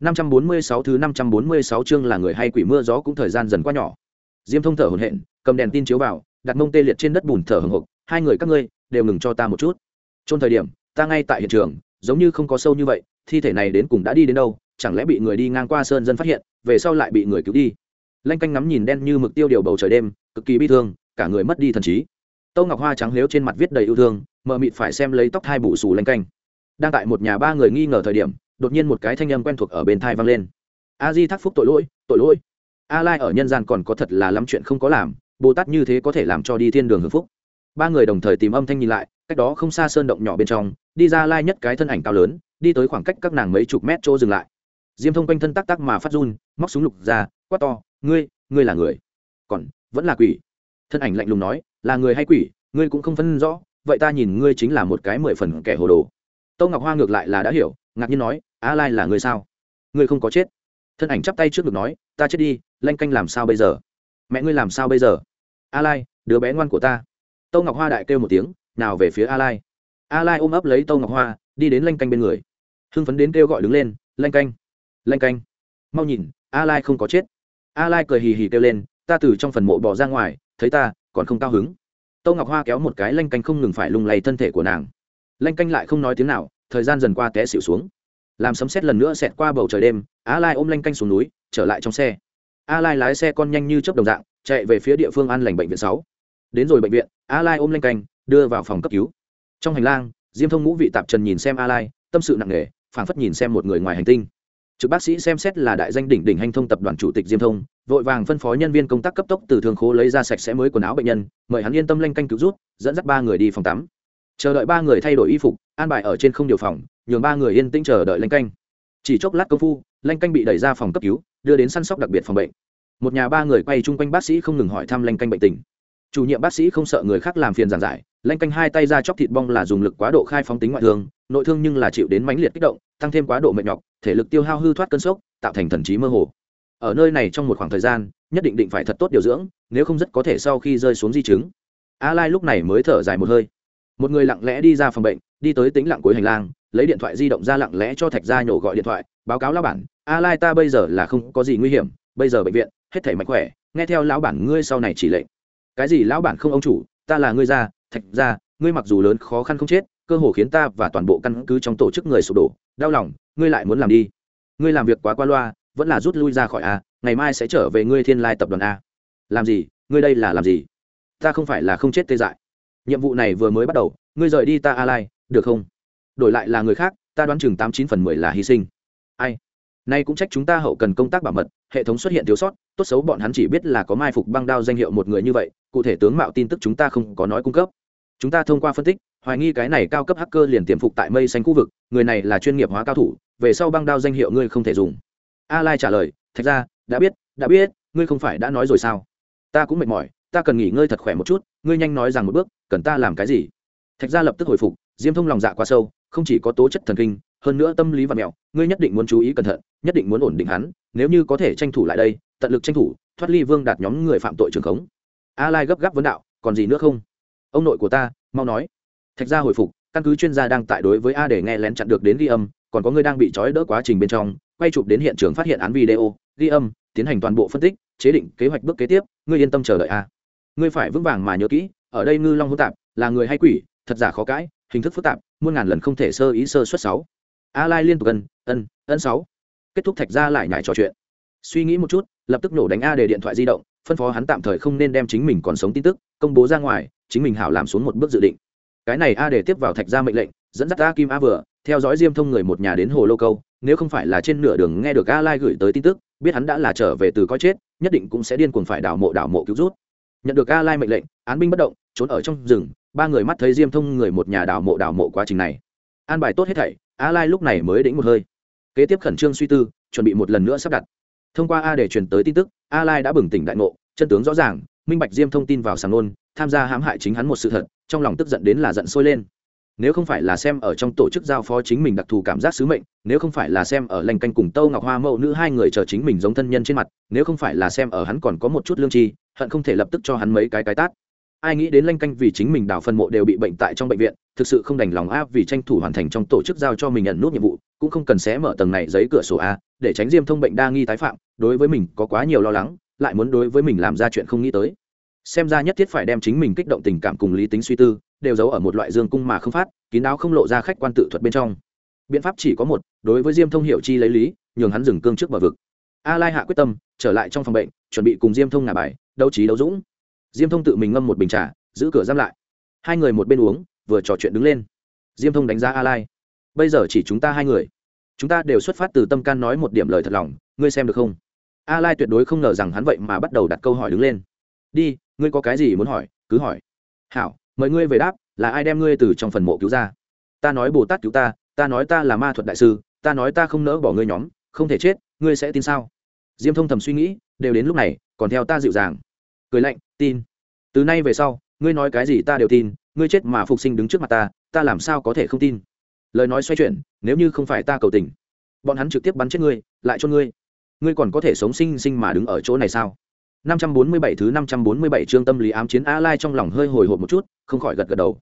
546 thứ 546 chương là người hay quỷ mưa gió cũng thời gian dần qua nhỏ. Diêm Thông thở hổn hển, cầm đèn tin chiếu vào, đặt mông tê liệt trên đất bùn thở hổn hộc, hai người các ngươi đều ngừng cho ta một chút. Trôn thời điểm, ta ngay tại hiện trường, giống như không có sâu như vậy, thi thể này đến cùng đã đi đến đâu, chẳng lẽ bị người đi ngang qua sơn dân phát hiện, về sau lại bị người cứu đi. Lanh canh ngắm nhìn đen như mực tiêu điều bầu trời đêm, cực kỳ bi thương, cả người mất đi thần trí. Tô Ngọc Hoa trắng liếu trên mặt viết đầy yêu thương, mờ mịt phải xem lấy tóc hai bụ sù lanh canh. Đang tại một nhà ba người nghi ngờ thời điểm, đột nhiên một cái thanh âm quen thuộc ở bên thai vang lên. A di thác phúc tội lỗi tội lỗi. A lai ở nhân gian còn có thật là lắm chuyện không có làm, bồ tát như thế có thể làm cho đi thiên đường hưởng phúc. Ba người đồng thời tìm âm thanh nhìn lại, cách đó không xa sơn động nhỏ bên trong, đi ra lai nhất cái thân ảnh cao lớn, đi tới khoảng cách các nàng mấy chục mét chỗ dừng lại. Diêm thông quanh thân tắc tắc mà phát run, móc súng lục ra, quát to, ngươi ngươi là người? Còn, vẫn là quỷ? Thân ảnh lạnh lùng nói, là người hay quỷ? Ngươi cũng không phân rõ, vậy ta nhìn ngươi chính là một cái mười phần kẻ hồ đồ. Tâu ngọc hoa ngược lại là đã hiểu, ngạc nhiên nói a lai là người sao? Người không có chết. Thân ảnh chắp tay trước ngực nói, ta chết đi, lanh canh làm sao bây giờ? Mẹ ngươi làm sao bây giờ? A lai đứa bé ngoan của ta. Tâu ngọc hoa đại kêu một tiếng, nào về phía a lai a lai ôm ấp lấy tâu ngọc hoa, đi đến lanh canh bên người. Hưng phấn đến kêu gọi đứng lên, lanh canh lanh canh. Mau nhìn a lai không có chết. A lai cười hì hì kêu lên, ta từ trong phần mộ bỏ ra ngoài, thấy ta, còn không cao hứng. Tâu ngọc hoa kéo một cái lanh canh không ngừng phải lung lay thân thể của nàng. Lanh canh lại không nói tiếng nào, thời gian dần qua té xịu xuống làm sấm xét lần nữa xẹt qua bầu trời đêm, a lai ôm lanh canh xuống núi, trở lại trong xe. A lai lái xe con nhanh như chớp đồng dạng, chạy về phía địa phương an lành bệnh viện sáu. Đến rồi bệnh viện, a lai ôm lanh canh, đưa vào phòng cấp cứu. Trong hành lang, diêm thông ngũ vị tạp trần nhìn xem a lai, tâm sự nặng nề, phảng phất nhìn xem một người ngoài hành tinh. Trực bác sĩ xem xét là đại danh đỉnh đỉnh hành thông tập đoàn chủ tịch diêm thông, vội vàng phân phó nhân viên công tác cấp tốc từ thường khố lấy ra sạch sẽ mới quần áo bệnh nhân, mời hắn yên tâm lanh canh cứu rút dẫn dắt ba người đi phòng tắm. Chờ đợi ba người thay đổi y phục, an bài ở trên không điều phòng nhường ba người yên tĩnh chờ đợi lanh canh. Chỉ chốc lát công phu, lanh canh bị đẩy ra phòng cấp cứu, đưa đến săn sóc đặc biệt phòng bệnh. Một nhà ba người quay chung quanh bác sĩ không ngừng hỏi thăm lanh canh bệnh tình. Chủ nhiệm bác sĩ không sợ người khác làm phiền giảng giải, lanh canh hai tay ra chóc thịt bong là dùng lực quá độ khai phóng tính ngoại thương, nội thương nhưng là chịu đến mãnh liệt kích động, tăng thêm quá độ mệt nhọc, thể lực tiêu hao hư thoát cơn sốc, tạo thành thần trí mơ hồ. Ở nơi này trong một khoảng thời gian, nhất định định phải thật tốt điều dưỡng, nếu không rất có thể sau khi rơi xuống di chứng. A lai lúc này mới thở dài một hơi. Một người lặng lẽ đi ra phòng bệnh, đi tới tính lặng cuối hành lang lấy điện thoại di động ra lặng lẽ cho thạch gia nhổ gọi điện thoại, báo cáo lão bản, a lai ta bây giờ là không có gì nguy hiểm, bây giờ bệnh viện, hết thể mạnh khỏe, nghe theo lão bản ngươi sau này chỉ lệnh. Cái gì lão bản không ông chủ, ta là ngươi gia, thạch gia, ngươi mặc dù lớn khó khăn không chết, cơ hồ khiến ta và toàn bộ căn cứ trong tổ chức người sụp đổ, đau lòng, ngươi lại muốn làm đi. Ngươi làm việc quá qua loa, vẫn là rút lui ra khỏi a, ngày mai sẽ trở về ngươi thiên lai tập đoàn a. Làm gì? Ngươi đây là làm gì? Ta không phải là không chết tê dại. Nhiệm vụ này vừa mới bắt đầu, ngươi rời đi ta a lai, được không? Đổi lại là người khác, ta đoán chừng tám chín phần mười là hy sinh. Ai? Nay cũng trách chúng ta hậu cần công tác bảo mật, hệ thống xuất hiện thiếu sót, tốt xấu bọn hắn chỉ biết là có mai phục băng đao danh hiệu một người như vậy, cụ thể tướng mạo tin tức chúng ta không có nói cung cấp. Chúng ta thông qua phân tích, hoài nghi cái này cao cấp hacker liền tiềm phục tại mây xanh khu vực, người này là chuyên nghiệp hóa cao thủ, về sau băng đao danh hiệu ngươi không thể dùng. A lai trả lời, thạch ra đã biết đã biết, ngươi không phải đã nói rồi sao? Ta cũng mệt mỏi, ta cần nghỉ ngơi thật khỏe một chút, ngươi nhanh nói rằng một bước, cần ta làm cái gì? Thạch gia lập tức hồi phục, diêm thông lòng dạ quá sâu không chỉ có tố chất thần kinh, hơn nữa tâm lý và mẹo, ngươi nhất định muốn chú ý cẩn thận, nhất định muốn ổn định hắn, nếu như có thể tranh thủ lại đây, tận lực tranh thủ, thoát ly vương đạt nhóm người phạm tội trường khống. A lai gấp gáp vấn đạo, còn gì nữa không? Ông nội của ta, mau nói. Thạch gia hồi phục, căn cứ chuyên gia đang tại đối với a để nghe lén chặn được đến ghi âm, còn có người đang bị trói đỡ quá trình bên trong, quay chụp đến hiện trường phát hiện án video, ghi âm, tiến hành toàn bộ phân tích, chế định kế hoạch bước kế tiếp, ngươi yên tâm chờ đợi a. Ngươi phải vững vàng mà nhớ kỹ, ở đây ngư long hỗn tạp, là người hay quỷ, thật giả khó cãi hình thức phức tạp, muôn ngàn lần không thể sơ ý sơ suất sáu. A lai liên tục ân ân ân sáu. Kết thúc thạch ra lại nhải trò chuyện. Suy nghĩ một chút, lập tức nổ đánh a để điện thoại di động, phân phó hắn tạm thời không nên đem chính mình còn sống tin tức công bố ra ngoài, chính mình hảo làm xuống một bước dự định. Cái này a để tiếp vào thạch ra mệnh lệnh, dẫn dắt a kim a vừa, theo dõi diêm thông người một nhà đến hồ lô câu, nếu không phải là trên nửa đường nghe được a lai gửi tới tin tức, biết hắn đã là trở về từ coi chết, nhất định cũng sẽ điên cuồng phải đảo mộ đảo mộ cứu rút. Nhận được a lai mệnh lệnh, án binh bất động trốn ở trong rừng, ba người mắt thấy diêm thông người một nhà đào mộ đào mộ quá trình này. An bài tốt hết thảy, a lai lúc này mới đĩnh một hơi. Kế tiếp khẩn trương suy tư, chuẩn bị một lần nữa sắp đặt. Thông qua a để truyền tới tin tức, a lai đã bừng tỉnh đại ngộ, chân tướng rõ ràng, minh bạch diêm thông tin vào sàng nôn tham gia hãm hại chính hắn một sự thật, trong lòng tức giận đến là giận sôi lên. Nếu không phải là xem ở trong tổ chức giao phó chính mình đặc thù cảm giác sứ mệnh, nếu không phải là xem ở lành canh cùng tâu ngọc hoa mẫu nữ hai người chờ chính mình giống thân nhân trên mặt, nếu không phải là xem ở hắn còn có một chút lương tri, hận không thể lập tức cho hắn mấy cái cái tát ai nghĩ đến lanh canh vì chính mình đào phân mộ đều bị bệnh tại trong bệnh viện, thực sự không đành lòng áp vì tranh thủ hoàn thành trong tổ chức giao cho mình nhận nút nhiệm vụ, cũng không cần xé mở tầng này giấy cửa sổ a, để tránh diêm thông bệnh đa nghi tái phạm, đối với mình có quá nhiều lo lắng, lại muốn đối với mình làm ra chuyện không nghĩ tới. Xem ra nhất thiết phải đem chính mình kích động tình cảm cùng lý tính suy tư, đều giấu ở một loại dương cung mà không phát, kín đáo không lộ ra khách quan tự thuật bên trong. Biện pháp chỉ có một, đối với diêm thông hiệu chi lấy lý, nhường hắn dừng cương trước bờ vực. A lai hạ quyết tâm, trở lại trong phòng bệnh, chuẩn bị cùng diêm thông ngả bài, đấu trí đấu dũng diêm thông tự mình ngâm một bình trà, giữ cửa giam lại. Hai người một bên uống, vừa trò chuyện đứng lên. Diêm thông đánh giá a lai bây giờ chỉ chúng ta hai người. Chúng ta đều xuất phát từ tâm can nói một điểm lời thật lòng, ngươi xem được không? A lai tuyệt đối không ngờ rằng hắn vậy mà bắt đầu đặt câu hỏi đứng lên. Đi, ngươi có cái gì muốn hỏi, cứ hỏi. Hảo, mời ngươi về đáp, là ai đem ngươi từ trong phần mộ cứu ra? Ta nói bồ tát cứu ta ta nói ta là ma thuật đại sư, ta nói ta không nỡ bỏ ngươi nhóm, không thể chết, ngươi sẽ tin sao? Diêm thông thầm suy nghĩ, đều đến lúc này, còn theo ta dịu dàng. Cười lạnh tin. Từ nay về sau ngươi nói cái gì ta đều tin ngươi chết mà phục sinh đứng trước mặt ta ta làm sao có thể không tin? Lời nói xoay chuyển nếu như không phải ta cầu tình bọn hắn trực tiếp bắn chết ngươi lại cho ngươi. Ngươi còn có thể sống sinh sinh mà đứng ở chỗ này sao? 547 thứ 547 chương tâm lý ám chiến A Lai trong lòng hơi hồi hộp một chút, không khỏi gật gật đầu.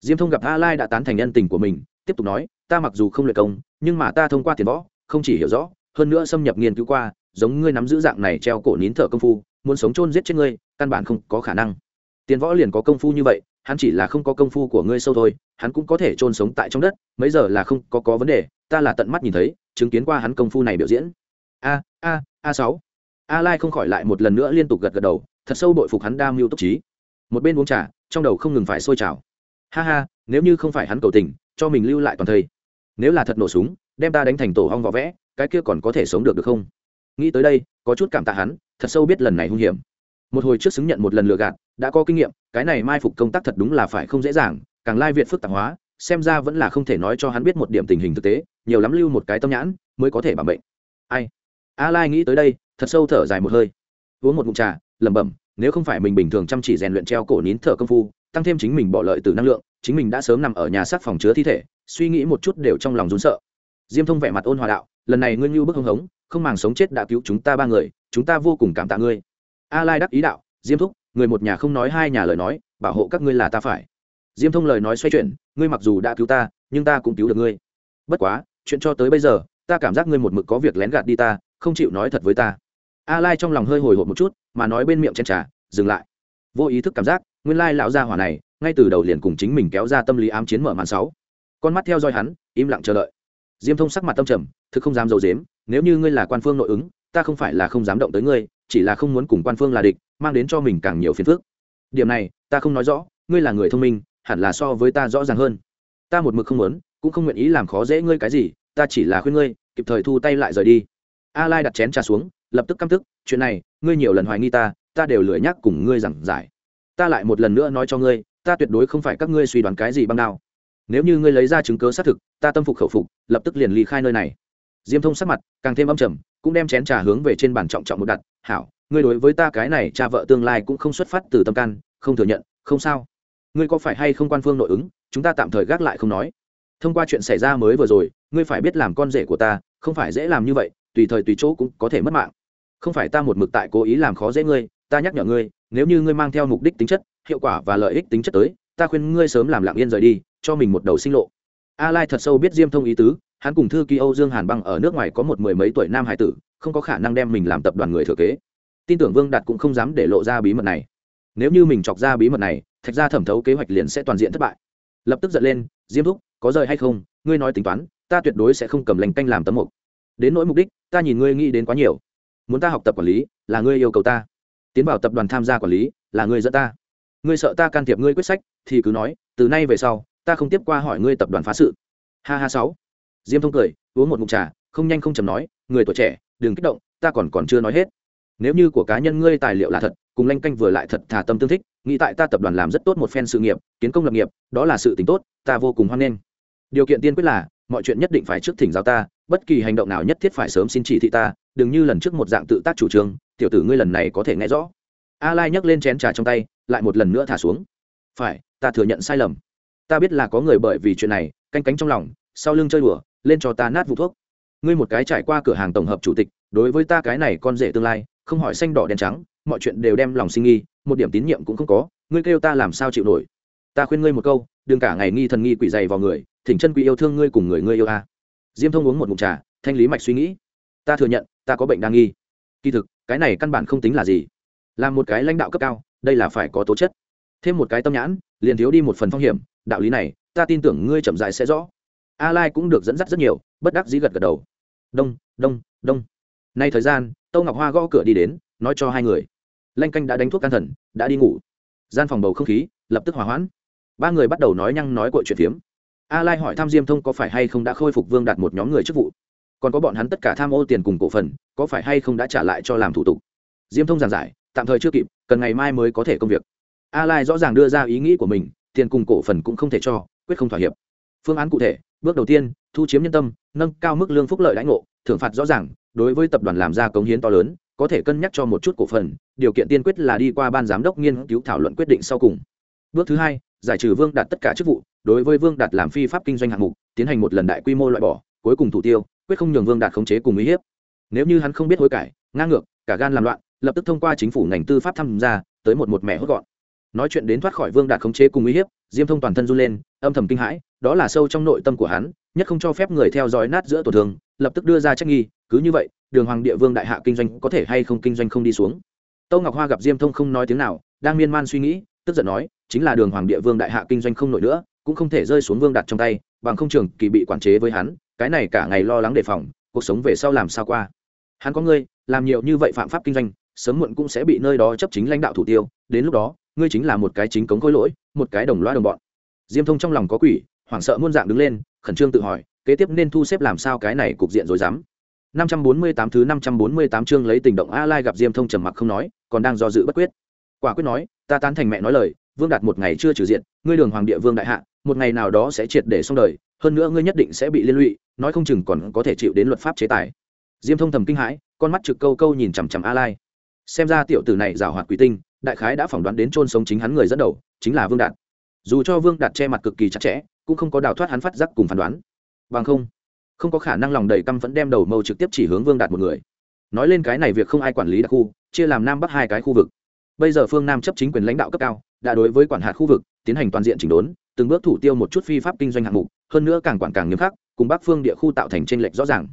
Diêm Thông gặp A Lai đã tán thành nhân tình của mình, tiếp tục nói, ta mặc dù không luyện công, nhưng mà ta thông qua tiền võ, không chỉ hiểu rõ, hơn nữa xâm nhập nghiên cứu qua, giống ngươi nắm giữ dạng này treo cổ nín thở công phu, muốn sống chôn giết chết ngươi, căn bản không có khả năng. Tiền võ liền có công phu như vậy, hắn chỉ là không có công phu của ngươi sâu thôi, hắn cũng có thể chôn sống tại trong đất, mấy giờ là không có có vấn đề, ta là tận mắt nhìn thấy, chứng kiến qua hắn công phu này biểu diễn. A a a sáu. A lai không khỏi lại một lần nữa liên tục gật gật đầu thật sâu bội phục hắn đa mưu túc trí. Một bên uống trà trong đầu không ngừng phải sôi trào. Ha ha nếu như không phải hắn cầu tình cho mình lưu lại toàn thây. Nếu là thật nổ súng đem ta đánh thành tổ hong võ vẽ cái kia còn có thể sống được được không? Nghĩ tới đây có chút cảm tạ hắn thật sâu biết lần này hung hiểm một hồi trước xứng nhận một lần lừa gạt, đã có kinh nghiệm, cái này mai phục công tác thật đúng là phải không dễ dàng, càng lai việt phức tạp hóa, xem ra vẫn là không thể nói cho hắn biết một điểm tình hình thực tế, nhiều lắm lưu một cái tâm nhãn, mới có thể bảo bệnh ai? A lai nghĩ tới đây, thật sâu thở dài một hơi. Uống một ngụm trà, lẩm bẩm, nếu không phải mình bình thường chăm chỉ rèn luyện treo cổ nín thở công phu, tăng thêm chính mình bỏ lợi từ năng lượng, chính mình đã sớm nằm ở nhà xác phòng chứa thi thể, suy nghĩ một chút đều trong lòng rún sợ. Diêm thông vẻ mặt ôn hòa đạo, lần này ngươi như bức hưng hống, không màng sống chết đã cứu chúng ta ba người, chúng ta vô cùng cảm tạ ngươi a lai đắc ý đạo, diêm thúc, người một nhà không nói hai nhà lời nói, bảo hộ các ngươi là ta phải. Diêm thông lời nói xoay chuyển, ngươi mặc dù đã cứu ta, nhưng ta cũng cứu được ngươi. Bất quá, chuyện cho tới bây giờ, ta cảm giác ngươi một mực có việc lén gạt đi ta, không chịu nói thật với ta. A lai trong lòng hơi hồi hộp một chút, mà nói bên miệng chen trà, dừng lại. Vô ý thức cảm giác, nguyên lai lão gia hỏa này, ngay từ đầu liền cùng chính mình kéo ra tâm lý ám chiến mở màn sáu. Con mắt theo dõi hắn, im lặng chờ đợi. Diêm thông sắc mặt tâm trầm, thực không dám dầu dếm nếu như ngươi là quan phương nội ứng, ta không phải là không dám động tới ngươi chỉ là không muốn cùng quan phương là địch, mang đến cho mình càng nhiều phiền phức. Điểm này, ta không nói rõ, ngươi là người thông minh, hẳn là so với ta rõ ràng hơn. Ta một mực không muốn, cũng không nguyện ý làm khó dễ ngươi cái gì, ta chỉ là khuyên ngươi, kịp thời thu tay lại rời đi. A lai đặt chén trà xuống, lập tức căm tức, chuyện này, ngươi nhiều lần hoài nghi ta ta đều lười nhắc cùng ngươi giảng giải. Ta lại một lần nữa nói cho ngươi, ta tuyệt đối không phải các ngươi suy đoán cái gì băng đao. Nếu như ngươi lấy ra chứng cớ xác thực, ta tâm phục khẩu phục, lập tức liền ly khai nơi này. Diêm thông sắc mặt, càng thêm âm trầm, cũng đem chén trà hướng về trên bàn trọng trọng một đặt hảo, ngươi đối với ta cái này cha vợ tương lai cũng không xuất phát từ tâm can, không thừa nhận, không sao. Ngươi có phải hay không quan phương nội ứng, chúng ta tạm thời gác lại không nói. Thông qua chuyện xảy ra mới vừa rồi, ngươi phải biết làm con rể của ta, không phải dễ làm như vậy, tùy thời tùy chỗ cũng có thể mất mạng. Không phải ta một mực tại cố ý làm khó dễ ngươi, ta nhắc nhở ngươi, nếu như ngươi mang theo mục đích tính chất, hiệu quả và lợi ích tính chất tới, ta khuyên ngươi sớm làm lặng yên rời đi, cho mình một đầu sinh lộ. A lai thật sâu biết diêm thông ý tứ, hắn cùng thư ký âu dương hàn băng ở nước ngoài có một mười mấy tuổi nam hải tử không có khả năng đem mình làm tập đoàn người thừa kế. Tin tưởng vương đạt cũng không dám để lộ ra bí mật này. Nếu như mình chọc ra bí mật này, thạch ra thẩm thấu kế hoạch liền sẽ toàn diện thất bại. Lập tức giận lên, diêm thúc, có rời hay không? Ngươi nói tính toán, ta tuyệt đối sẽ không cầm lành canh làm tấm mục. Đến nỗi mục đích, ta nhìn ngươi nghĩ đến quá nhiều. Muốn ta học tập quản lý, là ngươi yêu cầu ta. Tiến vào tập đoàn tham gia quản lý, là ngươi dẫn ta. Ngươi sợ ta can thiệp ngươi quyết sách, thì cứ nói, từ nay về sau, ta không tiếp qua hỏi ngươi tập đoàn phá sự. Ha ha, sáu. Diêm thông cười, uống một mục trà, không nhanh không chầm nói, người tuổi trẻ đừng kích động, ta còn còn chưa nói hết. Nếu như của cá nhân ngươi tài liệu là thật, cùng lanh canh vừa lại thật thà tâm tương thích, nghĩ tại ta tập đoàn làm rất tốt một phen sự nghiệp, kiến công lập nghiệp, đó là sự t tốt, ta vô cùng hoan nghênh. Điều kiện tiên quyết là, mọi chuyện nhất định phải trước thỉnh giáo ta, bất kỳ hành động nào nhất thiết phải sớm xin chỉ thị ta, đừng như lần trước một dạng tự tác chủ trương, tiểu tử ngươi lần này có thể nghe rõ. A lai nhấc lên chén trà trong tay, lại một lần nữa thả xuống. Phải, ta thừa nhận sai lầm. Ta biết là có người bởi vì chuyện này, canh cánh trong lòng, sau lưng chơi đùa, lên cho ta nát vụ thuốc ngươi một cái trải qua cửa hàng tổng hợp chủ tịch, đối với ta cái này con rể tương lai, không hỏi xanh đỏ đen trắng, mọi chuyện đều đem lòng sinh nghi, một điểm tín nhiệm cũng không có, ngươi kêu ta làm sao chịu nổi? Ta khuyên ngươi một câu, đừng cả ngày nghi thần nghi quỷ dày vào người, thỉnh chân quỷ yêu thương ngươi cùng người ngươi yêu a. Diêm thông uống một mụn trà, thanh lý mạch suy nghĩ. Ta thừa nhận, ta có bệnh đa nghi. Kỳ thực, cái này căn bản không tính là gì. Là một cái lãnh đạo cấp cao, đây là phải có tố chất. Thêm một cái tâm nhãn, liền thiếu đi một phần phong hiểm, đạo lý này, ta tin tưởng ngươi chậm dài sẽ rõ. A lai cũng được dẫn dắt rất nhiều, bất đắc dĩ gật gật đầu đông đông đông. Nay thời gian, tâu ngọc hoa gõ cửa đi đến, nói cho hai người. Lanh canh đã đánh thuốc can thần, đã đi ngủ. Gian phòng bầu không khí, lập tức hòa hoãn. Ba người bắt đầu nói nhăng nói cội chuyện phiếm. A lai hỏi Tham diêm thông có phải hay không đã khôi phục vương đạt một nhóm người chức vụ? Còn có bọn hắn tất cả tham ô tiền cùng cổ phần, có phải hay không đã trả lại cho làm thủ tục? Diêm thông giảng giải, tạm thời chưa kịp, cần ngày mai mới có thể công việc. A lai rõ ràng đưa ra ý nghĩ của mình, tiền cùng cổ phần cũng không thể cho, quyết không thỏa hiệp. Phương án cụ thể, bước đầu tiên thu chiếm nhân tâm, nâng cao mức lương phúc lợi đãi ngộ, thưởng phạt rõ ràng, đối với tập đoàn làm ra cống hiến to lớn, có thể cân nhắc cho một chút cổ phần, điều kiện tiên quyết là đi qua ban giám đốc nghiên cứu thảo luận quyết định sau cùng. Bước thứ hai, giải trừ vương đạt tất cả chức vụ, đối với vương đạt làm phi pháp kinh doanh hạng mục, tiến hành một lần đại quy mô loại bỏ, cuối cùng thủ tiêu, quyết không nhường vương đạt khống chế cùng uy hiếp. Nếu như hắn không biết hối cải, ngang ngược, cả gan làm loạn, lập tức thông qua chính phủ ngành tư pháp tham gia, tới một một mẹ hốt gọn. Nói chuyện đến thoát khỏi vương đạt khống chế cùng uy hiếp, diêm thông toàn thân run lên, âm thầm kinh hãi, đó là sâu trong nội tâm của hắn nhất không cho phép người theo dõi nát giữa tổn thương, lập tức đưa ra trách nghi, cứ như vậy, đường hoàng địa vương đại hạ kinh doanh có thể hay không kinh doanh không đi xuống. Tâu ngọc hoa gặp diêm thông không nói tiếng nào, đang miên man suy nghĩ, tức giận nói, chính là đường hoàng địa vương đại hạ kinh doanh không nổi nữa, cũng không thể rơi xuống vương đặt trong tay, bằng không trường kỳ bị quản chế với hắn, cái này cả ngày lo lắng đề phòng, cuộc sống về sau làm sao qua. Hắn có ngươi, làm nhiều như vậy phạm pháp kinh doanh, sớm muộn cũng sẽ bị nơi đó chấp chính lãnh đạo thủ tiêu, đến lúc đó, ngươi chính là một cái chính cống khối lỗi, một cái đồng loa đồng bọn. Diêm thông trong lòng có quỷ, hoảng sợ muôn dạng đứng lên khẩn trương tự hỏi kế tiếp nên thu xếp làm sao cái này cục diện rồi dám 548 thứ 548 chương lấy tình động A Lai gặp Diêm Thông trầm mặc không nói, còn đang do dự bất quyết. Quả quyết nói, ta tán thành mẹ nói lời, Vương Đạt một ngày chưa trừ diện, ngươi đường hoàng địa vương đại hạ, một ngày nào đó sẽ triệt để xong đời, hơn nữa ngươi nhất định sẽ bị liên lụy, nói không chừng còn có thể chịu đến luật pháp chế tài. Diêm Thông thầm kinh hãi, con mắt trực câu câu nhìn chằm chằm A Lai. Xem ra tiểu tử này giàu hoạt quỷ tinh, đại khái đã phỏng đoán đến chôn sống chính hắn người dẫn đầu, chính là Vương Đạt. Dù cho Vương Đạt che mặt cực kỳ chặt chẽ, cũng không có đào thoát hắn phát giác cùng phán đoán. Bằng không, không có khả năng lòng đầy căm vẫn đem đầu mâu trực tiếp chỉ hướng vương đạt một người. Nói lên cái này việc không ai quản lý đặc khu chia làm nam bắc hai cái khu vực. Bây giờ phương nam chấp chính quyền lãnh đạo cấp cao đã đối với quản hạt khu vực tiến hành toàn diện chỉnh đốn từng bước thủ tiêu một chút phi pháp kinh doanh hạng mục hơn nữa càng quản càng nghiêm khắc cùng bắc phương địa khu tạo thành tranh lệch rõ ràng.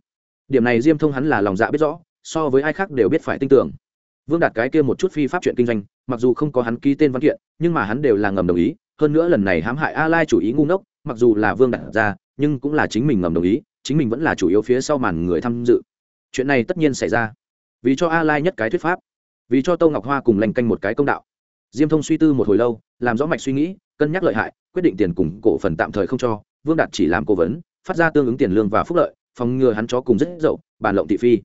Điểm này diêm thông hắn là lòng dạ biết rõ so với ai khác đều biết phải tin tưởng. Vương đạt cái kia một chút phi pháp chuyện kinh doanh mặc dù không có hắn ký tên văn kiện nhưng mà hắn đều là ngầm đồng ý hơn nữa lần này hãm hại a lai chủ ý ngu ngốc mặc dù là vương đặt ra, nhưng cũng là chính mình ngầm đồng ý, chính mình vẫn là chủ yếu phía sau màn người tham dự. Chuyện này tất nhiên xảy ra. Vì cho a lai nhất cái thuyết pháp, vì cho tô ngọc hoa cùng lành canh một cái công đạo. Diêm thông suy tư một hồi lâu, làm rõ mạch suy nghĩ, cân nhắc lợi hại, quyết định tiền cùng cổ phần tạm thời không cho, vương đạt chỉ làm cố vấn, phát ra tương ứng tiền lương và phúc lợi, phòng ngừa hắn chó cùng rất dậu, bàn lộng thị phi.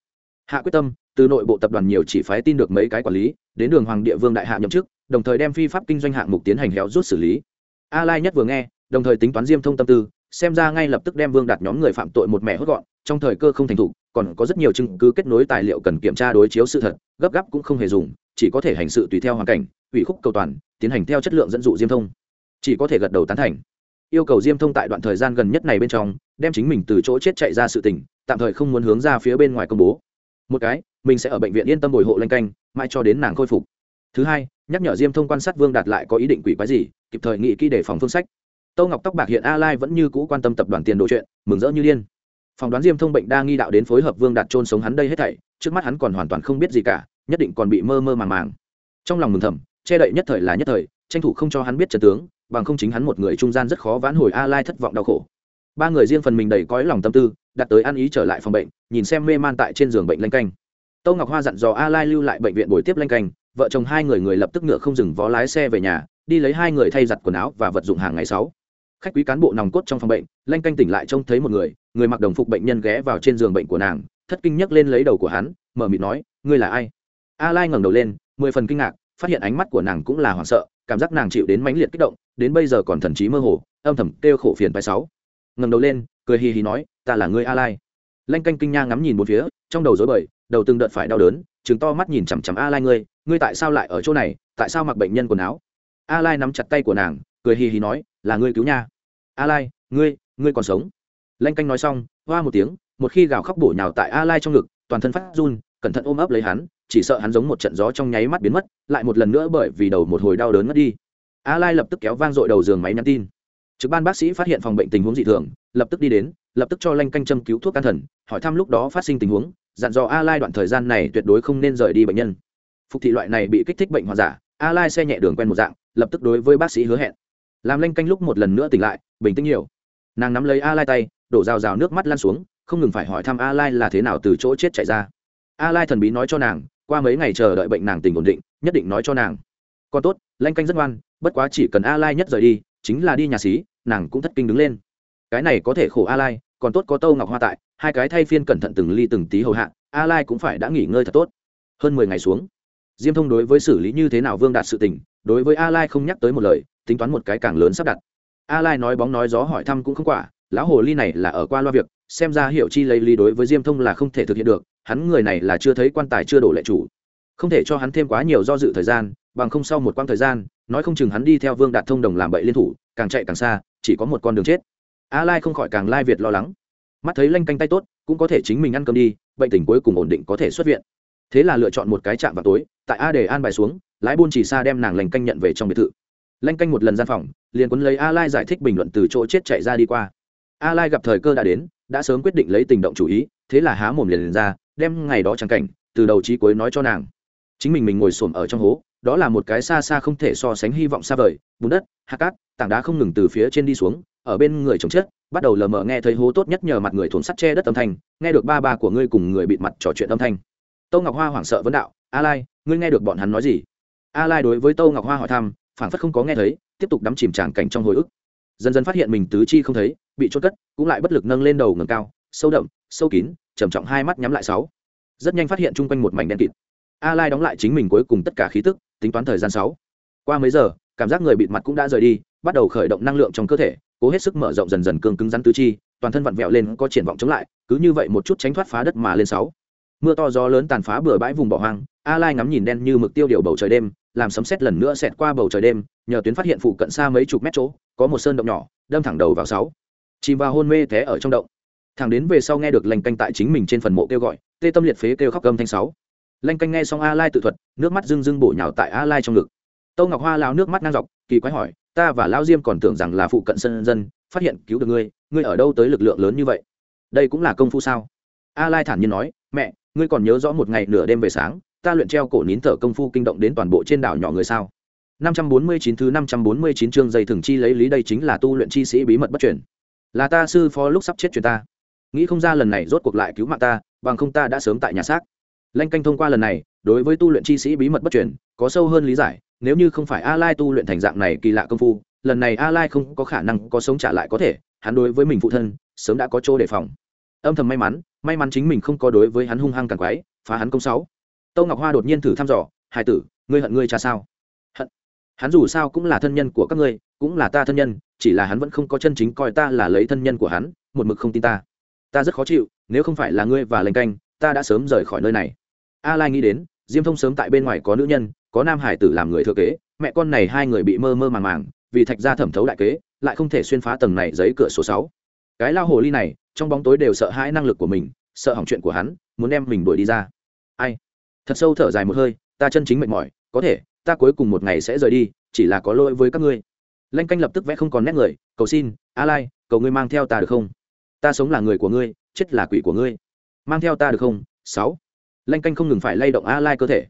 Hạ quyết tâm, từ nội bộ tập đoàn nhiều chỉ phái tin được mấy cái quản lý, đến đường hoàng địa vương đại hạ nhậm chức, đồng thời đem phi pháp kinh doanh hạng mục tiến hành héo rút xử lý. A lai nhất vừa nghe đồng thời tính toán diêm thông tâm tư, xem ra ngay lập tức đem vương đạt nhóm người phạm tội một mẹ hốt gọn, trong thời cơ không thành thục, còn có rất nhiều chứng cứ kết nối tài liệu cần kiểm tra đối chiếu sự thật, gấp gáp cũng không hề dùng, chỉ có thể hành sự tùy theo hoàn cảnh, ủy khúc cầu toàn, tiến hành theo chất lượng dẫn dụ diêm thông. Chỉ có thể gật đầu tán thành. Yêu cầu diêm thông tại đoạn thời gian gần nhất này bên trong, đem chính mình từ chỗ chết chạy ra sự tình, tạm thời không muốn hướng ra phía bên ngoài công bố. Một cái, mình sẽ ở bệnh viện yên tâm bồi hộ lanh canh, mãi cho đến nàng khôi phục. Thứ hai, nhắc nhở diêm thông quan sát vương đạt lại có ý định quỷ quái gì, kịp thời nghị kỹ đề phòng phương sách. Tô Ngọc Tóc bạc hiện A Lai vẫn như cũ quan tâm tập đoàn tiền đồ chuyện, mừng rỡ như điên. Phòng đoán Diêm Thông bệnh đa nghi đạo đến phối hợp Vương Đạt trôn sống hắn đây hết thảy, trước mắt hắn còn hoàn toàn không biết gì cả, nhất định còn bị mơ mơ màng màng. Trong lòng mừng thầm, che đậy nhất thời là nhất thời, tranh thủ không cho hắn biết trận tướng, bằng không chính hắn một người trung gian rất khó vãn hồi A Lai thất vọng đau khổ. Ba người riêng phần mình đầy cõi lòng tâm tư, đặt tới ăn ý trở lại phòng bệnh, nhìn xem mê man tại trên giường bệnh lanh canh. Tô Ngọc Hoa dặn dò A Lai lưu lại bệnh viện buổi tiếp lanh canh, vợ chồng hai người người lập tức ngựa không dừng vó lái xe về nhà, đi lấy hai người thay giặt quần áo và vật dụng hàng ngày sáu khách quý cán bộ nòng cốt trong phòng bệnh, lanh canh tỉnh lại trông thấy một người người mặc đồng phục bệnh nhân ghé vào trên giường bệnh của nàng, thất kinh nhấc lên lấy đầu của hắn, mở mịt nói, ngươi là ai? A lai ngẩng đầu lên, mười phần kinh ngạc, phát hiện ánh mắt của nàng cũng là hoảng sợ, cảm giác nàng chịu đến mãnh liệt kích động, đến bây giờ còn thần trí mơ hồ, âm thầm kêu khổ phiền bài sáu. Ngẩng đầu lên, cười hì hì nói, ta là ngươi a lai. Lanh canh kinh nha ngắm nhìn một phía, trong đầu rối bời, đầu từng đợt phải đau đớn chứng to mắt nhìn chằm chằm a lai ngươi ngươi tại sao lại ở chỗ này? Tại sao mặc bệnh nhân quần áo? A lai nắm chặt tay của nàng, cười hì hì nói là ngươi cứu nha. A lai ngươi ngươi còn sống. Lanh canh nói xong, hoa một tiếng, một khi gào khóc bổ nhào tại a lai trong ngực, toàn thân phát run, cẩn thận ôm ấp lấy hắn, chỉ sợ hắn giống một trận gió trong nháy mắt biến mất, lại một lần nữa bởi vì đầu một hồi đau đớn mất đi. A lai lập tức kéo vang dội đầu giường máy nhắn tin. Trực ban bác sĩ phát hiện phòng bệnh tình huống dị thường, lập tức đi đến, lập tức cho lanh canh châm cứu thuốc can thần, hỏi thăm lúc đó phát sinh tình huống, dặn dò a lai đoạn thời gian này tuyệt đối không nên rời đi bệnh nhân. Phục thị loại này bị kích thích bệnh hoạn giả a lai xe nhẹ đường quen một dạng, lập tức đối với bác sĩ hứa hẹn làm lanh canh lúc một lần nữa tỉnh lại, bình tĩnh nhiều. Nàng nắm lấy a lai tay, đổ rào rào nước mắt lan xuống, không ngừng phải hỏi thăm a lai là thế nào từ chỗ chết chạy ra. A lai thần bí nói cho nàng, qua mấy ngày chờ đợi bệnh nàng tình ổn định, nhất định nói cho nàng. Còn tốt, lanh canh rất ngoan, bất quá chỉ cần a lai nhất rời đi, chính là đi nhà xí, nàng cũng thất kinh đứng lên. Cái này có thể khổ a lai, còn tốt có tâu ngọc hoa tại, hai cái thay phiên cẩn thận từng ly từng tí hầu hạ, a lai cũng phải đã nghỉ ngơi thật tốt. Hơn 10 ngày xuống, diêm thông đối với xử lý như thế nào vương đạt sự tình, đối với a lai không nhắc tới một lời tính toán một cái càng lớn sắp đặt. A lai nói bóng nói gió hỏi thăm cũng không quả, lão hồ ly này là ở qua loa việc, xem ra hiệu chi lấy ly đối với diêm thông là không thể thực hiện được, hắn người này là chưa thấy quan tài chưa đổ lệ chủ. Không thể cho hắn thêm quá nhiều do dự thời gian, bằng không sau một quãng thời gian, nói không chừng hắn đi theo vương đạt thông đồng làm bậy liên thủ, càng chạy càng xa, chỉ có một con đường chết. A lai không khỏi càng lai việt lo lắng. Mắt thấy lanh canh tay tốt, cũng có thể chính mình ăn cơm đi, bệnh tình cuối cùng ổn định có thể xuất viện. Thế là lựa chọn một cái chạm vào tối, tại a để an bài xuống, lái buôn chỉ xa đem nàng lành canh nhận về trong biệt thự lanh canh một lần gian phòng liền quấn lấy a lai giải thích bình luận từ chỗ chết chạy ra đi qua. A lai gặp thời cơ đã đến đã sớm quyết định lấy tình động chủ ý thế là há mồm liền, liền ra đem ngày đó trắng cảnh từ đầu chí cuối nói cho nàng. Chính mình mình ngồi xổm ở trong hố đó là một cái xa xa không thể so sánh hy vọng xa vời bùn đất hạt cát tảng đá không ngừng từ phía trên đi xuống ở bên người chồng chết bắt đầu lờ mờ nghe thấy hố tốt nhất nhờ mặt người thốn sắt che đất âm thanh nghe được ba ba của ngươi cùng người bịt mặt trò chuyện âm thanh. Tâu ngọc hoa hoảng sợ vấn đạo a lai ngươi nghe được bọn hắn nói gì? A lai đối với tâu ngọc hoa hỏi thăm phản phất không có nghe thấy, tiếp tục đắm chìm tràn cảnh trong hồi ức. Dần dần phát hiện mình tứ chi không thấy, bị trôn cất, cũng lại bất lực nâng lên đầu ngầm cao, sâu đậm, sâu kín, trầm trọng hai mắt nhắm lại sáu. Rất nhanh phát hiện chung quanh một mảnh đen kịt. A lai đóng lại chính mình cuối cùng tất cả khí tức, tính toán thời gian sáu. Qua mấy giờ, cảm giác người bịt mặt cũng đã rời đi, bắt đầu khởi động năng lượng trong cơ thể, cố hết sức mở rộng dần dần cương cứng rắn tứ chi, toàn thân vặn vẹo lên có triển vọng chống lại, cứ như vậy một chút tránh thoát phá đất mà lên sáu. Mưa to gió lớn tàn phá bừa bãi vùng bỏ hoang, a lai ngắm nhìn đen như mực tiêu điều bầu trời đêm làm sấm sét lần nữa xẹt qua bầu trời đêm, nhờ tuyến phát hiện phụ cận xa mấy chục mét chỗ, có một sơn động nhỏ, đâm thẳng đầu vào sáu. Chìm vào hôn mê té ở trong động. Thẳng đến về sau nghe được lành canh tại chính mình trên phần mộ kêu gọi, tê tâm liệt phế kêu khóc gầm thanh sáu. Lanh canh nghe xong a lai tự thuật, nước mắt rưng rưng bổ nhào tại a lai trong ngực. Tâu ngọc hoa lao nước mắt ngang dọc, kỳ quái hỏi, ta và lao diêm còn tưởng rằng là phụ cận sân dân, phát hiện cứu được ngươi ngươi ở đâu tới lực lượng lớn như vậy? Đây cũng là công phu sao? A lai thản nhiên nói, mẹ, ngươi còn nhớ rõ một ngày nửa đêm về sáng ta luyện treo cổ nín thở công phu kinh động đến toàn bộ trên đảo nhỏ người sao? 549 thứ 549 chương dây thường chi lấy lý đây chính là tu luyện chi sĩ bí mật bất truyền. Là ta sư phó lúc sắp chết truyền ta. Nghĩ không ra lần này rốt cuộc lại cứu mạng ta, bằng không ta đã sớm tại nhà xác. Lanh canh thông qua lần này, đối với tu luyện chi sĩ bí mật bất truyền, có sâu hơn lý giải, nếu như không phải a lai tu luyện thành dạng này kỳ lạ công phu, lần này a lai không có khả năng có sống trả lại có thể, hắn đối với mình phụ thân, sớm đã có chỗ đề phòng. Âm thầm may mắn may mắn chính mình không có đối với hắn hung hăng càng quái, phá hắn công sáu tâu ngọc hoa đột nhiên thử thăm dò, Hải tử, ngươi hận ngươi cha sao? Hận? Hắn dù sao cũng là thân nhân của các ngươi, cũng là ta thân nhân, chỉ là hắn vẫn không có chân chính coi ta là lấy thân nhân của hắn, một mực không tin ta. Ta rất khó chịu, nếu không phải là ngươi và lệnh canh, ta đã sớm rời khỏi nơi này. A lai nghĩ đến, diêm thông sớm tại bên ngoài có nữ nhân, có nam hải tử làm người thừa kế, mẹ con này hai người bị mơ mơ màng màng, vì thạch gia thẩm thấu đại kế, lại không thể xuyên phá tầng này giấy cửa số sáu. Cái lao hồ ly này, trong bóng tối đều sợ hãi năng lực của mình, sợ hỏng chuyện của hắn, muốn đem mình đuổi đi ra. Ai? Thật sâu thở dài một hơi, ta chân chính mệt mỏi, có thể, ta cuối cùng một ngày sẽ rời đi, chỉ là có lỗi với các ngươi. Lanh canh lập tức vẽ không còn nét người, cầu xin a lai cầu ngươi mang theo ta được không? Ta sống là người của ngươi, chết là quỷ của ngươi. Mang theo ta được không? Sáu. Lanh canh không ngừng phải lay động a lai cơ thể.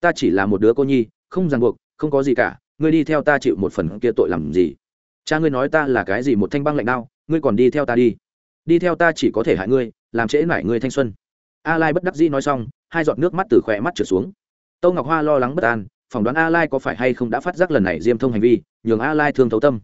Ta chỉ là một đứa cô nhi, không ràng buộc, không có gì cả, ngươi đi theo ta chịu một phần kia tội làm gì? Cha ngươi nói ta là cái gì một thanh băng lạnh đao, ngươi còn đi theo ta đi. Đi theo ta chỉ có thể hại ngươi, làm trễ nải ngươi thanh xuân a lai bất đắc dĩ nói xong, hai giọt nước mắt từ khỏe mắt trượt xuống. Tâu ngọc hoa lo lắng bất an, phỏng đoán a lai có phải hay không đã phát giác lần này diêm thông hành vi, nhường a lai thương thấu tâm.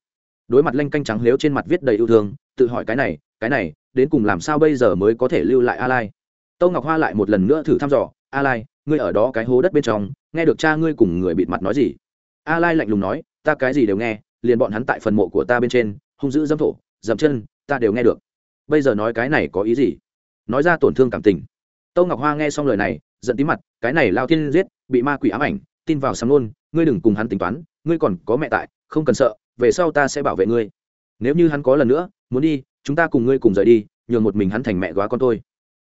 Đối mặt lanh canh trắng lếu trên mặt viết đầy yêu thương, tự hỏi cái này cái này, đến cùng làm sao bây giờ mới có thể lưu lại a lai tâu ngọc hoa lại một lần nữa thử thăm dò a lai ngươi ở đó cái hố đất bên trong, nghe được cha ngươi cùng người bịt mặt nói gì? A lai lạnh lùng nói, ta cái gì đều nghe, liền bọn hắn tại phần mộ của ta bên trên, hung dữ dâm thổ dậm chân, ta đều nghe được. Bây giờ nói cái này có ý gì? Nói ra tổn thương cảm tình tâu ngọc hoa nghe xong lời này, giận tí mặt, cái này lao thiên giết, bị ma quỷ ám ảnh, tin vào sắm luôn ngươi đừng cùng hắn tính toán, ngươi còn có mẹ tại, không cần sợ, về sau ta sẽ bảo vệ ngươi. Nếu như hắn có lần nữa, muốn đi, chúng ta cùng ngươi cùng rời đi, nhường một mình hắn thành mẹ góa con tôi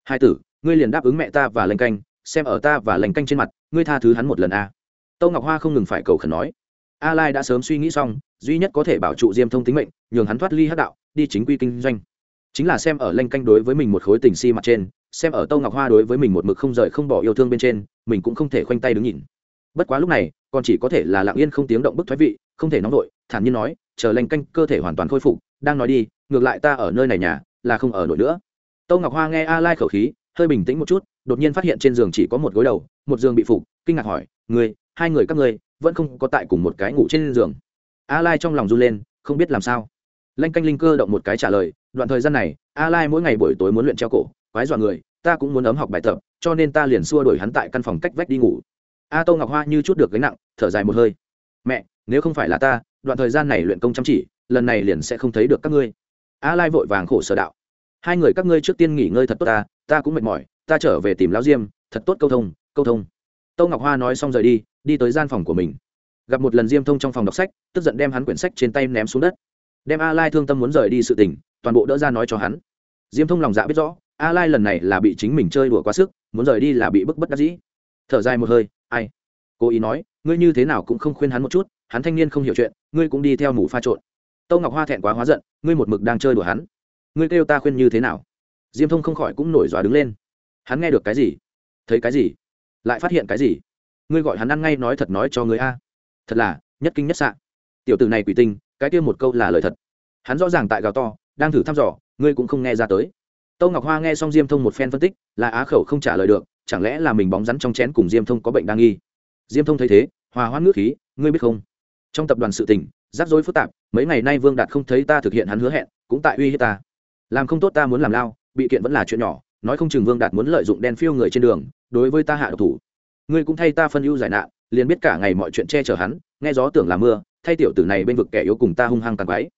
hai tử, ngươi liền đáp ứng mẹ ta và Lệnh canh, xem ở ta và lành canh trên mặt, ngươi tha thứ hắn một lần a. À. tâu ngọc hoa không ngừng phải cầu khẩn nói. A lai đã sớm suy nghĩ xong, duy nhất có thể bảo trụ diêm thông tính mệnh, nhường hắn thoát ly hát đạo, đi chính quy kinh doanh. Chính là xem ở lanh canh đối với mình một khối tình si mặt trên xem ở tâu ngọc hoa đối với mình một mực không rời không bỏ yêu thương bên trên, mình cũng không thể khoanh tay đứng nhìn. Bất quá lúc này, còn chỉ có thể là lặng yên không tiếng động bức thoái vị, không thể nóng vội, thản nhiên nói, chờ lanh canh cơ thể hoàn toàn khôi phục, đang nói đi, ngược lại ta ở nơi này nhà, là không ở nổi nữa. Tâu ngọc hoa nghe a lai khẩu khí, hơi bình tĩnh một chút, đột nhiên phát hiện trên giường chỉ có một gối đầu, một giường bị phục, kinh ngạc hỏi người hai người các ngươi, vẫn không có tại cùng một cái ngủ trên giường? A lai trong lòng run lên, không biết làm sao. Lanh canh linh cơ động một cái trả lời, đoạn thời gian này, a lai mỗi ngày buổi tối muốn luyện treo cổ quái dọa người, ta cũng muốn ấm học bài tập, cho nên ta liền xua đuổi hắn tại căn phòng cách vách đi ngủ. A tô ngọc hoa như chút được gánh nặng, thở dài một hơi. Mẹ, nếu không phải là ta, đoạn thời gian này luyện công chăm chỉ, lần này liền sẽ không thấy được các ngươi. A lai vội vàng khổ sở đạo. Hai người các ngươi trước tiên nghỉ ngơi thật tốt ta ta cũng mệt mỏi, ta trở về tìm lão diêm, thật tốt câu thông câu thông. Tô ngọc hoa nói xong rời đi đi tới gian phòng của mình. Gặp một lần diêm thông trong phòng đọc sách, tức giận đem hắn quyển sách trên tay ném xuống đất. Đem a lai thương tâm muốn rời đi sự tình, toàn bộ đỡ ra nói cho hắn. Diêm thông lòng dạ biết rõ a lai lần này là bị chính mình chơi đùa quá sức, muốn rời đi là bị bức bất đắc dĩ. Thở dài một hơi, ai? Cố ý nói, ngươi như thế nào cũng không khuyên hắn một chút, hắn thanh niên không hiểu chuyện, ngươi cũng đi theo mù pha trộn. Tâu ngọc hoa thẹn quá hóa giận, ngươi một mực đang chơi đùa hắn. Ngươi kêu ta khuyên như thế nào? Diêm thông không khỏi cũng nổi dọa đứng lên. Hắn nghe được cái gì? Thấy cái gì? Lại phát hiện cái gì? Ngươi gọi hắn ăn ngay nói thật nói cho người a. Thật là, nhất kinh nhất sạn tiểu tử này quỷ tinh, cái kia một câu là lời thật. Hắn rõ ràng tại gào to, đang thử thăm dò, ngươi cũng không nghe ra tới tâu ngọc hoa nghe xong diêm thông một phen phân tích, là á khẩu không trả lời được, chẳng lẽ là mình bóng rắn trong chén cùng diêm thông có bệnh đang nghi? Diêm thông thấy thế, hòa hoãn ngữ khí, ngươi biết không? Trong tập đoàn sự tình, rắc rối phức tạp, mấy ngày nay vương đạt không thấy ta thực hiện hắn hứa hẹn, cũng tại uy hiếp ta. Làm không tốt ta muốn làm lao, bị kiện vẫn là chuyện nhỏ, nói không chừng vương đạt muốn lợi dụng đen phiêu người trên đường, đối với ta hạ độc thủ. Ngươi cũng thay ta phân ưu giải nạn, liền biết cả ngày mọi chuyện che chở hắn, nghe gió tưởng là mưa, thay tiểu tử này bên vực kẻ yếu cùng ta hung hăng tàn quái.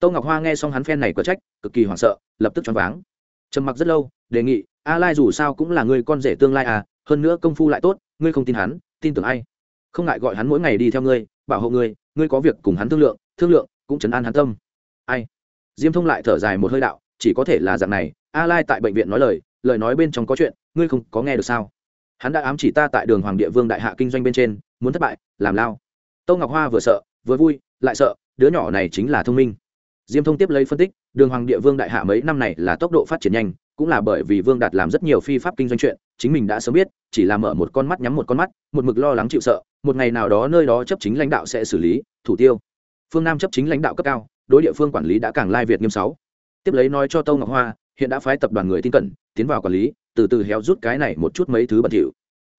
Tô ngọc hoa nghe xong hắn phen này có trách, cực kỳ hoảng sợ, lập tức choáng váng trầm mặc rất lâu, đề nghị, a lai dù sao cũng là người con rể tương lai à hơn nữa công phu lại tốt, ngươi không tin hắn, tin tưởng ai? Không ngại gọi hắn mỗi ngày đi theo ngươi, bảo hộ ngươi ngươi có việc cùng hắn thương lượng thương lượng, cũng chấn an hắn tâm. Ai? Diêm thông lại thở dài một hơi đạo, chỉ có thể là dạng này, a lai tại bệnh viện nói lời lời nói bên trong có chuyện, ngươi không có nghe được sao? Hắn đã ám chỉ ta tại đường hoàng địa vương đại hạ kinh doanh bên trên, muốn thất bại, làm lao. Tô ngọc hoa vừa sợ, vừa vui, lại sợ, đứa nhỏ này chính là thông minh. Diêm thông tiếp lấy phân tích đường hoàng địa vương đại hạ mấy năm này là tốc độ phát triển nhanh, cũng là bởi vì vương đạt làm rất nhiều phi pháp kinh doanh chuyện, chính mình đã sớm biết, chỉ là mở một con mắt nhắm một con mắt, một mực lo lắng chịu sợ, một ngày nào đó nơi đó chấp chính lãnh đạo sẽ xử lý, thủ tiêu. Phương nam chấp chính lãnh đạo cấp cao, đối địa phương quản lý đã càng lai việt nghiêm sáu. Tiếp lấy nói cho tâu ngọc hoa, hiện đã phái tập đoàn người tin cẩn, tiến vào quản lý, từ từ héo rút cái này một chút mấy thứ bẩn thỉu.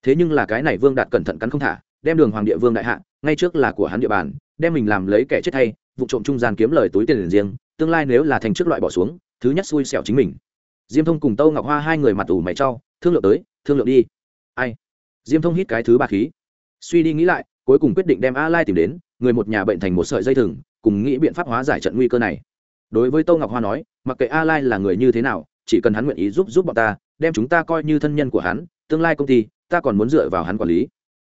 Thế nhưng là cái này vương đạt cẩn thận cắn không thả, đem đường hoàng địa vương đại hạ, ngay trước là của hắn địa bàn, đem mình làm lấy kẻ chết thay, vụ trộm trung gian kiếm lời túi tiền riêng tương lai nếu là thành trước loại bỏ xuống, thứ nhất xui xẻo chính mình. Diêm thông cùng tâu ngọc hoa hai người mặt ủ mày trau thương lượng tới, thương lượng đi. Ai? Diêm thông hít cái thứ ba khí. Suy đi nghĩ lại, cuối cùng quyết định đem a lai tìm đến, người một nhà bệnh thành một sợi dây thừng, cùng nghĩ biện pháp hóa giải trận nguy cơ này. Đối với tâu ngọc hoa nói, mặc kệ a lai là người như thế nào, chỉ cần hắn nguyện ý giúp giúp bọn ta, đem chúng ta coi như thân nhân của hắn, tương lai công ty, ta còn muốn dựa vào hắn quản lý.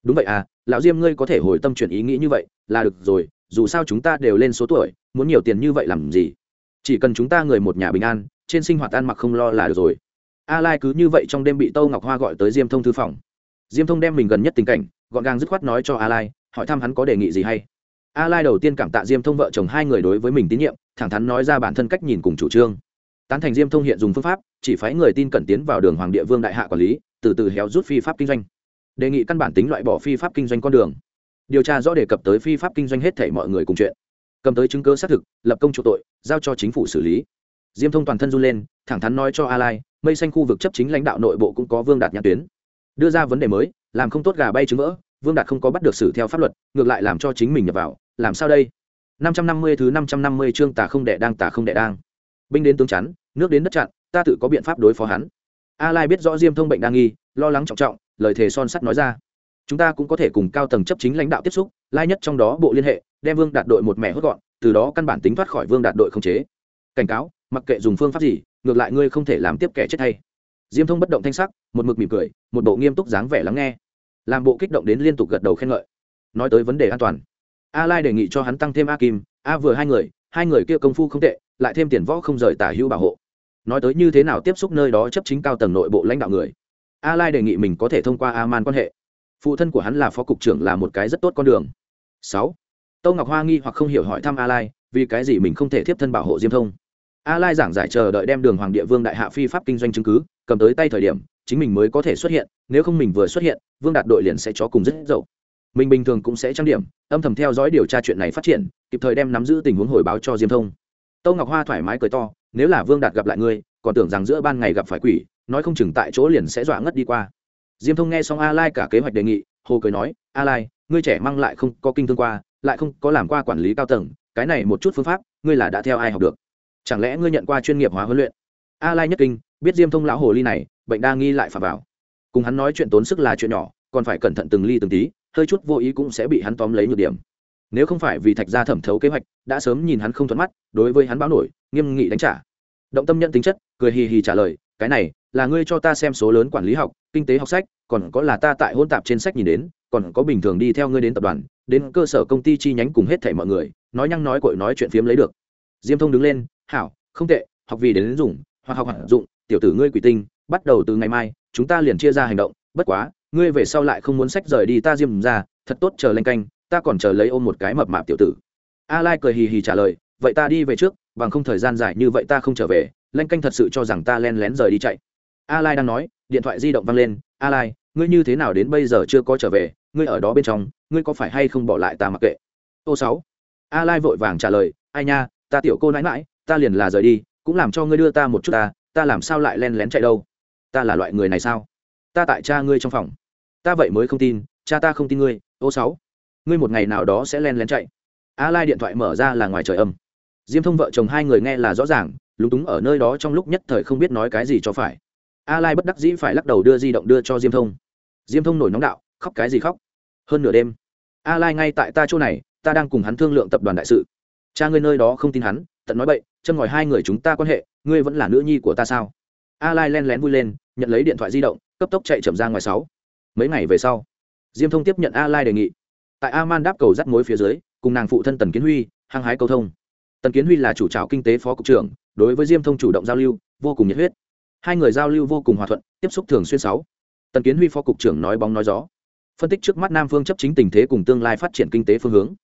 Đúng vậy à lão diêm ngươi có thể hồi tâm chuyển ý nghĩ như vậy, là được rồi dù sao chúng ta đều lên số tuổi, muốn nhiều tiền như vậy làm gì? Chỉ cần chúng ta người một nhà bình an, trên sinh hoạt ăn mặc không lo là được rồi. A lai cứ như vậy trong đêm bị tâu ngọc hoa gọi tới diêm thông thư phòng. Diêm thông đem mình gần nhất tình cảnh, gọn gàng dứt khoát nói cho a lai, hỏi thăm hắn có đề nghị gì hay. A lai đầu tiên cảm tạ diêm thông vợ chồng hai người đối với mình tín nhiệm, thẳng thắn nói ra bản thân cách nhìn cùng chủ trương. Tán thành diêm thông hiện dùng phương pháp, chỉ phái người tin cẩn tiến vào đường hoàng địa vương đại hạ quản lý, từ từ héo rút phi pháp kinh doanh. Đề nghị căn bản tính loại bỏ phi pháp kinh doanh con đường điều tra rõ đề cập tới phi pháp kinh doanh hết thể mọi người cùng chuyện. Cầm tới chứng cứ xác thực, lập công chủ tội, giao cho chính phủ xử lý. Diêm thông toàn thân run lên, thẳng thắn nói cho a lai mây xanh khu vực chấp chính lãnh đạo nội bộ cũng có vương đạt nhãn tuyến. Đưa ra vấn đề mới, làm không tốt gà bay trứng vỡ, vương đạt không có bắt được xử theo pháp luật, ngược lại làm cho chính mình nhập vào, làm sao đây? 550 thứ 550 chương tà không đệ đang, tà không đệ đang. Binh đến tướng chắn, nước đến đất chặn, ta tự có biện pháp đối phó hắn. A lai biết rõ diêm thông bệnh đang nghi, lo lắng trọng trọng, lời thề son sắt nói ra chúng ta cũng có thể cùng cao tầng chấp chính lãnh đạo tiếp xúc, lai nhất trong đó bộ liên hệ, đem vương đạt đội một mẻ hốt gọn, từ đó căn bản tính thoát khỏi vương đạt đội không chế. Cảnh cáo, mặc kệ dùng phương pháp gì, ngược lại ngươi không thể làm tiếp kẻ chết hay diêm thông bất động thanh sắc, một mực mỉm cười, một bộ nghiêm túc dáng vẻ lắng nghe. Làm bộ kích động đến liên tục gật đầu khen ngợi. Nói tới vấn đề an toàn a lai đề nghị cho hắn tăng thêm a kim a vừa hai người hai người kia công phu không tệ, lại thêm tiền võ không rời tả hữu bảo hộ. Nói tới như thế nào tiếp xúc nơi đó chấp chính cao tầng nội bộ lãnh đạo người. A lai đề nghị mình có thể thông qua a man quan hệ phụ thân của hắn là phó cục trưởng là một cái rất tốt con đường. Sáu, tâu ngọc hoa nghi hoặc không hiểu hỏi thăm a lai vì cái gì mình không thể tiếp thân bảo hộ diêm thông? A lai giảng giải chờ đợi đem đường hoàng địa vương đại hạ phi pháp kinh doanh chứng cứ, cầm tới tay thời điểm, chính mình mới có thể xuất hiện, nếu không mình vừa xuất hiện, vương đạt đội liền sẽ cho cùng rất dậu. Mình bình thường cũng sẽ trang điểm, âm thầm theo dõi điều tra chuyện này phát triển, kịp thời đem nắm giữ tình huống hồi báo cho diêm thông. Tâu ngọc hoa thoải mái cười to, nếu là vương đạt gặp lại ngươi, còn tưởng rằng giữa ban ngày gặp phải quỷ, nói không chừng tại chỗ liền sẽ dọa ngất đi qua diêm thông nghe xong a lai cả kế hoạch đề nghị, hồ cười nói, a lai, ngươi trẻ mang lại không có kinh thương qua, lại không có làm qua quản lý cao tầng, cái này một chút phương pháp, ngươi là đã theo ai học được? Chẳng lẽ ngươi nhận qua chuyên nghiệp hóa huấn luyện? A lai nhất kinh, biết diêm thông lão hồ ly này, bệnh đa nghi lại phà vào. Cùng hắn nói chuyện tốn sức là chuyện nhỏ, còn phải cẩn thận từng ly từng tí, hơi chút vô ý cũng sẽ bị hắn tóm lấy nhược điểm. Nếu không phải vì thạch gia thẩm thấu kế hoạch, đã sớm nhìn hắn không thuận mắt, đối với hắn báo nổi, nghiêm nghị đánh trả. Động tâm nhận tính chất, cười hì hì trả lời, cái này là ngươi cho ta xem số lớn quản lý học, kinh tế học sách, còn có là ta tại hôn tạp trên sách nhìn đến, còn có bình thường đi theo ngươi đến tập đoàn, đến cơ sở công ty chi nhánh cùng hết thảy mọi người, nói nhăng nói cội nói chuyện phiếm lấy được. Diêm thông đứng lên, hảo, không tệ, học vì đến dùng, hoặc học hoạt dụng, tiểu tử ngươi quỷ tinh, bắt đầu từ ngày mai, chúng ta liền chia ra hành động, bất quá, ngươi về sau lại không muốn sách rời đi ta diêm ra, thật tốt chờ lên canh, ta còn chờ lấy ôm một cái mập mạp tiểu tử. A lai cười hì hì trả lời, vậy ta đi về trước, bằng không thời gian dài như vậy ta không trở về, lanh canh thật sự cho rằng ta len lén rời đi chạy a lai đang nói, điện thoại di động vang lên a lai ngươi như thế nào đến bây giờ chưa có trở về? Ngươi ở đó bên trong, ngươi có phải hay không bỏ lại ta mặc kệ? Ô sáu. A lai vội vàng trả lời, ai nha, ta tiểu cô nãi mãi ta liền là rời đi, cũng làm cho ngươi đưa ta một chút ta ta làm sao lại len lén chạy đâu? Ta là loại người này sao? Ta tại cha ngươi trong phòng. Ta vậy mới không tin, cha ta không tin ngươi. Ô sáu. Ngươi một ngày nào đó sẽ len lén chạy? A lai điện thoại mở ra là ngoài trời âm. Diêm thông vợ chồng hai người nghe là rõ ràng, lúng túng ở nơi đó trong lúc nhất thời không biết nói cái gì cho phải a lai bất đắc dĩ phải lắc đầu đưa di động đưa cho diêm thông. Diêm thông nổi nóng đạo, khóc cái gì khóc? Hơn nửa đêm, a lai ngay tại ta chỗ này, ta đang cùng hắn thương lượng tập đoàn đại sự. Cha ngươi nơi đó không tin hắn, tận nói bậy, chân ngòi hai người chúng ta quan hệ, ngươi vẫn là nữ nhi của ta sao? A lai len lén vui lên, nhận lấy điện thoại di động, cấp tốc chạy chậm ra ngoài sáu. Mấy ngày về sau, diêm thông tiếp nhận a lai đề nghị. Tại a man đáp cầu dắt mối phía dưới, cùng nàng phụ thân tần kiến huy, hăng hái cầu thông. Tần kiến huy là chủ trào kinh tế phó cục trưởng, đối với diêm thông chủ động giao lưu, vô cùng nhiệt huyết hai người giao lưu vô cùng hòa thuận, tiếp xúc thường xuyên sáu. Tần kiến huy phó cục trưởng nói bóng nói gió. Phân tích trước mắt nam phương chấp chính tình thế cùng tương lai phát triển kinh tế phương hướng.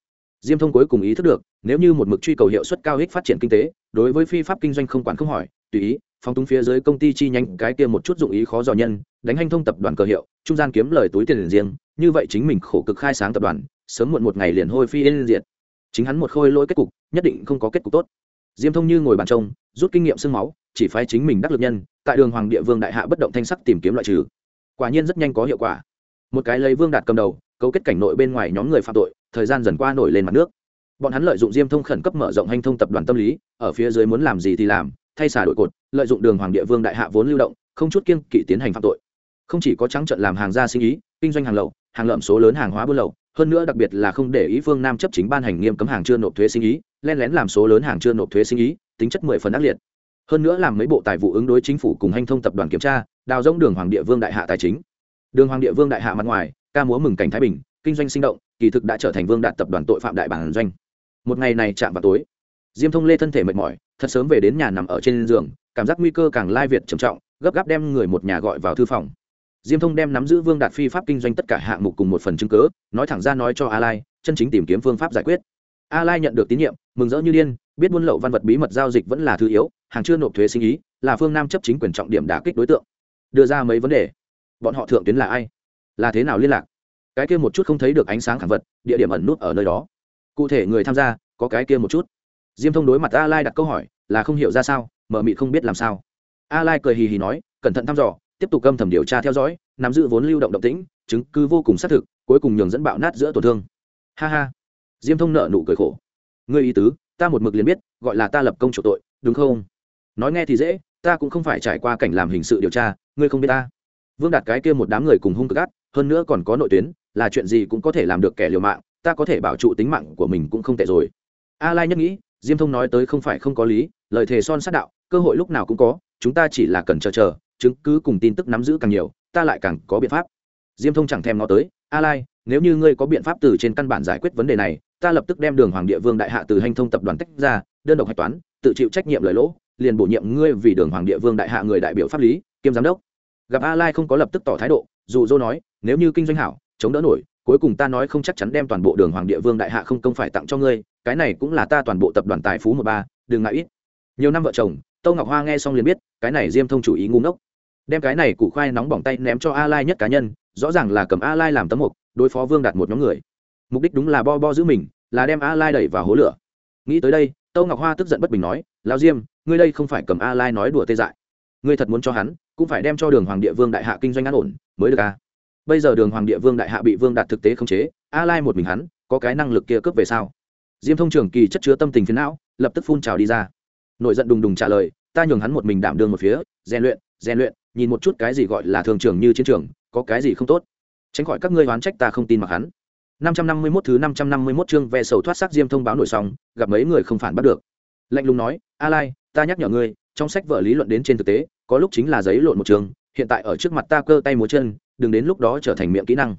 Diêm thông cuối cùng ý thức được, nếu như một mực truy cầu hiệu suất cao ích phát triển kinh tế, đối với phi pháp kinh doanh không quản không hỏi, tùy ý, phóng túng phía dưới công ty chi nhánh cái kia một chút dụng ý khó dò nhân, đánh hành thông tập đoàn cờ hiệu, trung gian kiếm lời túi tiền riêng, như vậy chính mình khổ cực khai sáng tập đoàn, sớm muộn một ngày liền hôi phi yên diệt. Chính hắn một khôi lỗi kết cục, nhất định không có kết cục tốt. Diêm thông như ngồi bàn trông, rút kinh nghiệm sương máu chỉ phái chính mình đắc lực nhân, tại đường hoàng địa vương đại hạ bất động thanh sắc tìm kiếm loại trừ. Quả nhiên rất nhanh có hiệu quả. Một cái lấy vương đạt cầm đầu, cấu kết cảnh nội bên ngoài nhóm người phạm tội, thời gian dần qua nổi lên mặt nước. Bọn hắn lợi dụng diêm thông khẩn cấp mở rộng hành thông tập đoàn tâm lý, ở phía dưới muốn làm gì thì làm, thay xả đội cột, lợi dụng đường hoàng địa vương đại hạ vốn lưu động, không chút kiên kỵ tiến hành phạm tội. Không chỉ có trắng trận làm hàng gia sinh ý, kinh doanh hàng lậu, hàng lợm số lớn hàng hóa buôn lậu, hơn nữa đặc biệt là không để ý phương nam chấp chính ban hành nghiêm cấm hàng chưa nộp thuế sinh ý, len lén làm số lớn hàng chưa nộp thuế sinh ý, tính chất mười phần ác liệt hơn nữa làm mấy bộ tài vụ ứng đối chính phủ cùng hành thông tập đoàn kiểm tra, đào rỗng đường hoàng địa vương đại hạ tài chính. Đường hoàng địa vương đại hạ mặt ngoài, ca múa mừng cảnh thái bình, kinh doanh sinh động, kỳ thực đã trở thành vương đạt tập đoàn tội phạm đại bản doanh. Một ngày này chạm vào tối, diêm thông lê thân thể mệt mỏi, thật sớm về đến nhà nằm ở trên giường, cảm giác nguy cơ càng lai việt trầm trọng, gấp gáp đem người một nhà gọi vào thư phòng. Diêm thông đem nắm giữ vương đạt phi pháp kinh doanh tất cả hạng mục cùng một phần chứng cớ nói thẳng ra nói cho a lai chân chính tìm kiếm phương pháp giải quyết. A lai nhận được tín nhiệm, mừng rỡ như điên, biết buôn lậu văn vật bí mật giao dịch vẫn là thứ yếu hàng chưa nộp thuế sinh ý, là phương nam chấp chính quyền trọng điểm đả kích đối tượng. Đưa ra mấy vấn đề. Bọn họ thượng tuyến là ai? Là thế nào liên lạc? Cái kia một chút không thấy được ánh sáng khẳng vật, địa điểm ẩn nút ở nơi đó. Cụ thể người tham gia, có cái kia một chút. Diêm thông đối mặt a lai đặt câu hỏi, là không hiểu ra sao, mở mị không biết làm sao. A lai cười hì hì nói, cẩn thận thăm dò, tiếp tục âm thầm điều tra theo dõi, nắm giữ vốn lưu động động tĩnh, chứng cứ vô cùng xác thực, cuối cùng nhường dẫn bạo nát giữa tổn thương. Ha ha. Diêm thông nợ nụ cười khổ. Ngươi ý tứ, ta một mực liền biết, gọi là ta lập công chủ tội, đúng không? Nói nghe thì dễ, ta cũng không phải trải qua cảnh làm hình sự điều tra, ngươi không biết ta. Vương đạt cái kia một đám người cùng hung cực gắt hơn nữa còn có nội tuyến, là chuyện gì cũng có thể làm được kẻ liều mạng, ta có thể bảo trụ tính mạng của mình cũng không tệ rồi. A lai nhất nghĩ, diêm thông nói tới không phải không có lý, lời thề son sát đạo, cơ hội lúc nào cũng có, chúng ta chỉ là cần chờ chờ, chứng cứ cùng tin tức nắm giữ càng nhiều, ta lại càng có biện pháp. Diêm thông chẳng thèm nó tới, a lai, nếu như ngươi có biện pháp từ trên căn bản giải quyết vấn đề này, ta lập tức đem đường hoàng địa vương đại hạ từ hành thông tập đoàn tách ra, đơn độc hạch toán, tự chịu trách nhiệm lời lỗ liền bổ nhiệm ngươi vì đường hoàng địa vương đại hạ người đại biểu pháp lý, kiêm giám đốc. Gặp a lai không có lập tức tỏ thái độ, dù dô nói, nếu như kinh doanh hảo, chống đỡ nổi, cuối cùng ta nói không chắc chắn đem toàn bộ đường hoàng địa vương đại hạ không công phải tặng cho ngươi, cái này cũng là ta toàn bộ tập đoàn tài phú một ba, đừng ngại ít. Nhiều năm vợ chồng, tâu ngọc hoa nghe xong liền biết, cái này diêm thông chủ ý ngu ngốc. Đem cái này củ khoai nóng bỏng tay ném cho a lai nhất cá nhân, rõ ràng là cầm a lai làm tấm mục, đối phó vương đạt một nhóm người. Mục đích đúng là bo bo giữ mình, là đem a lai đẩy vào hố lửa. Nghĩ tới đây tâu ngọc hoa tức giận bất bình nói lao diêm, ngươi đây không phải cầm a lai nói đùa tê dại. Ngươi thật muốn cho hắn, cũng phải đem cho đường hoàng địa vương đại hạ kinh doanh an ổn, mới được a bây giờ đường hoàng địa vương đại hạ bị vương đạt thực tế không chế a lai một mình hắn, có cái năng lực kia cướp về sao? Diêm thông trường kỳ chất chứa tâm tình phiến não, lập tức phun trào đi ra. Nội giận đùng đùng trả lời, ta nhường hắn một mình đảm đương một phía, rèn luyện rèn luyện, nhìn một chút cái gì gọi là thường trường như chiến trường, có cái gì không tốt? Tránh khỏi các ngươi oán trách ta không tin mặc hắn. 551 thứ 551 chương về sầu thoát xác diêm thông báo nổi xong gặp mấy người không phản bắt được. Lạnh lùng nói, a lai, ta nhắc nhở ngươi, trong sách vở lý luận đến trên thực tế, có lúc chính là giấy lộn một trường, hiện tại ở trước mặt ta cơ tay múa chân, đừng đến lúc đó trở thành miệng kỹ năng.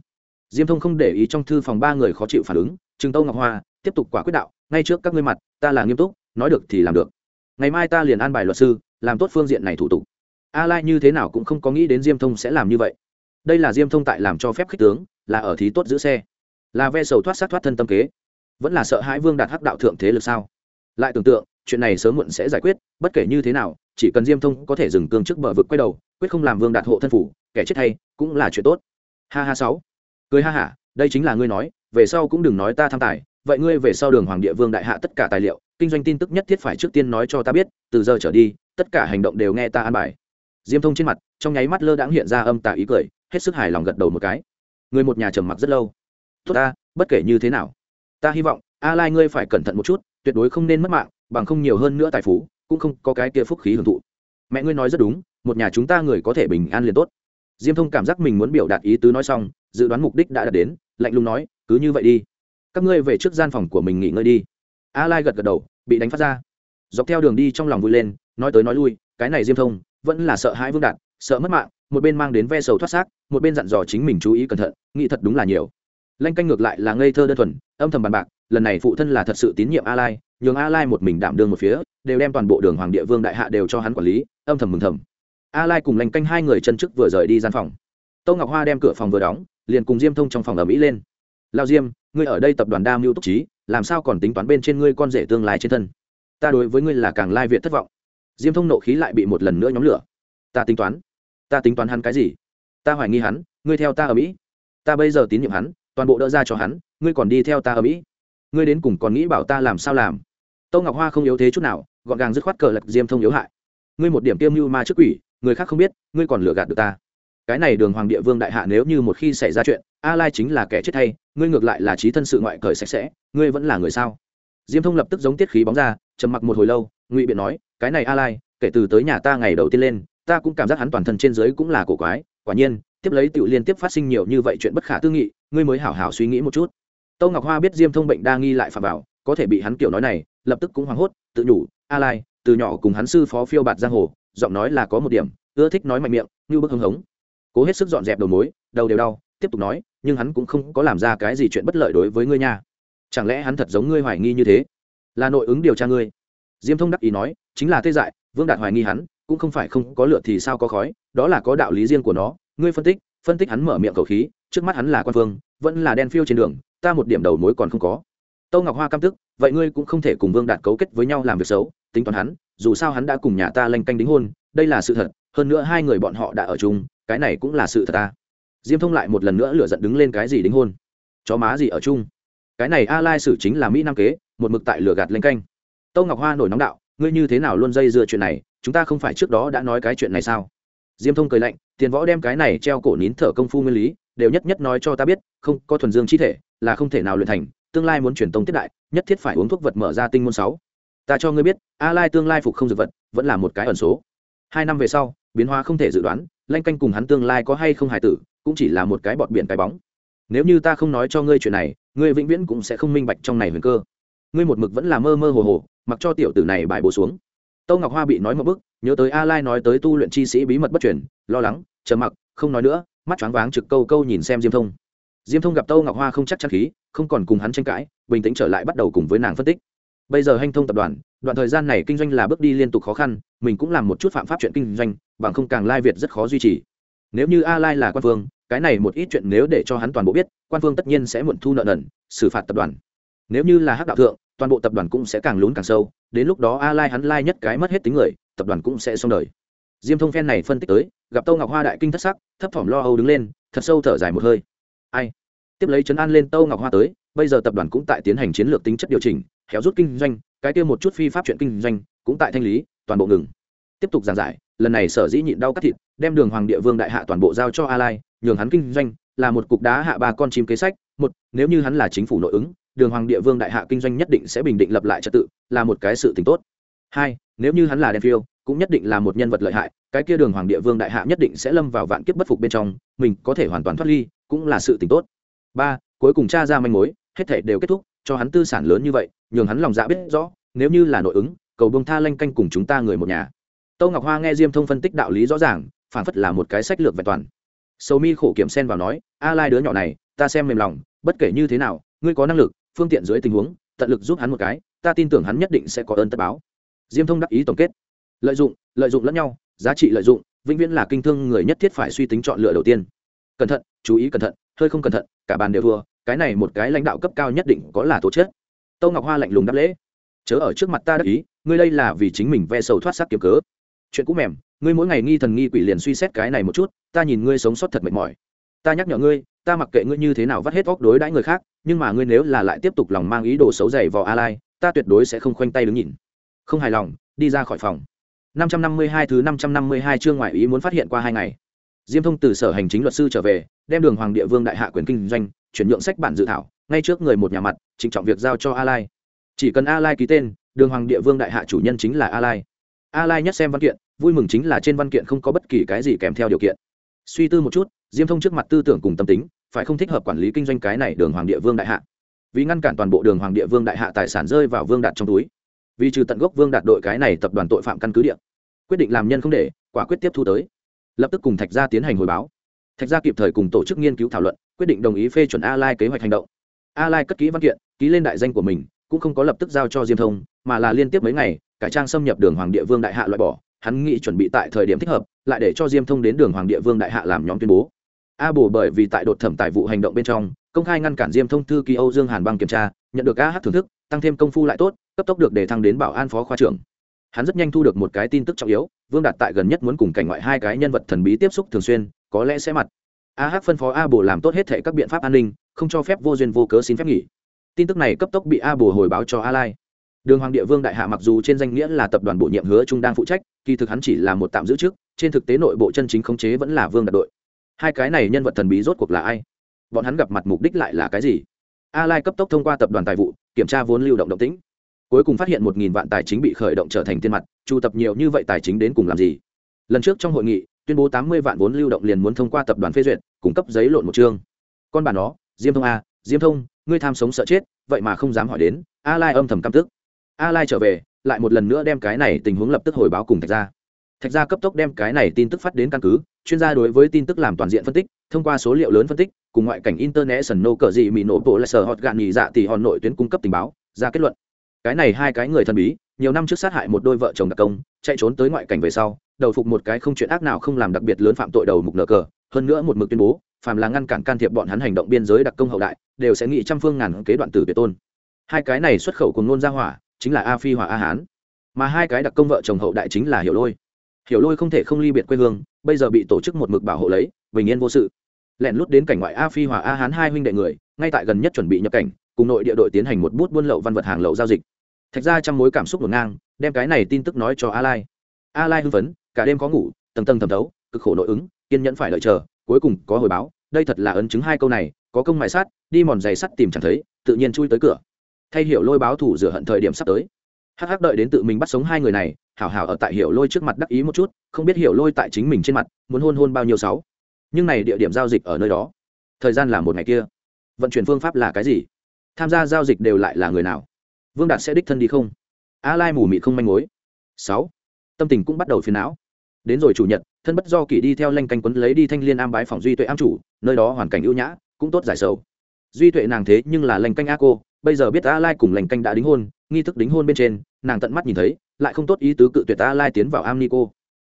Diêm thông không để ý trong thư phòng ba người khó chịu phản ứng, trừng tâu ngọc hoa, tiếp tục quả quyết đạo, ngay trước các ngươi mặt, ta là nghiêm túc, nói được thì làm được. Ngày mai ta liền an bài luật sư, làm tốt phương diện này thủ tục. A lai như thế nào cũng không có nghĩ đến diêm thông sẽ làm như vậy. Đây là diêm thông tại làm cho phép khích tướng, là ở thí tốt giữ xe là ve sầu thoát sát thoát thân tâm kế. Vẫn là sợ hãi vương đạt hắc đạo thượng thế lực sao? Lại tưởng tượng, chuyện này sớm muộn sẽ giải quyết, bất kể như thế nào, chỉ cần diêm thông có thể dừng cương trước bờ vực quay đầu, quyết không làm vương đạt hộ thân phủ, kẻ chết hay, cũng là chuyện tốt. Ha ha sáu. Cười ha hả, đây chính là ngươi nói, về sau cũng đừng nói ta tham tài, vậy ngươi về sau đường hoàng địa vương đại hạ tất cả tài liệu, kinh doanh tin tức nhất thiết phải trước tiên nói cho ta biết, từ giờ trở đi, tất cả hành động đều nghe ta an bài. Diêm thông trên mặt, trong nháy mắt lơ đãng hiện ra âm tà ý cười, hết sức hài lòng gật đầu một cái. Người một nhà trầm mặc rất lâu tốt ta, bất kể như thế nào. Ta hy vọng, a lai ngươi phải cẩn thận một chút, tuyệt đối không nên mất mạng, bằng không nhiều hơn nữa tài phú, cũng không có cái kia phúc khí hưởng thụ. Mẹ ngươi nói rất đúng, một nhà chúng ta người có thể bình an liền tốt. Diêm thông cảm giác mình muốn biểu đạt ý tứ nói xong, dự đoán mục đích đã đạt đến, lạnh lùng nói, cứ như vậy đi. Các ngươi về trước gian phòng của mình nghỉ ngơi đi. A lai gật gật đầu, bị đánh phát ra. Dọc theo đường đi trong lòng vui lên, nói tới nói lui, cái này diêm thông, vẫn là sợ hãi vương đạt sợ mất mạng, một bên mang đến ve sầu thoát xác, một bên dặn dò chính mình chú ý cẩn thận, nghĩ thật đúng là nhiều lanh canh ngược lại là ngây thơ đơn thuần, âm thầm bàn bạc, lần này phụ thân là thật sự tín nhiệm a lai, nhường a lai một mình đảm đương một phía, đều đem toàn bộ đường hoàng địa vương đại hạ đều cho hắn quản lý, âm thầm mừng thầm. A lai cùng lanh canh hai người chân chức vừa rời đi gian phòng. Tô ngọc hoa đem cửa phòng vừa đóng, liền cùng diêm thông trong phòng ở mỹ lên. Lao diêm, ngươi ở đây tập đoàn đa mưu túc trí, làm sao còn tính toán bên trên ngươi con rể tương lai trên thân? Ta đối với ngươi là càng lai việt thất vọng. Diêm thông nộ khí lại bị một lần nữa nhóm lửa. Ta tính toán, ta tính toán hắn cái gì? Ta hoài nghi hắn, ngươi theo ta ở mỹ. Ta bây giờ tín nhiệm hắn toàn bộ đỡ ra cho hắn, ngươi còn đi theo ta ở mỹ. Ngươi đến cùng còn nghĩ bảo ta làm sao làm? Tâu ngọc hoa không yếu thế chút nào, gọn gàng dứt khoát cờ lật diêm thông yếu hại. Ngươi một điểm tiêm mưu ma trước quỷ, người khác không biết, ngươi còn lừa gạt được ta. Cái này đường hoàng địa vương đại hạ nếu như một khi xảy ra chuyện, a lai chính là kẻ chết thay, ngươi ngược lại là trí thân sự ngoại cởi sạch sẽ, ngươi vẫn là người sao? Diêm thông lập tức giống tiết khí bóng ra, trầm mặc một hồi lâu, ngụy biện nói, cái này a lai, kể từ tới nhà ta ngày đầu tiên lên, ta cũng cảm giác hắn toàn thân trên dưới cũng là cổ quái, quả nhiên tiếp lấy tự liên tiếp phát sinh nhiều như vậy chuyện bất khả tư nghị, ngươi mới hảo hảo suy nghĩ một chút. Tâu ngọc hoa biết diêm thông bệnh đa nghi lại phạm vào, có thể bị hắn kiểu nói này, lập tức cũng hoảng hốt, tự nhủ, a lai, từ nhỏ cùng hắn sư phó phiêu bạt giang hồ, giọng nói là có một điểm, ưa thích nói mạnh miệng, như bức hưng hống. Cố hết sức dọn dẹp đầu mối, đầu đều đau, tiếp tục nói, nhưng hắn cũng không có làm ra cái gì chuyện bất lợi đối với ngươi nha. Chẳng lẽ hắn thật giống ngươi hoài nghi như thế? Là nội ứng điều tra ngươi. Diêm thông đắc ý nói, chính là tê dại, vương đạt hoài nghi hắn, cũng không phải không có lựa thì sao có khói, đó là có đạo lý riêng của nó ngươi phân tích phân tích hắn mở miệng cầu khí, trước mắt hắn là quan phương, vẫn là đen phiêu trên đường, ta một điểm đầu mối còn không có. Tâu ngọc hoa căm tức, vậy ngươi cũng không thể cùng vương đạt cấu kết với nhau làm việc xấu, tính toán hắn, dù sao hắn đã cùng nhà ta lanh canh đính hôn, đây là sự thật, hơn nữa hai người bọn họ đã ở chung, cái này cũng là sự thật ta. Diêm thông lại một lần nữa lựa giận đứng lên cái gì đính hôn? Chó má gì ở chung? Cái này a lai xử chính là mỹ nam kế, một mực tại lửa gạt lanh canh. Tâu ngọc hoa nổi nóng đạo, ngươi như thế nào luôn dây dưa chuyện này, chúng ta không phải trước đó đã nói cái chuyện này sao? Diêm thông cười lạnh tiền võ đem cái này treo cổ nín thở công phu nguyên lý, đều nhất nhất nói cho ta biết, không có thuần dương chi thể, là không thể nào luyện thành, tương lai muốn truyền tông tiếp đại, nhất thiết phải uống thuốc vật mở ra tinh môn sáu. Ta cho ngươi biết, a lai tương lai phục không dược vật, vẫn là một cái ẩn số. Hai năm về sau, biến hóa không thể dự đoán, lanh canh cùng hắn tương lai có hay không hài tử, cũng chỉ là một cái bọt biển cái bóng. Nếu như ta không nói cho ngươi chuyện này, ngươi vĩnh viễn cũng sẽ không minh bạch trong này huyền cơ. Ngươi một mực vẫn là mơ mơ hồ hồ, mặc cho tiểu tử này bài bổ xuống tâu ngọc hoa bị nói một bức, nhớ tới a lai nói tới tu luyện chi sĩ bí mật bất truyền, lo lắng chờ mặc, không nói nữa, mắt choáng váng trực câu câu nhìn xem diêm thông. Diêm thông gặp tâu ngọc hoa không chắc chắn khí, không còn cùng hắn tranh cãi, bình tĩnh trở lại bắt đầu cùng với nàng phân tích. Bây giờ hanh thông tập đoàn, đoạn thời gian này kinh doanh là bước đi liên tục khó khăn, mình cũng làm một chút phạm pháp chuyện kinh doanh, bằng không càng lai việt rất khó duy trì. Nếu như a lai là quan phương cái này một ít chuyện nếu để cho hắn toàn bộ biết, quan phương tất nhiên sẽ muộn thu nợ nần, xử phạt tập đoàn. Nếu như là hắc đạo thượng toàn bộ tập đoàn cũng sẽ càng lún càng sâu, đến lúc đó a lai hắn lai nhất cái mất hết tính người, tập đoàn cũng sẽ xong đời. Diêm thông phen này phân tích tới, gặp tâu ngọc hoa đại kinh thất sắc, thấp thỏm lo âu đứng lên, thật sâu thở dài một hơi. Ai? Tiếp lấy chấn an lên tâu ngọc hoa tới, bây giờ tập đoàn cũng tại tiến hành chiến lược tính chất điều chỉnh, khéo rút kinh doanh, cái kia một chút phi pháp chuyện kinh doanh, cũng tại thanh lý, toàn bộ ngừng. Tiếp tục giảng giải, lần này sở dĩ nhịn đau cắt thịt, đem đường hoàng địa vương đại hạ toàn bộ giao cho a lai, nhường hắn kinh doanh, là một cục đá hạ ba con chim kế sách, một, nếu như hắn là chính phủ nội ứng đường hoàng địa vương đại hạ kinh doanh nhất định sẽ bình định lập lại trật tự, là một cái sự t tốt. Hai, nếu như hắn là đen phiêu, cũng nhất định là một nhân vật lợi hại, cái kia đường hoàng địa vương đại hạ nhất định sẽ lâm vào vạn kiếp bất phục bên trong, mình có thể hoàn toàn thoát ly, cũng là sự t tốt. Ba, cuối cùng cha ra manh mối, hết thể đều kết thúc, cho hắn tư sản lớn như vậy, nhường hắn lòng dạ biết rõ, nếu như là nội ứng, cầu bông tha lanh canh cùng chúng ta người một nhà. Tâu ngọc hoa nghe diêm thông phân tích đạo lý rõ ràng phản phất là một cái sách lược vẹn toàn. Sầu mi khổ kiểm sen vào nói, a lai đứa nhỏ này, ta xem mềm lòng, bất kể như thế nào, ngươi có năng lực phương tiện dưới tình huống, tận lực giúp hắn một cái, ta tin tưởng hắn nhất định sẽ có ơn tất báo. Diêm thông đắc ý tổng kết. Lợi dụng lợi dụng lẫn nhau, giá trị lợi dụng, vĩnh viễn là kinh thương người nhất thiết phải suy tính chọn lựa đầu tiên. Cẩn thận, chú ý cẩn thận, hơi không cẩn thận, cả bàn đều thua, cái này một cái lãnh đạo cấp cao nhất định có là tổ chức tâu ngọc hoa lạnh lùng đáp lễ. Chớ ở trước mặt ta đắc ý, ngươi đây là vì chính mình ve sầu thoát sắc kiếm cớ. Chuyện cũ mềm, ngươi mỗi ngày nghi thần nghi quỷ liền suy xét cái này một chút, ta nhìn ngươi sống sót thật mệt mỏi. Ta nhắc nhở ngươi ta mặc kệ ngươi như thế nào vắt hết óc đối đãi người khác, nhưng mà ngươi nếu là lại tiếp tục lòng mang ý đồ xấu dày vào a lai ta tuyệt đối sẽ không khoanh tay đứng nhìn. Không hài lòng, đi ra khỏi phòng. 552 thứ 552 chương ngoại ý muốn phát hiện qua hai ngày. Diêm thông từ sở hành chính luật sư trở về, đem đường hoàng địa vương đại hạ quyền kinh doanh, chuyển nhượng sách bản dự thảo, ngay trước người một nhà mặt, trịnh trọng việc giao cho a lai chỉ cần a lai ký tên, đường hoàng địa vương đại hạ chủ nhân chính là a lai a lai nhất xem văn kiện, vui mừng chính là trên văn kiện không có bất kỳ cái gì kèm theo điều kiện suy tư một chút, diêm thông trước mặt tư tưởng cùng tâm tính, phải không thích hợp quản lý kinh doanh cái này đường hoàng địa vương đại hạ? Vì ngăn cản toàn bộ đường hoàng địa vương đại hạ tài sản rơi vào vương đạt trong túi. Vì trừ tận gốc vương đạt đội cái này tập đoàn tội phạm căn cứ địa. Quyết định làm nhân không để, quả quyết tiếp thu tới. Lập tức cùng thạch gia tiến hành hồi báo. Thạch gia kịp thời cùng tổ chức nghiên cứu thảo luận, quyết định đồng ý phê chuẩn a lai kế hoạch hành động. A lai cất ký văn kiện, ký lên đại danh của mình, cũng không có lập tức giao cho diêm thông, mà là liên tiếp mấy ngày, cải trang xâm nhập đường hoàng địa vương đại hạ loại bỏ, hắn nghĩ chuẩn bị tại thời điểm thích hợp lại để cho diêm thông đến đường hoàng địa vương đại hạ làm nhóm tuyên bố. A bồ bởi vì tại đột thẩm tài vụ hành động bên trong, công khai ngăn cản diêm thông thư ký âu dương hàn băng kiểm tra, nhận được a hát thưởng thức, tăng thêm công phu lại tốt, cấp tốc được đề thăng đến bảo an phó khoa trưởng. Hắn rất nhanh thu được một cái tin tức trọng yếu, vương đạt tại gần nhất muốn cùng cảnh ngoại hai cái nhân vật thần bí tiếp xúc thường xuyên, có lẽ sẽ mặt. A hát phân phó a bồ làm tốt hết thệ các biện pháp an ninh, không cho phép vô duyên vô cớ xin phép nghỉ. Tin tức này cấp tốc bị a bồ hồi báo cho a lai đường hoàng địa vương đại hạ mặc dù trên danh nghĩa là tập đoàn bổ nhiệm hứa trung đang phụ trách, kỳ thực hắn chỉ là một tạm giữ chức trên thực tế nội bộ chân chính khống chế vẫn là vương đạt đội. Hai cái này nhân vật thần bí rốt cuộc là ai? Bọn hắn gặp mặt mục đích lại là cái gì? A lai cấp tốc thông qua tập đoàn tài vụ, kiểm tra vốn lưu động động tĩnh. Cuối cùng phát hiện một nghìn vạn tài chính bị khởi động trở thành tiền mặt, chu tập nhiều như vậy tài chính đến cùng làm gì? Lần trước trong hội nghị, tuyên bố tám mươi vạn vốn lưu động liền muốn thông qua tập đoàn phê duyệt, cung cấp giấy lộn một chương. Con bà nó, diêm thông a, diêm thông, ngươi tham sống sợ chết, vậy mà không dám hỏi đến a lai âm thầm căm tức a lai trở về, lại một lần nữa đem cái này tình huống lập tức hồi báo cùng thạch gia. Thạch gia cấp tốc đem cái này tin tức phát đến căn cứ, chuyên gia đối với tin tức làm toàn diện phân tích, thông qua số liệu lớn phân tích, cùng ngoại cảnh International nô cờ gì mỹ nổ bộ lại sở hot gạn nghỉ dạ thì hòn nội tuyến cung cấp tình báo, ra kết luận. Cái này hai cái người thần bí, nhiều năm trước sát hại một đôi vợ chồng đặc công, chạy trốn tới ngoại cảnh về sau, đầu phục một cái không chuyện ác nào không làm đặc biệt lớn phạm tội đầu mục nợ cờ, hơn nữa một mực tuyên bố, phàm là ngăn cản can thiệp bọn hắn hành động biên giới đặc công hậu đại, đều sẽ nghị trăm phương ngàn kế đoạn tử tuyệt tôn. Hai cái này xuất khẩu cùng nôn ra hỏa chính là a phi hòa a hán. Mà hai cái đặc công vợ chồng hậu đại chính là hiểu lôi. Hiểu lôi không thể không ly biệt quê hương, bây giờ bị tổ chức một mực bảo hộ lấy, bình yên vô sự. Lẹn lút đến cảnh ngoại a phi hòa a hán hai huynh đệ người, ngay tại gần nhất chuẩn bị nhập cảnh, cùng nội địa đội tiến hành một bút buôn lậu văn vật hàng lậu giao dịch. Thạch ra trong mối cảm xúc ngổn ngang, đem cái này tin tức nói cho a lai a lai hưng phấn, cả đêm có ngủ, tầng tầng thầm thấu, cực khổ nội ứng, kiên nhẫn phải đợi chờ, cuối cùng có hồi báo, đây thật là ấn chứng hai câu này, có công mại sát, đi mòn giày sắt tìm chẳng thấy, tự nhiên chui tới cửa thay hiểu lôi báo thủ rửa hận thời điểm sắp tới. Hắc hắc đợi đến tự mình bắt sống hai người này, hảo hảo ở tại hiểu lôi trước mặt đắc ý một chút, không biết hiểu lôi tại chính mình trên mặt muốn hôn hôn bao nhiêu sáu. Nhưng này địa điểm giao dịch ở nơi đó, thời gian là một ngày kia. Vận chuyển phương pháp là cái gì? Tham gia giao dịch đều lại là người nào? Vương đạt sẽ đích thân đi không? A lai mù mị không manh mối. Sáu. Tâm tình cũng bắt đầu phiền não. Đến rồi chủ nhật, thân bất do kỷ đi theo lanh canh quấn lấy đi thanh liên am bái phòng duy tuệ am chủ, nơi đó hoàn cảnh ưu nhã, cũng tốt giải sầu. Duy tuệ nàng thế nhưng là lanh canh a cô bây giờ biết a lai cùng lành canh đã đính hôn, nghi thức đính hôn bên trên, nàng tận mắt nhìn thấy, lại không tốt ý tứ cự tuyệt a lai tiến vào am ni cô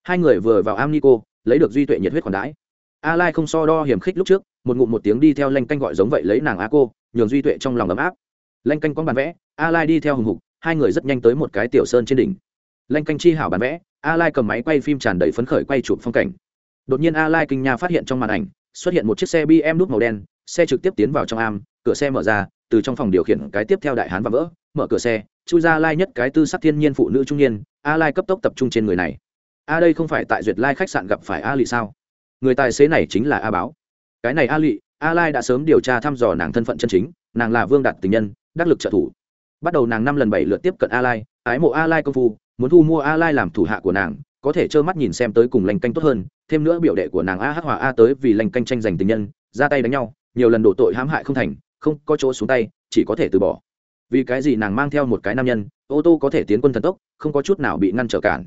hai người vừa vào am ni cô lấy được duy tuệ nhiệt huyết còn đãi. A lai không so đo hiểm khích lúc trước, một ngụm một tiếng đi theo lanh canh gọi giống vậy lấy nàng a cô, nhường duy tuệ trong lòng ấm áp. Lanh canh quăng bàn vẽ, a lai đi theo hùng hục, hai người rất nhanh tới một cái tiểu sơn trên đỉnh. Lanh canh chi hảo bàn vẽ, a lai cầm máy quay phim tràn đầy phấn khởi quay chụp phong cảnh. Đột nhiên a lai kinh nha phát hiện trong màn ảnh, xuất hiện một chiếc xe bm nút màu đen, xe trực tiếp tiến vào trong am, cửa xe mở ra từ trong phòng điều khiển cái tiếp theo đại hán và vỡ, mở cửa xe, chui ra lai nhất cái tư sắc thiên nhiên phụ nữ trung niên, a lai cấp tốc tập trung trên người này. A đây không phải tại duyệt lai khách sạn gặp phải a lị sao? Người tài xế này chính là a báo. Cái này a lị, a lai đã sớm điều tra thăm dò nàng thân phận chân chính, nàng là vương đạt tình nhân, đắc lực trợ thủ. Bắt đầu nàng năm lần bảy lượt tiếp cận a lai, ái mộ a lai công phu, muốn thu mua a lai làm thủ hạ của nàng, có thể trơ mắt nhìn xem tới cùng lành canh tốt hơn, thêm nữa biểu đệ của nàng a hắc hòa a tới vì lành canh tranh giành tình nhân, ra tay đánh nhau, nhiều lần đổ tội hãm hại không thành không có chỗ xuống tay, chỉ có thể từ bỏ. Vì cái gì nàng mang theo một cái nam nhân, ô tô có thể tiến quân thần tốc, không có chút nào bị ngăn trở cản.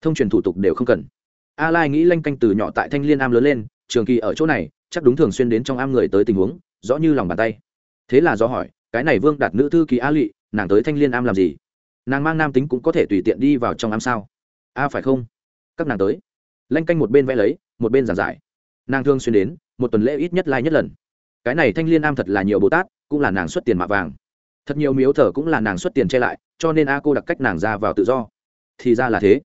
Thông truyền thủ tục đều không cần. A lai nghĩ lanh canh từ nhỏ tại thanh liên am lớn lên, trường kỳ ở chỗ này, chắc đúng thường xuyên đến trong am người tới tình huống, rõ như lòng bàn tay. Thế là do hỏi, cái này vương đạt nữ thư ký a lụy nàng tới thanh liên am làm gì? Nàng mang nam tính cũng có thể tùy tiện đi vào trong am sao? A phải không? Các nàng tới. Lanh canh một bên vẽ lấy, một bên giảng giải. Nàng thường xuyên đến, một tuần lễ ít nhất lai nhất lần cái này thanh liên am thật là nhiều bồ tát, cũng là nàng xuất tiền mạ vàng. Thật nhiều miếu thờ cũng là nàng xuất tiền che lại, cho nên a cô đặt cách nàng ra vào tự do. Thì ra là thế.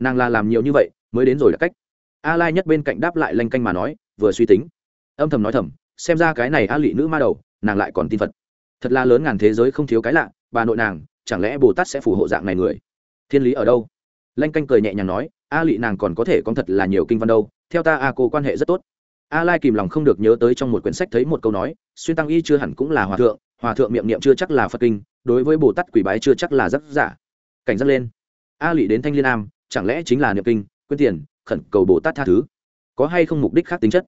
Nàng là làm nhiều như vậy, mới đến rồi đặt cách. A lai nhất bên cạnh đáp lại lanh canh mà nói, vừa suy tính. Âm thầm nói thầm, xem ra cái này a lị nữ ma đầu, nàng lại còn tin phật. Thật là lớn ngàn thế giới không thiếu cái lạ, bà nội nàng, chẳng lẽ bồ tát sẽ phù hộ dạng này người? Thiên lý ở đâu? Lanh canh cười nhẹ nhàng nói, a lị nàng còn có thể con thật là nhiều kinh văn đâu, theo ta a cô quan hệ rất tốt a lai kìm lòng không được nhớ tới trong một quyển sách thấy một câu nói, xuyên tăng y chưa hẳn cũng là hòa thượng hòa thượng miệng niệm chưa chắc là phật kinh, đối với bồ tát quỷ bái chưa chắc là rất giả. Cảnh giác lên. A lị đến thanh liên nam chẳng lẽ chính là niệm kinh quyên tiền, khẩn cầu bồ tát tha thứ? Có hay không mục đích khác tính chất?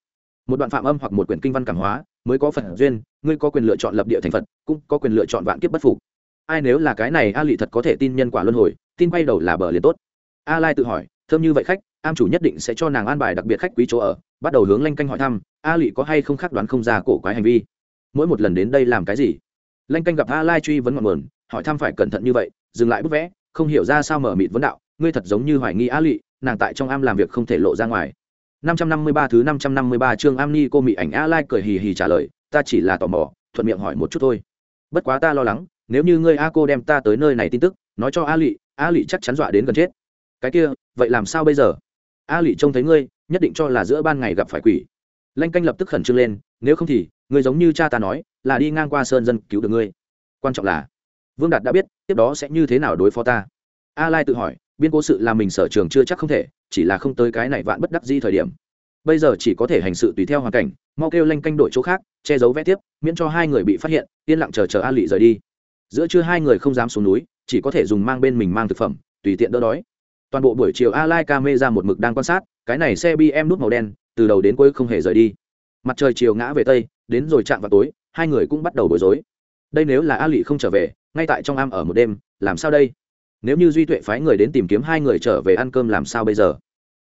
Một đoạn phạm âm hoặc một quyển kinh văn cảm hóa, mới có phật duyên, ngươi có quyền lựa chọn lập địa thành phật, cũng có quyền lựa chọn vạn kiếp bất phục. Ai nếu là cái này, a lị thật có thể tin nhân quả luân hồi, tin quay đầu là bờ liền tốt. A lai tự hỏi, thơm như vậy khách, am chủ nhất định sẽ cho nàng an bài đặc biệt khách quý chỗ ở bắt đầu hướng lanh canh hỏi thăm, a lị có hay không khác đoán không ra cổ quái hành vi? Mỗi một lần đến đây làm cái gì? Lanh canh gặp a lai truy vấn ngọn nguồn, hỏi thăm phải cẩn thận như vậy, dừng lại bức vẽ, không hiểu ra sao mở mịt vấn đạo, ngươi thật giống như hoài nghi a lị, nàng tại trong am làm việc không thể lộ ra ngoài. 553 thứ 553 chương am ni cô mị ảnh a lai cười hì hì trả lời, ta chỉ là tò mò, thuận miệng hỏi một chút thôi. Bất quá ta lo lắng, nếu như ngươi a cô đem ta tới nơi này tin tức, nói cho a lị a lị chắc chắn dọa đến gần chết. Cái kia, vậy làm sao bây giờ? A lị trông thấy ngươi nhất định cho là giữa ban ngày gặp phải quỷ. Lanh canh lập tức khẩn trương lên, nếu không thì, người giống như cha ta nói, là đi ngang qua sơn dân cứu được ngươi. Quan trọng là, vương đạt đã biết, tiếp đó sẽ như thế nào đối phó ta. A lai tự hỏi, biên cố sự là mình sở trường chưa chắc không thể, chỉ là không tới cái này vạn bất đắc di thời điểm. Bây giờ chỉ có thể hành sự tùy theo hoàn cảnh, mau kêu lanh canh đổi chỗ khác, che giấu vẽ tiếp, miễn cho hai người bị phát hiện, yên lặng chờ chờ a lị rời đi. Giữa trưa hai người không dám xuống núi, chỉ có thể dùng mang bên mình mang thực phẩm, tùy tiện đỡ đói. Toàn bộ buổi chiều a lai ca mê ra một mực đang quan sát cái này xe bm nút màu đen, từ đầu đến cuối không hề rời đi. Mặt trời chiều ngã về tây, đến rồi chạm vào tối, hai người cũng bắt đầu bối rối. Đây nếu là a lị không trở về, ngay tại trong am ở một đêm, làm sao đây? Nếu như duy tuệ phái người đến tìm kiếm hai người trở về ăn cơm làm sao bây giờ?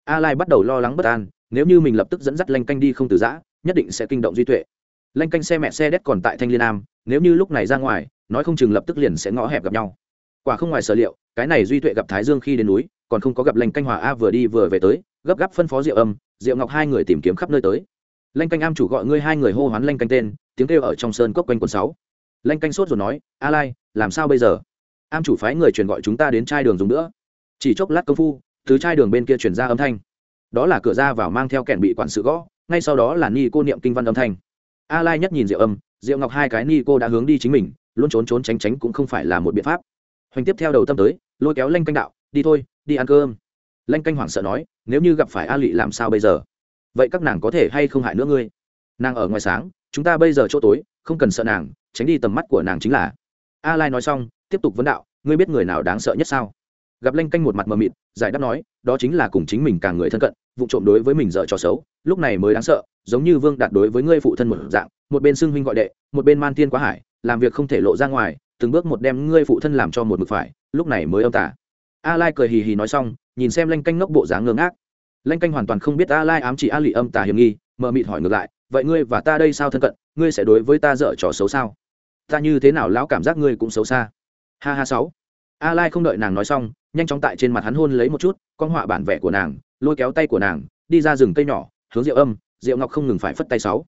A lai bắt đầu lo lắng bất an, nếu như mình lập tức dẫn dắt lanh canh đi không từ giã, nhất định sẽ kinh động duy tuệ. Lanh canh xe mẹ xe đét còn tại thanh liên nam nếu như lúc này ra ngoài, nói không chừng lập tức liền sẽ ngõ hẹp gặp nhau. Quả không ngoài sở liệu, cái này duy tuệ gặp thái dương khi đến núi, còn không có gặp lanh canh hòa a vừa đi vừa về tới gấp gáp phân phó diệu âm, diệu ngọc hai người tìm kiếm khắp nơi tới. Lanh canh am chủ gọi ngươi hai người hô hoán lanh canh tên, tiếng kêu ở trong sơn cốc quanh quần sáu. Lanh canh sốt rồi nói, a lai, làm sao bây giờ? Am chủ phái người truyền gọi chúng ta đến trai đường dùng nữa. Chỉ chốc lát công phu, từ trai đường bên kia truyền ra âm thanh. Đó là cửa ra vào mang theo kẻn bị quản sự gõ, ngay sau đó là ni cô niệm kinh văn âm thanh. A lai nhất nhìn diệu âm, diệu ngọc hai cái ni cô đã hướng đi chính mình, luôn trốn trốn tránh tránh cũng không phải là một biện pháp. Hoành tiếp theo đầu tâm tới, lôi kéo lanh canh đạo, đi thôi, đi ăn cơm. Lanh canh hoảng sợ nói nếu như gặp phải a lị làm sao bây giờ? Vậy các nàng có thể hay không hại nữa ngươi? Nàng ở ngoài sáng, chúng ta bây giờ chỗ tối, không cần sợ nàng, tránh đi tầm mắt của nàng chính là. A lai nói xong, tiếp tục vấn đạo, ngươi biết người nào đáng sợ nhất sao? Gặp lanh canh một mặt mờ mịt, giải đáp nói, đó chính là cùng chính mình càng người thân cận, vụ trộm đối với mình dở trò xấu, lúc này mới đáng sợ, giống như vương đạt đối với ngươi phụ thân một dạng, một bên xưng huynh gọi đệ, một bên man tiên quá hải, làm việc không thể lộ ra ngoài, từng bước một đem ngươi phụ thân làm cho một mực phải, lúc này mới âm tả a lai cười hì hì nói xong, nhìn xem lanh canh ngốc bộ dáng ngơ ngác. Lanh canh hoàn toàn không biết a lai ám chỉ a lị âm tà hiểm nghi mờ mịt hỏi ngược lại, vậy ngươi và ta đây sao thân cận, ngươi sẽ đối với ta dở trò xấu sao? Ta như thế nào lão cảm giác ngươi cũng xấu xa? Ha ha sáu. A lai không đợi nàng nói xong, nhanh chóng tại trên mặt hắn hôn lấy một chút, con họa bản vẽ của nàng, lôi kéo tay của nàng, đi ra rừng cây nhỏ, hướng rượu âm, rượu ngọc không ngừng phải phất tay sáu.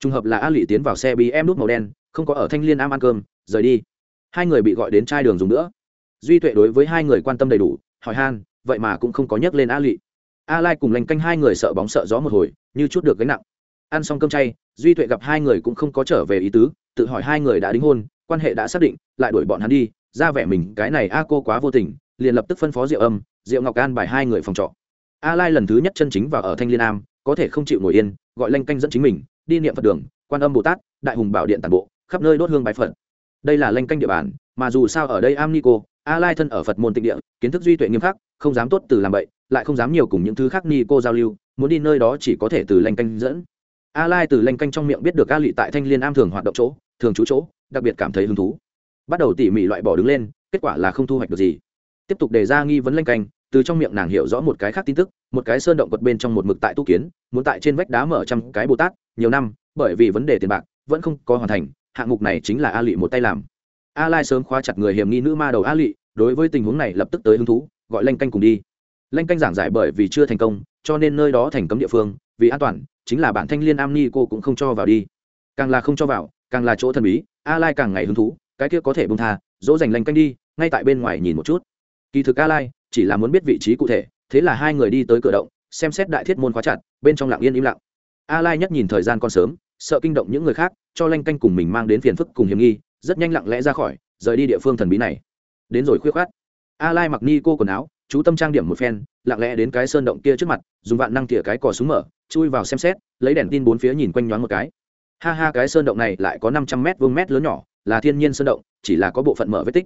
Trùng hợp là a lị tiến vào xe bí em nút màu đen, không có ở thanh liên am ăn cơm, rời đi. Hai người bị gọi đến trai đường dùng nữa duy tuệ đối với hai người quan tâm đầy đủ, hỏi han, vậy mà cũng không có nhắc lên a lụy a lai cùng lành canh hai người sợ bóng sợ gió một hồi, như chút được gánh nặng. Ăn xong cơm chay, duy tuệ gặp hai người cũng không có trở về ý tứ, tự hỏi hai người đã đính hôn, quan hệ đã xác định, lại đuổi bọn hắn đi, ra vẻ mình, cái này a cô quá vô tình, liền lập tức phân phó diệu âm, diệu ngọc an bài hai người phòng trọ. A lai lần thứ nhất chân chính vào ở thanh liên nam có thể không chịu ngồi yên, gọi lanh canh dẫn chính mình, đi niệm phật đường, quan âm bồ tát, đại hùng bảo điện tàn bộ, khắp nơi đốt hương bái phật. Đây là lanh canh địa bàn, mà dù sao ở đây am ni cô a lai thân ở phật môn tịnh địa, kiến thức duy tuệ nghiêm khắc, không dám tốt từ làm bậy, lại không dám nhiều cùng những thứ khác ni cô giao lưu, muốn đi nơi đó chỉ có thể từ lanh canh dẫn. A lai từ lanh canh trong miệng biết được a lị tại thanh liên am thường hoạt động chỗ, thường trú chỗ, đặc biệt cảm thấy hứng thú. Bắt đầu tỉ mỉ loại bỏ đứng lên, kết quả là không thu hoạch được gì. Tiếp tục đề ra nghi vấn lanh canh, từ trong miệng nàng hiểu rõ một cái khác tin tức, một cái sơn động quật bên trong một mực tại tu kiến, muốn tại trên vách đá mở trăm cái bồ tát, nhiều năm, bởi vì vấn đề tiền bạc, vẫn không có hoàn thành, hạng mục này chính là a lị một tay làm a lai sớm khóa chặt người hiểm nghi nữ ma đầu a lị, đối với tình huống này lập tức tới hứng thú, gọi lanh canh cùng đi. Lanh canh giảng giải bởi vì chưa thành công, cho nên nơi đó thành cấm địa phương, vì an toàn, chính là bản thanh liên am ni cô cũng không cho vào đi. Càng là không cho vào, càng là chỗ thần bí, a lai càng ngày hứng thú, cái kia có thể bông tha, dỗ dành lanh canh đi, ngay tại bên ngoài nhìn một chút. Kỳ thực a lai chỉ là muốn biết vị trí cụ thể, thế là hai người đi tới cửa động, xem xét đại thiết môn khóa chặt, bên trong lặng yên im lặng. A lai nhất nhìn thời gian còn sớm, sợ kinh động những người khác, cho lanh canh cùng mình mang đến phiền phức cùng hiểm nghi rất nhanh lặng lẽ ra khỏi, rời đi địa phương thần bí này. Đến rồi khuyết khát a lai mặc ni cô quần áo, chú tâm trang điểm một phen, lặng lẽ đến cái sơn động kia trước mặt, dùng vạn năng tỉa cái cò súng mở, chui vào xem xét, lấy đèn tin bốn phía nhìn quanh nhoáng một cái. Ha ha, cái sơn động này lại có năm trăm mét vuông mét lớn nhỏ, là thiên nhiên sơn động, chỉ là có bộ phận mở vết tích.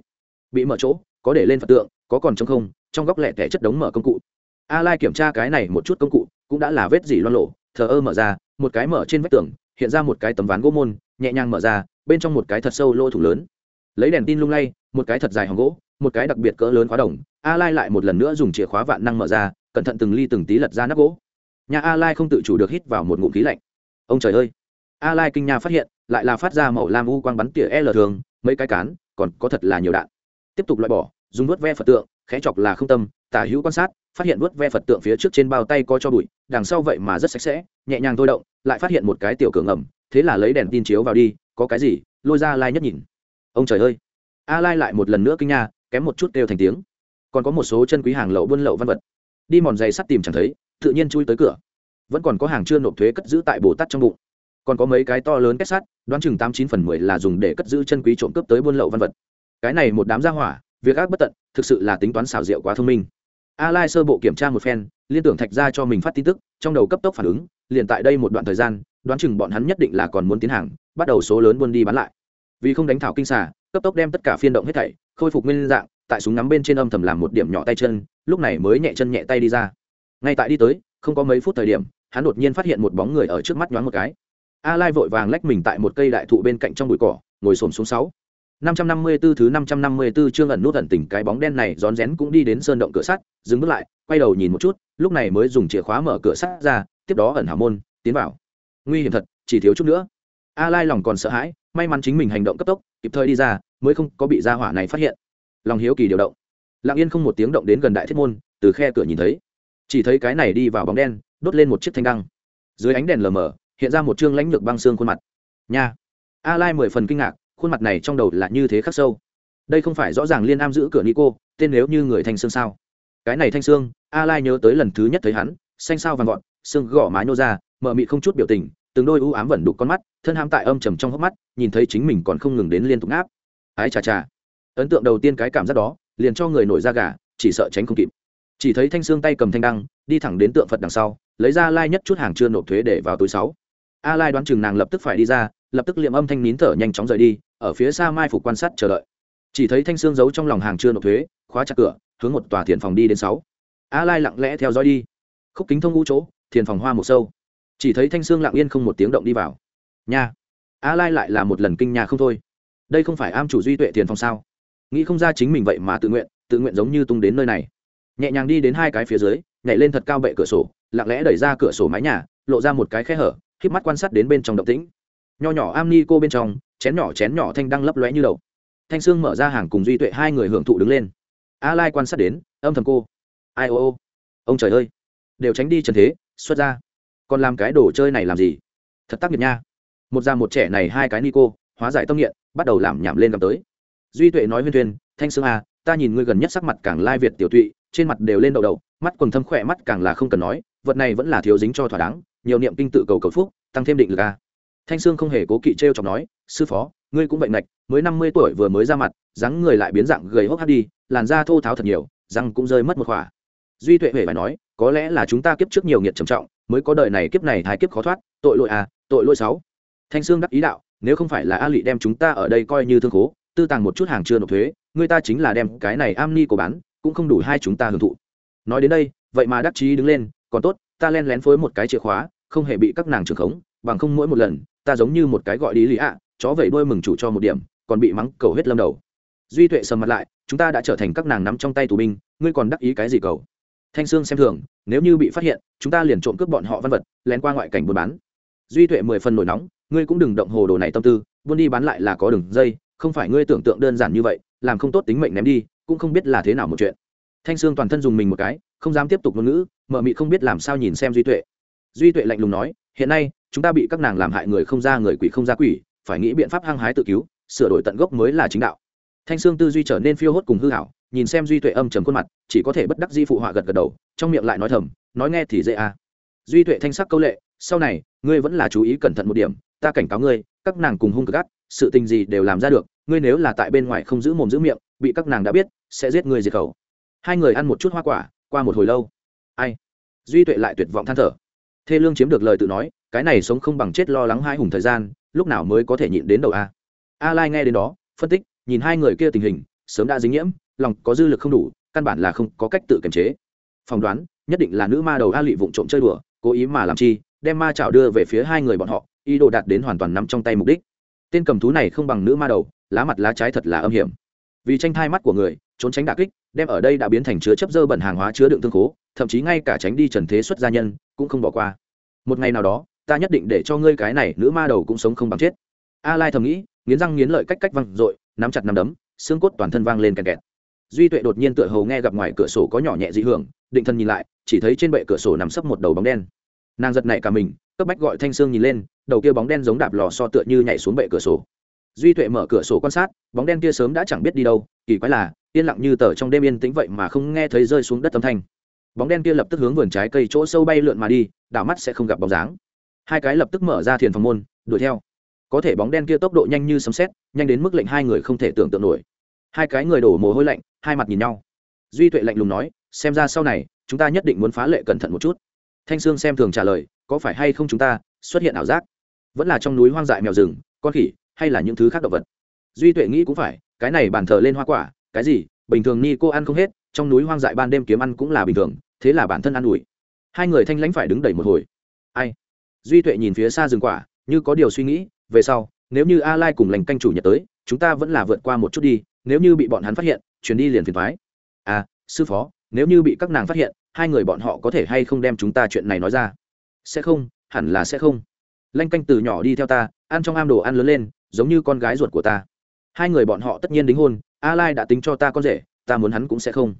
Bị mở chỗ, có để lên phật tượng, có còn trong không, trong góc lẻ tẻ chất đống mở công cụ. A lai kiểm tra cái này một chút công cụ, cũng đã là vết gì loan lộ thờ ơ mở ra, một cái mở trên vách tường, hiện ra một cái tấm ván gỗ môn, nhẹ nhàng mở ra bên trong một cái thật sâu lỗ thủ lớn. Lấy đèn tin lung lay, một cái thật dài hòng gỗ, một cái đặc biệt cỡ lớn khóa đồng a lai lại một lần nữa dùng chìa khóa vạn năng mở ra, cẩn thận từng ly từng tí lật ra nắp gỗ. Nhà a lai không tự chủ được hít vào một ngụm khí lạnh. Ông trời ơi! A lai kinh nha phát hiện, lại là phát ra màu lam u quang bắn tỉa l thường, mấy cái cán, còn có thật là nhiều đạn. Tiếp tục loại bỏ, dùng nuốt ve phật tượng, khẽ chọc là không tâm, tả hữu quan sát, phát hiện nuốt ve phật tượng phía trước trên bao tay có cho bụi, đằng sau vậy mà rất sạch sẽ, nhẹ nhàng thôi động, lại phát hiện một cái tiểu cửa ngầm, thế là lấy đèn tin chiếu vào đi có cái gì? Lôi ra lai nhất nhìn. Ông trời ơi. A lai lại một lần nữa kinh nha, kém một chút đều thành tiếng. Còn có một số chân quý hàng lậu buôn lậu văn vật. Đi mòn giày sắt tìm chẳng thấy, tự nhiên chui tới cửa. Vẫn còn có hàng chưa nộp thuế cất giữ tại bồ tát trong bụng. Còn có mấy cái to lớn kết sắt, đoán chừng tám chín phần mười là dùng để cất giữ chân quý trộm cướp tới buôn lậu văn vật. Cái này một đám gia hỏa, việc ác bất tận, thực sự là tính toán xảo diệu quá thông minh. A lai sơ bộ kiểm tra một phen, liên tưởng thạch ra cho mình phát tin tức, trong đầu cấp tốc phản ứng, liền tại đây một đoạn thời gian đoán chừng bọn hắn nhất định là còn muốn tiến hàng bắt đầu số lớn buôn đi bán lại. Vì không đánh thảo kinh xà cấp tốc đem tất cả phiên động hết thảy khôi phục nguyên dạng tại súng ngắm bên trên âm thầm làm một điểm nhỏ tay chân lúc này mới nhẹ chân nhẹ tay đi ra. Ngay tại đi tới không có mấy phút thời điểm hắn đột nhiên phát hiện một bóng người ở trước mắt nhoáng một cái. A lai vội vàng lách mình tại một cây đại thụ bên cạnh trong bụi cỏ ngồi xổm xuống sáu. 554 thứ 554 chương ẩn nút ẩn tỉnh cái bóng đen này rón rén cũng đi đến sơn động cửa sắt, dừng bước lại, quay đầu nhìn một chút, lúc này mới dùng chìa khóa mở cửa sắt ra, tiếp đó ẩn hảo môn, tiến vào. Nguy hiểm thật, chỉ thiếu chút nữa. A Lai lòng còn sợ hãi, may mắn chính mình hành động cấp tốc, kịp thời đi ra, mới không có bị gia hỏa này phát hiện. Lòng hiếu kỳ điều động. Lặng Yên không một tiếng động đến gần đại thiết môn, từ khe cửa nhìn thấy, chỉ thấy cái này đi vào bóng đen, đốt lên một chiếc thanh đăng. Dưới ánh đèn lờ mờ, hiện ra một trương lãnh lược băng xương khuôn mặt. Nha. A Lai mười phần kinh ngạc, khuôn mặt này trong đầu là như thế khắc sâu đây không phải rõ ràng liên am giữ cửa nico tên nếu như người thanh xương sao cái này thanh xương a lai nhớ tới lần thứ nhất thấy hắn xanh sao vàng gọn xương gõ má nhô ra mờ mị không chút biểu tình, từng đôi u ám vẩn đục con mắt, thân ham tại âm trầm trong hốc mắt, nhìn thấy chính mình còn không ngừng đến liên tục áp ái chà chà. Ấn tượng đầu tiên cái cảm giác đó, liền cho người nổi da gà, chỉ sợ tránh không kịp. Chỉ thấy thanh xương tay cầm thanh đăng, đi thẳng đến tượng phật đằng sau, lấy ra lai nhất chút hàng chưa nộp thuế để vào túi sáu. A lai đoán chừng nàng lập tức phải đi ra, lập tức liệm âm thanh nín thở nhanh chóng rời đi, ở phía xa mai phục quan sát chờ đợi. Chỉ thấy thanh xương giấu trong lòng hàng chưa nộp thuế, khóa chặt cửa, hướng một tòa thiền phòng đi đến sáu. A lai lặng lẽ theo dõi đi. Khúc kính thông ngũ chỗ, thiền phòng hoa một sâu chỉ thấy thanh sương lặng yên không một tiếng động đi vào. Nha! A lai lại là một lần kinh nhà không thôi. Đây không phải am chủ duy tuệ tiền phòng sao? Nghĩ không ra chính mình vậy mà tự nguyện tự nguyện giống như tung đến nơi này. Nhẹ nhàng đi đến hai cái phía dưới, nhảy lên thật cao bệ cửa sổ, lặng lẽ đẩy ra cửa sổ mái nhà, lộ ra một cái khe hở híp mắt quan sát đến bên trong động tĩnh. Nho nhỏ am ni cô bên trong, chén nhỏ chén nhỏ thanh đang lấp lóe như đầu. Thanh sương mở ra hàng cùng duy tuệ hai người hưởng thụ đứng lên. A lai quan sát đến, âm thầm cô. Ai ô ô? Ông trời ơi! Đều tránh đi trần thế, xuất ra còn làm cái đồ chơi này làm gì? Thật tác nghiệp nha. Một già một trẻ này hai cái ni cô hóa giải tâm nghiện, bắt đầu làm nhảm lên cầm tới. Duy tuệ nói huyên thuyên, thanh sương à ta nhìn ngươi gần nhất sắc mặt càng lai việt tiểu tụy, trên mặt đều lên đậu đầu mắt quần thâm khỏe mắt càng là không cần nói, vật này vẫn là thiếu dính cho thỏa đáng, nhiều niệm kinh tự cầu cầu phúc, tăng thêm định lực a thanh sương không hề cố kỵ t r e o chọc nói, sư phó, ngươi cũng bệnh nạch mới năm mươi tuổi vừa mới ra mặt, dáng người lại biến dạng gầy hốc hát đi, làn da thô tháo thật nhiều, răng cũng rơi mất một khỏa. Duy tuệ huệ phải nói, có lẽ là chúng ta kiếp trước nhiều nghiệt trầm trọng mới có đời này kiếp này thái kiếp khó thoát, tội lỗi à tội lỗi sáu. Thanh sương đắc ý đạo, nếu không phải là a lị đem chúng ta ở đây coi như thương khố, tư tàng một chút hàng chưa nộp thuế, người ta chính là đem cái này am ni của bán, cũng không đủ hai chúng ta hưởng thụ. Nói đến đây, vậy mà đắc chí đứng lên, còn tốt, ta len lén phối một cái chìa khóa, không hề bị các nàng trưởng khống, bằng không mỗi một lần, ta giống như một cái gọi đi lý ạ, chó vẩy đuôi mừng chủ cho một điểm, còn bị mắng cầu hết lâm đầu. Duy tuệ sầm mặt lại, chúng ta đã trở thành các nàng nắm trong tay tù binh, ngươi còn đắc ý cái gì cầu? Thanh sương xem thường, nếu như bị phát hiện, chúng ta liền trộm cướp bọn họ văn vật, lén qua ngoại cảnh buôn bán. Duy tuệ mười phần nổi nóng, ngươi cũng đừng động hồ đồ này tâm tư, buôn đi bán lại là có đường dây, không phải ngươi tưởng tượng đơn giản như vậy, làm không tốt tính mệnh ném đi, cũng không biết là thế nào một chuyện. Thanh sương toàn thân dùng mình một cái, không dám tiếp tục ngôn ngữ mợ mị không biết làm sao nhìn xem duy tuệ. Duy tuệ lạnh lùng nói, hiện nay, chúng ta bị các nàng làm hại người không ra người quỷ không ra quỷ, phải nghĩ biện pháp hăng hái tự cứu, sửa đổi tận gốc mới là chính đạo. Thanh sương tư duy trở nên phiêu hốt cùng hư hảo nhìn xem duy tuệ âm trầm khuôn mặt, chỉ có thể bất đắc di phụ họa gật gật đầu, trong miệng lại nói thầm, nói nghe thì dễ à. duy tuệ thanh sắc câu lệ, sau này, ngươi vẫn là chú ý cẩn thận một điểm, ta cảnh cáo ngươi, các nàng cùng hung cực gắt sự tình gì đều làm ra được, ngươi nếu là tại bên ngoài không giữ mồm giữ miệng, bị các nàng đã biết, sẽ giết ngươi diệt khẩu. Hai người ăn một chút hoa quả, qua một hồi lâu. Ai? Duy tuệ lại tuyệt vọng than thở. Thê lương chiếm được lời tự nói, cái này sống không bằng chết lo lắng hai hùng thời gian, lúc nào mới có thể nhịn đến đầu a? A lai nghe đến đó, phân tích, nhìn hai người kia tình hình, sớm đã dính nhiễm lòng có dư lực không đủ, căn bản là không có cách tự kiềm chế. Phỏng đoán, nhất định là nữ ma đầu a lụy vụng trộm chơi đùa, cố ý mà làm chi, đem ma chảo đưa về phía hai người bọn họ, ý đồ đạt đến hoàn toàn nắm trong tay mục đích. Tên cầm thú này không bằng nữ ma đầu, lá mặt lá trái thật là âm hiểm. Vì tranh thai mắt của người, trốn tránh đà kích, đem ở đây đã biến thành chứa chấp dơ bẩn hàng hóa chứa đựng thương khố, thậm chí ngay cả tránh đi trần thế xuất gia nhân, cũng không bỏ qua. Một ngày nào đó, ta nhất định để cho ngươi cái này nữ ma đầu cũng sống không bằng chết. A lai thầm nghĩ, nghiến răng nghiến lợi cách cách văng dội, nắm chặt nắm đấm, xương cốt toàn thân vang lên kẹt kẹt duy tuệ đột nhiên tựa hầu nghe gặp ngoài cửa sổ có nhỏ nhẹ dị hưởng, định thân nhìn lại, chỉ thấy trên bệ cửa sổ nằm sấp một đầu bóng đen. Nàng giật nảy cả mình, cấp bách gọi thanh sương nhìn lên, đầu kia bóng đen giống đạp lò so tựa như nhảy xuống bệ cửa sổ. Duy tuệ mở cửa sổ quan sát, bóng đen kia sớm đã chẳng biết đi đâu, kỳ quái là, yên lặng như tờ trong đêm yên tĩnh vậy mà không nghe thấy rơi xuống đất âm thanh. Bóng đen kia lập tức hướng vườn trái cây chỗ sâu bay lượn mà đi, đảo mắt sẽ không gặp bóng dáng. Hai cái lập tức mở ra thiền phòng môn, đuổi theo. Có thể bóng đen kia tốc độ nhanh như sấm xét nhanh đến mức lệnh hai người không thể tưởng tượng nổi hai cái người đổ mồ hôi lạnh, hai mặt nhìn nhau. Duy tuệ lạnh lùng nói, xem ra sau này, chúng ta nhất định muốn phá lệ cẩn thận một chút. Thanh sương xem thường trả lời, có phải hay không chúng ta xuất hiện ảo giác? Vẫn là trong núi hoang dại mèo rừng, con khỉ, hay là những thứ khác động vật? Duy tuệ nghĩ cũng phải, cái này bàn thờ lên hoa quả, cái gì? Bình thường ni cô ăn không hết, trong núi hoang dại ban đêm kiếm ăn cũng là bình thường, thế là bản thân ăn ủi. Hai người thanh lãnh phải đứng đầy một hồi. Ai? Duy tuệ nhìn phía xa rừng quả, như có điều suy nghĩ, về sau, nếu như a lai cùng lành canh chủ nhật tới, chúng ta vẫn là vượt qua một chút đi nếu như bị bọn hắn phát hiện chuyến đi liền phiền thoái à sư phó, nếu như bị các nàng phát hiện, hai người bọn họ có thể hay không đem chúng ta chuyện này nói ra? Sẽ không, hẳn là sẽ không. Lanh canh từ nhỏ đi theo ta, ăn trong am đồ ăn lớn lên, giống như con gái ruột của ta. Hai người bọn họ tất nhiên đính hôn, a lai đã tính cho ta con rể, ta muốn hắn cũng sẽ không.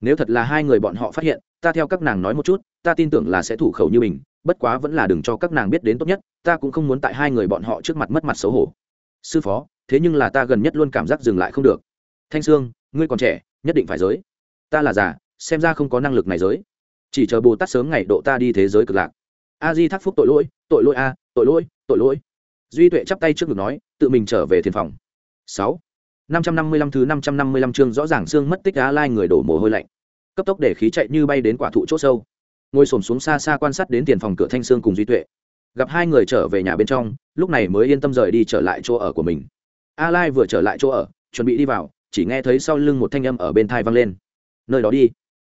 Nếu thật là hai người bọn họ phát hiện, ta theo các nàng nói một chút, ta tin tưởng là sẽ thủ khẩu như mình, bất quá vẫn là đừng cho các nàng biết đến tốt nhất, ta cũng không muốn tại hai người bọn họ trước mặt mất mặt xấu hổ. Sư phó, thế nhưng là ta gần nhất luôn cảm giác dừng lại không được thanh sương, ngươi còn trẻ, nhất định phải giới. Ta là già, xem ra không có năng lực này giới. Chỉ chờ bồ tát sớm ngày độ ta đi thế giới cực lạc. A di thác phúc tội lỗi tội lỗi a, tội lỗi tội lỗi. Duy tuệ chắp tay trước ngực nói, tự mình trở về thiền phòng. Sáu. Năm trăm năm mươi lăm thứ năm trăm năm mươi lăm chương rõ ràng xương mất tích á lai người đổ mồ hôi lạnh. Cấp tốc để khí chạy như bay đến quả thụ chỗ sâu. Ngồi xổm xuống xa xa quan sát đến tiền phòng cửa thanh sương cùng duy tuệ. Gặp hai người trở về nhà bên trong, lúc này mới yên tâm rời đi trở lại chỗ ở của mình. A lai vừa trở lại chỗ ở, chuẩn bị đi vào chỉ nghe thấy sau lưng một thanh âm ở bên thai vang lên. Nơi đó đi.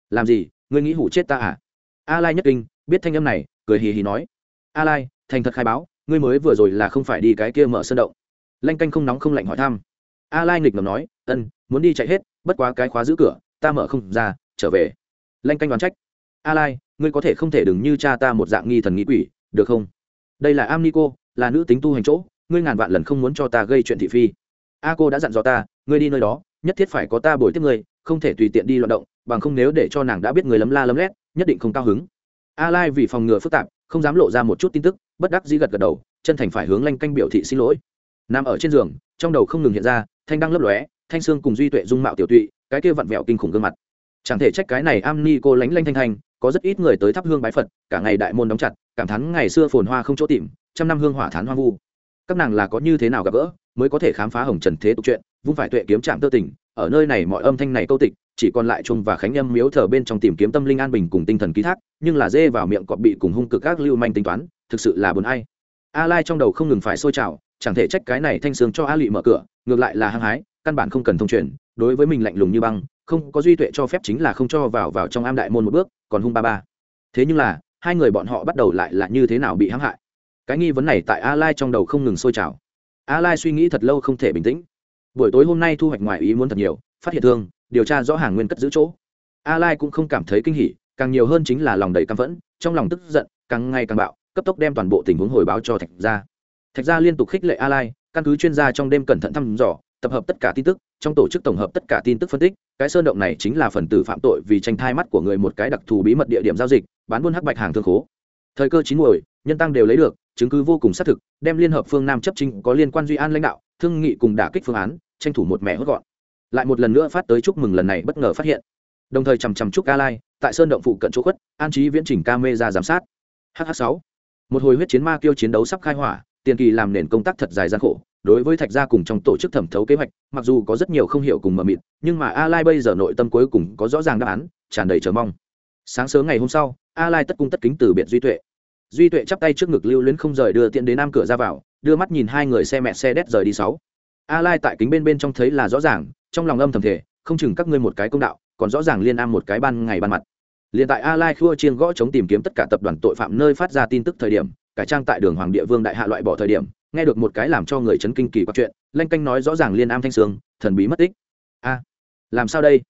Làm gì? Ngươi nghĩ hủ chết ta à? A lai nhất kinh, biết thanh âm này, cười hì hì nói. A lai thành thật khai báo, ngươi mới vừa rồi là không phải đi cái kia mở sân động. Lanh canh không nóng không lạnh hỏi thăm. A lai nghịch ngầm nói, ân, muốn đi chạy hết, bất quá cái khóa giữ cửa, ta mở không ra, trở về. Lanh canh đoán trách. A lai ngươi có thể không thể đừng như cha ta một dạng nghi thần nghĩ quỷ, được không? Đây là am ni cô là nữ tính tu hành chỗ, ngươi ngàn vạn lần không muốn cho ta gây chuyện thị phi. A cô đã dặn dò ta, ngươi đi nơi đó nhất thiết phải có ta bồi tiếp ngươi, không thể tùy tiện đi loạt động, bằng không nếu để cho nàng đã biết người lấm la lấm lét, nhất định không cao hứng. A lai vì phòng ngừa phức tạp, không dám lộ ra một chút tin tức, bất đắc dĩ gật gật đầu, chân thành phải hướng lanh canh biểu thị xin lỗi. Nằm ở trên giường, trong đầu không ngừng hiện ra, thanh đang lấp lóe, thanh xương cùng duy tuệ dung mạo tiểu tụy, cái kia vặn vẹo kinh khủng gương mặt. Chẳng thể trách cái này am ni cô lánh lanh thanh thanh, có rất ít người tới thắp hương bái phật, cả ngày đại môn đóng chặt, cảm thán ngày xưa phồn hoa không chỗ tìm, trăm năm hương hỏa thán hoa vu. Các nàng là có như thế nào gặp gỡ? Mới có thể khám phá hồng trần thế tục chuyện, vung phải tuệ kiếm trạm tơ tình ở nơi này mọi âm thanh này câu tịch, chỉ còn lại chung và khánh âm miếu thờ bên trong tìm kiếm tâm linh an bình cùng tinh thần ký thác, nhưng là dê vào miệng cọp bị cùng hung cực các lưu manh tính toán, thực sự là buồn ai. A lai trong đầu không ngừng phải sôi trào, chẳng thể trách cái này thanh sương cho a lụy mở cửa, ngược lại là hăng hái, căn bản không cần thông truyền, đối với mình lạnh lùng như băng, không có duy tuệ cho phép chính là không cho vào vào trong am đại môn một bước, còn hung ba ba. Thế nhưng là, hai người bọn họ bắt đầu lại là như thế nào bị hãm hại? Cái nghi vấn này tại a lai trong đầu không ngừng sôi trào a lai suy nghĩ thật lâu không thể bình tĩnh. Buổi tối hôm nay thu hoạch ngoài ý muốn thật nhiều, phát hiện thương, điều tra rõ hàng nguyên cất giữ chỗ. A lai cũng không cảm thấy kinh hỉ, càng nhiều hơn chính là lòng đầy căm phẫn, trong lòng tức giận, càng ngày càng bạo, cấp tốc đem toàn bộ tình huống hồi báo cho thạch gia. Thạch gia liên tục khích lệ a lai, căn cứ chuyên gia trong đêm cẩn thận thăm dò, tập hợp tất cả tin tức, trong tổ chức tổng hợp tất cả tin tức phân tích, cái sơn động này chính là phần tử phạm tội vì tranh thai mắt của người một cái đặc thù bí mật địa điểm giao dịch, bán buôn hắc bạch hàng thương khố. Thời cơ chín muồi, nhân tăng đều lấy được chứng cứ vô cùng xác thực, đem liên hợp phương nam chấp chính có liên quan duy an lãnh đạo, thương nghị cùng đả kích phương án, tranh thủ một mẹ hốt gọn. Lại một lần nữa phát tới chúc mừng lần này bất ngờ phát hiện. Đồng thời chằm chằm chúc ca lai, tại sơn động phụ cận chỗ khuất, an trí viễn chỉnh ca mê ra giám sát. Hh sáu. Một hồi huyết chiến ma kêu chiến đấu sắp khai hỏa, tiền kỳ làm nền công tác thật dài gian khổ, đối với thạch gia cùng trong tổ chức thẩm thấu kế hoạch, mặc dù có rất nhiều không hiểu cùng mờ mịt, nhưng mà a lai bây giờ nội tâm cuối cùng có rõ ràng đáp án, tràn đầy chờ mong. Sáng sớm ngày hôm sau, a lai tất cung tất kính từ biệt duy tuệ duy tuệ chắp tay trước ngực lưu luyến không rời đưa tiện đến nam cửa ra vào, đưa mắt nhìn hai người xe mẹ xe đét rời đi sáu. A lai tại kính bên bên trong thấy là rõ ràng, trong lòng âm thầm thể không chừng các ngươi một cái công đạo, còn rõ ràng liên am một cái ban ngày ban mặt. Liền tại a lai khua chiên gõ chống tìm kiếm tất cả tập đoàn tội phạm nơi phát ra tin tức thời điểm, cải trang tại đường hoàng địa vương đại hạ loại bỏ thời điểm, nghe được một cái làm cho người chấn kinh kỳ quặc chuyện, lanh canh nói rõ ràng liên am thanh sương, thần bí mất tích. A, làm sao đây?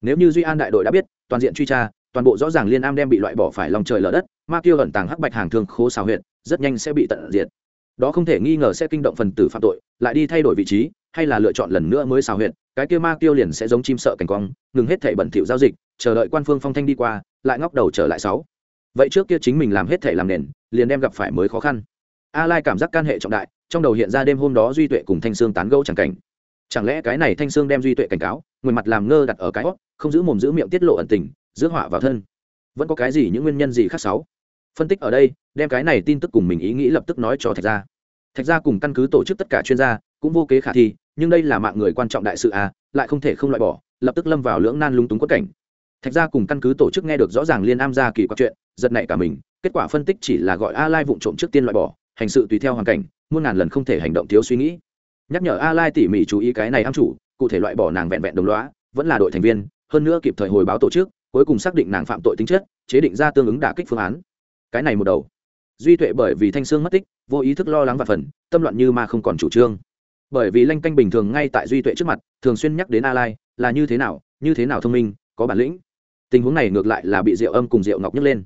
Nếu như duy an đại đội đã biết, toàn diện truy tra, toàn bộ rõ ràng liên am đem bị loại bỏ phải lòng trời lở đất ma tiêu ẩn tàng hắc bạch hàng thương khố xào huyện rất nhanh sẽ bị tận diệt. Đó không thể nghi ngờ sẽ kinh động phần tử phạm tội, lại đi thay đổi vị trí, hay là lựa chọn lần nữa mới xào huyện cái kia ma tiêu liền sẽ giống chim sợ cảnh quang, ngừng hết thể bẩn thỉu giao dịch, chờ đợi quan phương phong thanh đi qua, lại ngóc đầu trở lại sáu. Vậy trước kia chính mình làm hết thể làm nền, liền đem gặp phải mới khó khăn. A lai cảm giác can hệ trọng đại, trong đầu hiện ra đêm hôm đó duy tuệ cùng thanh sương tán gẫu chẳng cảnh. Chẳng lẽ cái này thanh sương đem duy tuệ cảnh cáo, người mặt làm ngơ đặt ở cái hót không giữ mồm giữ miệng tiết lộ ẩn tình giữa họa vào thân. Vẫn có cái gì những nguyên nhân gì khác sáu? Phân tích ở đây, đem cái này tin tức cùng mình ý nghĩ lập tức nói cho thạch gia. Thạch gia cùng căn cứ tổ chức tất cả chuyên gia, cũng vô kế khả thi, nhưng đây là mạng người quan trọng đại sự à lại không thể không loại bỏ, lập tức lâm vào lưỡng nan lung túng quất cảnh. Thạch gia cùng căn cứ tổ chức nghe được rõ ràng liên am gia kỳ quặc chuyện, giật nảy cả mình, kết quả phân tích chỉ là gọi a lai vụng trộm trước tiên loại bỏ, hành sự tùy theo hoàn cảnh, muôn ngàn lần không thể hành động thiếu suy nghĩ. Nhắc nhở a lai tỉ mỉ chú ý cái này am chủ, cụ thể loại bỏ nàng vẹn vẹn đồng loá vẫn là đội thành viên, hơn nữa kịp thời hồi báo tổ chức, cuối cùng xác định nàng phạm tội tính chất, chế định ra tương ứng đả kích phương án cái này một đầu. Duy tuệ bởi vì thanh sương mất tích, vô ý thức lo lắng và phần, tâm loạn như mà không còn chủ trương. Bởi vì lanh canh bình thường ngay tại duy tuệ trước mặt, thường xuyên nhắc đến a lai là như thế nào, như thế nào thông minh, có bản lĩnh. Tình huống này ngược lại là bị diệu âm cùng diệu ngọc nhấc lên.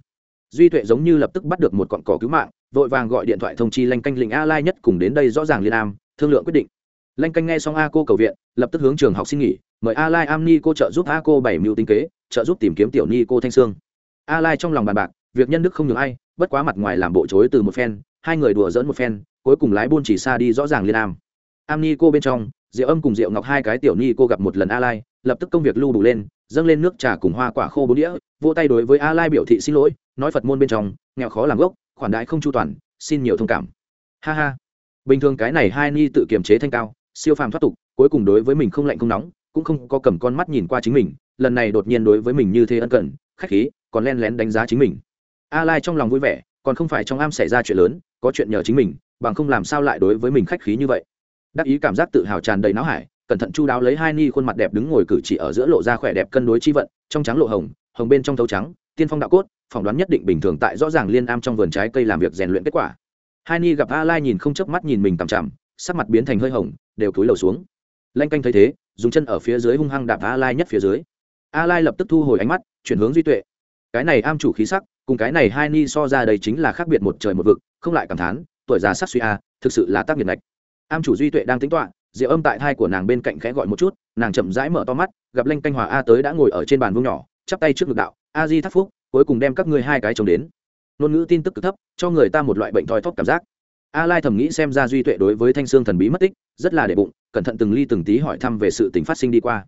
Duy tuệ giống như lập tức bắt được một cọn cỏ cứu mạng, vội vàng gọi điện thoại thông chi lanh canh lĩnh a lai nhất cùng đến đây rõ ràng liên am, thương lượng quyết định. Lanh canh nghe xong a cô cầu viện, lập tức hướng trường học xin nghỉ, mời a lai am ni cô trợ giúp a cô bảy mưu tinh kế, trợ giúp tìm kiếm tiểu ni cô thanh sương. A lai trong lòng bàn bạc việc nhân đức không nhường ai, bất quá mặt ngoài làm bộ chối từ một phen, hai người đùa dỡn một phen, cuối cùng lái buôn chỉ xa đi rõ ràng liên am. Am ni cô bên trong, diệu âm cùng diệu ngọc hai cái tiểu ni cô gặp một lần a lai, lập tức công việc lưu đủ lên, dâng lên nước trà cùng hoa quả khô bốn đĩa vỗ tay đối với a lai biểu thị xin lỗi, nói phật môn bên trong, nghèo khó làm gốc, khoản đại không chu toàn, xin nhiều thông cảm. Ha ha. Bình thường cái này hai ni tự kiềm chế thanh cao, siêu phàm thoát tục, cuối cùng đối với mình không lạnh không nóng, cũng không có cầm con mắt nhìn qua chính mình, lần này đột nhiên đối với mình như thế ân cần, khách khí, còn len lén đánh giá chính mình a lai trong lòng vui vẻ, còn không phải trong am xảy ra chuyện lớn, có chuyện nhờ chính mình, bằng không làm sao lại đối với mình khách khí như vậy. Đắc ý cảm giác tự hào tràn đầy não hải, cẩn thận chu đáo lấy hai ni khuôn mặt đẹp đứng ngồi cử chỉ ở giữa lộ ra khỏe đẹp cân đối chi vận, trong trắng lộ hồng hồng bên trong thấu trắng, tiên phong đạo cốt, phỏng đoán nhất định bình thường tại rõ ràng liên am trong vườn trái cây làm việc rèn luyện kết quả. Hai ni gặp a lai nhìn không chớp mắt nhìn mình tằm chằm, sắc mặt biến thành hơi hồng, đều cúi đầu xuống. Lanh canh thấy thế, dùng chân ở phía dưới hung hăng đạp a lai nhất phía dưới. A lai lập tức thu hồi ánh mắt, chuyển hướng duy tuệ. Cái này am chủ khí sắc cùng cái này hai ni so ra đây chính là khác biệt một trời một vực, không lại cảm thán, tuổi già sắc suy a, thực sự là tác nghiệt lệch am chủ duy tuệ đang tính toạ diệu âm tại thai của nàng bên cạnh khẽ gọi một chút, nàng chậm rãi mở to mắt, gặp lanh canh hòa a tới đã ngồi ở trên bàn vương nhỏ, chắp tay trước ngực đạo, a di thắc phúc, cuối cùng đem các ngươi hai cái chồng đến. Ngôn ngữ tin tức cực thấp, cho người ta một loại bệnh thoi thóp cảm giác. A lai thầm nghĩ xem ra duy tuệ đối với thanh xương thần bí mất tích, rất là để bụng, cẩn thận từng ly từng tí hỏi thăm về sự tình phát sinh đi qua.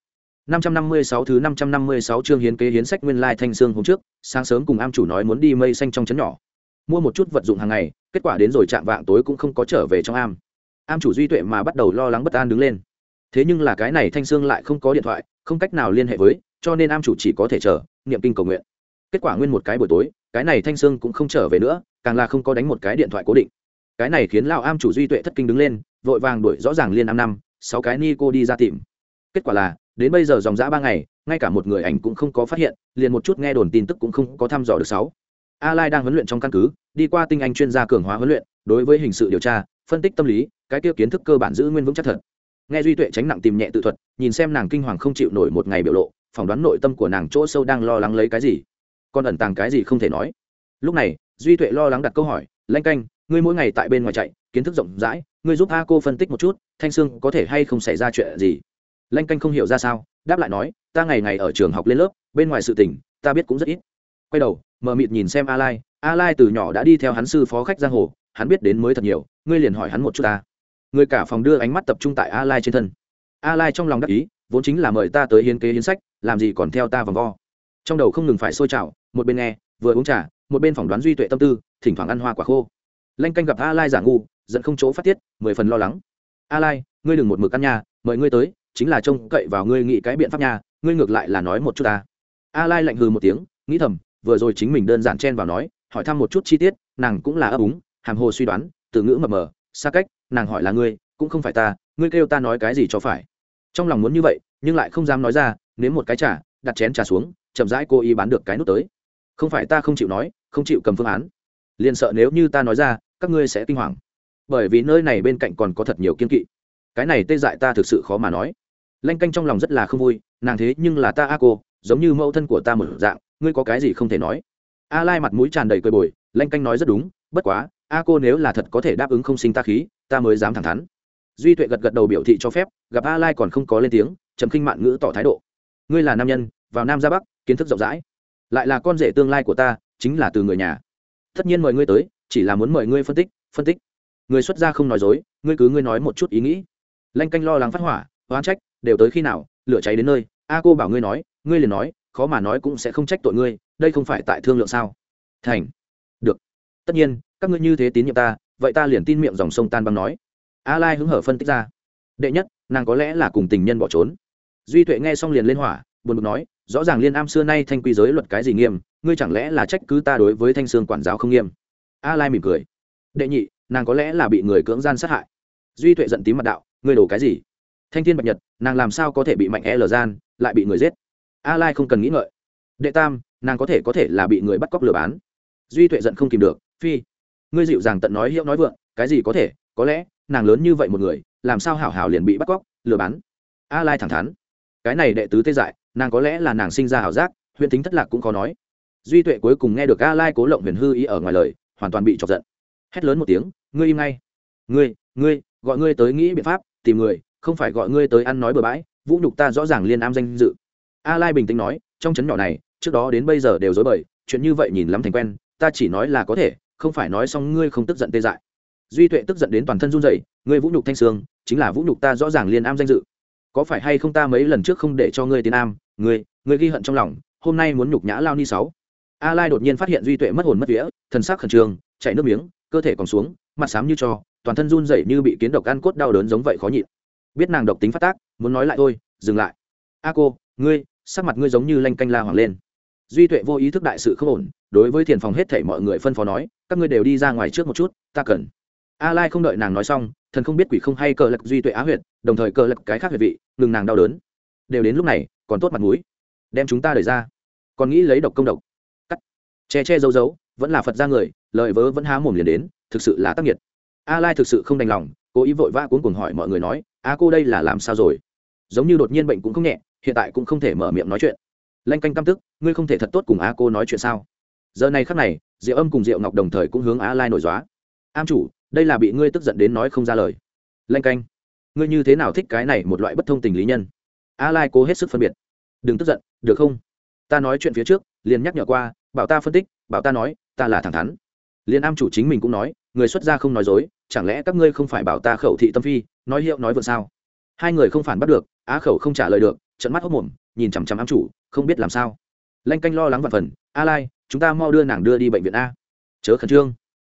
556 thứ 556 chương hiến kế hiến sách nguyên lai thanh xương hôm trước, sáng sớm cùng am chủ nói muốn đi mây xanh trong trấn nhỏ. Mua một chút vật dụng hàng ngày, kết quả đến rồi chạm vạng tối cũng không có trở về trong am. Am chủ duy tuệ mà bắt đầu lo lắng bất an đứng lên. Thế nhưng là cái này thanh xương lại không có điện thoại, không cách nào liên hệ với, cho nên am chủ chỉ có thể chờ, niệm kinh cầu nguyện. Kết quả nguyên một cái buổi tối, cái này thanh xương cũng không trở về nữa, càng là không có đánh một cái điện thoại cố định. Cái này khiến lão am chủ duy tuệ thất kinh đứng lên, vội vàng đuổi rõ ràng liên am năm, sáu cái ni cô đi ra tìm. Kết quả là đến bây giờ dòng dã ba ngày, ngay cả một người ảnh cũng không có phát hiện, liền một chút nghe đồn tin tức cũng không có thăm dò được sáu. A lai đang huấn luyện trong căn cứ, đi qua tinh anh chuyên gia cường hóa huấn luyện, đối với hình sự điều tra, phân tích tâm lý, cái tiêu kiến thức cơ bản giữ nguyên vững chắc thật. Nghe duy tuệ tránh nặng tìm nhẹ tự thuật, nhìn xem nàng kinh hoàng không chịu nổi một ngày biểu lộ, phỏng đoán nội tâm của nàng chỗ sâu đang lo lắng lấy cái gì. Còn ẩn tàng cái gì không thể nói. Lúc này, duy tuệ lo lắng đặt câu hỏi lanh canh, ngươi mỗi ngày tại bên ngoài chạy, kiến thức rộng rãi, ngươi giúp a cô phân tích một chút, thanh sương có thể hay không xảy ra chuyện gì? Lanh canh không hiểu ra sao, đáp lại nói, ta ngày ngày ở trường học lên lớp, bên ngoài sự tình, ta biết cũng rất ít. Quay đầu, mờ mịt nhìn xem a lai a lai từ nhỏ đã đi theo hắn sư phó khách giang hồ, hắn biết đến mới thật nhiều, ngươi liền hỏi hắn một chút ta. Người cả phòng đưa ánh mắt tập trung tại a lai trên thân. A lai trong lòng đắc ý, vốn chính là mời ta tới hiến kế hiến sách, làm gì còn theo ta vòng vo. Trong đầu không ngừng phải sôi trào, một bên nghe, vừa uống trà, một bên phỏng đoán duy tuệ tâm tư, thỉnh thoảng ăn hoa quả khô. Lanh canh gặp a lai giả ngu, giận không chỗ phát tiết, mười phần lo lắng. A lai, ngươi đừng một mực ăn nhà mời ngươi tới chính là trông cậy vào ngươi nghĩ cái biện pháp nha, ngươi ngược lại là nói một chút ta. A lai lạnh hừ một tiếng, nghĩ thầm, vừa rồi chính mình đơn giản chen vào nói, hỏi thăm một chút chi tiết, nàng cũng là ấp úng, hàm hồ suy đoán, từ ngữ mập mờ, xa cách, nàng hỏi là ngươi, cũng không phải ta, ngươi kêu ta nói cái gì cho phải. Trong lòng muốn như vậy, nhưng lại không dám nói ra nếu một cái trà, đặt chén trà xuống, chậm rãi cô ý bán được cái nút tới. Không phải ta không chịu nói, không chịu cầm phương án. Liền sợ nếu như ta nói ra, các ngươi sẽ kinh hoàng. Bởi vì nơi này bên cạnh còn có thật nhiều kiên kỵ. Cái này tê dại ta thực sự khó mà nói lanh canh trong lòng rất là không vui, nàng thế nhưng là ta a cô, giống như mẫu thân của ta một dạng, ngươi có cái gì không thể nói. A lai mặt mũi tràn đầy cười bồi, lanh canh nói rất đúng, bất quá, a cô nếu là thật có thể đáp ứng không sinh ta khí, ta mới dám thẳng thắn. Duy tuệ gật gật đầu biểu thị cho phép, gặp a lai còn không có lên tiếng, trầm khinh mạn ngữ tỏ thái độ. Ngươi là nam nhân, vào nam ra bắc, kiến thức rộng rãi. Lại là con rể tương lai của ta, chính là từ người nhà. Tất nhiên mời ngươi tới, chỉ là muốn mời ngươi phân tích phân tích. Người xuất gia không nói dối, ngươi cứ ngươi nói một chút ý nghĩ. Lanh canh lo lắng phát hỏa oán trách, đều tới khi nào, lửa cháy đến nơi, a cô bảo ngươi nói, ngươi liền nói, khó mà nói cũng sẽ không trách tội ngươi, đây không phải tại thương lượng sao? Thành. Được. Tất nhiên, các ngươi như thế tín nhiệm ta, vậy ta liền tin miệng dòng sông tan băng nói. A lai hứng hở phân tích ra. Đệ nhất, nàng có lẽ là cùng tình nhân bỏ trốn. Duy tuệ nghe xong liền lên hỏa, buồn bực nói, rõ ràng liên am xưa nay thanh quy giới luật cái gì nghiêm, ngươi chẳng lẽ là trách cứ ta đối với thanh sương quản giáo không nghiêm? A lai mỉm cười. Đệ nhị, nàng có lẽ là bị người cưỡng gian sát hại. Duy tuệ giận tím mặt đạo, ngươi đổ cái gì? Thanh thiên bạch nhật, nàng làm sao có thể bị mạnh e lờ gian, lại bị người giết? A lai không cần nghĩ ngợi. Đệ tam, nàng có thể có thể là bị người bắt cóc lừa bán. Duy tuệ giận không kìm được, phi, ngươi dịu dàng tận nói hiệu nói vượng, cái gì có thể? Có lẽ, nàng lớn như vậy một người, làm sao hảo hảo liền bị bắt cóc, lừa bán? A lai thẳng thắn. Cái này đệ tứ tê dại, nàng có lẽ là nàng sinh ra hảo giác, huyện tính thất lạc cũng có nói. Duy tuệ cuối cùng nghe được a lai cố lộng huyền hư ý ở ngoài lời, hoàn toàn bị chọc giận. Hét lớn một tiếng, ngươi im ngay. Ngươi ngươi, gọi ngươi tới nghĩ biện pháp, tìm người không phải gọi ngươi tới ăn nói bừa bãi, vũ nhục ta rõ ràng liên am danh dự. A lai bình tĩnh nói, trong chấn nhỏ này, trước đó đến bây giờ đều dối bời, chuyện như vậy nhìn lắm thành quen, ta chỉ nói là có thể, không phải nói xong ngươi không tức giận tê dại. Duy tuệ tức giận đến toàn thân run rẩy, ngươi vũ nhục thanh sương, chính là vũ nhục ta rõ ràng liên am danh dự. Có phải hay không ta mấy lần trước không để cho ngươi tiến am, ngươi ngươi ghi hận trong lòng, hôm nay muốn nhục nhã lao ni sáu. A lai đột nhiên phát hiện duy tuệ mất hồn mất vía, thần sắc khẩn trương, chảy nước miếng, cơ thể còn xuống, mặt xám như cho, toàn thân run rẩy như bị kiến độc ăn cốt đau đớn giống vậy khó nhịn biết nàng độc tính phát tác, muốn nói lại thôi, dừng lại. A cô, ngươi, sắc mặt ngươi giống như lanh canh la hoàng lên. Duy tuệ vô ý thức đại sự không ổn, đối với thiền phòng hết thảy mọi người phân phó nói, các ngươi đều đi ra ngoài trước một chút, ta cần. A lai không đợi nàng nói xong, thần không biết quỷ không hay cờ lật duy tuệ á huyệt, đồng thời cờ lật cái khác huyệt vị, ngừng nàng đau đớn. Đều đến lúc này, còn tốt mặt mũi. Đem chúng ta đẩy ra. Còn nghĩ lấy độc công độc. Cắt. Che che giấu giấu, vẫn là phật ra người lợi vớ vẫn há mồm liền đến, thực sự là tác nghiệt. A lai thực sự không đành lòng cố ý vội vã cuốn cuồng hỏi mọi người nói, a cô đây là làm sao rồi? Giống như đột nhiên bệnh cũng không nhẹ, hiện tại cũng không thể mở miệng nói chuyện. Lanh canh căm tức, ngươi không thể thật tốt cùng a cô nói chuyện sao? Giờ này khắc này, diệu âm cùng diệu ngọc đồng thời cũng hướng a lai nổi dóa. Am chủ, đây là bị ngươi tức giận đến nói không ra lời. Lanh canh, ngươi như thế nào thích cái này một loại bất thông tình lý nhân? A lai cố hết sức phân biệt. Đừng tức giận, được không? Ta nói chuyện phía trước, liền nhắc nhở qua, bảo ta phân tích, bảo ta nói, ta là thẳng thắn. Liền am chủ chính mình cũng nói người xuất gia không nói dối, chẳng lẽ các ngươi không phải bảo ta khẩu thị tâm phi, nói hiệu nói vượt sao? Hai người không phản bắt được, á khẩu không trả lời được trận mắt hốc mồm, nhìn chằm chằm ám chủ, không biết làm sao. Lanh canh lo lắng và phần, a lai, chúng ta mau đưa nàng đưa đi bệnh viện a. Chớ khẩn trương.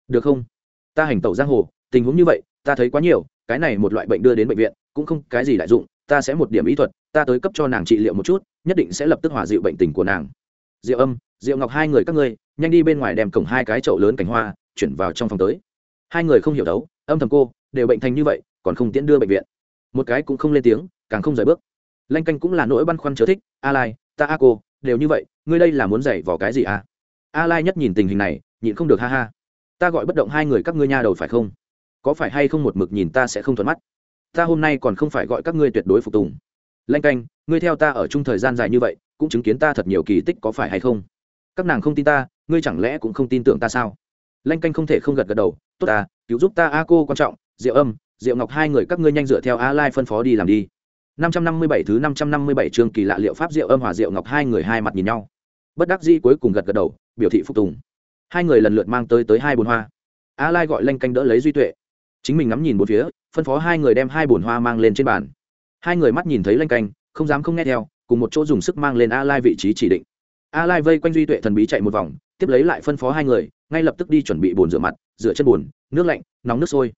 Được không? Ta hành tẩu giang hồ, tình huống như vậy, ta thấy quá nhiều, cái này một loại bệnh đưa đến bệnh viện, cũng không cái gì đại dụng, ta sẽ một điểm ý thuật, ta tới cấp cho nàng trị liệu một chút, nhất định sẽ lập tức hòa dịu bệnh tình của nàng. Diệu âm, diệu ngọc hai người các ngươi, nhanh đi bên ngoài đem cổng hai cái chậu lớn cánh hoa, chuyển vào trong phòng tới hai người không hiểu đấu, âm thầm cô, đều bệnh thành như vậy, còn không tiễn đưa bệnh viện. Một cái cũng không lên tiếng, càng không rời bước. Lanh canh cũng là nỗi băn khoăn chớ thích, a lai, ta a cô, đều như vậy, ngươi đây là muốn dạy vào cái gì a a lai nhất nhìn tình hình này, nhịn không được ha ha. Ta gọi bất động hai người các ngươi nha đầu phải không? Có phải hay không một mực nhìn ta sẽ không thuận mắt? Ta hôm nay còn không phải gọi các ngươi tuyệt đối phục tùng. Lanh canh, ngươi theo ta ở chung thời gian dài như vậy, cũng chứng kiến ta thật nhiều kỳ tích có phải hay không? Các nàng không tin ta, ngươi chẳng lẽ cũng không tin tưởng ta sao? Lanh canh không thể không gật gật đầu tốt à, cứu giúp ta a cô quan trọng diệu âm diệu ngọc hai người các ngươi nhanh dựa theo a lai phân phó đi làm đi. 557 thứ 557 chương kỳ lạ liệu pháp diệu âm hòa diệu ngọc hai người hai mặt nhìn nhau. Bất đắc dĩ cuối cùng gật gật đầu biểu thị phục tùng. Hai người lần lượt mang tới tới hai bồn hoa. A lai gọi lanh canh đỡ lấy duy tuệ. Chính mình ngắm nhìn một phía phân phó hai người đem hai bồn hoa mang lên trên bàn. Hai người mắt nhìn thấy lanh canh không dám không nghe theo cùng một chỗ dùng sức mang lên a lai vị trí chỉ định. A lai vây quanh duy tuệ thần bí chạy một vòng tiếp lấy lại phân phó hai người ngay lập tức đi chuẩn bị bồn rửa mặt rửa chân bồn nước lạnh nóng nước sôi.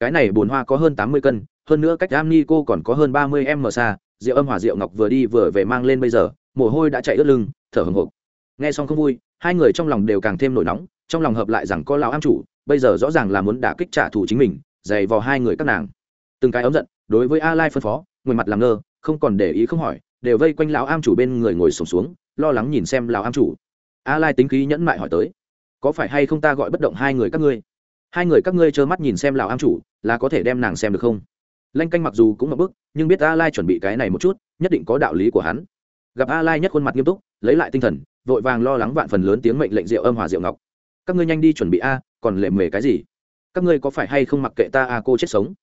Cái này bồn hoa có hơn 80 cân hơn nữa cách am ni cô còn có hơn 30 m xa rượu âm hòa rượu ngọc vừa đi vừa về mang lên bây giờ mồ hôi đã chạy ướt lưng thở hừng hộp nghe xong không vui hai người trong lòng đều càng thêm nổi nóng trong lòng hợp lại rằng có lão am chủ bây giờ rõ ràng là muốn đả kích trả thù chính mình dày vò hai người các nàng. Từng cái ấm giận đối với a lai phân phó ngồi mặt làm ngơ không còn để ý không hỏi đều vây quanh lão am chủ bên người ngồi sổm xuống, xuống lo lắng nhìn xem lão am chủ. A lai tính khí nhẫn mại hỏi tới có phải hay không ta gọi bất động hai người các ngươi? Hai người các ngươi trơ mắt nhìn xem lão am chủ, là có thể đem nàng xem được không? Lanh canh mặc dù cũng mập bức, nhưng biết a lai chuẩn bị cái này một chút, nhất định có đạo lý của hắn. Gặp a lai nhất khuôn mặt nghiêm túc, lấy lại tinh thần, vội vàng lo lắng vạn phần lớn tiếng mệnh lệnh rượu âm hòa rượu ngọc. Các ngươi nhanh đi chuẩn bị a, còn lệ mề cái gì? Các ngươi có phải hay không mặc kệ ta a cô chết sống?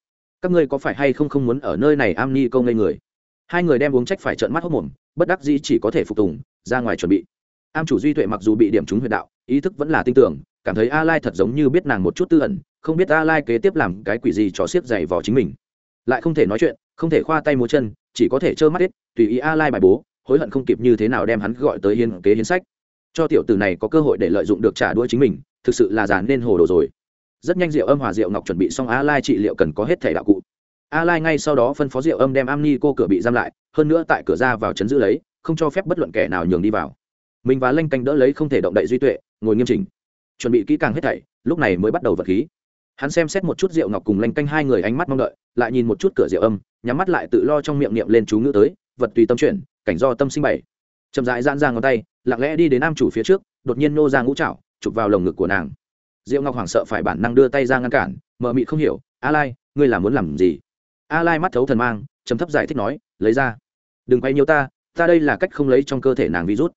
Các ngươi có phải hay không không muốn ở nơi này am ni câu ngây người? Hai người đem uống trách phải trợn mắt hốc mồm, bất đắc dĩ chỉ có thể phục tùng, ra ngoài chuẩn bị am chủ duy tuệ mặc dù bị điểm trúng huyệt đạo, ý thức vẫn là tin tưởng, cảm thấy a lai thật giống như biết nàng một chút tư ẩn, không biết a lai kế tiếp làm cái quỷ gì cho xiết dày vò chính mình. Lại không thể nói chuyện, không thể khoa tay múa chân, chỉ có thể trơ mắt hết, tùy ý a lai bài bố, hối hận không kịp như thế nào đem hắn gọi tới hiến kế hiến sách. Cho tiểu tử này có cơ hội để lợi dụng được trả đuôi chính mình, thực sự là giàn nên hồ đồ rồi. Rất nhanh rượu âm hòa rượu ngọc chuẩn bị xong a lai trị liệu cần có hết thẻ đạo cụ. A lai ngay sau đó phân phó rượu âm đem am ni cô cửa bị giam lại, hơn nữa tại cửa ra vào chấn giữ lấy, không cho phép bất luận kẻ nào nhường đi vào mình và lanh canh đỡ lấy không thể động đậy duy tuệ, ngồi nghiêm chỉnh, chuẩn bị kỹ càng hết thảy, lúc này mới bắt đầu vật khí. Hắn xem xét một chút rượu ngọc cùng lanh canh hai người ánh mắt mong đợi, lại nhìn một chút cửa rượu âm, nhắm mắt lại tự lo trong miệng niệm lên chú ngữ tới, vật tùy tâm chuyển, cảnh do tâm sinh bảy chậm rãi giãn ra ngón tay, lặng lẽ đi đến nam chủ phía trước, đột nhiên nô ra ngũ trạo chụp vào lồng ngực của nàng. Diệu ngọc hoảng sợ phải bản năng đưa tay ra ngăn cản mợ mị không hiểu, a lai, ngươi là muốn làm gì? A lai mắt thấu thần mang chấm thấp giải thích nói, lấy ra. Đừng quay nhiều ta ta đây là cách không lấy trong cơ thể nàng virus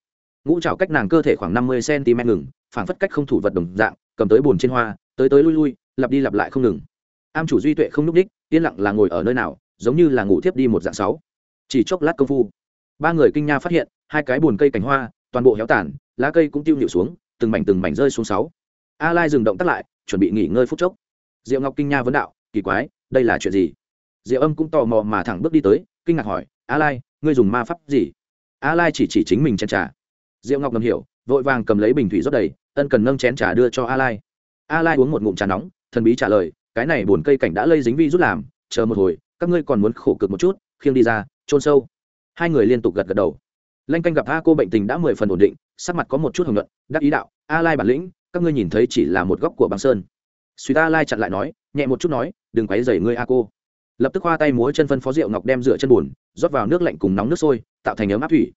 ngũ trào cách nàng cơ thể khoảng 50 cm ngừng, phảng phất cách không thủ vật đồng dạng, cầm tới bồn trên hoa, tới tới lui lui, lặp đi lặp lại không ngừng. Am chủ duy tuệ không núp đích, yên lặng là ngồi ở nơi nào, giống như là ngủ thiếp đi một dạng sáu. Chỉ chốc lát công phu, ba người kinh nha phát hiện, hai cái bồn cây cành hoa, toàn bộ héo tàn, lá cây cũng tiêu nhịu xuống, từng mảnh từng mảnh rơi xuống sáu. A lai dừng động tắt lại, chuẩn bị nghỉ ngơi phút chốc. Diệu ngọc kinh nha vấn đạo, kỳ quái, đây là chuyện gì? Diệu âm cũng tò mò mà thẳng bước đi tới, kinh ngạc hỏi, a lai, ngươi dùng ma pháp gì? A lai chỉ chỉ chính mình chén trà diệu ngọc ngầm hiểu, vội vàng cầm lấy bình thủy rót đầy, ân cần nâng chén trà đưa cho a lai. A lai uống một ngụm trà nóng, thần bí trả lời, cái này buồn cây cảnh đã lây dính vi rút làm, chờ một hồi, các ngươi còn muốn khổ cực một chút, khiêng đi ra trôn sâu. Hai người liên tục gật gật đầu. Lanh canh gặp a cô bệnh tình đã mười phần ổn định, sắc mặt có một chút hồng luận đắc ý đạo, a lai bản lĩnh, các ngươi nhìn thấy chỉ là một góc của băng sơn. Suy ta lai chặn lại nói, nhẹ một chút nói, đừng quấy dày ngươi a cô. Lập tức hoa tay múa chân phân phó rượu ngọc đem rửa chân bùn, rót vào nước lạnh cùng nóng nước sôi, tạo thành ấm áp thủy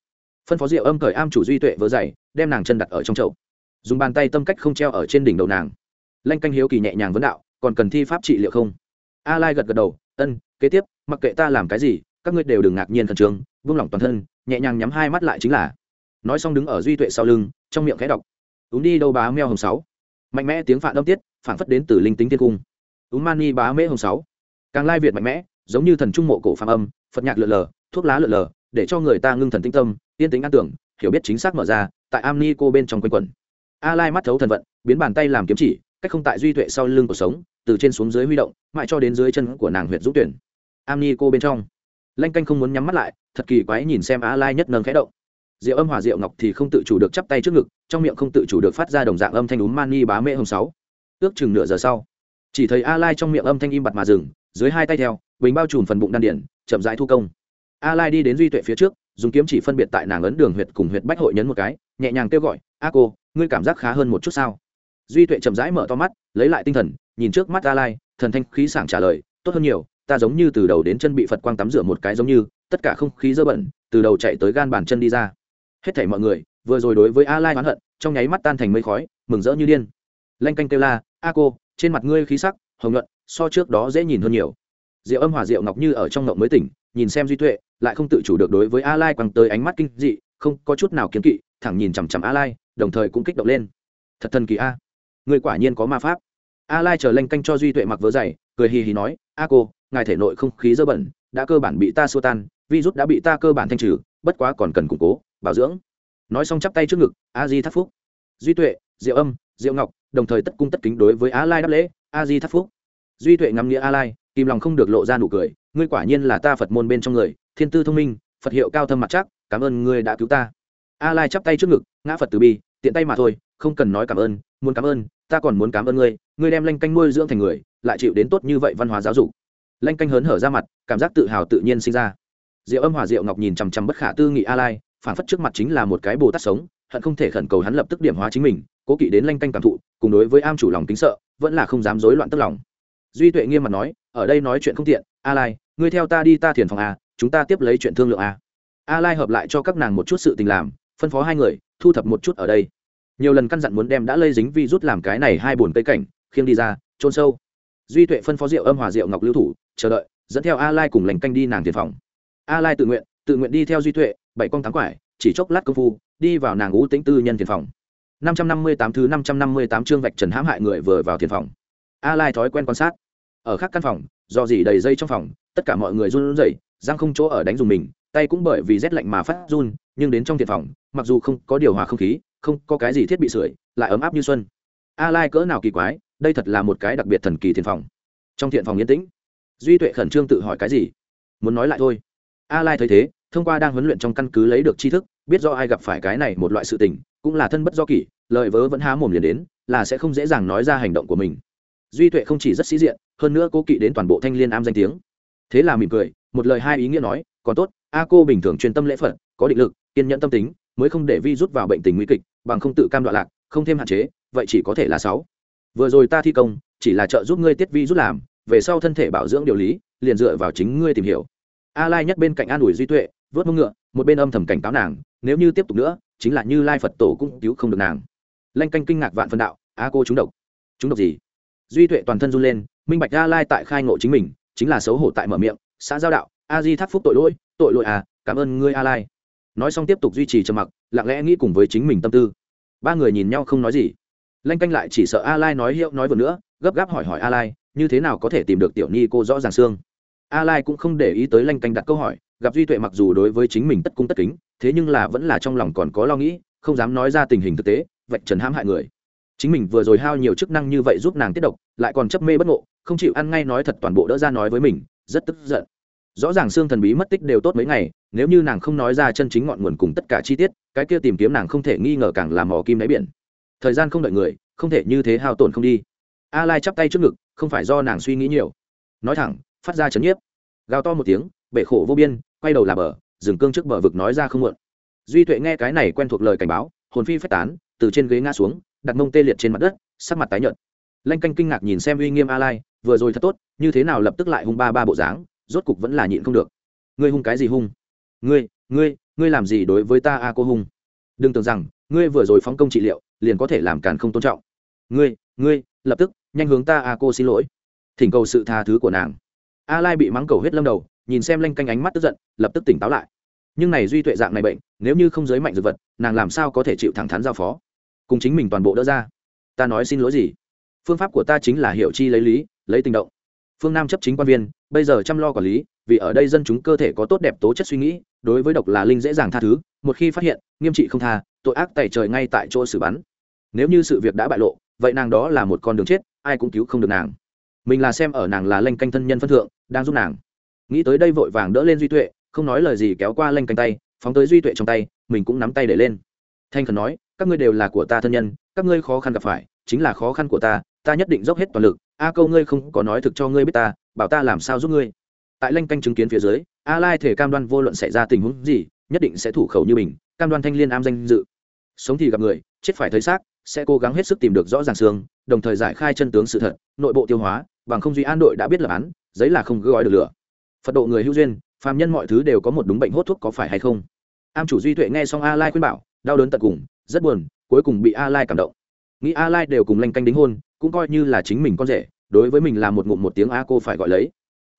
phân phó rượu âm cởi am chủ duy tuệ vỡ dày, đem nàng chân đặt ở trong chậu. Dùng bàn tay tâm cách không treo ở trên đỉnh đầu nàng. Lanh canh hiếu kỳ nhẹ nhàng vấn đạo, còn cần thi pháp trị liệu không? A lai gật gật đầu, ân, kế tiếp, mặc kệ ta làm cái gì, các ngươi đều đừng ngạc nhiên khẩn trương, vung lòng toàn thân, nhẹ nhàng nhắm hai mắt lại chính là. Nói xong đứng ở duy tuệ sau lưng, trong miệng khẽ đọc, úng đi đâu bá meo hồng sáu? Mạnh mẽ tiếng phản âm tiết phản phất đến từ linh tính thiên cung. Úng mani bá mễ hồng sáu. Càng lai việt mạnh mẽ, giống như thần trung mộ cổ phàm âm, phật nhạc lượn lờ, thuốc lá lượn lờ để cho người ta ngưng thần tinh tâm, yên tính an tưởng, hiểu biết chính xác mở ra, tại am ni cô bên trong quanh quẩn. A lai mắt thấu thần vận, biến bàn tay làm kiếm chỉ, cách không tại duy tuệ sau lưng cuộc sống, từ trên xuống dưới huy động, mãi cho đến dưới chân của nàng huyện dũng tuyển. Am ni cô bên trong. Lanh canh không muốn nhắm mắt lại, thật kỳ quái nhìn xem a lai nhất nâng khẽ động. Diệu âm hòa diệu ngọc thì không tự chủ được chắp tay trước ngực, trong miệng không tự chủ được phát ra đồng dạng âm thanh úm mani bá mễ hồng sáu. Ước chừng nửa giờ sau, chỉ thấy a lai trong miệng âm thanh im bặt mà dừng, dưới hai tay theo, bình bao trùm phần bụng đan điển, chậm rãi thu công a lai đi đến duy tuệ phía trước, dùng kiếm chỉ phân biệt tại nàng ấn đường huyệt cùng huyệt bách hội nhấn một cái, nhẹ nhàng kêu gọi, a cô, ngươi cảm giác khá hơn một chút sao? Duy tuệ chậm rãi mở to mắt, lấy lại tinh thần, nhìn trước mắt a lai, thần thanh khí sảng trả lời, tốt hơn nhiều, ta giống như từ đầu đến chân bị phật quang tắm rửa một cái giống như, tất cả không khí dơ bẩn, từ đầu chạy tới gan bàn chân đi ra. Hết thảy mọi người, vừa rồi đối với a lai oán hận, trong nháy mắt tan thành mây khói, mừng rỡ như điên. Lanh canh kêu la, a cô, trên mặt ngươi khí sắc, hồng nhuận, so trước đó dễ nhìn hơn nhiều. Diệu âm hòa diệu ngọc như ở trong ngộng mới tỉnh, nhìn xem duy tuệ lại không tự chủ được đối với a lai quăng tới ánh mắt kinh dị, không có chút nào kiến kỵ, thẳng nhìn chằm chằm a lai, đồng thời cũng kích động lên. Thật thần kỳ a. Người quả nhiên có ma pháp. A lai chờ lanh canh cho duy tuệ mặc vớ dày, cười hì hì nói, a cô, ngài thể nội không khí dơ bẩn, đã cơ bản bị ta xua tan, virus đã bị ta cơ bản thanh trừ, bất quá còn cần củng cố, bảo dưỡng. Nói xong chắp tay trước ngực, a di thắt phúc. Duy tuệ, diệu âm, diệu ngọc, đồng thời tất cung tất kính đối với a lai đáp lễ, a di thắt phúc. Duy tuệ ngắm nghĩa a lai, kìm lòng không được lộ ra nụ cười, ngươi quả nhiên là ta phật môn bên trong người thiên tư thông minh, phật hiệu cao thâm mặt chắc, cảm ơn ngươi đã cứu ta. A lai chắp tay trước ngực, ngã phật từ bi, tiện tay mà thôi, không cần nói cảm ơn, muốn cảm ơn, ta còn muốn cảm ơn ngươi ngươi đem lanh canh nuôi dưỡng thành người, lại chịu đến tốt như vậy văn hóa giáo dục. Lanh canh hớn hở ra mặt, cảm giác tự hào tự nhiên sinh ra. Diệu âm hòa diệu ngọc nhìn chằm chằm bất khả tư nghị a lai phản phất trước mặt chính là một cái bồ tát sống, hận không thể khẩn cầu hắn lập tức điểm hóa chính mình, cố kỵ đến lanh canh cảm thụ, cùng đối với am chủ lòng kính sợ, vẫn là không dám rối loạn tức lòng. Duy tuệ nghiêm mặt nói, ở đây nói chuyện không tiện, a lai, ngươi theo ta đi ta thiền phòng a chúng ta tiếp lấy chuyện thương lượng a. A lai hợp lại cho các nàng một chút sự tình làm, phân phó hai người, thu thập một chút ở đây. Nhiều lần căn dặn muốn đem đã lây dính vi rút làm cái này hai buồn cây cảnh, khiêng đi ra trôn sâu. Duy tuệ phân phó rượu âm hòa rượu ngọc lưu thủ, chờ đợi, dẫn theo a lai cùng lành canh đi nàng tiền phòng. A lai tự nguyện tự nguyện đi theo duy tuệ, bảy con thắng quải, chỉ chốc lát công phu, đi vào nàng ngũ tĩnh tư nhân tiền phòng. 558 thứ 558 chương vạch trần hãm hại người vừa vào tiền phòng. A lai thói quen quan sát. Ở khác căn phòng, do gì đầy dây trong phòng, tất cả mọi người run rẩy giang không chỗ ở đánh dùng mình, tay cũng bởi vì rét lạnh mà phát run, nhưng đến trong thiệt phòng, mặc dù không có điều hòa không khí, không có cái gì thiết bị sưởi, lại ấm áp như xuân. A lai cỡ nào kỳ quái, đây thật là một cái đặc biệt thần kỳ thiền phòng. Trong thiện phòng yên tĩnh. Duy tuệ khẩn trương tự hỏi cái gì? Muốn nói lại thôi. A lai thấy thế, thông qua đang huấn luyện trong căn cứ lấy được tri thức, biết do ai gặp phải cái này một loại sự tình, cũng là thân bất do kỷ lợi vớ vẫn há mồm liền đến, là sẽ không dễ dàng nói ra hành động của mình. Duy tuệ không chỉ rất sĩ diện, hơn nữa cố kỵ đến toàn bộ thanh liên am danh tiếng. Thế là mỉm cười một lời hai ý nghĩa nói, còn tốt, a cô bình thường chuyên tâm lễ phật, có định lực, kiên nhẫn tâm tính, mới không để vi rút vào bệnh tình nguy kịch, bằng không tự cam đoạn lạc, không thêm hạn chế, vậy chỉ có thể là sáu. Vừa rồi ta thi công, chỉ là trợ giúp ngươi tiết vi rút làm, về sau thân thể bảo dưỡng điều lý, liền dựa vào chính ngươi tìm hiểu. A lai nhắc bên cạnh an ủi duy tuệ, vớt mông ngựa, một bên âm thầm cảnh cáo nàng, nếu như tiếp tục nữa, chính là như lai phật tổ cũng cứu không được nàng. Lanh canh kinh ngạc vạn phân đạo, a cô trúng độc. Trúng độc gì? Duy tuệ toàn thân run lên, minh bạch a lai tại khai ngộ chính mình, chính là xấu hổ tại mở miệng xã giao đạo, a di thác phúc tội lỗi tội lỗi à cảm ơn ngươi, a lai. Nói xong tiếp tục duy trì trầm mặc, lặng lẽ nghĩ cùng với chính mình tâm tư. Ba người nhìn nhau không nói gì. Lanh canh lại chỉ sợ a lai nói hiệu nói vừa nữa, gấp gáp hỏi hỏi a lai, như thế nào có thể tìm được tiểu ni cô rõ ràng xương? A lai cũng không để ý tới lanh canh đặt câu hỏi, gặp duy tuệ mặc dù đối với chính mình tất cung tất kính, thế nhưng là vẫn là trong lòng còn có lo nghĩ, không dám nói ra tình hình thực tế, vạch trần hãm hại người. Chính mình vừa rồi hao nhiều chức năng như vậy giúp nàng tiết độc, lại còn chấp mê bất ngộ, không chịu ăn ngay nói thật toàn bộ đỡ ra nói với mình rất tức giận. Rõ ràng xương thần bí mất tích đều tốt mấy ngày, nếu như nàng không nói ra chân chính ngọn nguồn cùng tất cả chi tiết, cái kia tìm kiếm nàng không thể nghi ngờ càng làm mò kim đáy biển. Thời gian không đợi người, không thể như thế hao tổn không đi. A lai chắp tay trước ngực, không phải do nàng suy nghĩ nhiều. Nói thẳng, phát ra chấn nhiếp. Gào to một tiếng, bể khổ vô biên, quay đầu là bờ dừng cương trước bờ vực nói ra không muộn. Duy tuệ nghe cái này quen thuộc lời cảnh báo, hồn phi phách tán, từ trên ghế ngã xuống, đặt mông tê liệt trên mặt đất, sắc mặt tái nhợt. Lanh canh kinh ngạc nhìn xem uy nghiêm a lai vừa rồi thật tốt, như thế nào lập tức lại hung ba ba bộ dáng, rốt cục vẫn là nhịn không được. Ngươi hung cái gì hung? Ngươi ngươi ngươi làm gì đối với ta a cô hung? Đừng tưởng rằng, ngươi vừa rồi phóng công trị liệu, liền có thể làm càn không tôn trọng. Ngươi ngươi, lập tức, nhanh hướng ta a cô xin lỗi. Thỉnh cầu sự tha thứ của nàng. A lai bị mắng cầu hết lâm đầu, nhìn xem lanh canh ánh mắt tức giận, lập tức tỉnh táo lại. Nhưng này duy tuệ dạng này bệnh, nếu như không giới mạnh dược vật, nàng làm sao có thể chịu thẳng thắn giao phó? Cùng chính mình toàn bộ đỡ ra. Ta nói xin lỗi gì? Phương pháp của ta chính là hiệu chi lấy lý lấy tình động. Phương nam chấp chính quan viên, bây giờ chăm lo quản lý, vì ở đây dân chúng cơ thể có tốt đẹp tố chất suy nghĩ, đối với độc là linh dễ dàng tha thứ, một khi phát hiện, nghiêm trị không tha, tội ác tẩy trời ngay tại chỗ xử bắn. Nếu như sự việc đã bại lộ, vậy nàng đó là một con đường chết, ai cũng cứu không được nàng. Mình là xem ở nàng là lanh canh thân nhân phân thượng, đang giúp nàng. Nghĩ tới đây vội vàng đỡ lên duy tuệ, không nói lời gì kéo qua lanh canh tay, phóng tới duy tuệ trong tay, mình cũng nắm tay để lên. Thanh khẩn nói, các ngươi đều là của ta thân nhân, các ngươi khó khăn gặp phải, chính là khó khăn của ta ta nhất định dốc hết toàn lực a câu ngươi không có nói thực cho ngươi biết ta, bảo ta làm sao giúp ngươi? Tại lanh canh chứng kiến phía dưới, a lai thể cam đoan vô luận xảy ra tình huống gì, nhất định sẽ thủ khẩu như mình, cam đoan thanh liên am danh dự. Sống thì gặp người, chết phải thấy xác, sẽ cố gắng hết sức tìm được rõ ràng xương, đồng thời giải khai chân tướng sự thật, nội bộ tiêu hóa, bằng không duy an đội đã biết lập án, giấy là không gói được lửa. Phật độ người hữu duyên, phàm nhân mọi thứ đều có một đúng bệnh hốt thuốc có phải hay không? Am chủ duy tuệ nghe xong a lai khuyên bảo, đau đớn tận cùng, rất buồn, cuối cùng bị a lai cảm động. Nghĩ a lai đều cùng lanh canh đính hôn cũng coi như là chính mình con rể, đối với mình là một ngụm một tiếng a cô phải gọi lấy.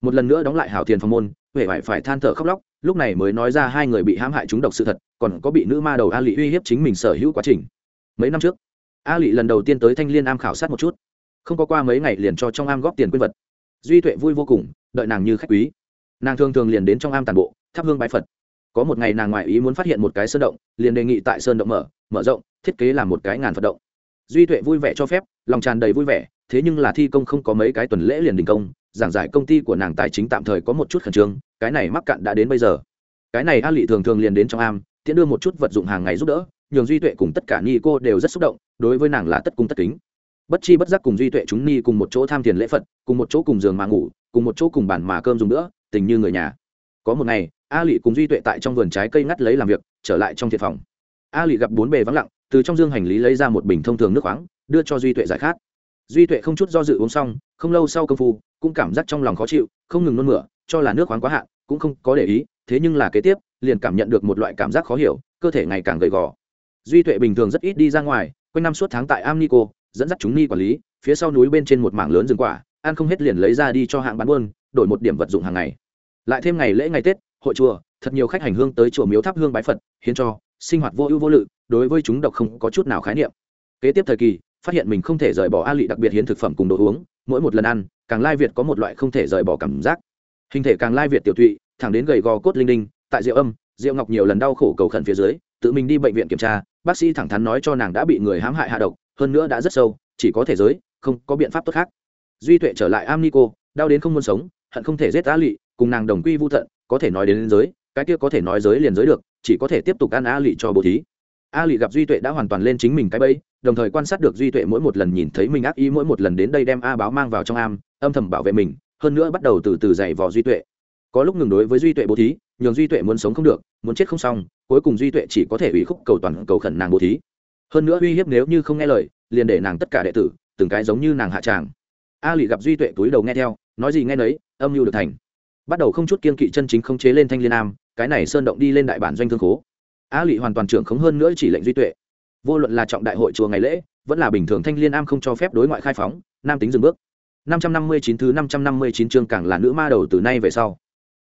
Một lần nữa đóng lại hảo tiền phòng môn, huệ phải phải than thở khóc lóc, lúc này mới nói ra hai người bị hãm hại chúng độc sự thật, còn có bị nữ ma đầu a lị uy hiếp chính mình sở hữu quá trình. Mấy năm trước, a lị lần đầu tiên tới thanh liên am khảo sát một chút. Không có qua mấy ngày liền cho trong am góp tiền quyên vật. Duy tuệ vui vô cùng, đợi nàng như khách quý. Nàng thường thường liền đến trong am tàn bộ, thắp hương bái phật. Có một ngày nàng ngoại ý muốn phát hiện một cái sơn động, liền đề nghị tại sơn động mở mở rộng, thiết kế làm một cái ngàn phật động duy tuệ vui vẻ cho phép, lòng tràn đầy vui vẻ, thế nhưng là thi công không có mấy cái tuần lễ liền đình công, giảng giải công ty của nàng tài chính tạm thời có một chút khẩn trương, cái này mắc cạn đã đến bây giờ. Cái này a lị thường thường liền đến trong am tiễn đưa một chút vật dụng hàng ngày giúp đỡ, nhường duy tuệ cùng tất cả ni cô đều rất xúc động, đối với nàng là tất cung tất kính. Bất chi bất giác cùng duy tuệ chúng ni cùng một chỗ tham thiền lễ phật, cùng một chỗ cùng giường mà ngủ, cùng một chỗ cùng bàn mà cơm dùng nữa tình như người nhà. Có một ngày, a lị cùng duy tuệ tại trong vườn trái cây ngắt lấy làm việc, trở lại trong thiệt phòng. A lị gặp bốn bề vắng lặng từ trong dương hành lý lấy ra một bình thông thường nước khoáng, đưa cho duy tuệ giải khát. Duy tuệ không chút do dự uống xong, không lâu sau công phu, cũng cảm giác trong lòng khó chịu, không ngừng nôn mửa, cho là nước khoáng quá hạn, cũng không có để ý, thế nhưng là kế tiếp, liền cảm nhận được một loại cảm giác khó hiểu, cơ thể ngày càng gầy gò. Duy tuệ bình thường rất ít đi ra ngoài, quanh năm suốt tháng tại am nico dẫn dắt chúng ni quản lý, phía sau núi bên trên một mảng lớn rừng quả, ăn không hết liền lấy ra đi cho hạng bán buôn, đổi một điểm vật dụng hàng ngày. Lại thêm ngày lễ ngày tết, hội chùa, thật nhiều khách hành hương tới chùa miếu thắp hương bái phật, hiến cho sinh hoạt vô ưu vô lự đối với chúng độc không có chút nào khái niệm. Kế tiếp thời kỳ phát hiện mình không thể rời bỏ a lị đặc biệt hiến thực phẩm cùng đồ uống mỗi một lần ăn càng lai việt có một loại không thể rời bỏ cảm giác. Hình thể càng lai việt tiểu tụy thẳng đến gầy gò cốt linh đinh tại rượu âm rượu ngọc nhiều lần đau khổ cầu khẩn phía dưới tự mình đi bệnh viện kiểm tra bác sĩ thẳng thắn nói cho nàng đã bị người hãm hại hạ độc hơn nữa đã rất sâu chỉ có thể giới không có biện pháp tốt khác. Duy tuệ trở lại am nico đau đến không muốn sống hận không thể giết a lị cùng nàng đồng quy vô thận có thể nói đến, đến giới cái kia có thể nói giới liền giới được chỉ có thể tiếp tục ăn a lị cho bố thí. A lị gặp duy tuệ đã hoàn toàn lên chính mình cái bẫy, đồng thời quan sát được duy tuệ mỗi một lần nhìn thấy mình ác ý, mỗi một lần đến đây đem a báo mang vào trong am, âm thầm bảo vệ mình, hơn nữa bắt đầu từ từ dày vò duy tuệ. Có lúc ngừng đối với duy tuệ bố thí, nhường duy tuệ muốn sống không được, muốn chết không xong, cuối cùng duy tuệ chỉ có thể ủy khúc cầu toàn cầu khẩn nàng bố thí. Hơn nữa uy hiếp nếu như không nghe lời, liền để nàng tất cả đệ tử, từng cái giống như nàng hạ tràng. A lị gặp duy tuệ túi đầu nghe theo, nói gì nghe nấy, âm mưu được thành. Bắt đầu không chút kiên kỵ chân chính không chế lên thanh liên nam cái này sơn động đi lên đại bản doanh thương khố. A lị hoàn toàn trưởng khống hơn nữa chỉ lệnh duy tuệ. Vô luận là trọng đại hội chùa ngày lễ, vẫn là bình thường thanh liên am không cho phép đối ngoại khai phóng, nam tính dừng bước. Năm trăm năm mươi chín thứ năm trăm năm mươi chín chương càng là nữ ma đầu từ nay về sau.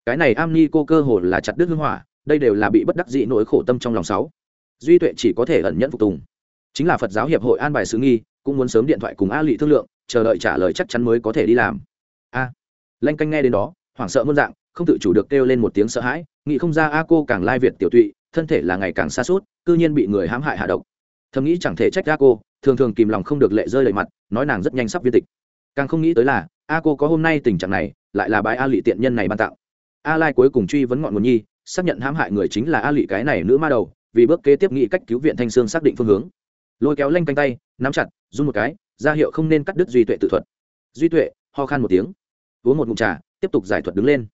Cái này am ni cô cơ hồ là chặt đứt hương hỏa, đây đều là bị bất đắc dị nỗi khổ tâm trong lòng sáu. Duy tuệ chỉ có thể ẩn nhẫn phục tùng. Chính là phật giáo hiệp hội an bài sứ nghi, cũng muốn sớm điện thoại cùng a lị thương lượng, chờ đợi trả lời chắc chắn mới có thể đi làm. A, lanh canh nghe đến đó, hoảng sợ muôn dạng không tự chủ được kêu lên một tiếng sợ hãi, nghĩ không ra a cô càng lai việt tiểu tụy, thân thể là ngày càng xa suốt, cư nhiên bị người hãm hại hạ độc. Thầm nghĩ chẳng thể trách a cô, thường thường kìm lòng không được lệ rơi lệ mặt, nói nàng rất nhanh sắp viên tịch. Càng không nghĩ tới là, a cô có hôm nay tình trạng này, lại là bãi a lị tiện nhân này ban tạo a lai cuối cùng truy vấn ngọn nguồn nhi, xác nhận hãm hại người chính là a lị cái này nữ ma đầu, vì bước kế tiếp nghĩ cách cứu viện thanh sương xác định phương hướng. Lôi kéo lanh canh tay, nắm chặt, run một cái, ra hiệu không nên cắt đứt duy tuệ tự thuật. Duy tuệ, ho khan một tiếng, uống một ngụm trà, tiếp tục giải thuật đứng lên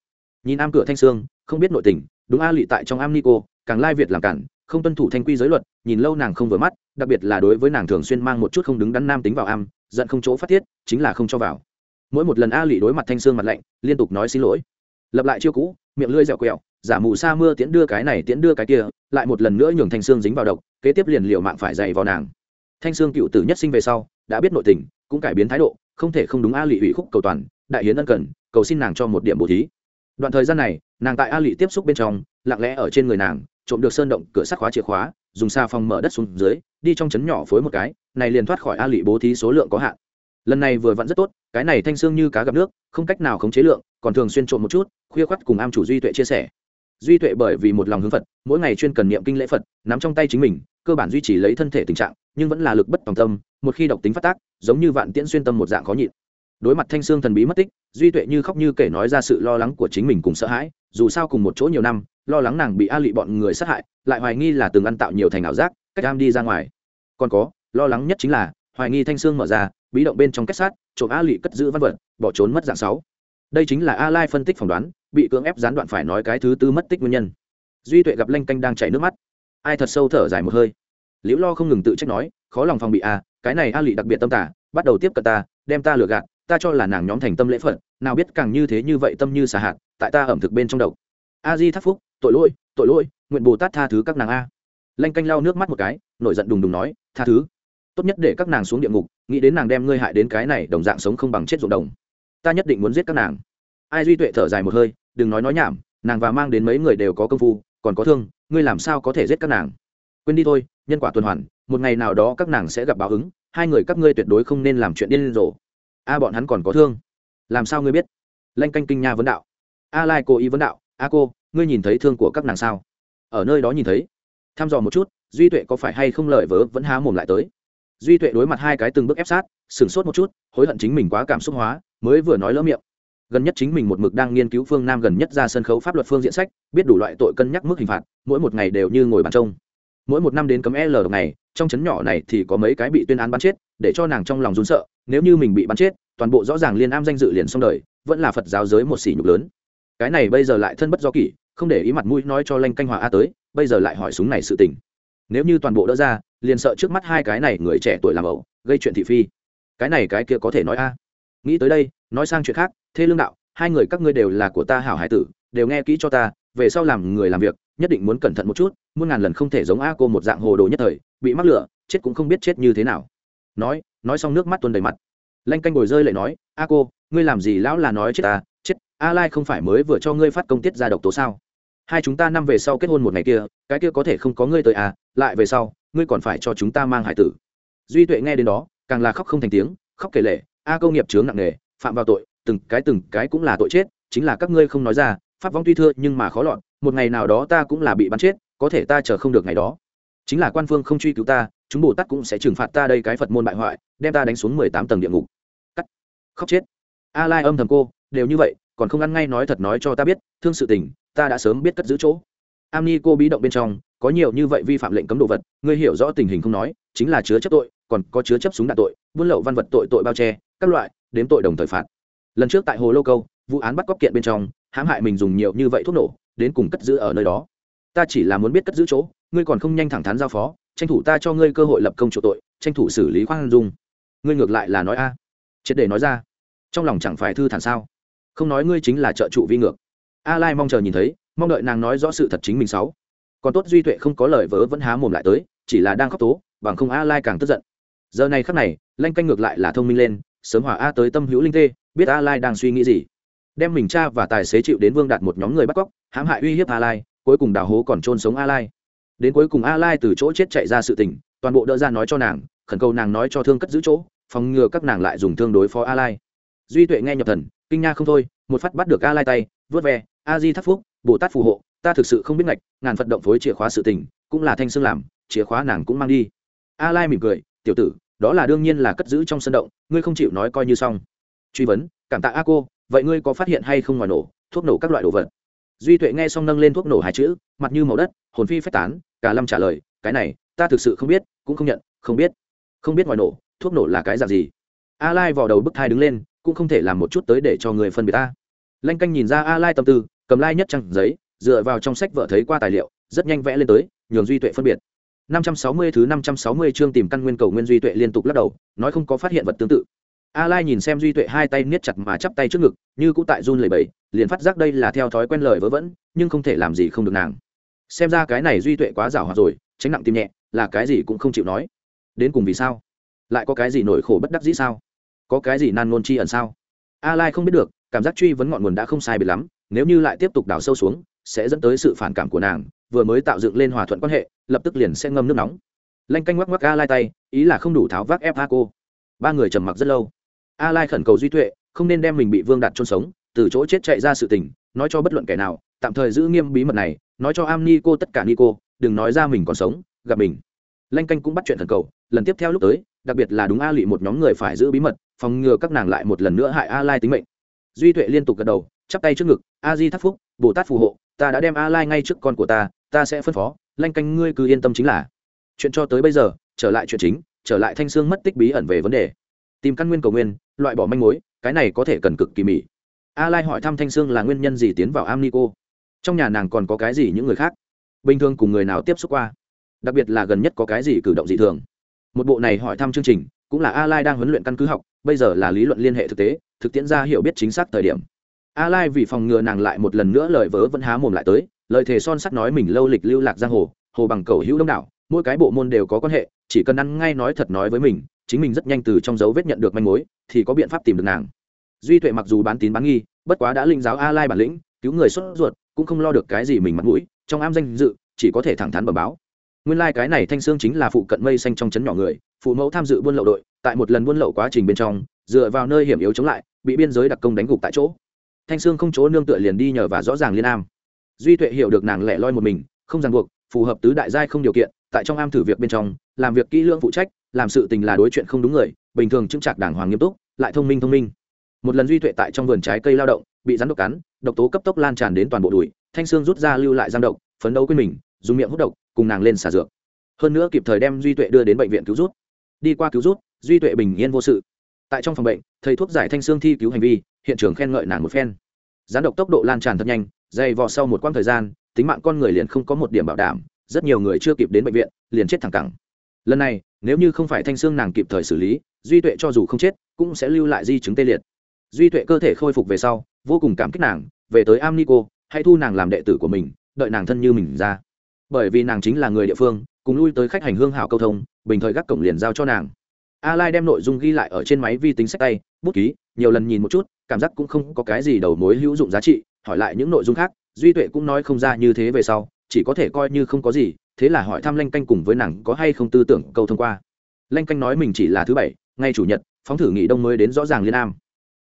nhìn am cửa thanh sương, không biết nội tình, đúng a lị tại trong am nico, càng lai việt làm cản, không tuân thủ thanh quy giới luật, nhìn lâu nàng không vừa mắt, đặc biệt là đối với nàng thường xuyên mang một chút không đứng đắn nam tính vào am, giận không chỗ phát tiết, chính là không cho vào. Mỗi một lần a lị đối mặt thanh sương mặt lạnh, liên tục nói xin lỗi. Lập lại chiêu cũ, miệng lưỡi dẻo quẹo, giả mù sa mưa tiễn đưa cái này tiễn đưa cái kia, lại một lần nữa nhường thanh sương dính vào độc, kế tiếp liền liệu mạng phải dạy vào nàng. Thanh sương cựu tử nhất sinh về sau, đã biết nội tình, cũng cải biến thái độ, không thể không đúng a lị ủy khúc cầu toàn, đại hiến ân cần, cầu xin nàng cho một điểm bổ thí đoạn thời gian này, nàng tại a lị tiếp xúc bên trong, lặng lẽ ở trên người nàng, trộm được sơn động cửa sắt khóa chìa khóa, dùng xa phòng mở đất xuống dưới, đi trong trấn nhỏ phối một cái, này liền thoát khỏi a lị bố thí số lượng có hạn. Lần này vừa vặn rất tốt, cái này thanh xương như cá gặp nước, không cách nào khống chế lượng, còn thường xuyên trộm một chút, khuya khoắt cùng am chủ duy tuệ chia sẻ. Duy tuệ bởi vì một lòng hướng phật, mỗi ngày chuyên cần niệm kinh lễ phật, nắm trong tay chính mình, cơ bản duy trì lấy thân thể tình trạng, nhưng vẫn là lực bất tòng tâm, một khi độc tính phát tác, giống như vạn tiễn xuyên tâm một dạng khó nhịn. Đối mặt thanh xương thần bí mất tích duy tuệ như khóc như kể nói ra sự lo lắng của chính mình cùng sợ hãi, dù sao cùng một chỗ nhiều năm, lo lắng nàng bị a lụy bọn người sát hại, lại hoài nghi là từng ăn tạo nhiều thành ảo giác, cách am đi ra ngoài. Còn có, lo lắng nhất chính là, hoài nghi thanh xương mở ra, bí động bên trong kết sát, trộm a lụy cất giữ văn vật, bỏ trốn mất dạng sáu. Đây chính là a lai phân tích phỏng đoán, bị cưỡng ép gián đoạn phải nói cái thứ tư mất tích nguyên nhân. Duy tuệ gặp lanh canh đang chảy nước mắt. Ai thật sâu thở dài một hơi. Liễu lo không ngừng tự trách nói, khó lòng phòng bị a, cái này a lụy đặc biệt tâm tả, bắt đầu tiếp cận ta, đem ta lừa gạt ta cho là nàng nhóm thành tâm lễ phật, nào biết càng như thế như vậy tâm như xà hạt, tại ta ẩm thực bên trong đầu a di thắc phúc, tội lỗi tội lỗi, nguyện bồ tát tha thứ các nàng a. Lanh canh lau nước mắt một cái, nổi giận đùng đùng nói, tha thứ. Tốt nhất để các nàng xuống địa ngục, nghĩ đến nàng đem ngươi hại đến cái này, đồng dạng sống không bằng chết ruộng đồng. Ta nhất định muốn giết các nàng. Ai duy tuệ thở dài một hơi, đừng nói nói nhảm, nàng và mang đến mấy người đều có công phu, còn có thương, ngươi làm sao có thể giết các nàng? Quên đi thôi, nhân quả tuần hoàn, một ngày nào đó các nàng sẽ gặp báo ứng, hai người các ngươi tuyệt đối không nên làm chuyện điên rồ a bọn hắn còn có thương. Làm sao ngươi biết? Lanh canh kinh nha vấn đạo. A lai cô ý vấn đạo, a cô, ngươi nhìn thấy thương của các nàng sao? Ở nơi đó nhìn thấy. Thăm dò một chút, duy tuệ có phải hay không lợi vớ vẫn há mồm lại tới. Duy tuệ đối mặt hai cái từng bước ép sát, sửng sốt một chút, hối hận chính mình quá cảm xúc hóa, mới vừa nói lỡ miệng. Gần nhất chính mình một mực đang nghiên cứu phương nam gần nhất ra sân khấu pháp luật phương diện sách, biết đủ loại tội cân nhắc mức hình phạt, mỗi một ngày đều như ngồi bàn trông. Mỗi một năm đến cấm l ngày trong chấn nhỏ này thì có mấy cái bị tuyên án bắn chết, để cho nàng trong lòng run sợ, nếu như mình bị bắn chết, toàn bộ rõ ràng liên am danh dự liền xong đời, vẫn là phật giáo giới một sỉ nhục lớn. Cái này bây giờ lại thân bất do kỷ, không để ý mặt mũi nói cho lanh canh hòa a tới, bây giờ lại hỏi súng này sự tình. Nếu như toàn bộ đỡ ra, liền sợ trước mắt hai cái này người trẻ tuổi làm ẩu, gây chuyện thị phi. Cái này cái kia có thể nói a. Nghĩ tới đây, nói sang chuyện khác thế lương đạo, hai người các ngươi đều là của ta hảo hải tử, đều nghe kỹ cho ta, về sau làm người làm việc, nhất định muốn cẩn thận một chút, muôn ngàn lần không thể giống a cô một dạng hồ đồ nhất thời bị mắc lửa, chết cũng không biết chết như thế nào. Nói nói xong nước mắt tuôn đầy mặt. Lanh canh ngồi rơi lại nói, a cô, ngươi làm gì lão là nói chết ta? Chết, a lai không phải mới vừa cho ngươi phát công tiết ra độc tố sao? Hai chúng ta năm về sau kết hôn một ngày kia, cái kia có thể không có ngươi tới à lại về sau, ngươi còn phải cho chúng ta mang hải tử. Duy tuệ nghe đến đó, càng là khóc không thành tiếng, khóc kể lệ a câu nghiệp chướng nặng nề, phạm vào tội, từng cái từng cái cũng là tội chết, chính là các ngươi không nói ra, pháp vong tuy thưa nhưng mà khó lọt, một ngày nào đó ta cũng là bị bắn chết, có thể ta chờ không được ngày đó chính là quan phương không truy cứu ta, chúng bồ tát cũng sẽ trừng phạt ta đây cái phật môn bại hoại, đem ta đánh xuống mười tám tầng địa ngục. Cắt. Khóc chết. A lai âm thầm cô, đều như vậy, còn không ăn ngay nói thật nói cho ta biết, thương sự tình, ta đã sớm biết cất giữ chỗ. Am ni cô bí động bên trong, có nhiều như vậy vi phạm lệnh cấm đồ vật, ngươi hiểu rõ tình hình không nói, chính là chứa chấp tội, còn có chứa chấp súng đạn tội, buôn lậu văn vật tội tội bao che, các loại, đếm tội đồng thời phạt. Lần trước tại hồ lô câu, vụ án bắt cóc kiện bên trong, hãm hại mình dùng nhiều như vậy thuốc nổ, đến cùng cất giữ ở nơi đó ta chỉ là muốn biết cất giữ chỗ, ngươi còn không nhanh thẳng thắn giao phó, tranh thủ ta cho ngươi cơ hội lập công chỗ tội, tranh thủ xử lý khoan dung. Ngươi ngược lại là nói a. Triệt để nói ra. Trong lòng chẳng phải thư thản sao? Không nói ngươi chính là trợ trụ vi ngược. A lai mong chờ nhìn thấy, mong đợi nàng nói rõ sự thật chính mình sáu. Còn tốt duy tuệ không có lời vớ vẫn há mồm lại tới, chỉ là đang khóc tố, bằng không a lai càng tức giận. Giờ này khắc này, lanh canh ngược lại là thông minh lên, sớm hỏa a tới tâm hữu linh tê, biết a lai đang suy nghĩ gì. Đem mình cha và tài xế chịu đến vương đạt một nhóm người bắt cóc, hãm hại uy hiếp a lai cuối cùng đào hố còn trôn sống a lai. Đến cuối cùng a lai từ chỗ chết chạy ra sự tình, toàn bộ đỡ ra nói cho nàng, khẩn cầu nàng nói cho thương cất giữ chỗ, phòng ngừa các nàng lại dùng thương đối phó a lai. Duy tuệ nghe nhập thần, kinh nha không thôi, một phát bắt được a lai tay, vớt ve, a di thắc phúc, bồ tát phù hộ, ta thực sự không biết ngạch, ngàn phật động phối chìa khóa sự tình, cũng là thanh xương làm, chìa khóa nàng cũng mang đi. A lai mỉm cười, tiểu tử, đó là đương nhiên là cất giữ trong sân động, ngươi không chịu nói coi như xong. Truy vấn, cảm tạ a cô, vậy ngươi có phát hiện hay không ngoài nổ, thuốc nổ các loại đồ vật? Duy tuệ nghe xong nâng lên thuốc nổ hai chữ mặt như màu đất hồn phi phách tán cả lâm trả lời cái này ta thực sự không biết cũng không nhận không biết không biết ngoài nổ thuốc nổ là cái dạng gì a lai vò đầu bức thai đứng lên cũng không thể làm một chút tới để cho người phân biệt ta lanh canh nhìn ra a lai tâm tư cầm lai nhất trang giấy dựa vào trong sách vợ thấy qua tài liệu rất nhanh vẽ lên tới nhường duy tuệ phân biệt 560 thứ 560 chương tìm căn nguyên cầu nguyên duy tuệ liên tục lắc đầu nói không có phát hiện vật tương tự a lai nhìn xem duy tuệ hai tay niết chặt mà chắp tay trước ngực, như cũ tại run lẩy bẩy, liền phát giác đây là theo thói quen lời vớ vẩn, nhưng không thể làm gì không được nàng. Xem ra cái này duy tuệ quá giảo hòa rồi, tránh nặng tim nhẹ, là cái gì cũng không chịu nói. Đến cùng vì sao? Lại có cái gì nổi khổ bất đắc dĩ sao? Có cái gì nan ngôn chi ẩn sao? A lai không biết được, cảm giác truy vấn ngọn nguồn đã không sai biệt lắm, nếu như lại tiếp tục đào sâu xuống, sẽ dẫn tới sự phản cảm của nàng, vừa mới tạo dựng lên hòa thuận quan hệ, lập tức liền sẽ ngâm nước nóng. Lanh canh ngoắc ngoắc a lai tay, ý là không đủ tháo vác ép a cô. Ba người trầm mặc rất lâu a lai khẩn cầu duy tuệ, không nên đem mình bị vương đạt chôn sống, từ chỗ chết chạy ra sự tình, nói cho bất luận kẻ nào, tạm thời giữ nghiêm bí mật này, nói cho am ni cô tất cả ni cô đừng nói ra mình còn sống, gặp mình. Lanh canh cũng bắt chuyện thần cầu, lần tiếp theo lúc tới, đặc biệt là đúng a Lụy một nhóm người phải giữ bí mật, phòng ngừa các nàng lại một lần nữa hại a lai tính mệnh. Duy tuệ liên tục gật đầu, chắp tay trước ngực, a di thắc phúc, bồ tát phù hộ, ta đã đem a lai ngay trước con của ta ta sẽ phân phó, lanh canh ngươi cứ yên tâm chính là. Chuyện cho tới bây giờ, trở lại chuyện chính, trở lại thanh xương mất tích bí ẩn về vấn đề. Tìm căn nguyên cầu nguyên loại bỏ manh mối, cái này có thể cần cực kỳ mỉ. A lai hỏi thăm thanh sương là nguyên nhân gì tiến vào am nico trong nhà nàng còn có cái gì những người khác? Bình thường cùng người nào tiếp xúc qua? Đặc biệt là gần nhất có cái gì cử động dị thường? Một bộ này hỏi thăm chương trình, cũng là a lai đang huấn luyện căn cứ học, bây giờ là lý luận liên hệ thực tế, thực tiễn ra hiểu biết chính xác thời điểm. A lai vì phòng ngừa nàng lại một lần nữa lời vớ vẫn há mồm lại tới, lời thề son sắt nói mình lâu lịch lưu lạc giang hồ hồ bằng cầu hữu đông đảo, mỗi cái bộ môn đều có quan hệ, chỉ cần ăn ngay nói thật nói với mình chính mình rất nhanh từ trong dấu vết nhận được manh mối, thì có biện pháp tìm được nàng. Duy tuệ mặc dù bán tín bán nghi, bất quá đã linh giáo a lai bản lĩnh, cứu người xuất ruột, cũng không lo được cái gì mình mặt mũi, trong am danh dự, chỉ có thể thẳng thắn bẩm báo. Nguyên lai cái này thanh sương chính là phụ cận mây xanh trong chấn nhỏ người, phụ mẫu tham dự buôn lậu đội, tại một lần buôn lậu quá trình bên trong, dựa vào nơi hiểm yếu chống lại, bị biên giới đặc công đánh gục tại chỗ. Thanh sương không chỗ nương tựa liền đi nhờ và rõ ràng liên am. Duy tuệ hiểu được nàng lẻ loi một mình, không ràng buộc, phù hợp tứ đại giai không điều kiện, tại trong am thử việc bên trong, làm việc kỹ lưỡng phụ trách làm sự tình là đối chuyện không đúng người, bình thường chứng chạc đàng hoàng nghiêm túc, lại thông minh thông minh. Một lần duy tuệ tại trong vườn trái cây lao động, bị rắn độc cắn, độc tố cấp tốc lan tràn đến toàn bộ đùi, thanh sương rút ra lưu lại giang độc, phấn đấu quên mình, dùng miệng hút độc, cùng nàng lên xả dược. Hơn nữa kịp thời đem duy tuệ đưa đến bệnh viện cứu rút. Đi qua cứu rút, duy tuệ bình yên vô sự. Tại trong phòng bệnh, thầy thuốc giải thanh sương thi cứu hành vi, hiện trường khen ngợi nàng một phen. Gián độc tốc độ lan tràn thật nhanh, dày vò sau một quãng thời gian, tính mạng con người liền không có một điểm bảo đảm, rất nhiều người chưa kịp đến bệnh viện, liền chết thẳng cẳng. Lần này nếu như không phải thanh xương nàng kịp thời xử lý, duy tuệ cho dù không chết, cũng sẽ lưu lại di chứng tê liệt. Duy tuệ cơ thể khôi phục về sau, vô cùng cảm kích nàng, về tới am nico hãy thu nàng làm đệ tử của mình, đợi nàng thân như mình ra. Bởi vì nàng chính là người địa phương, cùng lui tới khách hành hương hảo câu thông, bình thời gác cổng liền giao cho nàng. A lai đem nội dung ghi lại ở trên máy vi tính sách tay, bút ký, nhiều lần nhìn một chút, cảm giác cũng không có cái gì đầu mối hữu dụng giá trị, hỏi lại những nội dung khác, duy tuệ cũng nói không ra như thế về sau chỉ có thể coi như không có gì, thế là hỏi thăm lanh canh cùng với nàng có hay không tư tưởng câu thông qua. Lanh canh nói mình chỉ là thứ bảy ngay chủ nhật, phóng thử nghỉ đông mới đến rõ ràng liên am.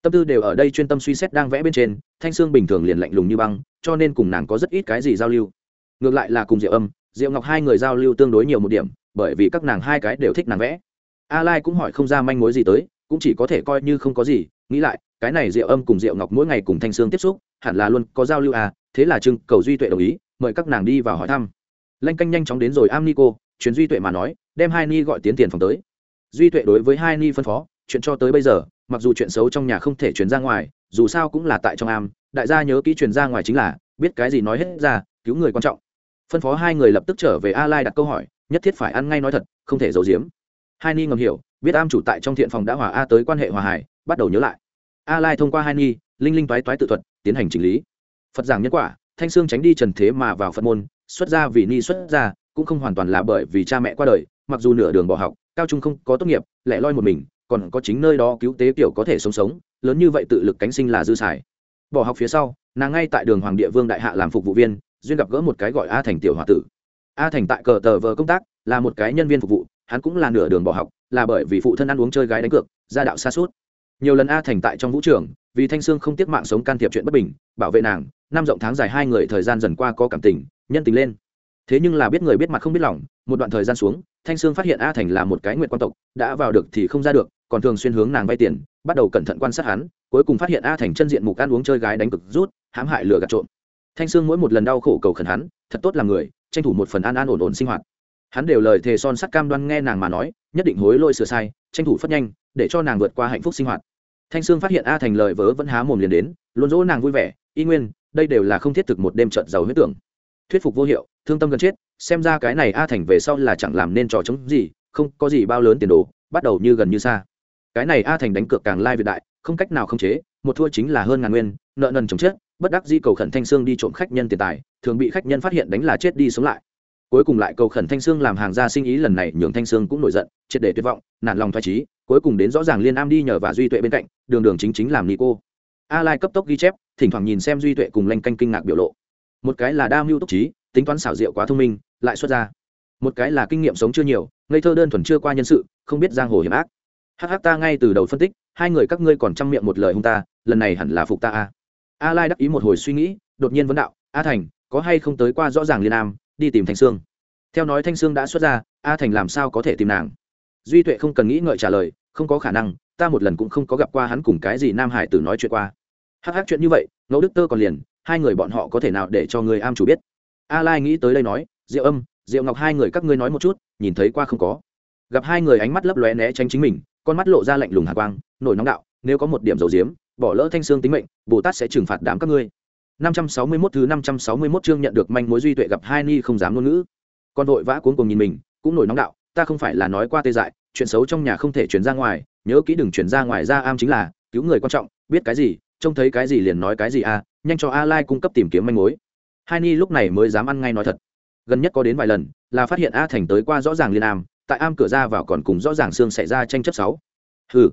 Tâm tư đều ở đây chuyên tâm suy xét đang vẽ bên trên, thanh sương bình thường liền lạnh lùng như băng, cho nên cùng nàng có rất ít cái gì giao lưu. Ngược lại là cùng diệu âm, diệu ngọc hai người giao lưu tương đối nhiều một điểm, bởi vì các nàng hai cái đều thích nàng vẽ. A lai cũng hỏi không ra manh mối gì tới, cũng chỉ có thể coi như không có gì, nghĩ lại, cái này diệu âm cùng diệu ngọc mỗi ngày cùng thanh sương tiếp xúc, hẳn là luôn có giao lưu à thế là trưng cầu duy tuệ đồng ý mời các nàng đi vào hỏi thăm. Lanh canh nhanh chóng đến rồi am nico chuyến duy tuệ mà nói, đem hai ni gọi tiến tiền phòng tới. Duy tuệ đối với hai ni phân phó, chuyện cho tới bây giờ, mặc dù chuyện xấu trong nhà không thể chuyển ra ngoài, dù sao cũng là tại trong am, đại gia nhớ kỹ truyền ra ngoài chính là, biết cái gì nói hết ra, cứu người quan trọng. Phân phó hai người lập tức trở về a lai đặt câu hỏi, nhất thiết phải ăn ngay nói thật, không thể giấu giếm. Hai ni ngầm hiểu, biết am chủ tại trong thiện phòng đã hòa a tới quan hệ hòa hải bắt đầu nhớ lại. A lai thông qua hai ni, linh linh toái toái tự thuật, tiến hành chỉnh lý. Phật giảng nhân quả thanh sương tránh đi trần thế mà vào phật môn, xuất ra vì ni xuất ra cũng không hoàn toàn là bởi vì cha mẹ qua đời, mặc dù nửa đường bỏ học, cao trung không có tốt nghiệp, lẻ loi một mình, còn có chính nơi đó cứu tế kiểu có thể sống sống, lớn như vậy tự lực cánh sinh là dư xài. Bỏ học phía sau, nàng ngay tại đường hoàng địa vương đại hạ làm phục vụ viên, duyên gặp gỡ một cái gọi a thành tiểu h tử. A thành tại cờ tờ vờ công tác, là một cái nhân viên phục vụ, hắn cũng là nửa đường bỏ học, là bởi vì phụ thân ăn uống chơi gái đánh cược, gia đạo xa suốt. Nhiều lần a thành tại trong vũ trường, vì thanh sương không tiếc mạng sống can thiệp chuyện bất bình, bảo vệ nàng năm rộng tháng dài hai người thời gian dần qua có cảm tình, nhân tình lên. Thế nhưng là biết người biết mặt không biết lòng, một đoạn thời gian xuống, thanh sương phát hiện a thành là một cái nguyện quan tộc, đã vào được thì không ra được, còn thường xuyên hướng nàng vay tiền, bắt đầu cẩn thận quan sát hắn, cuối cùng phát hiện a thành chân diện mục ăn uống chơi gái đánh cực rút, hãm hại lừa gạt trộm. Thanh sương mỗi một lần đau khổ cầu khẩn hắn, thật tốt làm người, tranh thủ một phần an an ổn ổn sinh hoạt. Hắn đều lời thề son sắt cam đoan nghe nàng mà nói, nhất định hối lỗi sửa sai, tranh thủ phất nhanh, để cho nàng vượt qua hạnh phúc sinh hoạt. Thanh sương phát hiện a thành lời vớ vẫn há mồm liền đến, luôn dỗ nàng vui vẻ, y nguyên đây đều là không thiết thực một đêm trận giàu huyết tưởng. Thuyết phục vô hiệu, thương tâm gần chết, xem ra cái này a thành về sau là chẳng làm nên trò chống gì, không có gì bao lớn tiền đồ, bắt đầu như gần như xa. Cái này a thành đánh cược càng lai việt đại, không cách nào không chế, một thua chính là hơn ngàn nguyên, nợ nần chồng chết, bất đắc di cầu khẩn thanh sương đi trộm khách nhân tiền tài, thường bị khách nhân phát hiện đánh là chết đi sống lại. Cuối cùng lại cầu khẩn thanh sương làm hàng gia sinh ý lần này nhường thanh sương cũng nổi giận, triệt để tuyệt vọng, nản lòng thoải trí cuối cùng đến rõ ràng liên am đi nhờ và duy tuệ bên cạnh, đường đường chính chính làm ni cô. A lai cấp tốc ghi chép thỉnh thoảng nhìn xem duy tuệ cùng lanh canh kinh ngạc biểu lộ. Một cái là đa mưu túc trí, tính toán xảo diệu quá thông minh, lại xuất ra. Một cái là kinh nghiệm sống chưa nhiều, ngây thơ đơn thuần chưa qua nhân sự, không biết giang hồ hiểm ác. Hắc hắc ta ngay từ đầu phân tích, hai người các ngươi còn chăm miệng một lời hung ta, lần này hẳn là phục ta a. A lai đắc ý một hồi suy nghĩ, đột nhiên vấn đạo, a thành, có hay không tới qua rõ ràng liên am, đi tìm thanh sương? Theo nói thanh sương đã xuất ra, a thành làm sao có thể tìm nàng? Duy tuệ không cần nghĩ ngợi trả lời, không có khả năng, ta một lần cũng không có gặp qua hắn cùng cái gì nam hải tử nói chuyện qua hắc hắc chuyện như vậy, ngẫu đức tơ còn liền, hai người bọn họ có thể nào để cho người am chủ biết? A lai nghĩ tới đây nói, diệu âm, diệu ngọc hai người các ngươi nói một chút, nhìn thấy qua không có? Gặp hai người ánh mắt lấp lóe né tránh chính mình, con mắt lộ ra lạnh lùng hạ quang, nổi nóng đạo, nếu có một điểm dầu diếm, bỏ lỡ thanh xương tính mệnh, bồ tát sẽ trừng phạt đám các ngươi. 561 thứ 561 chương nhận được manh mối duy tuệ gặp hai ni không dám ngôn ngữ. Con vội vã cuống cùng nhìn mình, cũng nổi nóng đạo, ta không phải là nói qua tê dại, chuyện xấu trong nhà không thể chuyển ra ngoài, nhớ kỹ đừng chuyển ra ngoài ra am chính là, cứu người quan trọng, biết cái gì trông thấy cái gì liền nói cái gì à nhanh cho a lai cung cấp tìm kiếm manh mối. Hai ni lúc này mới dám ăn ngay nói thật. Gần nhất có đến vài lần, là phát hiện a thành tới qua rõ ràng liên am, tại am cửa ra vào còn cùng rõ ràng xương xảy ra tranh chấp sáu. Hừ.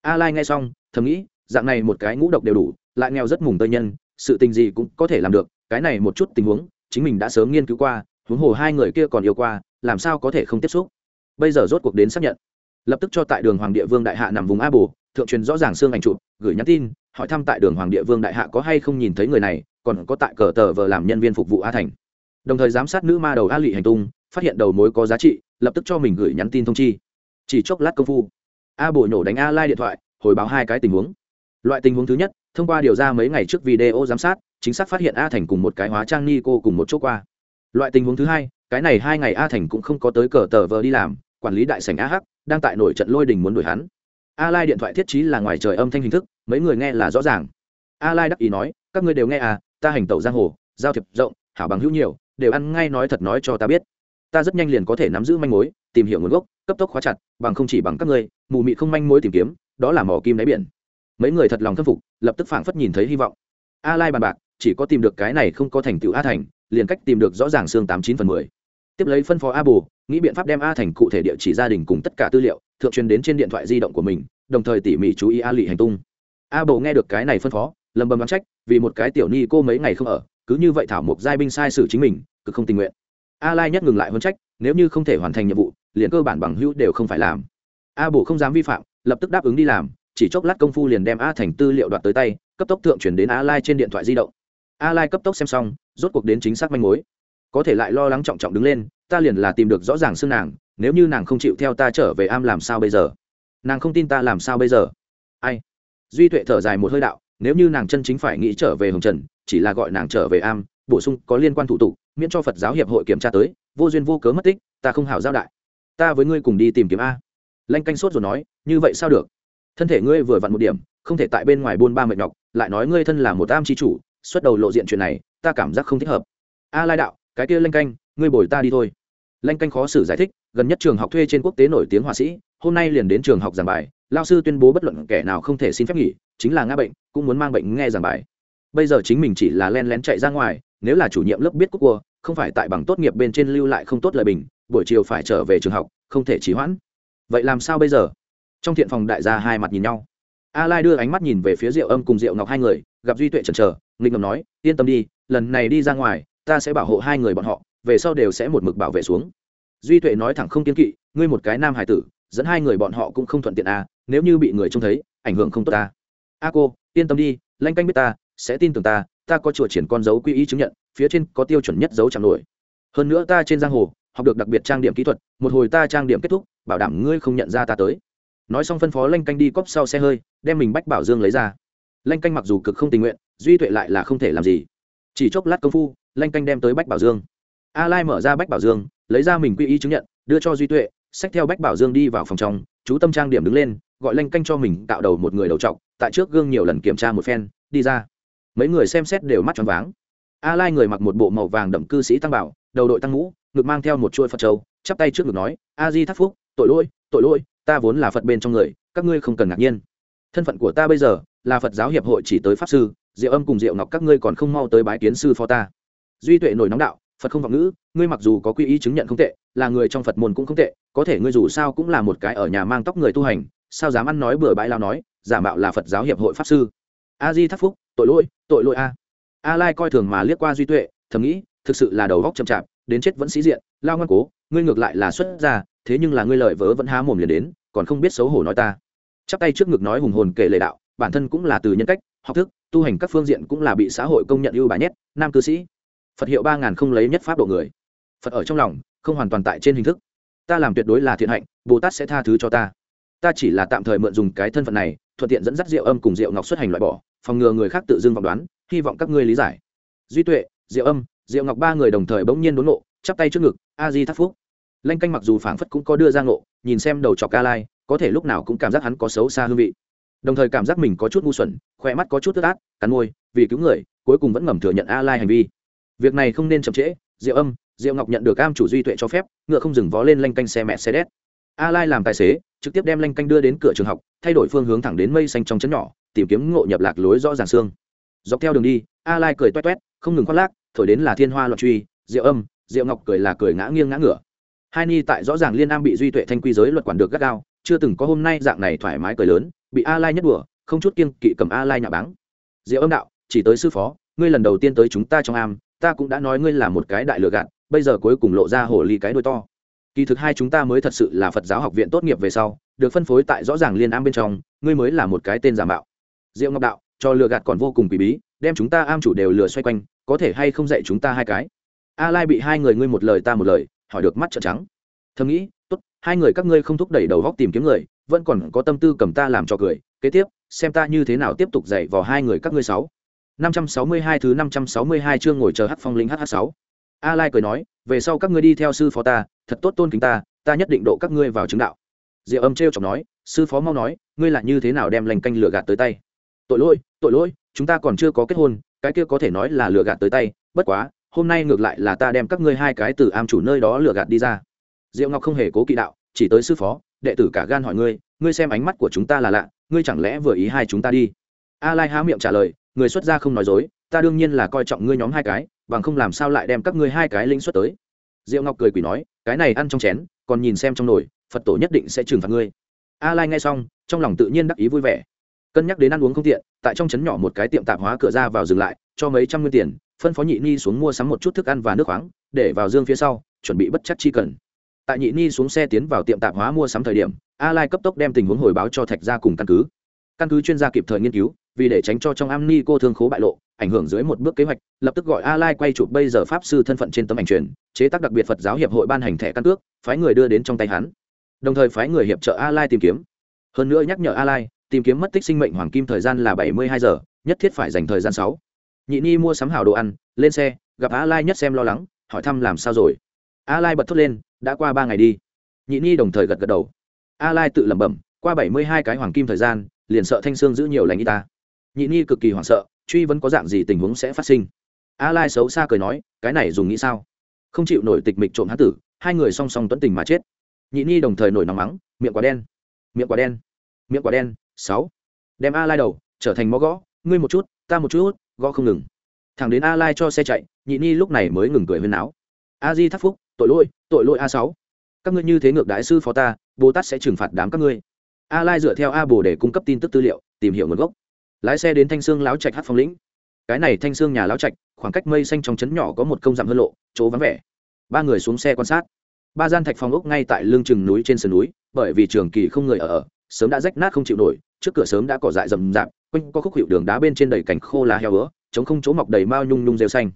A lai nghe xong, thầm nghĩ, dạng này một cái ngũ độc đều đủ, lại nghèo rất mùng tơi nhân, sự tình gì cũng có thể làm được, cái này một chút tình huống, chính mình đã sớm nghiên cứu qua, huống hồ hai người kia còn yêu qua, làm sao có thể không tiếp xúc? Bây giờ rốt cuộc đến xác nhận. Lập tức cho tại đường hoàng địa vương đại hạ nằm vùng a bồ, thượng truyền rõ ràng xương ảnh chụp, gửi nhắn tin hỏi thăm tại đường hoàng địa vương đại hạ có hay không nhìn thấy người này, còn có tại cờ tờ vờ làm nhân viên phục vụ a thành. Đồng thời giám sát nữ ma đầu a lị hành tung, phát hiện đầu mối có giá trị, lập tức cho mình gửi nhắn tin thông chi. Chỉ chốc lát công phu, a bồ nhổ đánh a lai điện thoại, hồi báo hai cái tình huống. Loại tình huống thứ nhất, thông qua điều ra mấy ngày trước video giám sát, chính xác phát hiện a thành cùng một cái hóa trang ni cô cùng một chỗ qua. Loại tình huống thứ hai, cái này hai ngày a thành cũng không có tới cờ tờ vờ đi làm, quản lý đại sảnh a hắc, đang tại nổi trận lôi đình muốn đuổi hắn. A lai điện thoại thiết trí là ngoài trời âm thanh hình thức mấy người nghe là rõ ràng. A lai đắc ý nói, các ngươi đều nghe à ta hành tẩu giang hồ, giao thiệp rộng, hảo bằng hữu nhiều, đều ăn ngay nói thật nói cho ta biết. Ta rất nhanh liền có thể nắm giữ manh mối, tìm hiểu nguồn gốc, cấp tốc khóa chặt, bằng không chỉ bằng các ngươi, mù mị không manh mối tìm kiếm, đó là mỏ kim đáy biển. Mấy người thật lòng khâm phục, lập tức phảng phất nhìn thấy hy vọng. A lai bàn bạc, chỉ có tìm được cái này không có thành tựu a thành, liền cách tìm được rõ ràng xương tám chín phần mười. Tiếp lấy phân phó a bù nghĩ biện pháp đem a thành cụ thể địa chỉ gia đình cùng tất cả tư liệu, thượng truyền đến trên điện thoại di động của mình, đồng thời tỉ mỉ chú ý a lị hành tung a bộ nghe được cái này phân phó, lầm bầm đoán trách, vì một cái tiểu ni cô mấy ngày không ở, cứ như vậy thảo mộc giai binh sai xử chính mình, cực không tình nguyện. A lai nhất ngừng lại huấn trách, nếu như không thể hoàn thành nhiệm vụ, liền cơ bản bằng hữu đều không phải làm. A bộ không dám vi phạm, lập tức đáp ứng đi làm, chỉ chốc lát công phu liền đem a thành tư liệu đoạt tới tay, cấp tốc thượng chuyển đến a lai trên điện thoại di động. A lai cấp tốc xem xong, rốt cuộc đến chính xác manh mối. Có thể lại lo lắng trọng trọng đứng lên, ta liền là tìm được rõ ràng xương nàng, nếu như nàng không chịu theo ta trở về am làm sao bây giờ? Nàng không tin ta làm sao bây giờ? Ai? Duy tuệ thở dài một hơi đạo, nếu như nàng chân chính phải nghĩ trở về hồng trần, chỉ là gọi nàng trở về am, bổ sung có liên quan thủ tục, miễn cho phật giáo hiệp hội kiểm tra tới, vô duyên vô cớ mất tích, ta không hảo giao đại. Ta với ngươi cùng đi tìm kiếm a. Lanh canh sốt rồi nói, như vậy sao được? Thân thể ngươi vừa vặn một điểm, không thể tại bên ngoài buôn ba mệt nhọc, lại nói ngươi thân là một am chi chủ, xuất đầu lộ diện chuyện này, ta cảm giác không thích hợp. A lai đạo, cái kia lanh canh, ngươi bồi ta đi thôi. Lanh canh khó xử giải thích, gần nhất trường học thuê trên quốc tế nổi tiếng họa sĩ hôm nay liền đến trường học giảng bài lao sư tuyên bố bất luận kẻ nào không thể xin phép nghỉ, chính là ngã bệnh, cũng muốn mang bệnh nghe giảng bài. Bây giờ chính mình chỉ là len lén chạy ra ngoài, nếu là chủ nhiệm lớp biết cúc cua, không phải tại bằng tốt nghiệp bên trên lưu lại không tốt lời bình, buổi chiều phải trở về trường học, không thể trì hoãn. Vậy làm sao bây giờ? Trong thiện phòng đại gia hai mặt nhìn nhau. A lai đưa ánh mắt nhìn về phía diệu âm cùng diệu ngọc hai người, gặp duy tuệ chần chờ, nghịch ngầm nói, yên tâm đi, lần này đi ra ngoài, ta sẽ bảo hộ hai người bọn họ, về sau đều sẽ một mực bảo vệ xuống. Duy tuệ nói thẳng không kiên kỵ, ngươi một cái nam hải tử dẫn hai người bọn họ cũng không thuận tiện à nếu như bị người trông thấy, ảnh hưởng không tốt ta a cô, yên tâm đi, lanh canh biết ta, sẽ tin tưởng ta ta có chùa triển con dấu quy y chứng nhận, phía trên có tiêu chuẩn nhất dấu chẳng nổi. Hơn nữa ta trên giang hồ, học được đặc biệt trang điểm kỹ thuật, một hồi ta trang điểm kết thúc, bảo đảm ngươi không nhận ra ta tới. Nói xong phân phó lanh canh đi cóp sau xe hơi, đem mình bách bảo dương lấy ra. Lanh canh mặc dù cực không tình nguyện, duy tuệ lại là không thể làm gì. Chỉ chốc lát công phu, lanh canh đem tới bách bảo dương. A lai mở ra bách bảo dương, lấy ra mình quy y chứng nhận, đưa cho duy tuệ xách theo bách bảo dương đi vào phòng trong, chú tâm trang điểm đứng lên, gọi lanh canh cho mình tạo đầu một người đầu trọc, tại trước gương nhiều lần kiểm tra một phen, đi ra. Mấy người xem xét đều mắt tròn váng. A lai người mặc một bộ màu vàng đậm cư sĩ tăng bảo, đầu đội tăng ngũ ngực mang theo một chuôi phật châu, chắp tay trước ngực nói, a di thắc phúc, tội lỗi tội lỗi, ta vốn là phật bên trong người, các ngươi không cần ngạc nhiên. Thân phận của ta bây giờ là phật giáo hiệp hội chỉ tới pháp sư, diệu âm cùng diệu ngọc các ngươi còn không mau tới bái kiến sư phó ta. Duy tuệ nổi nóng đạo phật không vọng ngữ, ngươi mặc dù có quy y chứng nhận không tệ, là người trong phật môn cũng không tệ, có thể ngươi dù sao cũng là một cái ở nhà mang tóc người tu hành, sao dám ăn nói bừa bãi lao nói, giả mạo là phật giáo hiệp hội pháp sư. A di thắc phúc, tội lỗi tội lỗi a. A lai coi thường mà liếc qua duy tuệ, thầm nghĩ, thực sự là đầu góc chậm chạp, đến chết vẫn sĩ diện, lao ngoan cố, ngươi ngược lại là xuất ra thế nhưng là ngươi lợi vớ vẫn há mồm liền đến, còn không biết xấu hổ nói ta. Chắp tay trước ngực nói hùng hồn kể lệ đạo, bản thân cũng là từ nhân cách, học thức, tu hành các phương diện cũng là bị xã hội công nhận ưu bà nhét nam cư sĩ phật hiệu ba ngàn không lấy nhất pháp độ người. Phật ở trong lòng, không hoàn toàn tại trên hình thức. Ta làm tuyệt đối là thiện hạnh, bồ tát sẽ tha thứ cho ta. Ta chỉ là tạm thời mượn dùng cái thân phận này, thuận tiện dẫn dắt rượu âm cùng rượu ngọc xuất hành loại bỏ, phòng ngừa người khác tự dưng vọng đoán, hy vọng các ngươi lý giải. Duy tuệ, diệu âm, diệu ngọc ba người đồng thời bỗng nhiên đốn nộ chắp tay trước ngực, a di thắc phúc. Lanh canh mặc dù phảng phất cũng có đưa ra ngộ, nhìn xem đầu chọc ca lai, có thể lúc nào cũng cảm giác hắn có xấu xa hương vị. Đồng thời cảm giác mình có chút ngu xuẩn khoe mắt có chút tức át, cắn môi, vì cứu người, cuối cùng vẫn ngầm thừa nhận a lai hành vi việc này không nên chậm trễ, diệu âm, diệu ngọc nhận được am chủ duy tuệ cho phép, ngựa không dừng vó lên lanh canh xe mẹ xe đét. A lai làm tài xế, trực tiếp đem lanh canh đưa đến cửa trường học, thay đổi phương hướng thẳng đến mây xanh trong chấn nhỏ, tìm kiếm ngộ nhập lạc lối rõ ràng xương. Dọc theo đường đi, a lai cười toét toét, không ngừng khoác lác, thổi đến là thiên hoa loạn truy, diệu âm, diệu ngọc cười là cười ngã nghiêng ngã ngửa. Hai ni tại rõ ràng liên am bị duy tuệ thanh quy giới luật quản được gắt gao, chưa từng có hôm nay dạng này thoải mái cười lớn, bị a lai nhất đùa, không chút kiêng kỵ cầm a lai nhà báng. Diệu âm đạo, chỉ tới sư phó, ngươi lần đầu tiên tới chúng ta trong am ta cũng đã nói ngươi là một cái đại lừa gạt, bây giờ cuối cùng lộ ra hồ ly cái đôi to. Kỳ thực hai chúng ta mới thật sự là phật giáo học viện tốt nghiệp về sau, được phân phối tại rõ ràng liên am bên trong, ngươi mới là một cái tên giả mạo. Diệu ngọc đạo, cho lừa gạt còn vô cùng quỷ bí, đem chúng ta am chủ đều lừa xoay quanh, có thể hay không dạy chúng ta hai cái? A lai bị hai người ngươi một lời ta một lời, hỏi được mắt trợn trắng. Thầm nghĩ, tốt, hai người các ngươi không thúc đẩy đầu góc tìm kiếm người, vẫn còn có tâm tư cầm ta làm cho cười, kế tiếp, xem ta như thế nào tiếp tục dạy vào hai người các ngươi sáu. 562 thứ 562 chương ngồi chờ Hắc Phong linh HH6. A Lai cười nói, về sau các ngươi đi theo sư phó ta, thật tốt tôn kính ta, ta nhất định độ các ngươi vào chứng đạo. Diệu Âm trêu chọc nói, sư phó mau nói, ngươi là như thế nào đem lành canh lửa gạt tới tay? Tội lỗi, tội lỗi, chúng ta còn chưa có kết hôn, cái kia có thể nói là lửa gạt tới tay, bất quá, hôm nay ngược lại là ta đem các ngươi hai cái từ am chủ nơi đó lửa gạt đi ra. Diệu Ngọc không hề cố kỵ đạo, chỉ tới sư phó, đệ tử cả gan hỏi ngươi, ngươi xem ánh mắt của chúng ta là lạ, ngươi chẳng lẽ vừa ý hai chúng ta đi? A Lai há miệng trả lời, người xuất gia không nói dối, ta đương nhiên là coi trọng ngươi nhóm hai cái, bằng không làm sao lại đem các ngươi hai cái lĩnh xuất tới. Diệu ngọc cười quỷ nói, cái này ăn trong chén, còn nhìn xem trong nồi, phật tổ nhất định sẽ trừng phạt ngươi. A lai nghe xong, trong lòng tự nhiên đắc ý vui vẻ. Cân nhắc đến ăn uống không tiện, tại trong trấn nhỏ một cái tiệm tạp hóa cửa ra vào dừng lại, cho mấy trăm nguyên tiền, phân phó nhị ni xuống mua sắm một chút thức ăn và nước khoáng, để vào dương phía sau, chuẩn bị bất chắc chi cần. Tại nhị ni xuống xe tiến vào tiệm tạp hóa mua sắm thời điểm, a lai cấp tốc đem tình huống hồi báo cho thạch gia cùng căn cứ. Căn cứ chuyên gia kịp thời nghiên cứu vì để tránh cho trong am ni cô thương khố bại lộ, ảnh hưởng dưới một bước kế hoạch, lập tức gọi a lai quay chụp bây giờ pháp sư thân phận trên tấm ảnh truyền, chế tác đặc biệt phật giáo hiệp hội ban hành thẻ căn cước, phái người đưa đến trong tay hắn. Đồng thời phái người hiệp trợ a lai tìm kiếm. Hơn nữa nhắc nhở a lai, tìm kiếm mất tích sinh mệnh hoàng kim thời gian là 72 giờ, nhất thiết phải dành thời gian 6. nhị ni mua sắm hảo đồ ăn, lên xe, gặp a lai nhất xem lo lắng, hỏi thăm làm sao rồi. A lai bật thốt lên, đã qua ba ngày đi. Nhị ni đồng thời gật gật đầu. A lai tự lẩm bẩm, qua 72 cái hoàng kim thời gian, liền sợ thanh xương giữ nhiều lành y ta nhị ni cực kỳ hoảng sợ, truy vẫn có dạng gì tình huống sẽ phát sinh. A lai xấu xa cười nói, cái này dùng nghĩ sao? Không chịu nổi tịch mịch trộm hán tử, hai người song song tuấn tình mà chết. Nhị ni đồng thời nổi nóng mắng, miệng quả đen, miệng quả đen, miệng quả đen, sáu. Đem a lai đầu, trở thành mó gõ, ngươi một chút, ta một chút, gõ không ngừng. Thẳng đến a lai cho xe chạy, nhị ni lúc này mới ngừng cười huyên náo. A di thắc phúc, tội lỗi tội lỗi a sáu. Các ngươi như thế ngược đại sư phó ta, bồ tát sẽ trừng phạt đám các ngươi. A lai dựa theo a bồ để cung cấp tin tức tư liệu, tìm hiểu nguồn gốc lái xe đến thanh sương láo trạch hát phong lĩnh. Cái này thanh sương nhà láo trạch, khoảng cách mây xanh trong trấn nhỏ có một công dặm hơn lộ, chỗ vắng vẻ. Ba người xuống xe quan sát. Ba gian thạch phong ốc ngay tại lương chừng núi trên sườn núi, bởi vì trường kỳ không người ở sớm đã rách nát không chịu nổi, trước cửa sớm đã cỏ dại rầm rạp, quanh có khúc hiệu đường đá bên trên đầy cành khô lá heo ứa chống không chỗ mọc đầy mao nhung nhung rêu xanh.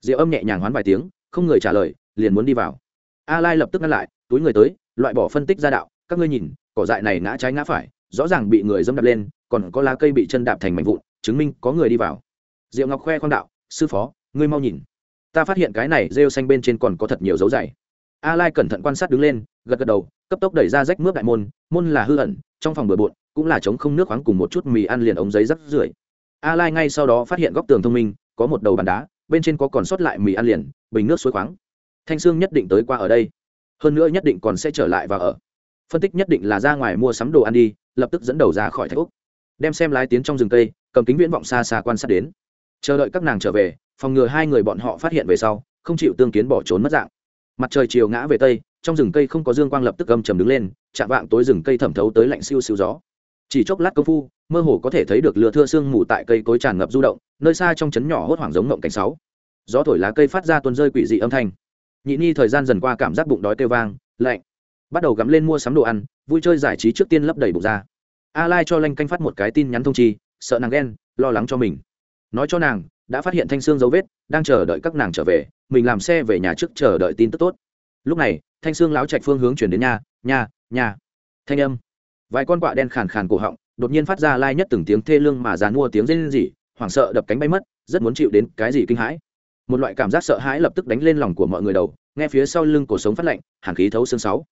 Rượu âm nhẹ nhàng hoán vài tiếng, không người trả lời, liền muốn đi vào. A lai lập tức ngăn lại, túi người tới, loại bỏ phân tích ra đạo, các ngươi nhìn, cỏ dại này ngã trái ngã phải rõ ràng bị người dẫm đạp lên, còn có lá cây bị chân đạp thành mảnh vụn, chứng minh có người đi vào. Diệu ngọc khoe khoang đạo, sư phó, ngươi mau nhìn. Ta phát hiện cái này rêu xanh bên trên còn có thật nhiều dấu dày. A lai cẩn thận quan sát đứng lên, gật gật đầu, cấp tốc đẩy ra rách mướp đại môn môn là hư ẩn, trong phòng bừa bộn, cũng là chống không nước khoáng cùng một chút mì ăn liền ống giấy rắc rưởi. A lai ngay sau đó phát hiện góc tường thông minh, có một đầu bàn đá, bên trên có còn sót lại mì ăn liền, bình nước suối khoáng. Thanh sương nhất định tới qua ở đây. Hơn nữa nhất định còn sẽ trở lại và ở phân tích nhất định là ra ngoài mua sắm đồ ăn đi, lập tức dẫn đầu ra khỏi thạch úc. Đem xem lái tiến trong rừng cây, cầm kính viễn vọng xa xa quan sát đến. Chờ đợi các nàng trở về, phòng ngừa hai người bọn họ phát hiện về sau, không chịu tương kiến bỏ trốn mất dạng. Mặt trời chiều ngã về tây, trong rừng cây không có dương quang lập tức gầm trầm đứng lên, chạm vạng tối rừng cây thẩm thấu tới lạnh siêu siêu gió. Chỉ chốc lát công phu, mơ hồ có thể thấy được lửa thưa sương mù tại cây cối tràn ngập du động, nơi xa trong trấn nhỏ hốt hoảng giống ngộng cảnh sáu. Gió thổi lá cây phát ra tuôn rơi quỷ dị âm thanh. Nhị ni thời gian dần qua cảm giác bụng đói kêu vang, lạnh bắt đầu gắm lên mua sắm đồ ăn, vui chơi giải trí trước tiên lấp đầy bụng ra. A lai cho lanh canh phát một cái tin nhắn thông chi, sợ nàng ghen, lo lắng cho mình. Nói cho nàng, đã phát hiện thanh Sương dấu vết, đang chờ đợi các nàng trở về, mình làm xe về nhà trước chờ đợi tin tức tốt. Lúc này, thanh Sương láo chạch phương hướng chuyển đến nhà nhà nhà. Thanh âm. Vài con quạ đen khàn khàn cổ họng, đột nhiên phát ra lai nhất từng tiếng thê lương mà dàn mua tiếng rên rỉ, hoảng sợ đập cánh bay mất, rất muốn chịu đến cái gì kinh hãi. Một loại cảm giác sợ hãi lập tức đánh lên lòng của mọi người đầu, nghe phía sau lưng cổ sống phát lạnh, hàn khí thấu xương sáu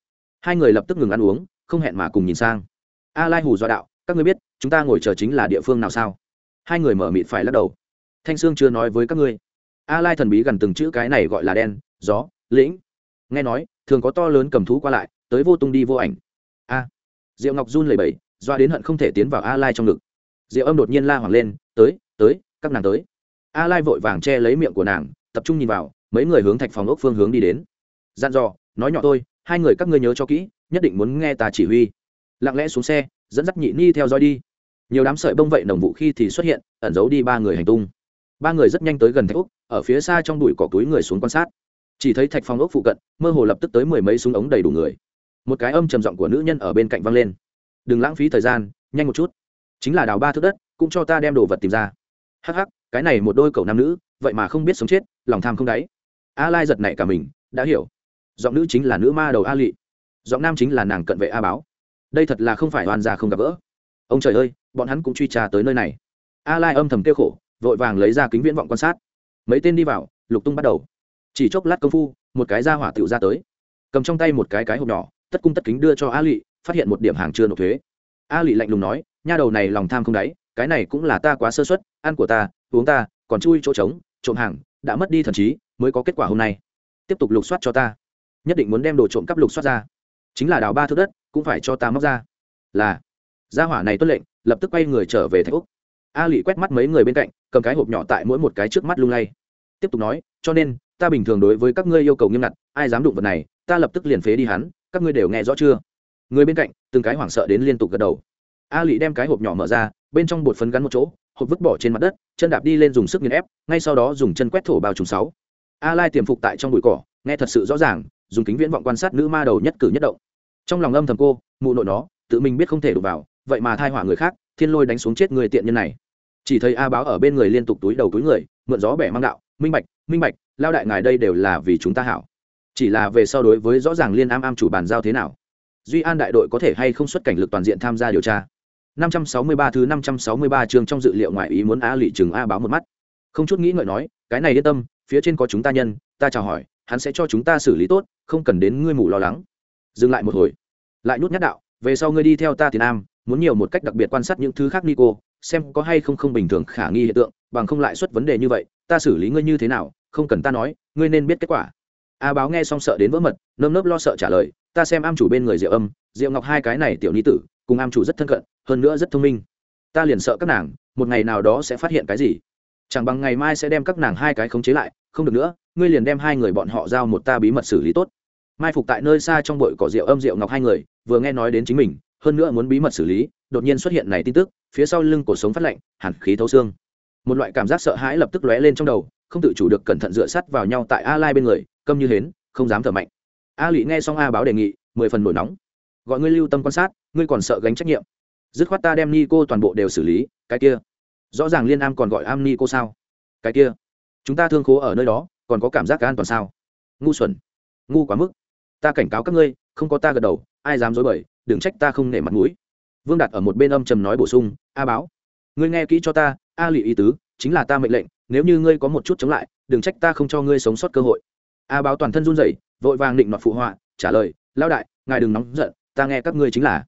hai người lập tức ngừng ăn uống, không hẹn mà cùng nhìn sang. A lai hù dọa đạo, các ngươi biết, chúng ta ngồi chờ chính là địa phương nào sao? Hai người mở mịt phải lắc đầu. Thanh sương chưa nói với các ngươi. A lai thần bí gần từng chữ cái này gọi là đen, gió, lĩnh. Nghe nói, thường có to lớn cầm thú qua lại, tới vô tung đi vô ảnh. A. Diệu ngọc run lẩy bẩy doa đến hận không thể tiến vào a lai trong ngực. Diệu âm đột nhiên la hoảng lên, tới tới, các nàng tới. A lai vội vàng che lấy miệng của nàng, tập trung nhìn vào, mấy người hướng thạch phòng ốc phương hướng đi đến. Dặn dò, nói nhỏ tôi hai người các ngươi nhớ cho kỹ, nhất định muốn nghe ta chỉ huy. Lặng lẽ xuống xe, dẫn dắt nhị ni theo dõi đi. Nhiều đám sợi bông vậy nồng vụ khi thì xuất hiện, ẩn giấu đi ba người hành tung. Ba người rất nhanh tới gần thạch úc ở phía xa trong bụi cỏ túi người xuống quan sát. Chỉ thấy thạch phòng ốc phụ cận, mơ hồ lập tức tới mười mấy súng ống đầy đủ người. Một cái âm trầm giọng của nữ nhân ở bên cạnh văng lên. Đừng lãng phí thời gian, nhanh một chút. Chính là đào ba thước đất, cũng cho ta đem đồ vật tìm ra. Hắc hắc, cái này một đôi cậu nam nữ, vậy mà không biết sống chết, lòng tham không đáy. A lai giật nảy cả mình, đã hiểu giọng nữ chính là nữ ma đầu a lị giọng nam chính là nàng cận vệ a báo. Đây thật là không phải oan gia không gặp gỡ. Ông trời ơi, bọn hắn cũng truy tra tới nơi này. A lai âm thầm kêu khổ, vội vàng lấy ra kính viễn vọng quan sát. Mấy tên đi vào, lục tung bắt đầu. Chỉ chốc lát công phu, một cái ra hỏa tiểu ra tới. Cầm trong tay một cái cái hộp nhỏ, tất cung tất kính đưa cho a lị, phát hiện một điểm hàng chưa nộp thuế. A lị lạnh lùng nói, nha đầu này lòng tham không đáy, cái này cũng là ta quá sơ suất, ăn của ta, uống ta, còn chui chỗ trống, trộm hàng, đã mất đi thần trí, mới có kết quả hôm nay. Tiếp tục lục soát cho ta nhất định muốn đem đồ trộm cắp lục soát ra. Chính là đào ba thước đất, cũng phải cho ta móc ra. Là. Gia hỏa này tuân lệnh, lập tức quay người trở về thạch úc. A lị quét mắt mấy người bên cạnh, cầm cái hộp nhỏ tại mỗi một cái trước mắt lung lay. Tiếp tục nói, cho nên, ta bình thường đối với các ngươi yêu cầu nghiêm ngặt, ai dám đụng vật này, ta lập tức liền phế đi hắn, các ngươi đều nghe rõ chưa? Người bên cạnh, từng cái hoảng sợ đến liên tục gật đầu. A lị đem cái hộp nhỏ mở ra, bên trong bột phấn gắn một chỗ, hộp vứt bỏ trên mặt đất, chân đạp đi lên dùng sức nghiền ép, ngay sau đó dùng chân quét thổ bao trùng sáu. A lai tiềm phục tại trong bụi cỏ, nghe thật sự rõ ràng dùng kính viễn vọng quan sát nữ ma đầu nhất cử nhất động. Trong lòng âm thầm cô, mụ nội nó, tự mình biết không thể đụng vào, vậy mà thai hỏa người khác, thiên lôi đánh xuống chết người tiện nhân này. Chỉ thấy a báo ở bên người liên tục túi đầu túi người, mượn gió bẻ mang đạo, minh bạch minh bạch, lao đại ngài đây đều là vì chúng ta hảo. Chỉ là về so đối với rõ ràng liên am am chủ bàn giao thế nào, duy an đại đội có thể hay không xuất cảnh lực toàn diện tham gia điều tra. 563 thứ 563 chương trong dự liệu ngoại ý muốn a lị chừng a báo một mắt. Không chút nghĩ ngợi nói, cái này yên tâm, phía trên có chúng ta nhân, ta chào hỏi hắn sẽ cho chúng ta xử lý tốt, không cần đến ngươi mù lo lắng. Dừng lại một hồi. Lại nhút nhát đạo, về sau ngươi đi theo ta thì nam, muốn nhiều một cách đặc biệt quan sát những thứ khác nico, xem có hay không không bình thường khả nghi hiện tượng, bằng không lại xuất vấn đề như vậy, ta xử lý ngươi như thế nào, không cần ta nói, ngươi nên biết kết quả. A báo nghe xong sợ đến vỡ mật, nơm nớp lo sợ trả lời, ta xem am chủ bên người diệu âm, diệu ngọc hai cái này tiểu ni tử, cùng am chủ rất thân cận, hơn nữa rất thông minh. Ta liền sợ các nàng, một ngày nào đó sẽ phát hiện cái gì. Chẳng bằng ngày mai sẽ đem các nàng hai cái khống chế lại không được nữa, ngươi liền đem hai người bọn họ giao một ta bí mật xử lý tốt. Mai phục tại nơi xa trong bụi cỏ rượu âm rượu ngọc hai người, vừa nghe nói đến chính mình, hơn nữa muốn bí mật xử lý, đột nhiên xuất hiện này tin tức, phía sau lưng cổ sống phát lạnh hẳn khí thấu xương. Một loại cảm giác sợ hãi lập tức lóe lên trong đầu, không tự chủ được cẩn thận dựa sắt vào nhau tại a lai bên người, câm như hến, không dám thở mạnh. A lụy nghe xong a báo đề nghị, mười phần nổi nóng. Gọi ngươi lưu tâm quan sát, ngươi còn sợ gánh trách nhiệm. Dứt khoát ta đem ni cô toàn bộ đều xử lý, cái kia. Rõ ràng liên am còn gọi am ni cô sao? Cái kia chúng ta thương khố ở nơi đó, còn có cảm giác cả an toàn sao? Ngu xuẩn. Ngu quá mức. Ta cảnh cáo các ngươi, không có ta gật đầu, ai dám dối bời, đừng trách ta không nể mặt mũi. Vương Đạt ở một bên âm trầm nói bổ sung, a báo, ngươi nghe kỹ cho ta, a lụy ý tứ, chính là ta mệnh lệnh, nếu như ngươi có một chút chống lại, đừng trách ta không cho ngươi sống sót cơ hội. A báo toàn thân run rẩy, vội vàng định nọt phụ họa, trả lời lao đại, ngài đừng nóng giận, ta nghe các ngươi chính là.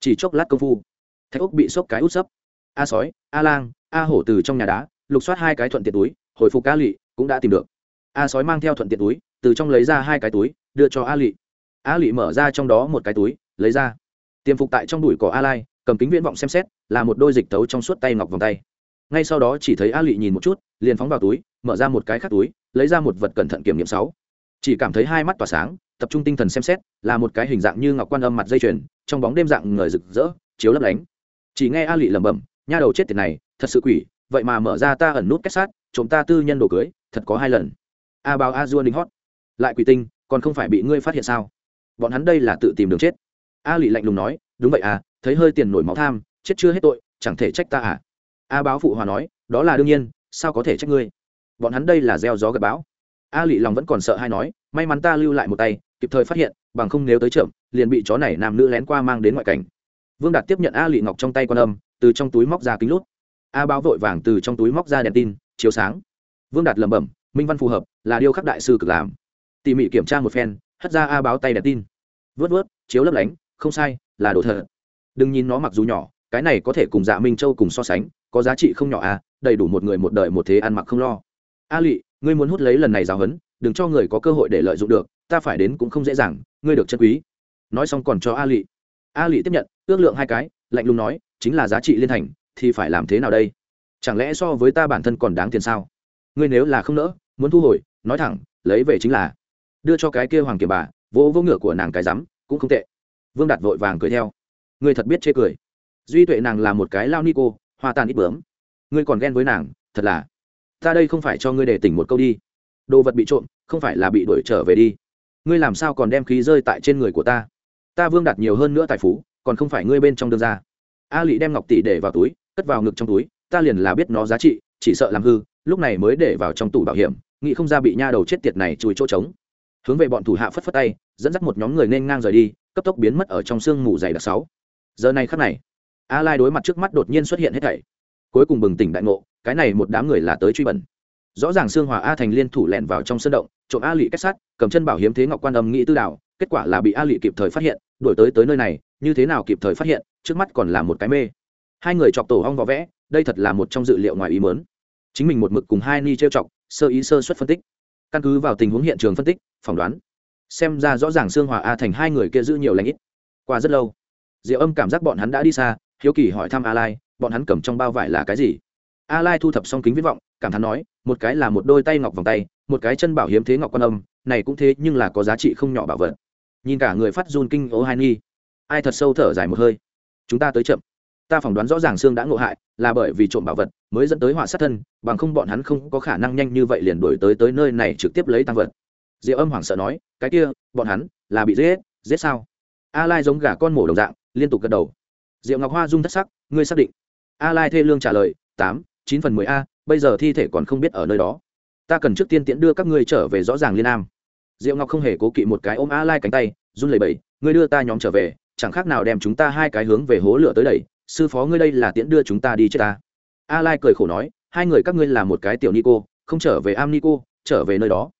Chỉ chốc lát công phu, thạch úc bị sốc cái út sấp. A sói, a lang, a hổ từ trong nhà đá, lục soát hai cái thuận tiện túi hồi phục a lụy cũng đã tìm được. A sói mang theo thuận tiện túi, từ trong lấy ra hai cái túi, đưa cho a lụy a lụy mở ra trong đó một cái túi, lấy ra. Tiềm phục tại trong đùi cỏ a lai, cầm kính viễn vọng xem xét, là một đôi dịch tấu trong suốt tay ngọc vòng tay. Ngay sau đó chỉ thấy a lụy nhìn một chút, liền phóng vào túi, mở ra một cái khác túi, lấy ra một vật cẩn thận kiểm nghiệm sáu. Chỉ cảm thấy hai mắt tỏa sáng, tập trung tinh thần xem xét, là một cái hình dạng như ngọc quan âm mặt dây chuyền, trong bóng đêm dạng người rực rỡ, chiếu lấp lánh. Chỉ nghe a lụy lẩm bẩm, nha đầu chết tiệt này, thật sự quỷ, vậy mà mở ra ta ẩn nút kết sát trộm ta tư nhân đồ cưới, thật có hai lần. A bao a dua đinh hót. Lại quỷ tinh, còn không phải bị ngươi phát hiện sao? Bọn hắn đây là tự tìm đường chết. A lụy lạnh lùng nói, đúng vậy à thấy hơi tiền nổi máu tham, chết chưa hết tội, chẳng thể trách ta à? A báo phụ hòa nói, đó là đương nhiên, sao có thể trách ngươi? Bọn hắn đây là gieo gió gặp bão. A lụy lòng vẫn còn sợ hay nói, may mắn ta lưu lại một tay, kịp thời phát hiện, bằng không nếu tới chậm, liền bị chó này nam nữ lén qua mang đến ngoại cảnh. Vương đạt tiếp nhận a lị ngọc trong tay quan âm, từ trong túi móc ra kính lút. A báo vội vàng từ trong túi móc ra đèn tin chiếu sáng. Vương đạt lẩm bẩm, minh văn phù hợp, là điều khắc đại sư cực làm. Tỉ mỉ kiểm tra một phen, hất ra a báo tay đèn tin. Vớt vớt, chiếu lấp lánh, không sai, là đồ thờ. Đừng nhìn nó mặc dù nhỏ, cái này có thể cùng dạ minh châu cùng so sánh, có giá trị không nhỏ à đầy đủ một người một đời một thế ăn mặc không lo. A lị, ngươi muốn hút lấy lần này giáo huấn, đừng cho người có cơ hội để lợi dụng được, ta phải đến cũng không dễ dàng, ngươi được chân quý. Nói xong còn cho a lị. A lị tiếp nhận, ước lượng hai cái, lạnh lùng nói, chính là giá trị liên thành, thì phải làm thế nào đây? Chẳng lẽ so với ta bản thân còn đáng tiền sao? Ngươi nếu là không nỡ, muốn thu hồi, nói thẳng, lấy về chính là. Đưa cho cái kia hoàng kiệt bà, vỗ vỗ ngựa của nàng cái rắm, cũng không tệ. Vương đạt vội vàng cười theo. Ngươi thật biết chê cười. Duy tuệ nàng là một cái lao ni cô, hoa tàn ít bướm. Ngươi còn ghen với nàng, thật là. Ta đây không phải cho ngươi để tỉnh một câu đi. Đồ vật bị trộm, không phải là bị đuổi trở về đi. Ngươi làm sao còn đem khí rơi tại trên người của ta? Ta vương đạt nhiều hơn nữa tài phú, còn không phải ngươi bên trong đương ra a lị đem ngọc tỷ để vào túi, cất vào ngực trong túi ta liền là biết nó giá trị, chỉ sợ làm hư, lúc này mới để vào trong tủ bảo hiểm, nghĩ không ra bị nha đầu chết tiệt này chùi chỗ trống. Hướng về bọn thủ hạ phất phất tay, dẫn dắt một nhóm người nên ngang rời đi, cấp tốc biến mất ở trong sương mù dày đặc sáu. Giờ này khắc này, a lai đối mặt trước mắt đột nhiên xuất hiện hết thảy. Cuối cùng bừng tỉnh đại ngộ, cái này một đám người là tới truy bẩn. Rõ ràng xương hòa a thành liên thủ lẻn vào trong sân động, trộm a lị kết sắt cầm chân bảo hiếm thế ngọc quan âm nghĩ tư đạo kết quả là bị a lị kịp thời phát hiện đổi tới tới nơi này, như thế nào kịp thời phát hiện, trước mắt còn là một cái mê. Hai người chọc tổ hong võ vẽ đây thật là một trong dự liệu ngoài ý mớn chính mình một mực cùng hai ni trêu chọc, sơ ý sơ xuất phân tích. Căn cứ vào tình huống hiện trường phân tích, phỏng đoán, xem ra rõ ràng xương hòa a thành hai người kia giữ nhiều lãnh ít. Qua rất lâu, diệu âm cảm giác bọn hắn đã đi xa, hiếu kỳ hỏi thăm a lai bọn hắn cầm trong bao vải là cái gì? A lai thu thập xong kính viết vọng, cảm thán nói, một cái là một đôi tay ngọc vòng tay, một cái chân bảo hiếm thế ngọc quan âm, này cũng thế nhưng là có giá trị không nhỏ bảo vật. Nhìn cả người phát run kinh ố hai nghi ai thật sâu thở dài một hơi? Chúng ta tới chậm ta phỏng đoán rõ ràng xương đã ngộ hại, là bởi vì trộm bảo vật mới dẫn tới họa sát thân, bằng không bọn hắn không có khả năng nhanh như vậy liền đổi tới tới nơi này trực tiếp lấy tăng vật. Diệu âm hoảng sợ nói, cái kia, bọn hắn là bị giết giết sao? A lai giống gà con mổ đồng dạng, liên tục gật đầu. Diệu ngọc hoa dung thất sắc, ngươi xác định? A lai thê lương trả lời, tám, chín phần mười a, bây giờ thi thể còn không biết ở nơi đó. Ta cần trước tiên tiễn đưa các ngươi trở về rõ ràng liên Nam. diệu ngọc không hề cố kỵ một cái ôm a lai cánh tay, run lẩy bẩy, ngươi đưa ta nhóm trở về, chẳng khác nào đem chúng ta hai cái hướng về hố lửa tới đẩy sư phó ngươi đây là tiễn đưa chúng ta đi chết ta. A lai cười khổ nói, hai người các ngươi là một cái tiểu ni cô không trở về am ni cô trở về nơi đó.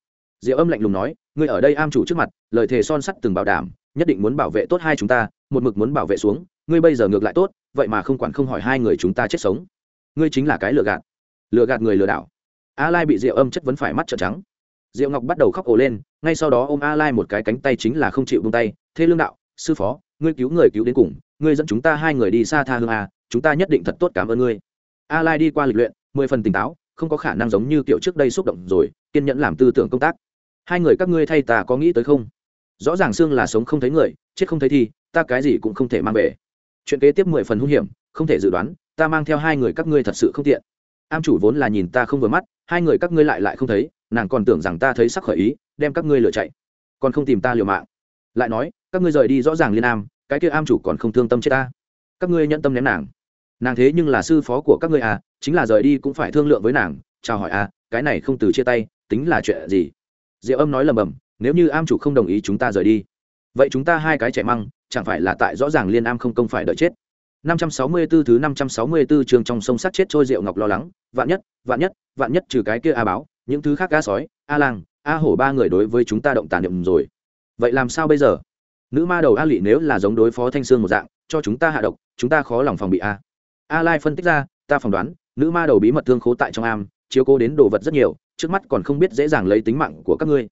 Diệu âm lạnh lùng nói, ngươi ở đây am chủ trước mặt, lời thề son sắt từng bảo đảm, nhất định muốn bảo vệ tốt hai chúng ta, một mực muốn bảo vệ xuống, ngươi bây giờ ngược lại tốt, vậy mà không quản không hỏi hai người chúng ta chết sống. Ngươi chính là cái lừa gạt. Lừa gạt người lừa đảo. A lai bị diệu âm chất vấn phải mắt trợn trắng. Diệu ngọc bắt đầu khóc ồ lên, ngay sau đó ôm a lai một cái cánh tay chính là không chịu buông tay, thế lương đạo, sư phó, ngươi cứu người cứu đến cùng ngươi dẫn chúng ta hai người đi xa tha hương à, chúng ta nhất định thật tốt cảm ơn ngươi. A lai đi qua lịch luyện mười phần tỉnh táo không có khả năng giống như kiểu trước đây xúc động rồi kiên nhẫn làm tư tưởng công tác. Hai người các ngươi thay ta có nghĩ tới không? Rõ ràng xương là sống không thấy người chết không thấy thì ta cái gì cũng không thể mang về. Chuyện kế tiếp mười phần hung hiểm không thể dự đoán ta mang theo hai người các ngươi thật sự không tiện. Am chủ vốn là nhìn ta không vừa mắt hai người các ngươi lại lại không thấy nàng còn tưởng rằng ta thấy sắc khởi ý đem các ngươi lừa chạy. Còn không tìm ta liều mạng. Lại nói các ngươi rời đi rõ ràng liên am cái kia am chủ còn không thương tâm chết ta các ngươi nhận tâm ném nàng nàng thế nhưng là sư phó của các ngươi à chính là rời đi cũng phải thương lượng với nàng chào hỏi à cái này không từ chia tay tính là chuyện gì diệu âm nói lầm bầm nếu như am chủ không đồng ý chúng ta rời đi vậy chúng ta hai cái chạy măng chẳng phải là tại rõ ràng liên am không công phải đợi chết 564 thứ 564 trường trong sông sát chết trôi rượu ngọc lo lắng, vạn nhất, vạn nhất, vạn nhất trừ cái kia a báo, những thứ khác a sói, a lang, a hổ ba người đối với chúng ta động tàn niệm rồi. Vậy làm sao bây giờ? Nữ ma đầu a lị nếu là giống đối phó thanh xương một dạng, cho chúng ta hạ độc, chúng ta khó lòng phòng bị a. A Lai phân tích ra, ta phỏng đoán, nữ ma đầu bí mật thương khố tại trong am, chiếu cố đến đồ vật rất nhiều, trước mắt còn không biết dễ dàng lấy tính mạng của các ngươi.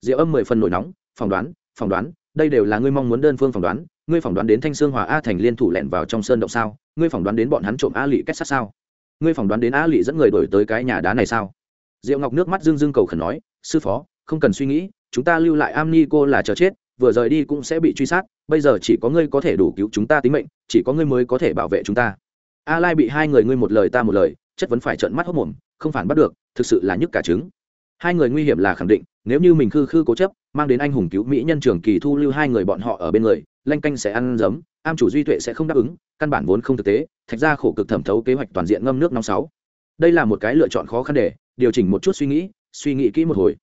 Diệu Âm mười phần nổi nóng, phỏng đoán, phỏng đoán, đây đều là ngươi mong muốn đơn phương phỏng đoán, ngươi phỏng đoán đến thanh sương hòa a thành liên thủ lẻn vào trong sơn động sao ngươi phỏng đoán đến bọn hắn trộm a lị kết sát sao ngươi phỏng đoán đến a lị dẫn người đổi tới cái nhà đá này sao diệu ngọc nước mắt dưng dưng cầu khẩn nói sư phó không cần suy nghĩ chúng ta lưu lại am ni cô là chờ chết vừa rời đi cũng sẽ bị truy sát, bây giờ chỉ có ngươi có thể đủ cứu chúng ta tính mệnh, chỉ có ngươi mới có thể bảo vệ chúng ta. A lai bị hai người ngươi một lời ta một lời, chất vấn phải trợn mắt hốc mồm, không phản bắt được, thực sự là nhức cả trứng. Hai người nguy hiểm là khẳng định, nếu như mình khư khư cố chấp, mang đến anh hùng cứu mỹ nhân trường kỳ thu lưu hai người bọn họ ở bên người, lanh canh sẽ ăn giấm, am chủ duy tuệ sẽ không đáp ứng, căn bản vốn không thực tế, thạch ra khổ cực thẩm thấu kế hoạch toàn diện ngâm nước năm sáu. Đây là một cái lựa chọn khó khăn để điều chỉnh một chút suy nghĩ suy nghĩ kỹ một hồi.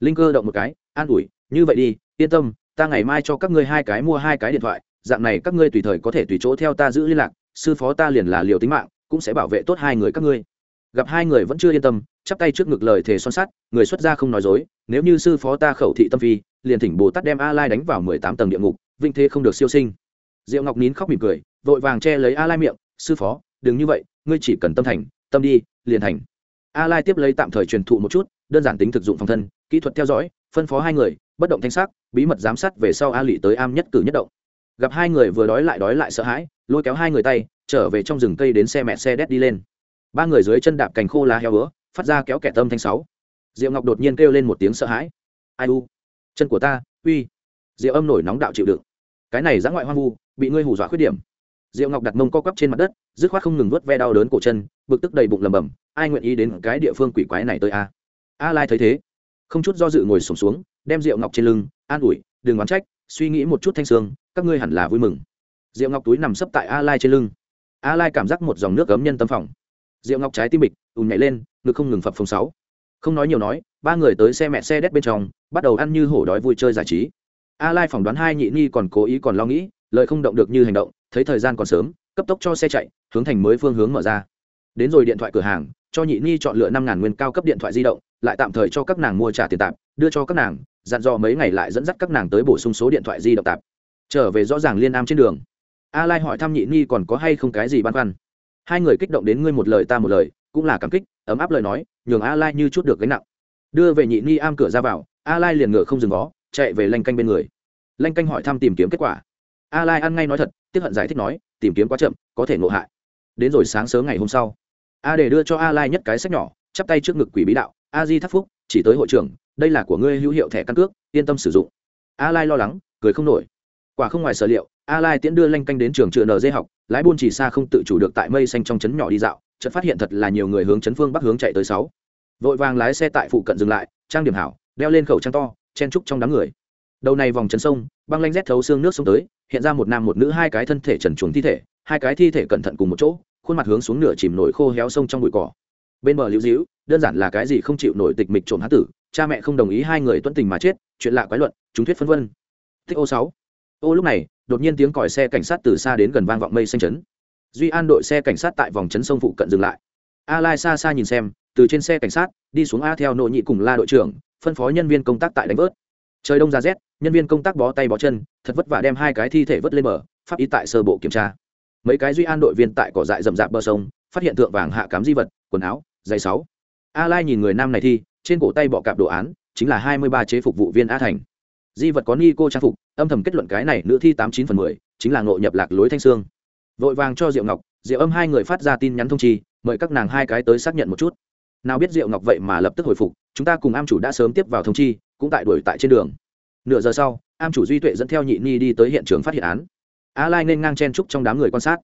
Linh cơ động một cái, an ủi, như vậy đi, yên tâm ta ngày mai cho các ngươi hai cái mua hai cái điện thoại, dạng này các ngươi tùy thời có thể tùy chỗ theo ta giữ liên lạc, sư phó ta liền là liều tính mạng, cũng sẽ bảo vệ tốt hai người các ngươi. Gặp hai người vẫn chưa yên tâm, chắp tay trước ngực lời thề son sắt, người xuất gia không nói dối, nếu như sư phó ta khẩu thị tâm phi, liền thỉnh bồ tát đem a lai đánh vào mười tám tầng địa ngục, vinh thế không được siêu sinh. Diệu ngọc nín khóc mỉm cười, vội vàng che lấy a lai miệng, sư phó, đừng như vậy, ngươi chỉ cần tâm thành, tâm đi, liền thành. A lai tiếp lấy tạm thời truyền thụ một chút, đơn giản tính thực dụng phòng thân, kỹ thuật theo dõi, phân phó hai người bất động thanh sắc bí mật giám sát về sau a lị tới am nhất cử nhất động. Gặp hai người vừa đói lại đói lại sợ hãi lôi kéo hai người tay trở về trong rừng cây đến xe mẹ xe đét đi lên. Ba người dưới chân đạp cành khô lá heo bữa phát ra kéo kẻ tâm thanh sáu. Diệu ngọc đột nhiên kêu lên một tiếng sợ hãi. Ai u? Chân của ta uy. Diệu âm nổi nóng đạo chịu đựng. Cái này giã ngoại hoang vu bị ngươi hù dọa khuyết điểm. Diệu ngọc đặt mông co quắp trên mặt đất dứt khoát không ngừng vớt ve đau đớn cổ chân bực tức đầy bụng lầm bầm ai nguyện ý đến cái địa phương quỷ quái này tới a? A lai thấy thế không chút do dự ngồi xổm xuống, xuống đem rượu ngọc trên lưng an ủi đừng oán trách suy nghĩ một chút thanh sương các ngươi hẳn là vui mừng. Rượu ngọc túi nằm sấp tại a lai trên lưng. A lai cảm giác một dòng nước cấm nhân tâm phòng. Rượu ngọc trái tim bịch ùn nhảy lên ngực không ngừng phập phồng sáu. Không nói nhiều nói ba người tới xe mẹ xe đét bên trong bắt đầu ăn như hổ đói vui chơi giải trí. A lai phỏng đoán hai nhị ni còn cố ý còn lo nghĩ lợi không động được như hành động thấy thời gian còn sớm cấp tốc cho xe chạy hướng thành mới phương hướng mở ra. Đến rồi điện thoại cửa hàng cho nhị ni chọn lựa năm ngàn nguyên cao cấp điện thoại di động lại tạm thời cho các nàng mua trả tiền tạm, đưa cho các nàng dặn dò mấy ngày lại dẫn dắt các nàng tới bổ sung số điện thoại di động tạp. Trở về rõ ràng liên am trên đường. A lai hỏi thăm nhị ni còn có hay không cái gì băn khoăn. Hai người kích động đến ngươi một lời ta một lời, cũng là cảm kích, ấm áp lời nói, nhường a lai như chút được gánh nặng. Đưa về nhị ni am cửa ra vào, a lai liền ngựa không dừng vó chạy về lanh canh bên người. Lanh canh hỏi thăm tìm kiếm kết quả. A lai ăn ngay nói thật tiếp hận giải thích nói, tìm kiếm quá chậm, có thể ngộ hại. Đến rồi sáng sớm ngày hôm sau, a để đưa cho a lai nhất cái sách nhỏ, chắp tay trước ngực quỷ bí đạo, a di thắc phúc, chỉ tới hội trưởng đây là của ngươi hữu hiệu thẻ căn cước, yên tâm sử dụng. A lai lo lắng, cười không nổi. Quả không ngoài sở liệu, a lai tiễn đưa lanh canh đến trường chợ dây học, lái buôn chỉ xa không tự chủ được tại mây xanh trong trấn nhỏ đi dạo, chợt phát hiện thật là nhiều người hướng trấn phương bắc hướng chạy tới sáu. Vội vàng lái xe tại phụ cận dừng lại, trang điểm hảo, đeo lên khẩu trang to, chen trúc trong đám người. Đầu này vòng trấn sông, băng lanh rét thấu xương nước sông tới, hiện ra một nam một nữ hai cái thân thể trần chuồng thi thể, hai cái thi thể cẩn thận cùng một chỗ, khuôn mặt hướng xuống nửa chìm nổi khô héo sông trong bụi cỏ bên bờ liễu dĩu, đơn giản là cái gì không chịu nổi tịch mịch trộm hán tử, cha mẹ không đồng ý hai người tuân tình mà chết, chuyện lạ quái luận, chúng thuyết phân vân. Thích ô sáu. Ô lúc này, đột nhiên tiếng còi xe cảnh sát từ xa đến gần vang vọng mây xanh chấn. Duy an đội xe cảnh sát tại vòng chấn sông phụ cận dừng lại. A lai xa xa nhìn xem, từ trên xe cảnh sát, đi xuống a theo nội nhị cùng la đội trưởng, phân phó nhân viên công tác tại đánh vớt. Trời đông ra rét, nhân viên công tác bó tay bó chân, thật vất vả đem hai cái thi thể vớt lên bờ, pháp y tại sơ bộ kiểm tra. Mấy cái duy an đội viên tại cỏ dại rậm rạp bờ sông, phát hiện tượng vàng hạ cám di vật, quần áo dày sáu. A lai nhìn người nam này thi trên cổ tay bọ cạp đồ án, chính là hai mươi ba chế phục vụ viên a thành. Di vật có ni cô trang phục, âm thầm kết luận cái này nữ thi tám chín phần mười, chính là ngộ nhập lạc lối thanh sương vội vàng cho diệu ngọc, diệu âm hai người phát ra tin nhắn thông chi, mời các nàng hai cái tới xác nhận một chút. Nào biết diệu ngọc vậy mà lập tức hồi phục, chúng ta cùng am chủ đã sớm tiếp vào thông chi, cũng tại đuổi tại trên đường. Nửa giờ sau, am chủ duy tuệ dẫn theo nhị ni đi tới hiện trường phát hiện án. A lai nên ngang chen trúc trong đám người quan sát.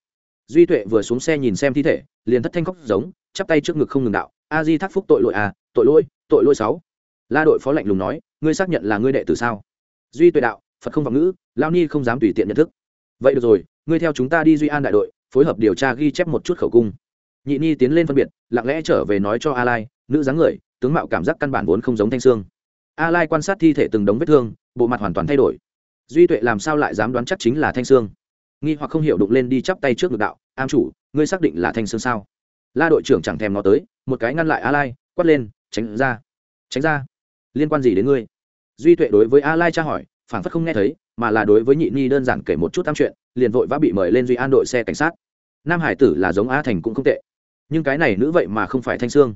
Duy tuệ vừa xuống xe nhìn xem thi thể, liền thất thanh khóc giống chắp tay trước ngực không ngừng đạo, a di thác phúc tội lỗi à tội lỗi tội lỗi sáu. La đội phó lạnh lùng nói, ngươi xác nhận là ngươi đệ tử sao? Duy tuệ đạo, phật không vọng ngữ, lao ni không dám tùy tiện nhận thức. Vậy được rồi, ngươi theo chúng ta đi duy an đại đội, phối hợp điều tra ghi chép một chút khẩu cung. Nhị ni tiến lên phân biệt, lặng lẽ trở về nói cho a lai, nữ dáng người, tướng mạo cảm giác căn bản vốn không giống thanh sương a lai quan sát thi thể từng đống vết thương, bộ mặt hoàn toàn thay đổi. Duy tuệ làm sao lại dám đoán chắc chính là thanh sương nghi hoặc không hiểu đụng lên đi chắp tay trước ngực đạo, am chủ, ngươi xác định là thanh sương sao? La đội trưởng chẳng thèm nó tới, một cái ngăn lại a lai, quát lên, tránh ra tránh ra. Liên quan gì đến ngươi? Duy tuệ đối với a lai tra hỏi phản phất không nghe thấy, mà là đối với nhị ni đơn giản kể một chút tam chuyện, liền vội vã bị mời lên duy an đội xe cảnh sát. Nam hải tử là giống a thành cũng không tệ, nhưng cái này nữ vậy mà không phải thanh sương.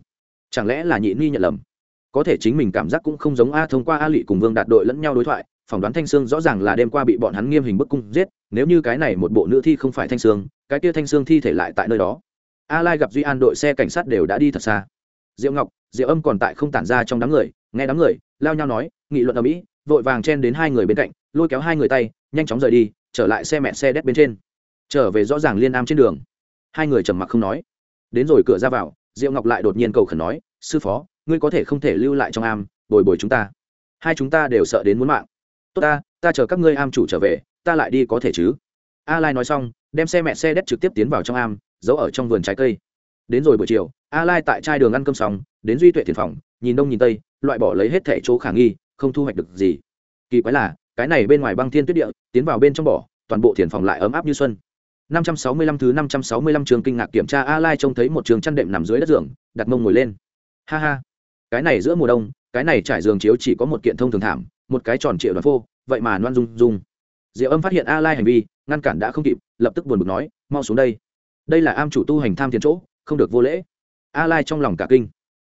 Chẳng lẽ là nhị ni nhận lầm? Có thể chính mình cảm giác cũng không giống a thông qua a lị cùng vương đạt đội lẫn nhau đối thoại, phỏng đoán thanh sương rõ ràng là đêm qua bị bọn hắn nghiêm hình bức cung giết, nếu như cái này một bộ nữ thi không phải thanh sương, cái kia thanh sương thi thể lại tại nơi đó a lai gặp duy an, đội xe cảnh sát đều đã đi thật xa. Diệu ngọc, diệu âm còn tại không tản ra trong đám người, nghe đám người, lao nhau nói, nghị luận ở mỹ, vội vàng chen đến hai người bên cạnh, lôi kéo hai người tay, nhanh chóng rời đi, trở lại xe mẹ xe đét bên trên. Trở về rõ ràng liên am trên đường. Hai người trầm mặc không nói. Đến rồi cửa ra vào, diệu ngọc lại đột nhiên cầu khẩn nói, sư phó, ngươi có thể không thể lưu lại trong am, bồi bồi chúng ta. Hai chúng ta đều sợ đến muốn mạng. Tốt ta ta chờ các ngươi am chủ trở về, ta lại đi có thể chứ. A lai nói xong, đem xe mẹ xe đét trực tiếp tiến vào trong am giấu ở trong vườn trái cây đến rồi buổi chiều a lai tại trai đường ăn cơm xong đến duy tuệ thiền phòng nhìn đông nhìn tây loại bỏ lấy hết thẻ chỗ khả nghi không thu hoạch được gì kỳ quái là cái này bên ngoài băng thiên tuyết địa tiến vào bên trong bỏ toàn bộ thiền phòng lại ấm áp như xuân 565 thứ 565 trường kinh ngạc kiểm tra A Lai trông thấy một trường chăn đệm nằm dưới đất giường, đặt mông ngồi lên. Ha ha, cái này giữa mùa đông, cái này trải giường chiếu chỉ có một kiện thông thường thảm, một cái tròn trịa đoàn phô, vậy mà loan dung dung. Diệu Âm phát hiện A Lai hành vi, ngăn cản đã không kịp, lập tức buồn bực nói, mau xuống đây. Đây là am chủ tu hành tham thiền chỗ, không được vô lễ. A Lai trong lòng cả kinh.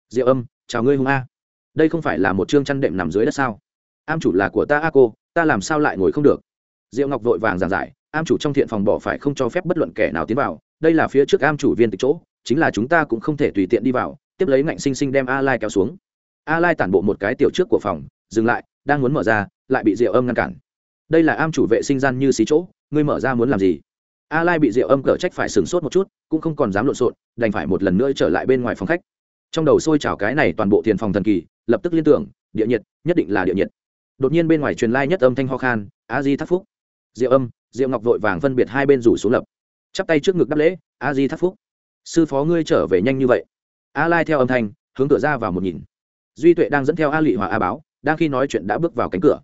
Diệu Âm, chào ngươi hung a. Đây không phải là một trương chăn đệm nằm dưới đất sao? Am chủ là của ta a cô, ta làm sao lại ngồi không được? Diệu Ngọc vội vàng giảng giải, am chủ trong thiện phòng bỏ phải không cho phép bất luận kẻ nào tiến vào đây là phía trước am chủ viên tịch chỗ chính là chúng ta cũng không thể tùy tiện đi vào tiếp lấy ngạnh sinh sinh đem a lai kéo xuống a lai tản bộ một cái tiểu trước của phòng dừng lại đang muốn mở ra lại bị diệu âm ngăn cản đây là am chủ vệ sinh gian như xí chỗ ngươi mở ra muốn làm gì a lai bị diệu âm cở trách phải sừng sốt một chút, cũng không còn dám lộn xộn, đành phải một lần nữa trở lại bên ngoài phòng khách. Trong đầu sôi trào cái này toàn bộ tiền phòng thần kỳ, lập tức liên tưởng, địa nhiệt, nhất định là địa nhiệt. Đột nhiên bên ngoài truyền lai nhất âm thanh ho khan, a di thắc phúc. Diệu âm, diệu ngọc vội vàng phân biệt hai bên rủ xuống lập. Chắp tay trước ngực đáp lễ, a di thắc phúc, sư phó ngươi trở về nhanh như vậy. A lai theo âm thanh, hướng cửa ra vào một nhìn. Duy tuệ đang dẫn theo a lị hòa a báo, đang khi nói chuyện đã bước vào cánh cửa.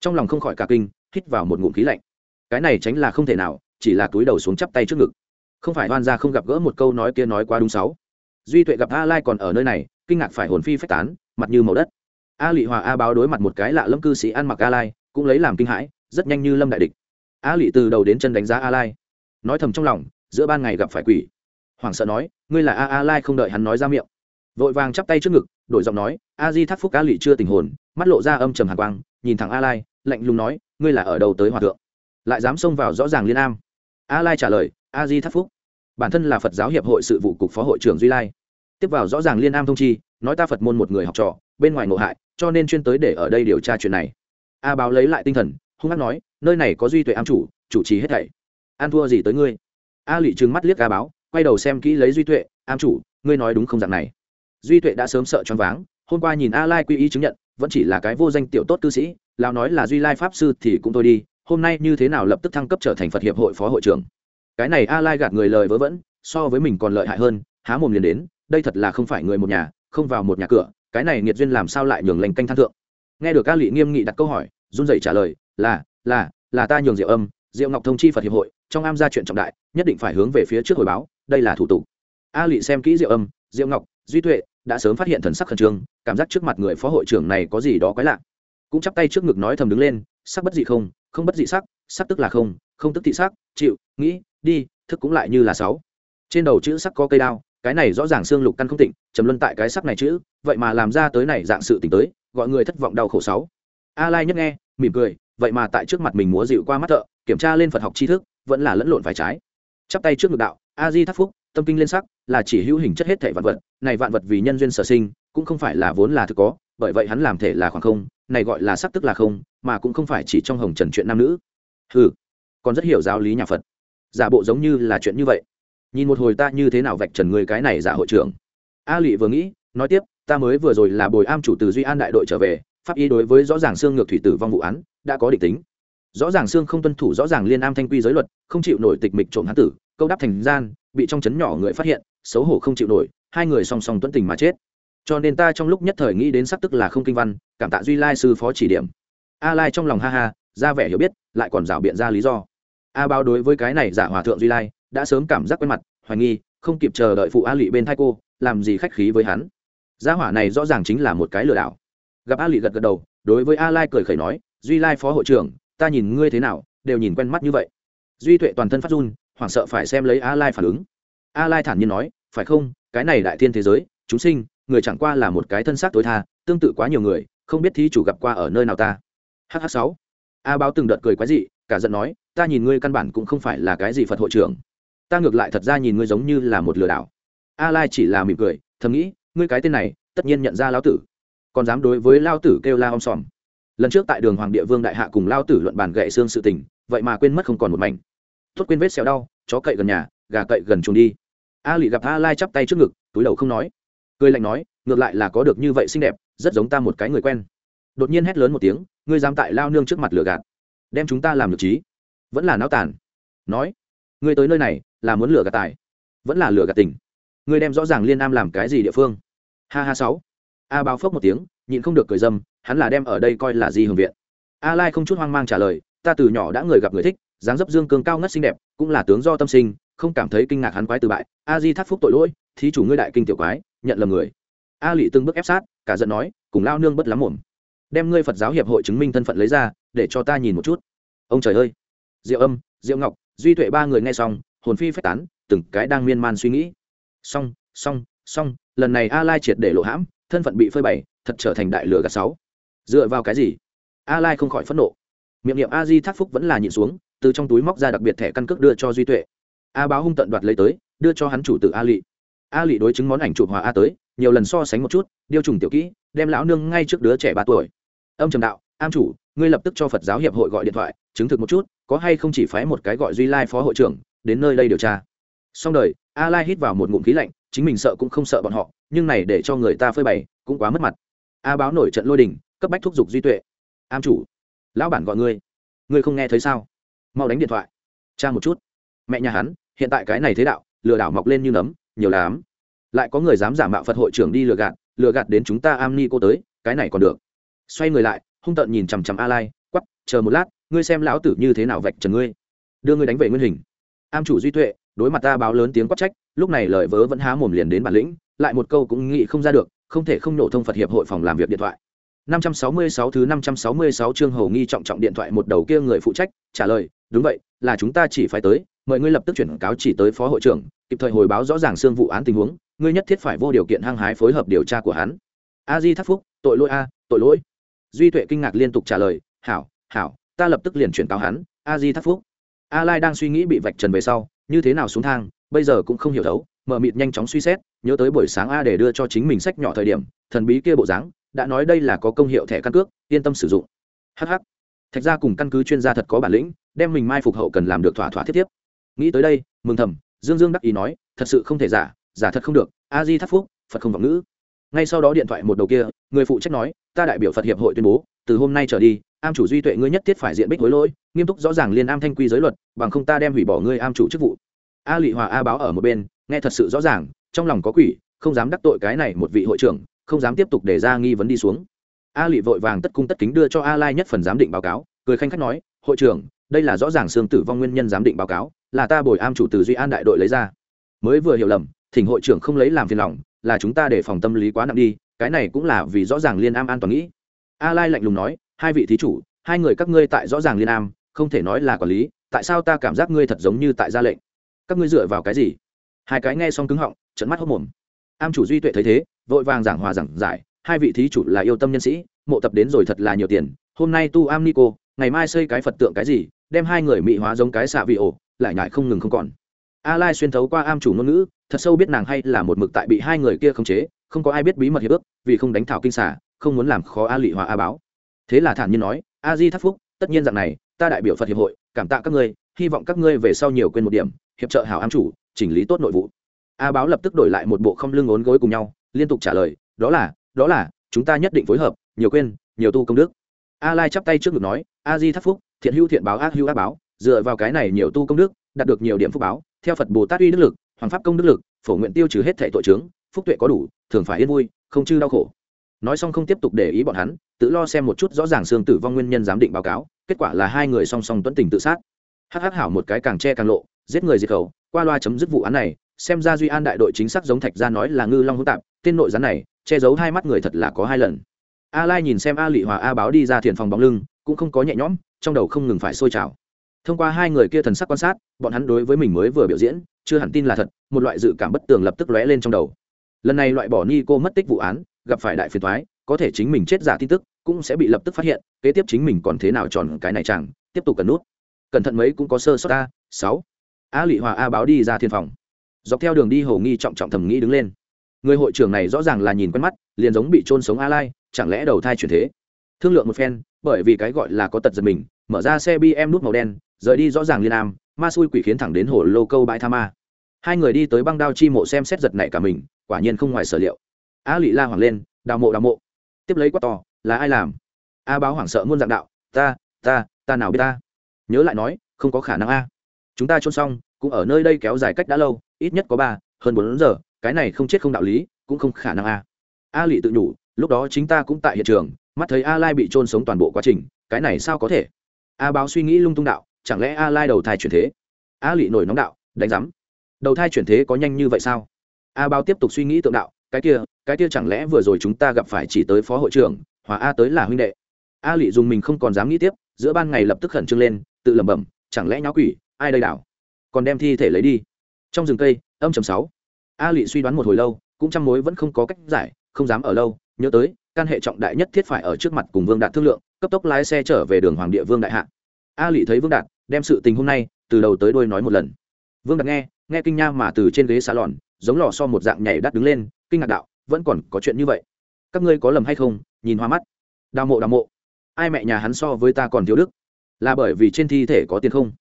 Trong lòng không khỏi cả kinh, hít vào một ngụm khí lạnh. Cái này tránh là không thể nào chỉ là túi đầu xuống chắp tay trước ngực. Không phải oan ra không gặp gỡ một câu nói kia nói quá đúng sáu. Duy tuệ gặp a lai còn ở nơi này, kinh ngạc phải hồn phi phách tán, mặt như màu đất. A lị hòa a báo đối mặt một cái lạ lâm cư sĩ ăn mặc a lai, cũng lấy làm kinh hãi, rất nhanh như lâm đại địch. A lị từ đầu đến chân đánh giá a lai. Nói thầm trong lòng, giữa ban ngày gặp phải quỷ. Hoảng sợ nói, ngươi là a a lai không đợi hắn nói ra miệng. Vội vàng chắp tay trước ngực, đổi giọng nói, a di thác phúc a lị chưa tình hồn, mắt lộ ra âm trầm hàn quang, nhìn thẳng a lai, lạnh lùng nói, ngươi là ở đâu tới hòa thượng? Lại dám xông vào rõ ràng liên am a lai trả lời, a di thác phúc. Bản thân là phật giáo hiệp hội sự vụ cục phó hội trưởng duy lai. Tiếp vào rõ ràng liên am thông chi, nói ta phật môn một người học trò, bên ngoài ngộ hại, cho nên chuyên tới để ở đây điều tra chuyện này. A báo lấy lại tinh thần, hung hát nói, nơi này có duy tuệ am chủ chủ trì hết thảy. An thua gì tới ngươi? A lụy trừng mắt liếc a báo, quay đầu xem kỹ lấy duy tuệ, am chủ, ngươi nói đúng không dạng này? Duy tuệ đã sớm sợ choáng váng, hôm qua nhìn a lai quy y chứng nhận, vẫn chỉ là cái vô danh tiểu tốt cư sĩ lao nói là duy lai pháp sư thì cũng thôi đi hôm nay như thế nào lập tức thăng cấp trở thành phật hiệp hội phó hội trưởng? Cái này a lai gạt người lời vớ vẩn, so với mình còn lợi hại hơn, há mồm liền đến, đây thật là không phải người một nhà, không vào một nhà cửa, cái này nghiệt duyên làm sao lại nhường lành canh than thượng? Nghe được a lị nghiêm nghị đặt câu hỏi, run rẩy trả lời, là là là ta nhường diệu âm, diệu ngọc thông chi phật hiệp hội, trong am ra chuyện trọng đại, nhất định phải hướng về phía trước hồi báo, đây là thủ tục. A lị xem kỹ diệu âm, diệu ngọc, duy tuệ, đã sớm phát hiện thần sắc khẩn trương, cảm giác trước mặt người phó hội trưởng này có gì đó quái lạ. Cũng chắp tay trước ngực nói thầm đứng lên sắc bất dị không không bất dị sắc sắc tức là không không tức thị sắc, chịu, nghĩ, đi, thức cũng lại như là sáu. Trên đầu chữ sắc có cây đao, cái này rõ ràng xương lục căn không tịnh, trầm luân tại cái sắc này chữ, vậy mà làm ra tới này dạng sự tỉnh tới, gọi người thất vọng đau khổ sáu. A lai nhất nghe, mỉm cười, vậy mà tại trước mặt mình múa dịu qua mắt thợ, kiểm tra lên phật học tri thức, vẫn là lẫn lộn phải trái. Chắp tay trước ngực đạo, a di thắc phúc, tâm kinh lên sắc, là chỉ hữu hình chất hết thể vạn vật, này vạn vật vì nhân duyên sở sinh, cũng không phải là vốn là thực có, bởi vậy hắn làm thể là khoảng không, này gọi là sắc tức là không mà cũng không phải chỉ trong hồng trần chuyện nam nữ. Ừ còn rất hiểu giáo lý nhà phật. Giả bộ giống như là chuyện như vậy. Nhìn một hồi ta như thế nào vạch trần người cái này giả hội trưởng. A lụy vừa nghĩ, nói tiếp, ta mới vừa rồi là bồi am chủ từ duy an đại đội trở về, pháp y đối với rõ ràng xương ngược thủy tử vong vụ án, đã có định tính. Rõ ràng xương không tuân thủ rõ ràng liên am thanh quy giới luật, không chịu nổi tịch mịch trộm hán tử, câu đáp thành gian, bị trong chấn nhỏ người phát hiện, xấu hổ không chịu nổi, hai người song song tuấn tình mà chết. Cho nên ta trong lúc nhất thời nghĩ đến sắc tức là không kinh văn, cảm tạ duy lai sư phó chỉ điểm a lai trong lòng ha ha, ra vẻ hiểu biết, lại còn rảo biện ra lý do. A bao đối với cái này giả hòa thượng duy lai, đã sớm cảm giác quen mặt, hoài nghi, không kịp chờ đợi phụ a lụy bên thai cô, làm gì khách khí với hắn. Gia hỏa này rõ ràng chính là một cái lừa đảo. Gặp a lụy gật gật đầu, đối với a lai cười khẩy nói, duy lai phó hội trưởng, ta nhìn ngươi thế nào, đều nhìn quen mắt như vậy. Duy tuệ toàn thân phát run, hoảng sợ phải xem lấy a lai phản ứng. A lai thản nhiên nói, phải không, cái này đại thiên thế giới, chúng sinh, người chẳng qua là một cái thân xác tối tha, tương tự quá nhiều người, không biết thí chủ gặp qua ở nơi nào ta hh sáu. A báo từng đợt cười quái dị, cả giận nói, ta nhìn ngươi căn bản cũng không phải là cái gì phật hội trưởng. Ta ngược lại thật ra nhìn ngươi giống như là một lừa đảo. A lai chỉ là mỉm cười, thầm nghĩ, ngươi cái tên này, tất nhiên nhận ra lão tử. Còn dám đối với lao tử kêu la om sòm. Lần trước tại đường hoàng địa vương đại hạ cùng lao tử luận bàn gậy xương sự tình, vậy mà quên mất không còn một mảnh. Thốt quên vết xẹo đau, chó cậy gần nhà, gà cậy gần chuồng đi. A lị gặp a lai chắp tay trước ngực, túi đầu không nói. Cười lạnh nói, ngược lại là có được như vậy xinh đẹp, rất giống ta một cái người quen đột nhiên hét lớn một tiếng, ngươi dám tại lao nương trước mặt lửa gạt. Đem chúng ta làm được trí. Vẫn là náo tàn. Nói, ngươi tới nơi này là muốn lửa gạt tài. Vẫn là lửa gạt tình. Ngươi đem rõ ràng liên am làm cái gì địa phương. Ha ha sáu. A báo phốc một tiếng, nhịn không được cười dâm, hắn là đem ở đây coi là di hưởng viện. A lai không chút hoang mang trả lời, ta từ nhỏ đã người gặp người thích, dáng dấp dương cương cao ngất xinh đẹp, cũng là tướng do tâm sinh, không cảm thấy kinh ngạc hắn quái từ bại. A di thác phúc tội lỗi, thí chủ ngươi đại kinh tiểu quái, nhận lầm người. A lị từng bước ép sát, cả giận nói, cùng lao nương bất lắm mồm đem ngươi phật giáo hiệp hội chứng minh thân phận lấy ra, để cho ta nhìn một chút. Ông trời ơi! Diệu âm, diệu ngọc, duy tuệ ba người nghe xong, hồn phi phách tán, từng cái đang miên man suy nghĩ. Xong xong xong, lần này a lai triệt để lộ hãm, thân phận bị phơi bày, thật trở thành đại lửa gạt sáu. Dựa vào cái gì? A lai không khỏi phẫn nộ. Miệng niệm a di thác phúc vẫn là nhịn xuống, từ trong túi móc ra đặc biệt thẻ căn cước đưa cho duy tuệ. A báo hung tận đoạt lấy tới, đưa cho hắn chủ tử a lị. A lị đối chứng món ảnh chụp hòa a tới, nhiều lần so sánh một chút điêu trùng tiểu kỹ, đem lão nương ngay trước đứa trẻ ba tuổi. Âm trầm đạo, am chủ, ngươi lập tức cho phật giáo hiệp hội gọi điện thoại, chứng thực một chút, có hay không chỉ phái một cái gọi duy lai phó hội trưởng, đến nơi đây điều tra. Xong đời, a lai hít vào một ngụm khí lạnh, chính mình sợ cũng không sợ bọn họ, nhưng này để cho người ta phơi bày, cũng quá mất mặt. A báo nổi trận lôi đình, cấp bách thúc giục duy tuệ. Am chủ, lão bản gọi ngươi ngươi không nghe thấy sao? Mau đánh điện thoại. Cha một chút. Mẹ nhà hắn, hiện tại cái này thế đạo, lừa đảo mọc lên như nấm, nhiều lắm. Lại có người dám giả mạo phật hội trưởng đi lừa gạt lừa gạt đến chúng ta am ni cô tới, cái này còn được. Xoay người lại, hung tợn nhìn chằm chằm a lai quắp chờ một lát, ngươi xem lão tử như thế nào vạch trần ngươi. Đưa ngươi đánh về nguyên hình. Am chủ duy tuệ, đối mặt ta báo lớn tiếng quát trách, lúc này lời vớ vẫn há mồm liền đến bản lĩnh, lại một câu cũng nghĩ không ra được, không thể không nổ thông phật hiệp hội phòng làm việc điện thoại. 566 thứ 566 chương hầu nghi trọng trọng điện thoại một đầu kia người phụ trách, trả lời, đúng vậy, là chúng ta chỉ phải tới, mời ngươi lập tức chuyển cáo chỉ tới phó hội trưởng, kịp thời hồi báo rõ ràng xương vụ án tình huống ngươi nhất thiết phải vô điều kiện hăng hái phối hợp điều tra của hắn. A di thắc phúc, tội lỗi a, tội lỗi. Duy tuệ kinh ngạc liên tục trả lời, hảo hảo, ta lập tức liền chuyển cáo hắn, a di thắc phúc. A lai đang suy nghĩ bị vạch trần về sau, như thế nào xuống thang, bây giờ cũng không hiểu thấu, mở mịt nhanh chóng suy xét, nhớ tới buổi sáng a để đưa cho chính mình sách nhỏ thời điểm, thần bí kia bộ dáng, đã nói đây là có công hiệu thẻ căn cước, yên tâm sử dụng. Hh thạch ra cùng căn cứ chuyên gia thật có bản lĩnh, đem mình mai phục hậu cần làm được thỏa thỏa thiết tiếp. Nghĩ tới đây, mừng thầm, dương dương đắc ý nói, thật sự không thể giả giả thật không được, a di thắc phúc, phật không vọng ngữ. Ngay sau đó điện thoại một đầu kia, người phụ trách nói, ta đại biểu phật hiệp hội tuyên bố, từ hôm nay trở đi, am chủ duy tuệ ngươi nhất thiết phải diện bích hối lỗi, nghiêm túc rõ ràng liên am thanh quy giới luật, bằng không ta đem hủy bỏ ngươi am chủ chức vụ. A lị hòa a báo ở một bên, nghe thật sự rõ ràng, trong lòng có quỷ, không dám đắc tội cái này một vị hội trưởng, không dám tiếp tục để ra nghi vấn đi xuống. A lị vội vàng tất cung tất kính đưa cho a lai nhất phần giám định báo cáo, cười khanh khách nói, hội trưởng, đây là rõ ràng xương tử vong nguyên nhân giám định báo cáo, là ta bồi am chủ từ duy an đại đội lấy ra. Mới vừa hiểu lầm thỉnh hội trưởng không lấy làm phiền lòng, là chúng ta để phòng tâm lý quá nặng đi, cái này cũng là vì rõ ràng liên am an toàn nghĩ. A lai lạnh lùng nói, hai vị thí chủ, hai người các ngươi tại rõ ràng liên am, không thể nói là quản lý, tại sao ta cảm giác ngươi thật giống như tại gia lệnh? Các ngươi dựa vào cái gì? Hai cái nghe xong cứng họng trận mắt hốc mồm. Am chủ duy tuệ thấy thế, vội vàng giảng hòa giảng giải, hai vị thí chủ là yêu tâm nhân sĩ, mộ tập đến rồi thật là nhiều tiền, hôm nay tu am nico ngày mai xây cái phật tượng cái gì, đem hai người mỹ hóa giống cái xạ vị ổ, lại nhại không ngừng không còn. A lai xuyên thấu qua am chủ ngôn ngữ thật sâu biết nàng hay là một mực tại bị hai người kia khống chế, không có ai biết bí mật hiệp ước, vì không đánh thảo kinh xả không muốn làm khó a lị hòa a báo. Thế là thản nhiên nói, a di thắc phúc, tất nhiên dạng này, ta đại biểu phật hiệp hội, cảm tạ các ngươi, hy vọng các ngươi về sau nhiều quên một điểm, hiệp trợ hảo ám chủ, chỉnh lý tốt nội vụ. A báo lập tức đổi lại một bộ không lưng ốn gối cùng nhau, liên tục trả lời, đó là đó là, chúng ta nhất định phối hợp, nhiều quên, nhiều tu công đức. A lai chắp tay trước ngực nói, a di thắc phúc, thiện hữu thiện báo ác hữu ác báo, dựa vào cái này nhiều tu công đức, đạt được nhiều điểm phúc báo, theo phật bồ tát uy đức lực hoàng pháp công đức lực, phổ nguyện tiêu trừ hết thệ tội trướng phúc tuệ có đủ, thường phải yên vui, không chư đau khổ. Nói xong không tiếp tục để ý bọn hắn, tự lo xem một chút rõ ràng xương tử vong nguyên nhân giám định báo cáo, kết quả là hai người song song tuấn tình tự sát. Hắc hắc hảo một cái càng che càng lộ, giết người diệt khẩu, qua loa chấm dứt vụ án này, xem ra duy an đại đội chính xác giống thạch gia nói là ngư long hữu tạp, tên nội gián này, che giấu hai mắt người thật là có hai lần. A lai nhìn xem a lị hòa a báo đi ra thiền phòng bóng lưng, cũng không có nhẹ nhõm, trong đầu không ngừng phải sôi trào. Thông qua hai người kia thần sắc quan sát, bọn hắn đối với mình mới vừa biểu diễn chưa hẳn tin là thật, một loại dự cảm bất tường lập tức lóe lên trong đầu. Lần này loại bỏ ni cô mất tích vụ án, gặp phải đại phiền thoái có thể chính mình chết giả tin tức, cũng sẽ bị lập tức phát hiện, kế tiếp chính mình còn thế nào tròn cái này chẳng, tiếp tục cần nút. Cẩn thận mấy cũng có sơ sót a, sáu. A lị hòa a báo đi ra thiên phòng. Dọc theo đường đi hồ nghi trọng trọng thầm nghĩ đứng lên. Người hội trưởng này rõ ràng là nhìn quen mắt, liền giống bị trôn sống a lai, chẳng lẽ đầu thai chuyển thế? Thương lượng một phen, bởi vì cái gọi là có tật giật mình, mở ra xe bm nút màu đen rời đi rõ ràng liên am, ma xui quỷ khiến thẳng đến hồ lô câu bãi tha ma. Hai người đi tới băng đao chi mộ xem xét giật này cả mình, quả nhiên không ngoài sở liệu. A lị la hoảng lên, đào mộ đào mộ. Tiếp lấy quát to, là ai làm? A báo hoảng sợ muôn dạng đạo, ta ta ta nào biết ta? Nhớ lại nói, không có khả năng a. Chúng ta trôn xong, cũng ở nơi đây kéo dài cách đã lâu, ít nhất có ba, hơn bốn giờ, cái này không chết không đạo lý, cũng không khả năng a. A lị tự nhủ, lúc đó chính ta cũng tại hiện trường, mắt thấy a lai bị trôn sống toàn bộ quá trình, cái này sao có thể? A báo suy nghĩ lung tung đạo chẳng lẽ a lai đầu thai chuyển thế? A lị nổi nóng đạo, đánh giám. Đầu thai chuyển thế có nhanh như vậy sao? A bao tiếp tục suy nghĩ tượng đạo, cái kia cái kia chẳng lẽ vừa rồi chúng ta gặp phải chỉ tới phó hội trưởng, hòa a tới là huynh đệ? A lị dùng mình không còn dám nghĩ tiếp, giữa ban ngày lập tức khẩn trương lên, tự lẩm bẩm, chẳng lẽ nháo quỷ, ai đây đảo? Còn đem thi thể lấy đi. Trong rừng cây, âm chầm sáu. A lị suy đoán một hồi lâu, cũng trăm mối vẫn không có cách giải, không dám ở lâu, nhớ tới, căn hệ trọng đại nhất thiết phải ở trước mặt cùng vương đạt thương lượng, cấp tốc lái xe trở về đường hoàng địa vương đại hạ. A lị thấy vương đạt đem sự tình hôm nay từ đầu tới đuôi nói một lần. Vương đạt nghe nghe kinh nha mà từ trên ghế xà lòn giống lò so một dạng nhảy đắt đứng lên, kinh ngạc đạo, vẫn còn có chuyện như vậy? Các ngươi có lầm hay không? Nhìn hoa mắt. Đào mộ đào mộ. Ai mẹ nhà hắn so với ta còn thiếu đức? Là bởi vì trên thi thể có tiền không?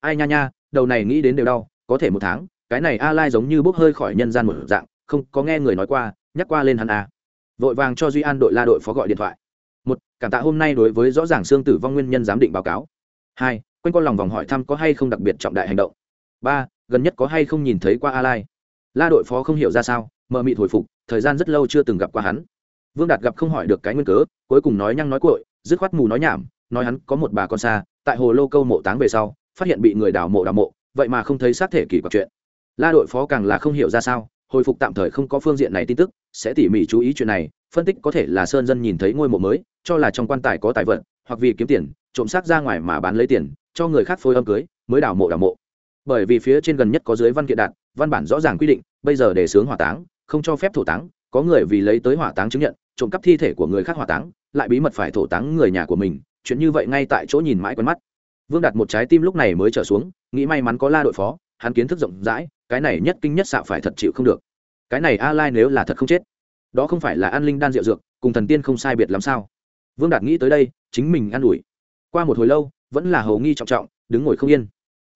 Ai nha nha, đầu này nghĩ đến đều đau, có thể một tháng, cái này a lai giống như bốc hơi khỏi nhân gian một dạng, không có nghe người nói qua, nhắc qua lên hắn a vội vàng cho duy an đội la đội phó gọi điện thoại. Một, cảm tạ hôm nay đối với rõ ràng xương tử vong nguyên nhân giám định báo cáo. Hai quanh con lòng vòng hỏi thăm có hay không đặc biệt trọng đại hành động. Ba, gần nhất có hay không nhìn thấy qua a lai? La đội phó không hiểu ra sao, mờ mịt hồi phục, thời gian rất lâu chưa từng gặp qua hắn. Vương đạt gặp không hỏi được cái nguyên cớ, cuối cùng nói nhăng nói cội dứt khoát mù nói nhảm, nói hắn có một bà con xa, tại hồ lô câu mộ táng về sau, phát hiện bị người đào mộ đào mộ, vậy mà không thấy xác thể kỳ quặc chuyện. La đội phó càng là không hiểu ra sao, hồi phục tạm thời không có phương diện này tin tức, sẽ tỉ mỉ chú ý chuyện này, phân tích có thể là sơn dân nhìn thấy ngôi mộ mới, cho là trong quan tài có tài vật, hoặc vì kiếm tiền, trộm xác ra ngoài mà bán lấy tiền cho người khác phôi âm cưới, mới đào mộ đào mộ. Bởi vì phía trên gần nhất có dưới văn kiện đạt, văn bản rõ ràng quy định, bây giờ để sướng hỏa táng, không cho phép thổ táng, có người vì lấy tới hỏa táng chứng nhận, trộm cắp thi thể của người khác hỏa táng, lại bí mật phải thổ táng người nhà của mình, chuyện như vậy ngay tại chỗ nhìn mãi quen mắt. Vương đặt một trái tim lúc này mới trở xuống, nghĩ may mắn có la đội phó, hắn kiến thức rộng rãi, cái này nhất kinh nhất xạo phải thật chịu không được. Cái này a lai nếu là thật không chết, đó không phải là an linh đan rượu dược, cùng thần tiên không sai biệt làm sao? Vương đạt nghĩ tới đây, chính mình an ủi. Qua một hồi lâu vẫn là hầu nghi trọng trọng, đứng ngồi không yên.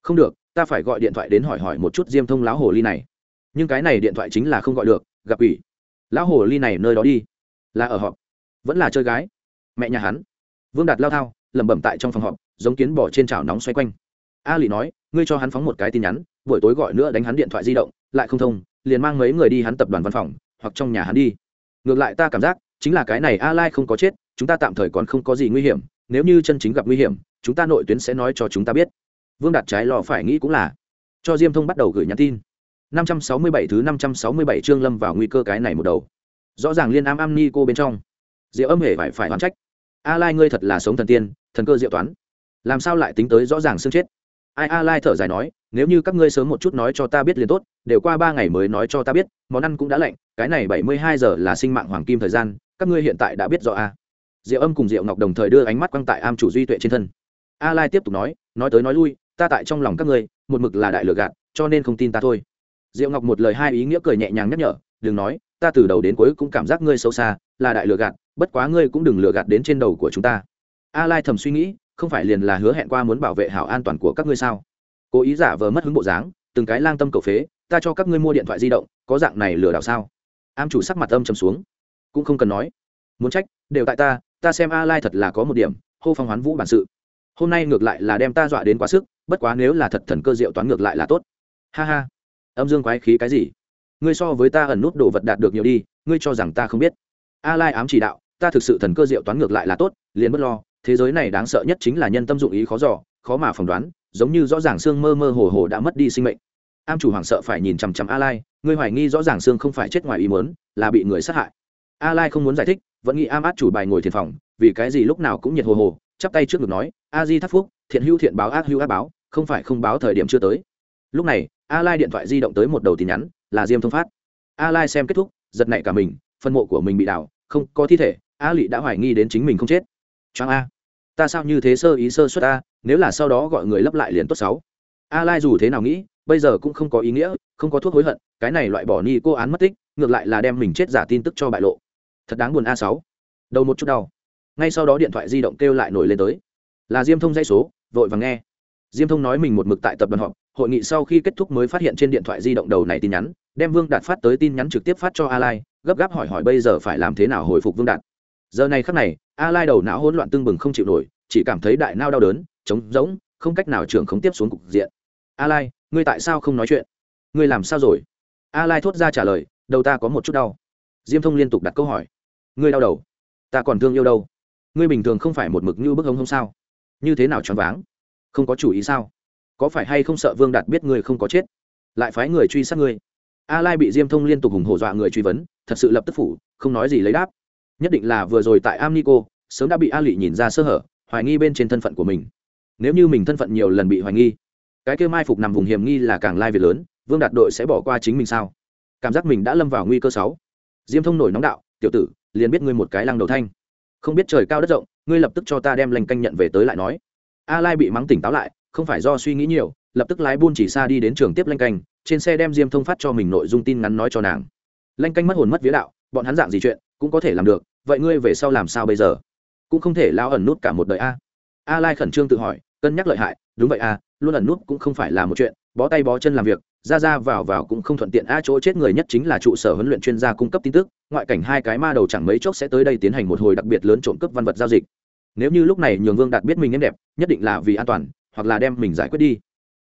Không được, ta phải gọi điện thoại đến hỏi hỏi một chút diêm thông lão hồ ly này. Nhưng cái này điện thoại chính là không gọi được, gặp ủy. Lão hồ ly này nơi đó đi. Là ở họp. Vẫn là chơi gái. Mẹ nhà hắn. Vương đạt lao thao, lẩm bẩm tại trong phòng họp, giống kiến bỏ trên chảo nóng xoay quanh. A lì nói, ngươi cho hắn phóng một cái tin nhắn, buổi tối gọi nữa đánh hắn điện thoại di động, lại không thông, liền mang mấy người đi hắn tập đoàn văn phòng, hoặc trong nhà hắn đi. Ngược lại ta cảm giác, chính là cái này a lai không có chết, chúng ta tạm thời còn không có gì nguy hiểm nếu như chân chính gặp nguy hiểm, chúng ta nội tuyến sẽ nói cho chúng ta biết. Vương đạt trái lò phải nghĩ cũng là. Cho diêm thông bắt đầu gửi nhắn tin. 567 thứ 567 chương lâm vào nguy cơ cái này một đầu. Rõ ràng liên am am ni cô bên trong. Diệu âm hề phải phải hoàn trách. A lai ngươi thật là sống thần tiên, thần cơ diệu toán. Làm sao lại tính tới rõ ràng xương chết? Ai a lai thở dài nói, nếu như các ngươi sớm một chút nói cho ta biết liền tốt, đều qua ba ngày mới nói cho ta biết, món ăn cũng đã lạnh, cái này 72 giờ là sinh mạng hoàng kim thời gian, các ngươi hiện tại đã biết rõ a diệu âm cùng diệu ngọc đồng thời đưa ánh mắt quăng tại am chủ duy tuệ trên thân. A lai tiếp tục nói nói tới nói lui, ta tại trong lòng các ngươi, một mực là đại lừa gạt, cho nên không tin ta thôi. Diệu ngọc một lời hai ý nghĩa cười nhẹ nhàng nhắc nhở, đừng nói, ta từ đầu đến cuối cũng cảm giác ngươi xấu xa, là đại lừa gạt, bất quá ngươi cũng đừng lừa gạt đến trên đầu của chúng ta. A lai thầm suy nghĩ, không phải liền là hứa hẹn qua muốn bảo vệ hảo an toàn của các ngươi sao? Cố ý giả vờ mất hứng bộ dáng, từng cái lang tâm cầu phế, ta cho các ngươi mua điện thoại di động, có dạng này lừa đảo sao? Am chủ sắc mặt âm trầm xuống, cũng không cần nói. Muốn trách, đều tại ta ta xem a lai thật là có một điểm, hô phong hoán vũ bản sự. Hôm nay ngược lại là đem ta dọa đến quá sức, bất quá nếu là thật thần cơ diệu toán ngược lại là tốt. Ha ha. Âm dương quái khí cái gì? Ngươi so với ta ẩn nút đồ vật đạt được nhiều đi, ngươi cho rằng ta không biết. A lai ám chỉ đạo, ta thực sự thần cơ diệu toán ngược lại là tốt, liền bất lo, thế giới này đáng sợ nhất chính là nhân tâm dụng ý khó dò, khó mà phỏng đoán, giống như rõ ràng xương mơ mơ hồ hồ đã mất đi sinh mệnh. Am chủ hoàng sợ phải nhìn chằm chằm a lai, ngươi hoài nghi rõ ràng xương không phải chết ngoài ý muốn, là bị người sát hại. A lai không muốn giải thích vẫn nghĩ am át chủ bài ngồi thiền phòng, vì cái gì lúc nào cũng nhiệt hồ hồ, chắp tay trước ngực nói, a di thắc phúc, thiện hữu thiện báo ác hữu ác báo, không phải không báo thời điểm chưa tới. Lúc này, a lai điện thoại di động tới một đầu tin nhắn, là diêm thông phát. A lai xem kết thúc, giật nảy cả mình phân mộ của mình bị đảo không có thi thể, a lị đã hoài nghi đến chính mình không chết. Choáng a. Ta sao như thế sơ ý sơ suất a, nếu là sau đó gọi người lấp lại liền tốt sáu. A lai dù thế nào nghĩ, bây giờ cũng không có ý nghĩa, không có thuốc hối hận, cái này loại bỏ ni cô án mất tích, ngược lại là đem mình chết giả tin tức cho bại lộ thật đáng buồn a sáu. Đầu một chút đau. Ngay sau đó điện thoại di động kêu lại nổi lên tới. Là diêm thông dây số, vội vàng nghe. Diêm thông nói mình một mực tại tập đoàn họp, hội nghị sau khi kết thúc mới phát hiện trên điện thoại di động đầu này tin nhắn, đem vương đạt phát tới tin nhắn trực tiếp phát cho a lai gấp gáp hỏi hỏi bây giờ phải làm thế nào hồi phục vương đạt. Giờ này khắc này a lai đầu não hỗn loạn tương bừng không chịu nổi, chỉ cảm thấy đại nao đau đớn, trống rỗng, không cách nào trưởng không tiếp xuống cục diện. A lai ngươi tại sao không nói chuyện? Ngươi làm sao rồi? A lai thốt ra trả lời, đầu ta có một chút đau. Diêm thông liên tục đặt câu hỏi ngươi đau đầu, ta còn thương yêu đâu? Ngươi bình thường không phải một mực như bức hống không sao? Như thế nào choáng váng? Không có chủ ý sao? Có phải hay không sợ vương đạt biết ngươi không có chết? Lại phái người truy sát ngươi. A lai bị diêm thông liên tục hùng hổ dọa người truy vấn, thật sự lập tức phủ, không nói gì lấy đáp. Nhất định là vừa rồi tại amnico, sớm đã bị a lị nhìn ra sơ hở, hoài nghi bên trên thân phận của mình. Nếu như mình thân phận nhiều lần bị hoài nghi, cái kêu mai phục nằm vùng hiểm nghi là càng lai việc lớn, vương đạt đội sẽ bỏ qua chính mình sao? Cảm giác mình đã lâm vào nguy cơ sáu. Diêm thông nổi nóng đạo tiểu tử, liền biết ngươi một cái lăng đầu thanh. Không biết trời cao đất rộng, ngươi lập tức cho ta đem lành canh nhận về tới lại nói. A lai bị mắng tỉnh táo lại, không phải do suy nghĩ nhiều, lập tức lái buôn chỉ xa đi đến trường tiếp lanh canh, trên xe đem diêm thông phát cho mình nội dung tin ngắn nói cho nàng. Lanh canh mất hồn mất vía đạo, bọn hắn dạng gì chuyện, cũng có thể làm được, vậy ngươi về sau làm sao bây giờ? Cũng không thể lao ẩn nút cả một đời a. A lai khẩn trương tự hỏi, cân nhắc lợi hại, đúng vậy a, luôn ẩn nút cũng không phải là một chuyện bó tay bó chân làm việc, ra ra vào vào cũng không thuận tiện. A, chỗ chết người nhất chính là trụ sở huấn luyện chuyên gia cung cấp tin tức, ngoại cảnh hai cái ma đầu chẳng mấy chốc sẽ tới đây tiến hành một hồi đặc biệt lớn trộm cướp văn vật giao dịch. Nếu như lúc này nhường vương đạt biết mình em đẹp, nhất định là vì an toàn, hoặc là đem mình giải quyết đi,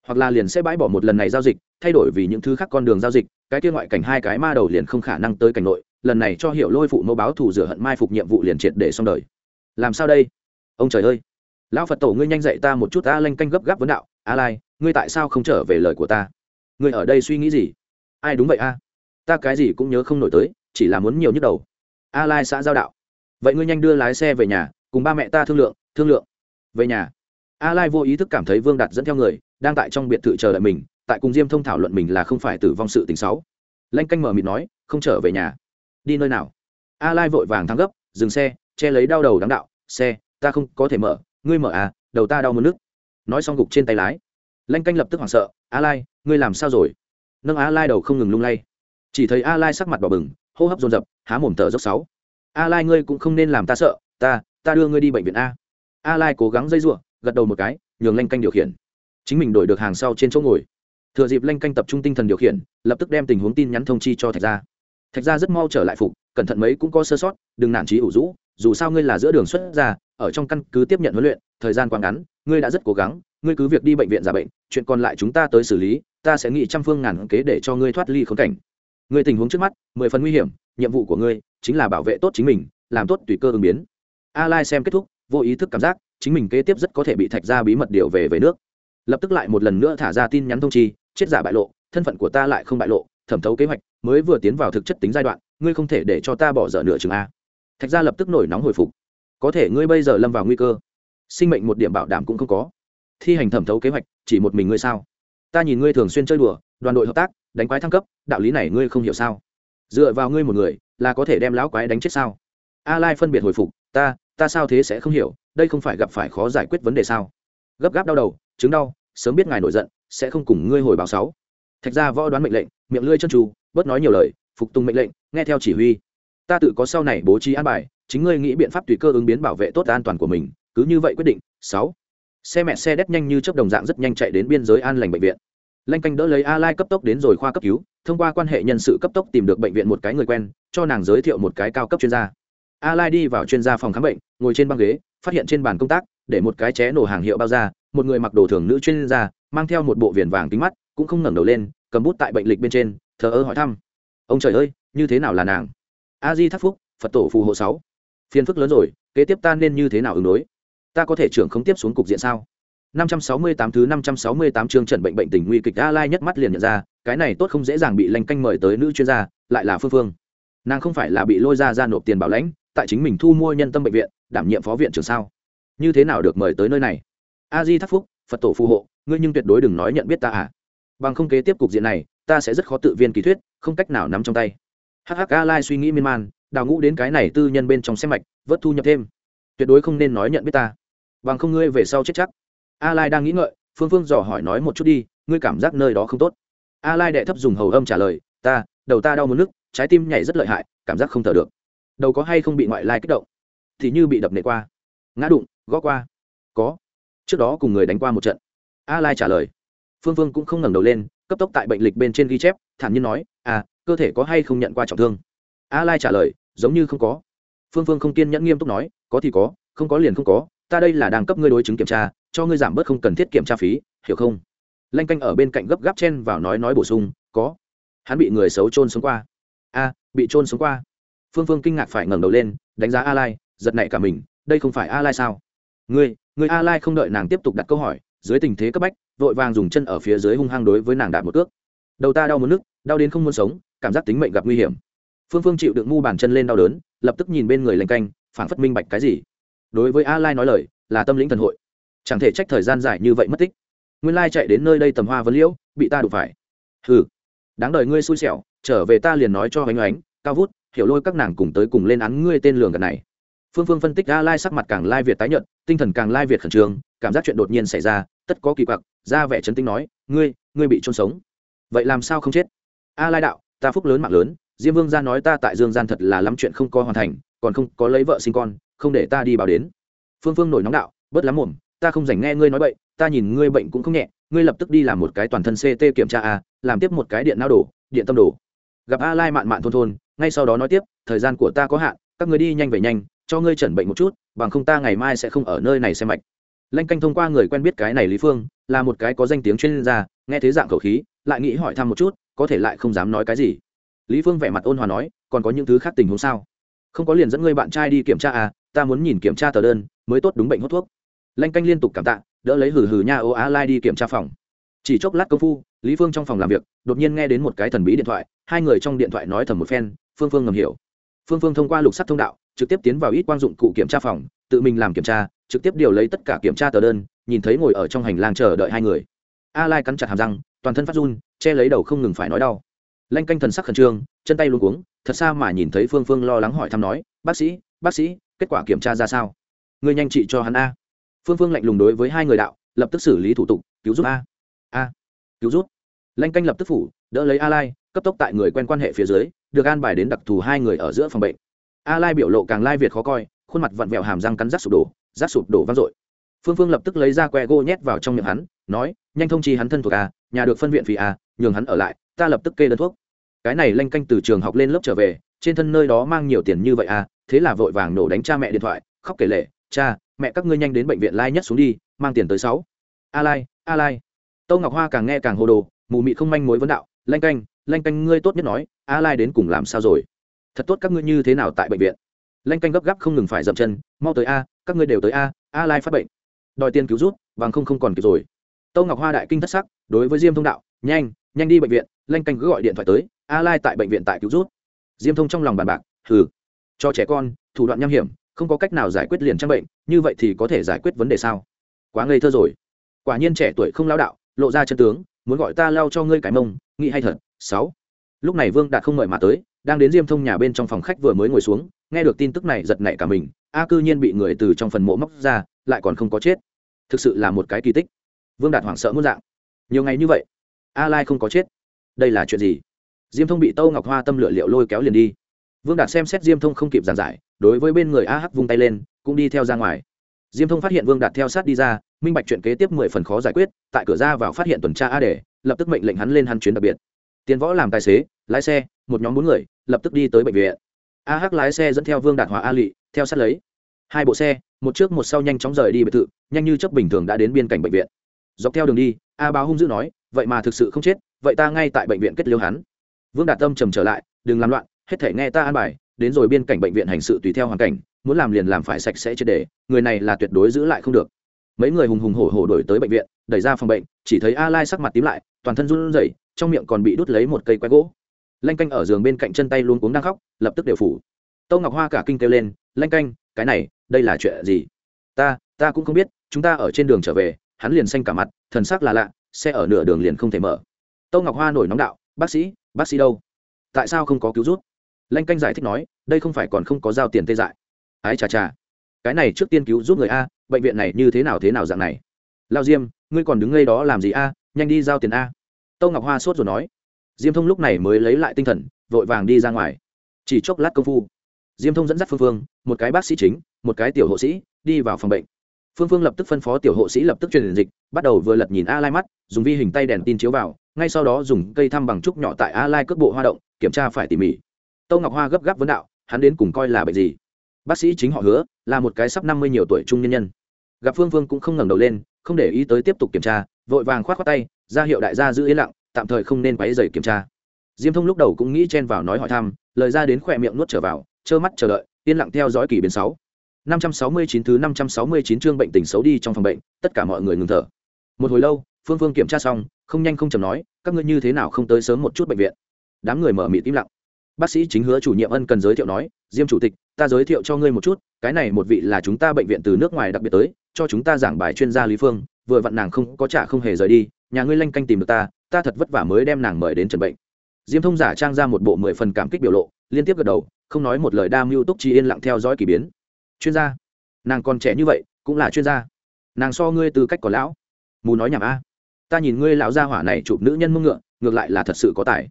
hoặc là liền sẽ bãi bỏ một lần này giao dịch, thay đổi vì những thứ khác con đường giao dịch. Cái kia ngoại cảnh hai cái ma đầu liền không khả năng tới cảnh nội, lần này cho hiểu lôi phụ mẫu báo thù rửa hận mai phục nhiệm vụ liền triệt để xong đời. Làm sao đây? Ông trời ơi! Lão phật tổ ngươi nhanh dạy ta một chút a lanh canh gấp gáp vấn đạo a lai ngươi tại sao không trở về lời của ta? Ngươi ở đây suy nghĩ gì? Ai đúng vậy a? Ta cái gì cũng nhớ không nổi tới, chỉ là muốn nhiều nhức đầu. A lai xã giao đạo. Vậy ngươi nhanh đưa lái xe về nhà, cùng ba mẹ ta thương lượng thương lượng. Về nhà. A lai vô ý thức cảm thấy vương đạt dẫn theo người, đang tại trong biệt thự chờ đợi mình, tại cùng diêm thông thảo luận mình là không phải tử vong sự tình xấu. Lanh canh mở mịt nói, không trở về nhà. Đi nơi nào? A lai vội vàng thắng gấp, dừng xe, che lấy đau đầu đáng đạo, xe, ta không có thể mở ngươi mở à đầu ta đau mất nước. Nói xong gục trên tay lái. Lanh canh lập tức hoảng sợ, a lai, ngươi làm sao rồi? Nâng a lai đầu không ngừng lung lay. Chỉ thấy a lai sắc mặt đỏ bừng, hô hấp dồn dập, há mồm thở dốc sáu. A lai, ngươi cũng không nên làm ta sợ, ta ta đưa ngươi đi bệnh viện a. A lai cố gắng dây giụa gật đầu một cái, nhường lanh canh điều khiển. Chính mình đổi được hàng sau trên chỗ ngồi. Thừa dịp lanh canh tập trung tinh thần điều khiển, lập tức đem tình huống tin nhắn thông chi cho thạch gia. Thạch gia rất mau trở lại phục, cẩn thận mấy cũng có sơ sót, đừng nản trí ủ rũ dù sao ngươi là giữa đường xuất ra ở trong căn cứ tiếp nhận huấn luyện, thời gian quá ngắn, ngươi đã rất cố gắng, ngươi cứ việc đi bệnh viện giả bệnh, chuyện còn lại chúng ta tới xử lý, ta sẽ nghĩ trăm phương ngàn kế để cho ngươi thoát ly khốn cảnh. Ngươi tình huống trước mắt, mười phần nguy hiểm, nhiệm vụ của ngươi chính là bảo vệ tốt chính mình, làm tốt tùy cơ ứng biến. A lai xem kết thúc, vô ý thức cảm giác, chính mình kế tiếp rất có thể bị thạch ra bí mật điều về về nước. Lập tức lại một lần nữa thả ra tin nhắn thông chi, chết giả bại lộ, thân phận của ta lại không bại lộ, thẩm thấu kế hoạch, mới vừa tiến vào thực chất tính giai đoạn, ngươi không thể để cho ta bỏ dở nửa chừng a thạch gia lập tức nổi nóng hồi phục. Có thể ngươi bây giờ lâm vào nguy cơ, sinh mệnh một điểm bảo đảm cũng không có. Thi hành thẩm thấu kế hoạch, chỉ một mình ngươi sao? Ta nhìn ngươi thường xuyên chơi đùa, đoàn đội hợp tác, đánh quái thăng cấp, đạo lý này ngươi không hiểu sao? Dựa vào ngươi một người, là có thể đem lão quái đánh chết sao? A lai phân biệt hồi phục, ta ta sao thế sẽ không hiểu, đây không phải gặp phải khó giải quyết vấn đề sao? Gấp gáp đau đầu, chứng đau, sớm biết ngài nổi giận, sẽ không cùng ngươi hồi báo sáu. Thạch ra võ đoán mệnh lệnh, miệng lưỡi chân trù bớt nói nhiều lời, phục tùng mệnh lệnh, nghe theo chỉ huy ta tự có sau này bố trí an bài, chính ngươi nghĩ biện pháp tùy cơ ứng biến bảo vệ tốt an toàn của mình, cứ như vậy quyết định. Sáu. Xe mẹ xe đét nhanh như chớp đồng dạng rất nhanh chạy đến biên giới an lành bệnh viện. Lanh canh đỡ lấy a lai cấp tốc đến rồi khoa cấp cứu, thông qua quan hệ nhân sự cấp tốc tìm được bệnh viện một cái người quen, cho nàng giới thiệu một cái cao cấp chuyên gia. A lai đi vào chuyên gia phòng khám bệnh, ngồi trên băng ghế, phát hiện trên bàn công tác, để một cái ché nổ hàng hiệu bao ra một người mặc đồ thường nữ chuyên gia, mang theo một bộ viền vàng kính mắt, cũng không ngẩng đầu lên, cầm bút tại bệnh lịch bên trên, thờ ơ hỏi thăm. Ông trời ơi, như thế nào là nàng? A di thắc phúc phật tổ phù hộ sáu phiền phức lớn rồi kế tiếp ta nên như thế nào ứng đối ta có thể trưởng không tiếp xuống cục diện sao 568 thứ 568 chương trận bệnh bệnh tình nguy kịch A Lai nhất mắt liền nhận ra, cái này tốt không dễ dàng bị lanh canh mời tới nữ chuyên gia, lại là Phương Phương. Nàng không phải là bị lôi ra ra nộp tiền bảo lãnh, tại chính mình thu mua nhân tâm bệnh viện, đảm nhiệm phó viện trưởng sao? Như thế nào được mời tới nơi này? A Di Thác Phúc, Phật tổ phù hộ, ngươi nhưng tuyệt đối đừng nói nhận biết ta à? Bằng không kế tiếp cục diện này, ta sẽ rất khó tự viên kỳ thuyết, không cách nào nắm trong tay. Hắc Hắc A Lai suy nghĩ miên man, đào ngũ đến cái này tư nhân bên trong xem mạch, vớt thu nhập thêm. Tuyệt đối không nên nói nhận biết ta. Bằng không ngươi về sau chết chắc. A lai đang nghĩ ngợi phương phương dò hỏi nói một chút đi ngươi cảm giác nơi đó không tốt. A lai đệ thấp dùng hầu âm trả lời ta đầu ta đau muốn nức trái tim nhảy rất lợi hại cảm giác không thở được. Đầu có hay không bị ngoại lai kích động? Thì như bị đập nệ qua. Ngã đụng gõ qua. Có. Trước đó cùng người đánh qua một trận. A lai trả lời. Phương phương cũng không ngẩng đầu lên cấp tốc tại bệnh lịch bên trên ghi chép thản nhiên nói à cơ thể có hay không nhận qua trọng thương? A lai trả lời, giống như không có. Phương phương không kiên nhẫn nghiêm túc nói, có thì có, không có liền không có, ta đây là đang cấp ngươi đối chứng kiểm tra, cho ngươi giảm bớt không cần thiết kiểm tra phí, hiểu không? Lanh canh ở bên cạnh gấp gáp chen vào nói nói bổ sung, có. Hắn bị người xấu trôn sống qua. A, bị trôn sống qua. Phương phương kinh ngạc phải ngẩng đầu lên, đánh giá a lai, giật nảy cả mình, đây không phải a lai sao? Ngươi ngươi a lai không đợi nàng tiếp tục đặt câu hỏi, dưới tình thế cấp bách, vội vàng dùng chân ở phía dưới hung hăng đối với nàng đạp một cước. Đầu ta đau muốn nức đau đến không muốn sống cảm giác tính mệnh gặp nguy hiểm. Phương phương chịu đựng ngu bàn chân lên đau đớn, lập tức nhìn bên người lanh canh phản phất minh bạch cái gì. Đối với a lai nói lời, là tâm lĩnh thần hội. Chẳng thể trách thời gian dài như vậy mất tích. Nguyên lai chạy đến nơi đây tầm hoa vấn liễu, bị ta đụng phải. Hừ, đáng đời ngươi xui xẻo, trở về ta liền nói cho hoành oánh cao vút, hiểu lôi các nàng cùng tới cùng lên án ngươi tên lường gần này. Phương phương phân tích a lai sắc mặt càng lai việt tái nhận tinh thần càng lai việt khẩn trương, cảm giác chuyện đột nhiên xảy ra, tất có kỳ quặc, ra vẻ chấn tinh nói, ngươi ngươi bị trôn sống. Vậy làm sao không chết? A lai đạo ta phúc lớn mạng lớn, diêm vương gia nói ta tại dương gian thật là lắm chuyện không có hoàn thành, còn không có lấy vợ sinh con, không để ta đi báo đến. Phương phương nổi nóng đạo, bớt lắm mồm, ta không dành nghe ngươi nói bệnh ta nhìn ngươi bệnh cũng không nhẹ, ngươi lập tức đi làm một cái toàn thân ct kiểm tra a, làm tiếp một cái điện não đổ, điện tâm đổ. Gặp a lai mạn mạn thôn thôn, ngay sau đó nói tiếp, thời gian của ta có hạn, các người đi nhanh về nhanh, cho ngươi chẩn bệnh một chút, bằng không ta ngày mai sẽ không ở nơi này xem mạch. Lanh canh thông qua người quen biết cái này lý phương, là một cái có danh tiếng chuyên gia, nghe thế dạng khẩu khí lại nghĩ hỏi thăm một chút, có thể lại không dám nói cái gì. Lý phương vẻ mặt ôn hòa nói, còn có những thứ khác tình huống sao? Không có liền dẫn người bạn trai đi kiểm tra à ta muốn nhìn kiểm tra tờ đơn, mới tốt đúng bệnh hốt thuốc. Lanh canh liên tục cảm tạ, đỡ lấy hử hử nha ô á lai đi kiểm tra phòng. Chỉ chốc lát công phu, lý phương trong phòng làm việc, đột nhiên nghe đến một cái thần bí điện thoại, hai người trong điện thoại nói thầm một phen, phương phương ngầm hiểu. Phương phương thông qua lục sắt thông đạo, trực tiếp tiến vào ít quang dụng cụ kiểm tra phòng, tự mình làm kiểm tra, trực tiếp điều lấy tất cả kiểm tra tờ đơn, nhìn thấy ngồi ở trong hành lang chờ đợi hai người. A lai cắn chặt hàm răng toàn thân phát run, che lấy đầu không ngừng phải nói đau. Lanh canh thần sắc khẩn trương, chân tay luôn cuống, thật xa mà nhìn thấy phương phương lo lắng hỏi thăm nói, bác sĩ bác sĩ, kết quả kiểm tra ra sao? Người nhanh trị cho hắn a. Phương phương lạnh lùng đối với hai người đạo, lập tức xử lý thủ tục, cứu giúp a. A, cứu giúp. Lanh canh lập tức phủ, đỡ lấy a lai, cấp tốc tại người quen quan hệ phía dưới, được an bài đến đặc thù hai người ở giữa phòng bệnh. A lai biểu lộ càng lai việt khó coi, khuôn mặt vặn vẹo hàm răng cắn rác sụp đổ, rác sụp đổ vang dội. Phương phương lập tức lấy ra que gỗ nhét vào trong miệng hắn nói, nhanh thông chi hắn thân thuộc a nhà được phân viện phí a nhường hắn ở lại, ta lập tức kê đơn thuốc. Cái này lanh canh từ trường học lên lớp trở về, trên thân nơi đó mang nhiều tiền như vậy à thế là vội vàng nổ đánh cha mẹ điện thoại, khóc kể lệ cha, mẹ các ngươi nhanh đến bệnh viện lai nhất xuống đi, mang tiền tới sáu. A lai a lai. Tâu ngọc hoa càng nghe càng hồ đồ, mù mị không manh mối vấn đạo, lanh canh lanh canh ngươi tốt nhất nói, a lai đến cùng làm sao rồi? Thật tốt các ngươi như thế nào tại bệnh viện? Lanh canh gấp gáp không ngừng phải dậm chân, mau tới a, các ngươi đều tới a a lai phát bệnh. Đòi tiền cứu rút, bằng không không còn kịp rồi tâu ngọc hoa đại kinh thất sắc, đối với diêm thông đạo, nhanh nhanh đi bệnh viện, lanh canh cứ gọi điện thoại tới, a lai tại bệnh viện tại cứu rút diêm thông trong lòng bàn bạc, hừ, cho trẻ con, thủ đoạn nham hiểm, không có cách nào giải quyết liền trang bệnh, như vậy thì có thể giải quyết vấn đề sao? Quá ngây thơ rồi. Quả nhiên trẻ tuổi không lao đạo, lộ ra chân tướng, muốn gọi ta lao cho ngươi cái mông, nghĩ hay thật. Sáu. Lúc này vương đạt không mời mà tới, đang đến diêm thông nhà bên trong phòng khách vừa mới ngồi xuống, nghe được tin tức này giật nảy cả mình, a cư nhiên bị người từ trong phần mộ móc ra, lại còn không có chết. Thực sự là một cái kỳ tích vương đạt hoảng sợ muốn dạng. Nhiều ngày như vậy, a lai không có chết. Đây là chuyện gì? Diêm thông bị tâu ngọc hoa tâm lựa liệu lôi kéo liền đi. Vương đạt xem xét diêm thông không kịp giàn giải, đối với bên người a hắc vung tay lên, cũng đi theo ra ngoài. Diêm thông phát hiện vương đạt theo sát đi ra, minh bạch chuyện kế tiếp mười phần khó giải quyết, tại cửa ra vào phát hiện tuần tra a để lập tức mệnh lệnh hắn lên hắn chuyến đặc biệt. Tiến võ làm tài xế, lái xe, một nhóm bốn người, lập tức đi tới bệnh viện. A hắc lái xe dẫn theo vương đạt hòa a lị, theo sát lấy. Hai bộ xe, một trước một sau nhanh chóng rời đi biệt thự, nhanh như chấp bình thường đã đến biên cảnh bệnh viện dọc theo đường đi, a báo hung dữ nói, vậy mà thực sự không chết, vậy ta ngay tại bệnh viện kết liêu hắn. Vương đạt tâm trầm trở lại, đừng làm loạn, hết thể nghe ta an bài, đến rồi biên cảnh bệnh viện hành sự tùy theo hoàn cảnh, muốn làm liền làm phải sạch sẽ triệt đề, người này là tuyệt đối giữ lại không được. Mấy người hùng hùng hổ hổ đổi tới bệnh viện, đẩy ra phòng bệnh, chỉ thấy a lai sắc mặt tím lại, toàn thân run rẩy, trong miệng còn bị đút lấy một cây quái gỗ. Lanh canh ở giường bên cạnh chân tay luôn cuống đang khóc, lập tức đều phủ. Tâu ngọc hoa cả kinh kêu lên, lanh canh, cái này, đây là chuyện gì? Ta ta cũng không biết, chúng ta ở trên đường trở về hắn liền xanh cả mặt, thần sắc là lạ, xe ở nửa đường liền không thể mở. Tâu ngọc hoa nổi nóng đạo, bác sĩ bác sĩ đâu? Tại sao không có cứu rút lanh canh giải thích nói, đây không phải còn không có giao tiền tê dại. Ái chà chà, cái này trước tiên cứu giúp người a, bệnh viện này như thế nào thế nào dạng này? Lao diêm, ngươi còn đứng ngay đó làm gì a, nhanh đi giao tiền a. Tâu ngọc hoa sốt rồi nói. Diêm thông lúc này mới lấy lại tinh thần, vội vàng đi ra ngoài. Chỉ chốc lát công phu, diêm thông dẫn dắt phương phương, một cái bác sĩ chính, một cái tiểu hộ sĩ, đi vào phòng bệnh phương phương lập tức phân phó tiểu hộ sĩ lập tức truyền dịch, bắt đầu vừa lật nhìn a lai mắt, dùng vi hình tay đèn tin chiếu vào, ngay sau đó dùng cây thăm bằng trúc nhỏ tại a lai cước bộ hoa động, kiểm tra phải tỉ mỉ. Tâu ngọc hoa gấp gáp vấn đạo, hắn đến cùng coi là bệnh gì? Bác sĩ chính họ hứa, là một cái sắp năm mươi nhiều tuổi trung nhân nhân. Gặp phương phương cũng không ngẩng đầu lên, không để ý tới tiếp tục kiểm tra, vội vàng khoát khoát tay, ra hiệu đại gia giữ yên lặng, tạm thời không nên quấy rầy kiểm tra. Diêm thông lúc đầu cũng nghĩ chen vào nói hỏi thăm, lời ra đến khỏe miệng nuốt trở vào, trơ mắt chờ đợi, yên lặng theo dõi kỳ biến sáu năm trăm sáu mươi chín thứ năm trăm sáu mươi chín chương bệnh tình xấu đi trong phòng bệnh, tất cả mọi người ngừng thở. Một hồi lâu, phương phương kiểm tra xong, không nhanh không chậm nói, các ngươi như thế nào không tới sớm một chút bệnh viện? Đám người mở mịt im lặng. Bác sĩ chính hứa chủ nhiệm ân cần giới thiệu nói, diêm chủ tịch, ta giới thiệu cho ngươi một chút, cái này một vị là chúng ta bệnh viện từ nước ngoài đặc biệt tới, cho chúng ta giảng bài chuyên gia lý phương, vừa vặn nàng không có trả không hề rời đi, nhà ngươi lanh canh tìm được ta ta thật vất vả mới đem nàng mời đến trần bệnh. Diêm thông giả trang ra một bộ mười phần cảm kích biểu lộ, liên tiếp gật đầu, không nói một lời đa mưu túc chi yên lặng theo dõi kỳ biến chuyên gia. Nàng còn trẻ như vậy, cũng là chuyên gia. Nàng so ngươi tư cách còn lão. Mù nói nhảm a. Ta nhìn ngươi lão gia hỏa này chụp nữ nhân mông ngựa, ngược lại là thật sự có tài.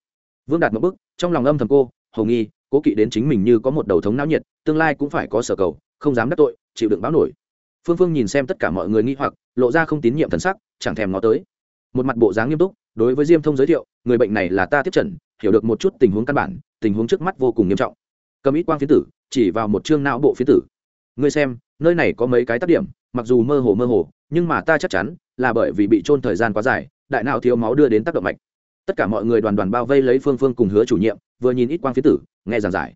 Vương đạt một bức trong lòng âm thầm cô hầu nghi, cố kỵ đến chính mình như có một đầu thống não nhiệt, tương lai cũng phải có sở cầu, không dám đắc tội, chịu đựng báo nổi. Phương phương nhìn xem tất cả mọi người nghi hoặc, lộ ra không tín nhiệm thần sắc, chẳng thèm nó tới. Một mặt bộ dáng nghiêm túc, đối với diêm thông giới thiệu, người bệnh này là ta tiếp trần, hiểu được một chút tình huống căn bản, tình huống trước mắt vô cùng nghiêm trọng. Cầm ít quang phiến tử, chỉ vào một chương não bộ phiến tử ngươi xem, nơi này có mấy cái tác điểm, mặc dù mơ hồ mơ hồ, nhưng mà ta chắc chắn là bởi vì bị trôn thời gian quá dài, đại não thiếu máu đưa đến tác động mạch. Tất cả mọi người đoàn đoàn bao vây lấy phương phương cùng hứa chủ nhiệm, vừa nhìn ít quang phía tử, nghe giảng giải.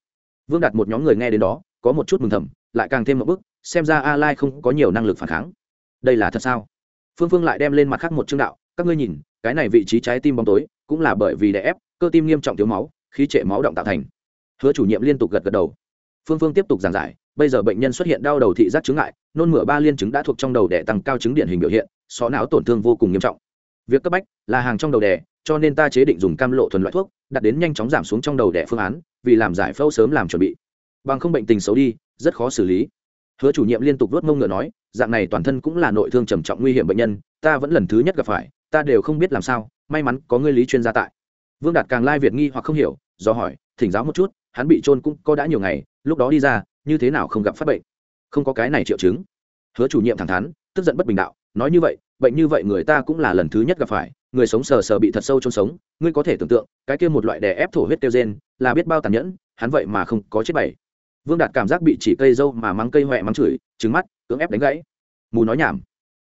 Vương đặt một nhóm người nghe đến đó, có một chút mừng thầm, lại càng thêm một bức, xem ra a lai không có nhiều năng lực phản kháng. Đây là thật sao? Phương phương lại đem lên mặt khác một chương đạo, các ngươi nhìn, cái này vị trí trái tim bóng tối, cũng là bởi vì đè ép, cơ tim nghiêm trọng thiếu máu, khí trệ máu động tạo thành. Hứa chủ nhiệm liên tục gật gật đầu phương phương tiếp tục giảng giải, bây giờ bệnh nhân xuất hiện đau đầu thị giác chứng ngại, nôn mửa ba liên chứng đã thuộc trong đầu đẻ tăng cao chứng điển hình biểu hiện, xó não tổn thương vô cùng nghiêm trọng. Việc cấp bách là hàng trong đầu đẻ, cho nên ta chế định dùng cam lộ thuần loại thuốc, đặt đến nhanh chóng giảm xuống trong đầu đẻ phương án, vì làm giải phẫu sớm làm chuẩn bị. Bằng không bệnh tình xấu đi, rất khó xử lý. Hứa chủ nhiệm liên tục vớt mông ngựa nói, dạng này toàn thân cũng là nội thương trầm trọng nguy hiểm bệnh nhân, ta vẫn lần thứ nhất gặp phải, ta đều không biết làm sao, may mắn có ngươi lý chuyên gia tại. Vương đạt càng lai việt nghi hoặc không hiểu, do hỏi, thỉnh giáo một chút, hắn bị trôn cũng có đã nhiều ngày lúc đó đi ra, như thế nào không gặp phát bệnh? Không có cái này triệu chứng. Hứa chủ nhiệm thẳng thắn, tức giận bất bình đạo, nói như vậy, bệnh như vậy người ta cũng là lần thứ nhất gặp phải, người sống sờ sờ bị thật sâu trong sống, ngươi có thể tưởng tượng, cái kia một loại đè ép thổ huyết tiêu gen, là biết bao tàn nhẫn, hắn vậy mà không có chết bảy vương đạt cảm giác bị chỉ cây dâu mà mắng cây huệ mắng chửi trứng mắt, cưỡng ép đánh gãy. Mù nói nhảm.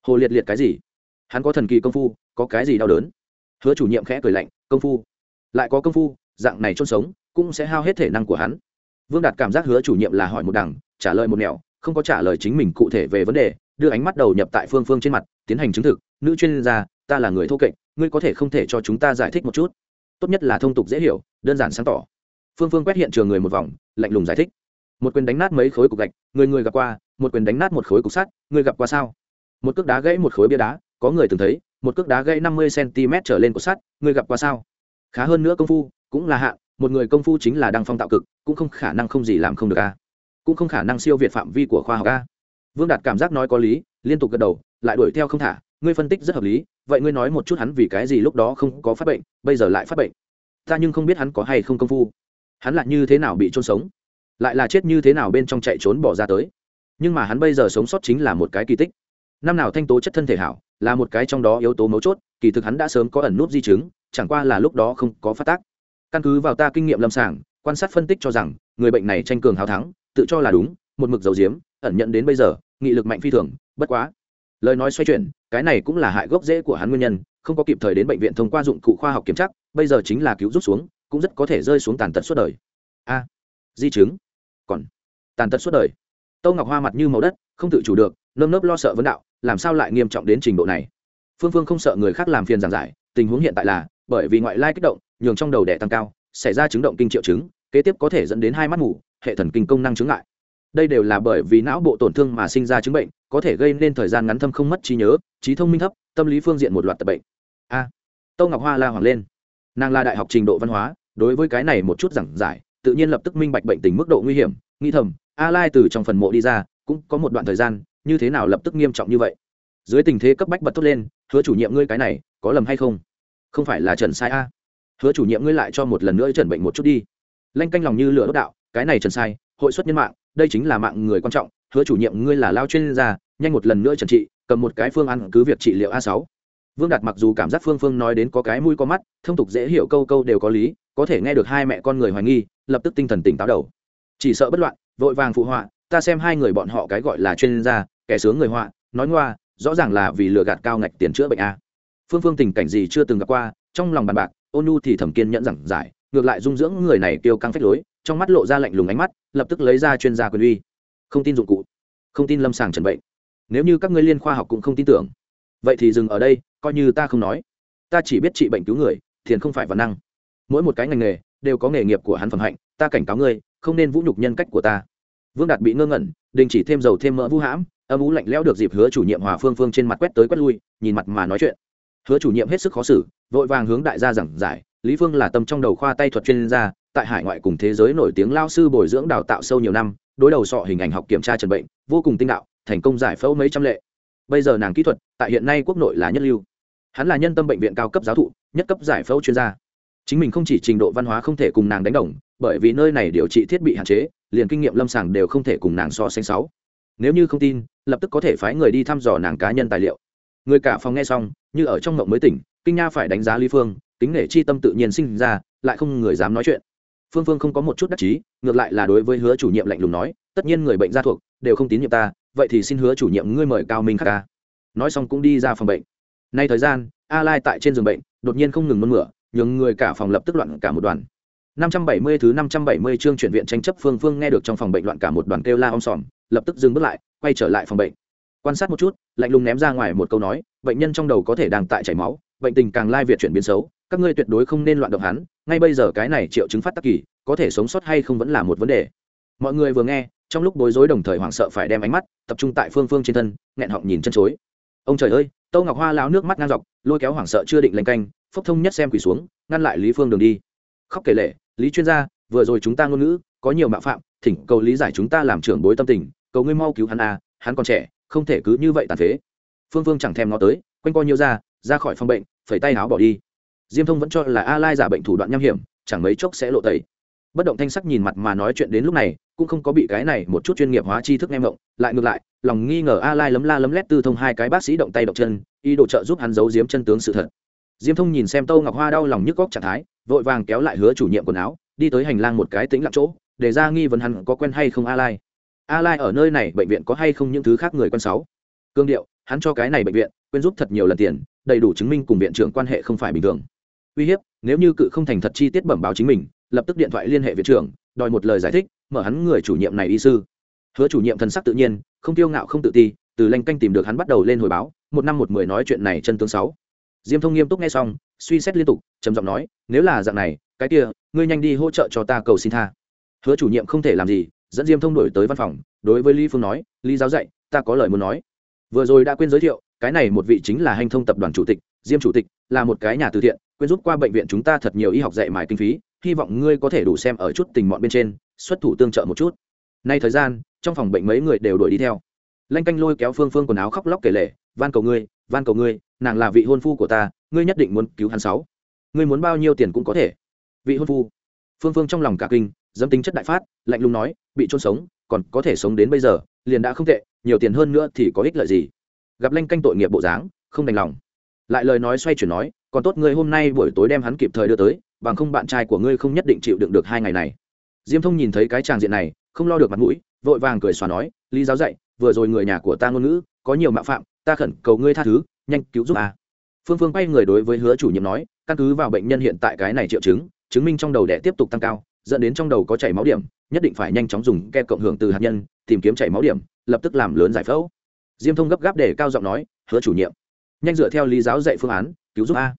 Hồ liệt liệt cái gì? Hắn có thần kỳ công phu, có cái gì đau đớn? Hứa chủ nhiệm khẽ cười lạnh, công phu. Lại có công phu, dạng này chôn sống, cũng sẽ hao hết thể năng của hắn vương đạt cảm giác hứa chủ nhiệm là hỏi một đằng, trả lời một nẻo, không có trả lời chính mình cụ thể về vấn đề, đưa ánh mắt đầu nhập tại phương phương trên mặt, tiến hành chứng thực, nữ chuyên gia, ta là người thô kệch, ngươi có thể không thể cho chúng ta giải thích một chút? Tốt nhất là thông tục dễ hiểu, đơn giản sáng tỏ. Phương phương quét hiện trường người một vòng, lạnh lùng giải thích. Một quyền đánh nát mấy khối cục gạch, người người gặp qua, một quyền đánh nát một khối cục sắt, người gặp qua sao? Một cước đá gãy một khối bia đá, có người từng thấy, một cước đá gãy năm mươi cm trở lên cục sắt, người gặp qua sao? Khá hơn nữa công phu, cũng là hạ một người công phu chính là đăng phong tạo cực, cũng không khả năng không gì làm không được a. Cũng không khả năng siêu việt phạm vi của khoa học a. Vương đạt cảm giác nói có lý, liên tục gật đầu, lại đuổi theo không thả. Ngươi phân tích rất hợp lý, vậy ngươi nói một chút hắn vì cái gì lúc đó không có phát bệnh, bây giờ lại phát bệnh? Ta nhưng không biết hắn có hay không công phu. Hắn lại như thế nào bị trôn sống? Lại là chết như thế nào bên trong chạy trốn bỏ ra tới? Nhưng mà hắn bây giờ sống sót chính là một cái kỳ tích. Năm nào thanh tố chất thân thể hảo, là một cái trong đó yếu tố mấu chốt, kỳ thực hắn đã sớm có ẩn nút di chứng, chẳng qua là lúc đó không có phát tác căn cứ vào ta kinh nghiệm lâm sàng, quan sát phân tích cho rằng, người bệnh này tranh cường hào thắng, tự cho là đúng, một mực dầu diếm ẩn nhận đến bây giờ, nghị lực mạnh phi thường, bất quá. Lời nói xoay chuyển, cái này cũng là hại gốc rễ của hắn nguyên nhân, không có kịp thời đến bệnh viện thông qua dụng cụ khoa học kiểm tra, bây giờ chính là cứu rút xuống, cũng rất có thể rơi xuống tàn tật suốt đời. A, di chứng. Còn, tàn tật suốt đời. Tâu ngọc hoa mặt như màu đất, không tự chủ được, nơm nớp lo sợ vấn đạo, làm sao lại nghiêm trọng đến trình độ này? Phương phương không sợ người khác làm phiền giảng giải, tình huống hiện tại là, bởi vì ngoại lai kích động nhường trong đầu đẻ tăng cao xảy ra chứng động kinh triệu chứng kế tiếp có thể dẫn đến hai mắt ngủ hệ thần kinh công năng chứng lại đây đều là bởi vì não bộ tổn thương mà sinh ra chứng bệnh có thể gây nên thời gian ngắn thâm không mất trí nhớ trí thông minh thấp tâm lý phương diện một loạt tập bệnh. A. À, tâu ngọc hoa la hoàng lên. Nàng là đại học trình độ văn hóa đối với cái này một chút giảng giải tự nhiên lập tức minh bạch bệnh tình mức độ nguy hiểm nghi thầm a lai từ trong phần mộ đi ra cũng có một đoạn thời gian như thế nào lập tức nghiêm trọng như vậy? Dưới tình thế cấp bách bật tốt lên hứa chủ nhiệm ngươi cái này có lầm hay không? Không phải là trần sai a hứa chủ nhiệm ngươi lại cho một lần nữa chẩn bệnh một chút đi. Lanh canh lòng như lửa đốt đạo, cái này trần sai, hội xuất nhân mạng, đây chính là mạng người quan trọng, hứa chủ nhiệm ngươi là lao chuyên gia, nhanh một lần nữa trần trị, cầm một cái phương ăn cứ việc trị liệu a sáu. Vương đạt mặc dù cảm giác phương phương nói đến có cái mũi có mắt, thông tục dễ hiểu câu câu đều có lý, có thể nghe được hai mẹ con người hoài nghi, lập tức tinh thần tỉnh táo đầu. Chỉ sợ bất loạn, vội vàng phụ họa, ta xem hai người bọn họ cái gọi là chuyên gia, kẻ sướng người họa, nói ngoa, rõ ràng là vì lừa gạt cao ngạch tiền chữa bệnh a. Phương phương tình cảnh gì chưa từng gặp qua, trong lòng bàn bạc ôn nu thì thẩm kiên nhẫn giảng giải, ngược lại dung dưỡng người này kêu căng phách lối, trong mắt lộ ra lạnh lùng ánh mắt, lập tức lấy ra chuyên gia quyền uy. Không tin dụng cụ, không tin lâm sàng trần bệnh. Nếu như các ngươi liên khoa học cũng không tin tưởng, vậy thì dừng ở đây, coi như ta không nói. Ta chỉ biết trị bệnh cứu người, thiền không phải văn năng. Mỗi một cái ngành nghề đều có nghề nghiệp của hắn phẩm hạnh, ta cảnh cáo ngươi, không nên vũ nhục nhân cách của ta. Vương đạt bị ngơ ngẩn, đình chỉ thêm dầu thêm mỡ vũ hãm, âm ú lạnh lẽo được dịp hứa chủ nhiệm hòa phương phương trên mặt quét tới quét lui, nhìn mặt mà nói chuyện hứa chủ nhiệm hết sức khó xử, vội vàng hướng đại gia giảng giải, lý phương là tâm trong đầu khoa tay thuật chuyên gia, tại hải ngoại cùng thế giới nổi tiếng lao sư bồi dưỡng đào tạo sâu nhiều năm, đối đầu sọ hình ảnh học kiểm tra trần bệnh, vô cùng tinh đạo, thành công giải phẫu mấy trăm lệ. Bây giờ nàng kỹ thuật, tại hiện nay quốc nội là nhất lưu. Hắn là nhân tâm bệnh viện cao cấp giáo thụ, nhất cấp giải phẫu chuyên gia. Chính mình không chỉ trình độ văn hóa không thể cùng nàng đánh đồng, bởi vì nơi này điều trị thiết bị hạn chế, liền kinh nghiệm lâm sàng đều không thể cùng nàng so sánh sáu. Nếu như không tin, lập tức có thể phái người đi thăm dò nàng cá nhân tài liệu người cả phòng nghe xong, như ở trong mộng mới tỉnh, kinh nha phải đánh giá lý phương tính nể chi tâm tự nhiên sinh ra, lại không người dám nói chuyện. Phương phương không có một chút đắc chí, ngược lại là đối với hứa chủ nhiệm lạnh lùng nói, tất nhiên người bệnh gia thuộc, đều không tín nhiệm ta, vậy thì xin hứa chủ nhiệm ngươi mời cao minh khắc ca. Nói xong cũng đi ra phòng bệnh. Nay thời gian, a lai tại trên giường bệnh, đột nhiên không ngừng nôn mửa, nhường người cả phòng lập tức loạn cả một đoàn. 570 thứ 570 chương chuyển viện tranh chấp phương phương nghe được trong phòng bệnh loạn cả một đoàn kêu la om sòm, lập tức dừng bước lại, quay trở lại phòng bệnh quan sát một chút, lạnh lùng ném ra ngoài một câu nói, bệnh nhân trong đầu có thể đang tại chảy máu, bệnh tình càng lai việt chuyển biến xấu, các ngươi tuyệt đối không nên loạn động hắn, ngay bây giờ cái này triệu chứng phát tắc kỳ, có thể sống sót hay không vẫn là một vấn đề. Mọi người vừa nghe, trong lúc bối rối đồng thời hoảng sợ phải đem ánh mắt tập trung tại phương phương trên thân, nghẹn họng nhìn chân chối. Ông trời ơi, tâu ngọc hoa lao nước mắt ngang dọc, lôi kéo hoảng sợ chưa định lên canh, phốc thông nhất xem quỳ xuống, ngăn lại lý phương đường đi. Khóc kể lệ lý chuyên gia, vừa rồi chúng ta ngôn ngữ, có nhiều mạo phạm, thỉnh cầu lý giải chúng ta làm trưởng bối tâm tình, cầu ngươi mau cứu hắn à hắn còn trẻ không thể cứ như vậy tàn phế. Phương phương chẳng thèm nó tới, quanh coi nhiều ra ra khỏi phòng bệnh, phẩy tay áo bỏ đi. Diêm thông vẫn cho là a lai giả bệnh thủ đoạn nham hiểm, chẳng mấy chốc sẽ lộ tẩy. Bất động thanh sắc nhìn mặt mà nói chuyện đến lúc này, cũng không có bị cái này một chút chuyên nghiệp hóa tri thức nghe mộng lại ngược lại, lòng nghi ngờ a lai lấm la lấm lét tư thông hai cái bác sĩ động tay động chân, ý đồ trợ giúp hắn giấu diếm chân tướng sự thật. Diêm thông nhìn xem tâu ngọc hoa đau lòng nhức góc trạng thái, vội vàng kéo lại hứa chủ nhiệm quần áo, đi tới hành lang một cái tĩnh lặng chỗ, để ra nghi vấn hắn có quen hay không a lai a lai ở nơi này bệnh viện có hay không những thứ khác người quan sáu? Cương điệu, hắn cho cái này bệnh viện quên giúp thật nhiều lần tiền, đầy đủ chứng minh cùng viện trưởng quan hệ không phải bình thường. Uy hiếp, nếu như cự không thành thật chi tiết bẩm báo chính mình, lập tức điện thoại liên hệ viện trưởng, đòi một lời giải thích, mở hắn người chủ nhiệm này y sư. Hứa chủ nhiệm thần sắc tự nhiên, không tiêu ngạo không tự ti, từ lanh canh tìm được hắn bắt đầu lên hồi báo, một năm một mười nói chuyện này chân tướng sáu. Diêm thông nghiêm túc nghe xong, suy xét liên tục, trầm giọng nói, nếu là dạng này, cái kia, ngươi nhanh đi hỗ trợ cho ta cầu xin tha. Hứa chủ nhiệm không thể làm gì dẫn diêm thông đổi tới văn phòng, đối với lý phương nói, lý giáo dạy, ta có lời muốn nói. Vừa rồi đã quên giới thiệu, cái này một vị chính là hành thông tập đoàn chủ tịch, diêm chủ tịch, là một cái nhà từ thiện, quên giúp qua bệnh viện chúng ta thật nhiều y học dạy mài kinh phí, hy vọng ngươi có thể đủ xem ở chút tình mọn bên trên, xuất thủ tương trợ một chút. Nay thời gian, trong phòng bệnh mấy người đều đuổi đi theo. Lanh canh lôi kéo phương phương quần áo khóc lóc kể lể, van cầu ngươi, van cầu ngươi, nàng là vị hôn phu của ta, ngươi nhất định muốn cứu hắn sáu. Ngươi muốn bao nhiêu tiền cũng có thể. Vị hôn phu? Phương phương trong lòng cả kinh dâm tính chất đại phát, lạnh lùng nói, bị trôn sống, còn có thể sống đến bây giờ, liền đã không tệ, nhiều tiền hơn nữa thì có ích lợi gì? Gặp lanh canh tội nghiệp bộ dáng, không đành lòng. Lại lời nói xoay chuyển nói, còn tốt ngươi hôm nay buổi tối đem hắn kịp thời đưa tới, bằng không bạn trai của ngươi không nhất định chịu đựng được hai ngày này. Diêm thông nhìn thấy cái tràng diện này, không lo được mặt mũi, vội vàng cười xòa nói, lý giáo dạy, vừa rồi người nhà của ta ngôn ngữ, có nhiều mạo phạm, ta khẩn cầu ngươi tha thứ, nhanh cứu giúp à. phương phương quay người đối với hứa chủ nhiệm nói, căn cứ vào bệnh nhân hiện tại cái này triệu chứng chứng minh trong đầu đẻ tiếp tục tăng cao dẫn đến trong đầu có chảy máu điểm, nhất định phải nhanh chóng dùng ke cộng hưởng từ hạt nhân, tìm kiếm chảy máu điểm, lập tức làm lớn giải phẫu. Diêm thông gấp gáp để cao giọng nói, hứa chủ nhiệm, nhanh dựa theo lý giáo dạy phương án, cứu giúp a.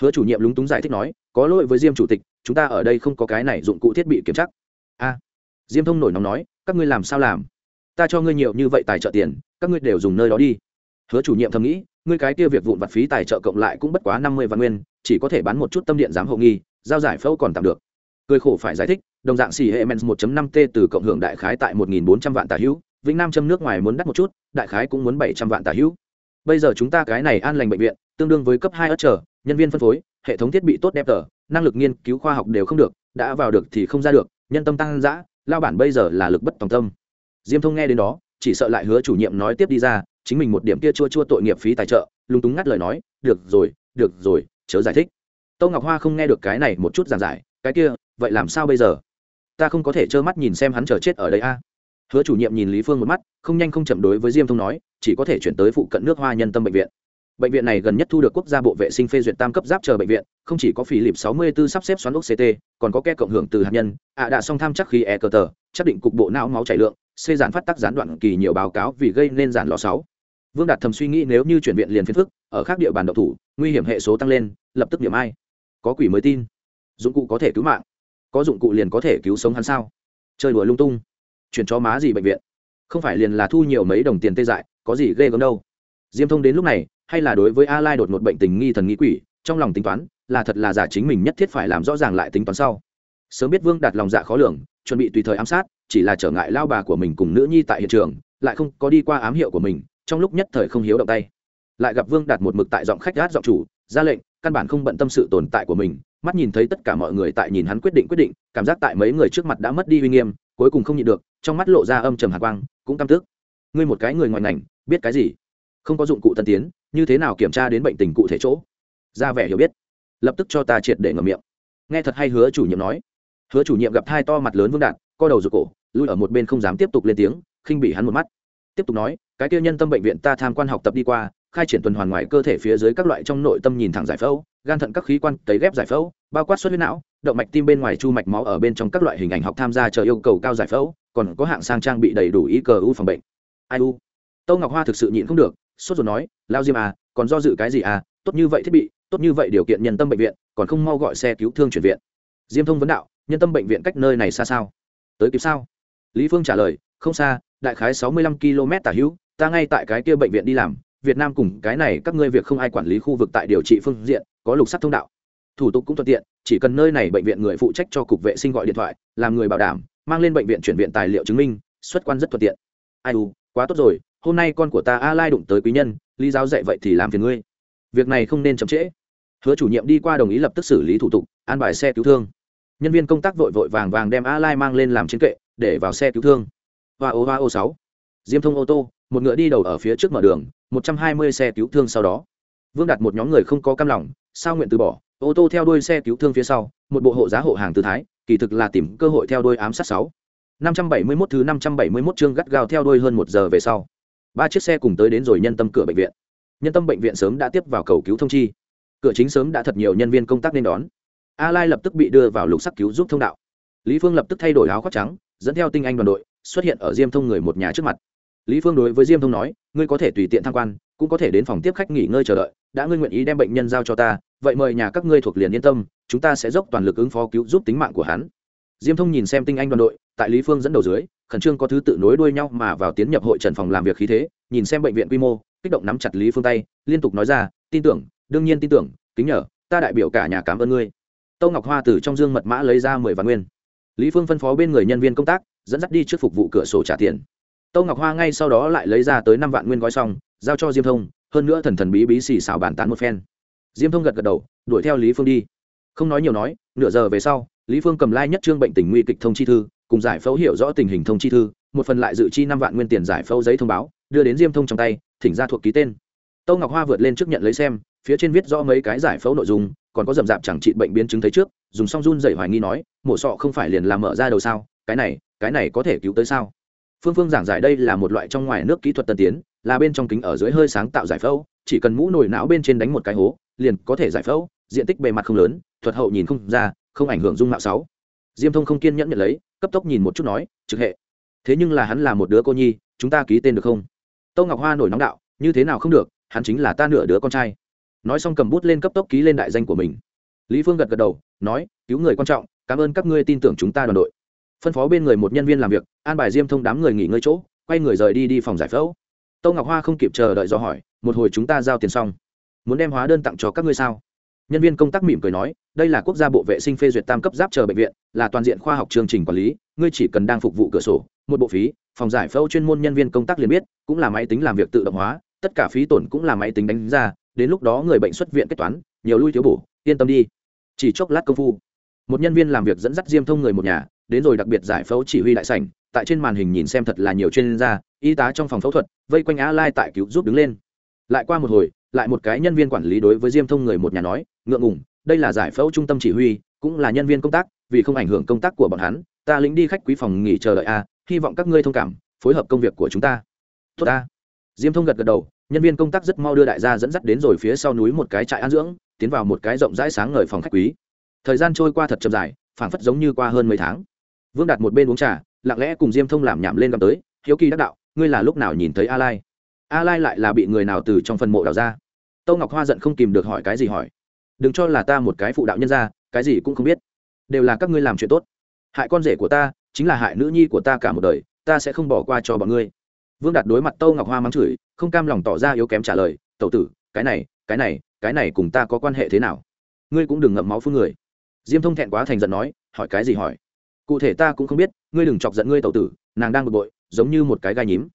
Hứa chủ nhiệm lúng túng giải thích nói, có lỗi với diêm chủ tịch, chúng ta ở đây không có cái này dụng cụ thiết bị kiểm tra. A. Diêm thông nổi nóng nói, các ngươi làm sao làm? Ta cho ngươi nhiều như vậy tài trợ tiền, các ngươi đều dùng nơi đó đi. Hứa chủ nhiệm thầm nghĩ, ngươi cái kia việc vụn vặt phí tài trợ cộng lại cũng bất quá năm mươi vạn nguyên, chỉ có thể bán một chút tâm điện giám hộ nghi, giao giải phẫu còn tạm được cười khổ phải giải thích, đồng dạng xì hệ men 1.5 t từ cộng hưởng đại khái tại 1.400 vạn tả hữu, vĩnh nam châm nước ngoài muốn đắt một chút, đại khái cũng muốn 700 vạn tả hữu. Bây giờ chúng ta cái này an lành bệnh viện, tương đương với cấp hai ớt trở nhân viên phân phối, hệ thống thiết bị tốt đẹp tờ, năng lực nghiên cứu khoa học đều không được, đã vào được thì không ra được, nhân tâm tăng dã, lao bản bây giờ là lực bất tòng tâm. Diêm thông nghe đến đó, chỉ sợ lại hứa chủ nhiệm nói tiếp đi ra, chính mình một điểm kia chua chua tội nghiệp phí tài trợ, lúng túng ngắt lời nói, được rồi được rồi, chớ giải thích. Tâu ngọc hoa không nghe được cái này một chút giảng giải, cái kia vậy làm sao bây giờ? Ta không có thể trơ mắt nhìn xem hắn chờ chết ở đây a. Hứa chủ nhiệm nhìn lý phương một mắt, không nhanh không chậm đối với diêm thông nói, chỉ có thể chuyển tới phụ cận nước hoa nhân tâm bệnh viện. Bệnh viện này gần nhất thu được quốc gia bộ vệ sinh phê duyệt tam cấp giáp chờ bệnh viện, không chỉ có phí lịp 64 sắp xếp xoắn ốc ct còn có ke cộng hưởng từ hạt nhân, ạ đã song tham chắc khi e cờ tờ, chắc định cục bộ não máu chảy lượng, xê giản phát tắc gián đoạn kỳ nhiều báo cáo vì gây nên giản lò sáu. Vương đạt thầm suy nghĩ nếu như chuyển viện liền phiến phức, ở khác địa bàn độc thủ, nguy hiểm hệ số tăng lên, lập tức điểm ai. Có quỷ mới tin. Dụng cụ có thể cứu mạng có dụng cụ liền có thể cứu sống hắn sao? Chơi đùa lung tung. Chuyển cho má gì bệnh viện? Không phải liền là thu nhiều mấy đồng tiền tê dại, có gì ghê gớm đâu. Diêm thông đến lúc này, hay là đối với a lai đột một bệnh tình nghi thần nghĩ quỷ, trong lòng tính toán, là thật là giả chính mình nhất thiết phải làm rõ ràng lại tính toán sau. Sớm biết vương đặt lòng dạ khó lường, chuẩn bị tùy thời ám sát, chỉ là trở ngại lao bà của mình cùng nữ nhi tại hiện trường, lại không có đi qua ám hiệu của mình, trong lúc nhất thời không hiếu động tay. Lại gặp vương đạt một mực tại giọng khách gát giọng chủ, ra lệnh, căn bản không bận tâm sự tồn tại của mình mắt nhìn thấy tất cả mọi người tại nhìn hắn quyết định quyết định, cảm giác tại mấy người trước mặt đã mất đi uy nghiêm, cuối cùng không nhịn được, trong mắt lộ ra âm trầm hạ quang, cũng căm tức. Ngươi một cái người ngoài ngành, biết cái gì? Không có dụng cụ tân tiến, như thế nào kiểm tra đến bệnh tình cụ thể chỗ? Ra vẻ hiểu biết. Lập tức cho ta triệt để ngậm miệng. Nghe thật hay hứa chủ nhiệm nói. Hứa chủ nhiệm gặp thai to mặt lớn vương đạt co đầu rụt cổ, lui ở một bên không dám tiếp tục lên tiếng, khinh bị hắn một mắt. Tiếp tục nói, cái tiêu nhân tâm bệnh viện ta tham quan học tập đi qua, khai triển tuần hoàn ngoài cơ thể phía dưới các loại trong nội tâm nhìn thẳng giải phẫu, gan thận các khí quan, cấy ghép giải phẫu bao quát xuất huyết não, động mạch tim bên ngoài chu mạch máu ở bên trong các loại hình ảnh học tham gia chờ yêu cầu cao giải phẫu, còn có hạng sang trang bị đầy đủ ý cờ u phòng bệnh. Ai u? Tâu ngọc hoa thực sự nhịn không được, sốt rồi nói, lao diêm à còn do dự cái gì à? Tốt như vậy thiết bị, tốt như vậy điều kiện nhân tâm bệnh viện, còn không mau gọi xe cứu thương chuyển viện. Diêm thông vấn đạo, nhân tâm bệnh viện cách nơi này xa sao? Tới kịp sao? Lý phương trả lời, không xa, đại khái sáu mươi lăm km tả hữu, ta ngay tại cái kia bệnh viện đi làm, việt nam cùng cái này các ngươi việc không ai quản lý khu vực tại điều trị phương diện, có lục sắc thông đạo thủ tục cũng thuận tiện, chỉ cần nơi này bệnh viện người phụ trách cho cục vệ sinh gọi điện thoại, làm người bảo đảm, mang lên bệnh viện chuyển viện tài liệu chứng minh, xuất quan rất thuận tiện. Ai u, quá tốt rồi, hôm nay con của ta a lai đụng tới quý nhân, lý giáo dạy vậy thì làm phiền ngươi. Việc này không nên chậm trễ. Hứa chủ nhiệm đi qua đồng ý lập tức xử lý thủ tục, an bài xe cứu thương. Nhân viên công tác vội vội vàng vàng đem a lai mang lên làm chiến kệ, để vào xe cứu thương. Và ô, hoa ô sáu. Diêm thông ô tô, một ngựa đi đầu ở phía trước mở đường, một trăm hai mươi xe cứu thương sau đó. Vương đặt một nhóm người không có cam lòng, sao nguyện từ bỏ? Ô tô theo đuôi xe cứu thương phía sau, một bộ hộ giá hộ hàng tự thái, kỳ thực là tìm cơ hội theo đuôi ám sát sáu. năm trăm bảy mươi 571 thứ năm trăm bảy mươi 571 chương gắt gao theo đuôi hơn một giờ về sau. Ba chiếc xe cùng tới đến rồi nhân tâm cửa bệnh viện. Nhân tâm bệnh viện sớm đã tiếp vào cầu cứu thông chi. Cửa chính sớm đã thật nhiều nhân viên công tác nên đón. A lai lập tức bị đưa vào lục sắc cứu giúp thông đạo. Lý phương lập tức thay đổi áo khoác trắng, dẫn theo tinh anh đoàn đội, xuất hiện ở diêm thông người một nhà trước mặt. Lý phương đối với diêm thông nói, ngươi có thể tùy tiện tham quan, cũng có thể đến phòng tiếp khách nghỉ ngơi chờ đợi, đã ngươi nguyện ý đem bệnh nhân giao cho ta vậy mời nhà các ngươi thuộc liền yên tâm, chúng ta sẽ dốc toàn lực ứng phó cứu giúp tính mạng của hắn. Diêm thông nhìn xem tinh anh đoàn đội, tại lý phương dẫn đầu dưới, khẩn trương có thứ tự nối đuôi nhau mà vào tiến nhập hội trần phòng làm việc khí thế, nhìn xem bệnh viện quy mô, kích động nắm chặt lý phương tay, liên tục nói ra, tin tưởng, đương nhiên tin tưởng, kính nhờ, ta đại biểu cả nhà cảm ơn ngươi. Tâu ngọc hoa từ trong dương mật mã lấy ra mười vạn nguyên. Lý phương phân phó bên người nhân viên công tác, dẫn dắt đi trước phục vụ cửa sổ trả tiền. Tâu ngọc hoa ngay sau đó lại lấy ra tới năm vạn nguyên gói xong, giao cho diêm thông, hơn nữa thần thần bí bí xì xào bàn tán một phen diêm thông gật gật đầu, đuổi theo lý phương đi. Không nói nhiều nói, nửa giờ về sau, lý phương cầm lai nhất trương bệnh tình nguy kịch thông chi thư, cùng giải phẫu hiểu rõ tình hình thông chi thư, một phần lại dự chi năm vạn nguyên tiền giải phẫu giấy thông báo, đưa đến diêm thông trong tay, thỉnh ra thuộc ký tên. Tâu ngọc hoa vượt lên trước nhận lấy xem, phía trên viết rõ mấy cái giải phẫu nội dung, còn có rậm rạp chẳng trị bệnh biến chứng thấy trước, dùng xong run dậy hoài nghi nói, mổ sọ không phải liền làm mở ra đầu sao, cái này cái này có thể cứu tới sao? Phương phương giảng giải đây là một loại trong ngoài nước kỹ thuật tân tiến, là bên trong kính ở dưới hơi sáng tạo giải phẫu, chỉ cần mũ nổi não bên trên đánh một cái hố liền có thể giải phẫu, diện tích bề mặt không lớn, thuật hậu nhìn không ra, không ảnh hưởng dung mạo sáu. Diêm thông không kiên nhẫn nhận lấy, cấp tốc nhìn một chút nói, trực hệ, thế nhưng là hắn là một đứa cô nhi, chúng ta ký tên được không? Tâu ngọc hoa nổi nóng đạo, như thế nào không được, hắn chính là ta nửa đứa con trai. Nói xong cầm bút lên cấp tốc ký lên đại danh của mình. Lý phương gật gật đầu, nói, cứu người quan trọng, cảm ơn các ngươi tin tưởng chúng ta đoàn đội. Phân phó bên người một nhân viên làm việc, an bài diêm thông đám người nghỉ ngơi chỗ, quay người rời đi đi phòng giải phẫu. Tâu ngọc hoa không kịp chờ đợi do hỏi, một hồi chúng ta giao tiền xong muốn đem hóa đơn tặng cho các ngươi sao? Nhân viên công tác mỉm cười nói, đây là quốc gia bộ vệ sinh phê duyệt tam cấp giáp chờ bệnh viện, là toàn diện khoa học chương trình quản lý, ngươi chỉ cần đang phục vụ cửa sổ, một bộ phí, phòng giải phẫu chuyên môn nhân viên công tác liền biết, cũng là máy tính làm việc tự động hóa, tất cả phí tổn cũng là máy tính đánh ra, đến lúc đó người bệnh xuất viện kết toán, nhiều lui thiếu bổ, yên tâm đi. Chỉ chốc lát công phu, một nhân viên làm việc dẫn dắt diêm thông người một nhà, đến rồi đặc biệt giải phẫu chỉ huy đại sảnh, tại trên màn hình nhìn xem thật là nhiều chuyên gia, y tá trong phòng phẫu thuật, vây quanh á lai tại cứu giúp đứng lên. Lại qua một hồi lại một cái nhân viên quản lý đối với diêm thông người một nhà nói, ngượng ngùng, đây là giải phẫu trung tâm chỉ huy, cũng là nhân viên công tác, vì không ảnh hưởng công tác của bọn hắn, ta lĩnh đi khách quý phòng nghỉ chờ đợi a, hy vọng các ngươi thông cảm, phối hợp công việc của chúng ta. Tốt ta. Diêm thông gật gật đầu, nhân viên công tác rất mau đưa đại gia dẫn dắt đến rồi phía sau núi một cái trại an dưỡng, tiến vào một cái rộng rãi sáng ngời phòng khách quý. Thời gian trôi qua thật chậm dài, phảng phất giống như qua hơn mấy tháng. Vương đạt một bên uống trà, lặng lẽ cùng diêm thông làm nhảm lên gặp tới, hiếu kỳ đắc đạo, ngươi là lúc nào nhìn thấy a lai? A lai lại là bị người nào từ trong phần mộ đào ra? Tâu ngọc hoa giận không kìm được hỏi cái gì hỏi. Đừng cho là ta một cái phụ đạo nhân ra cái gì cũng không biết. Đều là các ngươi làm chuyện tốt. Hại con rể của ta, chính là hại nữ nhi của ta cả một đời, ta sẽ không bỏ qua cho bọn ngươi. Vương đạt đối mặt tâu ngọc hoa mắng chửi, không cam lòng tỏ ra yếu kém trả lời, tẩu tử, cái này cái này cái này cùng ta có quan hệ thế nào? Ngươi cũng đừng ngậm máu phương người. Diêm thông thẹn quá thành giận nói, hỏi cái gì hỏi? Cụ thể ta cũng không biết, ngươi đừng chọc giận ngươi tẩu tử, nàng đang bực bội, giống như một cái gai nhím.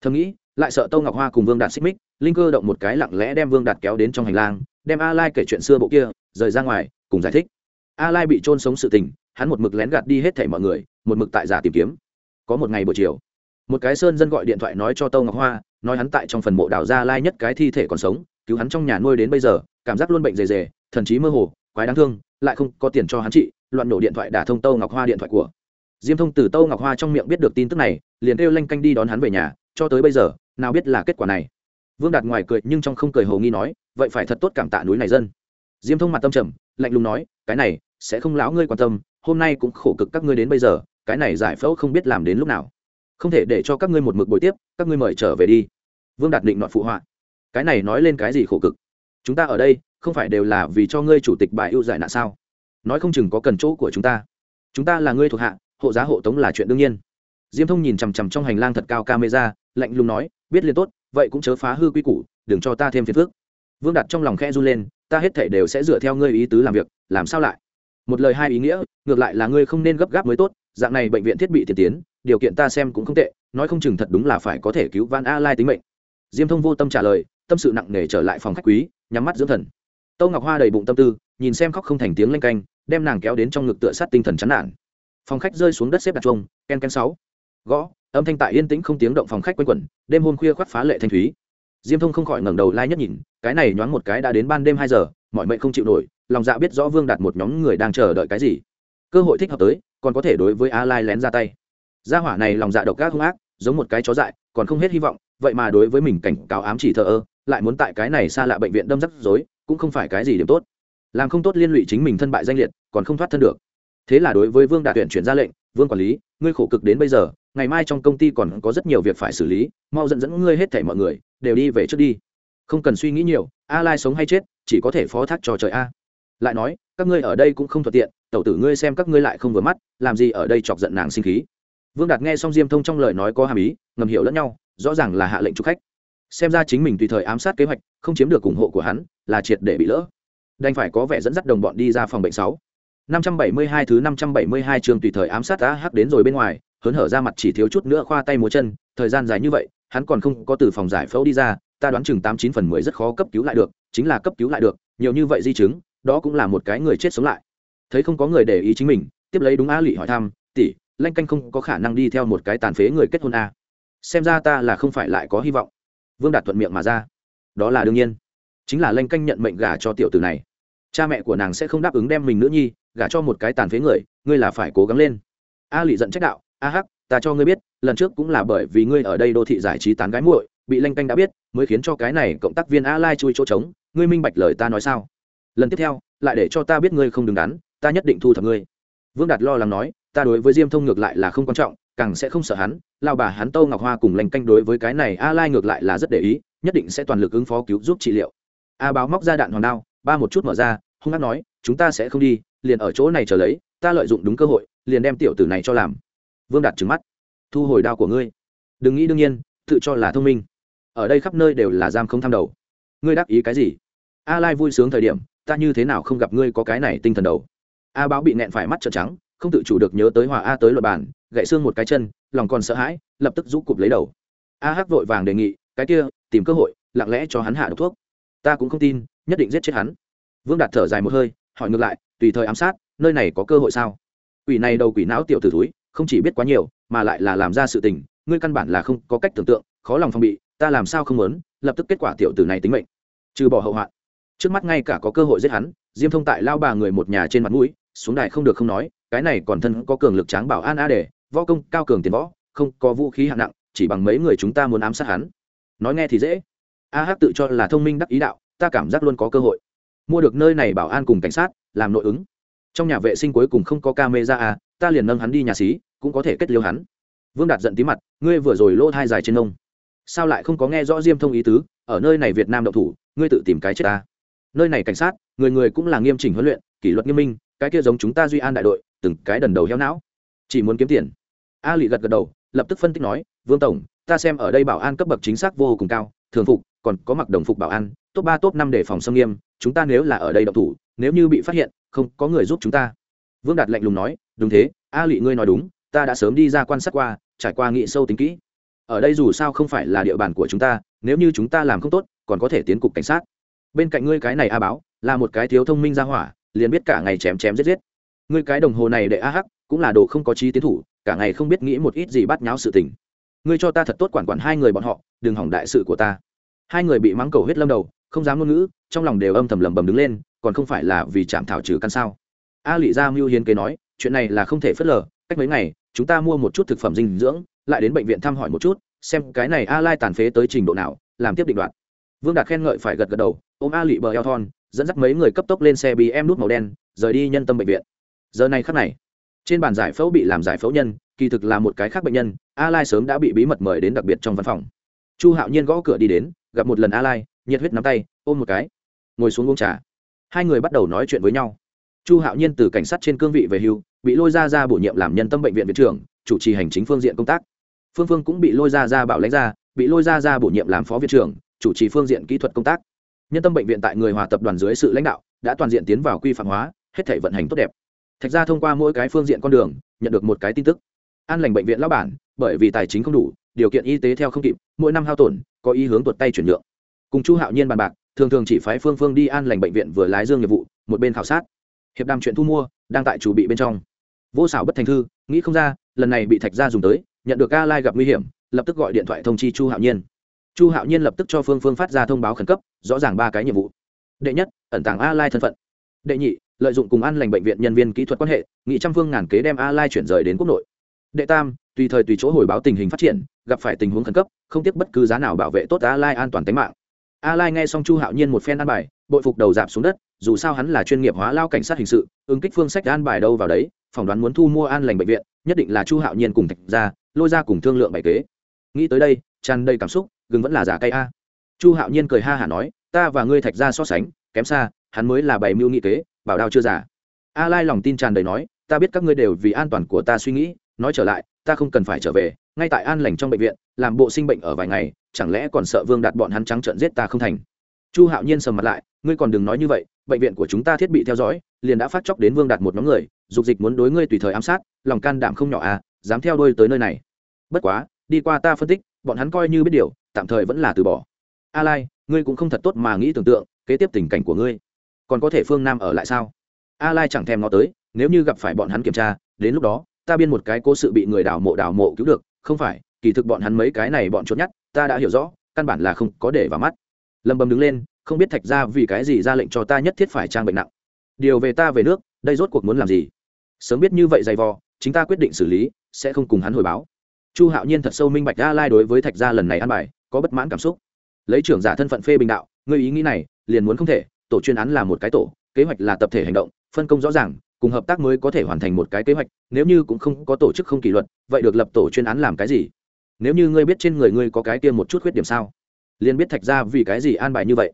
Thầm nghĩ lại sợ tâu ngọc hoa cùng vương đạt xích mích, linh cơ động một cái lặng lẽ đem vương đạt kéo đến trong hành lang, đem a lai kể chuyện xưa bộ kia, rời ra ngoài, cùng giải thích. A lai bị trôn sống sự tình, hắn một mực lén gạt đi hết thảy mọi người, một mực tại giả tìm kiếm. Có một ngày buổi chiều, một cái sơn dân gọi điện thoại nói cho tâu ngọc hoa, nói hắn tại trong phần mộ đào ra lai nhất cái thi thể còn sống, cứu hắn trong nhà nuôi đến bây giờ, cảm giác luôn bệnh dề dề, thần trí mơ hồ, quái đáng thương, lại không có tiền cho hắn trị, loạn nổ điện thoại đả thông tâu ngọc hoa điện thoại của. Diêm thông từ tâu ngọc hoa trong miệng biết được tin tức này, liền kêu lanh canh đi đón hắn về nhà, cho tới bây giờ nào biết là kết quả này. Vương đạt ngoài cười nhưng trong không cười hầu nghi nói, vậy phải thật tốt cảm tạ núi này dân. Diêm thông mặt tâm trầm, lạnh lùng nói, cái này sẽ không lão ngươi quan tâm, hôm nay cũng khổ cực các ngươi đến bây giờ, cái này giải phẫu không biết làm đến lúc nào. Không thể để cho các ngươi một mực buổi tiếp, các ngươi mời trở về đi. Vương đạt định nọt phụ họa. Cái này nói lên cái gì khổ cực? Chúng ta ở đây, không phải đều là vì cho ngươi chủ tịch bài ưu giải nạn sao? Nói không chừng có cần chỗ của chúng ta. Chúng ta là ngươi thuộc hạ, hộ giá hộ tống là chuyện đương nhiên. Diêm thông nhìn chằm chằm trong hành lang thật cao camera lạnh lùng nói, biết liền tốt, vậy cũng chớ phá hư quy củ, đừng cho ta thêm phiền phức. Vương đặt trong lòng khe run lên, ta hết thể đều sẽ dựa theo ngươi ý tứ làm việc, làm sao lại? Một lời hai ý nghĩa, ngược lại là ngươi không nên gấp gáp mới tốt, dạng này bệnh viện thiết bị tiên tiến, điều kiện ta xem cũng không tệ, nói không chừng thật đúng là phải có thể cứu van a lai tính mệnh. Diêm thông vô tâm trả lời, tâm sự nặng nề trở lại phòng khách quý, nhắm mắt dưỡng thần. Tâu ngọc hoa đầy bụng tâm tư, nhìn xem khóc không thành tiếng lanh canh, đem nàng kéo đến trong ngực tựa sát tinh thần chán nản. Phòng khách rơi xuống đất xếp đặt chuông ken ken sáu gõ, âm thanh tại yên tĩnh không tiếng động phòng khách quanh quẩn, đêm hôm khuya khoác phá lệ thanh thúy. Diêm thông không khỏi ngẩng đầu lai nhất nhìn, cái này nhoáng một cái đã đến ban đêm hai giờ, mọi mệnh không chịu nổi, lòng dạ biết rõ vương đạt một nhóm người đang chờ đợi cái gì. Cơ hội thích hợp tới, còn có thể đối với a lai lén ra tay. Gia hỏa này lòng dạ độc ác hung ác, giống một cái chó dại, còn không hết hy vọng, vậy mà đối với mình cảnh cáo ám chỉ thờ ơ, lại muốn tại cái này xa lạ bệnh viện đâm rắc rối, cũng không phải cái gì điểm tốt. Làm không tốt liên lụy chính mình thân bại danh liệt, còn không thoát thân được. Thế là đối với vương đạt tuyển chuyển ra lệnh, vương quản lý, ngươi khổ cực đến bây giờ ngày mai trong công ty còn có rất nhiều việc phải xử lý, mau dẫn dẫn ngươi hết thảy mọi người, đều đi về trước đi. Không cần suy nghĩ nhiều a lai sống hay chết, chỉ có thể phó thác cho trời a. Lại nói, các ngươi ở đây cũng không thuận tiện, tẩu tử ngươi xem các ngươi lại không vừa mắt, làm gì ở đây chọc giận nàng sinh khí. Vương đạt nghe xong diêm thông trong lời nói có hàm ý, ngầm hiểu lẫn nhau, rõ ràng là hạ lệnh chủ khách. Xem ra chính mình tùy thời ám sát kế hoạch, không chiếm được ủng hộ của hắn, là triệt để bị lỡ. Đành phải có vẻ dẫn dắt đồng bọn đi ra phòng bệnh sáu. Năm trăm bảy mươi hai thứ năm trăm bảy mươi hai trường tùy thời ám sát đã hắc đến rồi bên ngoài hớn hở ra mặt chỉ thiếu chút nữa khoa tay múa chân, thời gian dài như vậy, hắn còn không có từ phòng giải phẫu đi ra, ta đoán chừng tám chín phần mười rất khó cấp cứu lại được, chính là cấp cứu lại được, nhiều như vậy di chứng, đó cũng là một cái người chết sống lại. Thấy không có người để ý chính mình, tiếp lấy đúng a lị hỏi thăm, tỷ, lanh canh không có khả năng đi theo một cái tàn phế người kết hôn a xem ra ta là không phải lại có hy vọng. Vương đạt thuận miệng mà ra. Đó là đương nhiên. Chính là lanh canh nhận mệnh gả cho tiểu tử này. Cha mẹ của nàng sẽ không đáp ứng đem mình nữ nhi gả cho một cái tàn phế người, ngươi là phải cố gắng lên. A lị giận trách đạo a hắc, ta cho ngươi biết, lần trước cũng là bởi vì ngươi ở đây đô thị giải trí tán gái muội, bị lanh canh đã biết, mới khiến cho cái này cộng tác viên a lai chui chỗ trống, ngươi minh bạch lời ta nói sao? Lần tiếp theo, lại để cho ta biết ngươi không đứng đắn, ta nhất định thu thập ngươi. Vương đạt lo lắng nói, ta đối với diêm thông ngược lại là không quan trọng, càng sẽ không sợ hắn, lao bà hắn tâu ngọc hoa cùng lanh canh đối với cái này a lai ngược lại là rất để ý, nhất định sẽ toàn lực ứng phó cứu giúp trị liệu. A báo móc ra đạn hoàng đao, ba một chút mở ra, hung hát nói, chúng ta sẽ không đi, liền ở chỗ này chờ lấy, ta lợi dụng đúng cơ hội, liền đem tiểu tử này cho làm vương đạt trừng mắt. Thu hồi đao của ngươi. Đừng nghĩ đương nhiên, tự cho là thông minh. Ở đây khắp nơi đều là giam không tham đầu. Ngươi đáp ý cái gì? A lai vui sướng thời điểm, ta như thế nào không gặp ngươi có cái này tinh thần đầu? A báo bị nẹn phải mắt trợn trắng, không tự chủ được nhớ tới hòa a tới luật bàn gãy xương một cái chân, lòng còn sợ hãi, lập tức rũ cụp lấy đầu. A hắc vội vàng đề nghị, cái kia, tìm cơ hội, lặng lẽ cho hắn hạ độc thuốc. Ta cũng không tin, nhất định giết chết hắn. Vương đạt thở dài một hơi, hỏi ngược lại, tùy thời ám sát, nơi này có cơ hội sao? Quỷ này đầu quỷ não tiểu tử thúi không chỉ biết quá nhiều, mà lại là làm ra sự tình, ngươi căn bản là không có cách tưởng tượng, khó lòng phòng bị, ta làm sao không muốn, lập tức kết quả tiểu tử này tính mệnh. Trừ bỏ hậu hoạn. Trước mắt ngay cả có cơ hội giết hắn, diêm thông tại lao bà người một nhà trên mặt mũi, xuống đài không được không nói, cái này còn thân có cường lực tráng bảo an a để võ công cao cường tiền võ, không có vũ khí hạng nặng, chỉ bằng mấy người chúng ta muốn ám sát hắn. Nói nghe thì dễ. A hắc tự cho là thông minh đắc ý đạo, ta cảm giác luôn có cơ hội. Mua được nơi này bảo an cùng cảnh sát, làm nội ứng trong nhà vệ sinh cuối cùng không có camera à ta liền nâng hắn đi nhà xí, cũng có thể kết liêu hắn. Vương đạt giận tí mặt, ngươi vừa rồi lỗ thai dài trên nông sao lại không có nghe rõ diêm thông ý tứ, ở nơi này việt nam đậu thủ, ngươi tự tìm cái chết ta. Nơi này cảnh sát, người người cũng là nghiêm chỉnh huấn luyện, kỷ luật nghiêm minh, cái kia giống chúng ta duy an đại đội, từng cái đần đầu heo não. Chỉ muốn kiếm tiền. A lị gật gật đầu, lập tức phân tích nói, vương tổng, ta xem ở đây bảo an cấp bậc chính xác vô cùng cao, thường phục, còn có mặc đồng phục bảo an top ba, top năm để phòng xâm nghiêm, chúng ta nếu là ở đây động thủ, nếu như bị phát hiện, không có người giúp chúng ta. Vương đạt lạnh lùng nói, đúng thế, a lụy ngươi nói đúng, ta đã sớm đi ra quan sát qua, trải qua nghị sâu tính kỹ. Ở đây dù sao không phải là địa bàn của chúng ta, nếu như chúng ta làm không tốt, còn có thể tiến cục cảnh sát. Bên cạnh ngươi cái này a báo, là một cái thiếu thông minh ra hỏa, liền biết cả ngày chém chém giết giết. Ngươi cái đồng hồ này để a hắc, cũng là đồ không có trí tiến thủ, cả ngày không biết nghĩ một ít gì bắt nháo sự tình. Ngươi cho ta thật tốt quản quản hai người bọn họ, đừng hỏng đại sự của ta. Hai người bị mắng cầu huyết lâm đầu không dám ngôn ngữ, trong lòng đều âm thầm lầm bầm đứng lên, còn không phải là vì chạm thảo trừ căn sao. A lị gia mưu hiến kế nói, chuyện này là không thể phớt lờ, cách mấy ngày, chúng ta mua một chút thực phẩm dinh dưỡng, lại đến bệnh viện thăm hỏi một chút, xem cái này a lai tàn phế tới trình độ nào, làm tiếp định đoạn vương đạt khen ngợi phải gật gật đầu, ôm a lị bờ eo thon, dẫn dắt mấy người cấp tốc lên xe bị em nút màu đen, rời đi nhân tâm bệnh viện. Giờ này khắc này, trên bàn giải phẫu bị làm giải phẫu nhân, kỳ thực là một cái khác bệnh nhân, a lai sớm đã bị bí mật mời đến đặc biệt trong văn phòng. Chu hạo nhiên gõ cửa đi đến, gặp một lần a lai nhiệt huyết nắm tay, ôm một cái. Ngồi xuống uống trà. Hai người bắt đầu nói chuyện với nhau. Chu hạo nhiên từ cảnh sát trên cương vị về hưu, bị lôi ra ra bổ nhiệm làm nhân tâm bệnh viện viện trưởng, chủ trì hành chính phương diện công tác. Phương phương cũng bị lôi ra ra bảo lãnh ra, bị lôi ra ra bổ nhiệm làm phó viện trưởng, chủ trì phương diện kỹ thuật công tác. Nhân tâm bệnh viện tại người hòa tập đoàn dưới sự lãnh đạo, đã toàn diện tiến vào quy phạm hóa, hết thể vận hành tốt đẹp. Thạch ra thông qua mỗi cái phương diện con đường, nhận được một cái tin tức. An lành bệnh viện lao bản, bởi vì tài chính không đủ, điều kiện y tế theo không kịp, mỗi năm hao tổn, có ý hướng tuột tay chuyển nhượng cùng chu hạo nhiên bàn bạc, thường thường chỉ phái phương phương đi an lành bệnh viện vừa lái dương nghiệp vụ, một bên khảo sát. Hiệp đàm chuyện thu mua, đang tại chủ bị bên trong. Vô xảo bất thành thư, nghĩ không ra, lần này bị thạch gia dùng tới, nhận được a lai gặp nguy hiểm, lập tức gọi điện thoại thông chi chu hạo nhiên. Chu hạo nhiên lập tức cho phương phương phát ra thông báo khẩn cấp, rõ ràng ba cái nhiệm vụ. Đệ nhất, ẩn tàng a lai thân phận. Đệ nhị, lợi dụng cùng an lành bệnh viện nhân viên kỹ thuật quan hệ, nghị trăm phương ngàn kế đem a lai chuyển rời đến quốc nội. Đệ tam, tùy thời tùy chỗ hồi báo tình hình phát triển, gặp phải tình huống khẩn cấp, không tiếp bất cứ giá nào bảo vệ tốt a lai an toàn tính mạng a lai nghe xong chu hạo nhiên một phen an bài, bội phục đầu dạp xuống đất, dù sao hắn là chuyên nghiệp hóa lao cảnh sát hình sự, ứng kích phương sách an bài đâu vào đấy, phỏng đoán muốn thu mua an lành bệnh viện, nhất định là chu hạo nhiên cùng thạch ra lôi ra cùng thương lượng bài kế. Nghĩ tới đây, tràn đầy cảm xúc, gừng vẫn là giả cây a. Chu hạo nhiên cười ha hả nói, ta và ngươi thạch ra so sánh, kém xa, hắn mới là bày mưu nghị kế, bảo đao chưa giả. A lai lòng tin tràn đầy nói, ta biết các ngươi đều vì an toàn của ta suy nghĩ, nói trở lại, ta không cần phải trở về ngay tại an lành trong bệnh viện, làm bộ sinh bệnh ở vài ngày, chẳng lẽ còn sợ vương đạt bọn hắn trắng trợn giết ta không thành? Chu hạo nhiên sầm mặt lại, ngươi còn đừng nói như vậy, bệnh viện của chúng ta thiết bị theo dõi, liền đã phát chóc đến vương đạt một nhóm người, dục dịch muốn đối ngươi tùy thời ám sát, lòng can đảm không nhỏ à dám theo đôi tới nơi này. Bất quá, đi qua ta phân tích, bọn hắn coi như biết điều, tạm thời vẫn là từ bỏ. A lai, ngươi cũng không thật tốt mà nghĩ tưởng tượng, kế tiếp tình cảnh của ngươi, còn có thể phương nam ở lại sao? A lai chẳng thèm nó tới, nếu như gặp phải bọn hắn kiểm tra, đến lúc đó, ta biên một cái cố sự bị người đảo mộ đảo mộ cứu được không phải, kỳ thực bọn hắn mấy cái này bọn trốn nhất ta đã hiểu rõ, căn bản là không có để vào mắt. Lâm bầm đứng lên, không biết thạch ra vì cái gì ra lệnh cho ta nhất thiết phải trang bệnh nặng. Điều về ta về nước, đây rốt cuộc muốn làm gì? Sớm biết như vậy dày vò, chính ta quyết định xử lý, sẽ không cùng hắn hồi báo. Chu hạo nhiên thật sâu minh bạch a lai đối với thạch gia lần này ăn bài, có bất mãn cảm xúc. Lấy trưởng giả thân phận phê bình đạo, ngươi ý nghĩ này, liền muốn không thể, tổ chuyên án là một cái tổ, kế hoạch là tập thể hành động, phân công rõ ràng cùng hợp tác mới có thể hoàn thành một cái kế hoạch, nếu như cũng không có tổ chức không kỷ luật, vậy được lập tổ chuyên án làm cái gì? Nếu như ngươi biết trên người ngươi có cái kia một chút khuyết điểm sao? Liền biết thạch ra vì cái gì an bài như vậy?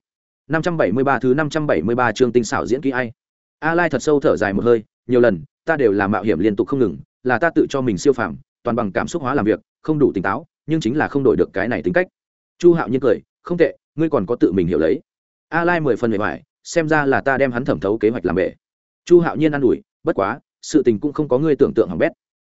573 thứ 573 chương tinh xảo diễn kỹ ai? A lai thật sâu thở dài một hơi, nhiều lần, ta đều làm mạo hiểm liên tục không ngừng, là ta tự cho mình siêu phàm, toàn bằng cảm xúc hóa làm việc, không đủ tỉnh táo, nhưng chính là không đổi được cái này tính cách. Chu hạo nhiên cười, không tệ, ngươi còn có tự mình hiểu lấy. A lai mười phần mười mải xem ra là ta đem hắn thẩm thấu kế hoạch làm bể chu hạo nhiên an ủi, bất quá, sự tình cũng không có ngươi tưởng tượng hỏng bét.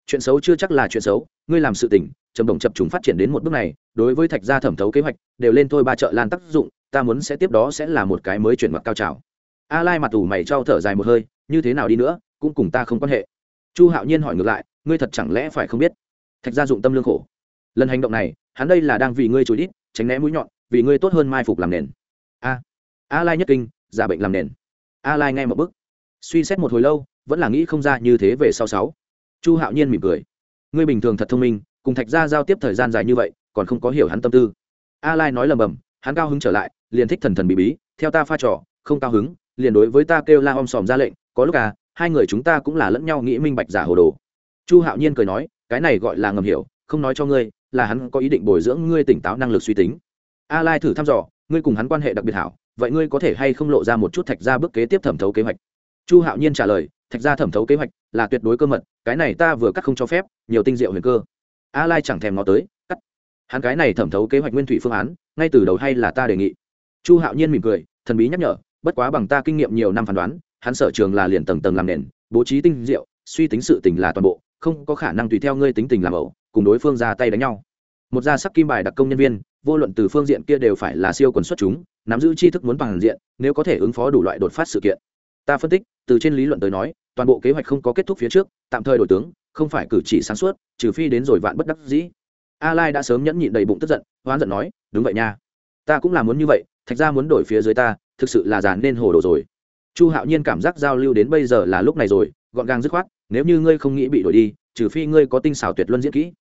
Chuyện xấu chưa chắc là chuyện xấu, ngươi làm sự tình, trầm đồng chập chúng phát triển đến một bước này, đối với thạch gia thẩm thấu kế hoạch, đều lên thôi ba chợ lan tác dụng, ta muốn sẽ tiếp đó sẽ là một cái mới chuyển mặt cao trào. A lai mặt ủ mày trao thở dài một hơi, như thế nào đi nữa, cũng cùng ta không quan hệ. Chu hạo nhiên hỏi ngược lại, ngươi thật chẳng lẽ phải không biết? Thạch gia dụng tâm lương khổ. Lần hành động này, hắn đây là đang vì ngươi chối đít, tránh né mũi nhọn, vì ngươi tốt hơn mai phục làm nền. A a lai nhất kinh, giả bệnh làm nền. A lai nghe một bức suy xét một hồi lâu, vẫn là nghĩ không ra như thế về sau sáu. Chu hạo nhiên mỉm cười. Ngươi bình thường thật thông minh, cùng thạch gia giao tiếp thời gian dài như vậy, còn không có hiểu hắn tâm tư. A lai nói lầm bầm, hắn cao hứng trở lại, liền thích thần thần bí bí, theo ta pha trò, không cao hứng, liền đối với ta kêu la om sòm ra lệnh, có lúc à hai người chúng ta cũng là lẫn nhau nghĩ minh bạch giả hồ đồ. Chu hạo nhiên cười nói, cái này gọi là ngầm hiểu, không nói cho ngươi, là hắn có ý định bồi dưỡng ngươi tỉnh táo năng lực suy tính. A lai thử thăm dò, ngươi cùng hắn quan hệ đặc biệt hảo, vậy ngươi có thể hay không lộ ra một chút thạch ra bước kế tiếp thẩm thấu kế hoạch? Chu hạo nhiên trả lời, thạch ra thẩm thấu kế hoạch là tuyệt đối cơ mật, cái này ta vừa cắt không cho phép, nhiều tinh diệu huyền cơ. A lai chẳng thèm ngó tới, cắt. Hắn cái này thẩm thấu kế hoạch nguyên thủy phương án, ngay từ đầu hay là ta đề nghị. Chu hạo nhiên mỉm cười, thần bí nhắc nhở, bất quá bằng ta kinh nghiệm nhiều năm phán đoán, hắn sở trường là liền tầng tầng làm nền, bố trí tinh diệu, suy tính sự tình là toàn bộ, không có khả năng tùy theo ngươi tính tình làm ẩu, cùng đối phương ra tay đánh nhau. Một gia sắc kim bài đặc công nhân viên, vô luận từ phương diện kia đều phải là siêu quần xuất chúng, nắm giữ tri thức muốn bằng diện, nếu có thể ứng phó đủ loại đột phát sự kiện. Ta phân tích từ trên lý luận tới nói, toàn bộ kế hoạch không có kết thúc phía trước, tạm thời đổi tướng, không phải cử chỉ sáng suốt, trừ phi đến rồi vạn bất đắc dĩ. A lai đã sớm nhẫn nhịn đầy bụng tức giận hoán giận nói, đúng vậy nha. Ta cũng là muốn như vậy, thạch ra muốn đổi phía dưới ta, thực sự là già nên hồ đồ rồi. Chu hạo nhiên cảm giác giao lưu đến bây giờ là lúc này rồi, gọn gàng dứt khoát, nếu như ngươi không nghĩ bị đổi đi, trừ phi ngươi có tinh xảo tuyệt luân diễn kỹ.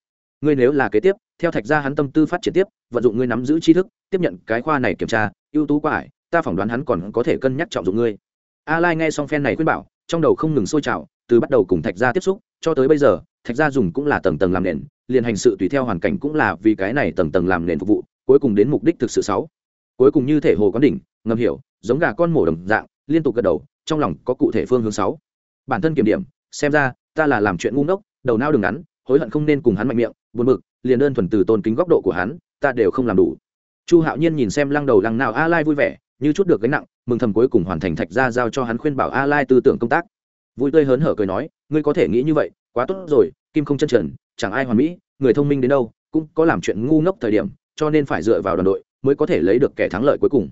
Ngươi nếu là kế tiếp, theo thạch ra hắn tâm tư phát triển tiếp, vận dụng ngươi nắm giữ tri thức, tiếp nhận cái khoa này kiểm tra, ưu tú quá ải, ta phỏng đoán hắn còn có thể cân nhắc trọng dụng ngươi a lai nghe xong phen này khuyên bảo, trong đầu không ngừng sôi trào, từ bắt đầu cùng thạch gia tiếp xúc, cho tới bây giờ, thạch gia dùng cũng là tầng tầng làm nền, liền hành sự tùy theo hoàn cảnh cũng là vì cái này tầng tầng làm nền phục vụ, cuối cùng đến mục đích thực sự sáu. Cuối cùng như thể hồ có đỉnh, ngầm hiểu, giống gà con mổ đồng dạng, liên tục gật đầu, trong lòng có cụ thể phương hướng sáu. Bản thân kiểm điểm, xem ra, ta là làm chuyện ngu ngốc, đầu não đừng ngắn, hối hận không nên cùng hắn mạnh miệng, buồn bực, liền đơn thuần từ tôn kính góc độ của hắn, ta đều không làm đủ. Chu hạo nhiên nhìn xem lăng đầu lăng nào a lai vui vẻ như chút được gánh nặng, mừng thầm cuối cùng hoàn thành thạch ra giao cho hắn khuyên bảo a lai tư tưởng công tác. Vui tươi hớn hở cười nói, ngươi có thể nghĩ như vậy, quá tốt rồi, kim không chân trần, chẳng ai hoàn mỹ, người thông minh đến đâu, cũng có làm chuyện ngu ngốc thời điểm, cho nên phải dựa vào đoàn đội mới có thể lấy được kẻ thắng lợi cuối cùng.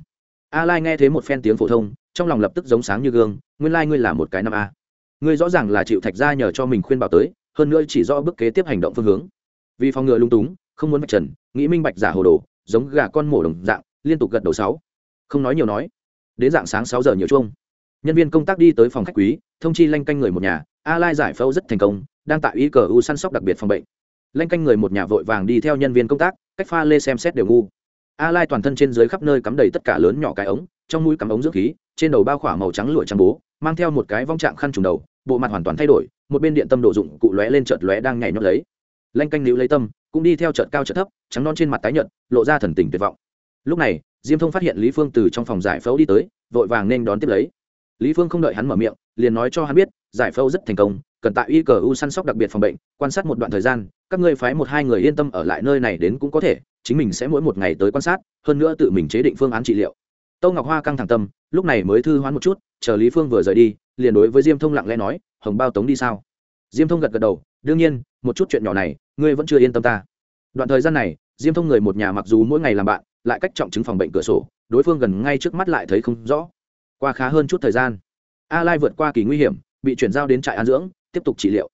A lai nghe thấy một phen tiếng phổ thông, trong lòng lập tức giống sáng như gương, nguyên lai ngươi là một cái năm a. Ngươi rõ ràng là chịu thạch ra nhờ cho mình khuyên bảo tới, hơn nữa chỉ rõ bước kế tiếp hành động phương hướng. Vì phòng ngừa lung túng, không muốn vạch trần, nghĩ minh bạch giả hồ đồ, giống gà con mổ đồng dạng, liên tục gật đầu sáu không nói nhiều nói. Đến dạng sáng sáu giờ nhiều chung nhân viên công tác đi tới phòng khách quý, thông chi lanh canh người một nhà, a lai giải phẫu rất thành công, đang tại ý cờ u săn sóc đặc biệt phòng bệnh. Lanh canh người một nhà vội vàng đi theo nhân viên công tác, cách pha lê xem xét đều ngu. A lai toàn thân trên dưới khắp nơi cắm đầy tất cả lớn nhỏ cái ống, trong mũi cắm ống dưỡng khí, trên đầu bao khỏa màu trắng lụa trắng bố, mang theo một cái vong trạng khăn trùng đầu, bộ mặt hoàn toàn thay đổi, một bên điện tâm độ dụng cụ lóe lên chợt lóe đang nhảy nhót lấy. Lanh canh níu lấy tâm, cũng đi theo chợt cao chợt thấp, trắng non trên mặt tái nhợt, lộ ra thần tình tuyệt vọng. Lúc này diêm thông phát hiện lý phương từ trong phòng giải phẫu đi tới, vội vàng nên đón tiếp lấy. Lý phương không đợi hắn mở miệng, liền nói cho hắn biết, giải phẫu rất thành công, cần tại y cờ u săn sóc đặc biệt phòng bệnh, quan sát một đoạn thời gian, các ngươi phái một hai người yên tâm ở lại nơi này đến cũng có thể, chính mình sẽ mỗi một ngày tới quan sát, hơn nữa tự mình chế định phương án trị liệu. Tâu ngọc hoa căng thẳng tâm, lúc này mới thư hoán một chút, chờ lý phương vừa rời đi, liền đối với diêm thông lặng lẽ nói, hồng bao tống đi sao? Diêm thông gật gật đầu, đương nhiên, một chút chuyện nhỏ này, ngươi vẫn chưa yên tâm ta. Đoạn thời gian này, diêm thông người một nhà mặc dù mỗi ngày làm bạn lại cách trọng chứng phòng bệnh cửa sổ, đối phương gần ngay trước mắt lại thấy không rõ. Qua khá hơn chút thời gian, a lai vượt qua kỳ nguy hiểm, bị chuyển giao đến trại an dưỡng, tiếp tục trị liệu.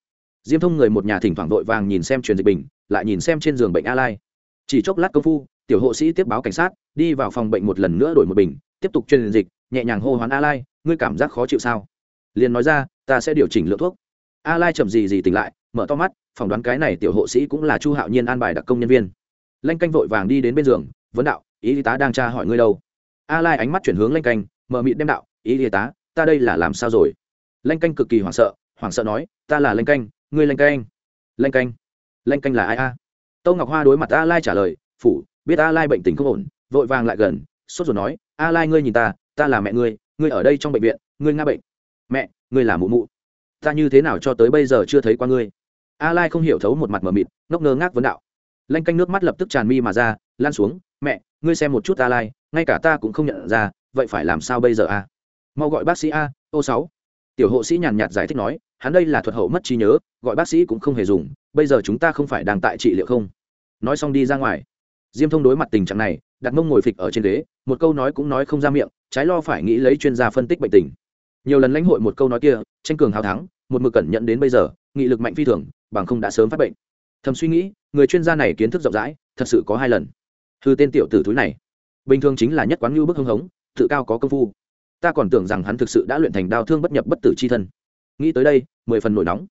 Diêm thông người một nhà thỉnh thoảng vội vàng nhìn xem truyền dịch bình, lại nhìn xem trên giường bệnh a lai. Chỉ chốc lát công phu, tiểu hộ sĩ tiếp báo cảnh sát, đi vào phòng bệnh một lần nữa đổi một bình, tiếp tục truyền dịch, nhẹ nhàng hô hoán a lai, ngươi cảm giác khó chịu sao? Liền nói ra, ta sẽ điều chỉnh lượng thuốc. A lai chậm gì gì tỉnh lại, mở to mắt, phỏng đoán cái này tiểu hộ sĩ cũng là chu hạo nhiên an bài đặc công nhân viên. Lanh canh vội vàng đi đến bên giường vấn đạo, ý tá đang tra hỏi ngươi đâu? A lai ánh mắt chuyển hướng lanh canh, mở mịt đem đạo, ý tá, ta đây là làm sao rồi? Lanh canh cực kỳ hoảng sợ hoảng sợ nói, ta là lanh canh, ngươi lanh canh. Lanh canh lanh canh là ai a? À? tâu ngọc hoa đối mặt a lai trả lời, phủ, biết a lai bệnh tình không ổn, vội vàng lại gần, sốt rồi nói, a lai ngươi nhìn ta ta là mẹ ngươi ngươi ở đây trong bệnh viện, ngươi nga bệnh. Mẹ, ngươi là mụ mụ. Ta như thế nào cho tới bây giờ chưa thấy qua ngươi? A lai không hiểu thấu một mặt mờ mịt, ngốc ngơ ngác vấn đạo lanh canh nước mắt lập tức tràn mi mà ra, lan xuống, mẹ, ngươi xem một chút ta lai, ngay cả ta cũng không nhận ra, vậy phải làm sao bây giờ a mau gọi bác sĩ a ô sáu. Tiểu hộ sĩ nhàn nhạt giải thích nói, hắn đây là thuật hậu mất trí nhớ, gọi bác sĩ cũng không hề dùng, bây giờ chúng ta không phải đang tại trị liệu không? Nói xong đi ra ngoài. Diêm thông đối mặt tình trạng này, đặt mông ngồi phịch ở trên ghế, một câu nói cũng nói không ra miệng, trái lo phải nghĩ lấy chuyên gia phân tích bệnh tình. Nhiều lần lãnh hội một câu nói kia, tranh cường hào thắng, một mực cẩn nhận đến bây giờ, nghị lực mạnh phi thường, bằng không đã sớm phát bệnh. Thầm suy nghĩ người chuyên gia này kiến thức rộng rãi, thật sự có hai lần. Thư tên tiểu tử thúi này, bình thường chính là nhất quán ngưu bức hưng hống, tự cao có công phu. Ta còn tưởng rằng hắn thực sự đã luyện thành đao thương bất nhập bất tử c h i thân. Nghĩ tới đây, mười phần nổi nóng.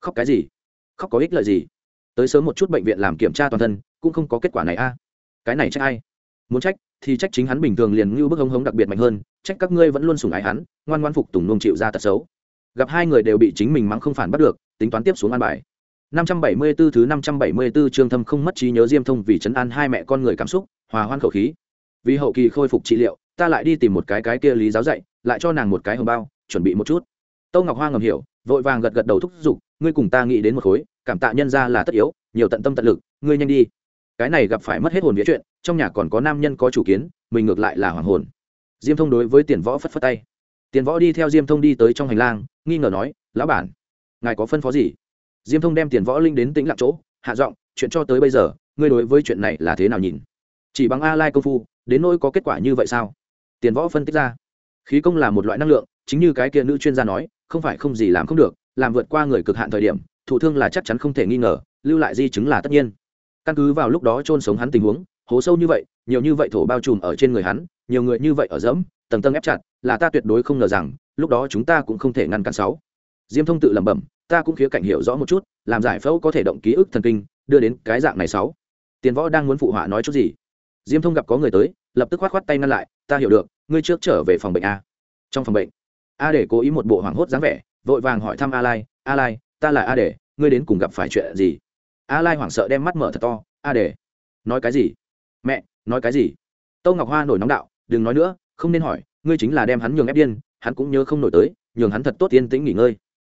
Khóc cái gì? Khóc có ích lợi gì? Tới sớm một chút bệnh viện làm kiểm tra toàn thân, cũng không có kết quả này a. Cái này trách ai? Muốn trách, thì trách chính hắn bình thường liền ngưu bức hống hống đặc biệt mạnh hơn, trách các ngươi vẫn luôn sùng ái hắn, ngoan ngoan phục tùng nông chịu ra tật xấu. Gặp hai người đều bị chính mình mắng không phản bắt được, tính toán tiếp xuống an bài. 574 thứ 574 chương thâm không mất trí nhớ Diêm Thông vì trấn an hai mẹ con người cảm xúc, hòa hoan khẩu khí. Vì hậu kỳ khôi phục trị liệu, ta lại đi tìm một cái cái kia lý giáo dạy, lại cho nàng một cái hồng bao, chuẩn bị một chút. Tô Ngọc Hoa ngầm hiểu, vội vàng gật gật đầu thúc giục, ngươi cùng ta nghĩ đến một khối, cảm tạ nhân ra là tất yếu, nhiều tận tâm tận lực, ngươi nhanh đi. Cái này gặp phải mất hết hồn vía chuyện, trong nhà còn có nam nhân có chủ kiến, mình ngược lại là hoàng hồn. Diêm Thông đối với Tiền Võ phất phất tay. Tiền Võ đi theo Diêm Thông đi tới trong hành lang, nghi ngờ nói, lão bản, ngài có phân phó gì? Diêm thông đem tiền võ linh đến tĩnh lặng chỗ, hạ giọng, chuyện cho tới bây giờ, ngươi đối với chuyện này là thế nào nhìn? Chỉ bằng a lai công phu, đến nỗi có kết quả như vậy sao? Tiền võ phân tích ra. Khí công là một loại năng lượng, chính như cái kia nữ chuyên gia nói, không phải không gì làm không được, làm vượt qua người cực hạn thời điểm, thụ thương là chắc chắn không thể nghi ngờ, lưu lại di chứng là tất nhiên. Căn cứ vào lúc đó chôn sống hắn tình huống, hố sâu như vậy, nhiều như vậy thổ bao trùm ở trên người hắn, nhiều người như vậy ở dẫm, tầng tầng ép chặt, là ta tuyệt đối không ngờ rằng, lúc đó chúng ta cũng không thể ngăn cản sáu. Diêm thông tự lẩm bẩm ta cũng khía cạnh hiểu rõ một chút, làm giải phẫu có thể động ký ức thần kinh, đưa đến cái dạng này sáu. Tiền võ đang muốn phụ họa nói chút gì? Diêm thông gặp có người tới, lập tức khoát khoát tay ngăn lại, ta hiểu được, ngươi trước trở về phòng bệnh a. Trong phòng bệnh, a để cố ý một bộ hoảng hốt dáng vẻ, vội vàng hỏi thăm a lai a lai ta là a để, ngươi đến cùng gặp phải chuyện gì? A lai hoảng sợ đem mắt mở thật to, a để, nói cái gì? Mẹ, nói cái gì? Tâu ngọc hoa nổi nóng đạo, đừng nói nữa, không nên hỏi, ngươi chính là đem hắn nhường ép điên, hắn cũng nhớ không nổi tới, nhường hắn thật tốt yên tĩnh nghỉ ngơi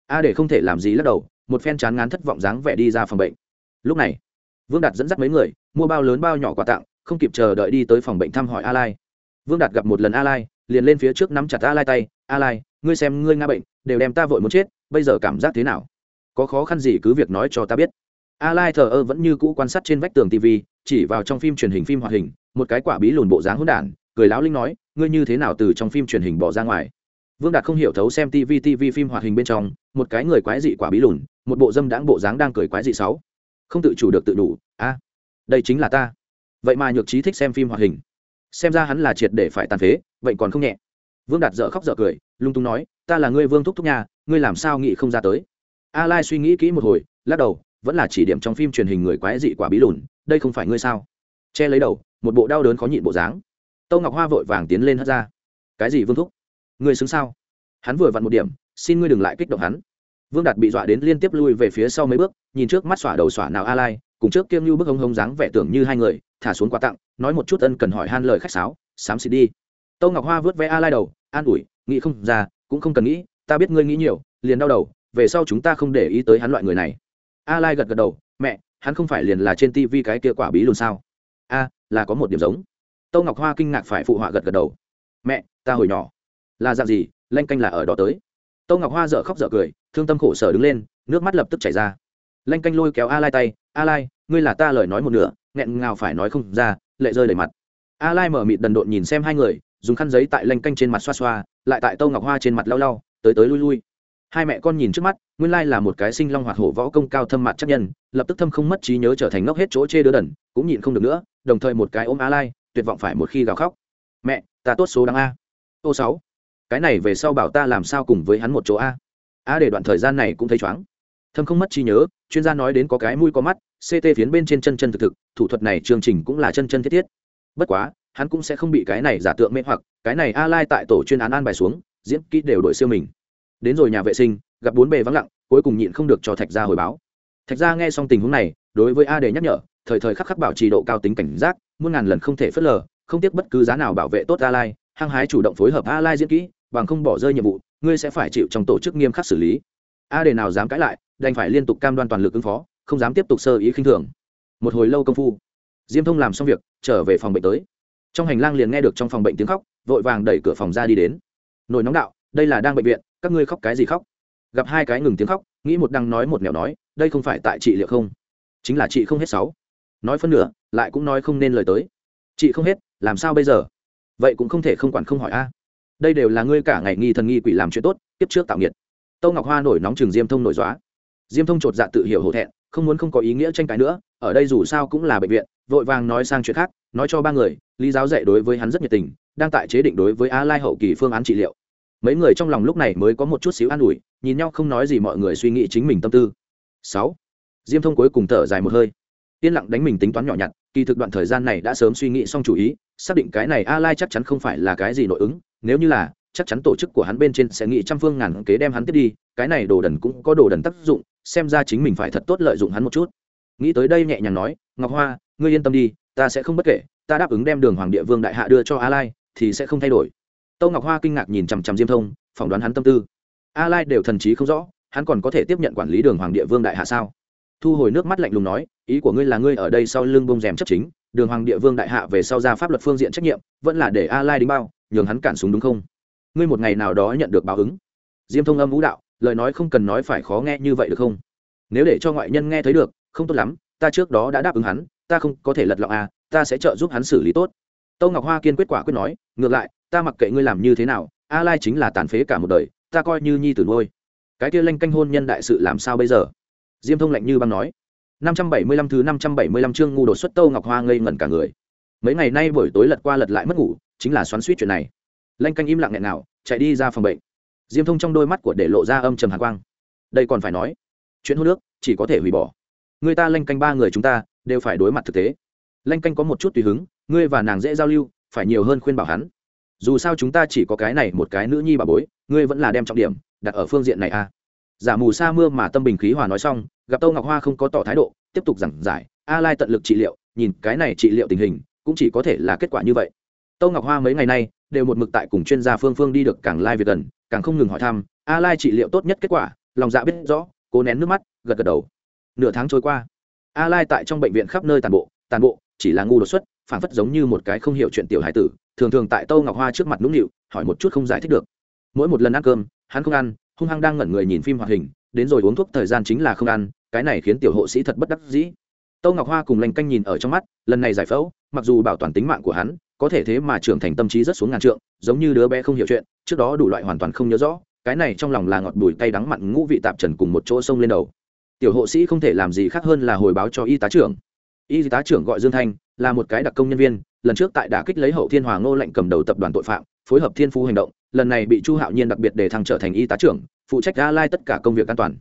a để không thể làm gì lắc đầu, một phen chán ngán thất vọng dáng vẻ đi ra phòng bệnh. Lúc này, vương đạt dẫn dắt mấy người, mua bao lớn bao nhỏ quà tặng, không kịp chờ đợi đi tới phòng bệnh thăm hỏi a lai. Vương đạt gặp một lần a lai, liền lên phía trước nắm chặt a lai tay, a lai, ngươi xem ngươi nga bệnh, đều đem ta vội muốn chết, bây giờ cảm giác thế nào? Có khó khăn gì cứ việc nói cho ta biết. A lai thờ ơ vẫn như cũ quan sát trên vách tường tv chỉ vào trong phim truyền hình phim hoạt hình, một cái quả bí lùn bộ dáng hỗn đản, cười lão linh nói, ngươi như thế nào từ trong phim truyền hình bỏ ra ngoài? Vương đạt không hiểu thấu xem tv tv phim hoạt hình bên trong, một cái người quái dị quả bí lùn, một bộ dâm đãng bộ dáng đang cười quái dị sáu. Không tự chủ được tự đủ, a, đây chính là ta. Vậy mà nhược trí thích xem phim hoạt hình. Xem ra hắn là triệt để phải tàn phế vậy còn không nhẹ. Vương đạt dở khóc dở cười, lung tung nói, ta là ngươi vương thúc thúc nhà ngươi làm sao nghĩ không ra tới? A lai suy nghĩ kỹ một hồi, lắc đầu, vẫn là chỉ điểm trong phim truyền hình người quái dị quả bí lùn, đây không phải ngươi sao? Che lấy đầu, một bộ đau đớn khó nhịn bộ dáng. Tâu ngọc hoa vội vàng tiến lên hất ra. Cái gì vương thúc? Ngươi xứng sao? Hắn vừa vặn một điểm, xin ngươi đừng lại kích động hắn. Vương đạt bị dọa đến liên tiếp lui về phía sau mấy bước, nhìn trước mắt xỏa đầu xỏa nào a lai cùng trước kiêng như bức hông hông dáng vẻ tưởng như hai người, thả xuống quà tặng, nói một chút ân cần hỏi han lời khách sáo, xám xịt đi. Tâu ngọc hoa vớt vé a lai đầu, an ủi, nghĩ không ra, cũng không cần nghĩ, ta biết ngươi nghĩ nhiều, liền đau đầu, về sau chúng ta không để ý tới hắn loại người này. A lai gật gật đầu, mẹ, hắn không phải liền là trên tivi cái kia quả bí luôn sao? A, là có một điểm giống. Tâu ngọc hoa kinh ngạc phải phụ họa gật gật đầu, mẹ, ta hồi nhỏ là dạng gì, lanh canh là ở đó tới. Tâu ngọc hoa dở khóc dở cười, thương tâm khổ sở đứng lên, nước mắt lập tức chảy ra. Lanh canh lôi kéo a lai tay, a lai, ngươi là ta lời nói một nửa, nghẹn ngào phải nói không ra, lệ rơi đầy mặt. A lai mở mịt đần độn nhìn xem hai người, dùng khăn giấy tại lanh canh trên mặt xoa xoa, lại tại tâu ngọc hoa trên mặt lau lau, tới tới lui lui. Hai mẹ con nhìn trước mắt, nguyên lai là một cái sinh long hoạt hổ võ công cao thâm mặt chắc nhân, lập tức thâm không mất trí nhớ trở thành ngốc hết chỗ chê đứa đần, cũng nhịn không được nữa, đồng thời một cái ôm a lai, tuyệt vọng phải một khi gào khóc. Mẹ, ta tốt số đáng a. Ô sáu cái này về sau bảo ta làm sao cùng với hắn một chỗ a? A để đoạn thời gian này cũng thấy chóng thâm không mất trí nhớ, chuyên gia nói đến có cái mũi có mắt ct phiến bên trên chân chân thực thực, thủ thuật này chương trình cũng là chân chân thiết thiết. Bất quá, hắn cũng sẽ không bị cái này giả tượng mê hoặc, cái này a lai tại tổ chuyên án an bài xuống, diễn kỹ đều đổi siêu mình. Đến rồi nhà vệ sinh, gặp bốn bề vắng lặng, cuối cùng nhịn không được cho thạch gia hồi báo. Thạch gia nghe xong tình huống này, đối với a để nhắc nhở, thời thời khắc khắc bảo trì độ cao tính cảnh giác, muôn ngàn lần không thể phớt lờ, không tiếc bất cứ giá nào bảo vệ tốt a lai hăng hái chủ động phối hợp a lai diễn kỹ, bằng không bỏ rơi nhiệm vụ, ngươi sẽ phải chịu trong tổ chức nghiêm khắc xử lý. A để nào dám cãi lại, đành phải liên tục cam đoan toàn lực ứng phó, không dám tiếp tục sơ ý khinh thường. Một hồi lâu công phu, diêm thông làm xong việc, trở về phòng bệnh tới. Trong hành lang liền nghe được trong phòng bệnh tiếng khóc, vội vàng đẩy cửa phòng ra đi đến. Nổi nóng đạo, đây là đang bệnh viện, các ngươi khóc cái gì khóc? Gặp hai cái ngừng tiếng khóc, nghĩ một đăng nói một mèo nói, đây không phải tại chị liệu không? Chính là chị không hết sáu. Nói phân nửa, lại cũng nói không nên lời tới. Chị không hết, làm sao bây giờ? Vậy cũng không thể không quản không hỏi a. Đây đều là ngươi cả ngày nghi thần nghi quỷ làm chuyện tốt tiếp trước tạo nghiệt. Tâu ngọc hoa nổi nóng chừng diêm thông nổi dóa diêm thông chột dạ tự hiểu hổ thẹn, không muốn không có ý nghĩa tranh cãi nữa, ở đây dù sao cũng là bệnh viện, vội vàng nói sang chuyện khác, nói cho ba người, lý giáo dạy đối với hắn rất nhiệt tình, đang tại chế định đối với a lai hậu kỳ phương án trị liệu. Mấy người trong lòng lúc này mới có một chút xíu an ủi, nhìn nhau không nói gì mọi người suy nghĩ chính mình tâm tư. Sáu. Diêm thông cuối cùng thở dài một hơi yên lặng đánh mình tính toán nhỏ nhặt, kỳ thực đoạn thời gian này đã sớm suy nghĩ xong chủ ý, xác định cái này a lai chắc chắn không phải là cái gì nội ứng, nếu như là, chắc chắn tổ chức của hắn bên trên sẽ nghĩ trăm phương ngàn kế đem hắn tiếp đi, cái này đồ đần cũng có đồ đần tác dụng, xem ra chính mình phải thật tốt lợi dụng hắn một chút. Nghĩ tới đây nhẹ nhàng nói, ngọc hoa, ngươi yên tâm đi, ta sẽ không bất kể, ta đáp ứng đem đường hoàng địa vương đại hạ đưa cho a lai, thì sẽ không thay đổi. Tâu ngọc hoa kinh ngạc nhìn chằm chằm diêm thông, phỏng đoán hắn tâm tư. A lai đều thần trí không rõ, hắn còn có thể tiếp nhận quản lý đường hoàng địa vương đại hạ sao? Thu hồi nước mắt lạnh lùng nói, ý của ngươi là ngươi ở đây sau lưng bông rèm chấp chính, đường hoàng địa vương đại hạ về sau ra pháp luật phương diện trách nhiệm, vẫn là để a lai đính bao, nhường hắn cản súng đúng không? Ngươi một ngày nào đó nhận được báo ứng. Diêm thông âm vũ đạo, lời nói không cần nói phải khó nghe như vậy được không? Nếu để cho ngoại nhân nghe thấy được, không tốt lắm, ta trước đó đã đáp ứng hắn, ta không có thể lật lọng à ta sẽ trợ giúp hắn xử lý tốt. Tâu ngọc hoa kiên quyết quả quyết nói, ngược lại, ta mặc kệ ngươi làm như thế nào a lai chính là tàn phế cả một đời, ta coi như nhi tử nuôi. Cái kia lanh canh hôn nhân đại sự làm sao bây giờ? Diêm thông lạnh như băng nói 575 thứ 575 chương ngu đột xuất Tâu Ngọc Hoa ngây ngẩn cả người. Mấy ngày nay buổi tối lật qua lật lại mất ngủ, chính là xoắn xuýt chuyện này. Lanh canh im lặng nghẹn nào, chạy đi ra phòng bệnh. Diêm Thông trong đôi mắt của để lộ ra âm trầm hàn quang. Đây còn phải nói, chuyện hôn nước chỉ có thể hủy bỏ. Người ta lanh canh ba người chúng ta đều phải đối mặt thực tế. Lanh canh có một chút tùy hứng, ngươi và nàng dễ giao lưu, phải nhiều hơn khuyên bảo hắn. Dù sao chúng ta chỉ có cái này một cái nữ nhi bà bối, ngươi vẫn là đem trọng điểm đặt ở phương diện này a. À. Giả mù sa mưa mà tâm bình khí hòa nói xong, gặp Tô Ngọc Hoa không có tỏ thái độ, tiếp tục giảng giải a lai tận lực trị liệu nhìn cái này trị liệu tình hình cũng chỉ có thể là kết quả như vậy. Tâu ngọc hoa mấy ngày nay đều một mực tại cùng chuyên gia phương phương đi được càng lai việc gần càng không ngừng hỏi thăm a lai trị liệu tốt nhất kết quả lòng dạ biết rõ cố nén nước mắt gật gật đầu. Nửa tháng trôi qua a lai tại trong bệnh viện khắp nơi tàn bộ tàn bộ chỉ là ngu đột xuất phản phất giống như một cái không hiểu chuyện tiểu hải tử thường thường tại tâu ngọc hoa trước mặt nũng nịu hỏi một chút không giải thích được. Mỗi một lần ăn cơm hắn không ăn hung hăng đang ngẩn người nhìn phim hoạt hình đến rồi uống thuốc thời gian chính là không ăn, cái này khiến tiểu hộ sĩ thật bất đắc dĩ. Tâu ngọc hoa cùng Lanh canh nhìn ở trong mắt, lần này giải phẫu, mặc dù bảo toàn tính mạng của hắn, có thể thế mà trưởng thành tâm trí rất xuống ngàn trượng, giống như đứa bé không hiểu chuyện, trước đó đủ loại hoàn toàn không nhớ rõ, cái này trong lòng là ngọt bùi tay đắng mặn ngũ vị tạp trần cùng một chỗ sông lên đầu. Tiểu hộ sĩ không thể làm gì khác hơn là hồi báo cho y tá trưởng. Y tá trưởng gọi dương thanh, là một cái đặc công nhân viên, lần trước tại đả kích lấy hậu thiên hoàng ngô lệnh cầm đầu tập đoàn tội phạm, phối hợp thiên phú hành động, lần này bị chu hạo nhiên đặc biệt để thăng trở thành y tá trưởng phụ trách a lai tất cả công việc an toàn.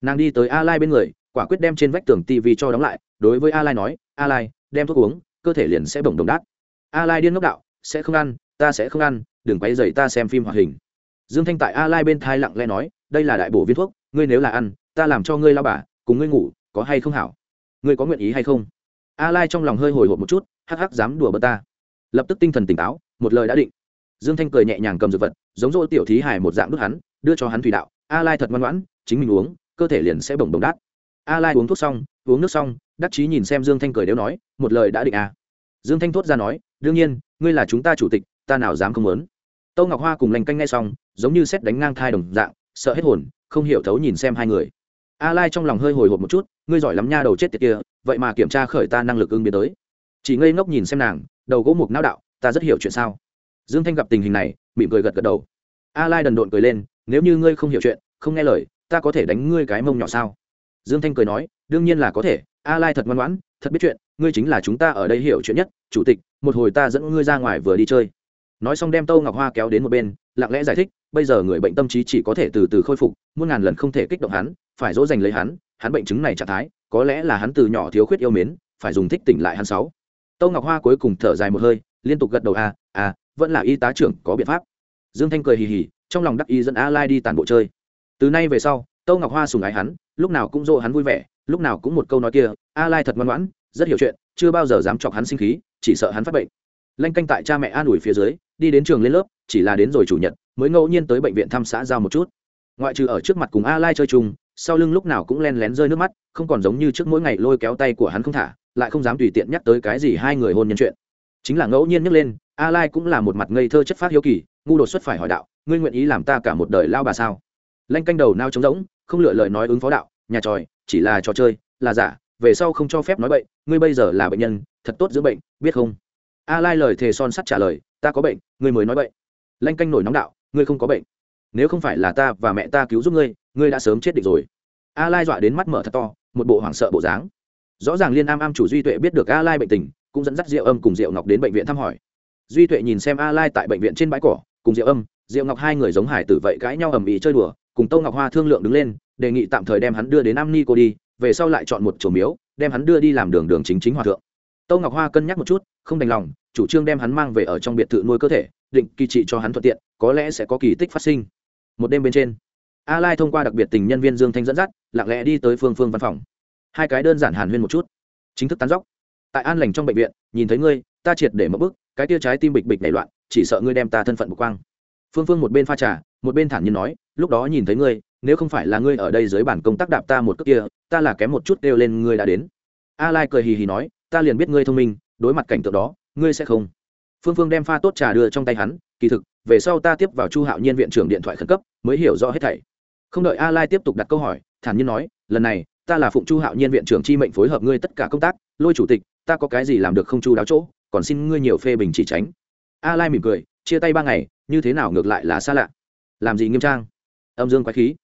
Nàng đi tới a lai bên người, quả quyết đem trên vách tường tv cho đóng lại, đối với a lai nói a lai đem thuốc uống, cơ thể liền sẽ bổng đồng đát. A lai điên ngốc đạo, sẽ không ăn, ta sẽ không ăn, đừng quay dậy ta xem phim hoạt hình. Dương thanh tại a lai bên thai lặng lẽ nói, đây là đại bổ viên thuốc, ngươi nếu là ăn, ta làm cho ngươi lao bà, cùng ngươi ngủ, có hay không hảo? Ngươi có nguyện ý hay không? A lai trong lòng hơi hồi hộp một chút, hắc hắc, dám đùa bật ta. Lập tức tinh thần tỉnh táo, một lời đã định. Dương thanh cười nhẹ nhàng cầm dược vật, giống dỗ tiểu thí hài một dạng đút hắn đưa cho hắn thủy đạo, a lai thật ngoan ngoãn, chính mình uống, cơ thể liền sẽ bồng đồng đát. A lai uống thuốc xong, uống nước xong, đắc chí nhìn xem dương thanh cười đều nói, một lời đã định à. dương thanh thốt ra nói, đương nhiên, ngươi là chúng ta chủ tịch, ta nào dám không muốn. Tâu ngọc hoa cùng lành canh nghe xong, giống như xét đánh ngang thai đồng dạng, sợ hết hồn, không hiểu thấu nhìn xem hai người. A lai trong lòng hơi hồi hộp một chút, ngươi giỏi lắm nha đầu chết tiệt kia, vậy mà kiểm tra khởi ta năng lực ưng biến tới. Chỉ ngây ngốc nhìn xem nàng, đầu gỗ mục não đạo, ta rất hiểu chuyện sao? Dương thanh gặp tình hình này, mỉm cười gật gật đầu. A lai đần độn cười lên nếu như ngươi không hiểu chuyện không nghe lời ta có thể đánh ngươi cái mông nhỏ sao? Dương thanh cười nói đương nhiên là có thể a lai thật ngoan ngoãn thật biết chuyện ngươi chính là chúng ta ở đây hiểu chuyện nhất chủ tịch một hồi ta dẫn ngươi ra ngoài vừa đi chơi. Nói xong đem tâu ngọc hoa kéo đến một bên lặng lẽ giải thích bây giờ người bệnh tâm trí chỉ có thể từ từ khôi phục muôn ngàn lần không thể kích động hắn phải dỗ dành lấy hắn hắn bệnh chứng này trạng thái có lẽ là hắn từ nhỏ thiếu khuyết yêu mến phải dùng thích tỉnh lại hắn sáu. Tâu ngọc hoa cuối cùng thở dài một hơi liên tục gật đầu a à, a à, vẫn là y tá trưởng có biện pháp. Dương thanh cười hì hì trong lòng đắc y dẫn a lai đi tàn bộ chơi. Từ nay về sau, tâu ngọc hoa sùng ái hắn, lúc nào cũng dỗ hắn vui vẻ, lúc nào cũng một câu nói kia a lai thật ngoan ngoãn, rất hiểu chuyện, chưa bao giờ dám chọc hắn sinh khí, chỉ sợ hắn phát bệnh. Lanh canh tại cha mẹ an ủi phía dưới, đi đến trường lên lớp, chỉ là đến rồi chủ nhật, mới ngẫu nhiên tới bệnh viện thăm xã giao một chút. Ngoại trừ ở trước mặt cùng a lai chơi chung, sau lưng lúc nào cũng len lén rơi nước mắt, không còn giống như trước mỗi ngày lôi kéo tay của hắn không thả, lại không dám tùy tiện nhắc tới cái gì hai người hôn nhân chuyện. Chính là ngẫu nhiên nhắc lên a lai cũng là một mặt ngây thơ chất phát hiếu kỳ, ngu đột xuất phải hỏi đạo ngươi nguyện ý làm ta cả một đời lao bà sao? Lanh canh đầu nao trống rỗng, không lựa lời nói ứng phó đạo, nhà tròi, chỉ là trò chơi, là giả, về sau không cho phép nói bệnh, ngươi bây giờ là bệnh nhân, thật tốt giữa bệnh, biết không? A lai lời thề son sắt trả lời, ta có bệnh, ngươi mới nói bệnh. Lanh canh nổi nóng đạo, ngươi không có bệnh. Nếu không phải là ta và mẹ ta cứu giúp ngươi ngươi đã sớm chết định rồi. A lai dọa đến mắt mở thật to, một bộ hoảng sợ bộ dáng. Rõ ràng liên am am chủ duy tuệ biết được a lai bệnh tình, cũng dẫn dắt diệu âm cùng diệu ngọc đến bệnh viện thăm hỏi. Duy tuệ nhìn xem a lai tại bệnh viện trên bãi cỏ, cùng diệu âm diệu ngọc hai người giống hải tử vậy cãi nhau ầm ĩ chơi đùa cùng Tô Ngọc Hoa thương lượng đứng lên, đề nghị tạm thời đem hắn đưa đến Nam Ni cô đi, về sau lại chọn một chỗ miếu, đem hắn đưa đi làm đường đường chính chính hòa thượng. Tô Ngọc Hoa cân nhắc một chút, không đành lòng, chủ trương đem hắn mang về ở trong biệt thự nuôi cơ thể, định kỳ trị cho hắn thuận tiện có lẽ sẽ có kỳ tích phát sinh. Một đêm bên trên a lai thông qua đặc biệt tình nhân viên dương thanh dẫn dắt lặng lẽ đi tới phương phương văn phòng. Hai cái đơn giản hàn huyên một chút. Chính thức tán dóc. Tại an lành trong bệnh viện nhìn thấy ngươi ta triệt để mất bức cái tia trái tim bịch bịch nảy loạn chỉ sợ ngươi đem ta thân phận bộc quang phương phương một bên pha trà, một bên thản nhiên nói, lúc đó nhìn thấy ngươi, nếu không phải là ngươi ở đây dưới bản công tác đạp ta một cước kia, ta là kém một chút kêu lên ngươi đã đến. A lai cười hì hì nói, ta liền biết ngươi thông minh, đối mặt cảnh tượng đó, ngươi sẽ không. Phương phương đem pha tốt trà đưa trong tay hắn, kỳ thực, về sau ta tiếp vào chu hạo nhiên viện trưởng điện thoại khẩn cấp, mới hiểu rõ hết thảy. Không đợi a lai tiếp tục đặt câu hỏi, thản nhiên nói, lần này, ta là phụng chu hạo nhiên viện trưởng chi mệnh phối hợp ngươi tất cả công tác, lôi chủ tịch, ta có cái gì làm được không chu đáo chỗ, còn xin ngươi nhiều phê bình chỉ tránh. A lai mỉm cười, chia tay ba ngày như thế nào ngược lại là xa lạ. Làm gì nghiêm trang? Âm dương quái khí.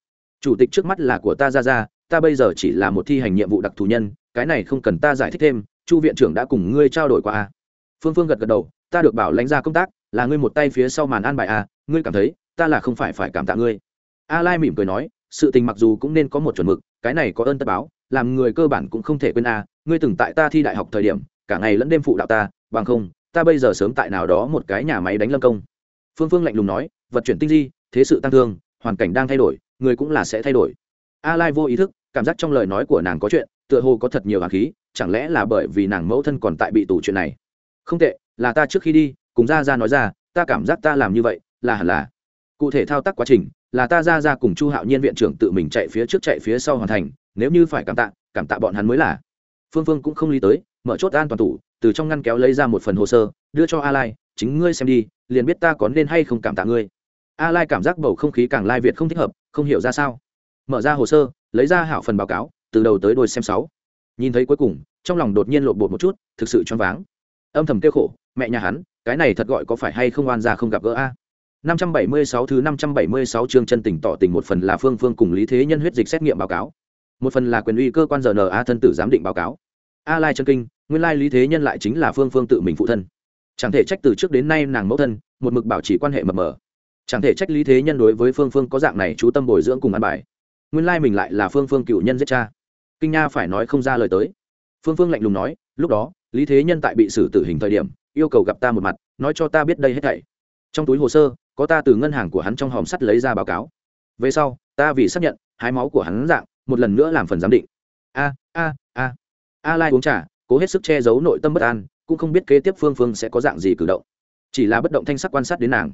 Chủ tịch trước mắt là của ta ra ra ta bây giờ chỉ là một thi hành nhiệm vụ đặc thù nhân, cái này không cần ta giải thích thêm, chu viện trưởng đã cùng ngươi trao đổi qua a phương phương gật gật đầu, ta được bảo lãnh ra công tác, là ngươi một tay phía sau màn an bài a ngươi cảm thấy, ta là không phải phải cảm tạ ngươi. A lai mỉm cười nói, sự tình mặc dù cũng nên có một chuẩn mực, cái này có ơn tất báo, làm người cơ bản cũng không thể quên a ngươi từng tại ta thi đại học thời điểm, cả ngày lẫn đêm phụ đạo ta, bằng không, ta bây giờ sớm tại nào đó một cái nhà máy đánh lâm công phương phương lạnh lùng nói, vật chuyển tinh di, thế sự tăng thương, hoàn cảnh đang thay đổi, người cũng là sẽ thay đổi. A lai vô ý thức, cảm giác trong lời nói của nàng có chuyện, tựa hồ có thật nhiều hạt khí, chẳng lẽ là bởi vì nàng mẫu thân còn tại bị tù chuyện này? Không tệ, là ta trước khi đi, cùng ra ra nói ra, ta cảm giác ta làm như vậy, là hẳn là. Cụ thể thao tác quá trình, là ta ra ra cùng chu hạo nhiên viện trưởng tự mình chạy phía trước chạy phía sau hoàn thành, nếu như phải cảm tạ cảm tạ bọn hắn mới là. Phương phương cũng không lý tới, mở chốt an toàn tủ, từ trong ngăn kéo lấy ra một phần hồ sơ, đưa cho a lai, chính ngươi xem đi liền biết ta có nên hay không cảm tạ ngươi. A lai cảm giác bầu không khí càng lai việt không thích hợp, không hiểu ra sao. Mở ra hồ sơ, lấy ra hảo phần báo cáo, từ đầu tới đôi xem sáu. Nhìn thấy cuối cùng, trong lòng đột nhiên lộn bột một chút, thực sự choáng váng. Âm thầm kêu khổ, mẹ nhà hắn, cái này thật gọi có phải hay không oan ra không gặp gỡ a? 576 thứ 576 chương chân tình tỏ tình một phần là phương phương cùng lý thế nhân huyết dịch xét nghiệm báo cáo. Một phần là quyền uy cơ quan rna thân tử giám định báo cáo. A lai chân kinh, nguyên lai lý thế nhân lại chính là phương phương tự mình phụ thân chẳng thể trách từ trước đến nay nàng mẫu thân, một mực bảo trì quan hệ mập mờ. Chẳng thể trách lý thế nhân đối với phương phương có dạng này chú tâm bồi dưỡng cùng ăn bài. Nguyên lai mình lại là phương phương cựu nhân giết cha. Kinh nha phải nói không ra lời tới. Phương phương lạnh lùng nói, lúc đó, lý thế nhân tại bị xử tử hình thời điểm, yêu cầu gặp ta một mặt, nói cho ta biết đây hết thảy. Trong túi hồ sơ, có ta từ ngân hàng của hắn trong hòm sắt lấy ra báo cáo. Về sau, ta vì xác nhận, hái máu của hắn dạng, một lần nữa làm phần giám định. A a a. A lai uống trà, cố hết sức che giấu nội tâm bất an cũng không biết kế tiếp phương phương sẽ có dạng gì cử động. Chỉ là bất động thanh sắc quan sát đến nàng.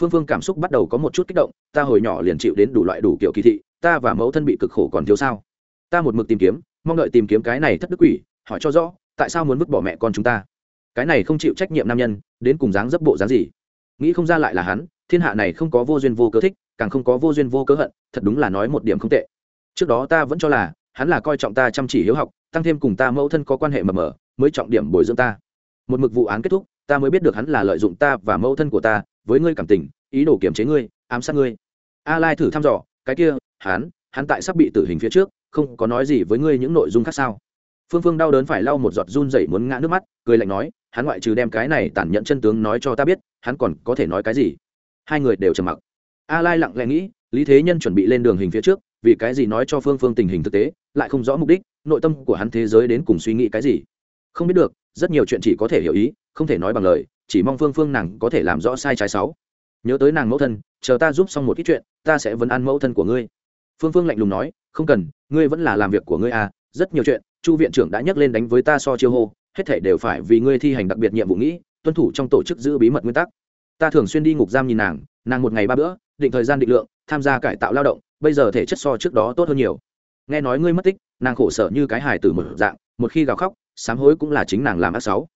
Phương phương cảm xúc bắt đầu có một chút kích động, ta hồi nhỏ liền chịu đến đủ loại đủ kiểu kỳ thị, ta và mẫu thân bị cực khổ còn thiếu sao. Ta một mực tìm kiếm, mong đợi tìm kiếm cái này thất đức quỷ, hỏi cho rõ, tại sao muốn vứt bỏ mẹ con chúng ta? Cái này không chịu trách nhiệm nam nhân, đến cùng dáng dấp bộ dáng gì? Nghĩ không ra lại là hắn, thiên hạ này không có vô duyên vô cớ thích, càng không có vô duyên vô cớ hận, thật đúng là nói một điểm không tệ. Trước đó ta vẫn cho là, hắn là coi trọng ta chăm chỉ hiếu học tăng thêm cùng ta mẫu thân có quan hệ mờ mờ, mới trọng điểm bồi dưỡng ta. Một mực vụ án kết thúc, ta mới biết được hắn là lợi dụng ta và mẫu thân của ta, với ngươi cảm tình, ý đồ kiểm chế ngươi, ám sát ngươi. A lai thử thăm dò, cái kia, hắn hắn tại sắp bị tử hình phía trước, không có nói gì với ngươi những nội dung khác sao? Phương phương đau đớn phải lau một giọt run rẩy muốn ngã nước mắt, cười lạnh nói, hắn ngoại trừ đem cái này tản nhận chân tướng nói cho ta biết, hắn còn có thể nói cái gì? Hai người đều trầm mặc. A lai lặng lẽ nghĩ, lý thế nhân chuẩn bị lên đường hình phía trước, vì cái gì nói cho phương phương tình hình thực tế? Lại không rõ mục đích, nội tâm của hắn thế giới đến cùng suy nghĩ cái gì. Không biết được, rất nhiều chuyện chỉ có thể hiểu ý, không thể nói bằng lời, chỉ mong phương phương nàng có thể làm rõ sai trái sáu. Nhớ tới nàng mẫu thân, chờ ta giúp xong một ít chuyện, ta sẽ vẫn ăn mẫu thân của ngươi. Phương phương lạnh lùng nói, không cần, ngươi vẫn là làm việc của ngươi à rất nhiều chuyện, chu viện trưởng đã nhắc lên đánh với ta so chiêu hô, hết thể đều phải vì ngươi thi hành đặc biệt nhiệm vụ nghĩ, tuân thủ trong tổ chức giữ bí mật nguyên tắc. Ta thường xuyên đi ngục giam nhìn nàng nàng một ngày ba bữa, định thời gian định lượng, tham gia cải tạo lao động, bây giờ thể chất so trước đó tốt hơn nhiều nghe nói ngươi mất tích, nàng khổ sở như cái hài tử một dạng, một khi gào khóc, sám hối cũng là chính nàng làm ác sáu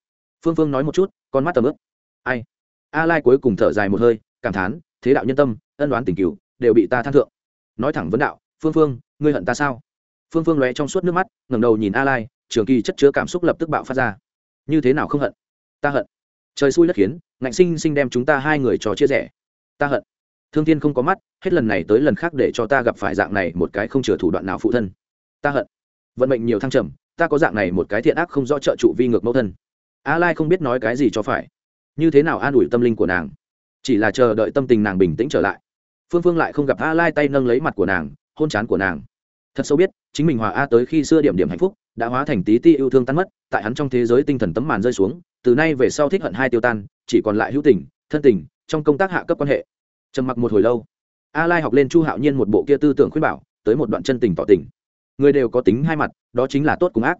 phương phương nói một chút, con mắt tầm ướp ai? A lai cuối cùng thở dài một hơi, cảm thán, thế đạo nhân tâm, ân đoán tình cửu, đều bị ta than thượng. Nói thẳng vấn đạo, phương phương, ngươi hận ta sao? Phương phương lóe trong suốt nước mắt, ngẩng đầu nhìn a lai, trường kỳ chất chứa cảm xúc lập tức bạo phát ra. Như thế nào không hận? Ta hận. Trời xui đất khiến, ngạnh sinh sinh đem chúng ta hai người cho chia rẽ. Ta hận thương thiên không có mắt, hết lần này tới lần khác để cho ta gặp phải dạng này một cái không chừa thủ đoạn nào phụ thân. Ta hận. Vận mệnh nhiều thăng trầm, ta có dạng này một cái thiện ác không rõ trợ trụ vi ngược mẫu thân. A lai không biết nói cái gì cho phải. Như thế nào an ủi tâm linh của nàng? Chỉ là chờ đợi tâm tình nàng bình tĩnh trở lại. Phương phương lại không gặp a lai tay nâng lấy mặt của nàng, hôn chán của nàng. Thật sâu biết, chính mình hòa a tới khi xưa điểm điểm hạnh phúc, đã hóa thành tí ti yêu thương tan mất, tại hắn trong thế giới tinh thần tấm màn rơi xuống, từ nay về sau thích hận hai tiêu tan, chỉ còn lại hữu tình, thân tình, trong công tác hạ cấp quan hệ trầm mặc một hồi lâu, a lai học lên chu hạo nhiên một bộ kia tư tưởng khuyên bảo, tới một đoạn chân tình tỏ tình. Người đều có tính hai mặt, đó chính là tốt cùng ác.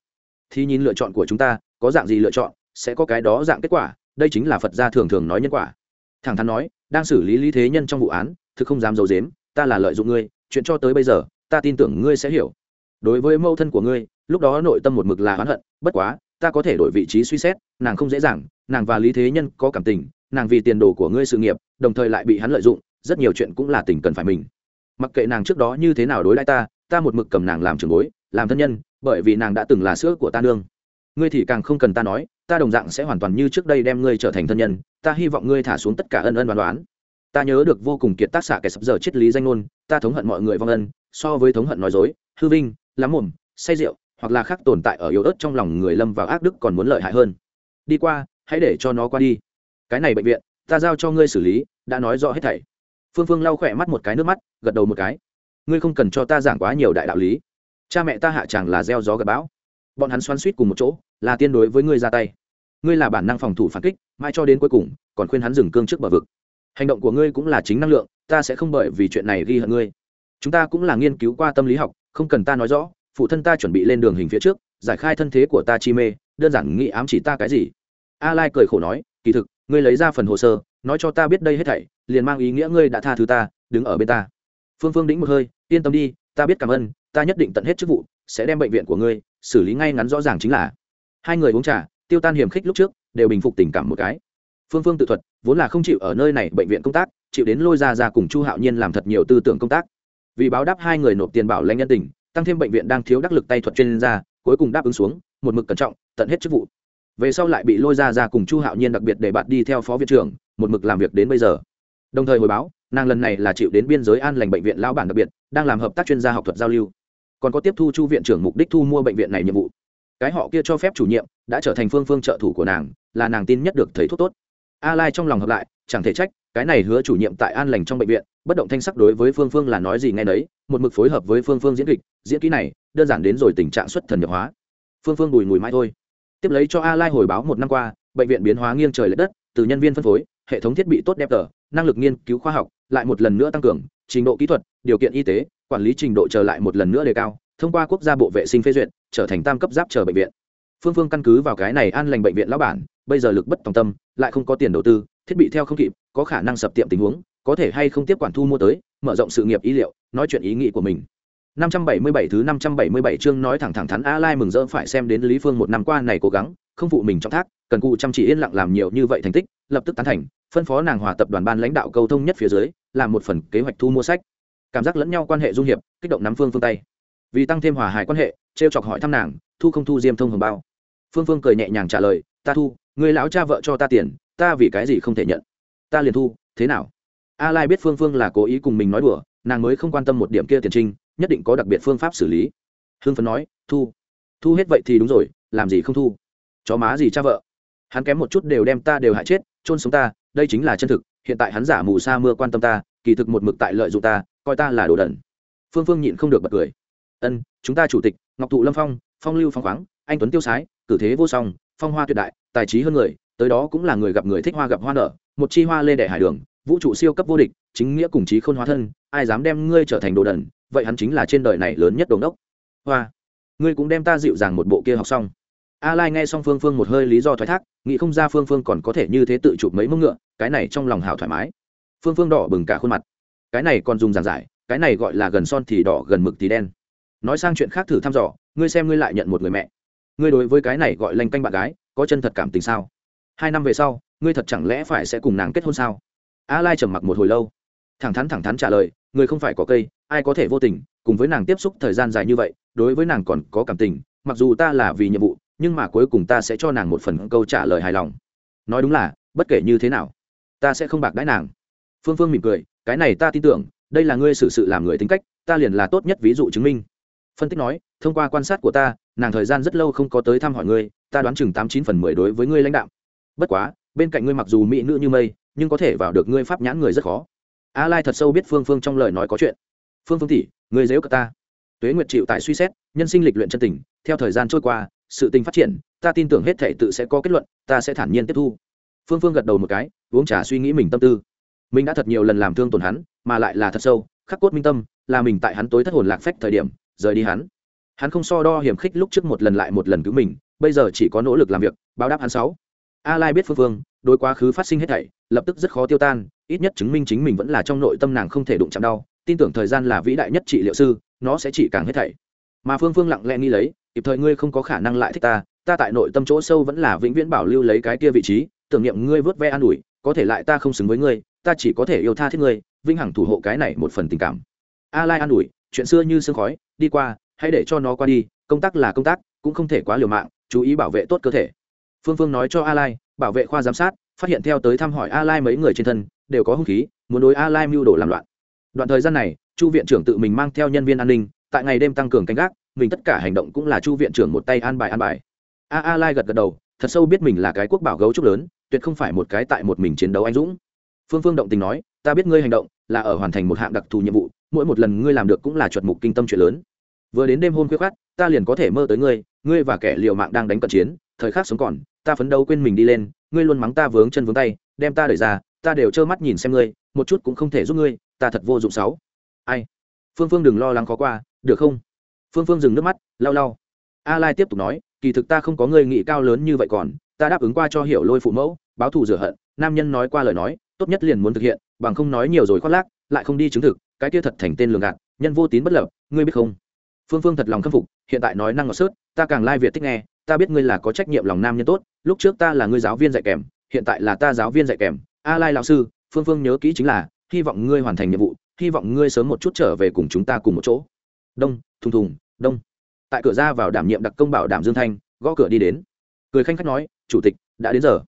Thì nhìn lựa chọn của chúng ta, có dạng gì lựa chọn, sẽ có cái đó dạng kết quả, đây chính là phật gia thường thường nói nhân quả. Thẳng thắn nói, đang xử lý lý thế nhân trong vụ án, thực không dám d dếm ta là lợi dụng ngươi, chuyện cho tới bây giờ, ta tin tưởng ngươi sẽ hiểu. Đối với mâu thân của ngươi, lúc đó nội tâm một mực là oán hận, bất quá, ta có thể đổi vị trí suy xét, nàng không dễ dàng, nàng và lý thế nhân có cảm tình nàng vì tiền đồ của ngươi sự nghiệp, đồng thời lại bị hắn lợi dụng, rất nhiều chuyện cũng là tình cần phải mình. Mặc kệ nàng trước đó như thế nào đối đãi ta ta một mực cầm nàng làm trường bối, làm thân nhân, bởi vì nàng đã từng là sữa của ta nương. Ngươi thì càng không cần ta nói, ta đồng dạng sẽ hoàn toàn như trước đây đem ngươi trở thành thân nhân, ta hy vọng ngươi thả xuống tất cả ân ân đoán đoán ta nhớ được vô cùng kiệt tác xạ kẻ sắp giờ triết lý danh ngôn, ta thống hận mọi người vong ân, so với thống hận nói dối, hư vinh, lắm mồm, say rượu, hoặc là khác tồn tại ở yếu ớt trong lòng người lâm vào ác đức còn muốn lợi hại hơn. Đi qua, hãy để cho nó qua đi cái này bệnh viện, ta giao cho ngươi xử lý, đã nói rõ hết thảy. Phương phương lau khỏe mắt một cái nước mắt, gật đầu một cái. Ngươi không cần cho ta giảng quá nhiều đại đạo lý. Cha mẹ ta hạ chẳng là gieo gió gặp bão. Bọn hắn xoắn suýt cùng một chỗ, là tiên đối với ngươi ra tay. Ngươi là bản năng phòng thủ phản kích, mãi cho đến cuối cùng, còn khuyên hắn dừng cương trước bờ vực. Hành động của ngươi cũng là chính năng lượng, ta sẽ không bởi vì chuyện này ghi hận ngươi. Chúng ta cũng là nghiên cứu qua tâm lý học, không cần ta nói rõ, phụ thân ta chuẩn bị lên đường hình phía trước, giải khai thân thế của ta chi mê, đơn giản nghĩ ám chỉ ta cái gì. A lai cười khổ nói, kỳ thực ngươi lấy ra phần hồ sơ, nói cho ta biết đây hết thảy, liền mang ý nghĩa ngươi đã tha thứ ta, đứng ở bên ta. Phương phương đĩnh một hơi, yên tâm đi, ta biết cảm ơn, ta nhất định tận hết chức vụ, sẽ đem bệnh viện của ngươi xử lý ngay ngắn rõ ràng chính là. Hai người uống trà, tiêu tan hiểm khích lúc trước, đều bình phục tình cảm một cái. Phương phương tự thuật, vốn là không chịu ở nơi này bệnh viện công tác, chịu đến lôi ra ra cùng chu hạo nhiên làm thật nhiều tư tưởng công tác. Vì báo đáp hai người nộp tiền bảo lãnh nhân tình, tăng thêm bệnh viện đang thiếu đắc lực tay thuật chuyên gia, cuối cùng đáp ứng xuống, một mực cẩn trọng, tận hết chức vụ về sau lại bị lôi ra ra cùng chu hạo nhiên đặc biệt để bạn đi theo phó viện trưởng, một mực làm việc đến bây giờ. Đồng thời hồi báo, nàng lần này là chịu đến biên giới an lành bệnh viện lão bản đặc biệt, đang làm hợp tác chuyên gia học thuật giao lưu. Còn có tiếp thu chu viện trưởng mục đích thu mua bệnh viện này nhiệm vụ. Cái họ kia cho phép chủ nhiệm đã trở thành phương phương trợ thủ của nàng, là nàng tin nhất được thầy thuốc tốt. A lai trong lòng hợp lại, chẳng thể trách, cái này hứa chủ nhiệm tại an lành trong bệnh viện, bất động thanh sắc đối với phương phương là nói gì ngay đấy một mực phối hợp với phương phương diễn kịch, diễn kỹ này, đơn giản đến rồi tình trạng xuất thần nhập hóa. Phương phương bùi mùi mãi thôi tiếp lấy cho a lai hồi báo một năm qua, bệnh viện biến hóa nghiêng trời l ệ đất, từ nhân viên phân phối, hệ thống thiết bị tốt đẹp tờ, năng lực nghiên cứu khoa học, lại một lần nữa tăng cường, trình độ kỹ thuật, điều kiện y tế, quản lý trình độ trở lại một lần nữa đề cao, thông qua quốc gia bộ vệ sinh phê duyệt, trở thành tam cấp giáp chờ bệnh viện. Phương phương căn cứ vào cái này an lành bệnh viện lão bản, bây giờ lực bất tòng tâm, lại không có tiền đầu tư, thiết bị theo không kịp, có khả năng sập tiệm tình huống, có thể hay không tiếp quản thu mua tới, mở rộng sự nghiệp ý liệu, nói chuyện ý nghĩ của mình. 577 thứ 577 chương nói thẳng thẳng thắn A Lai mừng rỡ phải xem đến Lý Phương một năm qua này cố gắng, không phụ mình trong thác, cần cụ chăm chỉ yên lặng làm nhiều như vậy thành tích, lập tức tán thành, phân phó nàng hòa tập đoàn ban lãnh đạo câu thông nhất phía dưới, làm một phần kế hoạch thu mua sách. Cảm giác lẫn nhau quan hệ dung hiệp, kích động nắm Phương Phương tay. Vì tăng thêm hòa hài quan hệ, trêu chọc hỏi thăm nàng, thu không thu Diêm Thông hồng bao. Phương Phương cười nhẹ nhàng trả lời, ta thu, người lão cha vợ cho ta tiền, ta vì cái gì không thể nhận. Ta liền thu, thế nào? A Lai biết Phương Phương là cố ý cùng mình nói đùa, nàng mới không quan tâm một điểm kia tiền trinh, nhất định có đặc biệt phương pháp xử lý. Hưng phấn nói, thu thu hết vậy thì đúng rồi, làm gì không thu? Chó má gì cha vợ? Hắn kém một chút đều đem ta đều hại chết trôn sống ta, đây chính là chân thực, hiện tại hắn giả mù sa mưa quan tâm ta, kỳ thực một mực tại lợi dụng ta, coi ta là đồ đần. Phương phương nhịn không được bật cười. Ân, chúng ta chủ tịch, ngọc thụ lâm phong phong lưu phong khoáng, anh tuấn tiêu sái, cử thế vô song, phong hoa tuyệt đại, tài trí hơn người, tới đó cũng là người gặp người thích hoa gặp hoa nở, một chi hoa lê đẻ hải đường, vũ trụ siêu cấp vô địch, chính nghĩa cùng chí khôn hóa thân, ai dám đem ngươi trở thành đồ đần vậy hắn chính là trên đời này lớn nhất đồn đốc. Hoa, ngươi cũng đem ta dịu dàng một bộ kia học xong. A lai nghe xong phương phương một hơi lý do thoái thác, nghĩ không ra phương phương còn có thể như thế tự chụp mấy mông ngựa, cái này trong lòng hào thoải mái. Phương phương đỏ bừng cả khuôn mặt. Cái này còn dùng giàn giải, cái này gọi là gần son thì đỏ, gần mực thì đen. Nói sang chuyện khác thử thăm dò, ngươi xem ngươi lại nhận một người mẹ. Ngươi đối với cái này gọi lanh canh bạn gái, có chân thật cảm tình sao? Hai năm về sau, ngươi thật chẳng lẽ phải sẽ cùng nàng kết hôn sao? A lai trầm mặc một hồi lâu thẳng thắn thẳng thắn trả lời, người không phải có cây, ai có thể vô tình, cùng với nàng tiếp xúc thời gian dài như vậy, đối với nàng còn có cảm tình, mặc dù ta là vì nhiệm vụ, nhưng mà cuối cùng ta sẽ cho nàng một phần câu trả lời hài lòng. Nói đúng là, bất kể như thế nào, ta sẽ không bạc đãi nàng. Phương phương mỉm cười, cái này ta tin tưởng, đây là ngươi xử sự làm người tính cách, ta liền là tốt nhất ví dụ chứng minh. Phân tích nói, thông qua quan sát của ta, nàng thời gian rất lâu không có tới thăm hỏi ngươi, ta đoán chừng tám chín phần mười đối với ngươi lãnh đạo. Bất quá, bên cạnh ngươi mặc dù mỹ nữ như mây, nhưng có thể vào được ngươi pháp nhãn người rất khó a lai thật sâu biết phương phương trong lời nói có chuyện. Phương phương tỷ, người dếu cả ta. Tuế nguyệt chịu tại suy xét, nhân sinh lịch luyện chân tình, theo thời gian trôi qua, sự tình phát triển, ta tin tưởng hết thể tự sẽ có kết luận, ta sẽ thản nhiên tiếp thu. Phương phương gật đầu một cái, uống trà suy nghĩ mình tâm tư. Mình đã thật nhiều lần làm thương tổn hắn, mà lại là thật sâu, khắc cốt minh tâm, là mình tại hắn tối thất hồn lạc phách thời điểm, rời đi hắn. Hắn không so đo hiểm khích lúc trước một lần lại một lần cứu mình, bây giờ chỉ có nỗ lực làm việc, báo đáp hắn sáu. A lai biết phương phương đối quá khứ phát sinh hết thảy, lập tức rất khó tiêu tan, ít nhất chứng minh chính mình vẫn là trong nội tâm nàng không thể đụng chạm đau, tin tưởng thời gian là vĩ đại nhất trị liệu sư, nó sẽ trị càng hết thảy. Mà phương phương lặng lẽ nghĩ lấy, kịp thời ngươi không có khả năng lại thích ta ta tại nội tâm chỗ sâu vẫn là vĩnh viễn bảo lưu lấy cái kia vị trí, tưởng niệm ngươi vớt ve an ủi, có thể lại ta không xứng với ngươi, ta chỉ có thể yêu tha thiết ngươi, vĩnh hằng thủ hộ cái này một phần tình cảm. A lai an ủi, chuyện xưa như sương khói, đi qua, hãy để cho nó qua đi, công tác là công tác, cũng không thể quá liều mạng, chú ý bảo vệ tốt cơ thể. Phương phương nói cho a lai bảo vệ khoa giám sát, phát hiện theo tới thăm hỏi a lai mấy người trên thân, đều có hung khí, muốn đối a lai mưu đồ làm loạn. Đoạn thời gian này, chu viện trưởng tự mình mang theo nhân viên an ninh, tại ngày đêm tăng cường canh gác mình tất cả hành động cũng là chu viện trưởng một tay an bài an bài. A a lai gật gật đầu, thật sâu biết mình là cái quốc bảo gấu trúc lớn, tuyệt không phải một cái tại một mình chiến đấu anh dũng. Phương phương động tình nói, ta biết ngươi hành động là ở hoàn thành một hạng đặc thù nhiệm vụ, mỗi một lần ngươi làm được cũng là chuẩn mục kinh tâm chuyện lớn. Vừa đến đêm hôm khuya khoát ta liền có thể mơ tới ngươi ngươi và kẻ liều mạng đang đánh cận chiến, thời khắc sống còn ta phấn đấu quên mình đi lên, ngươi luôn mắng ta vướng chân vướng tay, đem ta đẩy ra, ta đều trơ mắt nhìn xem ngươi, một chút cũng không thể giúp ngươi, ta thật vô dụng sáu. Ai? Phương phương đừng lo lắng khó qua, được không? Phương phương dừng nước mắt, lau lau. A lai tiếp tục nói, kỳ thực ta không có ngươi nghĩ cao lớn như vậy còn, ta đáp ứng qua cho hiểu lôi phụ mẫu, báo thù rửa hận, nam nhân nói qua lời nói, tốt nhất liền muốn thực hiện, bằng không nói nhiều rồi khoác lác, lại không đi chứng thực, cái kia thật thành tên lường gạt, nhân vô tín bất lập, ngươi biết không? Phương phương thật lòng khâm phục, hiện tại nói năng ngọt sớt, ta càng lai việt thích nghe ta biết ngươi là có trách nhiệm lòng nam nhân tốt, lúc trước ta là ngươi giáo viên dạy kèm, hiện tại là ta giáo viên dạy kèm. A lai lão sư, phương phương nhớ kỹ chính là, hy vọng ngươi hoàn thành nhiệm vụ, hy vọng ngươi sớm một chút trở về cùng chúng ta cùng một chỗ. Đông, thùng thùng, đông. Tại cửa ra vào đảm nhiệm đặc công bảo đảm dương thanh, gõ cửa đi đến. Cười khanh khách nói, chủ tịch, đã đến giờ.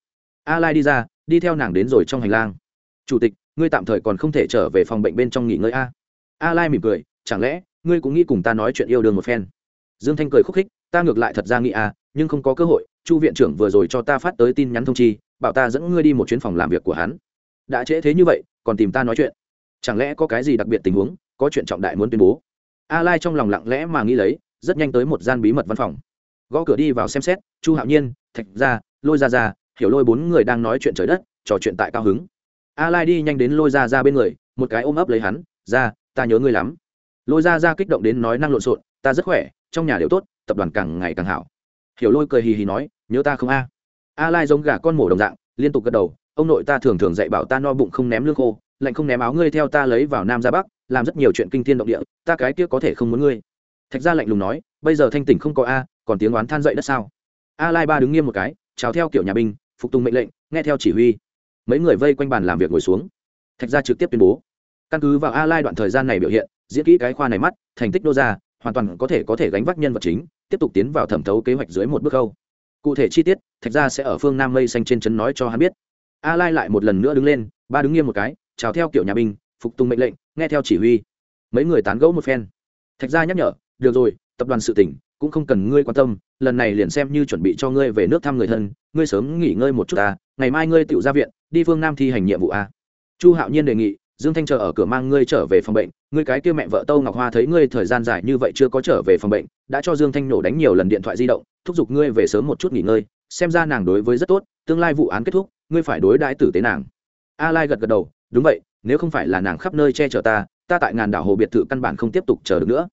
A lai đi ra, đi theo nàng đến rồi trong hành lang. Chủ tịch, ngươi tạm thời còn không thể trở về phòng bệnh bên trong nghỉ ngơi a. A lai mỉm cười, chẳng lẽ, ngươi cũng nghĩ cùng ta nói chuyện yêu đương một phen? Dương thanh cười khúc khích, ta ngược lại thật ra nghĩ a nhưng không có cơ hội, chu viện trưởng vừa rồi cho ta phát tới tin nhắn thông chi, bảo ta dẫn ngươi đi một chuyến phòng làm việc của hắn. Đã trễ thế như vậy, còn tìm ta nói chuyện. Chẳng lẽ có cái gì đặc biệt tình huống, có chuyện trọng đại muốn tuyên bố? A lai trong lòng lặng lẽ mà nghĩ lấy, rất nhanh tới một gian bí mật văn phòng. Gõ cửa đi vào xem xét, chu hạo nhiên, thạch ra lôi ra ra hiểu lôi bốn người đang nói chuyện trời đất, trò chuyện tại cao hứng. A lai đi nhanh đến lôi ra ra bên người, một cái ôm ấp lấy hắn ra ta nhớ ngươi lắm. Lôi ra ra kích động đến nói năng lộn xộn, ta rất khỏe, trong nhà đều tốt, tập đoàn càng ngày càng hảo hiểu lôi cười hì hì nói, nhớ ta không a? A lai giống gà con mổ đồng dạng, liên tục gật đầu, ông nội ta thường thường dạy bảo ta no bụng không ném lương khô, lạnh không ném áo ngươi theo ta lấy vào nam ra bắc, làm rất nhiều chuyện kinh thiên động địa, ta cái kia có thể không muốn ngươi. Thạch gia lạnh lùng nói, bây giờ thanh tỉnh không có a, còn tiếng oán than dậy đất sao? A lai ba đứng nghiêm một cái, chào theo kiểu nhà binh, phục tùng mệnh lệnh, nghe theo chỉ huy. Mấy người vây quanh bàn làm việc ngồi xuống. Thạch gia trực tiếp tuyên bố. Căn cứ vào a lai đoạn thời gian này biểu hiện, diễn kỹ cái khoa này mắt, thành tích đô ra, hoàn toàn có thể có thể gánh vác nhân vật chính tiếp tục tiến vào thẩm thấu kế hoạch dưới một bước khâu. Cụ thể chi tiết, thạch gia sẽ ở phương nam mây xanh trên trấn nói cho hắn biết. A lai lại một lần nữa đứng lên, ba đứng nghiêm một cái, chào theo kiểu nhà binh, phục tùng mệnh lệnh, nghe theo chỉ huy. Mấy người tán gẫu một phen. Thạch gia nhắc nhở, được rồi, tập đoàn sự tỉnh, cũng không cần ngươi quan tâm, lần này liền xem như chuẩn bị cho ngươi về nước thăm người thân, ngươi sớm nghỉ ngơi một chút ta, ngày mai ngươi tự ra viện, đi phương nam thi hành nhiệm vụ a. Chu hạo nhiên đề nghị dương thanh chờ ở cửa mang ngươi trở về phòng bệnh, ngươi cái kia mẹ vợ tâu ngọc hoa thấy ngươi thời gian dài như vậy chưa có trở về phòng bệnh, đã cho dương thanh nổ đánh nhiều lần điện thoại di động, thúc giục ngươi về sớm một chút nghỉ ngơi, xem ra nàng đối với rất tốt, tương lai vụ án kết thúc, ngươi phải đối đãi tử tế nàng. A lai gật gật đầu, đúng vậy, nếu không phải là nàng khắp nơi che chở ta ta tại ngàn đảo hồ biệt thự căn bản không tiếp tục chờ được nữa.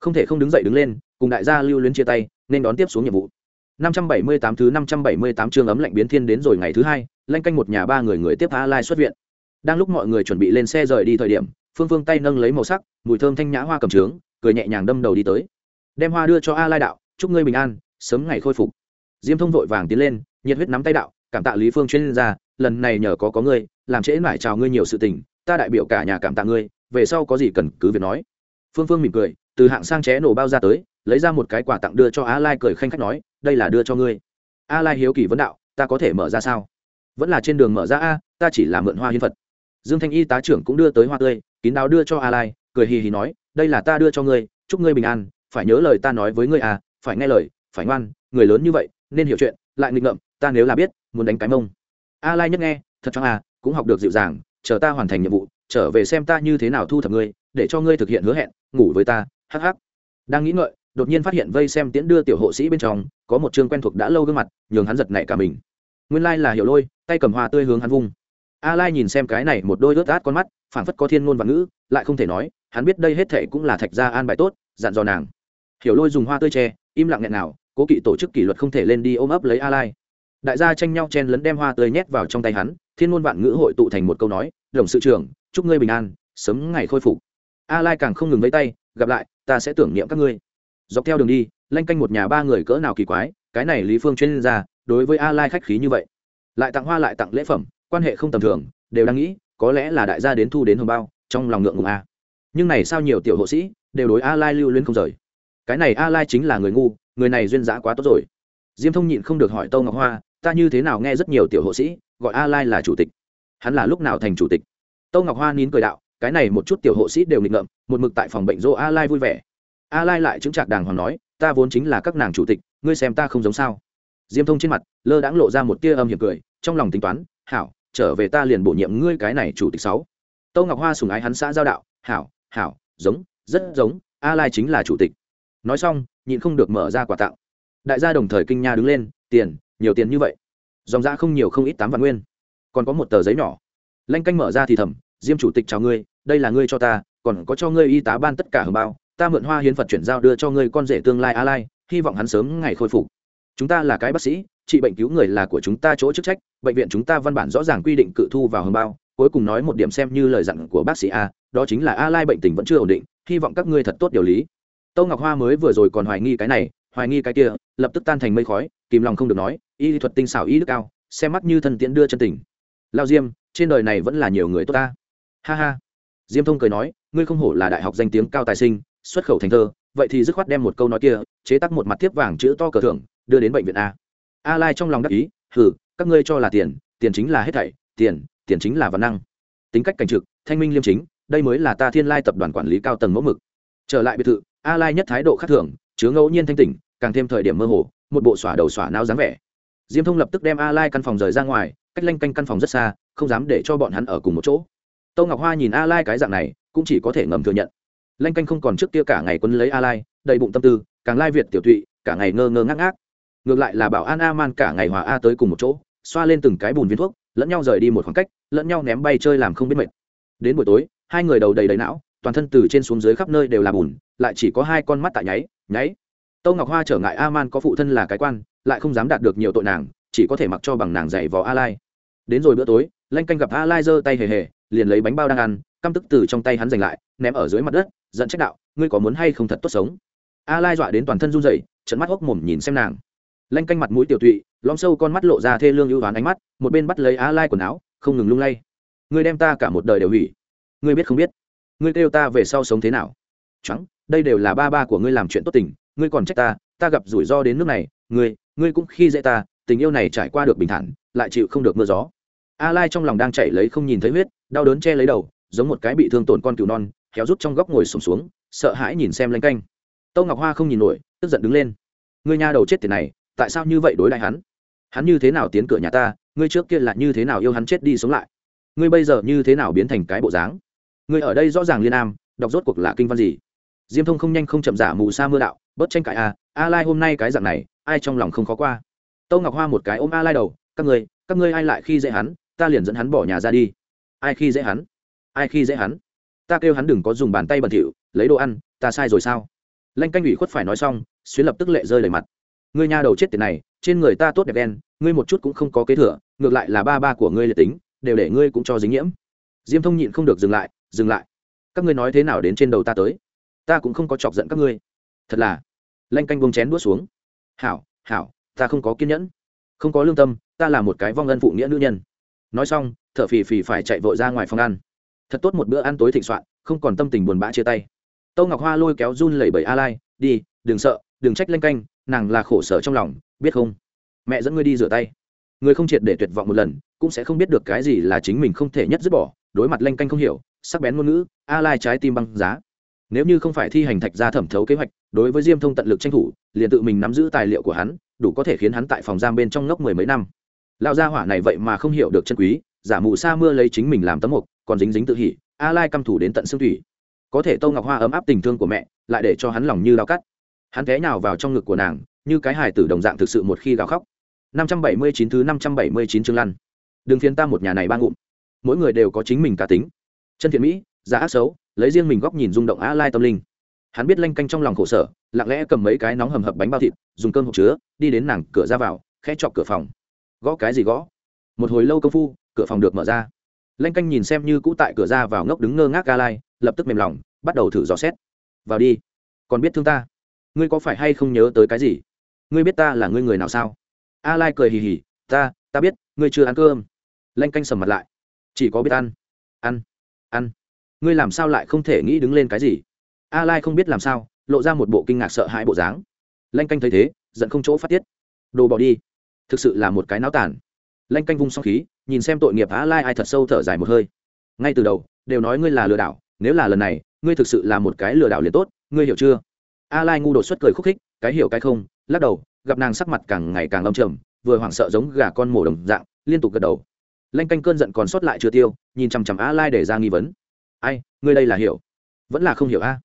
Không thể không đứng dậy đứng lên, cùng đại gia lưu luyến chia tay, nên đón tiếp xuống nhiệm vụ. 578 thứ 578 chương ấm lạnh biến thiên đến rồi ngày thứ hai, lanh canh một nhà ba người người tiếp a lai xuất viện đang lúc mọi người chuẩn bị lên xe rời đi thời điểm, phương phương tay nâng lấy màu sắc, mùi thơm thanh nhã hoa cầm trướng, cười nhẹ nhàng đâm đầu đi tới. Đem hoa đưa cho a lai đạo, chúc ngươi bình an, sớm ngày khôi phục. Diêm thông vội vàng tiến lên, nhiệt huyết nắm tay đạo, cảm tạ lý phương chuyên gia, lần này nhờ có có ngươi, làm trễ mải chào ngươi nhiều sự tình, ta đại biểu cả nhà cảm tạ ngươi, về sau có gì cần cứ việc nói. Phương phương mỉm cười, từ hạng sang ché nổ bao ra tới, lấy ra một cái quà tặng đưa cho a lai cười khanh khách nói, đây là đưa cho ngươi. A lai hiếu kỳ vấn đạo, ta có thể mở ra sao? Vẫn là trên đường mở ra a, ta chỉ là mượn hoa hiến phật dương thanh y tá trưởng cũng đưa tới hoa tươi, kín đáo đưa cho a lai cười hì hì nói, đây là ta đưa cho ngươi, chúc ngươi bình an, phải nhớ lời ta nói với ngươi à phải nghe lời, phải ngoan, người lớn như vậy, nên hiểu chuyện, lại nghịch ngợm, ta nếu là biết, muốn đánh cái mông. A lai nhất nghe, thật chẳng à cũng học được dịu dàng, chờ ta hoàn thành nhiệm vụ, trở về xem ta như thế nào thu thập ngươi, để cho ngươi thực hiện hứa hẹn, ngủ với ta, hắc hắc. Đang nghĩ ngợi, đột nhiên phát hiện vây xem tiễn đưa tiểu hộ sĩ bên trong, có một chương quen thuộc đã lâu gương mặt, nhường hắn giật nảy cả mình. Nguyên lai là hiểu lôi, tay cầm hoa tươi hướng hắn vung a lai nhìn xem cái này một đôi ướt át con mắt, phảng phất có thiên ngôn và ngữ, lại không thể nói, hắn biết đây hết thệ cũng là thạch gia an bài tốt, dặn dò nàng. Hiểu lôi dùng hoa tươi tre im lặng nghẹn nào, cố kỵ tổ chức kỷ luật không thể lên đi ôm ấp lấy a lai. Đại gia tranh nhau chen lấn đem hoa tươi nhét vào trong tay hắn, thiên ngôn vạn ngữ hội tụ thành một câu nói, đồng sự trưởng, chúc ngươi bình an, sớm ngày khôi phục. A lai càng không ngừng lấy tay, gặp lại, ta sẽ tưởng niệm các ngươi. Dọc theo đường đi, lanh canh một nhà ba người cỡ nào kỳ quái, cái này lý phương chuyên gia, đối với a lai khách khí như vậy. Lại tặng hoa lại tặng lễ phẩm quan hệ không tầm thường, đều đang nghĩ, có lẽ là đại gia đến thu đến hồng bao, trong lòng ngượng ngùng a nhưng này sao nhiều tiểu hộ sĩ, đều đối a lai lưu luyến không rời. Cái này a lai chính là người ngu, người này duyên dã quá tốt rồi. Diêm thông nhịn không được hỏi tâu ngọc hoa, ta như thế nào nghe rất nhiều tiểu hộ sĩ, gọi a lai là chủ tịch. Hắn là lúc nào thành chủ tịch? Tâu ngọc hoa nín cười đạo, cái này một chút tiểu hộ sĩ đều nghịch ngợm, một mực tại phòng bệnh dô a lai vui vẻ. A lai lại chứng trạc đàng hoàng nói, ta vốn chính là các nàng chủ tịch, ngươi xem ta không giống sao. Diêm thông trên mặt, lơ đãng lộ ra một tia âm hiểm cười, trong lòng tính toán, hảo trở về ta liền bổ nhiệm ngươi cái này chủ tịch sáu. Tâu ngọc hoa sùng ái hắn xã giao đạo, hảo hảo, giống, rất giống, a lai chính là chủ tịch. Nói xong, nhịn không được mở ra quà tặng. Đại gia đồng thời kinh nha đứng lên, tiền, nhiều tiền như vậy? Dòng ra không nhiều không ít tám vạn nguyên. Còn có một tờ giấy nhỏ. Lanh canh mở ra thì thầm, diêm chủ tịch chào ngươi, đây là ngươi cho ta, còn có cho ngươi y tá ban tất cả hồng bao, ta mượn hoa hiến phật chuyển giao đưa cho ngươi con rể tương lai a lai, hy vọng hắn sớm ngày khôi phục. Chúng ta là cái bác sĩ trị bệnh cứu người là của chúng ta chỗ chức trách, bệnh viện chúng ta văn bản rõ ràng quy định cự thu vào hầm bao, cuối cùng nói một điểm xem như lời dặn của bác sĩ a, đó chính là a lai bệnh tình vẫn chưa ổn định, hy vọng các ngươi thật tốt điều lý. Tâu ngọc hoa mới vừa rồi còn hoài nghi cái này, hoài nghi cái kia, lập tức tan thành mây khói, kìm lòng không được nói, y thuật tinh xảo y đức cao, xem mắt như thân tiễn đưa chân tình. Lao diêm, trên đời này vẫn là nhiều người tốt ta. Ha ha. Diêm thông cười nói, ngươi không hổ là đại học danh tiếng cao tài sinh, xuất khẩu thành thơ, vậy thì dứt khoát đem một câu nói kia, chế tắc một mặt tiếp vàng chữ to cờ thưởng, đưa đến bệnh viện a a lai trong lòng đắc ý, hừ, các ngươi cho là tiền tiền chính là hết thảy, tiền tiền chính là văn năng. Tính cách cảnh trực, thanh minh liêm chính, đây mới là ta thiên lai tập đoàn quản lý cao tầng mẫu mực. Trở lại biệt thự, a lai nhất thái độ khác thường, chứa ngẫu nhiên thanh tỉnh, càng thêm thời điểm mơ hồ, một bộ xỏa đầu xỏa não dáng vẻ. Diêm thông lập tức đem a lai căn phòng rời ra ngoài, cách lanh canh căn phòng rất xa, không dám để cho bọn hắn ở cùng một chỗ. Tâu ngọc hoa nhìn a lai cái dạng này, cũng chỉ có thể ngầm thừa nhận. Lanh canh không còn trước kia cả ngày quấn lấy a lai, đầy bụng tâm tư, càng lai việt tiểu thụy cả ngày ngơ ngơ ngác ngác ngược lại là bảo an a man cả ngày hòa a tới cùng một chỗ, xoa lên từng cái bùn viên thuốc, lẫn nhau rời đi một khoảng cách, lẫn nhau ném bay chơi làm không biết mệt. Đến buổi tối, hai người đầu đầy đầy não, toàn thân từ trên xuống dưới khắp nơi đều là bùn, lại chỉ có hai con mắt tại nháy nháy. Tâu ngọc hoa trở ngại a man có phụ thân là cái quan, lại không dám đạt được nhiều tội nàng, chỉ có thể mặc cho bằng nàng dạy vò a lai đến rồi bữa tối, lanh canh gặp a lai giơ tay hề hề, liền lấy bánh bao đang ăn, căm tức từ trong tay hắn giành lại, ném ở dưới mặt đất dẫn trách đạo, ngươi có muốn hay không thật tốt sống? A lai dọa đến toàn thân run rẩy trận mắt hốc mồm nhìn xem nàng lanh canh mặt mũi tiểu tụy lom sâu con mắt lộ ra thê lương ưu oán ánh mắt một bên bắt lấy a lai quần áo không ngừng lung lay. Ngươi đem ta cả một đời đều hủy. Ngươi biết không biết? Ngươi kêu ta về sau sống thế nào? Trắng đây đều là ba ba của ngươi làm chuyện tốt tình ngươi còn trách ta ta gặp rủi ro đến nước này ngươi ngươi cũng khi dễ ta tình yêu này trải qua được bình thản lại chịu không được mưa gió. A lai trong lòng đang chạy lấy không nhìn thấy huyết đau đớn che lấy đầu giống một cái bị thương tổn con cừu non kéo rút trong góc ngồi sùng xuống, xuống sợ hãi nhìn xem lanh canh. Tâu ngọc hoa không nhìn nổi tức giận đứng lên. Ngươi nha đầu chết tiền này tại sao như vậy đối lại hắn? Hắn như thế nào tiến cửa nhà ta? Ngươi trước kia là như thế nào yêu hắn chết đi sống lại? Ngươi bây giờ như thế nào biến thành cái bộ dáng? Ngươi ở đây rõ ràng liên am đọc rốt cuộc là kinh văn gì? Diêm thông không nhanh không chậm giả mù sa mưa đạo bớt tranh cãi a à, a lai hôm nay cái dạng này ai trong lòng không khó qua? Tâu ngọc hoa một cái ôm a lai đầu các ngươi các ngươi ai lại khi dễ hắn ta liền dẫn hắn bỏ nhà ra đi. Ai khi dễ hắn? Ai khi dễ hắn? Ta kêu hắn đừng có dùng bàn tay bẩn thỉu lấy đồ ăn ta sai rồi sao? Lanh canh ủy khuất phải nói xong xuyến lập tức lệ rơi đầy mặt ngươi nha đầu chết tiệt này, trên người ta tốt đẹp đen, ngươi một chút cũng không có kế thừa, ngược lại là ba ba của ngươi liệt tính, đều để ngươi cũng cho dính nhiễm. Diêm thông nhịn không được dừng lại dừng lại. Các ngươi nói thế nào đến trên đầu ta tới? Ta cũng không có chọc giận các ngươi. Thật là, lanh canh bông chén đuốt xuống. Hảo hảo, ta không có kiên nhẫn. Không có lương tâm, ta là một cái vong ân phụ nghĩa nữ nhân. Nói xong t h ở phì phì phải chạy vội ra ngoài phòng ăn. Thật tốt một bữa ăn tối thịnh soạn, không còn tâm tình buồn bã chia tay. Tâu ngọc hoa lôi kéo run lẩy bẩy a lai, đi, đừng sợ, đừng trách lanh canh nàng là khổ sở trong lòng biết không? Mẹ dẫn ngươi đi rửa tay. Người không triệt để tuyệt vọng một lần cũng sẽ không biết được cái gì là chính mình không thể nhất dứt bỏ đối mặt lanh canh không hiểu sắc bén ngôn ngữ a lai trái tim băng giá. Nếu như không phải thi hành thạch ra thẩm thấu kế hoạch đối với diêm thông tận lực tranh thủ liền tự mình nắm giữ tài liệu của hắn đủ có thể khiến hắn tại phòng giam bên trong ngốc mười mấy năm. Lão gia hỏa này vậy mà không hiểu được chân quý giả mù sa mưa lấy chính mình làm tấm mộc, còn dính dính tự hỉ a lai căm thủ đến tận xương thủy. Có thể tô ngọc hoa ấm áp tình thương của mẹ lại để cho hắn lòng như lao cắt hắn té nhào vào trong ngực của nàng, như cái hài tử đồng dạng thực sự một khi gào khóc. 579 thứ 579 chương lăn. Đừng phiền ta một nhà này ba ngụm. Mỗi người đều có chính mình cá tính. Chân thiện mỹ, giá ác xấu, lấy riêng mình góc nhìn rung động a lai tâm linh. Hắn biết lanh canh trong lòng khổ sở, lặng lẽ cầm mấy cái nóng hầm hập bánh bao thịt, dùng cơm hộp chứa, đi đến nàng cửa ra vào, khẽ chọc cửa phòng. Gõ cái gì gõ? Một hồi lâu công phu, cửa phòng được mở ra. Lanh canh nhìn xem như cũ tại cửa ra vào ngốc đứng ngơ ngác a lai lập tức mềm lòng, bắt đầu thử dò xét. Vào đi, còn biết thương ta? Ngươi có phải hay không nhớ tới cái gì? Ngươi biết ta là ngươi người nào sao? A lai cười hì hì, ta ta biết, ngươi chưa ăn cơm. Lanh canh sầm mặt lại. Chỉ có biết ăn. Ăn. Ăn. Ngươi làm sao lại không thể nghĩ đứng lên cái gì? A lai không biết làm sao, lộ ra một bộ kinh ngạc sợ hãi bộ dáng. Lanh canh thấy thế, giận không chỗ phát tiết. Đồ bỏ đi. Thực sự là một cái náo tàn. Lanh canh vung xong khí, nhìn xem tội nghiệp a lai ai thật sâu thở dài một hơi. Ngay từ đầu, đều nói ngươi là lừa đảo, nếu là lần này, ngươi thực sự là một cái lừa đảo liền tốt, ngươi hiểu chưa? A lai ngu đột xuất cười khúc khích, cái hiểu cái không, lắc đầu, gặp nàng sắc mặt càng ngày càng âm trầm, vừa hoảng sợ giống gà con mổ đồng dạng, liên tục gật đầu. Lanh canh cơn giận còn sót lại chưa tiêu, nhìn chằm chằm a lai để ra nghi vấn. Ai, ngươi đây là hiểu? Vẫn là không hiểu a?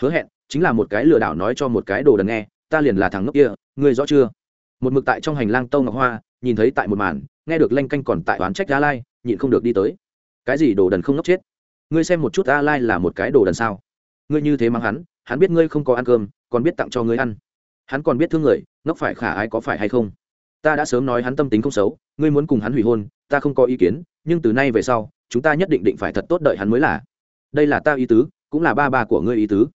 Hứa hẹn, chính là một cái lừa đảo nói cho một cái đồ đần nghe, ta liền là thằng ngốc kia, ngươi rõ chưa? Một mực tại trong hành lang tâu ngọc hoa, nhìn thấy tại một màn, nghe được lanh canh còn tại oán trách a lai, nhịn không được đi tới. Cái gì đồ đần không ngốc chết? Ngươi xem một chút a lai là một cái đồ đần sao? Ngươi như thế mắng hắn hắn biết ngươi không có ăn cơm, còn biết tặng cho ngươi ăn. Hắn còn biết thương người, ngốc phải khả ai có phải hay không? Ta đã sớm nói hắn tâm tính không xấu, ngươi muốn cùng hắn hủy hôn, ta không có ý kiến, nhưng từ nay về sau, chúng ta nhất định định phải thật tốt đợi hắn mới là. Đây là ta ý tứ, cũng là ba ba của ngươi ý tứ.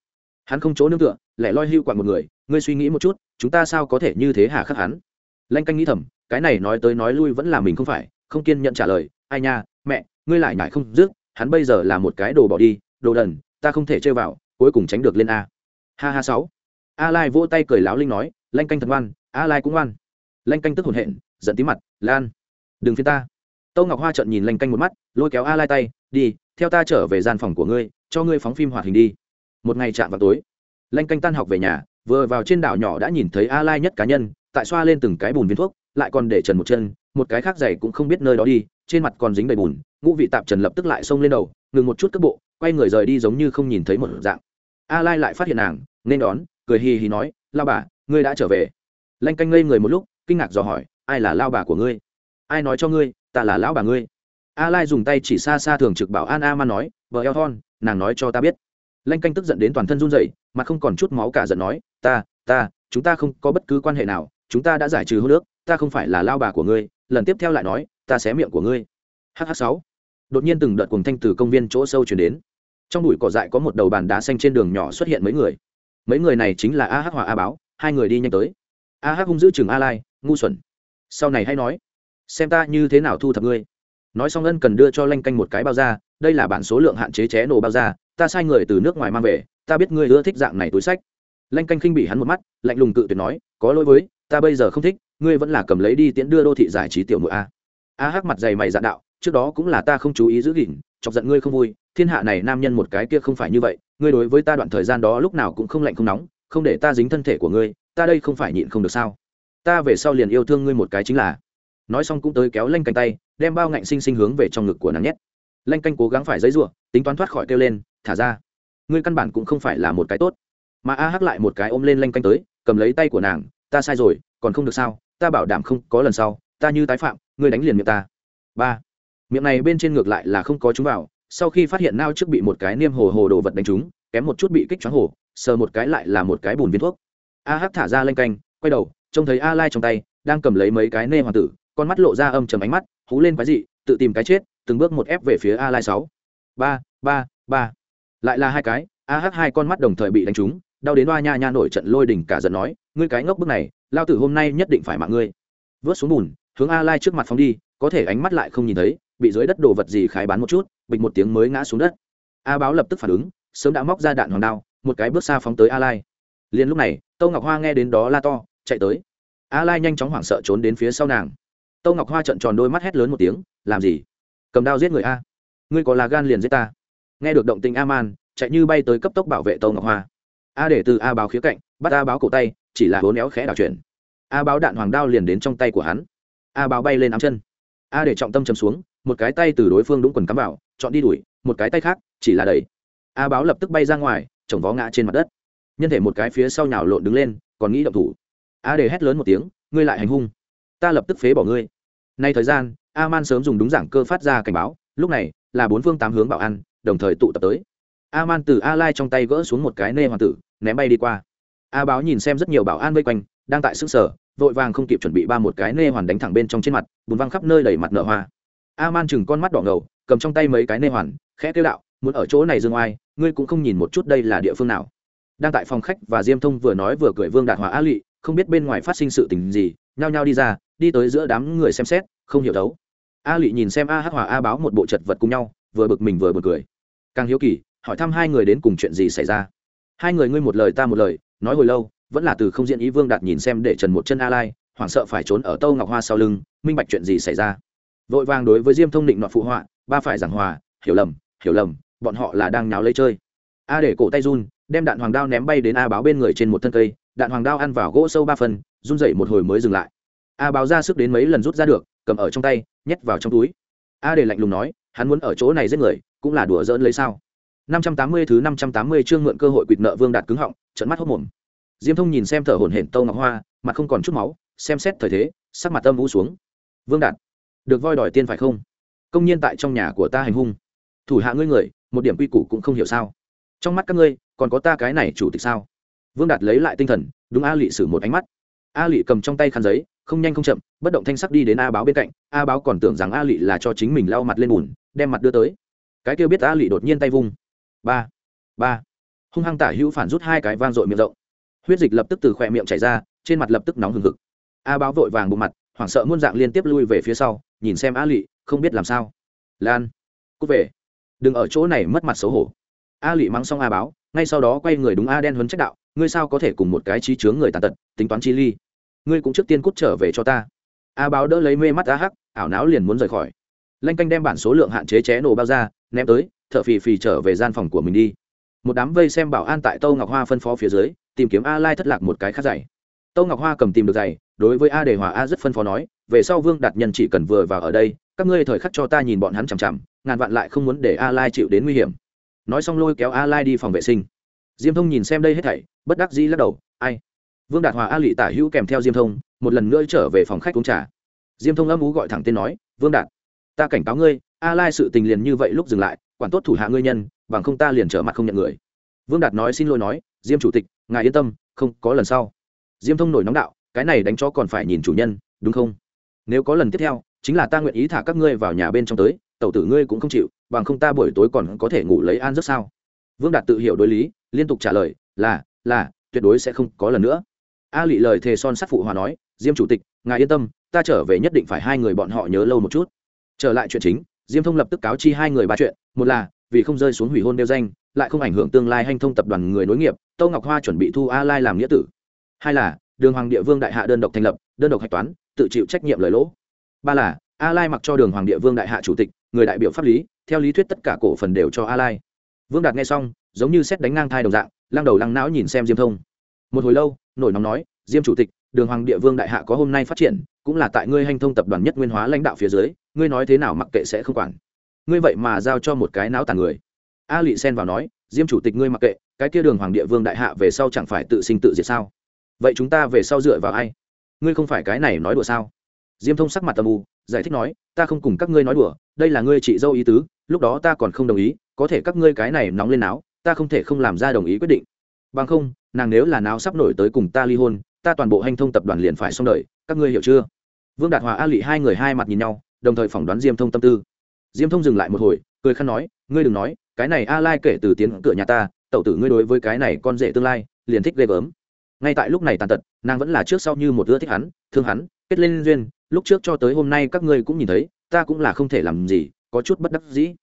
Hắn không chỗ nương tựa lại loi hưu quặn một người, ngươi suy nghĩ một chút, chúng ta sao có thể như thế hà khắc hắn? Lanh canh nghĩ thầm, cái này nói tới nói lui vẫn là mình không phải, không kiên nhận trả lời, ai nha, mẹ, ngươi lại nhải không dứt, hắn bây giờ là một cái đồ bỏ đi, đồ đần, ta không thể chơi vào cuối cùng tránh được lên a. Ha ha sáu. A lai vỗ tay cười láo linh nói, lanh canh thật ngoan a lai cũng ngoan. Lanh canh tức hồn hện, giận tí mặt, lan, đừng phiên ta. Tâu ngọc hoa trận nhìn lanh canh một mắt, lôi kéo a lai tay, đi, theo ta trở về gian phòng của ngươi, cho ngươi phóng phim hoạt hình đi. Một ngày chạm vào tối, lanh canh tan học về nhà, vừa vào trên đảo nhỏ đã nhìn thấy a lai nhất cá nhân, tại xoa lên từng cái bùn viên thuốc, lại còn để trần một chân, một cái khác giày cũng không biết nơi đó đi, trên mặt còn dính đầy bùn ngũ vị tạp trần lập tức lại xông lên đầu, ngừng một chút cước bộ, quay người rời đi giống như không nhìn thấy một dạng. A lai lại phát hiện nàng, nên đón, cười hì hì nói, lao bà, ngươi đã trở về. Lanh canh ngây người một lúc, kinh ngạc dò hỏi, ai là lao bà của ngươi? Ai nói cho ngươi, ta là lão bà ngươi? A lai dùng tay chỉ xa xa thường trực bảo an a man nói vợ eo thon, nàng nói cho ta biết. Lanh canh tức giận đến toàn thân run rẩy, mà không còn chút máu cả giận nói, ta ta, chúng ta không có bất cứ quan hệ nào, chúng ta đã giải trừ hô nước ta không phải là lao bà của ngươi. Lần tiếp theo lại nói, ta xé miệng của ngươi hh sáu. Đột nhiên từng đợt cùng thanh từ công viên chỗ sâu chuyển đến. Trong bụi cỏ dại có một đầu bàn đá xanh trên đường nhỏ xuất hiện mấy người. Mấy người này chính là a hắc hòa a báo, hai người đi nhanh tới. A hắc hung giữ chừng a lai, ngu xuẩn. Sau này hay nói, xem ta như thế nào thu thập ngươi. Nói xong ân cần đưa cho lanh canh một cái bao da, đây là bản số lượng hạn chế ché nổ bao da, ta sai người từ nước ngoài mang về, ta biết ngươi ưa thích dạng này túi sách. Lanh canh khinh bị hắn một mắt, lạnh lùng cự tuyệt nói, có lỗi với, ta bây giờ không thích, ngươi vẫn là cầm lấy đi tiễn đưa đô thị giải trí tiểu nội a. A hắc mặt dày mày dạ đạo trước đó cũng là ta không chú ý giữ gìn, chọc giận ngươi không vui, thiên hạ này nam nhân một cái kia không phải như vậy, ngươi đối với ta đoạn thời gian đó lúc nào cũng không lạnh không nóng, không để ta dính thân thể của ngươi, ta đây không phải nhịn không được sao? Ta về sau liền yêu thương ngươi một cái chính là. Nói xong cũng tới kéo lanh canh tay, đem bao ngạnh sinh sinh hướng về trong ngực của nàng nhét. Lanh canh cố gắng phải giấy ruộng tính toán thoát khỏi kêu lên, thả ra. Ngươi căn bản cũng không phải là một cái tốt. Mà a hắc lại một cái ôm lên lanh canh tới, cầm lấy tay của nàng, ta sai rồi, còn không được sao? Ta bảo đảm không có lần sau, ta như tái phạm, ngươi đánh liền miệng ta. Ba miệng này bên trên ngược lại là không có chúng vào, sau khi phát hiện nao trước bị một cái niêm hồ hồ đồ vật đánh trúng, kém một chút bị kích choáng hồ, sờ một cái lại là một cái bùn viên thuốc. A hắc thả ra lanh canh, quay đầu, trông thấy a lai trong tay, đang cầm lấy mấy cái nê hoàng tử, con mắt lộ ra âm trầm ánh mắt, hú lên quái dị, tự tìm cái chết, từng bước một ép về phía a lai sáu. Ba ba ba. Lại là hai cái, a hắc hai con mắt đồng thời bị đánh trúng, đau đến oa nha nha nổi trận lôi đỉnh cả giận nói, ngươi cái ngốc bước này, lao tử hôm nay nhất định phải mạng ngươi. Vớt xuống bùn, hướng a lai trước mặt phóng đi, có thể ánh mắt lại không nhìn thấy bị dưới đất đồ vật gì khái bán một chút, bịch một tiếng mới ngã xuống đất. A báo lập tức phản ứng, sớm đã móc ra đạn hoàng đao, một cái bước xa phóng tới a lai. Liền lúc này, tâu ngọc hoa nghe đến đó la to, chạy tới. A lai nhanh chóng hoảng sợ trốn đến phía sau nàng. Tâu ngọc hoa trận tròn đôi mắt hét lớn một tiếng, làm gì? Cầm đao giết người a? Ngươi có là gan liền giết ta. Nghe được động tình a man, chạy như bay tới cấp tốc bảo vệ tâu ngọc hoa. A để từ a báo khía cạnh, bắt a báo cổ tay, chỉ là hố néo khẽ đảo chuyển. A báo đạn hoàng đao liền đến trong tay của hắn. A báo bay lên ám chân. A để trọng tâm chấm xuống một cái tay từ đối phương đúng quần cắm vào, chọn đi đuổi, một cái tay khác, chỉ là đẩy. A báo lập tức bay ra ngoài, chồng vó ngã trên mặt đất. Nhân thể một cái phía sau nhào lộn đứng lên, còn nghĩ động thủ. A để hét lớn một tiếng, ngươi lại hành hung. Ta lập tức phế bỏ ngươi. Nay thời gian, a man sớm dùng đúng giảng cơ phát ra cảnh báo, lúc này là bốn phương tám hướng bảo ăn đồng thời tụ tập tới. A man từ a lai trong tay gỡ xuống một cái nê hoàng tử, ném bay đi qua. A báo nhìn xem rất nhiều bảo an vây quanh, đang tại sức sở vội vàng không kịp chuẩn bị ba một cái nê hoàn đánh thẳng bên trong trên mặt, bùn văng khắp nơi đầy mặt nở hoa a man chừng con mắt đỏ ngầu cầm trong tay mấy cái nê hoàn khẽ kêu đạo muốn ở chỗ này dương oai ngươi cũng không nhìn một chút đây là địa phương nào. Đang tại phòng khách và diêm thông vừa nói vừa cười vương đạt hòa a Lụy, không biết bên ngoài phát sinh sự tình gì nhao nhao đi ra đi tới giữa đám người xem xét không hiểu đấu. A Lụy nhìn xem a hắc hòa a báo một bộ chật vật cùng nhau vừa bực mình vừa bực cười. Càng hiếu kỳ hỏi thăm hai người đến cùng chuyện gì xảy ra. Hai người ngươi một lời ta một lời nói hồi lâu vẫn là từ không diện ý vương đạt nhìn xem để trần một chân a lai hoảng sợ phải trốn ở tâu ngọc hoa sau lưng minh bạch chuyện gì xảy ra vội vàng đối với diêm thông định nọ phụ họa ba phải giảng hòa hiểu lầm hiểu lầm bọn họ là đang nháo lấy chơi a để cổ tay run đem đạn hoàng đao ném bay đến a báo bên người trên một thân cây đạn hoàng đao ăn vào gỗ sâu ba phần run dậy một hồi mới dừng lại a báo ra sức đến mấy lần rút ra được cầm ở trong tay nhét vào trong túi a để lạnh lùng nói hắn muốn ở chỗ này giết người cũng là đùa giỡn lấy sao 580 thứ 580 chương mượn cơ hội quỵt nợ Vương Đạt cứng họng, trợn mắt hốt mồm. Diêm Thông nhìn xem thở hổn hển Tô Ngọc Hoa, mặt không còn chút máu, xem xét thời thế, sắc mặt âm u xuống. Vương Đạt, được voi đòi tiên phải không? Công nhiên tại trong nhà của ta hành hung. Thủ hạ ngươi người, một điểm quy củ cũng không hiểu sao? Trong mắt các ngươi, còn có ta cái này chủ tịch sao? Vương Đạt lấy lại tinh thần, đúng A lị sử một ánh mắt. A lị cầm trong tay khăn giấy, không nhanh không chậm, bất động thanh sắc đi đến A Báo bên cạnh, A Báo còn tưởng rằng A lị là cho chính mình lau mặt lên bùn, đem mặt đưa tới. Cái kia biết A lị đột nhiên tay vung, ba ba hung hăng tả hữu phản rút hai cái vang dội miệng rộng huyết dịch lập tức từ khỏe miệng chảy ra trên mặt lập tức nóng hừng hực a báo vội vàng bụng mặt hoảng sợ muôn dạng liên tiếp lui về phía sau nhìn xem a lị, không biết làm sao. Lan, cút về. Đừng ở chỗ này mất mặt xấu hổ. A lị mắng xong a báo, ngay sau đó quay người đúng a đen huấn trách đạo, ngươi sao có thể cùng một cái trí chướng người tàn tật, tính toán chi ly. Ngươi cũng trước tiên cút trở về cho ta. A báo đỡ lấy mê mắt a hắc, ảo não liền muốn rời khỏi. Lanh canh đem bản số lượng hạn chế ché nổ bao ra, ném tới thợ phì phì trở về gian phòng của mình đi. Một đám vây xem bảo an tại tâu ngọc hoa phân phó phía dưới, tìm kiếm a lai thất lạc một cái khác giày tâu ngọc hoa cầm tìm được giày đối với a đề hòa a rất phân phó nói, về sau vương đạt nhân chỉ cần vừa vào ở đây, các ngươi thời khắc cho ta nhìn bọn hắn chằm chằm, ngàn vạn lại không muốn để a lai chịu đến nguy hiểm. Nói xong lôi kéo a lai đi phòng vệ sinh. Diêm thông nhìn xem đây hết thảy, bất đắc dĩ lắc đầu, ai? Vương đạt hòa a lị tả hữu kèm theo diêm thông, một lần nữa trở về phòng khách uống trà. Diêm thông âm ú gọi thẳng tên nói, vương đạt, ta cảnh cáo ngươi, a lai sự tình liền như vậy lúc dừng lại, quản tốt thủ hạ ngươi nhân, bằng không ta liền trở mặt không nhận người. Vương đạt nói xin lỗi nói, diêm chủ tịch, ngài yên tâm, không, có lần sau. Diêm thông nổi nóng đạo cái này đánh cho còn phải nhìn chủ nhân, đúng không? Nếu có lần tiếp theo, chính là ta nguyện ý thả các ngươi vào nhà bên trong tới, tẩu tử ngươi cũng không chịu, bằng không ta buổi tối còn có thể ngủ lấy an rất sao? Vương đạt tự hiểu đối lý, liên tục trả lời, là là, tuyệt đối sẽ không có lần nữa. A lị lời thề son sắt phụ hòa nói, diêm chủ tịch, ngài yên tâm, ta trở về nhất định phải hai người bọn họ nhớ lâu một chút. Trở lại chuyện chính, diêm thông lập tức cáo chi hai người ba chuyện, một là, vì không rơi xuống hủy hôn đeo danh, lại không ảnh hưởng tương lai hành thông tập đoàn người nối nghiệp, tâu ngọc hoa chuẩn bị thu a lai làm nghĩa tử. Hai là đường hoàng địa vương đại hạ đơn độc thành lập, đơn độc hạch toán, tự chịu trách nhiệm lời lỗ. Ba là, a lai mặc cho đường hoàng địa vương đại hạ chủ tịch, người đại biểu pháp lý, theo lý thuyết tất cả cổ phần đều cho a lai. Vương đạt nghe xong, giống như xét đánh ngang thai đồng dạng, lăng đầu lăng não nhìn xem diêm thông. Một hồi lâu, nổi nóng nói, diêm chủ tịch, đường hoàng địa vương đại hạ có hôm nay phát triển, cũng là tại ngươi hành thông tập đoàn nhất nguyên hóa lãnh đạo phía dưới, ngươi nói thế nào mặc kệ sẽ không quản. Ngươi vậy mà giao cho một cái não tàn người. A lị xen vào nói, diêm chủ tịch ngươi mặc kệ, cái kia đường hoàng địa vương đại hạ về sau chẳng phải tự sinh tự diệt sao? Vậy chúng ta về sau dựa vào ai? Ngươi không phải cái này nói đùa sao? Diêm thông sắc mặt tầm u, giải thích nói, ta không cùng các ngươi nói đùa, đây là ngươi chị dâu ý tứ, lúc đó ta còn không đồng ý, có thể các ngươi cái này nóng lên não ta không thể không làm ra đồng ý quyết định. Bằng không, nàng nếu là não sắp nổi tới cùng ta ly hôn, ta toàn bộ hành thông tập đoàn liền phải xong đời, các ngươi hiểu chưa? Vương đạt hòa, a lị hai người hai mặt nhìn nhau, đồng thời phỏng đoán diêm thông tâm tư. Diêm thông dừng lại một hồi, cười khăn nói, ngươi đừng nói, cái này a lai kể từ tiến cửa nhà ta tậu tử ngươi đối với cái này con rể tương lai, liền thích ghê gớm ngay tại lúc này tàn tật, nàng vẫn là trước sau như một ưa thích hắn, thương hắn, kết lên duyên, lúc trước cho tới hôm nay các ngươi cũng nhìn thấy, ta cũng là không thể làm gì, có chút bất đắc dĩ.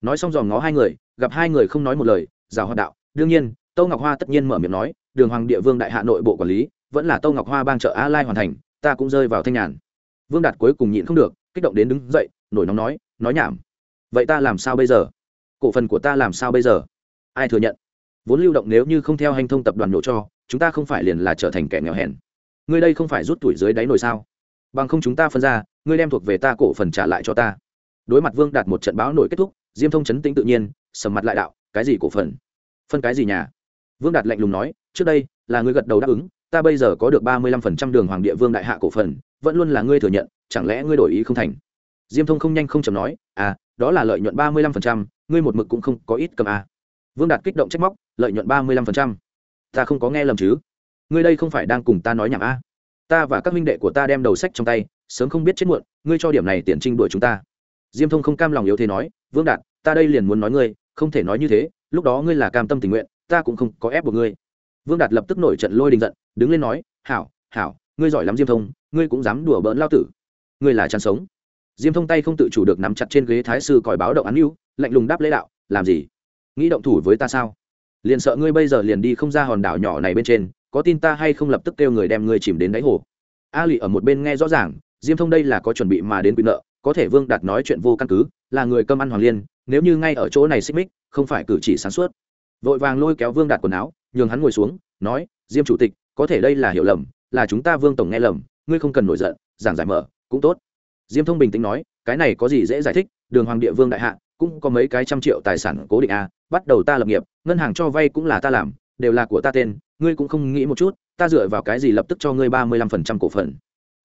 Nói xong dòm ngó hai người, gặp hai người không nói một lời, rào hoạt đạo, đương nhiên, tâu ngọc hoa tất nhiên mở miệng nói, đường hoàng địa vương đại hạ nội bộ quản lý, vẫn là tâu ngọc hoa bang chợ a lai hoàn thành, ta cũng rơi vào thanh nhàn. Vương đạt cuối cùng nhịn không được, kích động đến đứng dậy, nổi nóng nói nói nhảm. Vậy ta làm sao bây giờ? Cổ phần của ta làm sao bây giờ? Ai thừa nhận? Vốn lưu động nếu như không theo hành thông tập đoàn nổ cho, chúng ta không phải liền là trở thành kẻ nghèo hèn. Ngươi đây không phải rút tuổi dưới đáy nổi sao? Bằng không chúng ta phân ra, ngươi đem thuộc về ta cổ phần trả lại cho ta. Đối mặt vương đạt một trận báo nổi kết thúc, diêm thông chấn tĩnh tự nhiên, sầm mặt lại đạo, cái gì cổ phần? Phân cái gì nhà? Vương đạt lạnh lùng nói, trước đây, là ngươi gật đầu đáp ứng, ta bây giờ có được ba mươi lăm phần trăm đường hoàng địa vương đại hạ cổ phần, vẫn luôn là ngươi thừa nhận, chẳng lẽ ngươi đổi ý không thành? Diêm thông không nhanh không chầm nói à đó là lợi nhuận ba mươi lăm phần trăm, ngươi một mực cũng không có ít cầm à vương đạt kích động trách móc, lợi nhuận ba mươi lăm phần trăm. Ta không có nghe lầm chứ? Ngươi đây không phải đang cùng ta nói nhảm à. ta và các minh đệ của ta đem đầu sách trong tay, sớm không biết chết muộn, ngươi cho điểm này tiền trinh đuổi chúng ta. Diêm thông không cam lòng yếu thế nói, vương đạt, ta đây liền muốn nói ngươi, không thể nói như thế, lúc đó ngươi là cam tâm tình nguyện, ta cũng không có ép buộc ngươi. Vương đạt lập tức nổi trận lôi đình giận, đứng lên nói, hảo hảo, ngươi giỏi lắm diêm thông, ngươi cũng dám đùa bỡn lao tử. Ngươi là chăn sống. Diêm thông tay không tự chủ được nắm chặt trên ghế thái sư còi báo động án mưu lạnh lùng đáp lễ đạo, làm gì? Nghĩ động thủ với ta sao? Liền sợ ngươi bây giờ liền đi không ra hòn đảo nhỏ này bên trên, có tin ta hay không lập tức kêu người đem ngươi chìm đến đáy hồ? A lụy ở một bên nghe rõ ràng, diêm thông đây là có chuẩn bị mà đến quyền nợ, có thể vương đạt nói chuyện vô căn cứ, là người cơm ăn hoàng liên, nếu như ngay ở chỗ này xích mích, không phải cử chỉ sáng suốt. Vội vàng lôi kéo vương đạt quần áo, nhường hắn ngồi xuống, nói, diêm chủ tịch, có thể đây là hiểu lầm, là chúng ta vương tổng nghe lầm, ngươi không cần nổi giận, giảng giải mở, cũng tốt. Diêm thông bình tĩnh nói, cái này có gì dễ giải thích, đường hoàng địa vương đại hạ cũng có mấy cái trăm triệu tài sản cố định a, bắt đầu ta lập nghiệp, ngân hàng cho vay cũng là ta làm, đều là của ta tên, ngươi cũng không nghĩ một chút, ta dựa vào cái gì lập tức cho ngươi ba mươi lăm phần trăm cổ phần?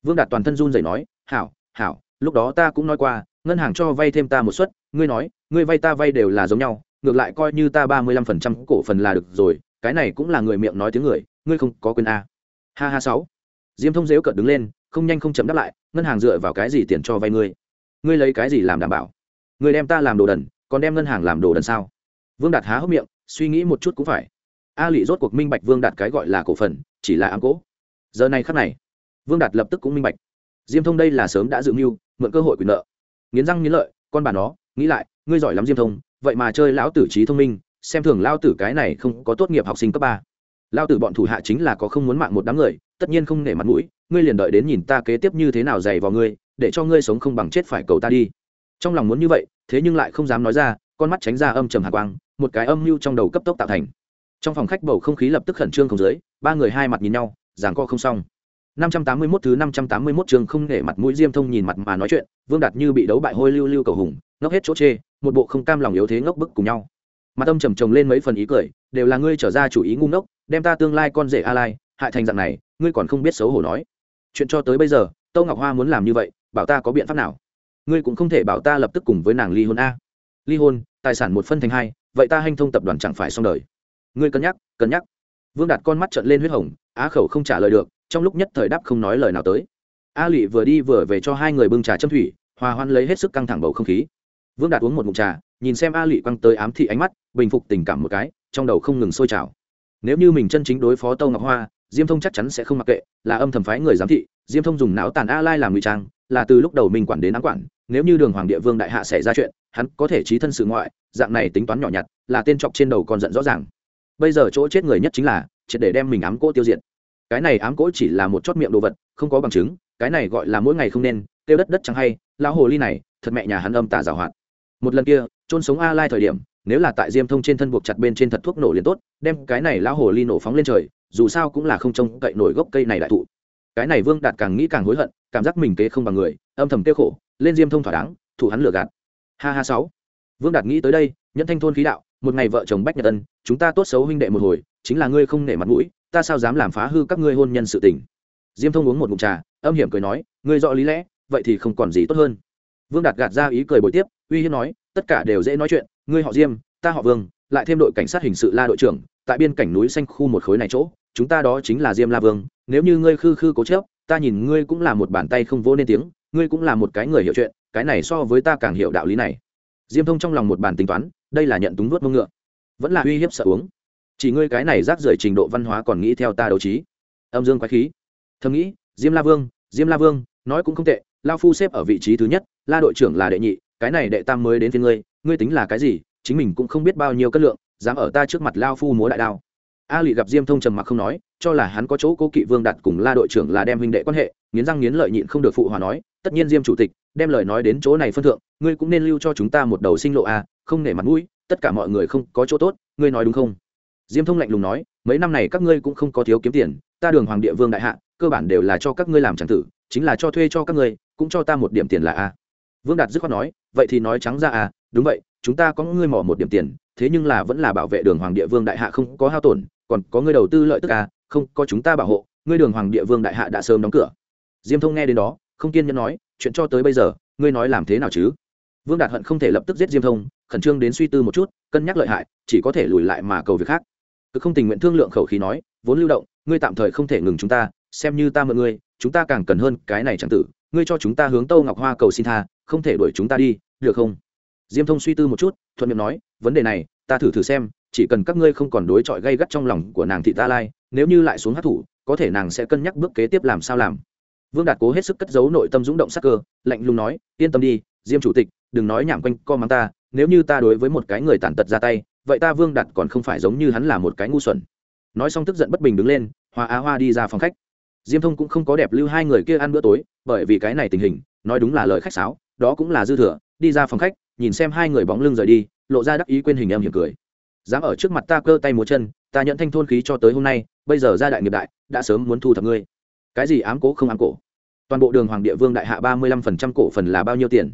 Vương đạt toàn thân run rẩy nói, hảo hảo, lúc đó ta cũng nói qua, ngân hàng cho vay thêm ta một suất, ngươi nói, ngươi vay ta vay đều là giống nhau, ngược lại coi như ta ba mươi lăm phần trăm cổ phần là được rồi, cái này cũng là người miệng nói tiếng người, ngươi không có quyền a. Ha ha sáu. Diêm thông dếu cợt đứng lên, không nhanh không chậm đáp lại, ngân hàng dựa vào cái gì tiền cho vay ngươi? Ngươi lấy cái gì làm đảm bảo? Người đem ta làm đồ đần, còn đem ngân hàng làm đồ đần sao? Vương đạt há hốc miệng, suy nghĩ một chút cũng phải. A lị rốt cuộc minh bạch vương đạt cái gọi là cổ phần, chỉ là ám cỗ giờ này khắc này, vương đạt lập tức cũng minh bạch. Diêm thông đây là sớm đã dự mưu, mượn cơ hội quyền nợ. Nghiến răng nghiến lợi, con bà nó, nghĩ lại, ngươi giỏi lắm diêm thông, vậy mà chơi lão tử trí thông minh, xem thường lao tử cái này không có tốt nghiệp học sinh cấp ba. Lao tử bọn thủ hạ chính là có không muốn mạng một đám người, tất nhiên không nể mặt mũi, ngươi liền đợi đến nhìn ta kế tiếp như thế nào dày vào ngươi, để cho ngươi sống không bằng chết phải cầu ta đi trong lòng muốn như vậy thế nhưng lại không dám nói ra con mắt tránh ra âm trầm hạ quang một cái âm mưu trong đầu cấp tốc tạo thành trong phòng khách bầu không khí lập tức khẩn trương không dưới ba người hai mặt nhìn nhau giảng co không xong 581 thứ 581 trường không nể mặt mũi Diêm Thông nhìn mặt mà nói chuyện, Vương Đạt như bị đấu bại hôi lưu lưu cầu hùng, ngốc hết chỗ chê, một bộ không cam lòng yếu thế ngốc bức cùng nhau. Mặt âm trầm trồng lên mấy phần ý cười, đều là ngươi trở ra chủ ý ngu ngốc, đem ta tương lai con rể A Lai, hại thành dạng này, ngươi còn không biết xấu hổ nói. Chuyện cho tới bây giờ, Tô Ngọc Hoa muốn làm như vậy, bảo ta có biện pháp nào? Ngươi cũng không thể bảo ta lập tức cùng với nàng ly hôn a. Ly hôn, tài sản một phân thành hai, vậy ta hanh thông tập đoàn chẳng phải xong đời. Ngươi cân nhắc, cân nhắc. Vương Đạt con mắt trợn lên huyết hồng, á khẩu không trả lời được, trong lúc nhất thời đáp không nói lời nào tới a lụy vừa đi vừa về cho hai người bưng trà châm thủy hòa hoan lấy hết sức căng thẳng bầu không khí vương đạt uống một ngụm trà nhìn xem a lụy quăng tới ám thị ánh mắt bình phục tình cảm một cái trong đầu không ngừng sôi trào nếu như mình chân chính đối phó tâu ngọc hoa diêm thông chắc chắn sẽ không mặc kệ là âm thầm phái người giám thị diêm thông dùng não tàn a lai làm ngụy trang là từ lúc đầu mình quản đến ám quản nếu như đường hoàng địa vương đại hạ xảy ra chuyện, hắn có thể trí thân sự ngoại, dạng này tính toán nhỏ nhặt, là tên chọc trên đầu còn giận rõ ràng. Bây giờ chỗ chết người nhất chính là, triệt để đem mình ám cỗ tiêu diệt. Cái này ám cỗ chỉ là một chót miệng đồ vật, không có bằng chứng, cái này gọi là mỗi ngày không nên, tiêu đất đất chẳng hay, lão hồ ly này, thật mẹ nhà hắn âm tả giảo hoạt. Một lần kia trôn sống a lai thời điểm, nếu là tại diêm thông trên thân buộc chặt bên trên thật thuốc nổ liền tốt, đem cái này lão hồ ly nổ phóng lên trời, dù sao cũng là không trông cậy nổi gốc cây này đại thụ. Cái này vương đạt càng nghĩ càng hối hận, cảm giác mình kế không bằng người, âm thầm tiêu khổ lên diêm thông thỏa đáng, thủ hắn lừa gạt. Ha ha sáu. Vương đạt nghĩ tới đây, nhẫn thanh thôn khí đạo, một ngày vợ chồng bách nhật ân, chúng ta tốt xấu huynh đệ một hồi, chính là ngươi không nể mặt mũi, ta sao dám làm phá hư các ngươi hôn nhân sự tình. Diêm thông uống một ngụm trà, âm hiểm cười nói, ngươi rõ lý lẽ, vậy thì không còn gì tốt hơn. Vương đạt gạt ra ý cười bồi tiếp, uy hiếp nói, tất cả đều dễ nói chuyện, ngươi họ diêm, ta họ vương, lại thêm đội cảnh sát hình sự la đội trưởng, tại biên cảnh núi xanh khu một khối này chỗ, chúng ta đó chính là diêm la vương, nếu như ngươi khư khư cố chớp ta nhìn ngươi cũng là một bàn tay không vỗ nên tiếng ngươi cũng là một cái người hiểu chuyện, cái này so với ta càng hiểu đạo lý này. Diêm thông trong lòng một bàn tính toán, đây là nhận túng nuốt mông ngựa. Vẫn là uy hiếp sợ uống. Chỉ ngươi cái này rác rưởi trình độ văn hóa còn nghĩ theo ta đấu trí. Âm dương quái khí. Thầm nghĩ, diêm la vương, diêm la vương, nói cũng không tệ, lao phu xếp ở vị trí thứ nhất, la đội trưởng là đệ nhị, cái này đệ tam mới đến phía ngươi ngươi tính là cái gì, chính mình cũng không biết bao nhiêu cân lượng, dám ở ta trước mặt lao phu múa đại đao. A lụy gặp diêm thông trầm mặc không nói, cho là hắn có chỗ cố kỵ vương đặt cùng la đội trưởng là đem huynh đệ quan hệ, nghiến răng nghiến lợi nhịn không được phụ hòa nói tất nhiên diêm chủ tịch đem lời nói đến chỗ này phân thượng ngươi cũng nên lưu cho chúng ta một đầu sinh lộ à, không nể mặt mũi tất cả mọi người không có chỗ tốt ngươi nói đúng không? Diêm thông lạnh lùng nói mấy năm này các ngươi cũng không có thiếu kiếm tiền ta đường hoàng địa vương đại hạ cơ bản đều là cho các ngươi làm tràng tử chính là cho thuê cho các ngươi cũng cho ta một điểm tiền là a vương đạt dứt khoát nói vậy thì nói trắng ra à đúng vậy chúng ta có ngươi mỏ một điểm tiền thế nhưng là vẫn là bảo vệ đường hoàng địa vương đại hạ không có hao tổn còn có ngươi đầu tư lợi tức à không có chúng ta bảo hộ ngươi đường hoàng địa vương đại hạ đã sớm đóng cửa. Diêm thông nghe đến đó không kiên nhẫn nói, chuyện cho tới bây giờ, ngươi nói làm thế nào chứ? Vương đạt hận không thể lập tức giết diêm thông, khẩn trương đến suy tư một chút, cân nhắc lợi hại, chỉ có thể lùi lại mà cầu việc khác. Cứ không tình nguyện thương lượng khẩu khí nói, vốn lưu động, ngươi tạm thời không thể ngừng chúng ta, xem như ta mượn ngươi, chúng ta càng cần hơn cái này chẳng tử, ngươi cho chúng ta hướng tâu ngọc hoa cầu xin tha, không thể đuổi chúng ta đi, được không? Diêm thông suy tư một chút, thuận miệng nói, vấn đề này, ta thử thử xem, chỉ cần các ngươi không còn đối chọi gây gắt trong lòng của nàng thị ta lai, nếu như lại xuống hát thủ có thể nàng sẽ cân nhắc bước kế tiếp làm sao làm vương đạt cố hết sức cất giấu nội tâm dũng động sắc cơ, lạnh lùng nói, yên tâm đi, diêm chủ tịch, đừng nói nhảm quanh co mắng ta, nếu như ta đối với một cái người tàn tật ra tay, vậy ta vương đạt còn không phải giống như hắn là một cái ngu xuẩn. Nói xong tức giận bất bình đứng lên, hoa á hoa đi ra phòng khách. Diêm thông cũng không có đẹp lưu hai người kia ăn bữa tối, bởi vì cái này tình hình, nói đúng là lời khách sáo, đó cũng là dư thừa, đi ra phòng khách, nhìn xem hai người bóng lưng rời đi, lộ ra đắc ý quên hình em hiểm cười. Dám ở trước mặt ta cơ tay múa chân, ta nhận thanh thôn khí cho tới hôm nay, bây giờ ra đại nghiệp đại, đã sớm muốn thu thập ngươi cái gì ám cố không ám cổ? Toàn bộ đường hoàng địa vương đại hạ ba mươi lăm phần trăm cổ phần là bao nhiêu tiền?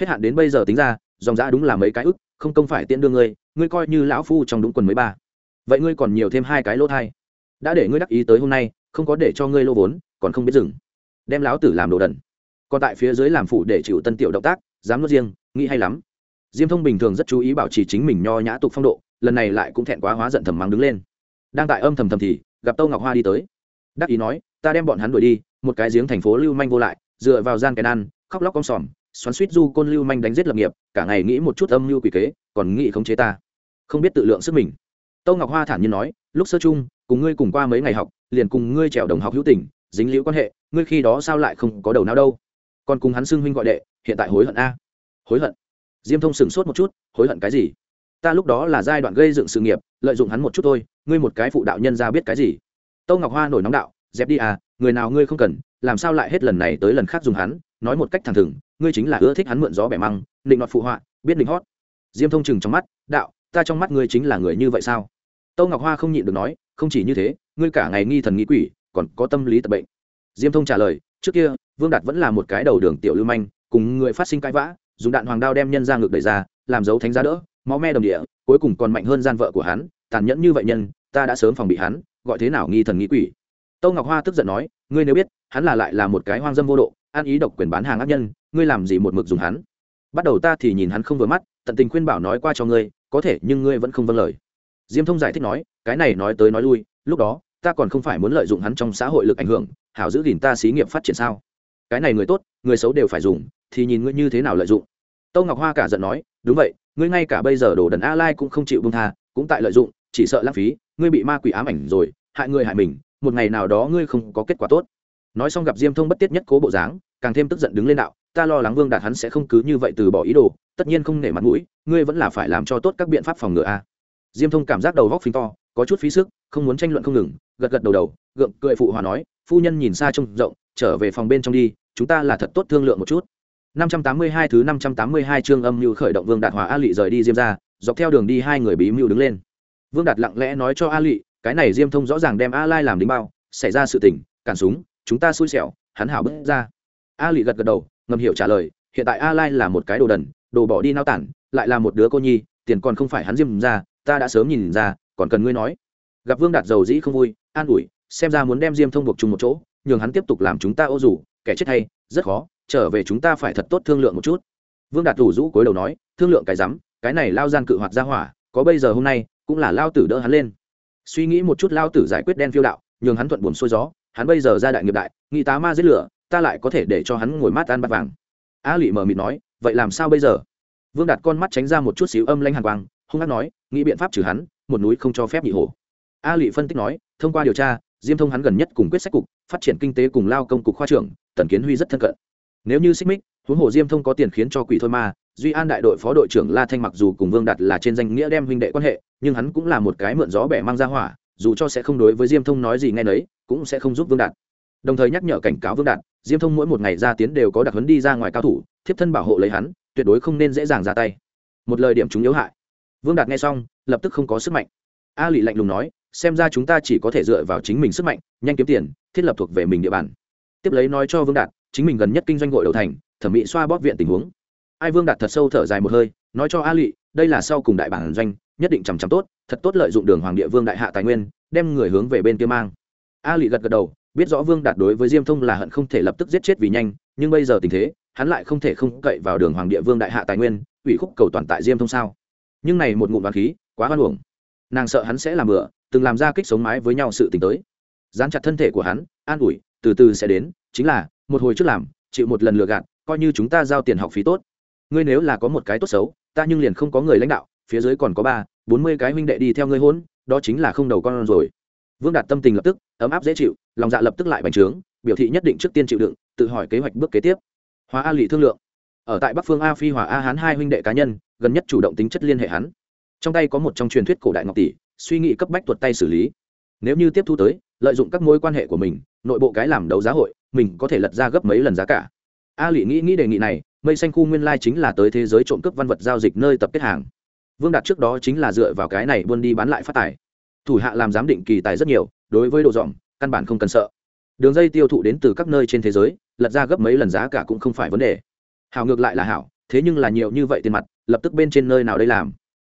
Hết hạn đến bây giờ tính ra, dòng giã đúng là mấy cái ức, không công phải tiễn đưa ngươi ngươi coi như lão phu trong đúng quần mới ba. Vậy ngươi còn nhiều thêm hai cái lỗ thai đã để ngươi đắc ý tới hôm nay, không có để cho ngươi lô vốn, còn không biết dừng. Đem lão tử làm đồ đần. Còn tại phía dưới làm phụ để chịu tân tiểu động tác, dám nuốt riêng, nghĩ hay lắm. Diêm thông bình thường rất chú ý bảo trì chính mình nho nhã tục phong độ, lần này lại cũng thẹn quá hóa giận thầm mắng đứng lên. Đang tại âm thầm thầm thì, gặp tâu ngọc hoa đi tới. Đắc ý nói ta đem bọn hắn đuổi đi, một cái giếng thành phố lưu manh vô lại, dựa vào gian kèn ăn, khóc lóc con sòm, xoắn suýt du côn lưu manh đánh giết lập nghiệp, cả ngày nghĩ một chút âm mưu quỷ kế, còn nghĩ khống chế ta. Không biết tự lượng sức mình. Tâu ngọc hoa thản nhiên nói, lúc sơ chung, cùng ngươi cùng qua mấy ngày học, liền cùng ngươi trèo đồng học hữu tình, dính liễu quan hệ, ngươi khi đó sao lại không có đầu não đâu? Còn cùng hắn xưng huynh gọi đệ, hiện tại hối hận a. Hối hận? Diêm thông sửng sốt một chút, hối hận cái gì? Ta lúc đó là giai đoạn gây dựng sự nghiệp, lợi dụng hắn một chút thôi, ngươi một cái phụ đạo nhân ra biết cái gì? Tâu ngọc hoa nổi nóng đạo dẹp đi à người nào ngươi không cần, làm sao lại hết lần này tới lần khác dùng hắn? Nói một cách thẳng thừng, ngươi chính là ưa thích hắn mượn gió bẻ măng, định đoạt phụ họa, biết định hót. Diêm thông chừng trong mắt, đạo, ta trong mắt ngươi chính là người như vậy sao? Tâu ngọc hoa không nhịn được nói, không chỉ như thế, ngươi cả ngày nghi thần nghi quỷ, còn có tâm lý tật bệnh. Diêm thông trả lời, trước kia, vương đạt vẫn là một cái đầu đường tiểu lưu manh, cùng người phát sinh cãi vã, dùng đạn hoàng đao đem nhân ra ngược đẩy ra, làm dấu thánh giá đỡ, máu me đồng địa, cuối cùng còn mạnh hơn gian vợ của hắn, tàn nhẫn như vậy nhân, ta đã sớm phòng bị hắn, gọi thế nào nghi thần nghi quỷ? Tâu ngọc hoa tức giận nói, ngươi nếu biết, hắn là lại là một cái hoang dâm vô độ, ăn ý độc quyền bán hàng ác nhân, ngươi làm gì một mực dùng hắn? Bắt đầu ta thì nhìn hắn không vừa mắt, tận tình khuyên bảo nói qua cho ngươi, có thể, nhưng ngươi vẫn không vâng lời. Diêm thông giải thích nói, cái này nói tới nói lui, lúc đó, ta còn không phải muốn lợi dụng hắn trong xã hội lực ảnh hưởng, hảo giữ gìn ta xí nghiệp phát triển sao? Cái này người tốt, người xấu đều phải dùng, thì nhìn ngươi như thế nào lợi dụng. Tâu ngọc hoa cả giận nói, đúng vậy, ngươi ngay cả bây giờ đồ đần a lai cũng không chịu bông tha, cũng tại lợi dụng, chỉ sợ lãng phí, ngươi bị ma quỷ ám ảnh rồi, hại ngươi hại mình một ngày nào đó ngươi không có kết quả tốt. Nói xong gặp diêm thông bất tiết nhất cố bộ dáng càng thêm tức giận đứng lên đạo ta lo lắng vương đạt hắn sẽ không cứ như vậy từ bỏ ý đồ tất nhiên không nể mặt mũi ngươi vẫn là phải làm cho tốt các biện pháp phòng ngừa a. Diêm thông cảm giác đầu góc phình to có chút phí sức không muốn tranh luận không ngừng gật gật đầu đầu gượng cười phụ hòa nói phu nhân nhìn xa trông rộng trở về phòng bên trong đi chúng ta là thật tốt thương lượng một chút. 582 thứ 582 chương âm như khởi động Vương Đạt Hòa A lị rời đi Diêm ra, dọc theo đường đi hai người bí mưu đứng lên. Vương Đạt lặng lẽ nói cho A lị cái này Diêm Thông rõ ràng đem A Lai làm đính bao, xảy ra sự tình, cản súng, chúng ta xui xẻo, hắn hảo bước ra. A lị gật gật đầu, ngầm hiểu trả lời, hiện tại A Lai là một cái đồ đần, đồ bỏ đi nao tản, lại là một đứa cô nhi, tiền còn không phải hắn Diêm ra, ta đã sớm nhìn ra, còn cần ngươi nói. Gặp Vương Đạt giàu dĩ không vui, an ủi, xem ra muốn đem Diêm Thông buộc chung một chỗ, nhường hắn tiếp tục làm chúng ta ô rủ, kẻ chết hay, rất khó, trở về chúng ta phải thật tốt thương lượng một chút vương đạt thủ rũ cối đầu nói thương lượng cái rắm cái này lao gian cự hoạt ra hỏa có bây giờ hôm nay cũng là lao tử đỡ hắn lên suy nghĩ một chút lao tử giải quyết đen phiêu đạo, nhường hắn thuận buồn xuôi gió, hắn bây giờ ra đại nghiệp đại, nghĩ tá ma giết lửa, ta lại có thể để cho hắn ngồi mát ăn bát vàng. A lụy mờ mịt nói, vậy làm sao bây giờ? Vương đạt con mắt tránh ra một chút xíu âm lanh hàn quang, hung hát nói, nghĩ biện pháp trừ hắn, một núi không cho phép nhị hổ. A lụy phân tích nói, thông qua điều tra, diêm thông hắn gần nhất cùng quyết sách cục, phát triển kinh tế cùng lao công cục khoa trưởng, tần kiến huy rất thân cận. Nếu như xích mích, huống hồ diêm thông có tiền khiến cho quỷ thôi ma duy an đại đội phó đội trưởng la thanh mặc dù cùng vương đạt là trên danh nghĩa đem huynh đệ quan hệ nhưng hắn cũng là một cái mượn gió bẻ mang ra hỏa, dù cho sẽ không đối với diêm thông nói gì ngay nấy, cũng sẽ không giúp vương đạt. Đồng thời nhắc nhở cảnh cáo vương đạt, diêm thông mỗi một ngày ra tiến đều có đặc hấn đi ra ngoài cao thủ, thiếp thân bảo hộ lấy hắn, tuyệt đối không nên dễ dàng ra tay. Một lời điểm chúng yếu hại. Vương đạt nghe xong, lập tức không có sức mạnh. A lị lạnh lùng nói, xem ra chúng ta chỉ có thể dựa vào chính mình sức mạnh, nhanh kiếm tiền, thiết lập thuộc về mình địa bàn. Tiếp lấy nói cho vương đạt, chính mình gần nhất kinh doanh gội đầu thành, thẩm mỹ xoa bóp viện tình huống. Ai vương đạt thật sâu thở dài một hơi, nói cho a lị, đây là sau cùng đại bản doanh nhất định chằm chằm tốt, thật tốt lợi dụng đường hoàng địa vương đại hạ tài nguyên, đem người hướng về bên kia mang. A lụy gật gật đầu, biết rõ vương đạt đối với diêm thông là hận không thể lập tức giết chết vì nhanh, nhưng bây giờ tình thế, hắn lại không thể không cậy vào đường hoàng địa vương đại hạ tài nguyên, ủy khúc cầu toàn tại diêm thông sao? Nhưng này một ngụm vàng khí, quá hoan uổng. Nàng sợ hắn sẽ làm bựa từng làm ra kích sống mái với nhau sự t tới. Dán chặt thân thể của hắn, an ủi, từ từ sẽ đến, chính là, một hồi trước làm, chịu một lần lừa gạt, coi như chúng ta giao tiền học phí tốt. Ngươi nếu là có một cái tốt xấu, ta nhưng liền không có người lãnh đạo phía dưới còn có ba, bốn mươi cái huynh đệ đi theo ngươi hôn đó chính là không đầu con rồi. Vương đạt tâm tình lập tức, ấm áp dễ chịu, lòng dạ lập tức lại bành trướng, biểu thị nhất định trước tiên chịu đựng, tự hỏi kế hoạch bước kế tiếp. Hóa a lụy thương lượng. Ở tại bắc phương a phi hòa a hán hai huynh đệ cá nhân, gần nhất chủ động tính chất liên hệ hắn. Trong tay có một trong truyền thuyết cổ đại ngọc tỷ, suy nghĩ cấp bách tuột tay xử lý. Nếu như tiếp thu tới, lợi dụng các mối quan hệ của mình, nội bộ cái làm đấu giá hội, mình có thể lật ra gấp mấy lần giá cả. A lụy nghĩ nghĩ đề nghị này, mây xanh khu nguyên lai chính là tới thế giới trộm cướp văn vật giao dịch nơi tập kết hàng vương đạt trước đó chính là dựa vào cái này buôn đi bán lại phát tài. Thủ hạ làm giám định kỳ tài rất nhiều, đối với đồ dọn, căn bản không cần sợ. Đường dây tiêu thụ đến từ các nơi trên thế giới, lật ra gấp mấy lần giá cả cũng không phải vấn đề. Hảo ngược lại là hảo, thế nhưng là nhiều như vậy tiền mặt, lập tức bên trên nơi nào đây làm?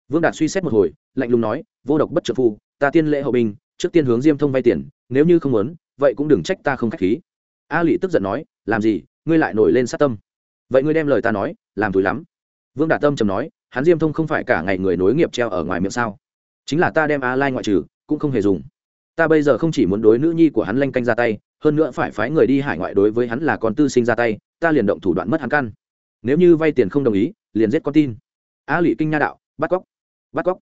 Vương đạt suy xét một hồi, lạnh lùng nói, vô độc bất trợ phu, ta tiên lễ hậu binh, trước tiên hướng diêm thông vay tiền, nếu như không muốn, vậy cũng đừng trách ta không k h á c h khí. A lị tức giận nói, làm gì, ngươi lại nổi lên sát tâm. Vậy ngươi đem lời ta nói, làm thúi lắm. Vương đạt tâm trầm nói hắn diêm thông không phải cả ngày người nối nghiệp treo ở ngoài miệng sao? Chính là ta đem a lai ngoại trừ, cũng không hề dùng. Ta bây giờ không chỉ muốn đối nữ nhi của hắn lanh canh ra tay, hơn nữa phải phái người đi hải ngoại đối với hắn là con tư sinh ra tay, ta liền động thủ đoạn mất hắn căn. Nếu như vay tiền không đồng ý, liền giết con tin. A lị kinh nha đạo, bắt cóc bắt cóc.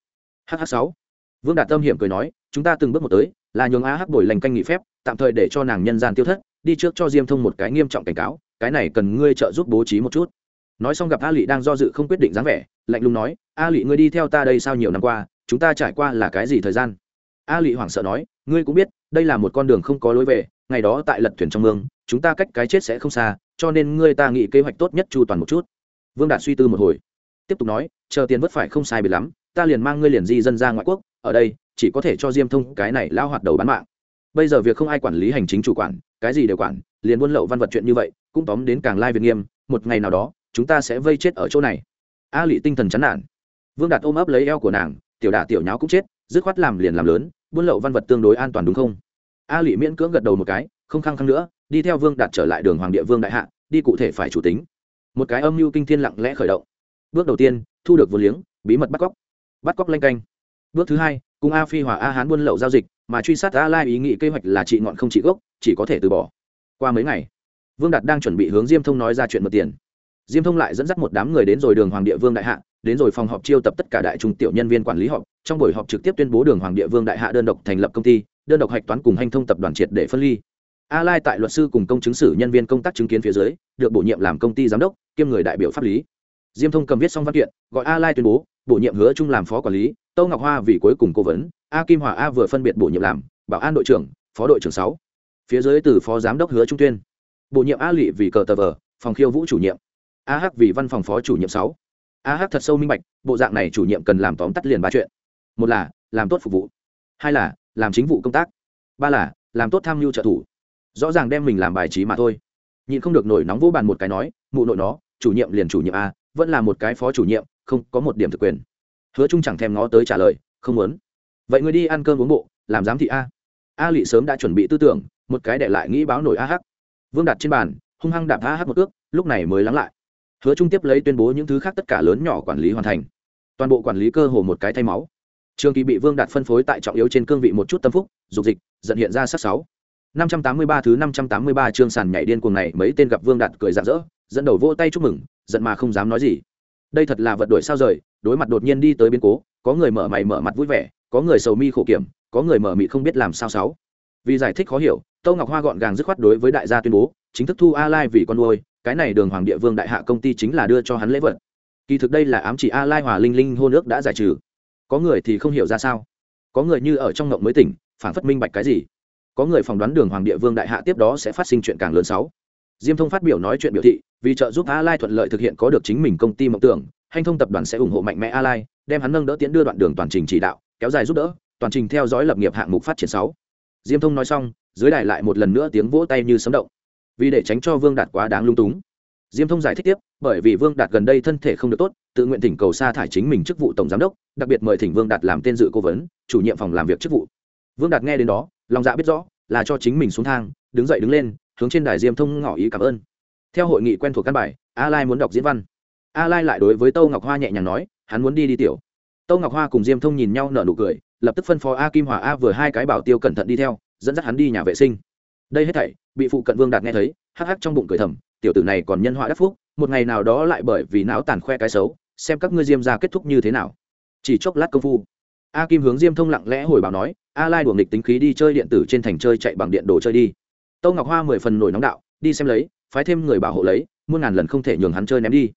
Hh sáu. Vương đạt tâm hiểm cười nói, chúng ta từng bước một tới, là nhường a hắc đổi lành canh nghỉ phép, tạm thời để cho nàng nhân gian tiêu thất, đi trước cho diêm thông một cái nghiêm trọng cảnh cáo, cái này cần ngươi trợ giúp bố trí một chút. Nói xong gặp a lị đang do dự không quyết định dáng vẻ lạnh lùng nói, a lị, ngươi đi theo ta đây sao nhiều năm qua, chúng ta trải qua là cái gì thời gian? A lị hoảng sợ nói, ngươi cũng biết, đây là một con đường không có lối về, ngày đó tại lật thuyền trong mương, chúng ta cách cái chết sẽ không xa, cho nên ngươi ta nghĩ kế hoạch tốt nhất chu toàn một chút. Vương đạt suy tư một hồi, tiếp tục nói, chờ tiền vất phải không sai biệt lắm, ta liền mang ngươi liền di dân ra ngoại quốc, ở đây, chỉ có thể cho diêm thông cái này lao hoạt đầu bán mạng. Bây giờ việc không ai quản lý hành chính chủ quản, cái gì đều quản, liền buôn lậu văn vật chuyện như vậy, cũng tóm đến càng lai việt nghiêm, một ngày nào đó, chúng ta sẽ vây chết ở chỗ này a lị tinh thần chán nản. Vương đạt ôm ấp lấy eo của nàng, tiểu đả tiểu nháo cũng chết, dứt khoát làm liền làm lớn, buôn lậu văn vật tương đối an toàn đúng không? A lị miễn cưỡng gật đầu một cái, không khăng khăng nữa, đi theo vương đạt trở lại đường hoàng địa vương đại hạ, đi cụ thể phải chủ tính. Một cái âm mưu kinh thiên lặng lẽ khởi động. Bước đầu tiên, thu được vô liếng, bí mật bắt cóc. Bắt cóc lanh canh. Bước thứ hai, cùng a phi hòa a hán buôn lậu giao dịch, mà truy sát a lai ý nghĩ kế hoạch là trị ngọn không trị gốc, chỉ có thể từ bỏ. Qua mấy ngày, vương đạt đang chuẩn bị hướng diêm thông nói ra chuyện mượn tiền diêm thông lại dẫn dắt một đám người đến rồi đường hoàng địa vương đại hạ, đến rồi phòng họp chiêu tập tất cả đại trung tiểu nhân viên quản lý họp. Trong buổi họp trực tiếp tuyên bố đường hoàng địa vương đại hạ đơn độc thành lập công ty, đơn độc hạch toán cùng hành thông tập đoàn triệt để phân ly. A lai tại luật sư cùng công chứng sử nhân viên công tác chứng kiến phía dưới, được bổ nhiệm làm công ty giám đốc, kiêm người đại biểu pháp lý. Diêm thông cầm viết xong văn kiện, gọi a lai tuyên bố, bổ nhiệm hứa trung làm phó quản lý, tâu ngọc hoa vì cuối cùng cố vấn, a kim hòa a vừa phân biệt bổ nhiệm làm, bảo an đội trưởng, phó đội trưởng sáu. Phía dưới từ phó giám đốc hứa trung tuyên. Bổ nhiệm a lị vì cờ tờ vờ, phòng khiêu vũ chủ nhiệm a hắc vì văn phòng phó chủ nhiệm sáu. A hắc thật sâu minh bạch, bộ dạng này chủ nhiệm cần làm tóm tắt liền ba chuyện. Một là, làm tốt phục vụ. Hai là, làm chính vụ công tác. Ba là, làm tốt tham mưu trợ thủ. Rõ ràng đem mình làm bài trí mà thôi. Nhìn không được nổi nóng vô bàn một cái nói, mụ nội nó, chủ nhiệm liền chủ nhiệm a, vẫn là một cái phó chủ nhiệm, không có một điểm thực quyền. Hứa trung chẳng thèm ngó tới trả lời, không muốn. Vậy người đi ăn cơm uống bộ, làm giám thị a. A lị sớm đã chuẩn bị tư tưởng, một cái để lại nghĩ báo nổi a hắc. Vương đặt trên bàn, hung hăng đạp a hắc một ước lúc này mới lắng lại hứa trung tiếp lấy tuyên bố những thứ khác tất cả lớn nhỏ quản lý hoàn thành. Toàn bộ quản lý cơ hồ một cái thay máu. Trường kỳ bị vương đạt phân phối tại trọng yếu trên cương vị một chút tâm phúc, dục dịch, dần hiện ra sắc sáu. Năm trăm tám mươi ba thứ năm trăm tám mươi ba chương sàn nhảy điên cuồng này, mấy tên gặp vương đạt cười rạng rỡ, dẫn đầu vỗ tay chúc mừng, giận mà không dám nói gì. Đây thật là vật đổi sao rời, đối mặt đột nhiên đi tới biến cố, có người mở mày mở mặt vui vẻ, có người sầu mi khổ kiểm, có người mở mị không biết làm sao sáu. Vì giải thích khó hiểu, tâu ngọc hoa gọn gàng dứt khoát đối với đại gia tuyên bố, chính thức thu a lai vì con nuôi cái này đường hoàng địa vương đại hạ công ty chính là đưa cho hắn lễ vật. Kỳ thực đây là ám chỉ a lai hòa linh linh hôn ước đã giải trừ. Có người thì không hiểu ra sao. Có người như ở trong ngộng mới tỉnh phản phất minh bạch cái gì. Có người phỏng đoán đường hoàng địa vương đại hạ tiếp đó sẽ phát sinh chuyện càng lớn sáu diêm thông phát biểu nói chuyện biểu thị, vì trợ giúp a lai thuận lợi thực hiện có được chính mình công ty mộng tưởng hành thông tập đoàn sẽ ủng hộ mạnh mẽ a lai đem hắn nâng đỡ tiến đưa đoạn đường toàn trình chỉ đạo, kéo dài giúp đỡ, toàn trình theo dõi lập nghiệp hạng mục phát triển sáu diêm thông nói xong, dưới đài lại một lần nữa tiếng vỗ tay như sấm động vì để tránh cho vương đạt quá đáng lung túng. Diêm thông giải thích tiếp, bởi vì vương đạt gần đây thân thể không được tốt, tự nguyện thỉnh cầu sa thải chính mình chức vụ tổng giám đốc, đặc biệt mời thỉnh vương đạt làm tên dự cố vấn, chủ nhiệm phòng làm việc chức vụ. Vương đạt nghe đến đó, lòng dạ biết rõ, là cho chính mình xuống thang, đứng dậy đứng lên, hướng trên đài diêm thông ngỏ ý cảm ơn. Theo hội nghị quen thuộc căn bài, a lai muốn đọc diễn văn. A lai lại đối với tâu ngọc hoa nhẹ nhàng nói, hắn muốn đi đi tiểu. Tâu ngọc hoa cùng diêm thông nhìn nhau nở nụ cười, lập tức phân phó a kim hòa a vừa hai cái bảo tiêu cẩn thận đi theo, dẫn dắt hắn đi nhà vệ sinh. Đây hết thảy bị phụ cận vương đạt nghe thấy, hắc hắc trong bụng cười thầm, tiểu tử này còn nhân họa đắc phúc, một ngày nào đó lại bởi vì não tàn khoe cái xấu, xem các ngươi diêm ra kết thúc như thế nào. Chỉ chốc lát công phu, a kim hướng diêm thông lặng lẽ hồi bảo nói, a lai đuồng nghịch tính khí đi chơi điện tử trên thành chơi chạy bằng điện đồ chơi đi. Tâu ngọc hoa mười phần nổi nóng đạo, đi xem lấy, phái thêm người bảo hộ lấy, muôn ngàn lần không thể nhường hắn chơi ném đi.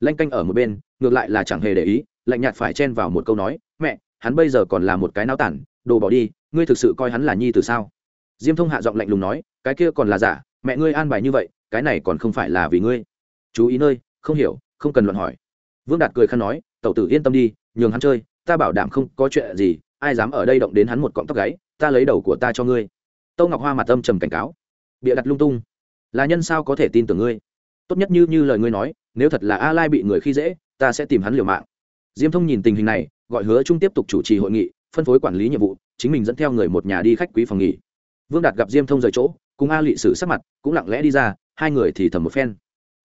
Lanh canh ở một bên, ngược lại là chẳng hề để ý, lạnh nhạt phải chen vào một câu nói, mẹ, hắn bây giờ còn là một cái náo tản đồ bỏ đi, ngươi thực sự coi hắn là nhi từ sao? Diêm thông hạ giọng lạnh lùng nói, cái kia còn là giả, mẹ ngươi an bài như vậy, cái này còn không phải là vì ngươi. Chú ý nơi, không hiểu, không cần luận hỏi. Vương đạt cười khăn nói, tẩu tử yên tâm đi, nhường hắn chơi, ta bảo đảm không có chuyện gì, ai dám ở đây động đến hắn một cọng tóc gáy, ta lấy đầu của ta cho ngươi. Tâu ngọc hoa mặt âm trầm cảnh cáo. Bịa đặt lung tung, là nhân sao có thể tin tưởng ngươi? Tốt nhất như như lời ngươi nói, nếu thật là a lai bị người khi dễ, ta sẽ tìm hắn liều mạng. Diêm thông nhìn tình hình này, gọi hứa trung tiếp tục chủ trì hội nghị, phân phối quản lý nhiệm vụ, chính mình dẫn theo người một nhà đi khách quý phòng nghỉ vương đạt gặp diêm thông rời chỗ, cùng a lị xử sắc mặt, cũng lặng lẽ đi ra, hai người thì thầm một phen.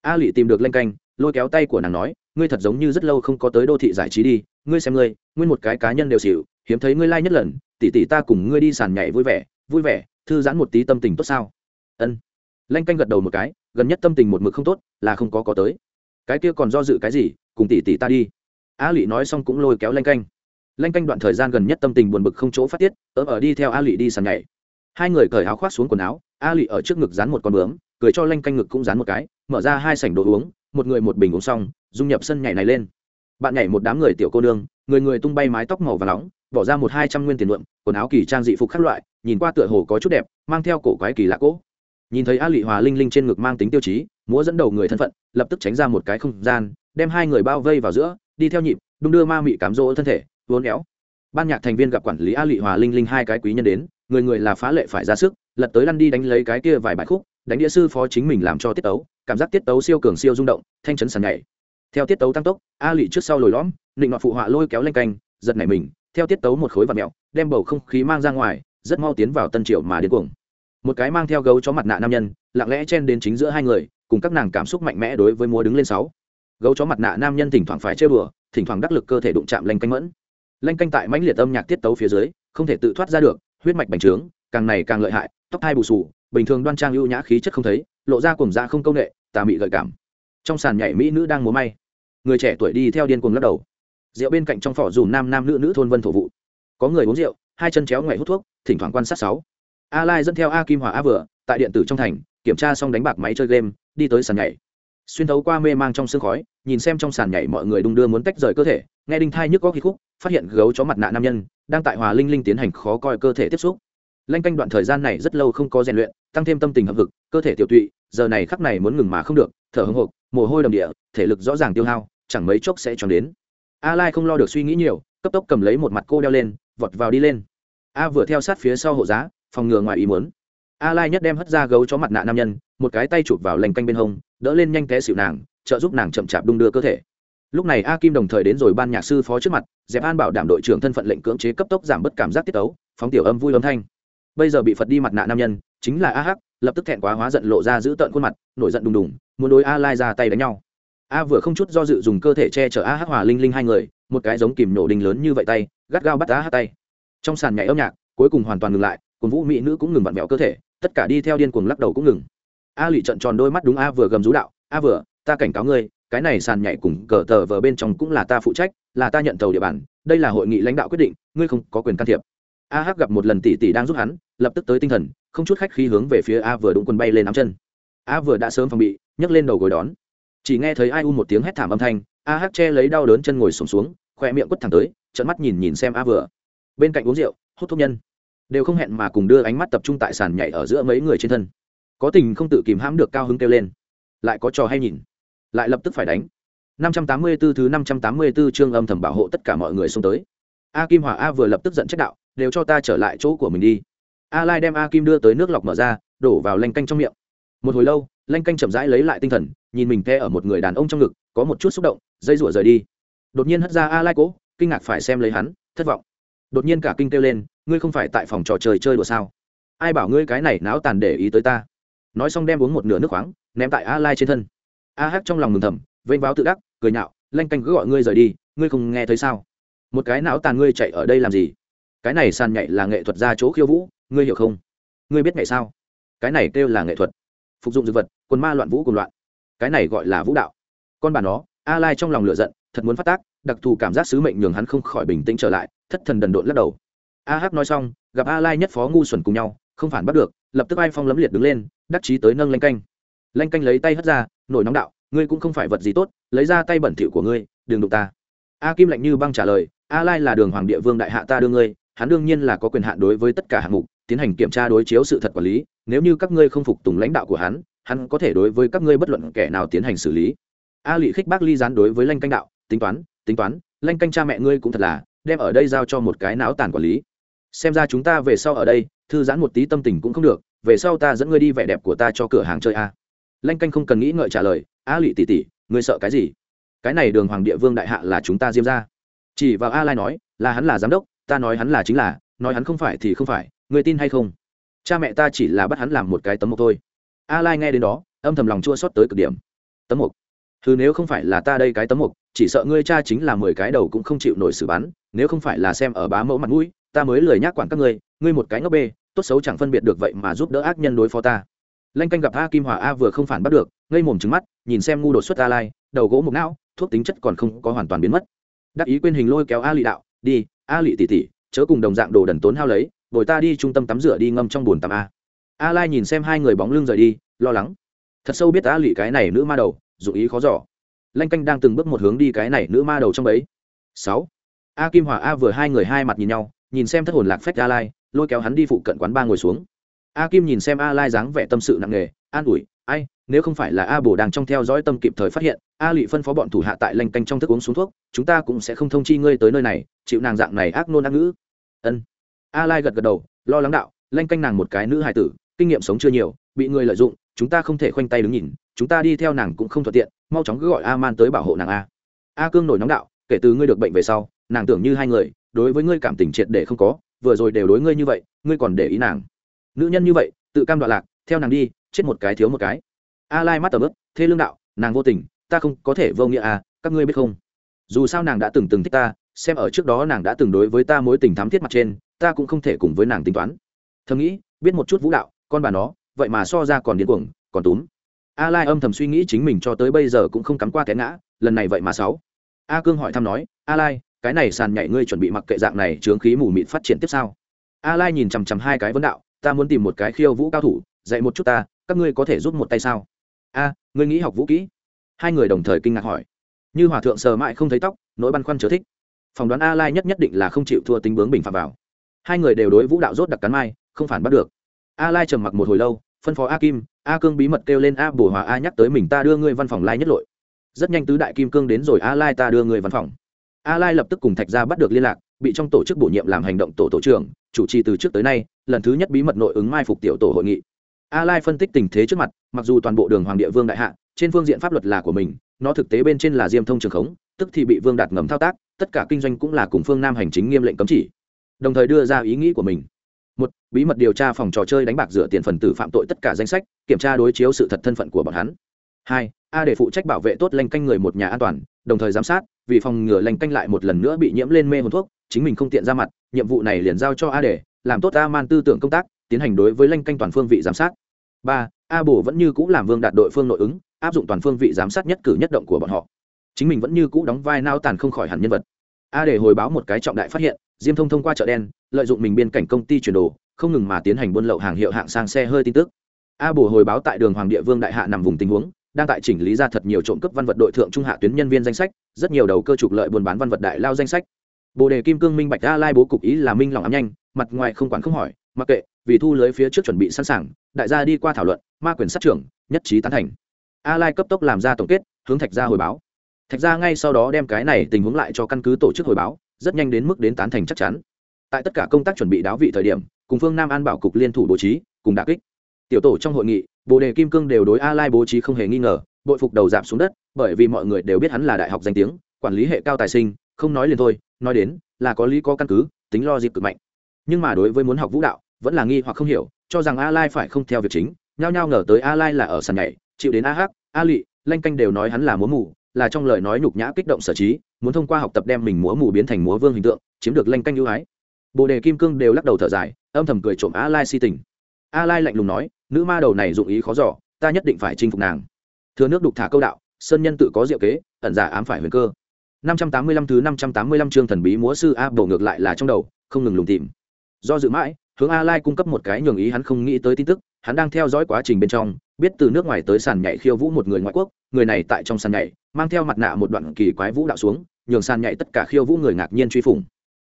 A lị tìm được lanh canh, lôi kéo tay của nàng nói, ngươi thật giống như rất lâu không có tới đô thị giải trí đi, ngươi xem ngươi, nguyên một cái cá nhân đều xỉu, hiếm thấy ngươi lai、like、nhất lần tỉ tỉ ta cùng ngươi đi sàn nhảy vui vẻ vui vẻ, thư giãn một tí tâm tình tốt sao? Ân. Lanh canh gật đầu một cái, gần nhất tâm tình một mực không tốt, là không có có tới. Cái kia còn do dự cái gì, cùng tỉ tỉ ta đi. A lị nói xong cũng lôi kéo lanh canh. Lanh canh đoạn thời gian gần nhất tâm tình buồn bực không chỗ phát tiết, ớ ở đi theo a lị đi sàn nhảy hai người cởi áo khoác xuống quần áo a lị ở trước ngực dán một con bướm, cười cho lanh canh ngực cũng dán một cái, mở ra hai sảnh đồ uống, một người một bình uống xong, dung nhập sân nhảy này lên. Bạn nhảy một đám người tiểu cô nương, người người tung bay mái tóc màu và nóng, bỏ ra một hai trăm nguyên tiền luận quần áo kỳ trang dị phục các loại, nhìn qua tựa hồ có chút đẹp, mang theo cổ quái kỳ lạ cỗ. Nhìn thấy a lị hòa linh linh trên ngực mang tính tiêu chí, múa dẫn đầu người thân phận, lập tức tránh ra một cái không gian, đem hai người bao vây vào giữa, đi theo nhịp, đung đưa ma mị cám rỗ thân thể vốn éo. Ban nhạc thành viên gặp quản lý a lị hòa linh linh hai cái quý nhân đến người người là phá lệ phải ra sức, lật tới lăn đi đánh lấy cái kia vài bài khúc, đánh đĩa sư phó chính mình làm cho tiết tấu, cảm giác tiết tấu siêu cường siêu rung động, thanh chấn sàn nhảy. Theo tiết tấu tăng tốc, a lị trước sau lồi lõm định ngọn phụ họa lôi kéo lên canh, giật nảy mình, theo tiết tấu một khối vật mẹo, đem bầu không khí mang ra ngoài, rất mau tiến vào tân triệu mà đến cuồng. Một cái mang theo gấu chó mặt nạ nam nhân, lặng lẽ chen đến chính giữa hai người, cùng các nàng cảm xúc mạnh mẽ đối với múa đứng lên sáu. Gấu chó mặt nạ nam nhân thỉnh thoảng phải chơi bừa thỉnh thoảng đắc lực cơ thể đụng chạm lanh canh mẫn. Lanh canh tại mãnh liệt âm nhạc tiết tấu phía dưới, không thể tự thoát ra được huyết mạch bành trướng, càng này càng lợi hại, tóc hai bù sù bình thường đoan trang ưu nhã khí chất không thấy, lộ ra cùng da không công nghệ, tà mị gợi cảm. Trong sàn nhảy mỹ nữ đang múa may. Người trẻ tuổi đi theo điên cuồng lắc đầu. Rượu bên cạnh trong phỏ dùm nam nam nữ nữ thôn vân thổ vụ. Có người uống rượu, hai chân chéo ngoại hút thuốc, thỉnh thoảng quan sát sáu. A lai dẫn theo a kim hòa a vừa, tại điện tử trong thành, kiểm tra xong đánh bạc máy chơi game, đi tới sàn nhảy xuyên thấu qua mê mang trong sương khói, nhìn xem trong sàn nhảy mọi người đung đưa muốn tách rời cơ thể, nghe đinh thai nhức có khí khúc, phát hiện gấu chó mặt nạ nam nhân, đang tại hòa linh linh tiến hành khó coi cơ thể tiếp xúc. Lanh canh đoạn thời gian này rất lâu không có rèn luyện, tăng thêm tâm tình hợp hực, cơ thể tiểu tụy, giờ này khắc này muốn ngừng mà không được, thở hưng hộp mồ hôi đầm địa, thể lực rõ ràng tiêu hao, chẳng mấy chốc sẽ tròn đến. A lai không lo được suy nghĩ nhiều, cấp tốc cầm lấy một mặt cô đeo lên, vọt vào đi lên. A vừa theo sát phía sau hộ giá, phòng ngừa ngoài ý muốn. A lai nhất đem hất ra gấu chó mặt nạ nam nhân một cái tay chụp vào lành canh bên hông, đỡ lên nhanh té xịu nàng, trợ giúp nàng chậm chạp đung đưa cơ thể. Lúc này a kim đồng thời đến rồi ban nhạc sư phó trước mặt dẹp an bảo đảm đội trưởng thân phận lệnh cưỡng chế cấp tốc giảm bớt cảm giác tiết tấu, phóng tiểu âm vui âm thanh. Bây giờ bị phật đi mặt nạ nam nhân, chính là a hắc, lập tức thẹn quá hóa giận lộ ra giữ tợn khuôn mặt, nổi giận đùng đùng, muốn đối a lai ra tay đánh nhau. A vừa không chút do dự dùng cơ thể che chở a hắc hòa linh linh hai người, một cái giống kìm nổ đình lớn như vậy tay, gắt gao bắt a hắc tay. Trong sàn nhảy âm nhạc, cuối cùng hoàn toàn ngừng lại, cùng vũ mỹ nữ cũng ngừng vặn vẹo cơ thể, tất cả đi theo điên cuồng lắc đầu cũng ngừng a lụy trận tròn đôi mắt đúng a vừa gầm rú đạo a vừa ta cảnh cáo ngươi cái này sàn nhảy cùng cờ tờ vờ bên trong cũng là ta phụ trách là ta nhận tàu địa bàn đây là hội nghị lãnh đạo quyết định ngươi không có quyền can thiệp. A hắc gặp một lần tỷ tỷ đang giúp hắn lập tức tới tinh thần không chút khách khí hướng về phía a vừa đụng quân bay lên nắm chân. A vừa đã sớm phòng bị nhấc lên đầu gối đón. Chỉ nghe thấy ai u một tiếng hét thảm âm thanh a hắc che lấy đau đớn chân ngồi sùng xuống, xuống khoe miệng quất thẳng tới trận mắt nhìn nhìn xem a vừa. Bên cạnh uống rượu hút thuốc nhân. Đều không hẹn mà cùng đưa ánh mắt tập trung tại sàn nhảy ở giữa mấy người trên thân có tình không tự kìm hãm được cao hứng kêu lên. Lại có trò hay nhìn. Lại lập tức phải đánh. 584 thứ 584 chương âm thầm bảo hộ tất cả mọi người xông tới. A kim hòa a vừa lập tức giận trách đạo, đều cho ta trở lại chỗ của mình đi. A lai đem a kim đưa tới nước lọc mở ra, đổ vào lanh canh trong miệng. Một hồi lâu, lanh canh chậm rãi lấy lại tinh thần, nhìn mình the ở một người đàn ông trong ngực, có một chút xúc động, dây rủa rời đi. Đột nhiên hất ra a lai cố, kinh ngạc phải xem lấy hắn, thất vọng. Đột nhiên cả kinh kêu lên, ngươi không phải tại phòng trò chơi chơi đùa sao? Ai bảo ngươi cái này náo tàn để ý tới ta? Nói xong đem uống một nửa nước khoáng, ném tại a lai trên thân. A hắc trong lòng mừng thầm, vênh váo tự đắc, cười nhạo, lanh canh cứ gọi ngươi rời đi, ngươi không nghe thấy sao? Một cái não tàn ngươi chạy ở đây làm gì? Cái này sàn nhảy là nghệ thuật ra chỗ khiêu vũ, ngươi hiểu không? Ngươi biết ngày sao? Cái này kêu là nghệ thuật. Phục dụng dược vật, quần ma loạn vũ cùng loạn. Cái này gọi là vũ đạo. Con bà nó, a lai trong lòng lửa giận, thật muốn phát tác, đặc thù cảm giác sứ mệnh nhường hắn không khỏi bình tĩnh trở lại, thất thần đần độn lắc đầu. A hắc nói xong, gặp a lai nhất phó ngu xuẩn cùng nhau, không phản bắt được, lập tức ai phong lấm liệt đứng lên đắc chí tới nâng lanh canh. Lanh canh lấy tay hất ra, nổi nóng đạo, ngươi cũng không phải vật gì tốt, lấy ra tay bẩn thỉu của ngươi, đừng đụng ta. A kim lạnh như băng trả lời, a lai là đường hoàng địa vương đại hạ ta đưa ngươi, hắn đương nhiên là có quyền hạn đối với tất cả hạng mục, tiến hành kiểm tra đối chiếu sự thật quản lý, nếu như các ngươi không phục tùng lãnh đạo của hắn hắn có thể đối với các ngươi bất luận kẻ nào tiến hành xử lý. A lị khích bác ly gián đối với lanh canh đạo, tính toán tính toán, lanh canh cha mẹ ngươi cũng thật là, đem ở đây giao cho một cái não tàn quản lý. Xem ra chúng ta về sau ở đây, thư giãn một tí tâm tình cũng không được về sau ta dẫn ngươi đi vẻ đẹp của ta cho cửa hàng chơi a. Lanh canh không cần nghĩ ngợi trả lời, a lụy tỉ tỉ ngươi sợ cái gì? Cái này đường hoàng địa vương đại hạ là chúng ta diêm ra chỉ vào a lai nói, là hắn là giám đốc, ta nói hắn là chính là, nói hắn không phải thì không phải, ngươi tin hay không? Cha mẹ ta chỉ là bắt hắn làm một cái tấm mộc thôi. A lai nghe đến đó, âm thầm lòng chua xót tới cực điểm. Tấm mộc thứ nếu không phải là ta đây cái tấm mộc chỉ sợ ngươi cha chính là mười cái đầu cũng không chịu nổi xử bắn, nếu không phải là xem ở bá mẫu mặt mũi, ta mới lười nhác quản các ngươi ngươi một cái ngốc bê tốt xấu chẳng phân biệt được vậy mà giúp đỡ ác nhân đối phó ta. Lanh canh gặp a kim hòa a vừa không phản bắt được, ngây mồm trứng mắt, nhìn xem ngu đột xuất a lai, đầu gỗ mục não, thuốc tính chất còn không có hoàn toàn biến mất. Đắc ý quên hình lôi kéo a lị đạo, đi, a lị tỉ tỉ chớ cùng đồng dạng đồ đần tốn hao lấy, bồi ta đi trung tâm tắm rửa đi ngâm trong bồn tắm a. A lai nhìn xem hai người bóng lưng rời đi, lo lắng. Thật sâu biết a lị cái này nữ ma đầu, dù ý khó giỏ lanh canh đang từng bước một hướng đi cái này nữ ma đầu trong ấy sáu. A kim hòa a vừa hai người hai mặt nhìn nhau, nhìn xem thất hồn lạc phách a lai lôi kéo hắn đi phụ cận quán ba ngồi xuống. A kim nhìn xem a lai dáng vẻ tâm sự nặng nề, an ủi, ai, nếu không phải là a bồ đang trong theo dõi tâm kịp thời phát hiện, a lị phân phó bọn thủ hạ tại lanh canh trong thức uống xuống thuốc, chúng ta cũng sẽ không thông chi ngươi tới nơi này, chịu nàng dạng này ác nôn ác ngữ. Ân. A lai gật gật đầu, lo lắng đạo, lanh canh nàng một cái nữ hài tử, kinh nghiệm sống chưa nhiều, bị người lợi dụng, chúng ta không thể khoanh tay đứng nhìn, chúng ta đi theo nàng cũng không thuận tiện, mau chóng cứ gọi a man tới bảo hộ nàng a. A cương nổi nóng đạo, kể từ ngươi được bệnh về sau, nàng tưởng như hai người, đối với ngươi cảm tình triệt để không có vừa rồi đều đối ngươi như vậy, ngươi còn để ý nàng. Nữ nhân như vậy, tự cam đoạn lạc, theo nàng đi, chết một cái thiếu một cái. A lai mắt tầm ướp thế lương đạo, nàng vô tình, ta không có thể vô nghĩa à các ngươi biết không? Dù sao nàng đã từng từng thích ta, xem ở trước đó nàng đã từng đối với ta mối tình thắm thiết mặt trên, ta cũng không thể cùng với nàng tính toán. Thầm nghĩ, biết một chút vũ đạo, con bà nó, vậy mà so ra còn điên cuồng, còn túm. A lai âm thầm suy nghĩ chính mình cho tới bây giờ cũng không cắm qua té ngã, lần này vậy mà sáu. A cương hỏi thăm nói, a lai cái này sàn nhảy ngươi chuẩn bị mặc kệ dạng này, chướng khí mù mịt phát triển tiếp sau a lai nhìn chằm chằm hai cái vấn đạo, ta muốn tìm một cái khiêu vũ cao thủ, dạy một chút ta, các ngươi có thể giúp một tay sao? A, ngươi nghĩ học vũ kỹ? Hai người đồng thời kinh ngạc hỏi. Như hòa thượng sờ mãi không thấy tóc, nỗi băn khoăn chớ thích. Phỏng đoán a lai nhất nhất định là không chịu thua tính bướng bình phạm vào. Hai người đều đối vũ đạo rốt đặc cắn mai, không phản bắt được. A lai trầm mặc một hồi lâu, phân phó a kim, a cương bí mật kêu lên a bổ hòa a nhắc tới mình ta đưa ngươi văn phòng lai nhất lội. Rất nhanh tứ đại kim cương đến rồi a lai ta đưa người văn phòng a lai lập tức cùng thạch gia bắt được liên lạc, bị trong tổ chức bổ nhiệm làm hành động tổ tổ trưởng, chủ trì từ trước tới nay, lần thứ nhất bí mật nội ứng mai phục tiểu tổ hội nghị. A lai phân tích tình thế trước mặt, mặc dù toàn bộ đường hoàng địa vương đại hạ, trên phương diện pháp luật là của mình, nó thực tế bên trên là diêm thông trường khống, tức thì bị vương đạt ngầm thao tác, tất cả kinh doanh cũng là cùng phương nam hành chính nghiêm lệnh cấm chỉ. Đồng thời đưa ra ý nghĩ của mình. Một, bí mật điều tra phòng trò chơi đánh bạc dựa tiền phần tử phạm tội tất cả danh sách, kiểm tra đối chiếu sự thật thân phận của bọn hắn. Hai, a để phụ trách bảo vệ tốt lanh canh người một nhà an toàn, đồng thời giám sát vì phòng ngừa lanh canh lại một lần nữa bị nhiễm lên mê hồn thuốc, chính mình không tiện ra mặt, nhiệm vụ này liền giao cho a để, làm tốt a man tư tưởng công tác, tiến hành đối với lanh canh toàn phương vị giám sát. Ba, a bổ vẫn như cũ làm vương đạt đội phương nội ứng, áp dụng toàn phương vị giám sát nhất cử nhất động của bọn họ. Chính mình vẫn như cũ đóng vai nao tàn không khỏi hẳn nhân vật. A để hồi báo một cái trọng đại phát hiện, diêm thông thông qua chợ đen, lợi dụng mình biên cảnh công ty chuyển đồ, không ngừng mà tiến hành buôn lậu hàng hiệu hạng sang xe hơi tin tức. A bổ hồi báo tại đường hoàng địa vương đại hạ nằm vùng tình huống đang tại chỉnh lý ra thật nhiều trộm cắp văn vật đội thượng trung hạ tuyến nhân viên danh sách, rất nhiều đầu cơ trục lợi buôn bán văn vật đại lao danh sách. Bồ đề kim cương minh bạch a lai bố cục ý là minh lòng ám nhanh, mặt ngoài không quản không hỏi, mặc kệ, vì thu lưới phía trước chuẩn bị sẵn sàng, đại gia đi qua thảo luận, ma quyền sát trưởng, nhất trí tán thành. A lai cấp tốc làm ra tổng kết, hướng thạch gia hồi báo. Thạch gia ngay sau đó đem cái này tình huống lại cho căn cứ tổ chức hồi báo, rất nhanh đến mức đến tán thành chắc chắn. Tại tất cả công tác chuẩn bị đáo vị thời điểm, cùng phương nam an bảo cục liên thủ bố trí, cùng đà kích. Tiểu tổ trong hội nghị bồ đề kim cương đều đối a lai bố trí không hề nghi ngờ, bội phục đầu giảm xuống đất, bởi vì mọi người đều biết hắn là đại học danh tiếng, quản lý hệ cao tài sinh, không nói liền thôi, nói đến là có lý có căn cứ, tính lo dịp cực mạnh. Nhưng mà đối với muốn học vũ đạo, vẫn là nghi hoặc không hiểu, cho rằng a lai phải không theo việc chính, nhao nhao ngờ tới a lai là ở sàn nhảy, chịu đến a hắc, a lị, lanh canh đều nói hắn là múa mù là trong lời nói nhục nhã kích động sở trí, muốn thông qua học tập đem mình múa mù biến thành múa vương hình tượng, chiếm được lanh canh ưu ái. Bồ đề kim cương đều lắc đầu thở dài, âm thầm cười trộm a lai si tình a lai lạnh lùng nói, nữ ma đầu này dụng ý khó giỏ ta nhất định phải chinh phục nàng. Thừa nước đục thả câu đạo, sơn nhân tự có diệu kế, ẩn giả ám phải huyền cơ. 585 thứ 585 chương thần bí múa sư a bổ ngược lại là trong đầu, không ngừng lùng tìm. Do dự mãi, hướng a lai cung cấp một cái nhường ý hắn không nghĩ tới tin tức, hắn đang theo dõi quá trình bên trong, biết từ nước ngoài tới sàn nhảy khiêu vũ một người ngoại quốc, người này tại trong sàn nhảy, mang theo mặt nạ một đoạn kỳ quái vũ đạo xuống, nhường sàn nhảy tất cả khiêu vũ người ngạc nhiên truy phủng.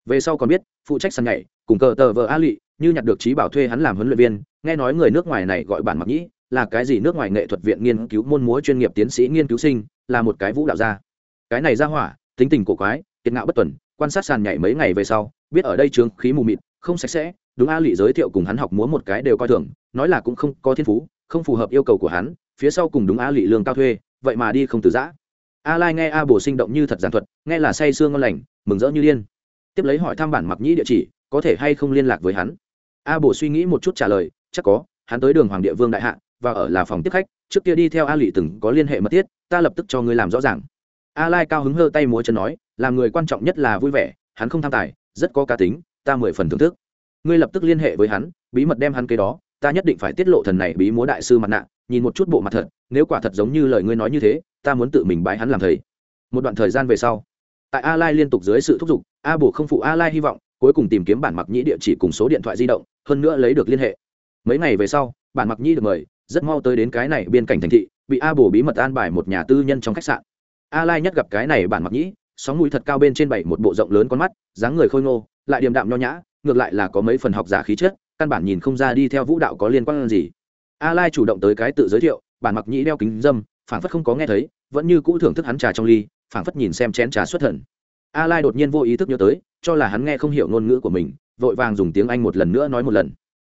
Về sau còn biết, phụ trách sàn nhảy, cùng cờ tờ vợ a lụy như nhặt được trí bảo thuê hắn làm huấn luyện viên nghe nói người nước ngoài này gọi bản mặc nhĩ, là cái gì nước ngoài nghệ thuật viện nghiên cứu môn múa chuyên nghiệp tiến sĩ nghiên cứu sinh, là một cái vũ đạo gia. Cái này ra hỏa, tính tình cổ quái, kiệt ngạo bất tuần, quan sát sàn nhảy mấy ngày về sau, biết ở đây trường khí mù mịt, không sạch sẽ, đúng a lị giới thiệu cùng hắn học múa một cái đều coi thường, nói là cũng không có thiên phú, không phù hợp yêu cầu của hắn, phía sau cùng đúng a lị lương cao thuê, vậy mà đi không từ giã. A lai nghe a bồ sinh động như thật giản thuật, nghe là say sương ngon lành, mừng rỡ như liên tiếp lấy hỏi thăm bản mặc nhĩ địa chỉ, có thể hay không liên lạc với hắn? A bồ suy nghĩ một chút trả lời chắc có, hắn tới đường hoàng địa vương đại hạ, và ở là phòng tiếp khách, trước kia đi theo a lị từng có liên hệ mật thiết, ta lập tức cho ngươi làm rõ ràng. A lai cao hứng hơ tay múa chân nói, làm người quan trọng nhất là vui vẻ, hắn không tham tài, rất có cá tính, ta mười phần thưởng thức. Ngươi lập tức liên hệ với hắn, bí mật đem hắn cái đó, ta nhất định phải tiết lộ thần này bí múa đại sư mặt nạ, nhìn một chút bộ mặt thật, nếu quả thật giống như lời ngươi nói như thế, ta muốn tự mình bái hắn làm thầy. Một đoạn thời gian về sau, tại a lai liên tục dưới sự thúc giục, a bổ không phụ a lai hy vọng, cuối cùng tìm kiếm bản mặc nhĩ địa chỉ cùng số điện thoại di động, hơn nữa lấy được liên hệ mấy ngày về sau bản mặc Nhi được mời, rất mau tới đến cái này biên cảnh thành thị, bị a bổ bí mật an bài một nhà tư nhân trong khách sạn. A lai nhất gặp cái này bản mặc nhĩ sóng mũi thật cao bên trên bảy một bộ rộng lớn con mắt, dáng người khôi ngô, lại điềm đạm nho nhã, ngược lại là có mấy phần học giả khí chất, căn bản nhìn không ra đi theo vũ đạo có liên quan gì. A lai chủ động tới cái tự giới thiệu bản mặc nhĩ đeo kính dâm, phảng phất không có nghe thấy, vẫn như cũ thưởng thức hắn trà trong ly, phảng phất nhìn xem chén trà xuất thần. A lai đột nhiên vô ý thức nhớ tới, cho là hắn nghe không hiểu ngôn ngữ của mình, vội vàng dùng tiếng anh một lần nữa nói một lần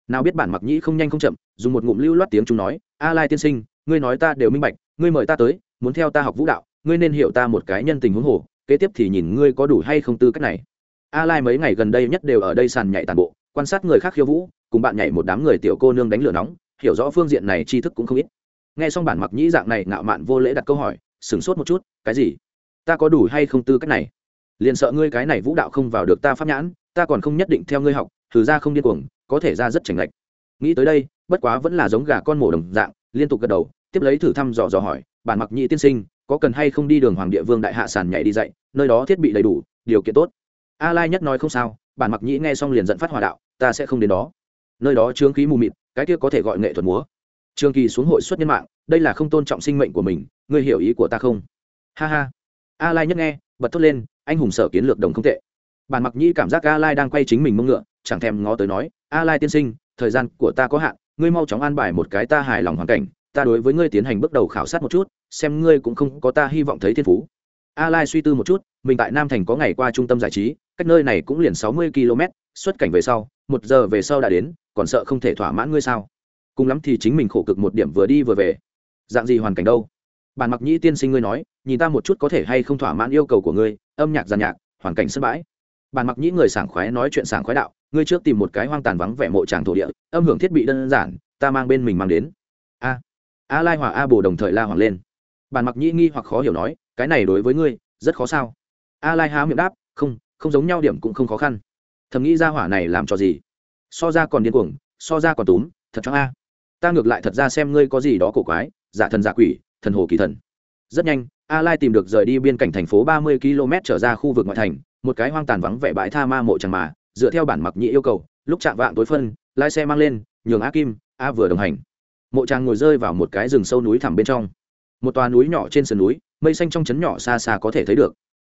nào biết bản mặc nhĩ không nhanh không chậm, dùng một ngụm lưu loát tiếng chúng nói, a lai tiên sinh, ngươi nói ta đều minh bạch, ngươi mời ta tới, muốn theo ta học vũ đạo, ngươi nên hiểu ta một cái nhân tình huống hồ, kế tiếp thì nhìn ngươi có đủ hay không tư cách này. A lai mấy ngày gần đây nhất đều ở đây sàn nhảy tàn bộ, quan sát người khác khiêu vũ, cùng bạn nhảy một đám người tiểu cô nương đánh lửa nóng, hiểu rõ phương diện này tri thức cũng không ít. Nghe xong bản mặc nhĩ dạng này ngạo mạn vô lễ đặt câu hỏi, sửng sốt một chút, cái gì? Ta có đủ hay không tư cách này? Liền sợ ngươi cái này vũ đạo không vào được ta pháp nhãn, ta còn không nhất định theo ngươi học, thử ra không điên cuồng có thể ra rất chảnh lệch. Nghĩ tới đây, bất quá vẫn là giống gà con mổ đồng dạng, liên tục gật đầu, tiếp lấy thử thăm dò dò hỏi, bản mặc nhị tiên sinh, có cần hay không đi đường hoàng địa vương đại hạ sàn nhảy đi dạy, nơi đó thiết bị đầy đủ, điều kiện tốt. A lai nhất nói không sao, bản mặc nhĩ nghe xong liền dẫn phát hòa đạo, ta sẽ không đến đó. Nơi đó chướng khí mù mịt, cái kia có thể gọi nghệ thuật múa. Trường kỳ xuống hội xuất nhân mạng, đây là không tôn trọng sinh mệnh của mình, ngươi hiểu ý của ta không? Ha ha. A lai nhất nghe, bật thốt lên, anh hùng sở kiến lược đồng không tệ. Bản mặc nhĩ cảm giác a lai đang quay chính mình mông ngựa chẳng thèm ngó tới nói, a lai tiên sinh, thời gian của ta có hạn, ngươi mau chóng an bài một cái ta hài lòng hoàn cảnh, ta đối với ngươi tiến hành bước đầu khảo sát một chút, xem ngươi cũng không có ta hy vọng thấy thiên phú. A lai suy tư một chút, mình tại nam thành có ngày qua trung tâm giải trí, cách nơi này cũng liền 60 km xuất cảnh về sau, một giờ về sau đã đến, còn sợ không thể thỏa mãn ngươi sao? Cùng lắm thì chính mình khổ cực một điểm vừa đi vừa về. Dạng gì hoàn cảnh đâu? Bản mặc nhĩ tiên sinh ngươi nói, nhìn ta một chút có thể hay không thỏa mãn yêu cầu của ngươi, âm nhạc giàn nhạc, hoàn cảnh sân bãi bàn mặc nhĩ người sảng khoái nói chuyện sảng khoái đạo, ngươi trước tìm một cái hoang tàn vắng vẻ mộ tràng thổ địa, âm hưởng thiết bị đơn giản, ta mang bên mình mang đến. A a lai hòa a bồ đồng thời la hoàng lên. Bàn mặc nhĩ nghi hoặc khó hiểu nói, cái này đối với ngươi, rất khó sao? A lai há miệng đáp, không không giống nhau điểm cũng không khó khăn. Thầm nghĩ ra hỏa này làm cho gì? So ra còn điên cuồng, so ra còn túm, thật cho a. Ta ngược lại thật ra xem ngươi có gì đó cổ quái, giả thần giả quỷ, thần hồ kỳ thần. Rất nhanh, a lai tìm được rời đi biên cảnh thành phố 30 km trở ra khu vực ngoại thành một cái hoang tàn vắng vẻ bãi tha ma mộ chẳng mà, dựa theo bản mặc nhị yêu cầu, lúc chạm vạn tối phân, lái xe mang lên, nhường a kim, a vừa đồng hành. Mộ tràng ngồi rơi vào một cái rừng sâu núi thẳm bên trong. Một tòa núi nhỏ trên sườn núi, mây xanh trong trấn nhỏ xa xa có thể thấy được.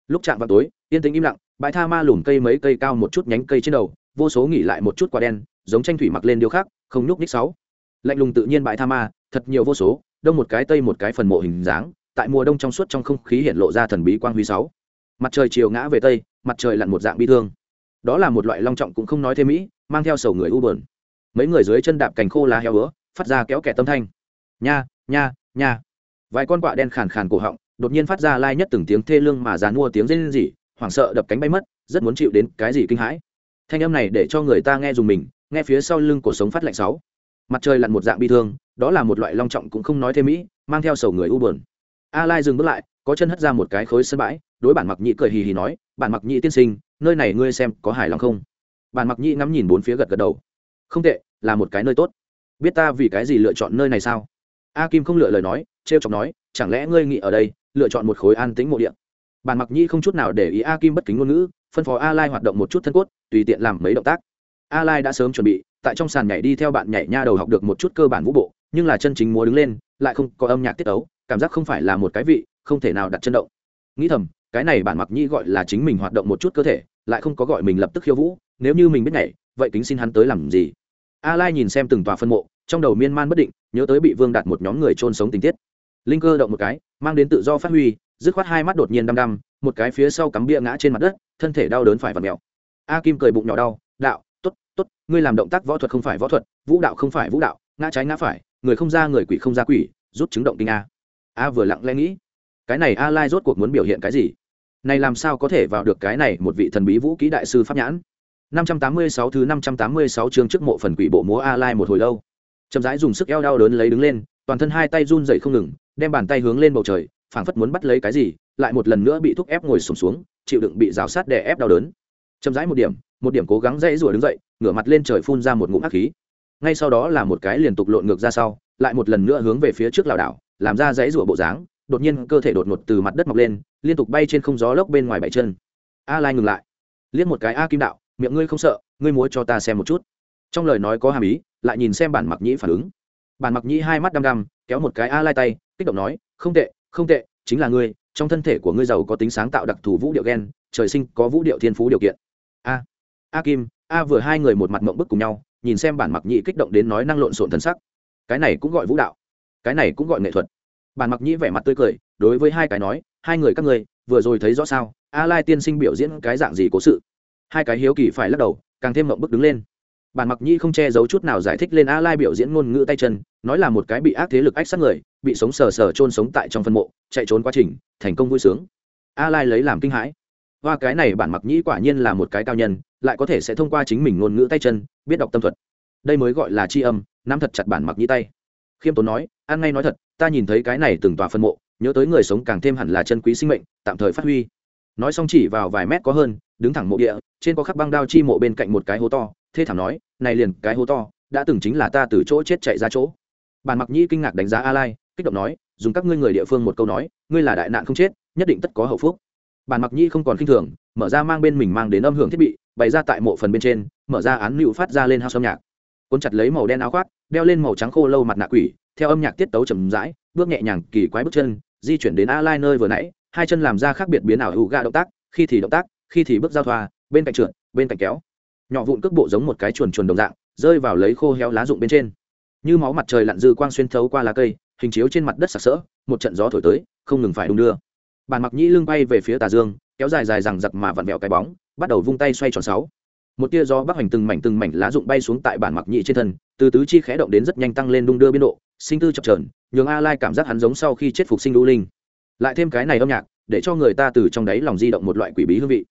Lúc chạm vào tối, yên tĩnh im lặng, bãi tha ma lùm cây mấy cây cao một chút nhánh cây trên đầu, vô số nghỉ lại một chút quả đen, giống tranh thủy mặc lên điêu khắc, không nhúc ních sáu. Lạnh lùng tự nhiên bãi tha ma, thật nhiều vô số, đông một cái tây một cái phần mộ hình dáng, tại mùa đông trong suốt trong không khí hiện lộ ra thần bí quang huy sáu. Mặt trời chiều ngã về tây mặt trời lặn một dạng bi thương. Đó là một loại long trọng cũng không nói thêm mỹ, mang theo sầu người u bờn mấy người dưới chân đạp cành khô lá heo ứa phát ra kéo kẻ tâm thanh. Nha nha nha. Vài con quạ đen khàn khàn cổ họng, đột nhiên phát ra lai nhất từng tiếng thê lương mà dàn mua tiếng rên rỉ, hoảng sợ đập cánh bay mất, rất muốn chịu đến cái gì kinh hãi. Thanh âm này để cho người ta nghe dùng mình, nghe phía sau lưng cổ sống phát lạnh sáu. Mặt trời lặn một dạng bi thương, đó là một loại long trọng cũng không nói thêm mỹ, mang theo sầu người u buồn. A lai dừng bước lại có chân hất ra một cái khối sân bãi, đối bản mặc nhị cười hì hì nói, bản mặc nhị tiên sinh, nơi này ngươi xem có hài lòng không? Bản mặc nhị ngắm nhìn bốn phía gật gật đầu. Không tệ, là một cái nơi tốt. Biết ta vì cái gì lựa chọn nơi này sao? A kim không lựa lời nói, trêu chọc nói, chẳng lẽ ngươi nghĩ ở đây, lựa chọn một khối an tĩnh mộ điện bản mặc nhị không chút nào để ý a kim bất kính ngôn ngữ, phân phó a lai hoạt động một chút thân cốt, tùy tiện làm mấy động tác. A lai đã sớm chuẩn bị, tại trong sàn nhảy đi theo bạn nhảy nha đầu học được một chút cơ bản vũ bộ, nhưng là chân chính múa đứng lên, lại không có âm nhạc tiết tấu, cảm giác không phải là một cái vị không thể nào đặt chân động. Nghĩ thầm, cái này bản mặc nhi gọi là chính mình hoạt động một chút cơ thể, lại không có gọi mình lập tức khiêu vũ, nếu như mình biết nhảy, vậy kính xin hắn tới làm gì? A lai nhìn xem từng tòa phân mộ, trong đầu miên man bất định, nhớ tới bị vương đặt một nhóm người trôn sống tình tiết. Linh cơ động một cái, mang đến tự do phát huy, dứt khoát hai mắt đột nhiên đăm đăm, một cái phía sau cắm bia ngã trên mặt đất, thân thể đau đớn phải vặt mèo. A kim cười bụng nhỏ đau, đạo, tốt tốt, ngươi làm động tác võ thuật không phải võ thuật, vũ đạo không phải vũ đạo, ngã trái ngã phải, người không ra người quỷ không ra quỷ, rút chứng động kinh a. A vừa lặng lẽ nghĩ cái này a lai rốt cuộc muốn biểu hiện cái gì? Này làm sao có thể vào được cái này một vị thần bí vũ kỹ đại sư pháp nhãn? 586 thứ 586 chương trước mộ phần quỷ bộ múa a lai một hồi lâu. Chậm rãi dùng sức eo đau đớn lấy đứng lên toàn thân hai tay run dậy không ngừng đem bàn tay hướng lên bầu trời phảng phất muốn bắt lấy cái gì lại một lần nữa bị thúc ép ngồi sùng xuống, xuống chịu đựng bị rào sát đè ép đau đớn. Chậm rãi một điểm một điểm cố gắng dãy rủa đứng dậy ngửa mặt lên trời phun ra một ngụm ác khí. Ngay sau đó là một cái liên tục lộn ngược ra sau lại một lần nữa hướng về phía trước lảo đảo làm ra dãy rủa bộ dáng đột nhiên cơ thể đột ngột từ mặt đất mọc lên, liên tục bay trên không gió lốc bên ngoài bảy chân. A lai ngừng lại. Liếc một cái a kim đạo, miệng ngươi không sợ, ngươi múa cho ta xem một chút. Trong lời nói có hàm ý, lại nhìn xem bản mặc nhĩ phản ứng. Bản mặc nhĩ hai mắt đăm đăm, kéo một cái a lai tay, kích động nói, không tệ không tệ, chính là ngươi, trong thân thể của ngươi giàu có tính sáng tạo đặc thù vũ điệu gen, trời sinh có vũ điệu thiên phú điều kiện. A a kim, a vừa hai người một mặt mộng bức cùng nhau, nhìn xem bản mặc nhĩ kích động đến nói năng lộn xộn thần sắc. Cái này cũng gọi vũ đạo, cái này cũng gọi nghệ thuật bản mặc nhĩ vẻ mặt tươi cười, đối với hai cái nói, hai người các ngươi, vừa rồi thấy rõ sao? A lai tiên sinh biểu diễn cái dạng gì cố sự? Hai cái hiếu kỳ phải lắc đầu, càng thêm mộng bức đứng lên. Bản mặc nhĩ không che giấu chút nào giải thích lên a lai biểu diễn ngôn ngữ tay chân, nói là một cái bị ác thế lực ách sát người, bị sống sờ sờ chôn sống tại trong phân mộ, chạy trốn quá trình, thành công vui sướng. A lai lấy làm kinh hãi. Và cái này bản mặc nhĩ quả nhiên là một cái cao nhân, lại có thể sẽ thông qua chính mình ngôn ngữ tay chân, biết đọc tâm thuật. Đây mới gọi là tri âm, nắm thật chặt bản mặc nhĩ tay. Khiêm tốn nói an ngay nói thật ta nhìn thấy cái này từng tòa phân mộ, nhớ tới người sống càng thêm hẳn là chân quý sinh mệnh, tạm thời phát huy. Nói xong chỉ vào vài mét có hơn, đứng thẳng mộ địa, trên có khắc băng đao chi mộ bên cạnh một cái hố to, thê thảm nói, này liền, cái hố to, đã từng chính là ta từ chỗ chết chạy ra chỗ. Bàn mặc nhĩ kinh ngạc đánh giá a lai kích động nói, dùng các ngươi người địa phương một câu nói, ngươi là đại nạn không chết, nhất định tất có hậu phúc. Bàn mặc nhĩ không còn khinh thường, mở ra mang bên mình mang đến âm hưởng thiết bị, bày ra tại mộ phần bên trên, mở ra án nữu phát ra lên hao sâm nhạc. Cuốn chặt lấy màu đen áo khoác, đeo lên màu trắng khô lâu mặt nạ quỷ theo âm nhạc tiết tấu chậm rãi, bước nhẹ nhàng kỳ quái bước chân, di chuyển đến a lai nơi vừa nãy, hai chân làm ra khác biệt biến ảo hữu ga động tác, khi thì động tác, khi thì bước giao thoa, bên cạnh trượt, bên cạnh kéo. Nhỏ vụn cước bộ giống một cái chuồn chuồn đồng dạng, rơi vào lấy khô héo lá rụng bên trên. Như máu mặt trời lặn dư quang xuyên thấu qua lá cây, hình chiếu trên mặt đất sặc sỡ, một trận gió thổi tới, không ngừng phải đung đưa. Bàn mặc nhĩ lưng bay về phía tà dương, kéo dài dài rằng giặc mà vặn vẹo cái bóng, bắt đầu vung tay xoay tròn sáu một tia gió bắc hành từng mảnh từng mảnh lá rụng bay xuống tại bản mặc nhị trên thân, từ tứ chi khẽ động đến rất nhanh tăng lên đung đưa biên độ, sinh tư chập trờn nhường a lai cảm giác hắn giống sau khi chết phục sinh đu linh. Lại thêm cái này âm nhạc, để cho người ta từ trong đáy lòng di động một loại quỷ bí hương vị.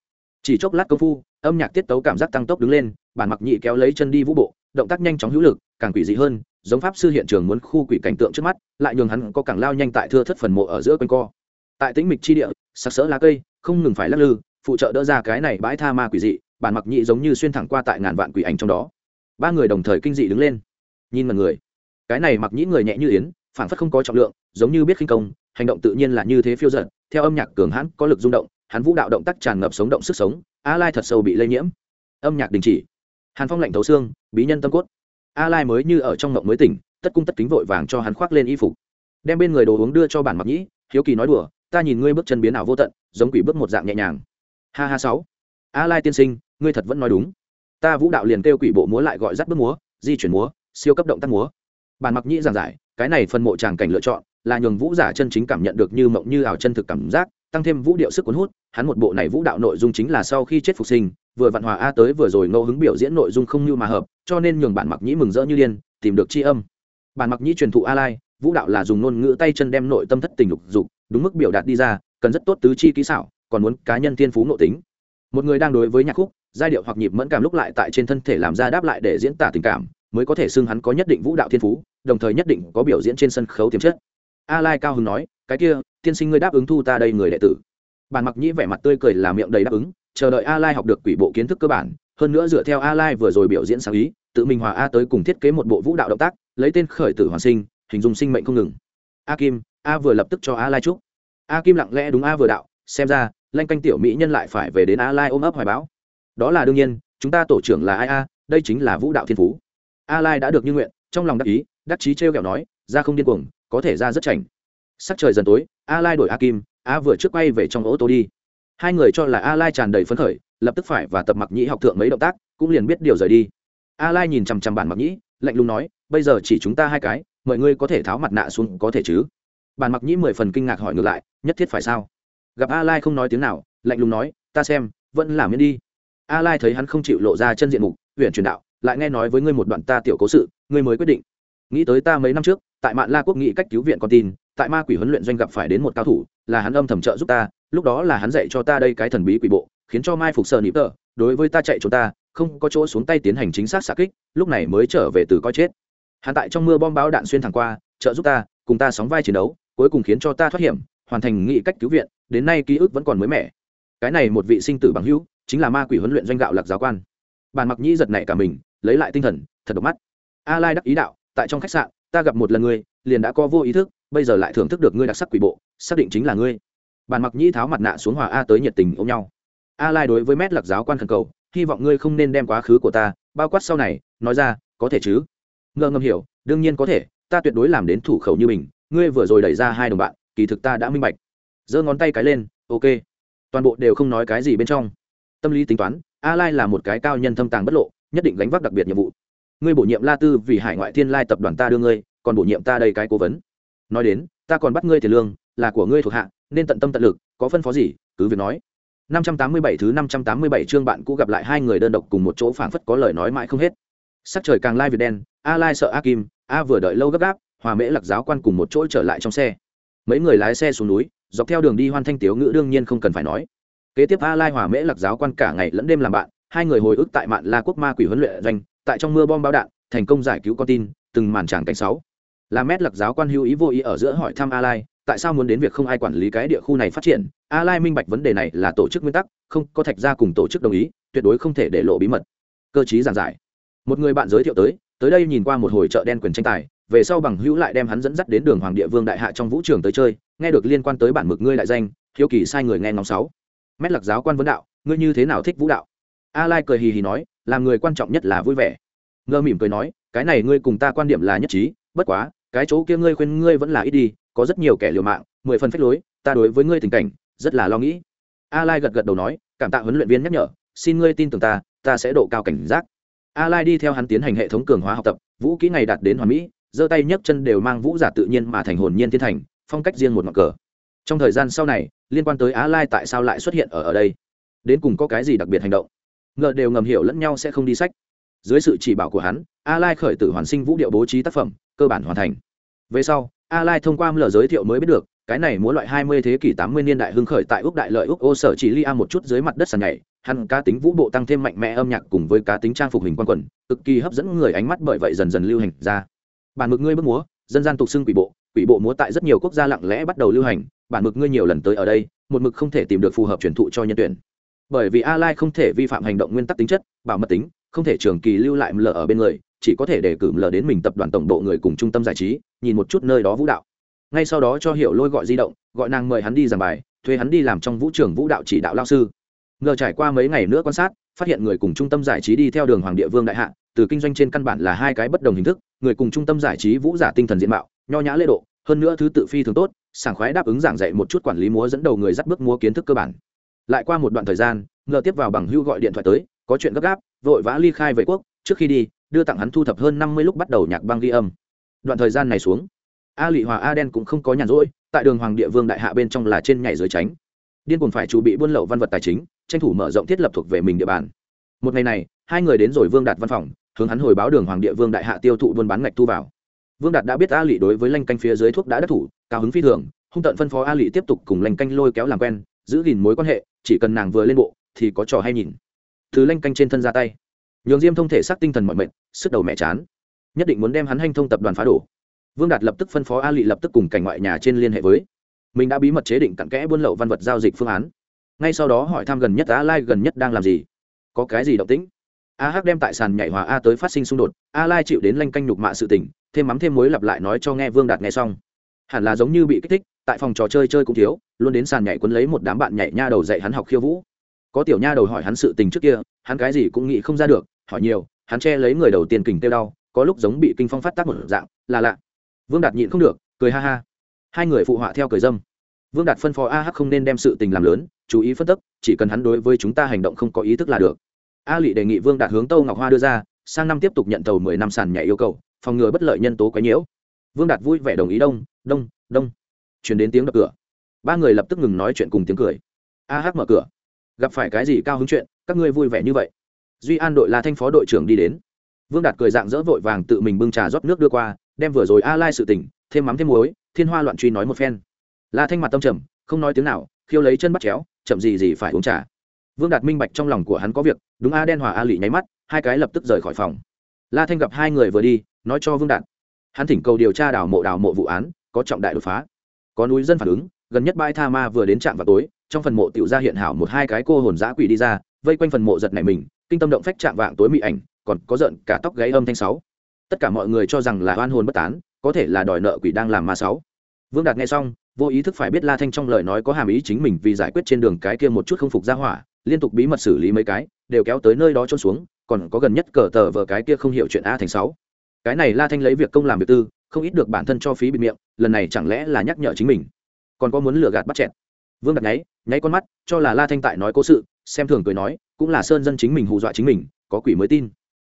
Chỉ chốc lát công phu, âm nhạc tiết tấu cảm giác tăng tốc đứng lên, bản mặc nhị kéo lấy chân đi vũ bộ, động tác nhanh chóng hữu lực, càng quỷ dị hơn, giống pháp sư hiện trường muốn khu quỷ cảnh tượng trước mắt, lại nhường hắn có càng lao nhanh tại thưa thất phần mộ ở giữa quanh co. Tại tĩnh mịch chi địa, sặc sỡ lá cây, không ngừng phải lắc lư, phụ trợ đỡ ra cái này bãi tha ma quỷ dị bản mặc nhị giống như xuyên thẳng qua tại ngàn vạn quỷ ảnh trong đó. Ba người đồng thời kinh dị đứng lên. Nhìn mật người, cái này mặc nhĩ người nhẹ như yến phản phất không có trọng lượng, giống như biết khinh công, hành động tự nhiên là như thế phiêu giận theo âm nhạc cường hãn có lực rung động, hắn vũ đạo động tác tràn ngập sống động sức sống, a lai thật sâu bị lây nhiễm. Âm nhạc đình chỉ. Hàn phong lạnh thấu xương, bí nhân tâm cốt. A lai mới như ở trong ngộng mới tỉnh, tất cung tất kính vội vàng cho hắn khoác lên y phục. Đem bên người đồ uống đưa cho bản mặc nhĩ hiếu kỳ nói đùa, ta nhìn ngươi bước chân biến ảo vô tận, giống quỷ bước một dạng nhẹ nhàng. Ha ha sáu. A lai tiên sinh ngươi thật vẫn nói đúng. Ta vũ đạo liền kêu quỷ bộ múa lại gọi dắt bước múa, di chuyển múa, siêu cấp động tác múa. Bản mặc nhĩ giảng giải, cái này phân mộ tràng cảnh lựa chọn, là nhường vũ giả chân chính cảm nhận được như mộng như ảo chân thực cảm giác, tăng thêm vũ điệu sức cuốn hút, hắn một bộ này vũ đạo nội dung chính là sau khi chết phục sinh, vừa vạn hòa a tới vừa rồi ngẫu hứng biểu diễn nội dung không như mà hợp, cho nên nhường bản mặc nhĩ mừng rỡ như điên, tìm được tri âm. Bản mặc nhĩ truyền thụ a lai, vũ đạo là dùng ngôn ngữ tay chân đem nội tâm thất tình lục dục, đúng mức biểu đạt đi ra, cần rất tốt tứ chi kỹ xảo, còn muốn cá nhân thiên phú nội tính. Một người đang đối với nhạc khúc giai điệu hoặc nhịp mẫn cảm lúc lại tại trên thân thể làm ra đáp lại để diễn tả tình cảm, mới có thể xưng hắn có nhất định vũ đạo thiên phú, đồng thời nhất định có biểu diễn trên sân khấu tiềm chất. A lai cao hứng nói, cái kia, tiên sinh ngươi đáp ứng thu ta đây người đệ tử. Bàn mặc nhĩ vẻ mặt tươi cười là miệng đầy đáp ứng, chờ đợi a lai học được quỷ bộ kiến thức cơ bản, hơn nữa dựa theo a lai vừa rồi biểu diễn sáng ý, tự mình hòa a tới cùng thiết kế một bộ vũ đạo động tác, lấy tên khởi tử hoàn sinh, hình dung sinh mệnh không ngừng. A kim, a vừa lập tức cho a lai chúc. A kim lặng lẽ đúng a vừa đạo, xem ra, lanh canh tiểu mỹ nhân lại phải về đến a lai ôm ấp hoài báo đó là đương nhiên, chúng ta tổ trưởng là ai a, đây chính là vũ đạo thiên phú. A lai đã được như nguyện, trong lòng đắc ý, đắc chí trêu kẹo nói, ra không điên cuồng, có thể ra rất chảnh. Sắc trời dần tối, a lai đổi a kim, a vừa trước quay về trong ô tô đi. Hai người cho là a lai tràn đầy phấn khởi, lập tức phải và tập mặc nhĩ học thượng mấy động tác, cũng liền biết điều rời đi. A lai nhìn chằm chằm bản mặc nhĩ, lạnh lùng nói, bây giờ chỉ chúng ta hai cái, mọi người có thể tháo mặt nạ xuống có thể chứ? Bản mặc nhĩ mười phần kinh ngạc hỏi ngược lại, nhất thiết phải sao? Gặp a lai không nói tiếng nào, lạnh lùng nói, ta xem, vẫn làm miễn đi a lai thấy hắn không chịu lộ ra chân diện mục huyện truyền đạo, lại nghe nói với ngươi một đoạn ta tiểu cố sự, ngươi mới quyết định. Nghĩ tới ta mấy năm trước, tại mạn la quốc nghị cách cứu viện con tin, tại ma quỷ huấn luyện doanh gặp phải đến một cao thủ, là hắn âm thầm trợ giúp ta, lúc đó là hắn dạy cho ta đây cái thần bí quỷ bộ, khiến cho mai phục sợ nịp tờ đối với ta chạy chỗ ta, không có chỗ xuống tay tiến hành chính xác xạ kích, lúc này mới trở về từ coi chết. Hắn tại trong mưa bom báo đạn xuyên thẳng qua, trợ giúp ta, cùng ta sóng vai chiến đấu, cuối cùng khiến cho ta thoát hiểm, hoàn thành nghị cách cứu viện, đến nay ký ức vẫn còn mới mẻ cái này một vị sinh tử bằng hữu, chính là ma quỷ huấn luyện doanh gạo lạc giáo quan. Bàn mặc nhĩ giật nảy cả mình, lấy lại tinh thần, thật độc mắt. A lai đắc ý đạo, tại trong khách sạn, ta gặp một lần ngươi, liền đã có vô ý thức, bây giờ lại thưởng thức được ngươi đặc sắc quỷ bộ, xác định chính là ngươi. Bàn mặc nhĩ tháo mặt nạ xuống hòa a tới nhiệt tình ôm nhau. A lai đối với mét lạc giáo quan khẩn cầu, hy vọng ngươi không nên đem quá khứ của ta, bao quát sau này, nói ra, có thể chứ? Ngơ ngâm hiểu, đương nhiên có thể, ta tuyệt đối làm đến thủ khẩu như mình, ngươi vừa rồi đẩy ra hai đồng bạn, kỳ thực ta đã minh bạch. Giơ ngón tay cái lên, ok toàn bộ đều không nói cái gì bên trong. Tâm lý tính toán, a lai là một cái cao nhân thâm tàng bất lộ, nhất định gánh vác đặc biệt nhiệm vụ. Ngươi bổ nhiệm la tư vì hải ngoại thiên lai tập đoàn ta đưa ngươi, còn bổ nhiệm ta đây cái cố vấn. Nói đến, ta còn bắt ngươi tiền lương, là của ngươi thuộc hạ, nên tận tâm tận lực, có phân phó gì, cứ việc nói. 587 thứ 587 chương bạn cũ gặp lại hai người đơn độc cùng một chỗ phảng phất có lời nói mãi không hết. Sắc trời càng lai việt đen, a lai sợ a kim, a vừa đợi lâu gấp gáp, hòa mễ lạc giáo quan cùng một chỗ trở lại trong xe mấy người lái xe xuống núi, dọc theo đường đi hoan thanh tiếu ngữ đương nhiên không cần phải nói. Kế tiếp a lai hòa mễ lạc giáo quan cả ngày lẫn đêm làm bạn, hai người hồi ức tại mạn la quốc ma quỷ huấn luyện doanh, tại trong mưa bom bao đạn, thành công giải cứu con tin, từng màn tràng cảnh sáu. Là mét lạc giáo quan hữu ý vô ý ở giữa hỏi thăm a lai tại sao muốn đến việc không ai quản lý cái địa khu này phát triển? A lai minh bạch vấn đề này là tổ chức nguyên tắc, không có thạch ra cùng tổ chức đồng ý, tuyệt đối không thể để lộ bí mật. Cơ chí giảng giải. Một người bạn giới thiệu tới tới đây nhìn qua một hồi chợ đen quyền tranh tài về sau bằng hữu lại đem hắn dẫn dắt đến đường hoàng địa vương đại hạ trong vũ trường tới chơi, nghe được liên quan tới bản mực ngươi đại danh, hiếu kỳ sai người nghe ngóng sáu. Mét lạc giáo quan vấn đạo, ngươi như thế nào thích vũ đạo? A lai cười hì hì nói, làm người quan trọng nhất là vui vẻ. Ngơ mỉm cười nói, cái này ngươi cùng ta quan điểm là nhất trí, bất quá, cái chỗ kia ngươi khuyên ngươi vẫn là ít đi, có rất nhiều kẻ liều mạng, mười phần phách lối, ta đối với ngươi tình cảnh, rất là lo nghĩ. A lai gật gật đầu nói, cảm tạ huấn luyện viên nhắc nhở, xin ngươi tin tưởng ta ta sẽ độ cao cảnh giác. A lai đi theo hắn tiến hành hệ thống cường hóa học tập, vũ kỹ ngày đạt đến hoàn mỹ giơ tay nhấc chân đều mang vũ giả tự nhiên mà thành hồn nhiên thiên thành, phong cách riêng một ngọn cờ. Trong thời gian sau này, liên quan tới Á lai tại sao lại xuất hiện ở ở đây? Đến cùng có cái gì đặc biệt hành động? Ngờ đều ngầm hiểu lẫn nhau sẽ không đi sách. Dưới sự chỉ bảo của hắn a lai khởi tử hoàn sinh vũ điệu bố trí tác phẩm, cơ bản hoàn thành. Về sau a lai thông qua lờ giới thiệu mới biết được, cái này múa loại 20 thế kỷ 80 niên đại hưng khởi tại úc đại lợi úc ô sở chỉ lia một chút dưới mặt đất sàn nhảy, hắn cá tính vũ bộ tăng thêm mạnh mẽ âm nhạc cùng với cá tính trang phục hình quan quần, cực kỳ hấp dẫn người ánh mắt bởi vậy dần dần lưu hành ra bản mực ngươi bước múa, dân gian tục xưng quỷ bộ quỷ bộ múa tại rất nhiều quốc gia lặng lẽ bắt đầu lưu hành, bản mực ngươi nhiều lần tới ở đây, một mực không thể tìm được phù hợp truyền thụ cho nhân tuyển. Bởi vì a lai không thể vi phạm hành động nguyên tắc tính chất, bảo mật tính, không thể trường kỳ lưu lại lờ ở bên người, chỉ có thể để cử lờ đến mình tập đoàn tổng độ người cùng trung tâm giải trí, nhìn một chút nơi đó vũ đạo. Ngay sau đó cho hiệu lôi gọi di động, gọi nàng mời hắn đi giảng bài, thuê hắn đi làm trong vũ trường vũ đạo chỉ đạo lao sư. Ngờ trải qua mấy ngày nữa quan sát, phát hiện người cùng trung tâm giải trí đi theo đường hoàng địa vương đại hạ từ kinh doanh trên căn bản là hai cái bất đồng hình thức, người cùng trung tâm giải trí vũ giả tinh thần diện mạo, nho nhã lễ độ, hơn nữa thứ tự phi thường tốt, sảng khoái đáp ứng giảng dạy một chút quản lý múa dẫn đầu người dắt bước múa kiến thức cơ bản. Lại qua một đoạn thời gian, ngờ tiếp vào bằng hưu gọi điện thoại tới, có chuyện gấp gáp, vội vã ly khai về quốc, trước khi đi, đưa tặng hắn thu thập hơn năm mươi lúc bắt đầu nhạc băng ghi âm. Đoạn thời gian này xuống, a lị hòa a đen cũng không có nhàn rỗi, tại đường hoàng địa vương đại hạ bên trong là trên nhảy dưới tránh. Điên cuồng phải chuẩn bị buôn lậu văn vật tài chính, tranh thủ mở rộng thiết lập thuộc về mình địa bàn. Một ngày này, hai người đến rồi vương đạt văn phòng hướng hắn hồi báo đường hoàng địa vương đại hạ tiêu thụ buôn bán ngạch thu vào. Vương đạt đã biết a lị đối với lanh canh phía dưới thuốc đã đắc thủ, cao hứng phi thường, hung tận phân phó a lị tiếp tục cùng lanh canh lôi kéo làm quen, giữ gìn mối quan hệ, chỉ cần nàng vừa lên bộ, thì có trò hay nhìn. Thứ lanh canh trên thân ra tay. Nhường diêm thông thể xác tinh thần mọi mệnh sức đầu mẹ chán. Nhất định muốn đem hắn hanh thông tập đoàn phá đổ. Vương đạt lập tức phân phó a lị lập tức cùng cảnh ngoại nhà trên liên hệ với. Mình đã bí mật chế định cặn kẽ buôn lậu văn vật giao dịch phương án. Ngay sau đó hỏi thăm gần nhất a lai gần nhất đang làm gì. Có cái gì động tĩnh? A hắc đem tại sàn nhảy hòa a tới phát sinh xung đột, a lai chịu đến lanh canh nhục mạ sự tình, thêm mắm thêm muối lặp lại nói cho nghe vương đạt nghe xong. Hẳn là giống như bị kích thích, tại phòng trò chơi chơi cũng thiếu, luôn đến sàn nhảy quấn lấy một đám bạn nhảy nha đầu dạy hắn học khiêu vũ. Có tiểu nha đầu hỏi hắn sự tình trước kia, hắn cái gì cũng nghĩ không ra được, hỏi nhiều, hắn che lấy người đầu tiên kình tiêu đau, có lúc giống bị kinh phong phát tác một dạng, là lạ. Vương đạt nhịn không được, cười ha ha. Hai người phụ họa theo cười dâm. Vương đạt phân phó a hắc không nên đem sự tình làm lớn, chú ý phân tích, chỉ cần hắn đối với chúng ta hành động không có ý thức là được a lị đề nghị vương đạt hướng tâu ngọc hoa đưa ra, sang năm tiếp tục nhận tàu mười năm sàn nhảy yêu cầu, phòng ngừa bất lợi nhân tố quấy nhiễu. Vương đạt vui vẻ đồng ý đông đông đông. Chuyển đến tiếng đập cửa. Ba người lập tức ngừng nói chuyện cùng tiếng cười. A hắc mở cửa. Gặp phải cái gì cao hứng chuyện, các ngươi vui vẻ như vậy. Duy an đội là thanh phó đội trưởng đi đến. Vương đạt cười dạng dỡ vội vàng tự mình bưng trà rót nước đưa qua, đem vừa rồi a lai sự tỉnh thêm mắm thêm muối, thiên hoa loạn truy nói một phen. La thanh mặt tâm trầm, không nói tiếng nào, khiêu lấy chân bắt chéo, chậm gì gì phải uống trà vương đạt minh bạch trong lòng của hắn có việc, đúng a đen hòa a lị nháy mắt, hai cái lập tức rời khỏi phòng. La thanh gặp hai người vừa đi, nói cho vương đạt. Hắn thỉnh cầu điều tra đảo mộ đảo mộ vụ án, có trọng đại đột phá. Có núi dân phản ứng, gần nhất bãi tha ma vừa đến trạm vào tối, trong phần mộ tiểu ra hiện hảo một hai cái cô hồn giã quỷ đi ra, vây quanh phần mộ giật này mình, kinh tâm động phách chạm vạng tối mị ảnh, còn có giận cả tóc gáy âm thanh sáu. Tất cả mọi người cho rằng là oan hồn bất tán, có thể là đòi nợ quỷ đang làm ma sáu. Vương đạt nghe xong, vô ý thức phải biết la thanh trong lời nói có hàm ý chính mình vì giải quyết trên đường cái kia một chút không phục ra hỏa liên tục bí mật xử lý mấy cái, đều kéo tới nơi đó trôn xuống, còn có gần nhất cờ tờ vờ cái kia không hiểu chuyện a thành sáu. Cái này la thanh lấy việc công làm việc tư, không ít được bản thân cho phí bịt miệng, lần này chẳng lẽ là nhắc nhở chính mình? Còn có muốn lừa gạt bắt chẹt. Vương đặt nháy nháy con mắt, cho là la thanh tại nói cố sự, xem thường cười nói, cũng là sơn dân chính mình hù dọa chính mình, có quỷ mới tin.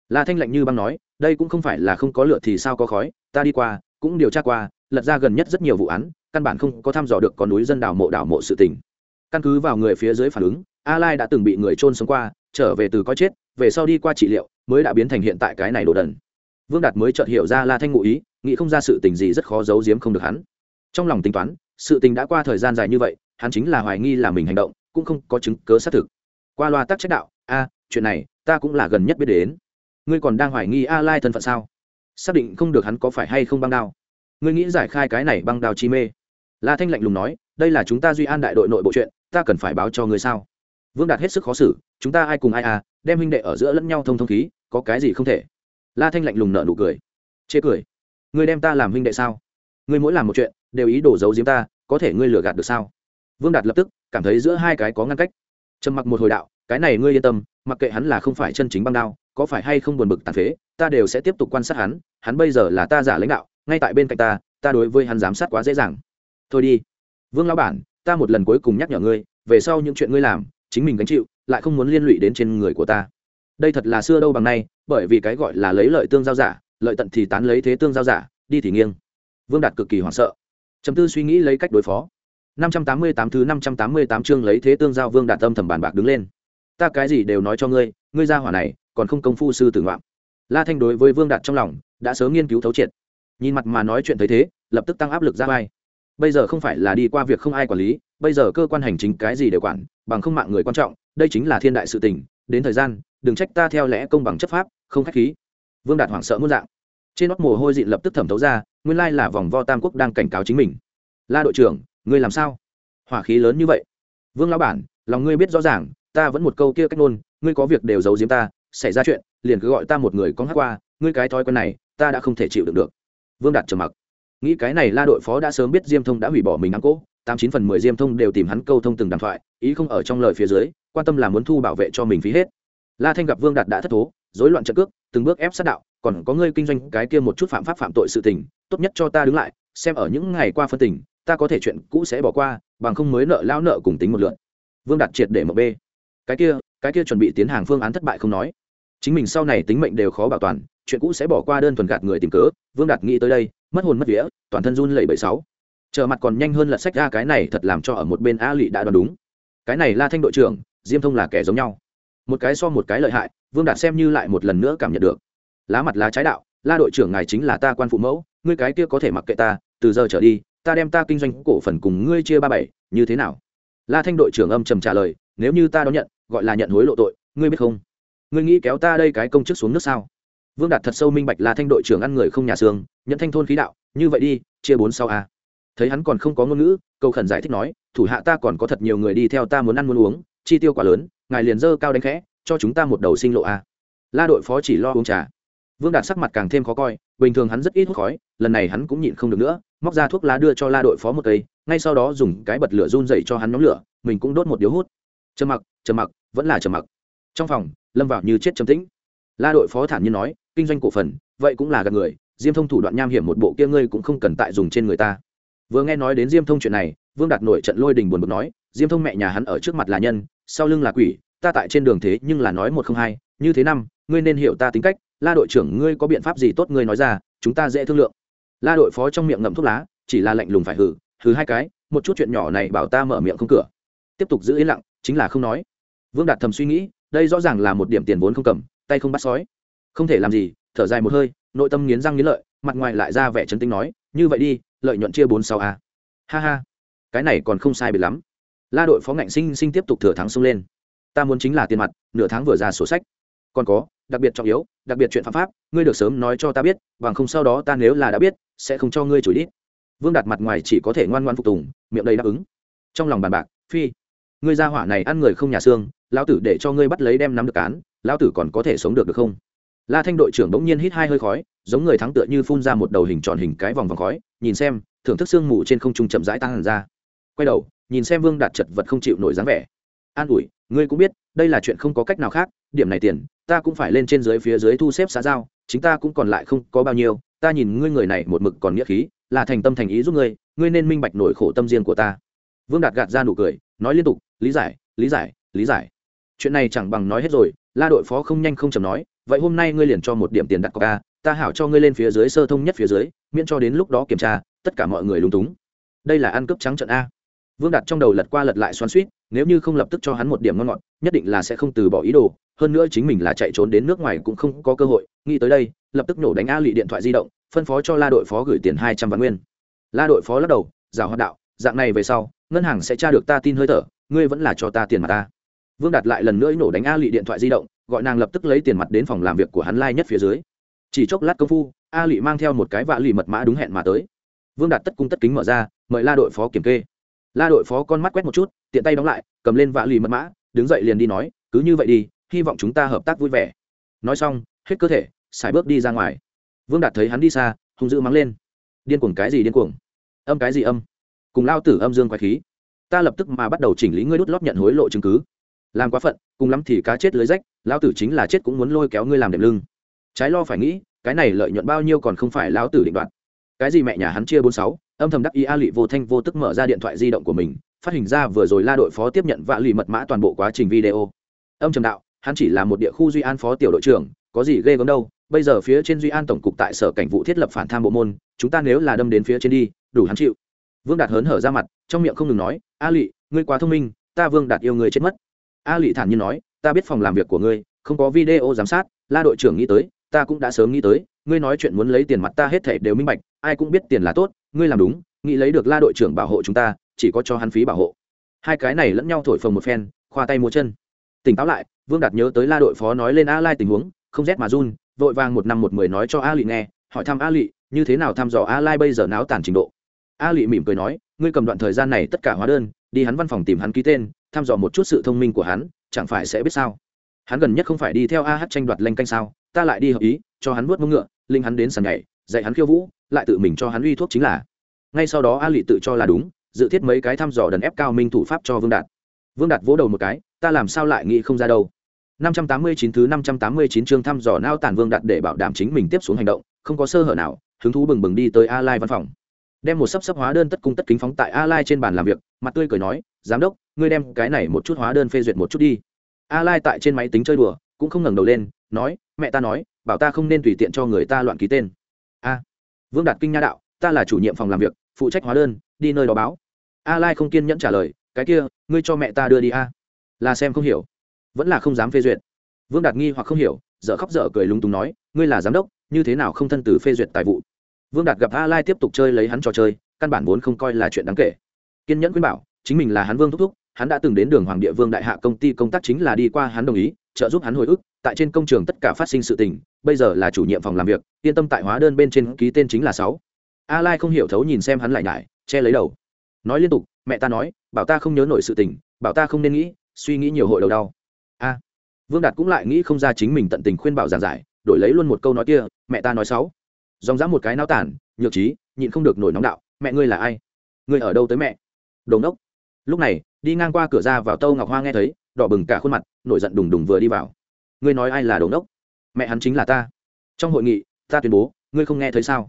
La thanh lạnh như băng nói, đây cũng không phải là không có lửa thì sao có khói, ta đi qua, cũng điều tra qua, lật ra gần nhất rất nhiều vụ án, căn bản không có thăm dò được có núi dân đảo mộ đảo mộ sự tình. Căn cứ vào người phía dưới phản ứng a lai đã từng bị người trôn sống qua, trở về từ coi chết, về sau đi qua trị liệu, mới đã biến thành hiện tại cái này đồ đần. Vương đạt mới chợt hiểu ra la thanh ngụ ý, nghĩ không ra sự tình gì rất khó giấu giếm không được hắn. Trong lòng tính toán, sự tình đã qua thời gian dài như vậy, hắn chính là hoài nghi là mình hành động, cũng không có chứng cớ xác thực. Qua loa tác trách đạo, a, chuyện này, ta cũng là gần nhất biết đến. Ngươi còn đang hoài nghi a lai thân phận sao? Xác định không được hắn có phải hay không băng đao? Ngươi nghĩ giải khai cái này băng đao chi mê. La thanh lạnh lùng nói, đây là chúng ta duy an đại đội nội bộ chuyện, ta cần phải báo cho ngươi sao? Vương đạt hết sức khó xử, chúng ta ai cùng ai à đem huynh đệ ở giữa lẫn nhau thông thông khí, có cái gì không thể? La thanh lạnh lùng nợ nụ cười. Chê cười. Ngươi đem ta làm huynh đệ sao? Ngươi mỗi làm một chuyện, đều ý đồ giấu giếm ta, có thể ngươi lừa gạt được sao? Vương đạt lập tức cảm thấy giữa hai cái có ngăn cách. Trầm mặc một hồi đạo, cái này ngươi yên tâm, mặc kệ hắn là không phải chân chính băng đao, có phải hay không buồn bực tàn phế, ta đều sẽ tiếp tục quan sát hắn hắn bây giờ là ta giả lãnh đạo, ngay tại bên cạnh ta ta đối với hắn giám sát quá dễ dàng. Thôi đi. Vương lão bản, ta một lần cuối cùng nhắc nhở ngươi, về sau những chuyện ngươi làm chính mình gánh chịu, lại không muốn liên lụy đến trên người của ta. Đây thật là xưa đâu bằng nay, bởi vì cái gọi là lấy lợi tương giao giả, lợi tận thì tán lấy thế tương giao giả, đi thì nghiêng. Vương đạt cực kỳ hoảng sợ. Chấm tư suy nghĩ lấy cách đối phó. 588 thứ 588 chương lấy thế tương giao vương đạt tâm thầm bàn bạc đứng lên. Ta cái gì đều nói cho ngươi ngươi ra hỏa này, còn không công phu sư tử ngoạm. La thanh đối với vương đạt trong lòng, đã sớm nghiên cứu thấu triệt. Nhìn mặt mà nói chuyện thấy thế, lập tức tăng áp lực ra vai. Bây giờ không phải là đi qua việc không ai quản lý bây giờ cơ quan hành chính cái gì đều quản bằng không mạng người quan trọng đây chính là thiên đại sự tình đến thời gian đừng trách ta theo lẽ công bằng chấp pháp không khách khí. Vương đạt hoảng sợ muôn dạng. Trên nót mồ hôi dị lập tức thẩm thấu ra nguyên lai là vòng vo tam quốc đang cảnh cáo chính mình. La đội trưởng ngươi làm sao? Hỏa khí lớn như vậy. Vương lão bản lòng ngươi biết rõ ràng ta vẫn một câu kia cách ngôn, ngươi có việc đều giấu giếm ta xảy ra chuyện liền cứ gọi ta một người con hát qua ngươi cái thói quen này ta đã không thể chịu đựng được. Vương đạt trầm mặc. Nghĩ cái này la đội phó đã sớm biết diêm thông đã hủy bỏ mình áng cỗ tám chín phần mười diêm thông đều tìm hắn câu thông từng đàm thoại, ý không ở trong lời phía dưới, quan tâm là muốn thu bảo vệ cho mình phí hết. La thanh gặp vương đạt đã thất thố, rối loạn trận cước, từng bước ép sát đạo, còn có ngươi kinh doanh cái kia một chút phạm pháp phạm tội sự tình, tốt nhất cho ta đứng lại, xem ở những ngày qua phân tình, ta có thể chuyện cũ sẽ bỏ qua, bằng không mới nợ lao nợ cùng tính một lượn. Vương đạt triệt để mở b cái kia cái kia chuẩn bị tiến hàng phương án thất bại không nói. Chính mình sau này tính mệnh đều khó bảo toàn, chuyện cũ sẽ bỏ qua đơn thuần gạt người tìm cớ. Vương đạt nghĩ tới đây, mất hồn mất vía, toàn thân run lẩy bẩy sáu chờ mặt còn nhanh hơn lật sách ra cái này thật làm cho ở một bên a lị đã đoán đúng. Cái này la thanh đội trưởng, diêm thông là kẻ giống nhau. Một cái so một cái lợi hại, vương đạt xem như lại một lần nữa cảm nhận được. Lá mặt lá trái đạo, la đội trưởng ngài chính là ta quan phụ mẫu, ngươi cái kia có thể mặc kệ ta, từ giờ trở đi, ta đem ta kinh doanh cổ phần cùng ngươi chia ba bảy, như thế nào? La thanh đội trưởng âm trầm trả lời, nếu như ta đón nhận, gọi là nhận hối lộ tội, ngươi biết không? Ngươi nghĩ kéo ta đây cái công chức xuống nước sao? Vương đạt thật sâu minh bạch là thanh đội trưởng ăn người không nhà xương, nhận thanh thôn khí đạo, như vậy đi, chia bốn sau a thấy hắn còn không có ngôn ngữ câu khẩn giải thích nói, thủ hạ ta còn có thật nhiều người đi theo ta muốn ăn muốn uống, chi tiêu quá lớn, ngài liền dơ cao đánh khẽ, cho chúng ta một đầu sinh lộ a. La đội phó chỉ lo uống trà. Vương đạt sắc mặt càng thêm khó coi, bình thường hắn rất ít hút khói, lần này hắn cũng nhịn không được nữa, móc ra thuốc lá đưa cho la đội phó một cây, ngay sau đó dùng cái bật lửa run dậy cho hắn nhóm lửa, mình cũng đốt một điếu hút. Trầm mặc trầm mặc, vẫn là trầm mặc. Trong phòng, lâm vào như chết trầm tĩnh. La đội phó thản nhiên nói, kinh doanh cổ phần, vậy cũng là gạt người, diêm thông thủ đoạn nham hiểm một bộ kia ngươi cũng không cần tại dùng trên người ta vừa nghe nói đến diêm thông chuyện này, vương đạt nổi trận lôi đình buồn bực nói, diêm thông mẹ nhà hắn ở trước mặt là nhân, sau lưng là quỷ, ta tại trên đường thế nhưng là nói một không hai, như thế năm, ngươi nên hiểu ta tính cách, la đội trưởng ngươi có biện pháp gì tốt ngươi nói ra, chúng ta dễ thương lượng. La đội phó trong miệng ngậm thuốc lá, chỉ là lạnh lùng phải hử hử hai cái, một chút chuyện nhỏ này bảo ta mở miệng không cửa. Tiếp tục giữ yên lặng, chính là không nói. Vương đạt thầm suy nghĩ, đây rõ ràng là một điểm tiền vốn không cầm, tay không bắt sói. Không thể làm gì, thở dài một hơi, nội tâm nghiến răng nghiến lợi, mặt ngoài lại ra vẻ chấn tinh nói, như vậy đi lợi nhuận chia bốn sáu a. Ha ha. Cái này còn không sai biệt lắm. La đội phó ngạnh sinh sinh tiếp tục thừa thắng xông lên. Ta muốn chính là tiền mặt, nửa tháng vừa ra sổ sách. Còn có, đặc biệt trọng yếu, đặc biệt chuyện phạm pháp, ngươi được sớm nói cho ta biết, bằng không sau đó ta nếu là đã biết, sẽ không cho ngươi chửi đít. Vương đạt mặt ngoài chỉ có thể ngoan ngoan phục tùng, miệng đầy đáp ứng. Trong lòng bàn bạc, phi, ngươi ra hỏa này ăn người không nhà xương, lão tử để cho ngươi bắt lấy đem nắm được cán lão tử còn có thể sống được được không? La thanh đội trưởng bỗng nhiên hít hai hơi khói, giống người thắng tựa như phun ra một đầu hình tròn hình cái vòng vòng khói, nhìn xem, thưởng thức sương mù trên không trung chậm rãi tăng hẳn ra. Quay đầu, nhìn xem vương đạt chật vật không chịu nổi dáng vẻ. An ủi, ngươi cũng biết, đây là chuyện không có cách nào khác, điểm này tiền, ta cũng phải lên trên dưới phía dưới thu xếp xã giao, chính ta cũng còn lại không có bao nhiêu, ta nhìn ngươi người này một mực còn nghĩa khí, là thành tâm thành ý giúp ngươi ngươi nên minh bạch nổi khổ tâm riêng của ta. Vương đạt gạt ra nụ cười, nói liên tục, lý giải lý giải lý giải. Chuyện này chẳng bằng nói hết rồi, la đội phó không nhanh không chầm nói vậy hôm nay ngươi liền cho một điểm tiền đặt coca ta hảo cho ngươi lên phía dưới sơ thông nhất phía dưới, miễn cho đến lúc đó kiểm tra, tất cả mọi người lúng túng. Đây là ăn cướp trắng trận a. Vương đặt trong đầu lật qua lật lại xoắn suýt nếu như không lập tức cho hắn một điểm ngon ngọt, nhất định là sẽ không từ bỏ ý đồ, hơn nữa chính mình là chạy trốn đến nước ngoài cũng không có cơ hội, nghĩ tới đây, lập tức nổ đánh a lụy điện thoại di động, phân phó cho la đội phó gửi tiền hai trăm vạn nguyên. La đội phó lắc đầu rào hoạt đạo, dạng này về sau, ngân hàng sẽ tra được ta tin hơi thở, ngươi vẫn là cho ta tiền mặt ta. Vương đạt lại lần nữa nổ đánh a lụy điện thoại di động gọi nàng lập tức lấy tiền mặt đến phòng làm việc của hắn lai nhất phía dưới. Chỉ chốc lát công phu, a lị mang theo một cái vạ lì mật mã đúng hẹn mà tới. Vương đạt tất cung tất kính mở ra, mời la đội phó kiểm kê. La đội phó con mắt quét một chút, tiện tay đóng lại, cầm lên vạ lì mật mã, đứng dậy liền đi nói, cứ như vậy đi, hy vọng chúng ta hợp tác vui vẻ. Nói xong, hết cơ thể xài bước đi ra ngoài. Vương đạt thấy hắn đi xa, hung dữ mắng lên. Điên cuồng cái gì điên cuồng? Âm cái gì âm? Cùng lao tử âm dương quái khí. Ta lập tức mà bắt đầu chỉnh lý ngươi đút lót nhận hối lộ chứng cứ làm quá phận, cùng lắm thì cá chết lưới rách, lão tử chính là chết cũng muốn lôi kéo ngươi làm đệm lưng. Trái lo phải nghĩ, cái này lợi nhuận bao nhiêu còn không phải lão tử định đoạt. Cái gì mẹ nhà hắn chia bốn sáu, âm thầm đắc ý a lị vô thanh vô tức mở ra điện thoại di động của mình, phát hình ra vừa rồi la đội phó tiếp nhận vạ lì mật mã toàn bộ quá trình video. Âm trầm đạo, hắn chỉ là một địa khu duy an phó tiểu đội trưởng, có gì ghê gớm đâu, bây giờ phía trên duy an tổng cục tại sở cảnh vụ thiết lập phản tham bộ môn, chúng ta nếu là đâm đến phía trên đi, đủ hắn chịu. Vương đạt hớn hở ra mặt, trong miệng không ngừng nói, a lị, ngươi quá thông minh, ta vương đạt yêu người chết mất a lị thản nhiên nói, ta biết phòng làm việc của ngươi, không có video giám sát, la đội trưởng nghĩ tới, ta cũng đã sớm nghĩ tới, ngươi nói chuyện muốn lấy tiền mặt ta hết thể đều minh bạch, ai cũng biết tiền là tốt, ngươi làm đúng, nghĩ lấy được la đội trưởng bảo hộ chúng ta, chỉ có cho hắn phí bảo hộ. Hai cái này lẫn nhau thổi phồng một phen, khoa tay múa chân. Tỉnh táo lại, vương đạt nhớ tới la đội phó nói lên a lai tình huống, không rét mà run, vội vàng một năm một mười nói cho a lị nghe, hỏi thăm a lị, như thế nào thăm dò a lai bây giờ náo tàn trình độ? A lị mỉm cười nói, ngươi cầm đoạn thời gian này tất cả hóa đơn, đi hắn văn phòng tìm hắn ký tên thăm dò một chút sự thông minh của hắn, chẳng phải sẽ biết sao? Hắn gần nhất không phải đi theo a hát tranh đoạt lanh canh sao? Ta lại đi hợp ý, cho hắn vuốt mông ngựa, linh hắn đến sàn nhảy, dạy hắn khiêu vũ, lại tự mình cho hắn uy thuốc chính là. Ngay sau đó a lị tự cho là đúng, dự thiết mấy cái thăm dò đần ép cao minh thủ pháp cho vương đạt. Vương đạt vỗ đầu một cái, ta làm sao lại nghĩ không ra đâu? 589 thứ 589 chương thăm dò nao tản vương đạt để bảo đảm chính mình tiếp xuống hành động, không có sơ hở nào, hứng thú bừng bừng đi tới a lai văn phòng. Đem một sấp sấp hóa đơn tất cung tất kính phóng tại a lai trên bàn làm việc, mặt tươi cười nói, giám đốc ngươi đem cái này một chút hóa đơn phê duyệt một chút đi. A lai tại trên máy tính chơi đùa, cũng không ngẩng đầu lên, nói, mẹ ta nói, bảo ta không nên tùy tiện cho người ta loạn ký tên. A, vương đạt kinh nha đạo, ta là chủ nhiệm phòng làm việc, phụ trách hóa đơn, đi nơi đó báo. A lai không kiên nhẫn trả lời, cái kia, ngươi cho mẹ ta đưa đi a. Là xem không hiểu, vẫn là không dám phê duyệt. Vương đạt nghi hoặc không hiểu, dở khóc dở cười lúng túng nói, ngươi là giám đốc, như thế nào không thân từ phê duyệt tài vụ? Vương đạt gặp a lai tiếp tục chơi lấy hắn trò chơi, căn bản vốn không coi là chuyện đáng kể. Kiên nhẫn khuyên bảo, chính mình là hắn vương thúc thúc hắn đã từng đến đường hoàng địa vương đại hạ công ty công tác chính là đi qua hắn đồng ý, trợ giúp hắn hồi ức, tại trên công trường tất cả phát sinh sự tình, bây giờ là chủ nhiệm phòng làm việc, yên tâm tại hóa đơn bên trên ký tên chính là sáu. A lai không hiểu thấu nhìn xem hắn lại nhải, che lấy đầu. Nói liên tục, mẹ ta nói, bảo ta không nhớ nổi sự tình, bảo ta không nên nghĩ, suy nghĩ nhiều hội đầu đau. A. Vương đạt cũng lại nghĩ không ra chính mình tận tình khuyên bảo giảng giải, đổi lấy luôn một câu nói kia, mẹ ta nói sáu. Dòng dã một cái náo tản, nhược trí, nhịn không được nổi nóng đạo, mẹ ngươi là ai? Ngươi ở đâu tới mẹ? Đồn đốc lúc này, đi ngang qua cửa ra vào tâu ngọc hoa nghe thấy, đỏ bừng cả khuôn mặt, nổi giận đùng đùng vừa đi vào. Ngươi nói ai là đồn đốc mẹ hắn chính là ta. Trong hội nghị, ta tuyên bố, ngươi không nghe thấy sao?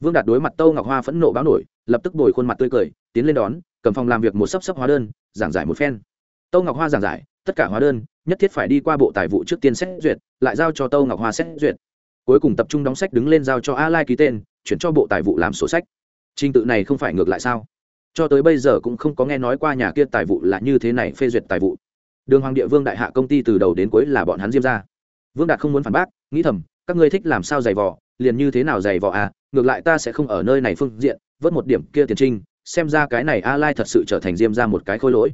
Vương đạt đối mặt tâu ngọc hoa phẫn nộ báo nổi, lập tức bồi khuôn mặt tươi cười, tiến lên đón, cầm phòng làm việc một sấp sấp hóa đơn, giảng giải một phen. Tâu ngọc hoa giảng giải, tất cả hóa đơn, nhất thiết phải đi qua bộ tài vụ trước tiên xét duyệt, lại giao cho tâu ngọc hoa xét duyệt. Cuối cùng tập trung đóng sách đứng lên giao cho a lai ký tên, chuyển cho bộ tài vụ làm sổ sách. Trình tự này không phải ngược lại sao? Cho tới bây giờ cũng không có nghe nói qua nhà kia tài vụ là như thế này phê duyệt tài vụ. Đường hoàng địa vương đại hạ công ty từ đầu đến cuối là bọn hắn diêm ra. Vương đạt không muốn phản bác, nghĩ thầm, các ngươi thích làm sao giày vò, liền như thế nào giày vò à ngược lại ta sẽ không ở nơi này phương diện, vớt một điểm kia tiền trinh, xem ra cái này a lai thật sự trở thành diêm ra một cái khôi lỗi.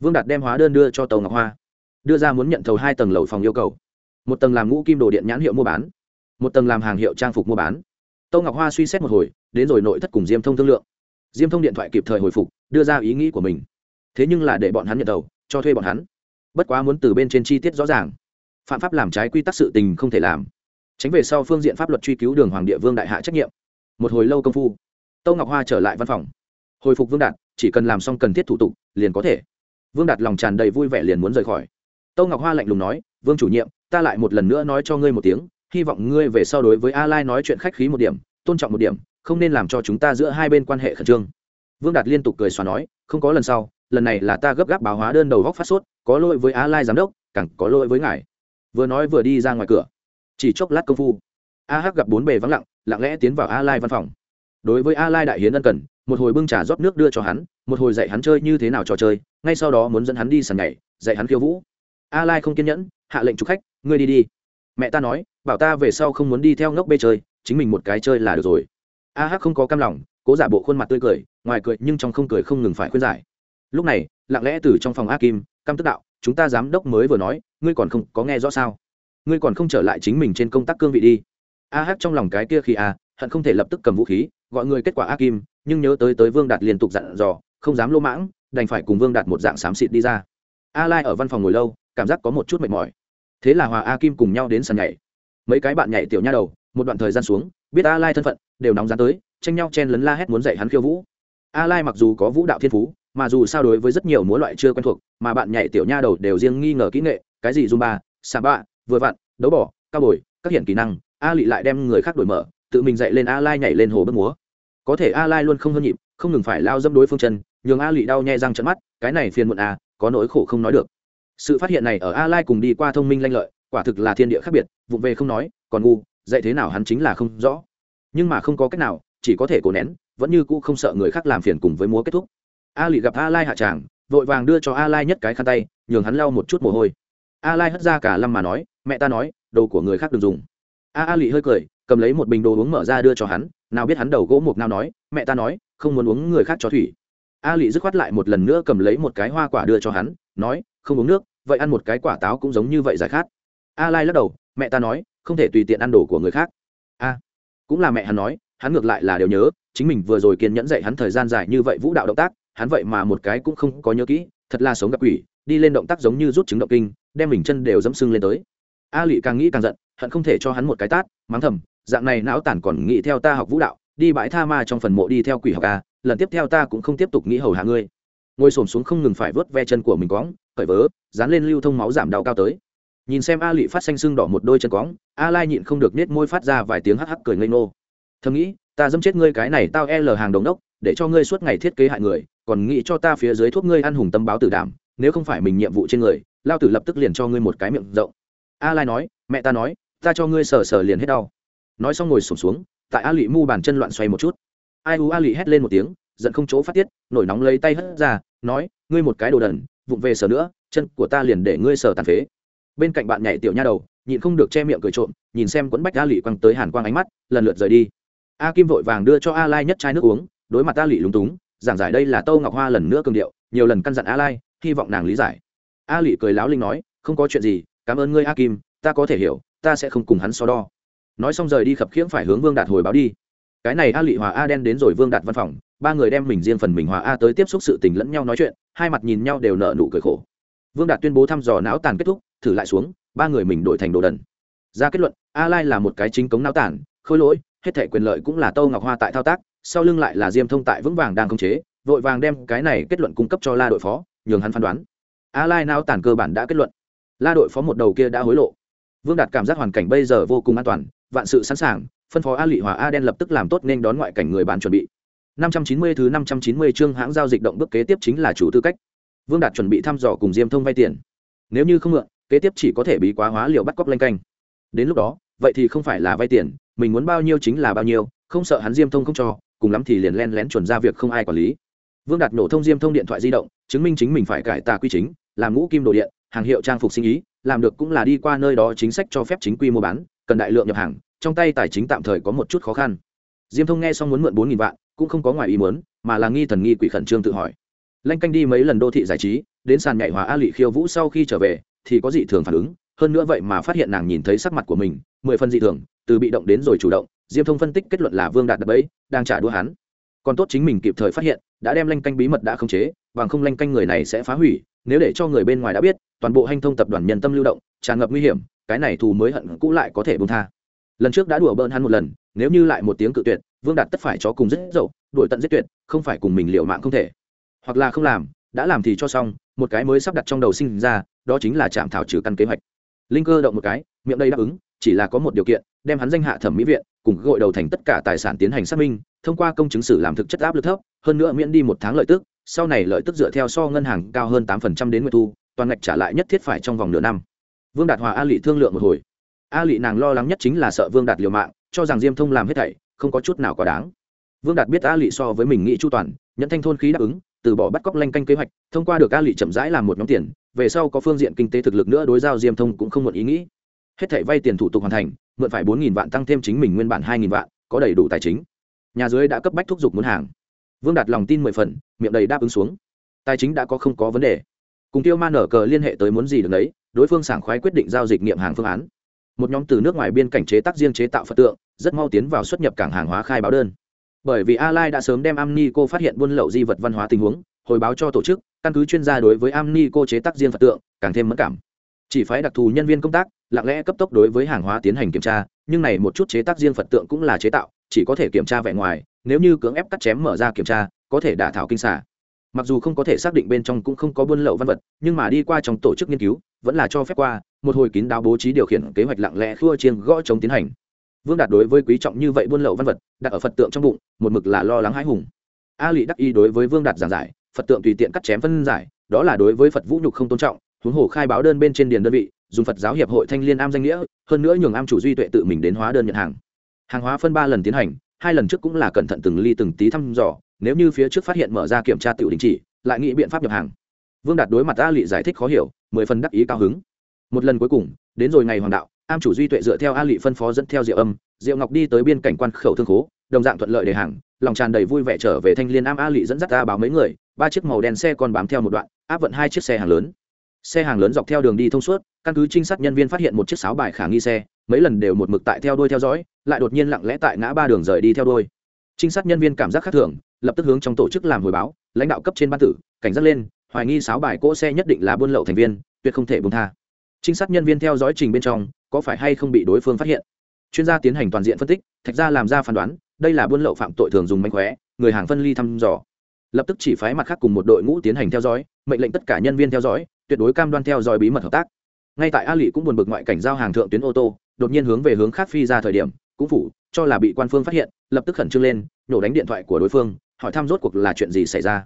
Vương đạt đem hóa đơn đưa cho tàu ngọc hoa, đưa ra muốn nhận thầu hai tầng lầu phòng yêu cầu. Một tầng làm ngũ kim đồ điện nhãn hiệu mua bán, một tầng làm hàng hiệu trang phục mua bán. Tâu ngọc hoa suy xét một hồi, đến rồi nội thất cùng diêm thông thương lượng diêm thông điện thoại kịp thời hồi phục, đưa ra ý nghĩ của mình. Thế nhưng là để bọn hắn nhận đầu, cho thuê bọn hắn. Bất quá muốn từ bên trên chi tiết rõ ràng. Phạm pháp làm trái quy tắc sự tình không thể làm. Tránh về sau phương diện pháp luật truy cứu đường hoàng địa vương đại hạ trách nhiệm. Một hồi lâu công phu, tâu ngọc hoa trở lại văn phòng. Hồi phục vương đạt, chỉ cần làm xong cần thiết thủ tục, liền có thể. Vương đạt lòng tràn đầy vui vẻ liền muốn rời khỏi. Tâu ngọc hoa lạnh lùng nói, vương chủ nhiệm, ta lại một lần nữa nói cho ngươi một tiếng, hy vọng ngươi về sau đối với a lai nói chuyện khách khí một điểm, tôn trọng một điểm không nên làm cho chúng ta giữa hai bên quan hệ khẩn trương. Vương đạt liên tục cười xóa nói, không có lần sau, lần này là ta gấp gáp báo hóa đơn đầu góc phát sốt, có lỗi với a lai giám đốc, càng có lỗi với ngài. Vừa nói vừa đi ra ngoài cửa. Chỉ chốc lát công phu, a hắc gặp bốn bề vắng lặng lặng lẽ tiến vào a lai văn phòng. Đối với a lai đại hiến ân cần, một hồi bưng trà rót nước đưa cho hắn, một hồi dạy hắn chơi như thế nào trò chơi, ngay sau đó muốn dẫn hắn đi sàn nhảy, dạy hắn khiêu vũ. A lai không kiên nhẫn, hạ lệnh chụp khách, ngươi đi đi. Mẹ ta nói, bảo ta về sau không muốn đi theo ngốc bê chơi, chính mình một cái chơi là được rồi a hắc không có cam lòng, cố giả bộ khuôn mặt tươi cười, ngoài cười nhưng trong không cười không ngừng phải khuyên giải. Lúc này, lặng lẽ từ trong phòng a kim, cam tức đạo, chúng ta giám đốc mới vừa nói, ngươi còn không có nghe rõ sao? Ngươi còn không trở lại chính mình trên công tác cương vị đi. A hắc trong lòng cái kia khi a, hận không thể lập tức cầm vũ khí, gọi người kết quả a kim, nhưng nhớ tới tới vương đạt liên tục dặn dò, không dám lô mãng, đành phải cùng vương đạt một dạng xám xịt đi ra. A lai ở văn phòng ngồi lâu, cảm giác có một chút mệt mỏi. Thế là hòa a kim cùng nhau đến sàn nhảy. Mấy cái bạn nhảy tiểu nha đầu, một đoạn thời gian xuống, biết a lai thân phận đều nóng dán tới, tranh nhau chen lấn la hét muốn dạy hắn khiêu vũ. A lai mặc dù có vũ đạo thiên phú, mà dù sao đối với rất nhiều múa loại chưa quen thuộc, mà bạn nhảy tiểu nha đầu đều riêng nghi ngờ kỹ nghệ, cái gì zumba sà bạ vừa vặn, đấu bỏ cao bồi, các hiện kỹ năng a lị lại đem người khác đổi mở, tự mình dạy lên a lai nhảy lên hồ bất múa. Có thể a lai luôn không hơn nhịp, không ngừng phải lao dâm đối phương chân, nhường a lị đau nhai răng trận mắt, cái này phiền muộn a có nỗi khổ không nói được. Sự phát hiện này ở a lai cùng đi qua thông minh lanh lợi, quả thực là thiên địa khác biệt, vụng về không nói, còn ngu, dạy thế nào hắn chính là không rõ nhưng mà không có cách nào, chỉ có thể cố nén, vẫn như cũ không sợ người khác làm phiền cùng với múa kết thúc. A lị gặp a lai hạ tràng, vội vàng đưa cho a lai nhất cái khăn tay, nhường hắn lau một chút mồ hôi. A lai hất ra cả lâm mà nói, mẹ ta nói, đồ của người khác đừng dùng. A a lị hơi cười, cầm lấy một bình đồ uống mở ra đưa cho hắn, nào biết hắn đầu gỗ mục nào nói, mẹ ta nói, không muốn uống người khác cho thủy. A lị dứt khoát lại một lần nữa cầm lấy một cái hoa quả đưa cho hắn, nói, không uống nước, vậy ăn một cái quả táo cũng giống như vậy giải khát. A lai lắc đầu, mẹ ta nói, không thể tùy tiện ăn đồ của người khác. A cũng là mẹ hắn nói, hắn ngược lại là đều nhớ, chính mình vừa rồi kiên nhẫn dạy hắn thời gian dài như vậy vũ đạo động tác, hắn vậy mà một cái cũng không có nhớ kỹ, thật là sống gặp quỷ, đi lên động tác giống như rút chứng động kinh, đem mình chân đều dẫm sưng lên tới. A lị càng nghĩ càng giận, hận không thể cho hắn một cái tát, mắng thầm, dạng này não tản còn nghĩ theo ta học vũ đạo, đi bãi tha ma trong phần mộ đi theo quỷ học a, lần tiếp theo ta cũng không tiếp tục nghĩ hầu hạ ngươi. Ngồi xổm xuống không ngừng phải vớt ve chân của mình quõng cởi vớ, dán lên lưu thông máu giảm đau cao tới nhìn xem a lị phát xanh sưng đỏ một đôi chân cóng a lai nhịn không được nết môi phát ra vài tiếng hắc hắc cười ngây ngô. Thầm nghĩ ta dâm chết ngươi cái này tao e lờ hàng đồng đốc để cho ngươi suốt ngày thiết kế hại người còn nghĩ cho ta phía dưới thuốc ngươi ăn hùng tâm báo tử đảm nếu không phải mình nhiệm vụ trên người lao tử lập tức liền cho ngươi một cái miệng rộng. A lai nói mẹ ta nói ta cho ngươi sờ sờ liền hết đau. Nói xong ngồi sụp xuống, xuống tại a lị mu bàn chân loạn xoay một chút. Ai u a lị hét lên một tiếng giận không chỗ phát tiết nổi nóng lấy tay hất ra nói ngươi một cái đồ đần vụng về sờ nữa chân của ta liền để ngươi sờ tàn phế bên cạnh bạn nhảy tiểu nha đầu, nhịn không được che miệng cười trộm, nhìn xem quấn bách a lị quăng tới hàn quang ánh mắt, lần lượt rời đi. A kim vội vàng đưa cho a lai nhất chai nước uống, đối mặt a lị lúng túng, giảng giải đây là tâu ngọc hoa lần nữa cường điệu, nhiều lần căn dặn a lai, hy vọng nàng lý giải. A lị cười láo linh nói, không có chuyện gì, cảm ơn ngươi a kim, ta có thể hiểu, ta sẽ không cùng hắn so đo. Nói xong rời đi khập khiễng phải hướng vương đạt hồi báo đi. Cái này a lị hòa a đen đến rồi vương đạt văn phòng, ba người đem mình riêng phần mình hòa a tới tiếp xúc sự tình lẫn nhau nói chuyện, hai mặt nhìn nhau đều nợ nụ cười khổ. Vương đạt tuyên bố thăm dò não tàn kết thúc thử lại xuống ba người mình đổi thành đồ đần. Ra kết luận a lai là một cái chính cống não tản, khôi lỗi hết thể quyền lợi cũng là tâu ngọc hoa tại thao tác sau lưng lại là diêm thông tại vững vàng đang khống chế vội vàng đem cái này kết luận cung cấp cho la đội phó nhường hắn phán đoán. A lai não tản cơ bản đã kết luận. La đội phó một đầu kia đã hối lộ. Vương đạt cảm giác hoàn cảnh bây giờ vô cùng an toàn vạn sự sẵn sàng phân phó a lị hòa a đen lập tức làm tốt nên đón ngoại cảnh người bán chuẩn bị. 590 thứ 590 chương hãng giao dịch động bước kế tiếp chính là chủ tư cách. Vương đạt chuẩn bị thăm dò cùng diêm thông vay tiền. Nếu như không mượn kế tiếp chỉ có thể bị quá hóa liệu bắt cóc lanh canh. Đến lúc đó, vậy thì không phải là vay tiền, mình muốn bao nhiêu chính là bao nhiêu, không sợ hắn diêm thông không cho, cùng lắm thì liền len lén chuẩn ra việc không ai quản lý. Vương đạt nổ thông diêm thông điện thoại di động, chứng minh chính mình phải cải tà quy chính, làm ngũ kim đồ điện, hàng hiệu trang phục sinh ý, làm được cũng là đi qua nơi đó chính sách cho phép chính quy mua bán, cần đại lượng nhập hàng, trong tay tài chính tạm thời có một chút khó khăn. Diêm thông nghe xong muốn mượn bốn nghìn vạn, cũng không có ngoài ý muốn, mà là nghi thần nghi quỷ khẩn trương tự hỏi. Lanh canh đi mấy lần đô thị giải trí, đến sàn nhảy hòa a lị khiêu vũ sau khi trở về thì có dị thường phản ứng, hơn nữa vậy mà phát hiện nàng nhìn thấy sắc mặt của mình, mười phần dị thường, từ bị động đến rồi chủ động, diêm thông phân tích kết luận là vương đạt đập ấy đang trả đũa hắn. Còn tốt chính mình kịp thời phát hiện, đã đem lanh canh bí mật đã khống chế, bằng không lanh canh người này sẽ phá hủy, nếu để cho người bên ngoài đã biết, toàn bộ hành thông tập đoàn nhân tâm lưu động, tràn ngập nguy hiểm, cái này thù mới hận cũ lại có thể bông tha. Lần trước đã đùa bỡn hắn một lần, nếu như lại một tiếng cự tuyệt, vương đạt tất phải cho cùng rất dậu, đuổi tận giết tuyệt, không phải cùng mình liệu mạng không thể. Hoặc là không làm, đã làm thì cho xong một cái mới sắp đặt trong đầu sinh ra, đó chính là chạm thảo trừ căn kế hoạch. Linh cơ động một cái, miệng đây đáp ứng, chỉ là có một điều kiện, đem hắn danh hạ thẩm mỹ viện, cùng gội đầu thành tất cả tài sản tiến hành xác minh, thông qua công chứng sử làm thực chất áp lực thấp, hơn nữa miễn đi một tháng lợi tức, sau này lợi tức dựa theo so ngân hàng cao hơn tám phần trăm đến nguyệt thu, toàn ngạch trả lại nhất thiết phải trong vòng nửa năm. Vương đạt hòa a lị thương lượng một hồi. A lị nàng lo lắng nhất chính là sợ vương đạt liều mạng, cho rằng diêm thông làm hết thảy không có chút nào quá đáng. Vương đạt biết a lị so với mình nghĩ chu toàn nhận thanh thôn khí đáp ứng từ bỏ bắt cóc lanh canh kế hoạch, thông qua được a lị chậm rãi làm một nhóm tiền, về sau có phương diện kinh tế thực lực nữa đối giao diêm thông cũng không một ý nghĩ. Hết thảy vay tiền thủ tục hoàn thành, mượn phải bốn nghìn vạn tăng thêm chính mình nguyên bản hai nghìn vạn, có đầy đủ tài chính. Nhà dưới đã cấp bách thúc giục muốn hàng. Vương đạt lòng tin mười phần, miệng đầy đáp ứng xuống. Tài chính đã có không có vấn đề. Cùng tiêu ma nở cờ liên hệ tới muốn gì được đấy đối phương sảng khoái quyết định giao dịch nghiệm hàng phương án. Một nhóm từ nước ngoài biên cảnh chế tác riêng chế tạo phật tượng, rất mau tiến vào xuất nhập cảng hàng hóa khai báo đơn bởi vì a lai đã sớm đem amnico phát hiện buôn lậu di vật văn hóa tình huống, hồi báo cho tổ chức, căn cứ chuyên gia đối với amnico chế tác riêng phật tượng, càng thêm mất cảm. Chỉ phái đặc thù nhân viên công tác, lặng lẽ cấp tốc đối với hàng hóa tiến hành kiểm tra, nhưng này một chút chế tác riêng phật tượng cũng là chế tạo, chỉ có thể kiểm tra vẻ ngoài, nếu như cưỡng ép cắt chém mở ra kiểm tra, có thể đả thảo kinh xả. Mặc dù không có thể xác định bên trong cũng không có buôn lậu văn vật, nhưng mà đi qua trong tổ chức nghiên cứu, vẫn là cho phép qua, một hồi kín đáo bố trí điều khiển kế hoạch lặng lẽ khua chiên gõ chống tiến hành vương đạt đối với quý trọng như vậy buôn lậu văn vật, đặt ở phật tượng trong bụng, một mực là lo lắng hãi hùng. A lị đắc y đối với vương đạt giảng giải, phật tượng tùy tiện cắt chém phân giải, đó là đối với phật vũ nhục không tôn trọng, huống hồ khai báo đơn bên trên điền đơn vị, dùng phật giáo hiệp hội thanh liên am danh nghĩa, hơn nữa nhường am chủ duy tuệ tự mình đến hóa đơn nhận hàng. Hàng hóa phân ba lần tiến hành, hai lần trước cũng là cẩn thận từng ly từng tí thăm dò, nếu như phía trước phát hiện mở ra kiểm tra tự đình chỉ, lại nghĩ biện pháp nhập hàng. Vương đạt đối mặt a lị giải thích khó hiểu, mười phần đắc ý cao hứng. Một lần cuối cùng, đến rồi ngày hoàng đạo am chủ duy tuệ dựa theo a lị phân phó dẫn theo diệu âm, diệu ngọc đi tới biên cảnh quan khẩu thương khố, đồng dạng thuận lợi để hàng, lòng tràn đầy vui vẻ trở về thanh liên am a lị dẫn dắt ta báo mấy người, ba chiếc màu đen xe còn bám theo một đoạn, áp vận hai chiếc xe hàng lớn. Xe hàng lớn dọc theo đường đi thông suốt, căn cứ trinh sát nhân viên phát hiện một chiếc sáo bài khả nghi xe, mấy lần đều một mực tại theo đuôi theo dõi, lại đột nhiên lặng lẽ tại ngã ba đường rời đi theo đuôi. Trinh sát nhân viên cảm giác khác thường, lập tức hướng trong tổ chức làm hồi báo, lãnh đạo cấp trên ban tử, cảnh giác lên, hoài nghi sáo bài cỗ xe nhất định là buôn lậu thành viên, tuyệt không thể buông tha trinh sát nhân viên theo dõi trình bên trong, có phải hay không bị đối phương phát hiện? Chuyên gia tiến hành toàn diện phân tích, thạch ra làm ra phán đoán, đây là buôn lậu phạm tội thường dùng mánh khóe, người hàng phân ly thăm dò. Lập tức chỉ phái mặt khác cùng một đội ngũ tiến hành theo dõi, mệnh lệnh tất cả nhân viên theo dõi, tuyệt đối cam đoan theo dõi bí mật hợp tác. Ngay tại a lị cũng buồn bực ngoại cảnh giao hàng thượng tuyến ô tô, đột nhiên hướng về hướng khác phi ra thời điểm, cũng phủ, cho là bị quan phương phát hiện, lập tức khẩn trương lên nổ đánh điện thoại của đối phương, hỏi thăm rốt cuộc là chuyện gì xảy ra.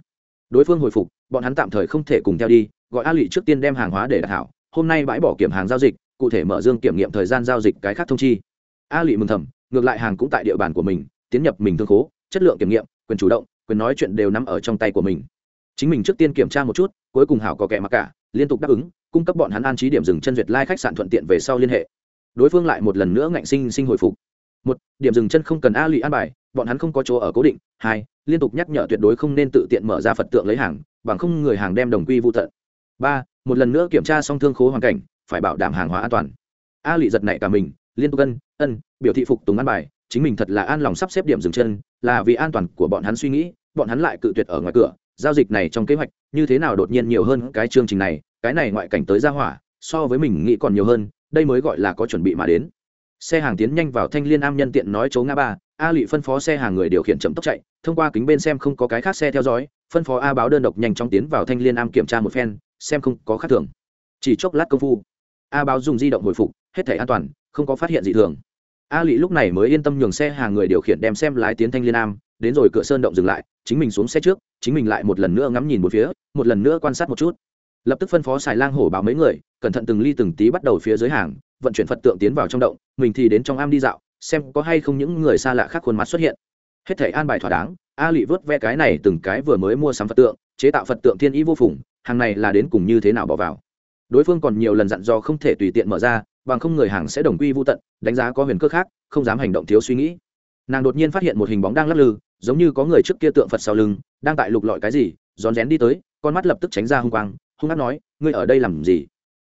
Đối phương hồi phục, bọn hắn tạm thời không thể cùng theo đi, gọi a lị trước tiên đem hàng hóa để đặt hảo hôm nay bãi bỏ kiểm hàng giao dịch, cụ thể mở dương kiểm nghiệm thời gian giao dịch cái khác thông chi. A lị mừng thầm, ngược lại hàng cũng tại địa bàn của mình, tiến nhập mình thương khố, chất lượng kiểm nghiệm, quyền chủ động, quyền nói chuyện đều nằm ở trong tay của mình. Chính mình trước tiên kiểm tra một chút, cuối cùng hảo có kẻ mặc cả, liên tục đáp ứng, cung cấp bọn hắn an trí điểm dừng chân duyệt lai、like、khách sạn thuận tiện về sau liên hệ. Đối phương lại một lần nữa ngạnh sinh sinh hồi phục. Một, điểm dừng chân không cần a lụy an bài, bọn hắn không có chỗ ở cố định. Hai, liên tục nhắc nhở tuyệt đối không nên tự tiện mở ra phật tượng lấy hàng, bằng không người hàng đem đồng quy vô tận ba, một lần nữa kiểm tra xong thương khố hoàn cảnh, phải bảo đảm hàng hóa an toàn. A lị giật nảy cả mình, liên tục ân ân, biểu thị phục tùng an bài, chính mình thật là an lòng sắp xếp điểm dừng chân, là vì an toàn của bọn hắn suy nghĩ, bọn hắn lại cự tuyệt ở ngoài cửa, giao dịch này trong kế hoạch, như thế nào đột nhiên nhiều hơn cái chương trình này, cái này ngoại cảnh tới ra hỏa, so với mình nghĩ còn nhiều hơn, đây mới gọi là có chuẩn bị mà đến. Xe hàng tiến nhanh vào thanh liên am nhân tiện nói chấu ngã ba, a lụy phân phó xe hàng người điều khiển chậm tốc chạy, thông qua kính bên xem không có cái khác xe theo dõi, phân phó a báo đơn độc nhanh chóng tiến vào thanh liên am kiểm tra một phen xem không có khác thường. Chỉ chốc lát công phu, a báo dùng di động hồi phục, hết thể an toàn, không có phát hiện gì thường. A lị lúc này mới yên tâm nhường xe hàng người điều khiển đem xem lái tiến thanh liên nam đến rồi cửa sơn động dừng lại, chính mình xuống xe trước, chính mình lại một lần nữa ngắm nhìn một phía, một lần nữa quan sát một chút. Lập tức phân phó xài lang hổ báo mấy người, cẩn thận từng ly từng tí bắt đầu phía dưới hàng, vận chuyển phật tượng tiến vào trong động, mình thì đến trong am đi dạo, xem có hay không những người xa lạ khác khuôn mặt xuất hiện. Hết thể an bài thỏa đáng, a lị vớt ve cái này từng cái vừa mới mua sắm phật tượng, chế tạo phật tượng thiên ý vô phùng hàng này là đến cùng như thế nào bỏ vào. Đối phương còn nhiều lần dặn do không thể tùy tiện mở ra, bằng không người hàng sẽ đồng quy vô tận, đánh giá có huyền cơ khác, không dám hành động thiếu suy nghĩ. Nàng đột nhiên phát hiện một hình bóng đang lắc lư, giống như có người trước kia tượng phật sau lưng, đang tại lục lọi cái gì, rón rén đi tới, con mắt lập tức tránh ra hung quang, hung hát nói, ngươi ở đây làm gì?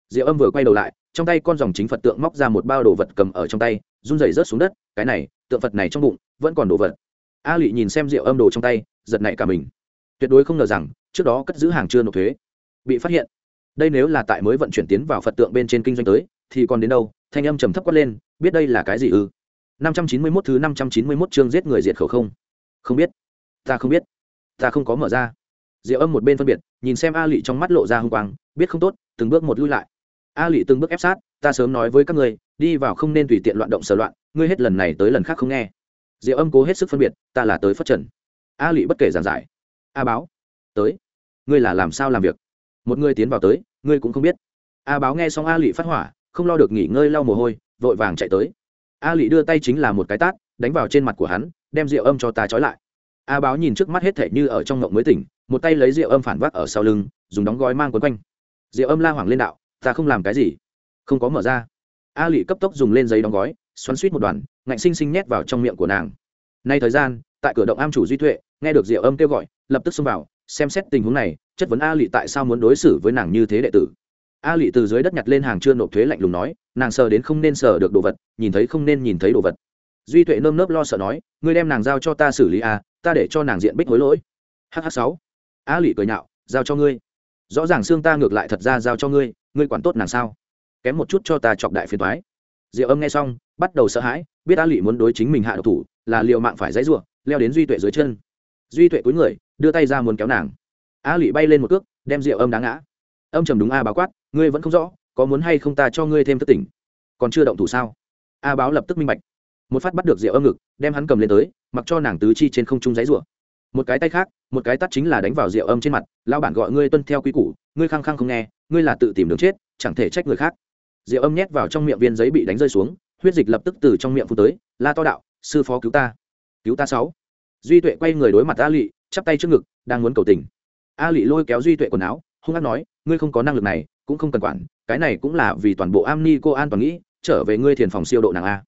Diệu âm vừa quay đầu lại, trong tay con dòng chính phật tượng móc ra một bao đồ vật cầm ở trong tay, run rẩy rớt xuống đất, cái này, tượng phật này trong bụng, vẫn còn đồ vật. A lụy nhìn xem rượu âm đồ trong tay, giật nảy cả mình. Tuyệt đối không ngờ rằng, trước đó cất giữ hàng chưa nộp thuế bị phát hiện. Đây nếu là tại mới vận chuyển tiến vào phật tượng bên trên kinh doanh tới, thì còn đến đâu? Thanh âm trầm thấp quát lên, biết đây là cái gì ư? năm trăm chín mươi mốt thứ năm trăm chín mươi mốt chương giết người diệt khẩu không? Không biết. Ta không biết. Ta không có mở ra. Diệu âm một bên phân biệt, nhìn xem a lị trong mắt lộ ra h ư n g quang, biết không tốt, từng bước một lui lại. A lị từng bước ép sát, ta sớm nói với các người đi vào không nên tùy tiện loạn động sở loạn, ngươi hết lần này tới lần khác không nghe. Diệu âm cố hết sức phân biệt, ta là tới phát trần. A lị bất kể giảng giải. A báo. Tới. Ngươi là làm sao làm việc? Một người tiến vào tới, ngươi cũng không biết. A báo nghe xong a lị phát hỏa, không lo được nghỉ ngơi lau mồ hôi, vội vàng chạy tới. A lị đưa tay chính là một cái tát, đánh vào trên mặt của hắn, đem rượu âm cho ta trói lại. A báo nhìn trước mắt hết thể như ở trong ngộng mới tỉnh, một tay lấy rượu âm phản vác ở sau lưng, dùng đóng gói mang quấn quanh. Rượu âm la hoảng lên đạo, ta không làm cái gì. Không có mở ra. A lị cấp tốc dùng lên giấy đóng gói, xoắn suýt một đoàn, ngạnh xinh xinh nhét vào trong miệng của nàng. Nay thời gian, tại cửa động am chủ duy tuệ, nghe được rượu âm kêu gọi, lập tức xông vào xem xét tình huống này, chất vấn a lị tại sao muốn đối xử với nàng như thế đệ tử. A lị từ dưới đất nhặt lên hàng chưa nộp thuế lạnh lùng nói, nàng sờ đến không nên sờ được đồ vật, nhìn thấy không nên nhìn thấy đồ vật. Duy tuệ nơm nớp lo sợ nói, ngươi đem nàng giao cho ta xử lý a ta để cho nàng diện bích hối lỗi. Hh sáu. A lị cười nhạo, giao cho ngươi. Rõ ràng xương ta ngược lại thật ra giao cho ngươi ngươi quản tốt nàng sao? Kém một chút cho ta chọc đại phiền thoái diệu âm nghe xong, bắt đầu sợ hãi, biết a lị muốn đối chính mình hạ độc thủ, là liệu mạng phải dãy ruộng leo đến duy tuệ dưới chân duy tuệ cúi người, đưa tay ra muốn kéo nàng. A lụy bay lên một cước, đem rượu âm đá ngã. Âm trầm đúng a báo quát, ngươi vẫn không rõ, có muốn hay không ta cho ngươi thêm thất tỉnh? Còn chưa động thủ sao? A báo lập tức minh bạch. Một phát bắt được rượu âm ngực, đem hắn cầm lên tới, mặc cho nàng tứ chi trên không trung giấy rủa một cái tay khác, một cái tắt chính là đánh vào rượu âm trên mặt lao bản gọi ngươi tuân theo quy củ, ngươi khăng khăng không nghe, ngươi là tự tìm đường chết, chẳng thể trách người khác. Rượu âm nhét vào trong miệng viên giấy bị đánh rơi xuống, huyết dịch lập tức từ trong miệng phụ tới, la to đạo, sư phó cứu ta. Cứu ta sáu duy tuệ quay người đối mặt a lị, chắp tay trước ngực, đang muốn cầu tình. A lị lôi kéo duy tuệ quần áo, hung hát nói, ngươi không có năng lực này, cũng không cần quản, cái này cũng là vì toàn bộ am ni cô an toàn nghĩ, trở về ngươi thiền phòng siêu độ nàng a.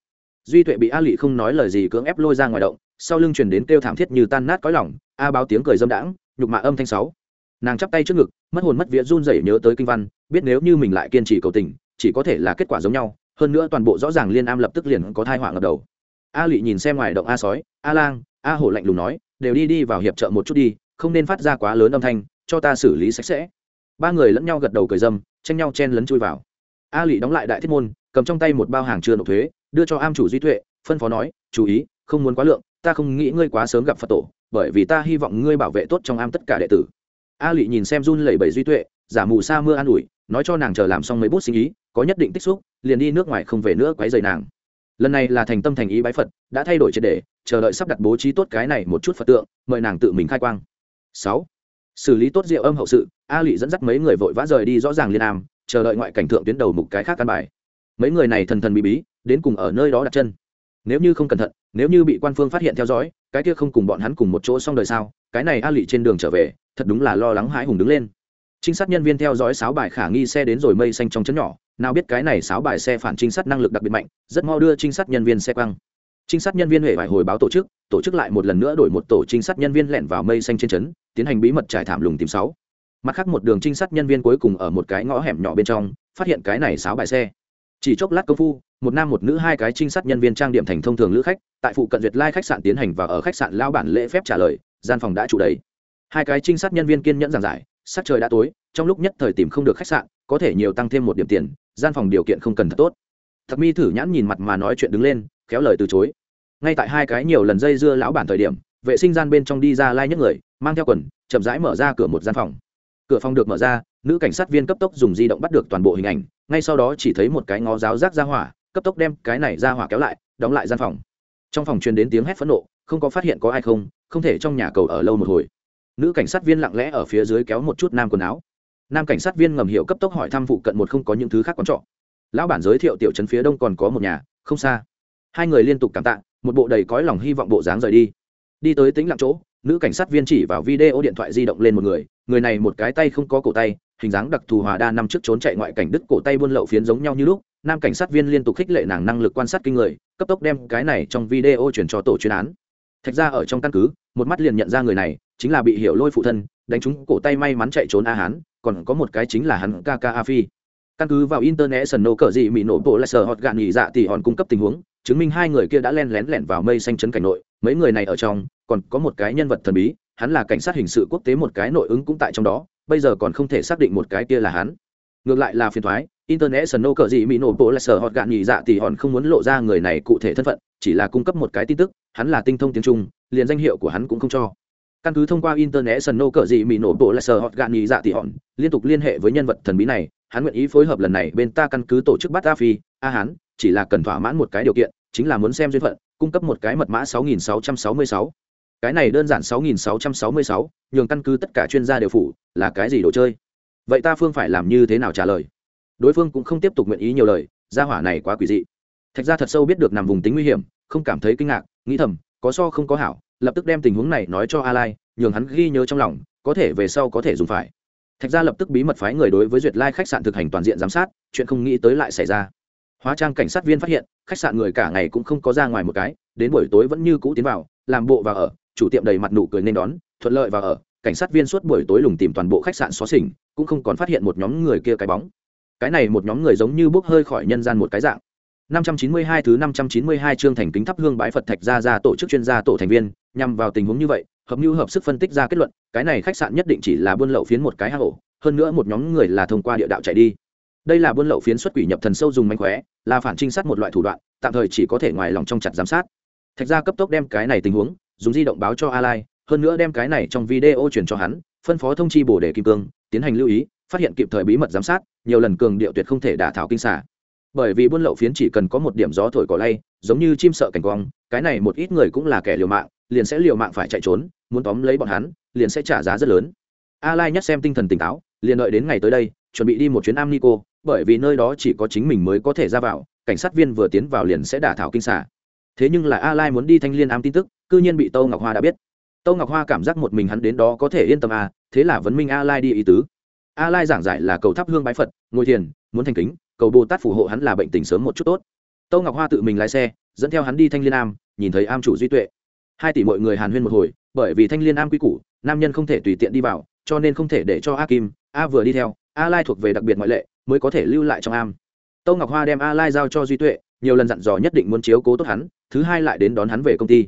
Duy tuệ bị a lị không nói lời gì cưỡng ép lôi ra ngoài động, sau lưng truyền đến kêu thảm thiết như tan nát cõi lỏng a báo tiếng cười dâm đãng, nhục mạ âm thanh sáu. Nàng chắp tay trước ngực, mất hồn mất vía run rẩy nhớ tới kinh văn, biết nếu như mình lại kiên trì cầu tình, chỉ có thể là kết quả giống nhau, hơn nữa toàn bộ rõ ràng liên am lập tức liền có thai họa ngập đầu. A lị nhìn xem ngoài động a sói, a lang a hổ lạnh lùng nói, đều đi đi vào hiệp trợ một chút đi, không nên phát ra quá lớn âm thanh, cho ta xử lý sạch sẽ. Ba người lẫn nhau gật đầu cười dâm, tranh nhau chen lấn chui vào. A lị đóng lại đại thiết môn, cầm trong tay một bao hàng chưa nộp thuế, đưa cho am chủ duy tuệ, phân phó nói, chú ý, không muốn quá lượng, ta không nghĩ ngươi quá sớm gặp phật tổ, bởi vì ta hy vọng ngươi bảo vệ tốt trong am tất cả đệ tử. A lị nhìn xem run lẩy bẩy duy tuệ, giả mù sa mưa an ủi, nói cho nàng chờ làm xong mấy bút sinh ý, có nhất định tích xúc, liền đi nước ngoài không về nữa quấy rầy nàng lần này là thành tâm thành ý bái phật, đã thay đổi triệt đề chờ đợi sắp đặt bố trí tốt cái này một chút phật tượng, mời nàng tự mình khai quang. Sáu, xử lý tốt rượu âm hậu sự, a lị dẫn dắt mấy người vội vã rời đi rõ ràng liên am, chờ đợi ngoại cảnh thượng tuyến đầu mục cái khác căn bài. Mấy người này thần thần bí bí, đến cùng ở nơi đó đặt chân. Nếu như không cẩn thận, nếu như bị quan phương phát hiện theo dõi, cái kia không cùng bọn hắn cùng một chỗ xong đời sao, cái này a lị trên đường trở về, thật đúng là lo lắng hãi hùng đứng lên. Trinh sát nhân viên theo dõi sáu bài khả nghi xe đến rồi mây xanh trong chấn nhỏ nào biết cái này sáu bài xe phản trinh sát năng lực đặc biệt mạnh, rất mau đưa trinh sát nhân viên xe quăng. Trinh sát nhân viên huệ phải hồi báo tổ chức tổ chức lại một lần nữa đổi một tổ trinh sát nhân viên lẻn vào mây xanh trên trấn, tiến hành bí mật trải thảm lùng tìm sáu. Mặt khác một đường trinh sát nhân viên cuối cùng ở một cái ngõ hẻm nhỏ bên trong, phát hiện cái này sáo bài xe. Chỉ chốc lát công phu, một nam một nữ hai cái trinh sát nhân viên trang điểm thành thông thường lữ khách, tại phụ cận duyệt lai khách sạn tiến hành và ở khách sạn lao bản lễ phép trả lời, gian phòng đã chủ đầy. Hai cái trinh sát nhân viên kiên nhẫn giảng giải, sắc trời đã tối, trong lúc nhất thời tìm không được khách sạn, có thể nhiều tăng thêm một điểm tiền gian phòng điều kiện không cần thật tốt. Thật mi thử nhãn nhìn mặt mà nói chuyện đứng lên, khéo lời từ chối. Ngay tại hai cái nhiều lần dây dưa lão bản thời điểm, vệ sinh gian bên trong đi ra lai nhất người, mang theo quần, chậm rãi mở ra cửa một gian phòng. Cửa phòng được mở ra, nữ cảnh sát viên cấp tốc dùng di động bắt được toàn bộ hình ảnh, ngay sau đó chỉ thấy một cái ngó giáo rác ra hỏa, cấp tốc đem cái này ra hỏa kéo lại, đóng lại gian phòng. Trong phòng truyền đến tiếng hét phẫn nộ, không có phát hiện có ai không không thể trong nhà cầu ở lâu một hồi. Nữ cảnh sát viên lặng lẽ ở phía dưới kéo một chút nam quần áo nam cảnh sát viên ngầm hiệu cấp tốc hỏi thăm phụ cận một không có những thứ khác quán trọ. Lão bản giới thiệu tiểu trấn phía đông còn có một nhà, không xa. Hai người liên tục cảm tạ, một bộ đầy cõi lòng hy vọng bộ dáng rời đi. Đi tới tĩnh lặng chỗ, nữ cảnh sát viên chỉ vào video điện thoại di động lên một người người này một cái tay không có cổ tay, hình dáng đặc thù hòa đa năm trước trốn chạy ngoại cảnh đứt cổ tay buôn lậu phiến giống nhau như lúc. Nam cảnh sát viên liên tục khích lệ nàng năng lực quan sát kinh người, cấp tốc đem cái này trong video chuyển cho tổ chuyên án. Thạch ra ở trong căn cứ, một mắt liền nhận ra người này, chính là bị hiểu lôi phụ thân, đánh trúng cổ tay may mắn chạy trốn a hán còn có một cái chính là hắn kaka a phi căn cứ vào internet cờ gì mỹ nổ bộ lại sờ hot gạn nghỉ dạ thì hòn cung cấp tình huống, chứng minh hai người kia đã len lén lẻn vào mây xanh chấn cảnh nội, mấy người này ở trong, còn có một cái nhân vật thần bí, hắn là cảnh sát hình sự quốc tế một cái nội ứng cũng tại trong đó, bây giờ còn không thể xác định một cái kia là hắn. Ngược lại là phiền thoái, internet cờ gì mỹ nổ bộ lại sở hot gạn nhị dạ thì hòn không muốn lộ ra người này cụ thể thân phận, chỉ là cung cấp một cái tin tức, hắn là tinh thông tiếng trung, liền danh hiệu của hắn cũng không cho căn cứ thông qua internet sân nô cờ gì mỹ nổ bộ lại sở hot gạn nhì dạ thì hòn liên tục liên hệ với nhân vật thần bí này hắn nguyện ý phối hợp lần này bên ta căn cứ tổ chức bắt a phi a hắn chỉ là cần thỏa mãn một cái điều kiện chính là muốn xem duyên phận cung cấp một cái mật mã 6666. cái này đơn giản 6666, nhường căn cứ tất cả chuyên gia đều phủ là cái gì đồ chơi? Vậy ta phương phải làm như thế nào trả lời? Đối phương cũng không tiếp tục nguyện ý nhiều lời gia hỏa này quá quỷ dị. Thạch ra thật sâu biết được nằm vùng tính nguy hiểm không cảm thấy kinh ngạc nghĩ thầm có so không có hảo lập tức đem tình huống này nói cho a lai nhường hắn ghi nhớ trong lòng, có thể về sau có thể dùng phải. Thạch Gia lập tức bí mật phái người đối với duyệt lai khách sạn thực hành toàn diện giám sát, chuyện không nghĩ tới lại xảy ra. Hóa trang cảnh sát viên phát hiện, khách sạn người cả ngày cũng không có ra ngoài một cái, đến buổi tối vẫn như cũ tiến vào, làm bộ và ở, chủ tiệm đầy mặt nụ cười nên đón, thuận lợi và ở, cảnh sát viên suốt buổi tối lùng tìm toàn bộ khách sạn xóa xỉnh, cũng không còn phát hiện một nhóm người kia cái bóng. Cái này một nhóm người giống như bốc hơi khỏi nhân gian một cái dạng. 592 thứ 592 chương thành kính thắp hương bái Phật thạch ra ra tổ chức chuyên gia tổ thành viên, nhằm vào tình huống như vậy, hợp nhu hợp sức phân tích ra kết luận, cái này khách sạn nhất định chỉ là buôn lậu phiến một cái hang ổ, hơn nữa một nhóm người là thông qua địa đạo chạy đi. Đây là buôn lậu phiến xuất quỷ nhập thần sâu dùng manh khóe, là phản trinh sát một loại thủ đoạn, tạm thời chỉ có thể ngoài lòng trong chặt giám sát. Thạch ra cấp tốc đem cái này tình huống, dùng di động báo cho A Lai, hơn nữa đem cái này trong video truyền cho hắn, phân phó thông chi bổ đề kim cương, tiến hành lưu ý, phát hiện kịp thời bí mật giám sát, nhiều lần cường điệu tuyệt không thể đả thảo kinh xà bởi vì buôn lậu phiến chỉ cần có một điểm gió thổi cỏ lay, giống như chim sợ cảnh quang, cái này một ít người cũng là kẻ liều mạng, liền sẽ liều mạng phải chạy trốn, muốn tóm lấy bọn hắn, liền sẽ trả giá rất lớn. A lai nhất xem tinh thần tỉnh táo, liền đợi đến ngày tới đây, chuẩn bị đi một chuyến am nico bởi vì nơi đó chỉ có chính mình mới có thể ra vào, cảnh sát viên vừa tiến vào liền sẽ đả thảo kinh xả thế nhưng là a lai muốn đi thanh liên am tin tức, cư nhiên bị tâu ngọc hoa đã biết. Tâu ngọc hoa cảm giác một mình hắn đến đó có thể yên tâm à thế là vấn minh a lai đi ý tứ. A lai giảng giải là cầu thắp hương bái phật, ngồi thiền, muốn thành kính cầu bồ tát phù hộ hắn là bệnh tình sớm một chút tốt. Tâu ngọc hoa tự mình lái xe, dẫn theo hắn đi thanh liên am, nhìn thấy am chủ duy tuệ. Hai tỷ mọi người hàn huyên một hồi, bởi vì thanh liên am quy củ, nam nhân không thể tùy tiện đi vào, cho nên không thể để cho a kim, a vừa đi theo, a lai thuộc về đặc biệt ngoại lệ, mới có thể lưu lại trong am. Tâu ngọc hoa đem a lai giao cho duy tuệ, nhiều lần dặn dò nhất định muốn chiếu cố tốt hắn, thứ hai lại đến đón hắn về công ty.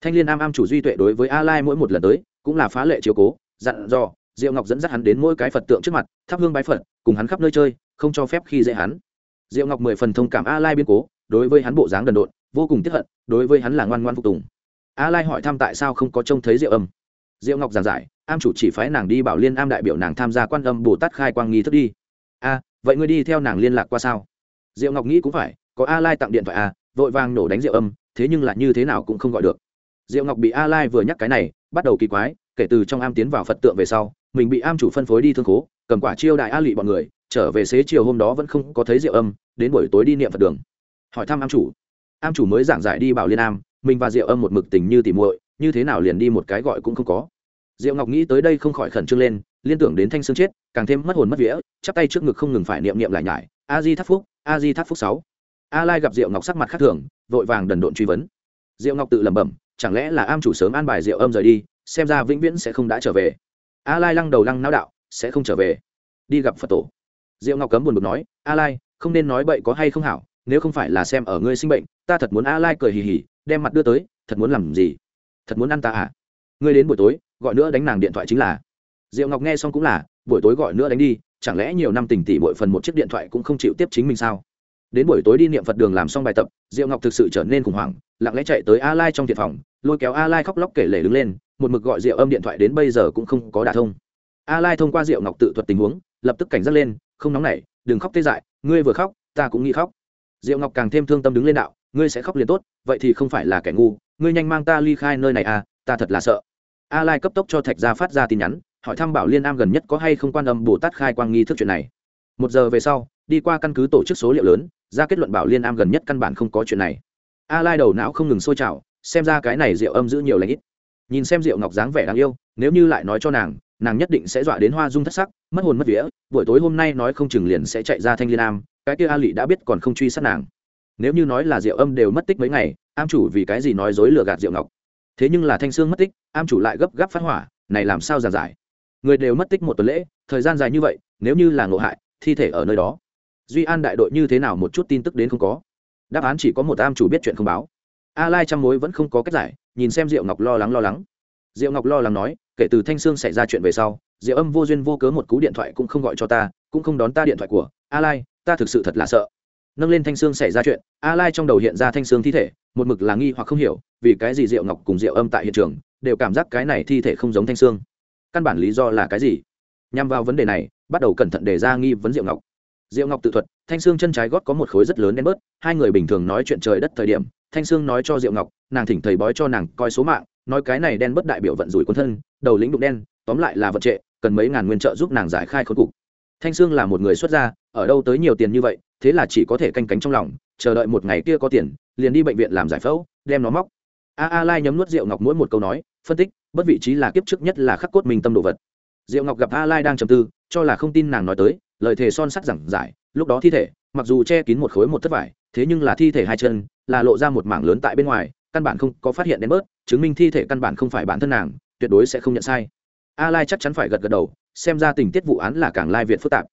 Thanh liên am am chủ duy tuệ đối với a lai mỗi một lần tới, cũng là phá lệ chiếu cố, dặn dò, diệu ngọc dẫn dắt hắn đến mỗi cái phật tượng trước mặt, thắp hương bái phật, cùng hắn khắp nơi chơi không cho phép khi dễ hắn. Diệu ngọc mười phần thông cảm a lai biên cố, đối với hắn bộ dáng đần độn, vô cùng tiếp hận, đối với hắn là ngoan ngoan phục tùng. A lai hỏi thăm tại sao không có trông thấy diệu âm. Diệu ngọc giảng giải, am chủ chỉ phái nàng đi bảo liên am đại biểu nàng tham gia quan âm bồ tát khai quang nghi thức đi. A, vậy ngươi đi theo nàng liên lạc qua sao? Diệu ngọc nghĩ cũng phải, có a lai tặng điện thoại a, vội vàng nổ đánh diệu âm, thế nhưng là như thế nào cũng không gọi được. Diệu ngọc bị a lai vừa nhắc cái này, bắt đầu kỳ quái, kể từ trong am tiến vào phật tượng về sau, mình bị am chủ phân phối đi thương khố, cầm quả chiêu đại a lụy bọn người trở về xế chiều hôm đó vẫn không có thấy rượu âm, đến buổi tối đi niệm phật đường. Hỏi thăm am chủ. Am chủ mới giảng giải đi bảo liên am, mình và rượu âm một mực tình như tỉ muội, như thế nào liền đi một cái gọi cũng không có. Diệu ngọc nghĩ tới đây không khỏi khẩn trương lên, liên tưởng đến thanh xương chết, càng thêm mất hồn mất vía, chắp tay trước ngực không ngừng phải niệm niệm lại nhải, a di thác phúc, a di thác phúc sáu. A lai gặp diệu ngọc sắc mặt khác thường, vội vàng đần độn truy vấn. Diệu ngọc tự lẩm bẩm, chẳng lẽ là am chủ sớm an bài diệu âm rời đi, xem ra vĩnh viễn sẽ không đã trở về. A lai lăng đầu lăng não đạo, sẽ không trở về. Đi gặp phật tổ diệu ngọc cấm buồn bực nói, a lai, không nên nói bậy có hay không hảo, nếu không phải là xem ở ngươi sinh bệnh, ta thật muốn a lai cười hì hì, đem mặt đưa tới, thật muốn làm gì? Thật muốn ăn ta à? Ngươi đến buổi tối, gọi nữa đánh nàng điện thoại chính là. Diệu ngọc nghe xong cũng là, buổi tối gọi nữa đánh đi, chẳng lẽ nhiều năm tình tỷ bội phần một chiếc điện thoại cũng không chịu tiếp chính mình sao? Đến buổi tối đi niệm phật đường làm xong bài tập, diệu ngọc thực sự trở nên khủng hoảng, lặng lẽ chạy tới a lai trong thiệt phòng, lôi kéo a lai khóc lóc kể lể đứng lên, một mực gọi diệu âm điện thoại đến bây giờ cũng không có đả thông. A lai thông qua diệu ngọc tự thuật tình huống, lập tức cảnh giác lên không nóng nảy, đừng khóc tê dại, ngươi vừa khóc, ta cũng nghĩ khóc. Diệu ngọc càng thêm thương tâm đứng lên đạo, ngươi sẽ khóc liền tốt, vậy thì không phải là kẻ ngu, ngươi nhanh mang ta ly khai nơi này à ta thật là sợ. A lai cấp tốc cho thạch gia phát ra tin nhắn, hỏi thăm bảo liên am gần nhất có hay không quan âm bồ tát khai quang nghi thức chuyện này. Một giờ về sau, đi qua căn cứ tổ chức số liệu lớn, ra kết luận bảo liên am gần nhất căn bản không có chuyện này. A lai đầu não không ngừng sôi trào, xem ra cái này rượu âm giữ nhiều lãnh ít. Nhìn xem rượu ngọc dáng vẻ đáng yêu, nếu như lại nói cho nàng nàng nhất định sẽ dọa đến hoa dung thất sắc, mất hồn mất vía, buổi tối hôm nay nói không chừng liền sẽ chạy ra thanh liên am, cái kia a lị đã biết còn không truy sát nàng. Nếu như nói là rượu âm đều mất tích mấy ngày, am chủ vì cái gì nói dối lừa gạt rượu ngọc? Thế nhưng là thanh sương mất tích, am chủ lại gấp gáp phát hỏa, này làm sao giàn giải? Người đều mất tích một tuần lễ, thời gian dài như vậy, nếu như là ngộ hại, thi thể ở nơi đó. Duy an đại đội như thế nào một chút tin tức đến không có. Đáp án chỉ có một am chủ biết chuyện không báo. A lai trăm mối vẫn không có cách giải, nhìn xem diệu ngọc lo lắng lo lắng. Diệu ngọc lo lắng nói kể từ thanh sương xảy ra chuyện về sau diệu âm vô duyên vô cớ một cú điện thoại cũng không gọi cho ta, cũng không đón ta điện thoại của a lai ta thực sự thật là sợ. Nâng lên thanh sương xảy ra chuyện a lai trong đầu hiện ra thanh sương thi thể, một mực là nghi hoặc không hiểu, vì cái gì diệu ngọc cùng diệu âm tại hiện trường đều cảm giác cái này thi thể không giống thanh sương. Căn bản lý do là cái gì? Nhằm vào vấn đề này, bắt đầu cẩn thận đề ra nghi vấn diệu ngọc. Diệu ngọc tự thuật, thanh sương chân trái gót có một khối rất lớn đen bớt, hai người bình thường nói chuyện trời đất thời điểm, thanh sương nói cho diệu ngọc, nàng thỉnh thầy bói cho nàng coi số mạng, nói cái này đen bớt đại biểu vận rủi quân thân đầu lĩnh đục đen, tóm lại là vật trệ, cần mấy ngàn nguyên trợ giúp nàng giải khai khốn cục. Thanh sương là một người xuất gia, ở đâu tới nhiều tiền như vậy, thế là chỉ có thể canh cánh trong lòng, chờ đợi một ngày kia có tiền, liền đi bệnh viện làm giải phẫu, đem nó móc. A a lai nhấm nuốt rượu ngọc mỗi một câu nói, phân tích, bất vị trí là kiếp trước nhất là khắc cốt mình tâm đồ vật. Diệu ngọc gặp a lai đang trầm tư, cho là không tin nàng nói tới, lời thề son sắc giảng giải, lúc đó thi thể, mặc dù che kín một khối một thất vải, thế nhưng là thi thể hai chân, là lộ ra một mảng lớn tại bên ngoài, căn bản không có phát hiện đến bớt, chứng minh thi thể căn bản không phải bản thân nàng tuyệt đối sẽ không nhận sai. A lai chắc chắn phải gật gật đầu, xem ra tình tiết vụ án là càng lai việt phức tạp.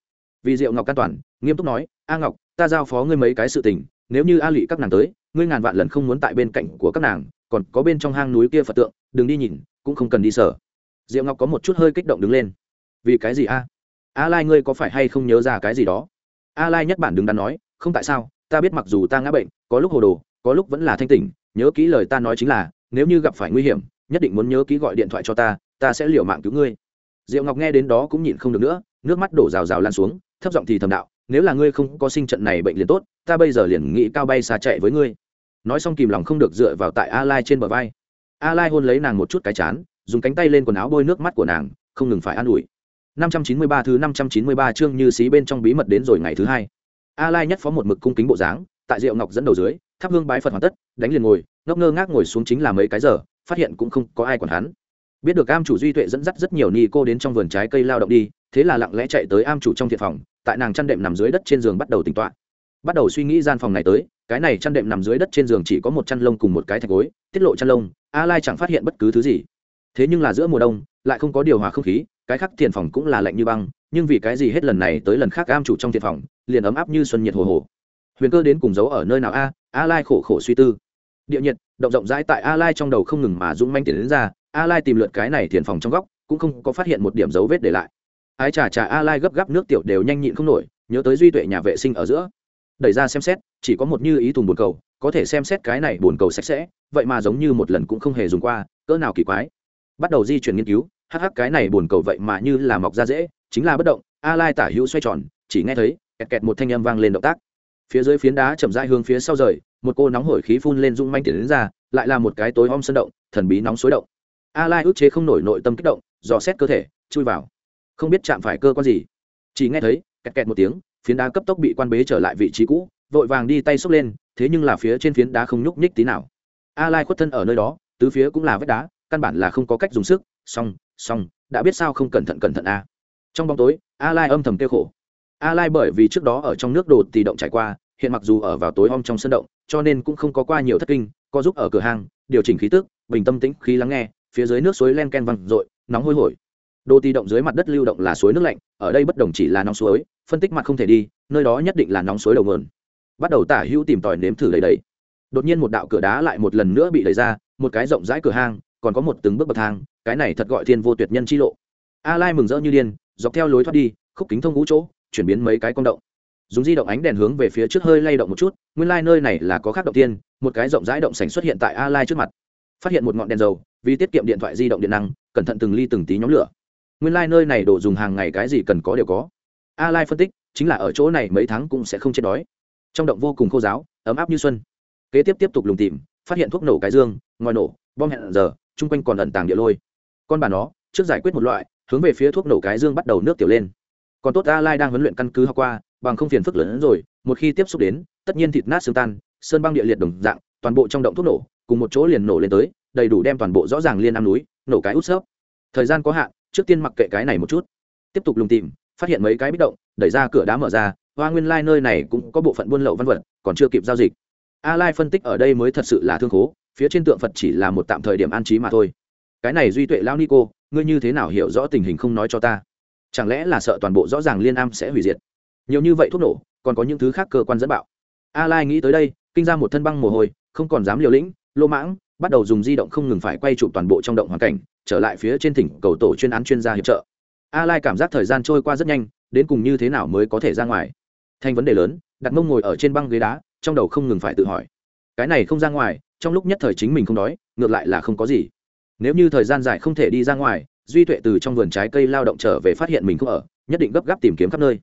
Vì diệu ngọc an toàn, nghiêm túc nói, a ngọc, ta giao phó ngươi mấy cái sự tình, nếu như a lụy các nàng tới, ngươi ngàn vạn lần không muốn tại bên cạnh của các nàng, còn có bên trong hang núi kia phật tượng, đừng đi nhìn, cũng không cần đi sở diệu ngọc có một chút hơi kích động đứng lên. Vì cái gì a? A lai ngươi có phải hay không nhớ ra cái gì đó? A lai nhất bản đứng đắn nói, không tại sao, ta biết mặc dù ta ngã bệnh, có lúc hồ đồ, có lúc vẫn là thanh tỉnh, nhớ kỹ lời ta nói chính là, nếu như gặp phải nguy hiểm nhất định muốn nhớ ký gọi điện thoại cho ta ta sẽ liều mạng cứu ngươi. Diệu ngọc nghe đến đó cũng nhịn không được nữa, nước mắt đổ rào rào lan xuống, thấp giọng thì thầm đạo, nếu là ngươi không có sinh trận này bệnh liền tốt, ta bây giờ liền nghĩ cao bay xa chạy với ngươi. Nói xong kìm lòng không được dựa vào tại a lai trên bờ vai. A lai hôn lấy nàng một chút cái chán, dùng cánh tay lên quần áo bôi nước mắt của nàng, không ngừng phải an ủi. 593 thứ 593 chương như xí bên trong bí mật đến rồi ngày thứ hai. A lai nhất phó một mực cung kính bộ dáng, tại diệu ngọc dẫn đầu dưới, thắp hương bái phật hoàn tất, đánh liền ngồi, ngốc ngơ ngác ngồi xuống chính là mấy cái giờ phát hiện cũng không có ai quản hắn. Biết được am chủ duy tuệ dẫn dắt rất nhiều ni cô đến trong vườn trái cây lao động đi, thế là lặng lẽ chạy tới am chủ trong thiện phòng, tại nàng chăn đệm nằm dưới đất trên giường bắt đầu tỉnh tọa bắt đầu suy nghĩ gian phòng này tới, cái này chăn đệm nằm dưới đất trên giường chỉ có một chăn lông cùng một cái thạch gối, tiết lộ chăn lông, a lai chẳng phát hiện bất cứ thứ gì. Thế nhưng là giữa mùa đông, lại không có điều hòa không khí, cái khác thiền phòng cũng là lạnh như băng, nhưng vì cái gì hết lần này tới lần khác am chủ trong thiền phòng, liền ấm áp như xuân nhiệt hồ hồ. Huyền cơ đến cùng giấu ở nơi nào a? A lai khổ khổ suy tư. Địa nhiệt động rộng rãi tại a lai trong đầu không ngừng mà dũng manh tiền đến ra, a lai tìm lượt cái này thiền phòng trong góc, cũng không có phát hiện một điểm dấu vết để lại. Ái trà trà a lai gấp gáp nước tiểu đều nhanh nhịn không nổi, nhớ tới duy tuệ nhà vệ sinh ở giữa. Đẩy ra xem xét, chỉ có một như ý thùng bồn cầu, có thể xem xét cái này bồn cầu sạch sẽ, vậy mà giống như một lần cũng không hề dùng qua, cỡ nào kỳ quái. Bắt đầu di chuyển nghiên cứu, hắc hắc cái này bồn cầu vậy mà như là mọc ra dễ, chính là bất động, a lai tả hữu xoay tròn, chỉ nghe thấy kẹt kẹt một thanh âm vang lên động tác. Phía dưới phiến đá chậm rãi hướng phía sau rời một cô nóng hổi khí phun lên rung manh tiền đến ra, lại là một cái tối om sân động, thần bí nóng xối động. A lai ức chế không nổi nội tâm kích động, dò xét cơ thể, chui vào. Không biết chạm phải cơ quan gì. Chỉ nghe thấy, kẹt kẹt một tiếng, phiến đá cấp tốc bị quan bế trở lại vị trí cũ, vội vàng đi tay xốc lên, thế nhưng là phía trên phiến đá không nhúc nhích tí nào. A lai khuất thân ở nơi đó, tứ phía cũng là vết đá, căn bản là không có cách dùng sức. Xong xong, đã biết sao không cẩn thận cẩn thận a trong bóng tối a lai âm thầm kêu khổ. A lai bởi vì trước đó ở trong nước đồ tì động trải qua hiện mặc dù ở vào tối om trong sân động, cho nên cũng không có qua nhiều thất kinh, có giúp ở cửa hàng, điều chỉnh khí tức, bình tâm tĩnh, khí lắng nghe, phía dưới nước suối len ken văng rội nóng hôi hổi. Đô ti động dưới mặt đất lưu động là suối nước lạnh, ở đây bất đồng chỉ là nóng suối, phân tích mặt không thể đi, nơi đó nhất định là nóng suối đầu nguồn. Bắt đầu tả hữu tìm tòi nếm thử lấy đấy đột nhiên một đạo cửa đá lại một lần nữa bị đẩy ra, một cái rộng rãi cửa hang, còn có một từng bước bậc thang, cái này thật gọi thiên vô tuyệt nhân chi lộ. A lai mừng rỡ như điên, dọc theo lối thoát đi, khúc kính thông ngũ chỗ, chuyển biến mấy cái con động dùng di động ánh đèn hướng về phía trước hơi lay động một chút, nguyên lai、like、nơi này là có khác động tiên, một cái rộng rãi động sành xuất hiện tại a lai trước mặt. Phát hiện một ngọn đèn dầu, vì tiết kiệm điện thoại di động điện năng, cẩn thận từng ly từng tí nhóm lửa. Nguyên lai、like、nơi này đồ dùng hàng ngày cái gì cần có đều có. A lai phân tích, chính là ở chỗ này mấy tháng cũng sẽ không chết đói. Trong động vô cùng khô giáo, ấm áp như xuân. Kế tiếp tiếp tục lùng tìm, phát hiện thuốc nổ cái dương, ngòi nổ, bom hẹn giờ, chung quanh còn ẩn tàng địa lôi. Con bà nó, trước giải quyết một loại, hướng về phía thuốc nổ cái dương bắt đầu nước tiểu lên. Còn tốt a lai đang huấn luyện căn cứ học qua bằng không phiền phức lớn hơn rồi, một khi tiếp xúc đến, tất nhiên thịt nát xương tan, sơn băng địa liệt đồng dạng, toàn bộ trong động thuốc nổ, cùng một chỗ liền nổ lên tới, đầy đủ đem toàn bộ rõ ràng liên am núi, nổ cái út xớp thời gian có hạn, trước tiên mặc kệ cái này một chút. Tiếp tục lùng tìm, phát hiện mấy cái bích động, đẩy ra cửa đá mở ra, hoa nguyên lai nơi này cũng có bộ phận buôn lậu văn vật, còn chưa kịp giao dịch. A lai phân tích ở đây mới thật sự là thương khố, phía trên tượng phật chỉ là một tạm thời điểm an trí mà thôi. Cái này duy tuệ lao nico ngươi như thế nào hiểu rõ tình hình không nói cho ta? Chẳng lẽ là sợ toàn bộ rõ ràng liên am sẽ hủy diệt? Nhiều như vậy thuốc nổ, còn có những thứ khác cơ quan dẫn bạo. A lai nghĩ tới đây, kinh ra một thân băng mồ hôi, không còn dám liều lĩnh, lô mãng, bắt đầu dùng di động không ngừng phải quay chụp toàn bộ trong động hoàn cảnh, trở lại phía trên thỉnh cầu tổ chuyên án chuyên gia hiệp trợ. A lai cảm giác thời gian trôi qua rất nhanh, đến cùng như thế nào mới có thể ra ngoài. Thành vấn đề lớn đặt mông ngồi ở trên băng ghế đá, trong đầu không ngừng phải tự hỏi. Cái này không ra ngoài, trong lúc nhất thời chính mình không đói, ngược lại là không có gì. Nếu như thời gian dài không thể đi ra ngoài, duy tuệ từ trong vườn trái cây lao động trở về phát hiện mình không ở, nhất định gấp gáp tìm kiếm khắp nơi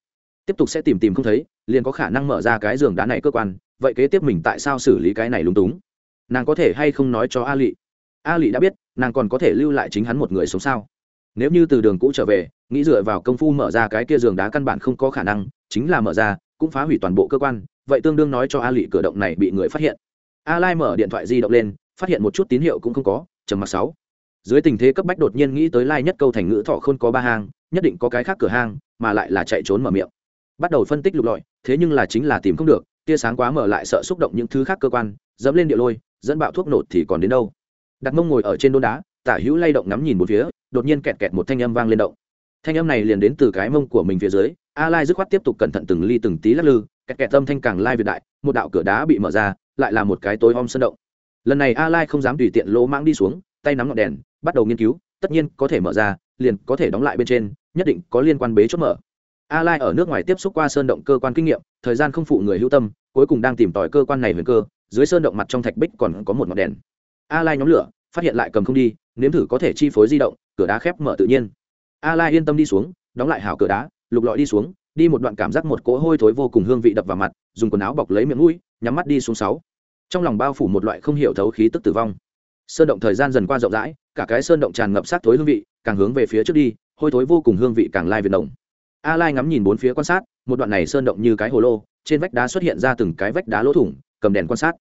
tiếp tục sẽ tìm tìm không thấy, liền có khả năng mở ra cái giường đá này cơ quan, vậy kế tiếp mình tại sao xử lý cái này lúng túng? Nàng có thể hay không nói cho a lị a lị đã biết, nàng còn có thể lưu lại chính hắn một người sống sao? Nếu như từ đường cũ trở về, nghĩ dựa vào công phu mở ra cái kia giường đá căn bản không có khả năng, chính là mở ra, cũng phá hủy toàn bộ cơ quan, vậy tương đương nói cho a lị cửa động này bị người phát hiện. A lai mở điện thoại di động lên, phát hiện một chút tín hiệu cũng không có, trầm mặc sáu. Dưới tình thế cấp bách đột nhiên nghĩ tới lai nhất câu thành ngữ thọ không có ba hang, nhất định có cái khác cửa hang, mà lại là chạy trốn mở miệng bắt đầu phân tích lục lọi, thế nhưng là chính là tìm không được, tia sáng quá mở lại sợ xúc động những thứ khác cơ quan, dẫm lên địa lôi, dẫn bạo thuốc nổ thì còn đến đâu. Đặt mông ngồi ở trên đôn đá, tả hữu lay động ngắm nhìn một phía, đột nhiên kẹt kẹt một thanh âm vang lên động. Thanh âm này liền đến từ cái mông của mình phía dưới, a lai dứt khoát tiếp tục cẩn thận từng ly từng tí lắc lư, kẹt kẹt âm thanh càng lai việt đại, một đạo cửa đá bị mở ra, lại là một cái tối om sân động. Lần này a lai không dám tùy tiện lỗ mãng đi xuống, tay nắm ngọn đèn, bắt đầu nghiên cứu, tất nhiên có thể mở ra, liền có thể đóng lại bên trên, nhất định có liên quan bế chốt mở a lai ở nước ngoài tiếp xúc qua sơn động cơ quan kinh nghiệm, thời gian không phụ người hữu tâm, cuối cùng đang tìm tòi cơ quan này huyền cơ, dưới sơn động mặt trong thạch bích còn có một ngọn đèn. A lai nhóm lửa, phát hiện lại cầm không đi, nếm thử có thể chi phối di động, cửa đá khép mở tự nhiên. A lai yên tâm đi xuống, đóng lại hảo cửa đá, lục lọi đi xuống, đi một đoạn cảm giác một cỗ hôi thối vô cùng hương vị đập vào mặt, dùng quần áo bọc lấy miệng mũi, nhắm mắt đi xuống sáu. Trong lòng bao phủ một loại không hiểu thấu khí tức tử vong. Sơn động thời gian dần qua rộng rãi, cả cái sơn động tràn ngập sát thối hương vị, càng hướng về phía trước đi, hôi thối vô cùng hương vị càng lai việt động a lai ngắm nhìn bốn phía quan sát, một đoạn này sơn động như cái hồ lô, trên vách đá xuất hiện ra từng cái vách đá lỗ thủng, cầm đèn quan sát.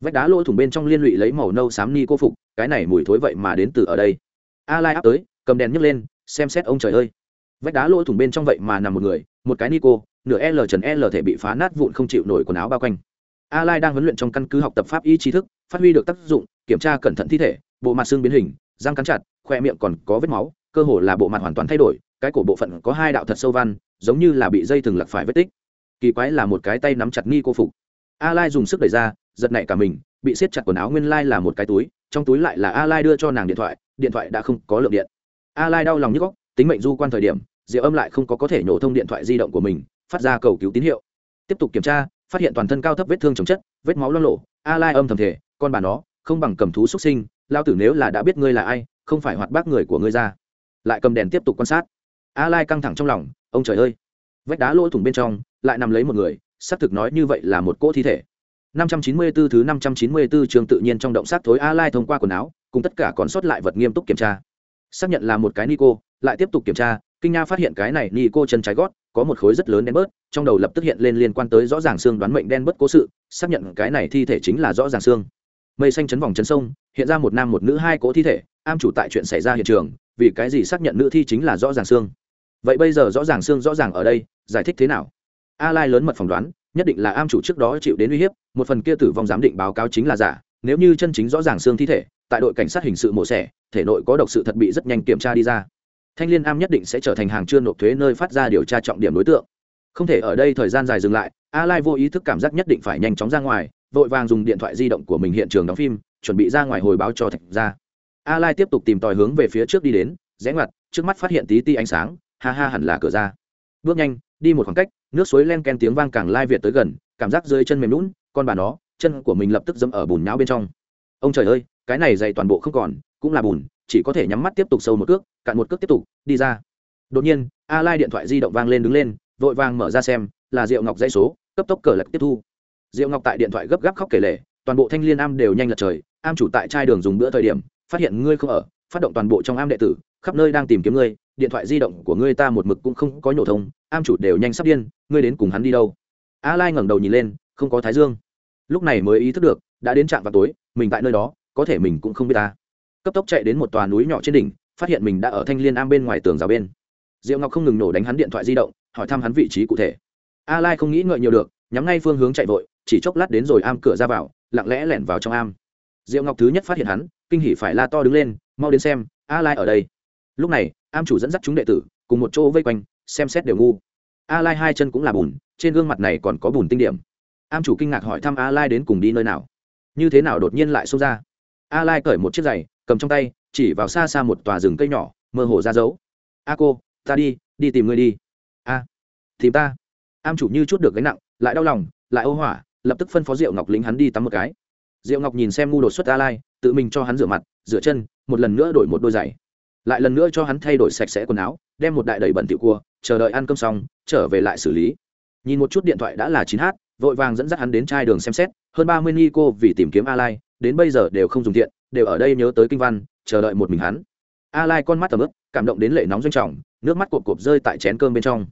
Vách đá lỗ thủng bên trong liên lụy lấy màu nâu xám ni cô phục, cái này mùi thối vậy mà đến từ ở đây. A lai áp tới, cầm đèn nhấc lên, xem xét, ông trời ơi, vách đá lỗ thủng bên trong vậy mà nằm một người, một cái ni cô, nửa l trần l thể bị phá nát vụn không chịu nổi quần áo bao quanh. A lai đang huấn luyện trong căn cứ học tập pháp y trí thức, phát huy được tác dụng, kiểm tra cẩn thận thi thể, bộ mặt xương biến hình, răng cắn chặt, khoe miệng còn có vết máu, cơ hồ là bộ mặt hoàn toàn thay đổi cái cổ bộ phận có hai đạo thật sâu văn, giống như là bị dây thừng lật phải vết tích. Kỳ quái là một cái tay nắm chặt nghi cô phục. A lai dùng sức đẩy ra, giật nảy cả mình, bị siết chặt quần áo nguyên lai là một cái túi, trong túi lại là a lai đưa cho nàng điện thoại điện thoại đã không có lượng điện. A lai đau lòng như góc, tính mệnh du quan thời điểm diệu âm lại không có có thể nhổ thông điện thoại di động của mình, phát ra cầu cứu tín hiệu. Tiếp tục kiểm tra, phát hiện toàn thân cao thấp vết thương chồng chất, vết máu lo lộ a lai âm thầm thể con bà nó, không bằng cầm thú xuất sinh, lao tử nếu là đã biết ngươi là ai, không phải hoạt bác người của ngươi ra. Lại cầm đèn tiếp tục quan sát a lai căng thẳng trong lòng ông trời ơi vách đá lỗ thủng bên trong lại nằm lấy một người xác thực nói như vậy là một cỗ thi thể 594 thứ 594 trường tự nhiên trong động sát thối A Lai thông qua quần áo, cùng tất cả còn sót lại vật nghiêm túc kiểm tra. Xác nhận là một cái Nico, lại tiếp tục kiểm tra, kinh nha phát hiện cái này Nico chân trái gót có một khối rất lớn đen bớt, trong đầu lập tức hiện lên liên quan tới rõ ràng xương đoán mệnh đen bớt cố sự, xác nhận cái này thi thể chính là rõ ràng xương. Mây xanh chấn vòng chấn sông, hiện ra một nam một nữ hai cỗ thi thể, am chủ tại chuyện xảy ra hiện trường, vì cái gì xác nhận nữ thi chính là rõ ràng xương. Vậy bây giờ rõ ràng xương rõ ràng ở đây, giải thích thế nào? A Lai lớn mật phỏng đoán, nhất định là am chủ trước đó chịu đến uy hiếp một phần kia tử vong giám định báo cáo chính là giả. Nếu như chân chính rõ ràng xương thi thể tại đội cảnh sát hình sự mổ xẻ thể nội có độc sự thật bị rất nhanh kiểm tra đi ra. Thanh liên am nhất định sẽ trở thành hàng chưa nộp thuế nơi phát ra điều tra trọng điểm đối tượng. Không thể ở đây thời gian dài dừng lại a lai vô ý thức cảm giác nhất định phải nhanh chóng ra ngoài vội vàng dùng điện thoại di động của mình hiện trường đóng phim chuẩn bị ra ngoài hồi báo cho thạch ra a lai tiếp tục tìm tòi hướng về phía trước đi đến rẽ ngoặt trước mắt phát hiện tí ti ánh sáng ha ha hẳn là cửa ra. Bước nhanh, đi một khoảng cách, nước suối len ken tiếng vang càng lai việt tới gần, cảm giác rơi chân mềm lún con bà nó, chân của mình lập tức dẫm ở bùn nhão bên trong. Ông trời ơi, cái này dày toàn bộ không còn, cũng là bùn, chỉ có thể nhắm mắt tiếp tục sâu một cước, cạn một cước tiếp tục, đi ra. Đột nhiên, a lai điện thoại di động vang lên đứng lên, vội vàng mở ra xem, là diệu ngọc dãy số, cấp tốc cờ lật tiếp thu. Diệu ngọc tại điện thoại gấp gáp khóc kể lể, toàn bộ thanh liên am đều nhanh lật trời, am chủ tại trai đường dùng bữa thời điểm, phát hiện ngươi không ở, phát động toàn bộ trong am đệ tử, khắp nơi đang tìm kiếm ngươi điện thoại di động của ngươi ta một mực cũng không có nhổ thông, am chủ đều nhanh sắp điên, ngươi đến cùng hắn đi đâu? A lai ngẩng đầu nhìn lên, không có thái dương. Lúc này mới ý thức được, đã đến trạm vào tối, mình tại nơi đó, có thể mình cũng không biết ta. Cấp tốc chạy đến một tòa núi nhỏ trên đỉnh, phát hiện mình đã ở thanh liên am bên ngoài tường rào bên. Diệu ngọc không ngừng nổ đánh hắn điện thoại di động, hỏi thăm hắn vị trí cụ thể. A lai không nghĩ ngợi nhiều được, nhắm ngay phương hướng chạy vội, chỉ chốc lát đến rồi am cửa ra vào, lặng lẽ lẻn vào trong am. Diệu ngọc thứ nhất phát hiện hắn, kinh hỉ phải la to đứng lên, mau đến xem, a lai ở đây. Lúc này am chủ dẫn dắt chúng đệ tử, cùng một chỗ vây quanh, xem xét đều ngu. A lai hai chân cũng là bùn, trên gương mặt này còn có bùn tinh điểm. Am chủ kinh ngạc hỏi thăm a lai đến cùng đi nơi nào. Như thế nào đột nhiên lại xông ra? A lai cởi một chiếc giày, cầm trong tay, chỉ vào xa xa một tòa rừng cây nhỏ, mơ hồ ra dấu. A cô, ta đi đi tìm ngươi đi. A, tìm ta. Am chủ như chút được gánh nặng, lại đau lòng, lại ô hỏa, lập tức phân phó diệu ngọc lính hắn đi tắm một cái. Diệu ngọc nhìn xem ngu đột xuất a lai, tự mình cho hắn rửa mặt, rửa chân, một lần nữa đổi một đôi giày lại lần nữa cho hắn thay đổi sạch sẽ quần áo, đem một đại đầy bẩn tiểu cua, chờ đợi ăn cơm xong, trở về lại xử lý. Nhìn một chút điện thoại đã là chín h vội vàng dẫn dắt hắn đến trai đường xem xét, hơn ba mươi ni cô vì tìm kiếm a lai đến bây giờ đều không dùng thiện đều ở đây nhớ tới kinh văn, chờ đợi một mình hắn. A lai con mắt tầm ướp cảm động đến lệ nóng doanh trọng, nước mắt cộp cộp rơi tại chén cơm bên trong.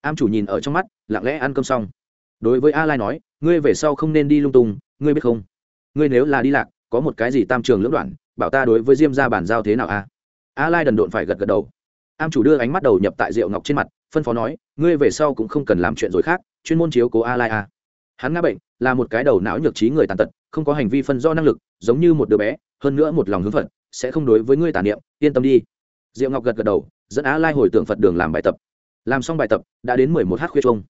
Am chủ nhìn ở trong mắt, lặng lẽ ăn cơm xong. Đối với a lai nói, ngươi về sau không nên đi lung tung, ngươi biết không? Ngươi nếu là đi lạc, có một cái gì tam trường lưỡng đoạn, bảo ta đối với diêm ra bản giao thế nào a? A lai đần độn phải gật gật đầu. Am chủ đưa ánh mắt đầu nhập tại rượu ngọc trên mặt, phân phó nói, ngươi về sau cũng không cần làm chuyện rồi khác, chuyên môn chiếu cố a lai a. Hắn ngã bệnh, là một cái đầu não nhược trí người tàn tật, không có hành vi phân do năng lực, giống như một đứa bé, hơn nữa một lòng hướng phật, sẽ không đối với ngươi tàn niệm, yên tâm đi. Diệu ngọc gật gật đầu, dẫn a lai hồi tưởng phật đường làm bài tập. Làm xong bài tập, đã đến mười một h khuya trung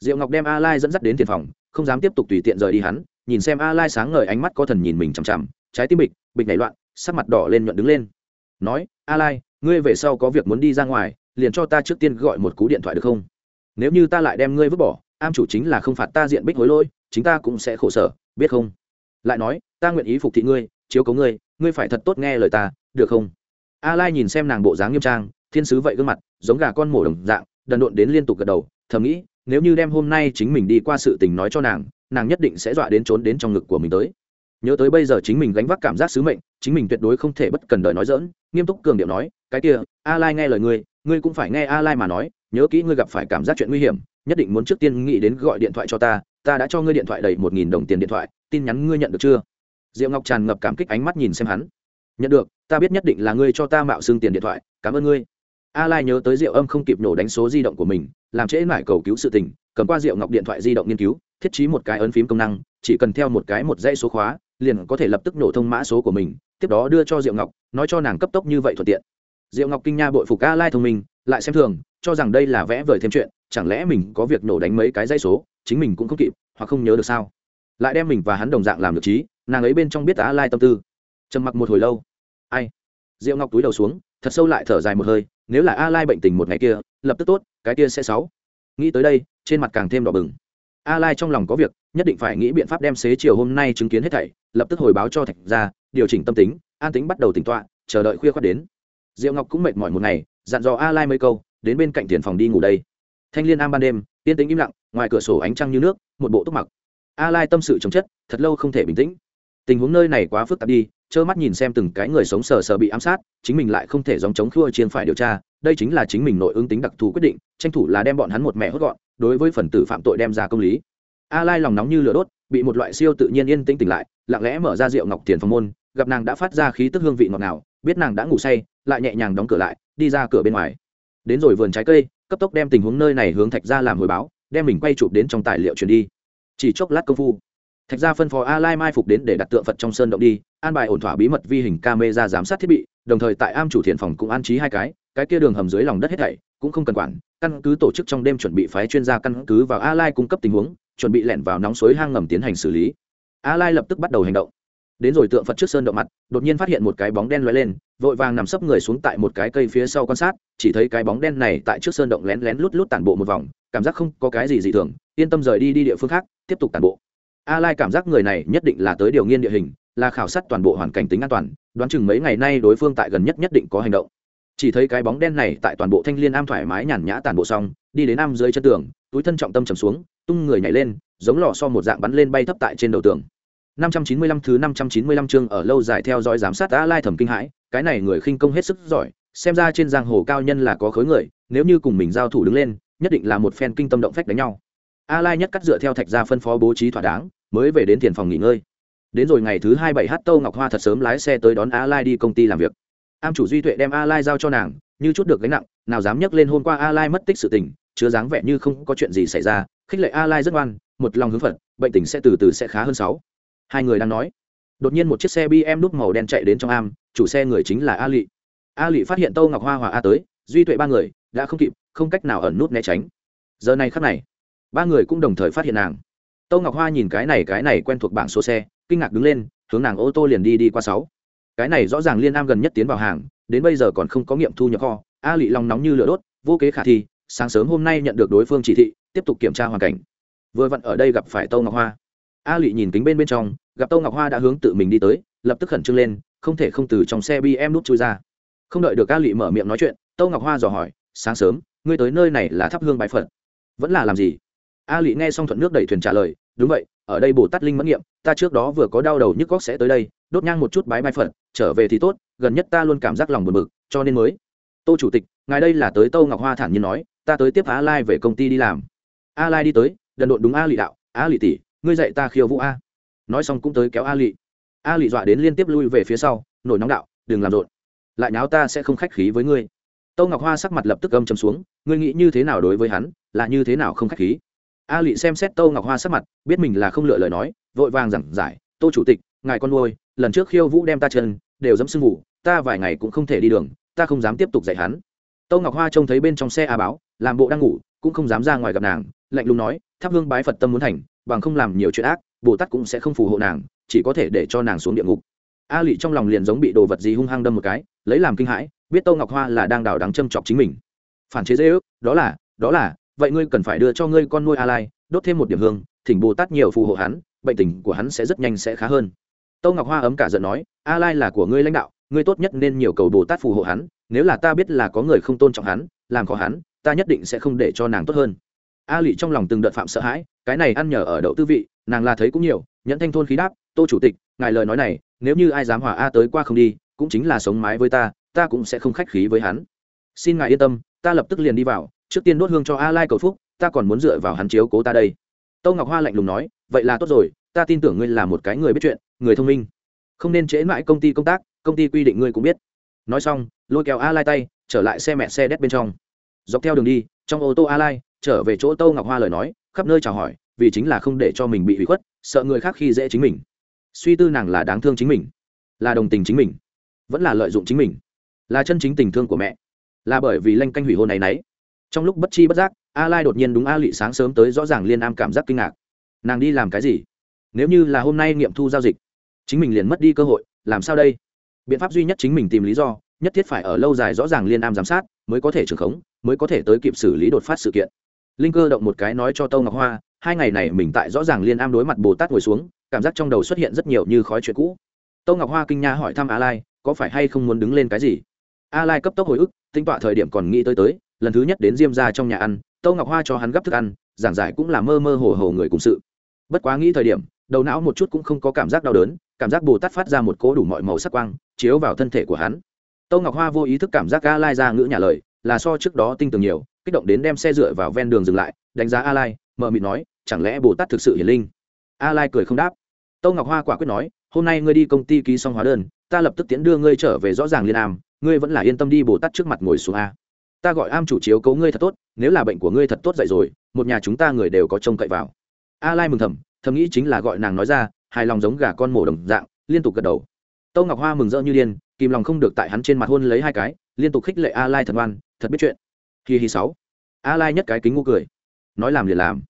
diệu ngọc đem a lai dẫn dắt đến tiền phòng, không dám tiếp tục tùy tiện rời đi hắn, nhìn xem a lai sáng ngời ánh mắt có thần nhìn mình chằm chằm, trái tim bịch bịch nảy loạn, sắc mặt đỏ lên nhuận đứng lên nói, a lai, ngươi về sau có việc muốn đi ra ngoài, liền cho ta trước tiên gọi một cú điện thoại được không? Nếu như ta lại đem ngươi vứt bỏ, am chủ chính là không phạt ta diện bích hối lỗi, chính ta cũng sẽ khổ sở, biết không? Lại nói, ta nguyện ý phục thị ngươi, chiếu cấu ngươi ngươi phải thật tốt nghe lời ta, được không? A lai nhìn xem nàng bộ dáng nghiêm trang, thiên sứ vậy gương mặt, giống gà con mổ đồng dạng, đần độn đến liên tục gật đầu, thầm nghĩ, nếu như đem hôm nay chính mình đi qua sự tình nói cho nàng nàng nhất định sẽ dọa đến trốn đến trong ngực của mình tới. Nhớ tới bây giờ chính mình gánh vác cảm giác sứ mệnh chính mình tuyệt đối không thể bất cần đời nói dỡn, nghiêm túc cường điệu nói, cái kia, a lai nghe lời ngươi ngươi cũng phải nghe a lai mà nói, nhớ kỹ ngươi gặp phải cảm giác chuyện nguy hiểm, nhất định muốn trước tiên nghĩ đến gọi điện thoại cho ta ta đã cho ngươi điện thoại đầy một nghìn đồng tiền điện thoại, tin nhắn ngươi nhận được chưa? Diệu ngọc tràn ngập cảm kích ánh mắt nhìn xem hắn. Nhận được, ta biết nhất định là ngươi cho ta mạo xương tiền điện thoại, cảm ơn ngươi. A lai nhớ tới diệu âm không kịp nổ đánh số di động của mình, làm trễ mải cầu cứu sự tình, cầm qua diệu ngọc điện thoại di động nghiên cứu, thiết trí một cái ấn phím công năng, chỉ cần theo một cái một dãy số khóa liền có thể lập tức nổ thông mã số của mình, tiếp đó đưa cho diệu ngọc, nói cho nàng cấp tốc như vậy thuận tiện. Diệu ngọc kinh nha bội phục a lai thông minh, lại xem thường, cho rằng đây là vẽ vời thêm chuyện, chẳng lẽ mình có việc nổ đánh mấy cái dây số, chính mình cũng không kịp, hoặc không nhớ được sao? Lại đem mình và hắn đồng dạng làm được trí, nàng ấy bên trong biết a lai tâm tư. Trầm mặc một hồi lâu. Ai? Diệu ngọc túi đầu xuống, thật sâu lại thở dài một hơi, nếu là a lai bệnh tình một ngày kia, lập tức tốt, cái kia sẽ xấu nghĩ tới đây, trên mặt càng thêm đỏ bừng a lai trong lòng có việc, nhất định phải nghĩ biện pháp đem xế chiều hôm nay chứng kiến hết thảy, lập tức hồi báo cho thạch ra điều chỉnh tâm tính, an tính bắt đầu tỉnh tọa, chờ đợi khuya khoát đến. Diệu ngọc cũng mệt mỏi một ngày, dặn dò a lai mấy câu, đến bên cạnh tiền phòng đi ngủ đây. Thanh liên am ban đêm, yên tĩnh im lặng, ngoài cửa sổ ánh trăng như nước, một bộ túc mặc. A lai tâm sự chống chất, thật lâu không thể bình tĩnh. Tình huống nơi này quá phức tạp đi, trơ mắt nhìn xem từng cái người sống sờ sờ bị ám sát, chính mình lại không thể dòng chống khua chiên phải điều tra, đây chính là chính mình nội ứng tính đặc thù quyết định, tranh thủ là đem bọn hắn một mẹ hốt gọn đối với phần tử phạm tội đem ra công lý. A lai lòng nóng như lửa đốt, bị một loại siêu tự nhiên yên tĩnh tỉnh lại, lặng lẽ mở ra rượu ngọc tiền phòng môn, gặp nàng đã phát ra khí tức hương vị ngọt ngào, biết nàng đã ngủ say, lại nhẹ nhàng đóng cửa lại, đi ra cửa bên ngoài. Đến rồi vườn trái cây, cấp tốc đem tình huống nơi này hướng thạch ra làm hồi báo, đem mình quay chụp đến trong tài liệu chuyển đi. Chỉ chốc lát công phu, thạch gia phân phó a lai mai phục đến để đặt tượng phật trong sơn động đi, an bài ổn thỏa bí mật vi hình camera giám sát thiết bị, đồng thời tại am chủ thiện phòng cũng an trí hai cái cái kia đường hầm dưới lòng đất hết thảy cũng không cần quản, căn cứ tổ chức trong đêm chuẩn bị phái chuyên gia căn cứ vào a lai cung cấp tình huống, chuẩn bị lẻn vào nóng suối hang ngầm tiến hành xử lý. A lai lập tức bắt đầu hành động. Đến rồi tượng phật trước sơn động mặt, đột nhiên phát hiện một cái bóng đen lóe lên, vội vàng nằm sấp người xuống tại một cái cây phía sau quan sát, chỉ thấy cái bóng đen này tại trước sơn động lén lén lút lút tản bộ một vòng, cảm giác không có cái gì dị thường, yên tâm rời đi đi địa phương khác, tiếp tục tản bộ. A lai cảm giác người này nhất định là tới điều nghiên địa hình, là khảo sát toàn bộ hoàn cảnh tính an toàn, đoán chừng mấy ngày nay đối phương tại gần nhất nhất định có hành động chỉ thấy cái bóng đen này tại toàn bộ thanh liên am thoải mái nhàn nhã tàn bộ xong đi đến am dưới chân tường túi thân trọng tâm trầm xuống tung người nhảy lên giống lò so một dạng bắn lên bay thấp tại trên đầu tường 595 thứ 595 chương ở lâu dài theo dõi giám sát A Lai thẩm kinh hãi, cái này người khinh công hết sức giỏi, xem ra trên giang hồ cao nhân là có khối người, nếu như cùng mình giao thủ đứng lên, nhất định là một phen kinh tâm động phách đánh nhau. A Lai nhất cắt dựa theo thạch gia phân phó bố trí thỏa đáng, mới về đến tiền phòng nghỉ ngơi. Đến rồi ngày thứ 27 h Tô Ngọc Hoa thật sớm lái xe tới đón A Lai đi công ty làm việc. Am chủ Duy Tuệ đem A Lai giao cho nàng, như chút được gánh nặng, nào dám nhắc lên hôm qua A Lai mất tích sự tình, chứa dáng vẻ như không có chuyện gì xảy ra, khích lệ A Lai rất ngoan, một lòng hướng phật, bệnh tình sẽ từ từ sẽ khá hơn sáu. Hai người đang nói, đột nhiên một chiếc xe bm đúc màu đen chạy đến trong am chủ xe người chính là a lị. A lị phát hiện tâu ngọc hoa hòa a tới duy tuệ ba người đã không kịp không cách nào ẩn nút né tránh. Giờ này khắc này ba người cũng đồng thời phát hiện nàng. Tâu ngọc hoa nhìn cái này cái này quen thuộc bảng số xe kinh ngạc đứng lên hướng nàng ô tô liền đi đi qua sáu cái này rõ ràng liên am gần nhất tiến vào hàng, đến bây giờ còn không có nghiệm thu nhập kho. A lị lòng nóng như lửa đốt, vô kế khả thi, sáng sớm hôm nay nhận được đối phương chỉ thị, tiếp tục kiểm tra hoàn cảnh. Vừa vặn ở đây gặp phải tâu ngọc hoa. A lị nhìn kính bên bên trong, gặp tâu ngọc hoa đã hướng tự mình đi tới, lập tức khẩn trương lên, không thể không từ trong xe bm nút chui ra. Không đợi được a lị mở miệng nói chuyện, tâu ngọc hoa dò hỏi, sáng sớm, ngươi tới nơi này là thắp hương bái phật. Vẫn là làm gì? A lị nghe xong thuận nước đẩy thuyền trả lời, đúng vậy, ở đây bồ tát linh mẫn nghiệm, ta trước đó vừa có đau đầu nhức góc sẽ tới đây, đốt nhang một chút bái bãi phật trở về thì tốt, gần nhất ta luôn cảm giác lòng buồn bực, cho nên mới. Tô chủ tịch, ngài đây là tới tâu ngọc hoa thản nhiên nói, ta tới tiếp a lai về công ty đi làm. A lai đi tới, đần độn đúng a lị đạo a lị tỷ, ngươi dạy ta khiêu vũ a. Nói xong cũng tới kéo a lị a lị dọa đến liên tiếp lui về phía sau, nổi nóng đạo, đừng làm rộn. Lại nháo ta sẽ không khách khí với ngươi. Tâu ngọc hoa sắc mặt lập tức âm chầm xuống, ngươi nghĩ như thế nào đối với hắn, là như thế nào không khách khí. A lị xem xét tâu ngọc hoa sắc mặt, biết mình là không lựa lời nói, vội vàng giảng giải, tô chủ tịch ngài con nuôi, lần trước khiêu vũ đem ta chân, đều dẫm sưng ngủ, ta vài ngày cũng không thể đi đường, ta không dám tiếp tục dạy hắn. Tâu ngọc hoa trông thấy bên trong xe a báo, làm bộ đang ngủ, cũng không dám ra ngoài gặp nàng, lạnh lùng nói, thắp hương bái phật tâm muốn thành, bằng không làm nhiều chuyện ác, bồ tát cũng sẽ không phù hộ nàng, chỉ có thể để cho nàng xuống địa ngục. A lị trong lòng liền giống bị đồ vật gì hung hăng đâm một cái, lấy làm kinh hãi, biết tâu ngọc hoa là đang đào đắng châm chọc chính mình. Phản chế dễ ước, đó là đó là, vậy ngươi cần phải đưa cho ngươi con nuôi a lai, đốt thêm một điểm hương, thỉnh bồ tát nhiều phù hộ hắn, bệnh tình của hắn sẽ rất nhanh sẽ khá hơn tâu ngọc hoa ấm cả giận nói, a lai là của ngươi lãnh đạo, ngươi tốt nhất nên nhiều cầu bồ tát phù hộ hắn, nếu là ta biết là có người không tôn trọng hắn, làm khó hắn, ta nhất định sẽ không để cho nàng tốt hơn. A lị trong lòng từng đợt phạm sợ hãi, cái này ăn nhờ ở đậu tư vị, nàng là thấy cũng nhiều, nhẫn thanh thôn khí đáp, tô chủ tịch, ngài lời nói này, nếu như ai dám hòa a tới qua không đi, cũng chính là sống mái với ta ta cũng sẽ không khách khí với hắn. Xin ngài yên tâm, ta lập tức liền đi vào, trước tiên đốt hương cho a lai cầu phúc, ta còn muốn dựa vào hắn chiếu cố ta đây. Tâu ngọc hoa lạnh lùng nói, vậy là tốt rồi, ta tin tưởng ngươi là một cái người biết chuyện người thông minh. Không nên trễ mãi công ty công tác, công ty quy định ngươi cũng biết. Nói xong, lôi kéo a lai tay, trở lại xe mẹ xe đét bên trong. Dọc theo đường đi, trong ô tô a lai trở về chỗ Tô ngọc hoa lời nói, khắp nơi chào hỏi, vì chính là không để cho mình bị hủy khuất, sợ người khác khi dễ chính mình. Suy tư nàng là đáng thương chính mình, là đồng tình chính mình, vẫn là lợi dụng chính mình, là chân chính tình thương của mẹ, là bởi vì lanh canh hủy hôn này nấy. Trong lúc bất chi bất giác a lai đột nhiên đúng a lị sáng sớm tới rõ ràng liên am cảm giác kinh ngạc. Nàng đi làm cái gì? Nếu như là hôm nay nghiệm thu giao dịch chính mình liền mất đi cơ hội, làm sao đây? Biện pháp duy nhất chính mình tìm lý do, nhất thiết phải ở lâu dài rõ ràng liên am giám sát, mới có thể trưởng khống, mới có thể tới kịp xử lý đột phát sự kiện. Linh cơ động một cái nói cho tâu ngọc hoa, hai ngày này mình tại rõ ràng liên am đối mặt bồ tát ngồi xuống, cảm giác trong đầu xuất hiện rất nhiều như khói chuyện cũ. Tâu ngọc hoa kinh nha hỏi thăm a lai có phải hay không muốn đứng lên cái gì? A lai cấp tốc hồi ức, tính tọa thời điểm còn nghĩ tới tới, lần thứ nhất đến diêm ra trong nhà ăn, tâu ngọc hoa cho hắn gấp thức ăn, giảng giải cũng là mơ mơ hồ hồ người cùng sự. Bất quá nghĩ thời điểm, đầu não một chút cũng không có cảm giác đau đớn cảm giác bồ tát phát ra một cố đủ mọi màu sắc quang, chiếu vào thân thể của hắn. Tâu ngọc hoa vô ý thức cảm giác a lai ra ngữ nhà lời, là so trước đó tinh tường nhiều, kích động đến đem xe dựa vào ven đường dừng lại, đánh giá a lai mờ mịt nói, chẳng lẽ bồ tát thực sự hiển linh? A lai cười không đáp. Tâu ngọc hoa quả quyết nói, hôm nay ngươi đi công ty ký xong hóa đơn, ta lập tức tiến đưa ngươi trở về rõ ràng liên am, ngươi vẫn là yên tâm đi bồ tát trước mặt ngồi xuống a. Ta gọi am chủ chiếu cấu ngươi thật tốt, nếu là bệnh của ngươi thật tốt dậy rồi, một nhà chúng ta người đều có trông cậy vào. A lai mừng thầm thầm nghĩ chính là gọi nàng nói ra hài lòng giống gà con mổ đồng dạng liên tục gật đầu. Tâu ngọc hoa mừng rỡ như điên kìm lòng không được tại hắn trên mặt hôn lấy hai cái liên tục khích lệ a lai thật ngoan thật biết chuyện. Hi hi sáu. A lai nhất cái kính ngu cười. Nói làm liền làm.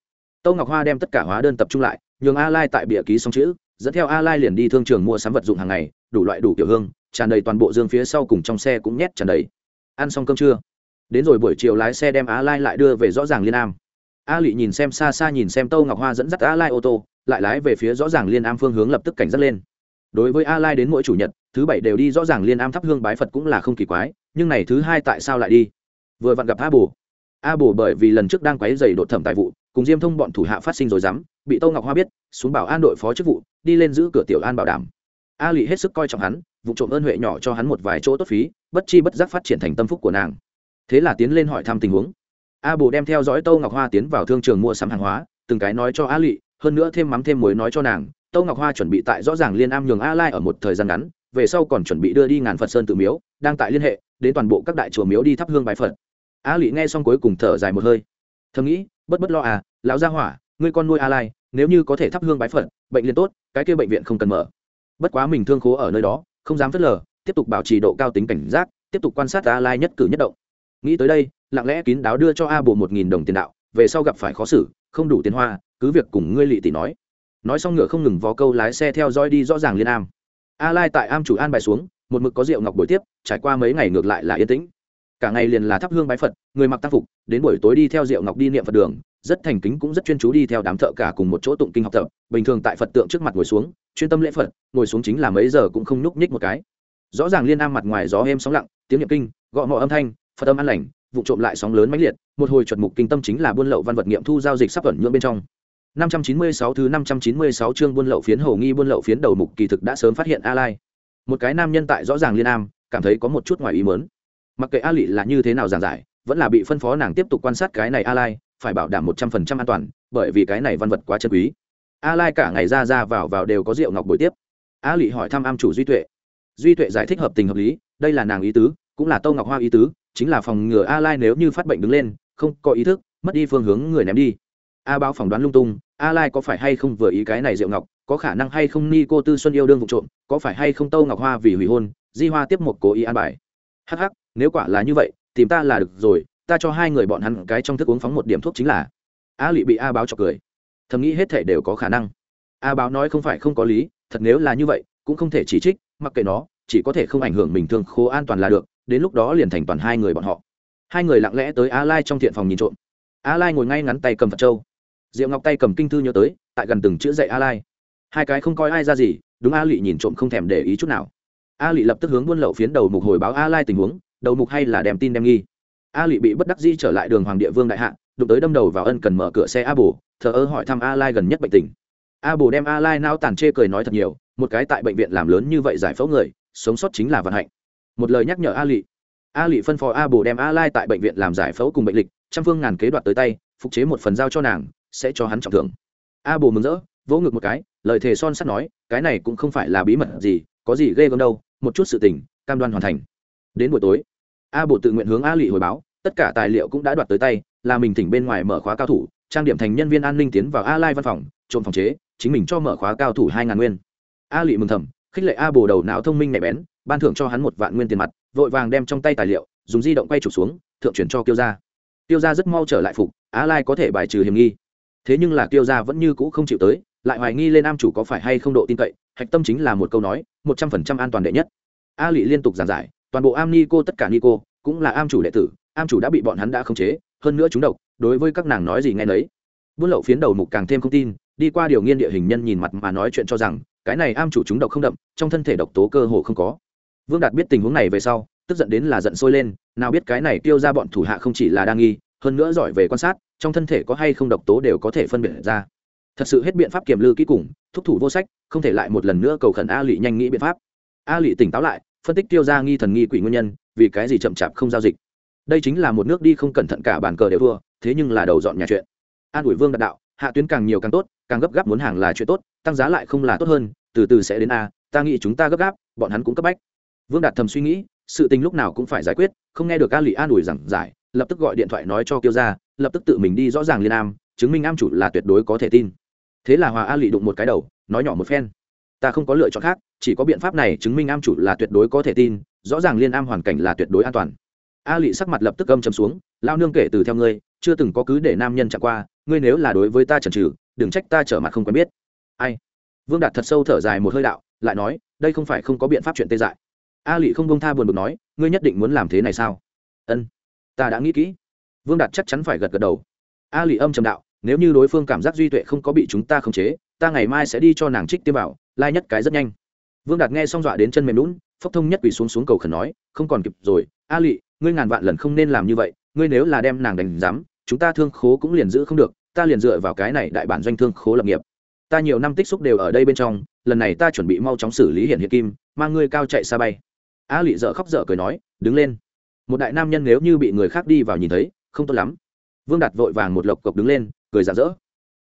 Tô Ngọc Hoa đem tất cả hóa đơn tập trung lại, nhường A Lai tại bìa ký xong chữ, dẫn theo A Lai liền đi thương trường mua sắm vật dụng hàng ngày, đủ loại đủ kiểu hương, tràn đầy toàn bộ dương phía sau cùng trong xe cũng nhét tràn đầy. Ăn xong cơm trưa, đến rồi buổi chiều lái xe đem A Lai lại đưa về rõ ràng Liên Nam. A lị nhìn xem xa xa nhìn xem Tô Ngọc Hoa dẫn dắt A Lai ô tô, lại lái về phía rõ ràng Liên Am phương hướng lập tức cảnh giác lên. Đối với A Lai đến mỗi chủ nhật, thứ bảy đều đi rõ ràng Liên Am thắp hương bái Phật cũng là không kỳ quái, nhưng này thứ hai tại sao lại đi? Vừa vặn gặp A Bồ. A Bồ bởi vì lần trước đang quấy rầy đột thẩm tài vụ, cùng diêm thông bọn thủ hạ phát sinh rồi dám bị Tô ngọc hoa biết xuống bảo an đội phó chức vụ đi lên giữ cửa tiểu an bảo đảm a lị hết sức coi trọng hắn vụ trộm ơn huệ nhỏ cho hắn một vài chỗ tốt phí bất chi bất giác phát triển thành tâm phúc của nàng thế là tiến lên hỏi thăm tình huống a bồ đem theo dõi Tô ngọc hoa tiến vào thương trường mua sắm hàng hóa từng cái nói cho a lị hơn nữa thêm mắm thêm muối nói cho nàng Tô ngọc hoa chuẩn bị tại rõ ràng liên am nhường a lai ở một thời gian ngắn, về sau còn chuẩn bị đưa đi ngàn phật sơn tự miếu, đang tại liên hệ, đến toàn bộ các đại chùa miếu đi thắp hương bài phật. A lị nghe xong cuối cùng thở dài một hơi. Thầm nghĩ, bất bất lo à lão gia hỏa, ngươi con nuôi a lai, nếu như có thể thắp hương bái phật, bệnh liền tốt, cái kia bệnh viện không cần mở. Bất quá mình thương khố ở nơi đó, không dám phớt lờ, tiếp tục bảo trì độ cao tính cảnh giác, tiếp tục quan sát a lai nhất cử nhất động. Nghĩ tới đây, lặng lẽ kín đáo đưa cho a bồ một nghìn đồng tiền đạo, về sau gặp phải khó xử không đủ tiền hoa, cứ việc cùng ngươi lị tỷ nói. Nói xong ngựa không ngừng vó câu lái xe theo dõi đi rõ ràng liên am. A lai tại am chủ an bài xuống, một mực có rượu ngọc buổi tiếp, trải qua mấy ngày ngược lại là yên tĩnh. Cả ngày liền là thắp hương bái phật, người mặc tăng phục, đến buổi tối đi theo rượu ngọc đi niệm phật đường, rất thành kính cũng rất chuyên chú đi theo đám thợ cả cùng một chỗ tụng kinh học tập, bình thường tại phật tượng trước mặt ngồi xuống, chuyên tâm lễ phật, ngồi xuống chính là mấy giờ cũng không nhúc nhích một cái. Rõ ràng liên am mặt ngoài gió êm sóng lặng, tiếng niệm kinh, gõ mọ âm thanh, phật âm an lành vụ trộm lại sóng lớn mãnh liệt một hồi chuẩn mục kinh tâm chính là buôn lậu văn vật nghiệm thu giao dịch sắp ẩn nhượng bên trong 596 thứ 596 chương buôn lậu phiến hồ nghi buôn lậu phiến đầu mục kỳ thực đã sớm phát hiện A Lai. Một cái nam nhân tại rõ ràng liên am, cảm thấy có một chút ngoài ý muốn. Mặc kệ A Lị là như thế nào giảng giải, vẫn là bị phân phó nàng tiếp tục quan sát cái này A Lai, phải bảo đảm một trăm phần trăm an toàn bởi vì cái này văn vật quá chân quý a lai cả ngày ra ra vào vào đều có rượu ngọc buổi tiếp a lị hỏi thăm am chủ duy tuệ duy tuệ giải thích hợp tình hợp lý đây là nàng ý tứ cũng là tô ngọc hoa ý tứ chính là phòng ngừa a lai nếu như phát bệnh đứng lên, không có ý thức, mất đi phương hướng người ném đi. A báo phỏng đoán lung tung, a lai có phải hay không vừa ý cái này diệu ngọc, có khả năng hay không ni cô tư xuân yêu đương vụ trộm, có phải hay không tô ngọc hoa vì hủy hôn, di hoa tiếp một cố ý an bài. Hắc hắc, nếu quả là như vậy, tìm ta là được rồi, ta cho hai người bọn hắn cái trong thức uống phóng một điểm thuốc chính là. A lụy bị a báo chọc cười. Thầm nghĩ hết thể đều có khả năng. A báo nói không phải không có lý, thật nếu là như vậy, cũng không thể chỉ trích, mặc kệ nó, chỉ có thể không ảnh hưởng bình thường khô an toàn là được đến lúc đó liền thành toàn hai người bọn họ. Hai người lặng lẽ tới a lai trong thiện phòng nhìn trộm. A lai ngồi ngay ngắn tay cầm phật trâu diệu ngọc tay cầm kinh thư nhớ tới, tại gần từng chữ dạy a lai. Hai cái không coi ai ra gì, đúng a lị nhìn trộm không thèm để ý chút nào. A lị lập tức hướng buôn lậu phiến đầu mục hồi báo a lai tình huống, đầu mục hay là đem tin đem nghi. A lị bị bất đắc di trở lại đường hoàng địa vương đại hạ, đụng tới đâm đầu vào ân cần mở cửa xe a bồ, thờ ơ hỏi thăm a lai gần nhất bệnh tình. A bồ đem a lai nao tàn chê cười nói thật nhiều, một cái tại bệnh viện làm lớn như vậy giải phẫu người, sống sót chính là vận hạnh một lời nhắc nhở a lị a lị phân phó a bồ đem a lai tại bệnh viện làm giải phẫu cùng bệnh lịch, trăm phương ngàn kế đoạt tới tay, phục chế một phần giao cho nàng, sẽ cho hắn trọng thưởng. A bồ mừng rỡ, vỗ ngực một cái, lời thề son sắt nói, cái này cũng không phải là bí mật gì, có gì ghê gớm đâu, một chút sự tình, cam đoan hoàn thành. Đến buổi tối a bồ tự nguyện hướng a lị hồi báo, tất cả tài liệu cũng đã đoạt tới tay, là mình thỉnh bên ngoài mở khóa cao thủ, trang điểm thành nhân viên an ninh tiến vào a lai văn phòng, trộm phòng chế, chính mình cho mở khóa cao thủ hai ngàn nguyên. A lị mừng thầm khích lệ a bồ đầu não thông minh nhạy bén, ban thưởng cho hắn một vạn nguyên tiền mặt, vội vàng đem trong tay tài liệu, dùng di động quay chụp xuống, thượng chuyển cho kiêu gia. Kiêu gia rất mau trở lại phục a lai có thể bài trừ hiểm nghi. Thế nhưng là kiêu gia vẫn như cũ không chịu tới, lại hoài nghi lên am chủ có phải hay không độ tin cậy, hạch tâm chính là một câu nói, một trăm phần trăm an toàn đệ nhất. A lị liên tục giảng giải, toàn bộ am ni cô tất cả ni cô, cũng là am chủ đệ tử, am chủ đã bị bọn hắn đã khống chế, hơn nữa chúng độc, đối với các nàng nói gì nghe nấy. Buôn lậu phiến đầu mục càng thêm không tin, đi qua điều nghiên địa hình nhân nhìn mặt mà nói chuyện cho rằng cái này am chủ chúng độc không đậm, trong thân thể độc tố cơ hồ không có. Vương đạt biết tình huống này về sau, tức giận đến là giận sôi lên, nào biết cái này tiêu ra bọn thủ hạ không chỉ là đa nghi, hơn nữa giỏi về quan sát, trong thân thể có hay không độc tố đều có thể phân biệt ra. Thật sự hết biện pháp kiểm lư kỹ cùng, thúc thủ vô sách, không thể lại một lần nữa cầu khẩn a lụy nhanh nghĩ biện pháp. A lụy tỉnh táo lại, phân tích tiêu ra nghi thần nghi quỷ nguyên nhân, vì cái gì chậm chạp không giao dịch. Đây chính là một nước đi không cẩn thận cả bàn cờ đều thua, thế nhưng là đầu dọn nhà chuyện. An ủi vương đạt đạo, hạ tuyến càng nhiều càng tốt càng gấp gáp muốn hàng là chuyện tốt, tăng giá lại không là tốt hơn, từ từ sẽ đến a, ta nghĩ chúng ta gấp gáp, bọn hắn cũng cấp bách. Vương đạt thầm suy nghĩ, sự tình lúc nào cũng phải giải quyết, không nghe được a lụy an ủi rằng giải, lập tức gọi điện thoại nói cho kiêu ra lập tức tự mình đi rõ ràng liên am, chứng minh am chủ là tuyệt đối có thể tin. Thế là hòa a lụy đụng một cái đầu, nói nhỏ một phen, ta không có lựa chọn khác, chỉ có biện pháp này chứng minh am chủ là tuyệt đối có thể tin, rõ ràng liên am hoàn cảnh là tuyệt đối an toàn. A lụy sắc mặt lập tức âm chấm xuống lao nương kể từ theo ngươi chưa từng có cứ để nam nhân chạm qua, ngươi nếu là đối với ta chần trừ đừng trách ta trở mặt không quen biết. Ai? Vương đạt thật sâu thở dài một hơi đạo, lại nói, đây không phải không có biện pháp chuyện tê dại. A lị không bông tha buồn bực nói, ngươi nhất định muốn làm thế này sao? Ân, ta đã nghĩ kỹ. Vương đạt chắc chắn phải gật gật đầu. A lị âm trầm đạo, nếu như đối phương cảm giác duy tuệ không có bị chúng ta khống chế, ta ngày mai sẽ đi cho nàng trích tiêm bảo, lai nhất cái rất nhanh. Vương đạt nghe xong dọa đến chân mềm lún, phốc thông nhất quỳ xuống xuống cầu khẩn nói, không còn kịp rồi, a lị ngươi ngàn vạn lần không nên làm như vậy, ngươi nếu là đem nàng đánh giám chúng ta thương khố cũng liền giữ không được, ta liền dựa vào cái này đại bản doanh thương khố lập nghiệp. Ta nhiều năm tích xúc đều ở đây bên trong, lần này ta chuẩn bị mau chóng xử lý hiện hiện kim, mang ngươi cao chạy xa bay. A lị dợ khóc dở cười nói, đứng lên. Một đại nam nhân nếu như bị người khác đi vào nhìn thấy, không tốt lắm. Vương đạt vội vàng một lộc cộc đứng lên, cười giả rỡ.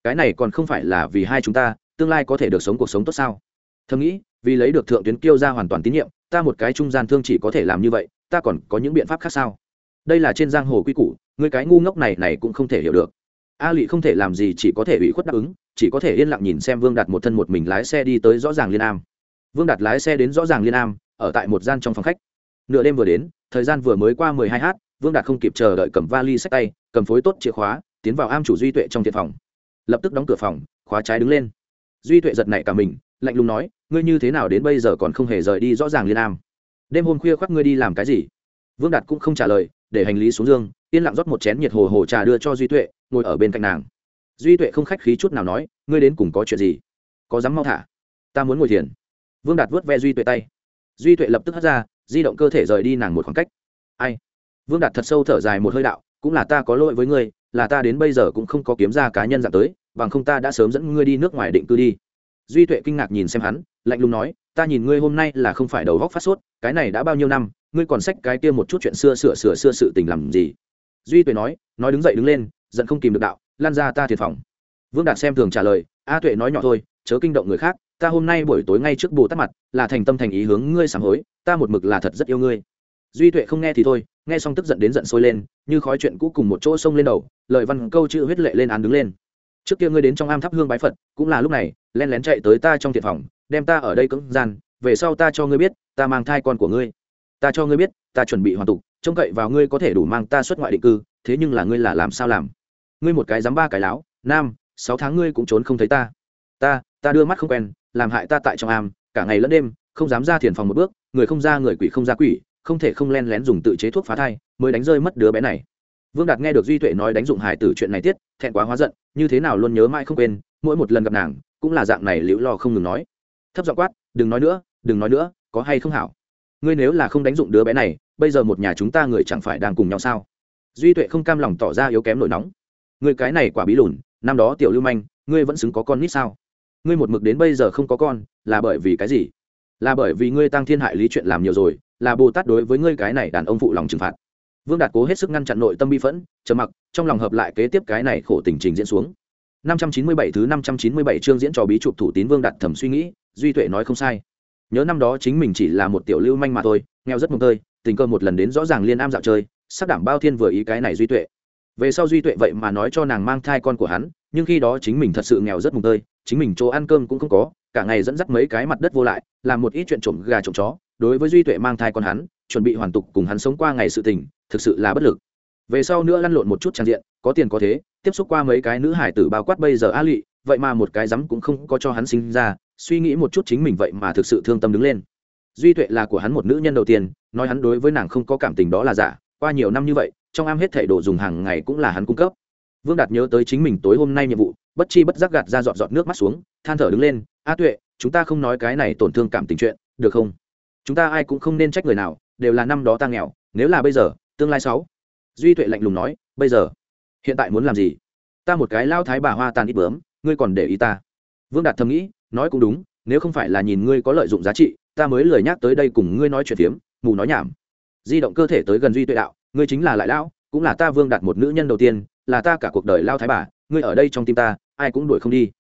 Cái này còn không phải là vì hai chúng ta, tương lai có thể được sống cuộc sống tốt sao? Thầm nghĩ, vì lấy được thượng tuyến kiêu ra hoàn toàn tín nhiệm, ta một cái trung gian thương chỉ có thể làm như vậy, ta còn có những biện pháp khác sao? Đây là trên giang hồ quy củ người cái ngu ngốc này này cũng không thể hiểu được. A lị không thể làm gì, chỉ có thể ủy khuất đáp ứng, chỉ có thể yên lặng nhìn xem vương đạt một thân một mình lái xe đi tới rõ ràng liên am. Vương đạt lái xe đến rõ ràng liên am, ở tại một gian trong phòng khách. Nửa đêm vừa đến, thời gian vừa mới qua mười hai h vương đạt không kịp chờ đợi cầm vali sách tay, cầm phối tốt chìa khóa, tiến vào am chủ duy tuệ trong thiệt phòng. Lập tức đóng cửa phòng, khóa trái đứng lên. Duy tuệ giật nảy cả mình, lạnh lùng nói, ngươi như thế nào đến bây giờ còn không hề rời đi rõ ràng liên am? Đêm hôm khuya khoác ngươi đi làm cái gì? Vương đạt cũng không trả lời, để hành lý xuống dương yên lặng rót một chén nhiệt hồ hồ trà đưa cho duy tuệ, ngồi ở bên cạnh nàng. Duy tuệ không khách khí chút nào nói, ngươi đến cùng có chuyện gì? Có dám mau thả? Ta muốn ngồi thiền. Vương đạt vớt ve duy tuệ tay. Duy tuệ lập tức hất ra, di động cơ thể rời đi nàng một khoảng cách. Ai? Vương đạt thật sâu thở dài một hơi đạo, cũng là ta có lỗi với ngươi, là ta đến bây giờ cũng không có kiếm ra cá nhân dạng tới, bằng không ta đã sớm dẫn ngươi đi nước ngoài định cư đi. Duy tuệ kinh ngạc nhìn xem hắn, lạnh lùng nói, ta nhìn ngươi hôm nay là không phải đầu góc phát sốt, cái này đã bao nhiêu năm, ngươi còn xách cái kia một chút chuyện xưa sửa sửa xưa sự tình làm gì? Duy tuệ nói nói đứng dậy đứng lên, giận không kìm được đạo, lan ra ta thiệt phòng. Vương đạt xem thường trả lời, a tuệ nói nhỏ thôi, chớ kinh động người khác, ta hôm nay buổi tối ngay trước bồ tát mặt, là thành tâm thành ý hướng ngươi sám hối, ta một mực là thật rất yêu ngươi. Duy tuệ không nghe thì thôi, nghe xong tức giận đến giận sôi lên, như khói chuyện cũ cùng một chỗ sông lên đầu, lời văn câu chữ huyết lệ lên án đứng lên. Trước kia ngươi đến trong am thắp hương bái phật, cũng là lúc này, len lén chạy tới ta trong thiệt phòng, đem ta ở đây cưỡng gian, về sau ta cho ngươi biết, ta mang thai con của ngươi. Ta cho ngươi biết, ta chuẩn bị hoàn tục trông cậy vào ngươi có thể đủ mang ta xuất ngoại định cư, thế nhưng là ngươi là làm sao làm? Ngươi một cái dám ba cái láo, nam, sáu tháng ngươi cũng trốn không thấy ta. Ta ta đưa mắt không quen, làm hại ta tại trong am, cả ngày lẫn đêm, không dám ra thiền phòng một bước, người không ra người quỷ không ra quỷ, không thể không len lén dùng tự chế thuốc phá thai, mới đánh rơi mất đứa bé này. Vương đạt nghe được duy tuệ nói đánh dụng hải tử chuyện này tiết, thẹn quá hóa giận, như thế nào luôn nhớ mãi không quên, mỗi một lần gặp nàng, cũng là dạng này liễu lo không ngừng nói. Thấp giọng quát, đừng nói nữa, đừng nói nữa, có hay không hảo? Ngươi nếu là không đánh dụng đứa bé này bây giờ một nhà chúng ta người chẳng phải đang cùng nhau sao? Duy tuệ không cam lòng tỏ ra yếu kém nổi nóng. Người cái này quả bí lùn, năm đó tiểu lưu manh, ngươi vẫn xứng có con nít sao? Ngươi một mực đến bây giờ không có con, là bởi vì cái gì? Là bởi vì ngươi tăng thiên hại lý chuyện làm nhiều rồi, là bồ tát đối với ngươi cái này đàn ông phụ lòng trừng phạt. Vương đạt cố hết sức ngăn chặn nội tâm bi phẫn, trầm mặc, trong lòng hợp lại kế tiếp cái này khổ tình trình diễn xuống. 597 thứ 597 chương diễn trò bí chụp thủ tín vương đạt thầm suy nghĩ, duy tuệ nói không sai. Nhớ năm đó chính mình chỉ là một tiểu lưu manh mà thôi, nghèo rất mồm tơi tình cờ một lần đến rõ ràng liên am dạo chơi, sắp đảm bao thiên vừa ý cái này duy tuệ. Về sau duy tuệ vậy mà nói cho nàng mang thai con của hắn, nhưng khi đó chính mình thật sự nghèo rất mùng tơi, chính mình chỗ ăn cơm cũng không có, cả ngày dẫn dắt mấy cái mặt đất vô lại, làm một ít chuyện trộm gà trộm chó, đối với duy tuệ mang thai con hắn, chuẩn bị hoàn tục cùng hắn sống qua ngày sự tình, thực sự là bất lực. Về sau nữa lăn lộn một chút trang diện, có tiền có thế, tiếp xúc qua mấy cái nữ hải tử bao quát bây giờ a lụy vậy mà một cái rắm cũng không có cho hắn sinh ra, suy nghĩ một chút chính mình vậy mà thực sự thương tâm đứng lên duy tuệ là của hắn một nữ nhân đầu tiên, nói hắn đối với nàng không có cảm tình đó là giả, qua nhiều năm như vậy, trong am hết thảy đồ dùng hàng ngày cũng là hắn cung cấp. Vương đạt nhớ tới chính mình tối hôm nay nhiệm vụ, bất chi bất giác gạt ra giọt giọt nước mắt xuống, than thở đứng lên, a tuệ, chúng ta không nói cái này tổn thương cảm tình chuyện, được không? Chúng ta ai cũng không nên trách người nào, đều là năm đó ta nghèo, nếu là bây giờ, tương lai sáu. Duy tuệ lạnh lùng nói, bây giờ, hiện tại muốn làm gì? Ta một cái lao thái bà hoa tàn ít bướm, ngươi còn để ý ta. Vương đạt thầm nghĩ, nói cũng đúng, nếu không phải là nhìn ngươi có lợi dụng giá trị ta mới lười nhắc tới đây cùng ngươi nói chuyện phiếm, mù nói nhảm. Di động cơ thể tới gần duy tuệ đạo, ngươi chính là lại lão, cũng là ta vương đạt một nữ nhân đầu tiên, là ta cả cuộc đời lao thái bà, ngươi ở đây trong tim ta, ai cũng đuổi không đi.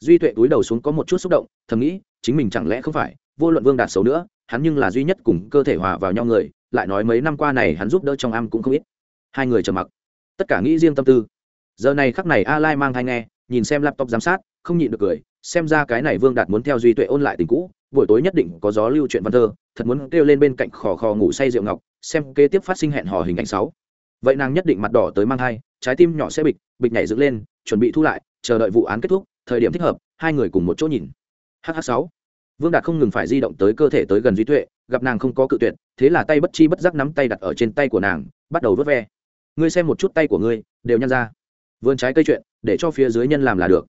Duy tuệ túi đầu xuống có một chút xúc động, thầm nghĩ, chính mình chẳng lẽ không phải, vô luận vương đạt xấu nữa, hắn nhưng là duy nhất cùng cơ thể hòa vào nhau người, lại nói mấy năm qua này hắn giúp đỡ trong am cũng không ít. Hai người trầm mặc. Tất cả nghĩ riêng tâm tư. Giờ này khắc này a lai mang thai nghe, nhìn xem laptop giám sát, không nhịn được cười xem ra cái này vương đạt muốn theo duy tuệ ôn lại tình cũ, buổi tối nhất định có gió lưu chuyện văn thơ, thật muốn kêu lên bên cạnh khò khò ngủ say rượu ngọc, xem kế tiếp phát sinh hẹn hò hình ảnh sáu. Vậy nàng nhất định mặt đỏ tới mang hai trái tim nhỏ sẽ bịch bịch nhảy dựng lên, chuẩn bị thu lại, chờ đợi vụ án kết thúc, thời điểm thích hợp, hai người cùng một chỗ nhìn. Hh sáu. Vương đạt không ngừng phải di động tới cơ thể tới gần duy tuệ, gặp nàng không có cự tuyệt, thế là tay bất chi bất giác nắm tay đặt ở trên tay của nàng, bắt đầu vớt ve. Ngươi xem một chút tay của ngươi, đều nhăn ra. Vươn trái cây chuyện, để cho phía dưới nhân làm là được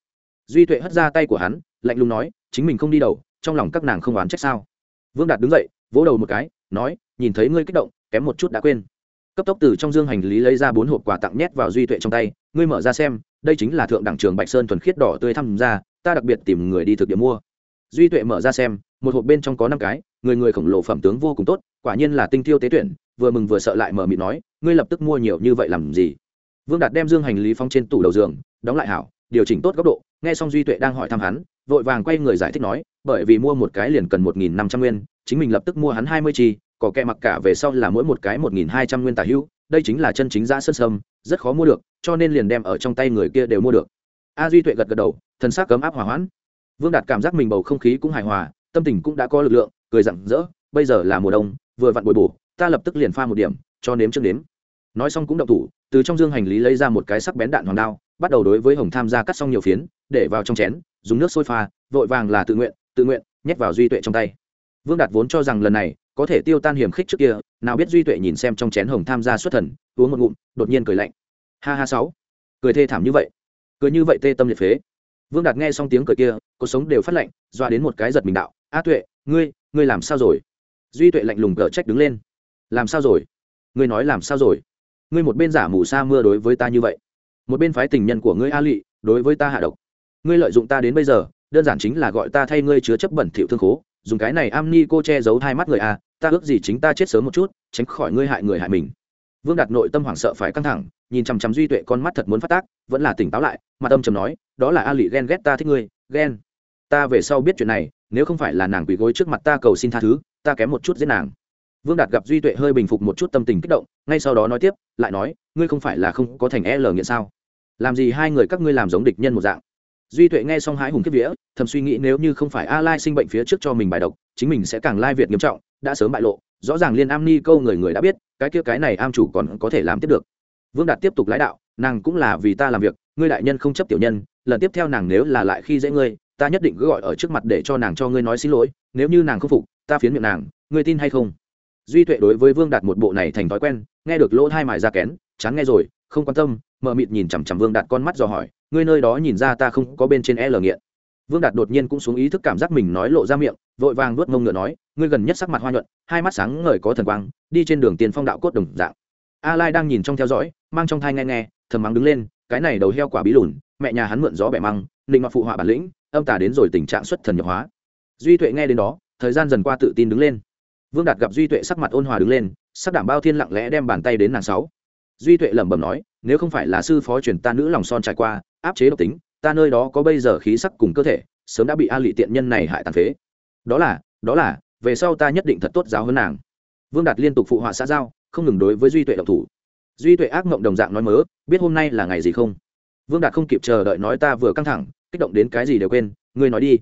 duy tuệ hất ra tay của hắn, lạnh lùng nói, chính mình không đi đầu, trong lòng các nàng không oán trách sao? Vương đạt đứng dậy, vỗ đầu một cái, nói, nhìn thấy ngươi kích động, kém một chút đã quên. Cấp tốc từ trong dương hành lý lấy ra bốn hộp quà tặng nhét vào duy tuệ trong tay, ngươi mở ra xem, đây chính là thượng đẳng trường bạch sơn thuần khiết đỏ tươi thăm ra ta đặc biệt tìm người đi thực địa mua. Duy tuệ mở ra xem, một hộp bên trong có năm cái, người người khổng lồ phẩm tướng vô cùng tốt, quả nhiên là tinh thiêu tế tuyển, vừa mừng vừa sợ lại mở mịt nói, ngươi lập tức mua nhiều như vậy làm gì? Vương đạt đem dương hành lý phong trên tủ đầu giường, đóng lại hảo điều chỉnh tốt góc độ, nghe xong duy tuệ đang hỏi thăm hắn, vội vàng quay người giải thích nói, bởi vì mua một cái liền cần một nghìn năm trăm nguyên, chính mình lập tức mua hắn hai mươi chi, có kẹ mặc cả về sau là mỗi một cái một nghìn hai trăm nguyên tả hữu, đây chính là chân chính giá sơn sâm, rất khó mua được, cho nên liền đem ở trong tay người kia đều mua được. A duy tuệ gật gật đầu thân xác cấm áp hỏa hoãn. Vương đạt cảm giác mình bầu không khí cũng hài hòa, tâm tình cũng đã có lực lượng, cười rặng rỡ, bây giờ là mùa đông, vừa vặn bồi bổ ta lập tức liền pha một điểm, cho nếm trước nếm. Nói xong cũng động thủ, từ trong dương hành lý lấy ra một cái sắc bén đạn hoàng đao bắt đầu đối với hồng tham gia cắt xong nhiều phiến, để vào trong chén, dùng nước sôi pha, vội vàng là tự nguyện tự nguyện, nhét vào duy tuệ trong tay. Vương đạt vốn cho rằng lần này có thể tiêu tan hiểm khích trước kia, nào biết duy tuệ nhìn xem trong chén hồng tham gia xuất thần, uống một ngụm, đột nhiên cười lạnh. Ha ha sáu. Cười thê thảm như vậy. Cười như vậy tê tâm liệt phế. Vương đạt nghe xong tiếng cười kia, cuộc sống đều phát lạnh doa đến một cái giật mình đạo, a tuệ, ngươi ngươi làm sao rồi? Duy tuệ lạnh lùng cờ trách đứng lên. Làm sao rồi? Ngươi nói làm sao rồi? Ngươi một bên giả mù sa mưa đối với ta như vậy một bên phái tình nhân của ngươi a lị đối với ta hạ độc. Ngươi lợi dụng ta đến bây giờ, đơn giản chính là gọi ta thay ngươi chứa chấp bẩn thỉu thương khố, dùng cái này am ni cô che giấu hai mắt người a ta ước gì chính ta chết sớm một chút, tránh khỏi ngươi hại người hại mình. Vương đạt nội tâm hoảng sợ phải căng thẳng, nhìn chằm chằm duy tuệ con mắt thật muốn phát tác, vẫn là tỉnh táo lại mà tâm trầm nói, đó là a lị ghen ghét ta thích ngươi, ghen. Ta về sau biết chuyện này, nếu không phải là nàng quỳ gối trước mặt ta cầu xin tha thứ, ta kém một chút giết nàng. Vương đạt gặp duy tuệ hơi bình phục một chút tâm tình kích động, ngay sau đó nói tiếp, lại nói, ngươi không phải là không có thành e l nghiện sao? Làm gì hai người các ngươi làm giống địch nhân một dạng? Duy tuệ nghe xong hái hùng kiếp vía, thầm suy nghĩ nếu như không phải a lai sinh bệnh phía trước cho mình bài độc, chính mình sẽ càng lai việt nghiêm trọng, đã sớm bại lộ. Rõ ràng liên am ni câu người người đã biết, cái kia cái này am chủ còn có thể làm tiếp được. Vương đạt tiếp tục lái đạo, nàng cũng là vì ta làm việc, ngươi đại nhân không chấp tiểu nhân, lần tiếp theo nàng nếu là lại khi dễ ngươi, ta nhất định cứ gọi ở trước mặt để cho nàng cho ngươi nói xin lỗi, nếu như nàng không phục, ta phiến miệng nàng, ngươi tin hay không? Duy tuệ đối với vương đạt một bộ này thành thói quen, nghe được lỗ hai mài ra kén, chán nghe rồi, không quan tâm mờ mịt nhìn chằm chằm vương đạt con mắt dò hỏi, ngươi nơi đó nhìn ra ta không có bên trên l nghiện? Vương đạt đột nhiên cũng xuống ý thức cảm giác mình nói lộ ra miệng, vội vàng nuốt mông ngựa nói, ngươi gần nhất sắc mặt hoa nhuận, hai mắt sáng ngời có thần quang, đi trên đường tiền phong đạo cốt đồng dạng. A lai đang nhìn trong theo dõi, mang trong thai nghe nghe, thầm mắng đứng lên, cái này đầu heo quả bí lùn, mẹ nhà hắn mượn gió bẻ măng, định mặc phụ họa bản lĩnh, âm tà đến rồi tình trạng xuất thần nhập hóa. Duy tuệ nghe đến đó, thời gian dần qua tự tin đứng lên. Vương đạt gặp duy tuệ sắc mặt ôn hòa đứng lên, sắc đảm bao thiên lặng lẽ đem bàn tay đến nàng sáu duy tuệ lẩm bẩm nói, nếu không phải là sư phó truyền ta nữ lòng son trải qua, áp chế độc tính, ta nơi đó có bây giờ khí sắc cùng cơ thể, sớm đã bị a lị tiện nhân này hại tàn phế. Đó là đó là, về sau ta nhất định thật tốt giáo hơn nàng. Vương đạt liên tục phụ họa xã giao, không ngừng đối với duy tuệ độc thủ. Duy tuệ ác mộng đồng dạng nói mớ, biết hôm nay là ngày gì không? Vương đạt không kịp chờ đợi nói, ta vừa căng thẳng, kích động đến cái gì đều quên, ngươi nói đi.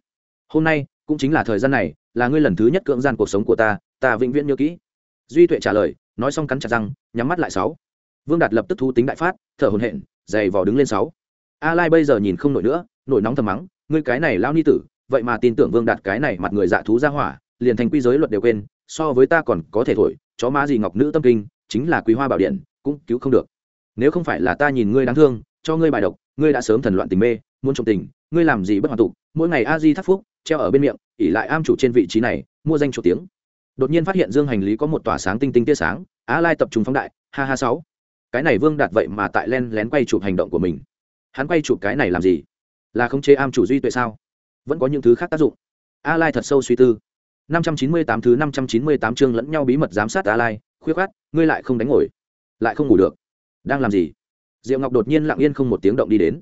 Hôm nay, cũng chính là thời gian này, là ngươi lần thứ nhất cưỡng gian cuộc sống của ta ta vĩnh viễn nhớ kỹ. Duy tuệ trả lời, nói xong cắn chặt răng, nhắm mắt lại sáu vương đạt lập tức thu tính đại phát, thở hồn hện dày vò đứng lên sáu. A lai bây giờ nhìn không nổi nữa, nổi nóng thầm mắng, ngươi cái này lao ni tử, vậy mà tin tưởng vương đạt cái này mặt người dạ thú ra hỏa, liền thành quy giới luật đều quên, so với ta còn có thể thổi, chó má gì ngọc nữ tâm kinh, chính là quý hoa bảo điện, cũng cứu không được. Nếu không phải là ta nhìn ngươi đáng thương, cho ngươi bài độc, ngươi đã sớm thần loạn tình mê, muốn trộm tình, ngươi làm gì bất hoàn tục, mỗi ngày a di thắt phúc, treo ở bên miệng ỉ lại am chủ trên vị trí này, mua danh chủ tiếng. Đột nhiên phát hiện dương hành lý có một tỏa sáng tinh tinh tia sáng á lai tập trung phóng đại, ha ha sáu cái này vương đạt vậy mà tại len lén quay chụp hành động của mình. Hắn quay chụp cái này làm gì? Là khống chế am chủ duy tuệ sao? Vẫn có những thứ khác tác dụng. A lai thật sâu suy tư. 598 thứ 598 chương lẫn nhau bí mật giám sát a lai khuyết khát ngươi lại không đánh ngồi. Lại không ngủ được. Đang làm gì? Diệu ngọc đột nhiên lặng yên không một tiếng động đi đến.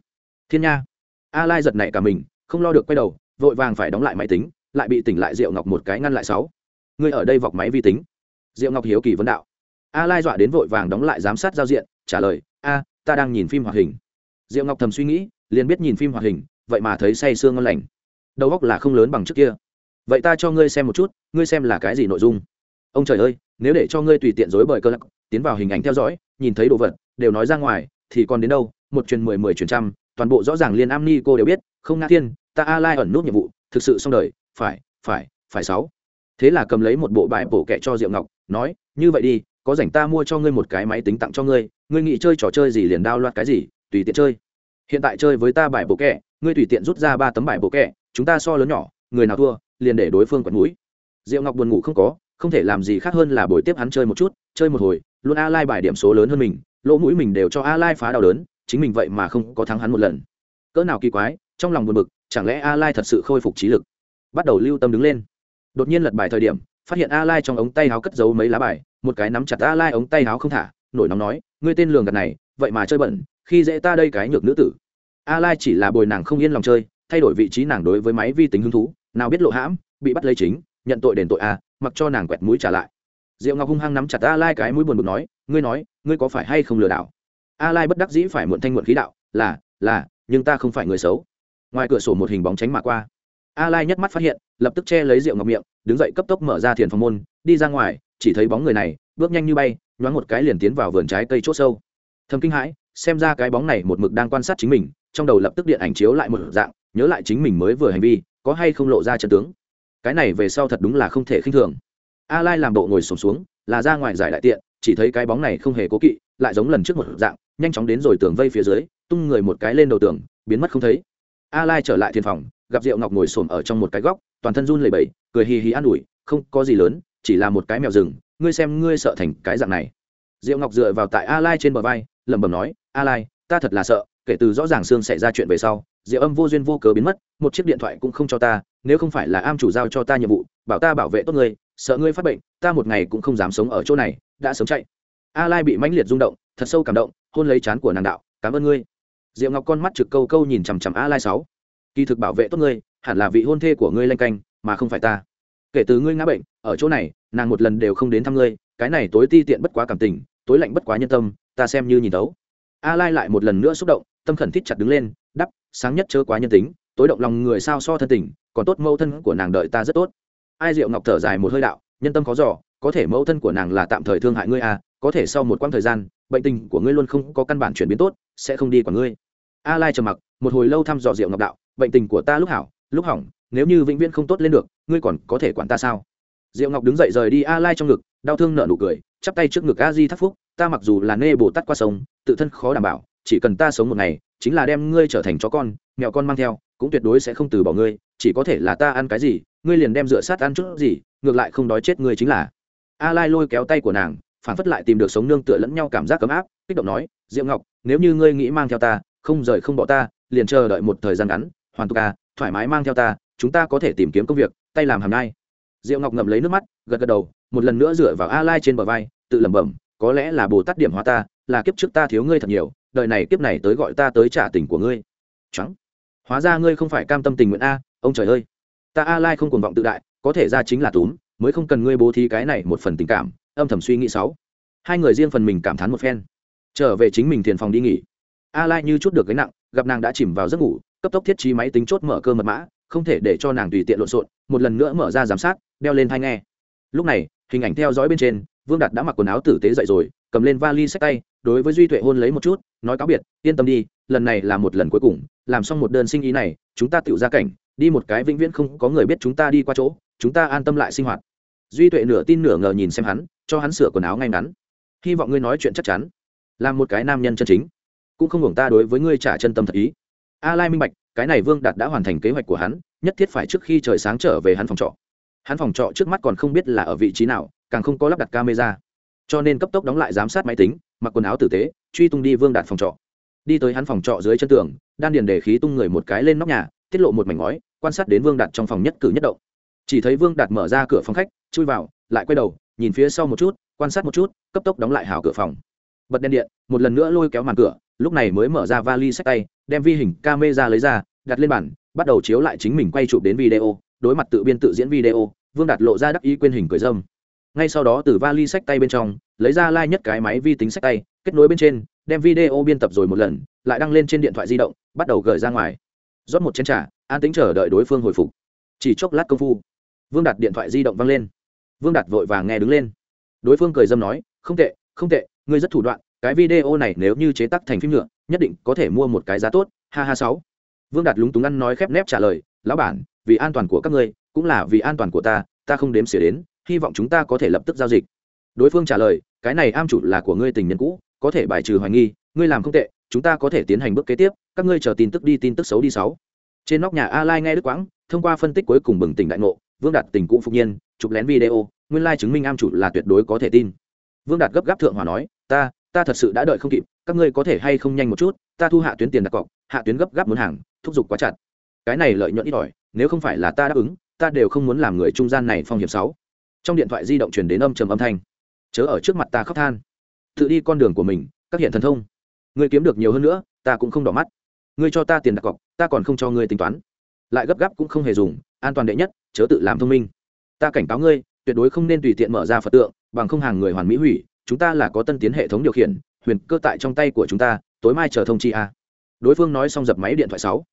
Thiên nha. A lai giật nảy cả mình, không lo được quay đầu, vội vàng phải đóng lại máy tính, lại bị tỉnh lại diệu ngọc một cái ngăn lại sáu. Ngươi ở đây vọc máy vi tính. Diệu ngọc hiếu kỳ vấn đạo a lai dọa đến vội vàng đóng lại giám sát giao diện, trả lời, a, ta đang nhìn phim hoạt hình. Diệu ngọc thầm suy nghĩ, liền biết nhìn phim hoạt hình, vậy mà thấy say sương ngon lành. Đầu góc là không lớn bằng trước kia. Vậy ta cho ngươi xem một chút, ngươi xem là cái gì nội dung? Ông trời ơi, nếu để cho ngươi tùy tiện dối bời cơ lắc, tiến vào hình ảnh theo dõi, nhìn thấy đồ vật, đều nói ra ngoài, thì còn đến đâu? Một truyền mười mười truyền trăm, toàn bộ rõ ràng liên am ni cô đều biết, không ngã thiên, ta a lai ẩn nút nhiệm vụ, thực sự xong đời, phải phải phải sáu. Thế là cầm lấy một bộ bài bổ kẹ cho diệu ngọc, nói, như vậy đi có rảnh ta mua cho ngươi một cái máy tính tặng cho ngươi ngươi nghĩ chơi trò chơi gì liền đao loạt cái gì, tùy tiện chơi. Hiện tại chơi với ta bài bộ kẹ, ngươi tùy tiện rút ra ba tấm bài bộ kẹ, chúng ta so lớn nhỏ, người nào thua, liền để đối phương quật mũi. Diệu ngọc buồn ngủ không có, không thể làm gì khác hơn là buổi tiếp hắn chơi một chút, chơi một hồi, luôn a lai bài điểm số lớn hơn mình, lỗ mũi mình đều cho a lai phá đau đớn, chính mình vậy mà không có thắng hắn một lần. Cỡ nào kỳ quái, trong lòng buồn bực, chẳng lẽ a lai thật sự khôi phục trí lực? Bắt đầu lưu tâm đứng lên. Đột nhiên lật bài thời điểm, phát hiện a lai trong ống tay áo cất giấu mấy lá bài một cái nắm chặt a lai ống tay áo không thả, nổi nóng nói, ngươi tên lường gạt này, vậy mà chơi bẩn, khi dễ ta đây cái nhược nữ tử. A lai chỉ là bồi nàng không yên lòng chơi, thay đổi vị trí nàng đối với máy vi tính hứng thú, nào biết lộ hãm, bị bắt lấy chính, nhận tội đền tội a mặc cho nàng quẹt mũi trả lại. Diệu ngọc hung hăng nắm chặt a lai cái mũi buồn bực nói, ngươi nói, ngươi có phải hay không lừa đảo? A lai bất đắc dĩ phải muộn thanh muộn khí đạo, là là, nhưng ta không phải người xấu. Ngoài cửa sổ một hình bóng tránh mà qua. A lai nhất mắt phát hiện, lập tức che lấy rượu ngọc miệng, đứng dậy cấp tốc mở ra thiền phòng môn, đi ra ngoài chỉ thấy bóng người này, bước nhanh như bay, nhoáng một cái liền tiến vào vườn trái cây chốt sâu. Thầm kinh hãi, xem ra cái bóng này một mực đang quan sát chính mình, trong đầu lập tức điện ảnh chiếu lại một dạng, nhớ lại chính mình mới vừa hành vi, có hay không lộ ra trận tướng. Cái này về sau thật đúng là không thể khinh thường. A lai làm bộ ngồi sổm xuống, là ra ngoài giải đại tiện, chỉ thấy cái bóng này không hề cố kỵ, lại giống lần trước một dạng, nhanh chóng đến rồi tường vây phía dưới, tung người một cái lên đầu tường, biến mất không thấy. A lai trở lại thiên phòng, gặp diệu ngọc ngồi xổm ở trong một cái góc, toàn thân run lẩy bẩy, cười hì hì an ủi, không có gì lớn chỉ là một cái mèo rừng, ngươi xem ngươi sợ thành cái dạng này. Diệu ngọc dựa vào tại a lai trên bờ vai, lẩm bẩm nói, a lai, ta thật là sợ, kể từ rõ ràng xương xảy ra chuyện về sau, diệu âm vô duyên vô cớ biến mất, một chiếc điện thoại cũng không cho ta, nếu không phải là am chủ giao cho ta nhiệm vụ, bảo ta bảo vệ tốt ngươi, sợ ngươi phát bệnh, ta một ngày cũng không dám sống ở chỗ này, đã sớm chạy. A lai bị mãnh liệt rung động, thật sâu cảm động, hôn lấy chán của nàng đạo, cảm ơn ngươi. Diệu ngọc con mắt trực câu câu nhìn chằm chằm a lai sáu, kỳ thực bảo vệ tốt ngươi, hẳn là vị hôn thê của ngươi lanh canh, mà không phải ta. Kể từ ngươi ngã bệnh ở chỗ này, nàng một lần đều không đến thăm ngươi, cái này tối ti tiện bất quá cảm tình, tối lạnh bất quá nhân tâm, ta xem như nhìn tấu a lai lại một lần nữa xúc động, tâm khẩn thiết chặt đứng lên, đắp, sáng nhất chớ quá nhân tính, tối động lòng người sao so thân tình, còn tốt mẫu thân của nàng đợi ta rất tốt. Ai diệu ngọc thở dài một hơi đạo, nhân tâm khó giỏ có thể mẫu thân của nàng là tạm thời thương hại ngươi à có thể sau một quãng thời gian, bệnh tình của ngươi luôn không có căn bản chuyển biến tốt, sẽ không đi quản ngươi. A lai trầm mặc, một hồi lâu thăm dò diệu ngọc đạo, bệnh tình của ta lúc hảo, lúc hỏng, nếu như vĩnh viễn không tốt lên được, ngươi còn có thể quản ta sao? Diệu ngọc đứng dậy rời đi a lai trong ngực đau thương nở nụ cười chắp tay trước ngực a di thắc phúc ta mặc dù là nê bồ tát qua sống, tự thân khó đảm bảo chỉ cần ta sống một ngày chính là đem ngươi trở thành chó con mẹo con mang theo cũng tuyệt đối sẽ không từ bỏ ngươi chỉ có thể là ta ăn cái gì ngươi liền đem dựa sát ăn chút gì ngược lại không đói chết ngươi chính là. A lai lôi kéo tay của nàng phản phất lại tìm được sống nương tựa lẫn nhau cảm giác cấm áp kích động nói diệu ngọc nếu như ngươi nghĩ mang theo ta không rời không bỏ ta liền chờ đợi một thời gian ngắn hoàn tục ca thoải mái mang theo ta chúng ta có thể tìm kiếm công việc tay làm hàm nai diệu ngọc ngậm lấy nước mắt, gật gật đầu, một lần nữa dựa vào a lai trên bờ vai, tự lẩm bẩm, có lẽ là bồ tát điểm hóa ta, là kiếp trước ta thiếu ngươi thật nhiều, đời này kiếp này tới gọi ta tới trả tình của ngươi. Trắng. Hóa ra ngươi không phải cam tâm tình nguyện a, ông trời ơi. Ta a lai không cuồng vọng tự đại, có thể ra chính là túm, mới không cần ngươi bố thí cái này một phần tình cảm. Âm thầm suy nghĩ sáu. Hai người riêng phần mình cảm thán một phen. Trở về chính mình thiền phòng đi nghỉ. A lai như chút được cái nặng, gặp nàng đã chìm vào giấc ngủ, cấp tốc thiết trí máy tính chốt mở cơ mật mã, không thể để cho nàng tùy tiện lộn xộn, một lần nữa mở ra giám sát đeo lên thai nghe. Lúc này, hình ảnh theo dõi bên trên, vương đạt đã mặc quần áo tử tế dậy rồi, cầm lên vali sách tay, đối với duy tuệ hôn lấy một chút, nói cáo biệt, yên tâm đi, lần này là một lần cuối cùng, làm xong một đơn sinh ý này, chúng ta tự ra cảnh, đi một cái vĩnh viễn không có người biết chúng ta đi qua chỗ, chúng ta an tâm lại sinh hoạt. Duy tuệ nửa tin nửa ngờ nhìn xem hắn, cho hắn sửa quần áo ngay ngắn. Hy vọng ngươi nói chuyện chắc chắn, làm một cái nam nhân chân chính, cũng không hưởng ta đối với ngươi trả chân tâm thật ý. A lai minh bạch, cái này vương đạt đã hoàn thành kế hoạch của hắn, nhất thiết phải trước khi trời sáng trở về hắn phòng trọ hắn phòng trọ trước mắt còn không biết là ở vị trí nào, càng không có lắp đặt camera. Cho nên cấp tốc đóng lại giám sát máy tính, mặc quần áo tử tế, truy tung đi vương đạt phòng trọ. Đi tới hắn phòng trọ dưới chân tường, đan điền để khí tung người một cái lên nóc nhà, tiết lộ một mảnh ngói, quan sát đến vương đạt trong phòng nhất cử nhất động. Chỉ thấy vương đạt mở ra cửa phòng khách, chui vào, lại quay đầu, nhìn phía sau một chút, quan sát một chút, cấp tốc đóng lại hào cửa phòng. Bật đèn điện, một lần nữa lôi kéo màn cửa, lúc này mới mở ra vali sách tay, đem vi hình camera lấy ra, đặt lên bàn, bắt đầu chiếu lại chính mình quay chụp đến video đối mặt tự biên tự diễn video, vương đạt lộ ra đắc ý quên hình cười dâm. Ngay sau đó từ vali sách tay bên trong, lấy ra lai、like、nhất cái máy vi tính sách tay, kết nối bên trên, đem video biên tập rồi một lần, lại đăng lên trên điện thoại di động, bắt đầu gửi ra ngoài. Rót một chén t r à an tính chờ đợi đối phương hồi phục. Chỉ chốc lát công phu, vương đạt điện thoại di động văng lên. Vương đạt vội vàng nghe đứng lên. Đối phương cười dâm nói, không tệ không tệ, ngươi rất thủ đoạn, cái video này nếu như chế tác thành phim nhựa, nhất định có thể mua một cái giá tốt, ha ha sáu. Vương đạt lúng túng ăn nói khép nép trả lời, lão bản vì an toàn của các ngươi, cũng là vì an toàn của ta ta không đếm xỉa đến, hy vọng chúng ta có thể lập tức giao dịch. Đối phương trả lời, cái này am chủ là của ngươi tình nhân cũ, có thể bài trừ hoài nghi, ngươi làm không tệ, chúng ta có thể tiến hành bước kế tiếp, các ngươi chờ tin tức đi, tin tức xấu đi sáu. Trên nóc nhà a lai nghe đức quãng, thông qua phân tích cuối cùng bừng tỉnh đại ngộ, vương đạt tình cũ phục nhiên, chụp lén video, nguyên lai chứng minh am chủ là tuyệt đối có thể tin. Vương đạt gấp gáp thượng hòa nói, ta ta thật sự đã đợi không kịp, các ngươi có thể hay không nhanh một chút, ta thu hạ tuyến tiền đặt cọc, hạ tuyến gấp gáp muốn hàng, thúc giục quá chặt cái này lợi nhuận ít ỏi, nếu không phải là ta đáp ứng, ta đều không muốn làm người trung gian này phong hiểm sáu. Trong điện thoại di động truyền đến âm trầm âm thanh. Chớ ở trước mặt ta khóc than. Tự đi con đường của mình, các hiện thần thông. Người kiếm được nhiều hơn nữa, ta cũng không đỏ mắt. Ngươi cho ta tiền đặt cọc, ta còn không cho ngươi tính toán. Lại gấp gáp cũng không hề dùng, an toàn đệ nhất, chớ tự làm thông minh. Ta cảnh cáo ngươi, tuyệt đối không nên tùy tiện mở ra phật tượng, bằng không hàng người hoàn mỹ hủy, chúng ta là có tân tiến hệ thống điều khiển, huyền cơ tại trong tay của chúng ta, tối mai chờ thông chi a. Đối phương nói xong dập máy điện thoại sáu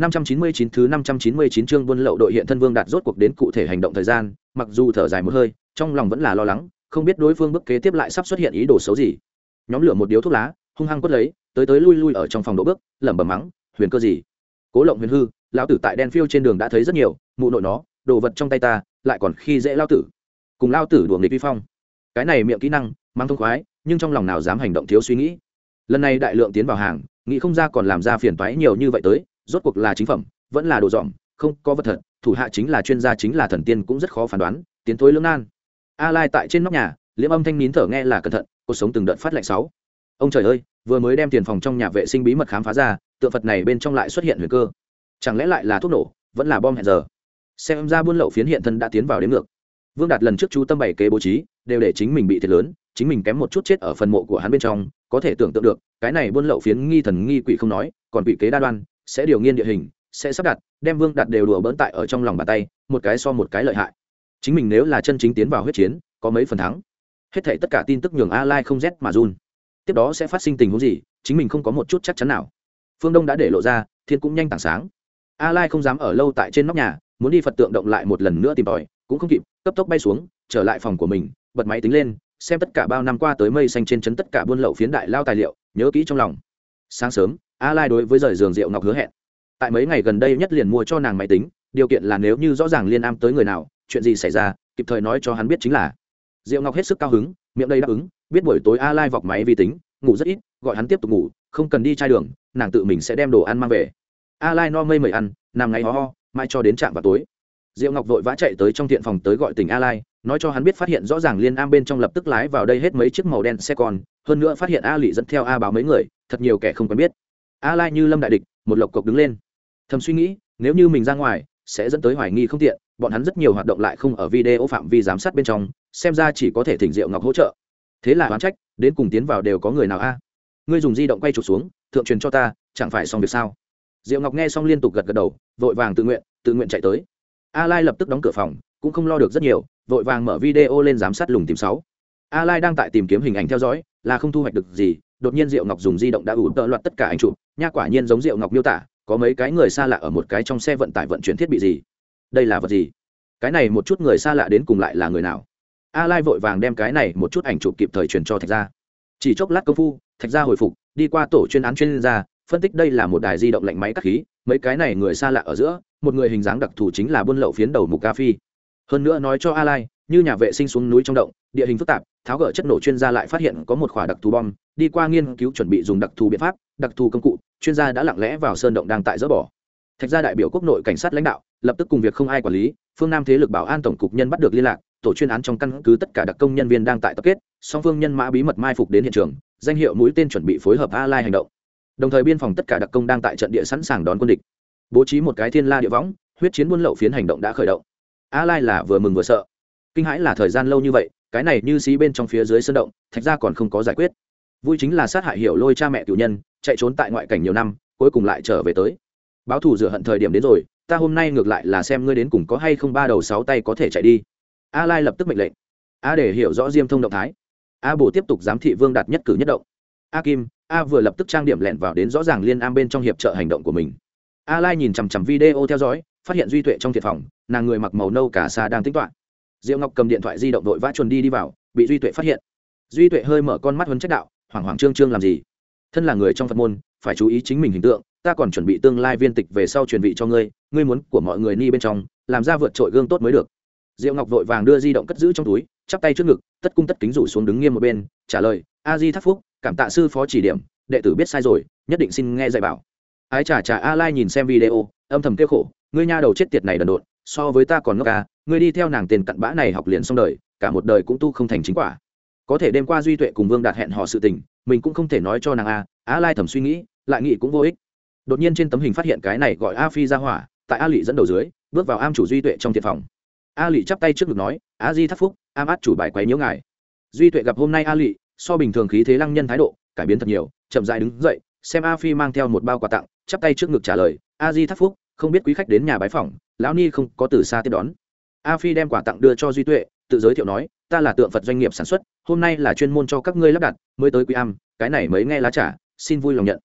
năm trăm chín mươi chín thứ năm trăm chín mươi chín chương buôn lậu đội hiện thân vương đạt rốt cuộc đến cụ thể hành động thời gian, mặc dù thở dài một hơi, trong lòng vẫn là lo lắng, không biết đối phương bước kế tiếp lại sắp xuất hiện ý đồ xấu gì. Nhóm lửa một điếu thuốc lá, hung hăng quất lấy, tới tới lui lui ở trong phòng độ bước, lẩm bẩm mắng, huyền cơ gì? Cố lộng huyền hư, lão tử tại đen phiêu trên đường đã thấy rất nhiều, mụ nội nó, đồ vật trong tay ta, lại còn khi dễ lao tử. Cùng lao tử đuổi nghịch vi phong. Cái này miệng kỹ năng, mang thông khoái, nhưng trong lòng nào dám hành động thiếu suy nghĩ. Lần này đại lượng tiến vào hàng, nghĩ không ra còn làm ra phiền toái nhiều như vậy tới rốt cuộc là chính phẩm, vẫn là đồ dọn không có vật thật, thủ hạ chính là chuyên gia, chính là thần tiên cũng rất khó phán đoán, tiến thối lưỡng nan. A lai tại trên nóc nhà, liễm âm thanh nín thở nghe là cẩn thận, cuộc sống từng đợt phát lạnh sáu. Ông trời ơi, vừa mới đem tiền phòng trong nhà vệ sinh bí mật khám phá ra, tượng phật này bên trong lại xuất hiện huyền cơ. Chẳng lẽ lại là thuốc nổ, vẫn là bom hẹn giờ? Xem ra buôn lậu phiến hiện thân đã tiến vào đến ngược. Vương đạt lần trước chú tâm bảy kế bố trí, đều để chính mình bị thiệt lớn, chính mình kém một chút chết ở phần mộ của hắn bên trong, có thể tưởng tượng được, cái này buôn lậu phiến nghi thần nghi quỷ không nói, còn quỷ kế đa đoan sẽ điều nghiên địa hình, sẽ sắp đặt, đem vương đặt đều đùa bỡn tại ở trong lòng bàn tay, một cái so một cái lợi hại. Chính mình nếu là chân chính tiến vào huyết chiến, có mấy phần thắng. Hết thảy tất cả tin tức nhường a lai không rét mà run. Tiếp đó sẽ phát sinh tình huống gì, chính mình không có một chút chắc chắn nào. Phương đông đã để lộ ra, thiên cũng nhanh tảng sáng. A lai không dám ở lâu tại trên nóc nhà, muốn đi phật tượng động lại một lần nữa tìm tòi, cũng không kịp, cấp tốc bay xuống, trở lại phòng của mình, bật máy tính lên, xem tất cả bao năm qua tới mây xanh trên chấn tất cả buôn lậu phiến đại lao tài liệu, nhớ kỹ trong lòng. Sáng sớm a lai đối với rời giường rượu ngọc hứa hẹn. Tại mấy ngày gần đây nhất liền mua cho nàng máy tính, điều kiện là nếu như rõ ràng liên am tới người nào, chuyện gì xảy ra, kịp thời nói cho hắn biết chính là. Diệu ngọc hết sức cao hứng, miệng đây đáp ứng, biết buổi tối a lai vọc máy vi tính, ngủ rất ít, gọi hắn tiếp tục ngủ, không cần đi chai đường, nàng tự mình sẽ đem đồ ăn mang về. A lai no mây mời ăn, nằm ngáy ho ho, mai cho đến trạm vào tối. Diệu ngọc vội vã chạy tới trong thiện phòng tới gọi tỉnh a lai, nói cho hắn biết phát hiện rõ ràng liên am bên trong lập tức lái vào đây hết mấy chiếc màu đen xe con, hơn nữa phát hiện a lị dẫn theo a báo mấy người, thật nhiều kẻ không quen biết a lai như lâm đại địch, một lộc cộc đứng lên. Thầm suy nghĩ, nếu như mình ra ngoài, sẽ dẫn tới hoài nghi không tiện, bọn hắn rất nhiều hoạt động lại không ở video phạm vi giám sát bên trong, xem ra chỉ có thể thỉnh diệu ngọc hỗ trợ. Thế là oán trách, đến cùng tiến vào đều có người nào a? Ngươi dùng di động quay chụp xuống, thượng truyền cho ta, chẳng phải xong việc sao? Diệu ngọc nghe xong liên tục gật gật đầu, vội vàng tự nguyện tự nguyện chạy tới. A lai lập tức đóng cửa phòng, cũng không lo được rất nhiều, vội vàng mở video lên giám sát lùng tìm sáu. A lai đang tại tìm kiếm hình ảnh theo dõi là không thu hoạch được gì, đột nhiên diệu ngọc dùng di động đã ủ tợ loạt tất cả ảnh chụp, nha quả nhiên giống diệu ngọc miêu tả, có mấy cái người xa lạ ở một cái trong xe vận tải vận chuyển thiết bị gì? Đây là vật gì? Cái này một chút người xa lạ đến cùng lại là người nào? A lai vội vàng đem cái này một chút ảnh chụp kịp thời truyền cho thạch gia. Chỉ chốc lát công phu, thạch gia hồi phục, đi qua tổ chuyên án chuyên gia, phân tích đây là một đài di động lạnh máy cắt khí, mấy cái này người xa lạ ở giữa, một người hình dáng đặc thù chính là buôn lậu phiến đầu mục ca phi. Hơn nữa nói cho a lai như nhà vệ sinh xuống núi trong động, địa hình phức tạp, tháo gỡ chất nổ chuyên gia lại phát hiện có một khỏa đặc thù bom, đi qua nghiên cứu chuẩn bị dùng đặc thù biện pháp, đặc thù công cụ, chuyên gia đã lặng lẽ vào sơn động đang tại dỡ bỏ. Thạch gia đại biểu quốc nội cảnh sát lãnh đạo, lập tức cùng việc không ai quản lý, phương nam thế lực bảo an tổng cục nhân bắt được liên lạc, tổ chuyên án trong căn cứ tất cả đặc công nhân viên đang tại tập kết, song phương nhân mã bí mật mai phục đến hiện trường, danh hiệu mũi tên chuẩn bị phối hợp a lai hành động. Đồng thời biên phòng tất cả đặc công đang tại trận địa sẵn sàng đón quân địch. Bố trí một cái thiên la địa võng, huyết chiến buôn lậu phiến hành động đã khởi động. A lai là vừa mừng vừa sợ kinh hãi là thời gian lâu như vậy, cái này như xí bên trong phía dưới sân động, thạch ra còn không có giải quyết. Vui chính là sát hại hiểu lôi cha mẹ cựu nhân, chạy trốn tại ngoại cảnh nhiều năm, cuối cùng lại trở về tới. Báo thù rửa hận thời điểm đến rồi, ta hôm nay ngược lại là xem ngươi đến cùng có hay không ba đầu sáu tay có thể chạy đi. A lai lập tức mệnh lệnh. A để hiểu rõ diêm thông động thái. A bổ tiếp tục giám thị vương đạt nhất cử nhất động. A kim, a vừa lập tức trang điểm lẹn vào đến rõ ràng liên am bên trong hiệp trợ hành động của mình. A lai nhìn chằm chằm video theo dõi, phát hiện duy tuệ trong thiệt phòng, nàng người mặc màu nâu cả xa đang tính toán diệu ngọc cầm điện thoại di động đội vã chuồn đi đi vào, bị duy tuệ phát hiện. Duy tuệ hơi mở con mắt huấn trách đạo, hoảng hoảng trương trương làm gì? Thân là người trong phật môn, phải chú ý chính mình hình tượng, ta còn chuẩn bị tương lai viên tịch về sau truyền vị cho ngươi ngươi muốn của mọi người ni bên trong, làm ra vượt trội gương tốt mới được. Diệu ngọc vội vàng đưa di động cất giữ trong túi, chắp tay trước ngực, tất cung tất kính rủ xuống đứng nghiêm một bên, trả lời, a di thắc phúc, cảm tạ sư phó chỉ điểm, đệ tử biết sai rồi, nhất định xin nghe dạy bảo. Ái chà chà a lai nhìn xem video, âm thầm kêu khổ, ngươi nha đầu chết tiệt này đần độn, so với ta còn ngốc ca ngươi đi theo nàng tiền cặn bã này học liền xong đời, cả một đời cũng tu không thành chính quả. Có thể đêm qua duy tuệ cùng vương đạt hẹn họ sự tình, mình cũng không thể nói cho nàng a, Á lai thầm suy nghĩ, lại nghĩ cũng vô ích. Đột nhiên trên tấm hình phát hiện cái này gọi a phi ra hỏa, tại a lị dẫn đầu dưới, bước vào am chủ duy tuệ trong thiệt phòng. A lị chắp tay trước ngực nói a di thắc phúc, am át chủ bài quấy nhiễu ngài. Duy tuệ gặp hôm nay a lị, so bình thường khí thế lăng nhân thái độ, cải biến thật nhiều, chậm dại đứng dậy, xem a phi mang theo một bao quà tặng, chắp tay trước ngực trả lời a di thắc phúc, không biết quý khách đến nhà bái phỏng, lão ni không có từ xa tiếp đón a phi đem quà tặng đưa cho duy tuệ, tự giới thiệu nói, ta là tượng phật doanh nghiệp sản xuất, hôm nay là chuyên môn cho các ngươi lắp đặt, mới tới quý am, cái này mới nghe lá trà, xin vui lòng nhận.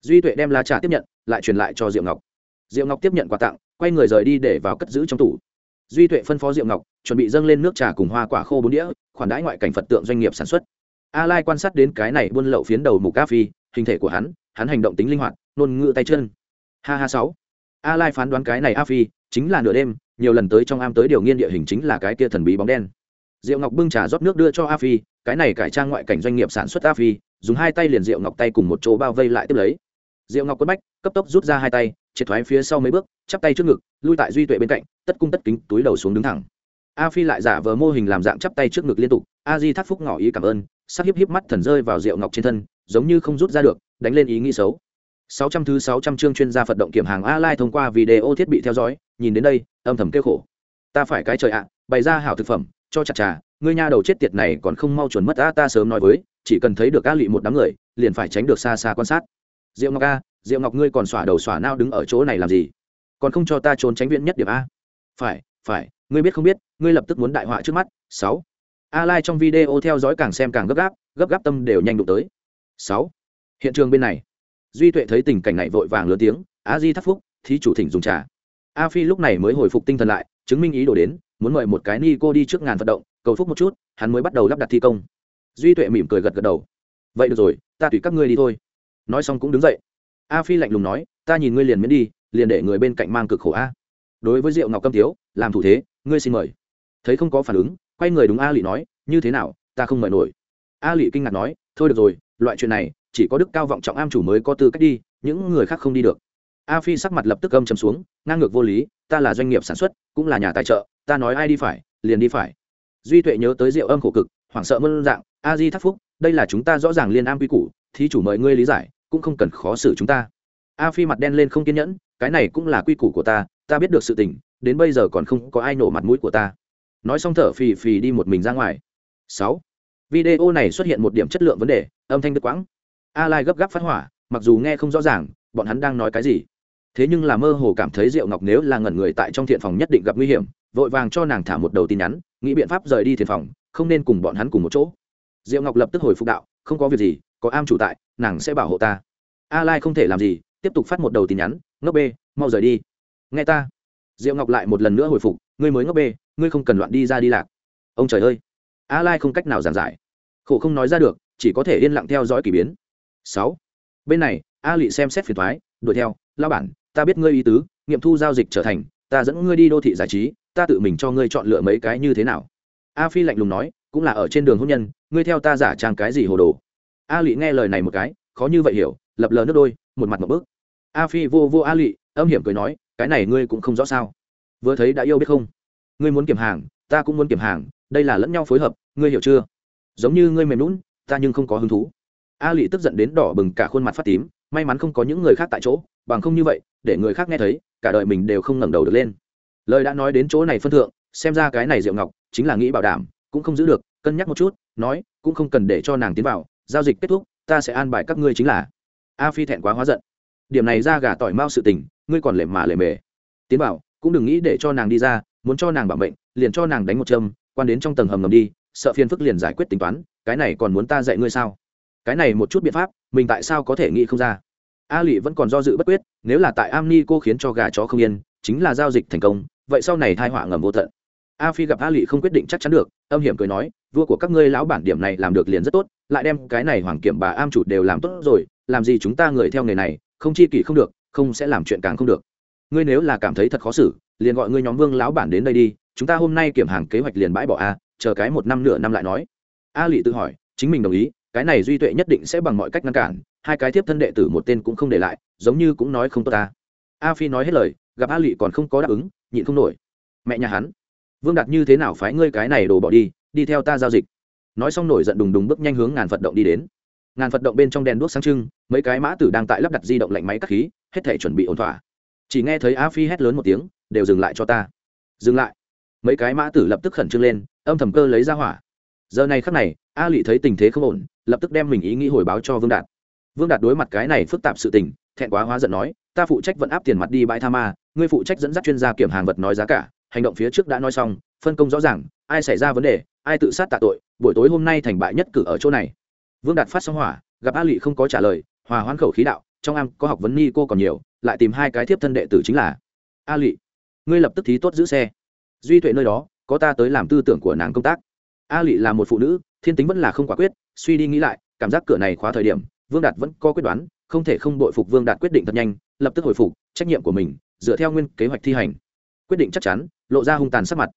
Duy tuệ đem lá trà tiếp nhận, lại truyền lại cho diệu ngọc. Diệu ngọc tiếp nhận quà tặng, quay người rời đi để vào cất giữ trong tủ. Duy tuệ phân phó diệu ngọc, chuẩn bị dâng lên nước trà cùng hoa quả khô bốn đĩa, khoản đãi ngoại cảnh phật tượng doanh nghiệp sản xuất. A lai quan sát đến cái này buôn lậu phiến đầu mục ca phi, hình thể của hắn hắn hành động tính linh hoạt nôn ngựa tay chân. Ha ha sáu. A lai phán đoán cái này a phi, chính là nửa đêm nhiều lần tới trong am tới điều nghiên địa hình chính là cái kia thần bí bóng đen. Diệu ngọc bưng trà rót nước đưa cho a phi, cái này cải trang ngoại cảnh doanh nghiệp sản xuất a phi, dùng hai tay liền diệu ngọc tay cùng một chỗ bao vây lại tiếp lấy. Diệu ngọc quất bách, cấp tốc rút ra hai tay, triệt thoái phía sau mấy bước, chắp tay trước ngực, lui tại duy tuệ bên cạnh, tất cung tất kính, túi đầu xuống đứng thẳng. A phi lại giả vờ mô hình làm dạng chắp tay trước ngực liên tục, a di thác phúc ngỏ ý cảm ơn, sắc hiếp hiếp mắt thần rơi vào rượu ngọc trên thân, giống như không rút ra được, đánh lên ý nghĩ xấu. 600 thứ 600 chương chuyên gia vận động kiểm hàng A Lai thông qua video thiết bị theo dõi, nhìn đến đây, âm thầm kêu khổ. Ta phải cái trời ạ, bày ra hảo thực phẩm, cho chặt trà, ngươi nha đầu chết tiệt này còn không mau chuẩn mất a ta sớm nói với, chỉ cần thấy được A Lệ một đám người, liền phải tránh được xa xa quan sát. Diệu Ngọc a, Diệu Ngọc ngươi còn xỏa đầu xỏa nao đứng ở chỗ này làm gì? Còn không cho ta trốn tránh viện nhất điểm a? Phải, phải, ngươi biết không biết, ngươi lập tức muốn đại họa trước mắt. 6. A Lai trong video theo dõi càng xem càng gấp gáp, gấp gáp tâm đều nhanh đụng tới. 6. Hiện trường bên này duy tuệ thấy tình cảnh này vội vàng lớn tiếng, a di thắc phúc, thí chủ thỉnh dùng trà. A phi lúc này mới hồi phục tinh thần lại, chứng minh ý đồ đến, muốn mời một cái ni cô đi trước ngàn vận động, cầu phúc một chút, hắn mới bắt đầu lắp đặt thi công. Duy tuệ mỉm cười gật gật đầu. Vậy được rồi, ta tùy các ngươi đi thôi. Nói xong cũng đứng dậy. A phi lạnh lùng nói, ta nhìn ngươi liền miễn đi, liền để người bên cạnh mang cực khổ a. Đối với diệu ngọc câm thiếu làm thủ thế, ngươi xin mời. Thấy không có phản ứng, quay người đúng a lị nói, như thế nào, ta không mời nổi. A lị kinh ngạc nói, thôi được rồi, loại chuyện này chỉ có đức cao vọng trọng am chủ mới có tư cách đi, những người khác không đi được. A phi sắc mặt lập tức âm chấm xuống, ngang ngược vô lý, ta là doanh nghiệp sản xuất, cũng là nhà tài trợ, ta nói ai đi phải, liền đi phải. Duy tuệ nhớ tới rượu âm khổ cực, hoảng sợ mơn dạng, a di thắc phúc, đây là chúng ta rõ ràng liên am quy củ thì chủ mời ngươi lý giải, cũng không cần khó xử chúng ta. A phi mặt đen lên không kiên nhẫn, cái này cũng là quy củ của ta ta biết được sự tình, đến bây giờ còn không có ai nổ mặt mũi của ta. Nói xong thở phì phì đi một mình ra ngoài. Sáu. Video này xuất hiện một điểm chất lượng vấn đề, âm thanh đứt quãng a lai gấp gáp phát hỏa, mặc dù nghe không rõ ràng, bọn hắn đang nói cái gì. Thế nhưng là mơ hồ cảm thấy diệu ngọc nếu là ngẩn người tại trong thiện phòng nhất định gặp nguy hiểm, vội vàng cho nàng thả một đầu tin nhắn, nghĩ biện pháp rời đi thiện phòng, không nên cùng bọn hắn cùng một chỗ. Diệu ngọc lập tức hồi phục đạo, không có việc gì, có am chủ tại, nàng sẽ bảo hộ ta. A lai không thể làm gì, tiếp tục phát một đầu tin nhắn, ngốc bê, mau rời đi. Nghe ta. Diệu ngọc lại một lần nữa hồi phục, ngươi mới ngốc bê, ngươi không cần loạn đi ra đi lạc. Ông trời ơi. A lai không cách nào giảng giải. Khổ không nói ra được, chỉ có thể yên lặng theo dõi k ỳ biến sáu. Bên này, a lị xem xét phiền thoái đuổi theo lao bản, ta biết ngươi ý tứ, nghiệm thu giao dịch trở thành, ta dẫn ngươi đi đô thị giải trí, ta tự mình cho ngươi chọn lựa mấy cái như thế nào? A phi lạnh lùng nói, cũng là ở trên đường hôn nhân, ngươi theo ta giả trang cái gì hồ đồ? A lị nghe lời này một cái, khó như vậy hiểu, lập lờ nước đôi, một mặt một bước. A phi vô vô a lị, âm hiểm cười nói, cái này ngươi cũng không rõ sao? Vừa thấy đã yêu biết không? Ngươi muốn kiểm hàng, ta cũng muốn kiểm hàng, đây là lẫn nhau phối hợp, ngươi hiểu chưa? Giống như ngươi mềm lún ta nhưng không có hứng thú a lị tức giận đến đỏ bừng cả khuôn mặt phát tím, may mắn không có những người khác tại chỗ, bằng không như vậy, để người khác nghe thấy, cả đời mình đều không ngẩng đầu được lên. Lời đã nói đến chỗ này phân thượng, xem ra cái này diệu ngọc chính là nghĩ bảo đảm, cũng không giữ được, cân nhắc một chút, nói, cũng không cần để cho nàng tiến vào, giao dịch kết thúc, ta sẽ an bài các ngươi chính là. A phi thẹn quá hóa giận. Điểm này ra gà tỏi mau sự tình, ngươi còn lề mà lề mề tiến bảo cũng đừng nghĩ để cho nàng đi ra, muốn cho nàng bảo mệnh, liền cho nàng đánh một châm, quan đến trong tầng hầm ngầm đi, sợ phiền phức liền giải quyết tính toán, cái này còn muốn ta dạy ngươi sao? Cái này một chút biện pháp, mình tại sao có thể nghĩ không ra? A lụy vẫn còn do dự bất quyết, nếu là tại am ni cô khiến cho gà chó không yên, chính là giao dịch thành công, vậy sau này thai họa ngầm vô tận. A phi gặp a lụy không quyết định chắc chắn được, âm hiểm cười nói, vua của các ngươi lão bản điểm này làm được liền rất tốt, lại đem cái này hoàng kiểm bà am chủ đều làm tốt rồi, làm gì chúng ta người theo nghề này, không chi kỷ không được, không sẽ làm chuyện càng không được. Ngươi nếu là cảm thấy thật khó xử, liền gọi ngươi nhóm vương lão bản đến đây đi, chúng ta hôm nay kiểm hàng kế hoạch liền bãi bỏ a, chờ cái một năm nửa năm lại nói. A lụy tự hỏi, chính mình đồng ý cái này duy tuệ nhất định sẽ bằng mọi cách ngăn cản, hai cái tiếp thân đệ tử một tên cũng không để lại, giống như cũng nói không tốt ta. A phi nói hết lời, gặp a lụy còn không có đáp ứng, nhịn không nổi. Mẹ nhà hắn, vương đạt như thế nào phái ngươi cái này đồ bỏ đi đi theo ta giao dịch. Nói xong nổi giận đùng đùng bước nhanh hướng ngàn vận động đi đến. Ngàn vận động bên trong đèn đuốc sáng trưng, mấy cái mã tử đang tại lắp đặt di động lạnh máy cắt khí, hết thể chuẩn bị ổn thỏa. Chỉ nghe thấy a phi hét lớn một tiếng, đều dừng lại cho ta. Dừng lại? Mấy cái mã tử lập tức khẩn trương lên, âm thầm cơ lấy ra hỏa. Giờ này khắc này, a lị thấy tình thế không ổn lập tức đem mình ý nghĩ hồi báo cho vương đạt. Vương đạt đối mặt cái này phức tạp sự tình, thẹn quá hóa giận nói, ta phụ trách vận áp tiền mặt đi bãi tha ma, ngươi phụ trách dẫn dắt chuyên gia kiểm hàng vật nói giá cả, hành động phía trước đã nói xong, phân công rõ ràng, ai xảy ra vấn đề, ai tự sát tạ tội, buổi tối hôm nay thành bại nhất cử ở chỗ này. Vương đạt phát xong hỏa, gặp a lụy không có trả lời, hòa hoãn khẩu khí đạo, trong am có học vấn ni cô còn nhiều, lại tìm hai cái thiếp thân đệ tử chính là a lụy ngươi lập tức thí tốt giữ xe. Duy tuệ nơi đó, có ta tới làm tư tưởng của nàng công tác. A lụy là một phụ nữ thiên tính vẫn là không quả quyết, suy đi nghĩ lại, cảm giác cửa này khóa thời điểm, vương đạt vẫn có quyết đoán, không thể không đội phục vương đạt quyết định thật nhanh, lập tức hồi phục, trách nhiệm của mình, dựa theo nguyên kế hoạch thi hành. Quyết định chắc chắn, lộ ra hung tàn sắc mặt.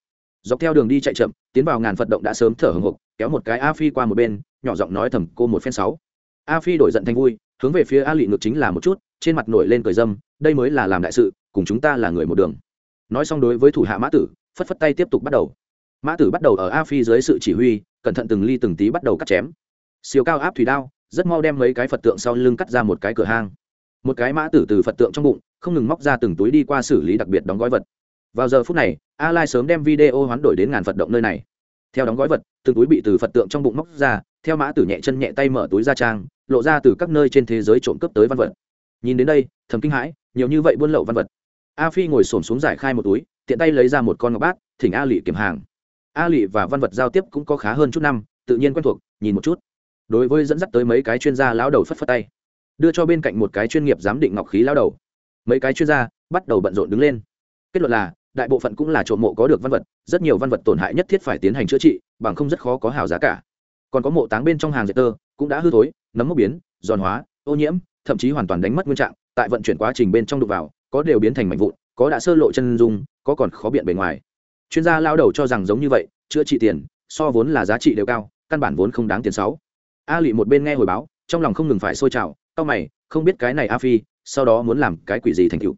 Dọc theo đường đi chạy chậm, tiến vào ngàn phật động đã sớm thở hồng hộc, kéo một cái a phi qua một bên, nhỏ giọng nói thầm cô một phen sáu. A phi đổi giận thành vui, hướng về phía a lị ngược chính là một chút, trên mặt nổi lên cười dâm, đây mới là làm đại sự, cùng chúng ta là người một đường. Nói xong đối với thủ hạ mã tử, phất phất tay tiếp tục bắt đầu mã tử bắt đầu ở a phi dưới sự chỉ huy, cẩn thận từng ly từng tí bắt đầu cắt chém. Siêu cao áp thủy đao, rất mau đem mấy cái phật tượng sau lưng cắt ra một cái cửa hang. Một cái mã tử từ phật tượng trong bụng, không ngừng móc ra từng túi đi qua xử lý đặc biệt đóng gói vật. Vào giờ phút này, a lai sớm đem video hoán đổi đến ngàn phật động nơi này. Theo đóng gói vật, từng túi bị từ phật tượng trong bụng móc ra, theo mã tử nhẹ chân nhẹ tay mở túi ra trang, lộ ra từ các nơi trên thế giới trộm cướp tới văn vật. Nhìn đến đây, thầm kinh hãi, nhiều như vậy buôn lậu văn vật. A phi ngồi xổm xuống giải khai một túi, tiện tay lấy ra một con ngọc bát, thỉnh a lị kiểm hàng a lị và văn vật giao tiếp cũng có khá hơn chút năm, tự nhiên quen thuộc, nhìn một chút. Đối với dẫn dắt tới mấy cái chuyên gia lão đầu phất phất tay, đưa cho bên cạnh một cái chuyên nghiệp giám định ngọc khí lão đầu. Mấy cái chuyên gia bắt đầu bận rộn đứng lên. Kết luận là, đại bộ phận cũng là trộm mộ có được văn vật, rất nhiều văn vật tổn hại nhất thiết phải tiến hành chữa trị, bằng không rất khó có hào giá cả. Còn có mộ táng bên trong hàng dệt tơ, cũng đã hư thối, nấm mốc biến, giòn hóa, ô nhiễm, thậm chí hoàn toàn đánh mất nguyên trạng, tại vận chuyển quá trình bên trong đục vào, có đều biến thành mảnh vụn, có đã sơ lộ chân dung, có còn khó biện bề ngoài chuyên gia lao đầu cho rằng giống như vậy, chữa trị tiền, so vốn là giá trị đều cao, căn bản vốn không đáng tiền sáu a lị một bên nghe hồi báo, trong lòng không ngừng phải sôi trào tao mày, không biết cái này a phi, sau đó muốn làm cái quỷ gì thành tựu.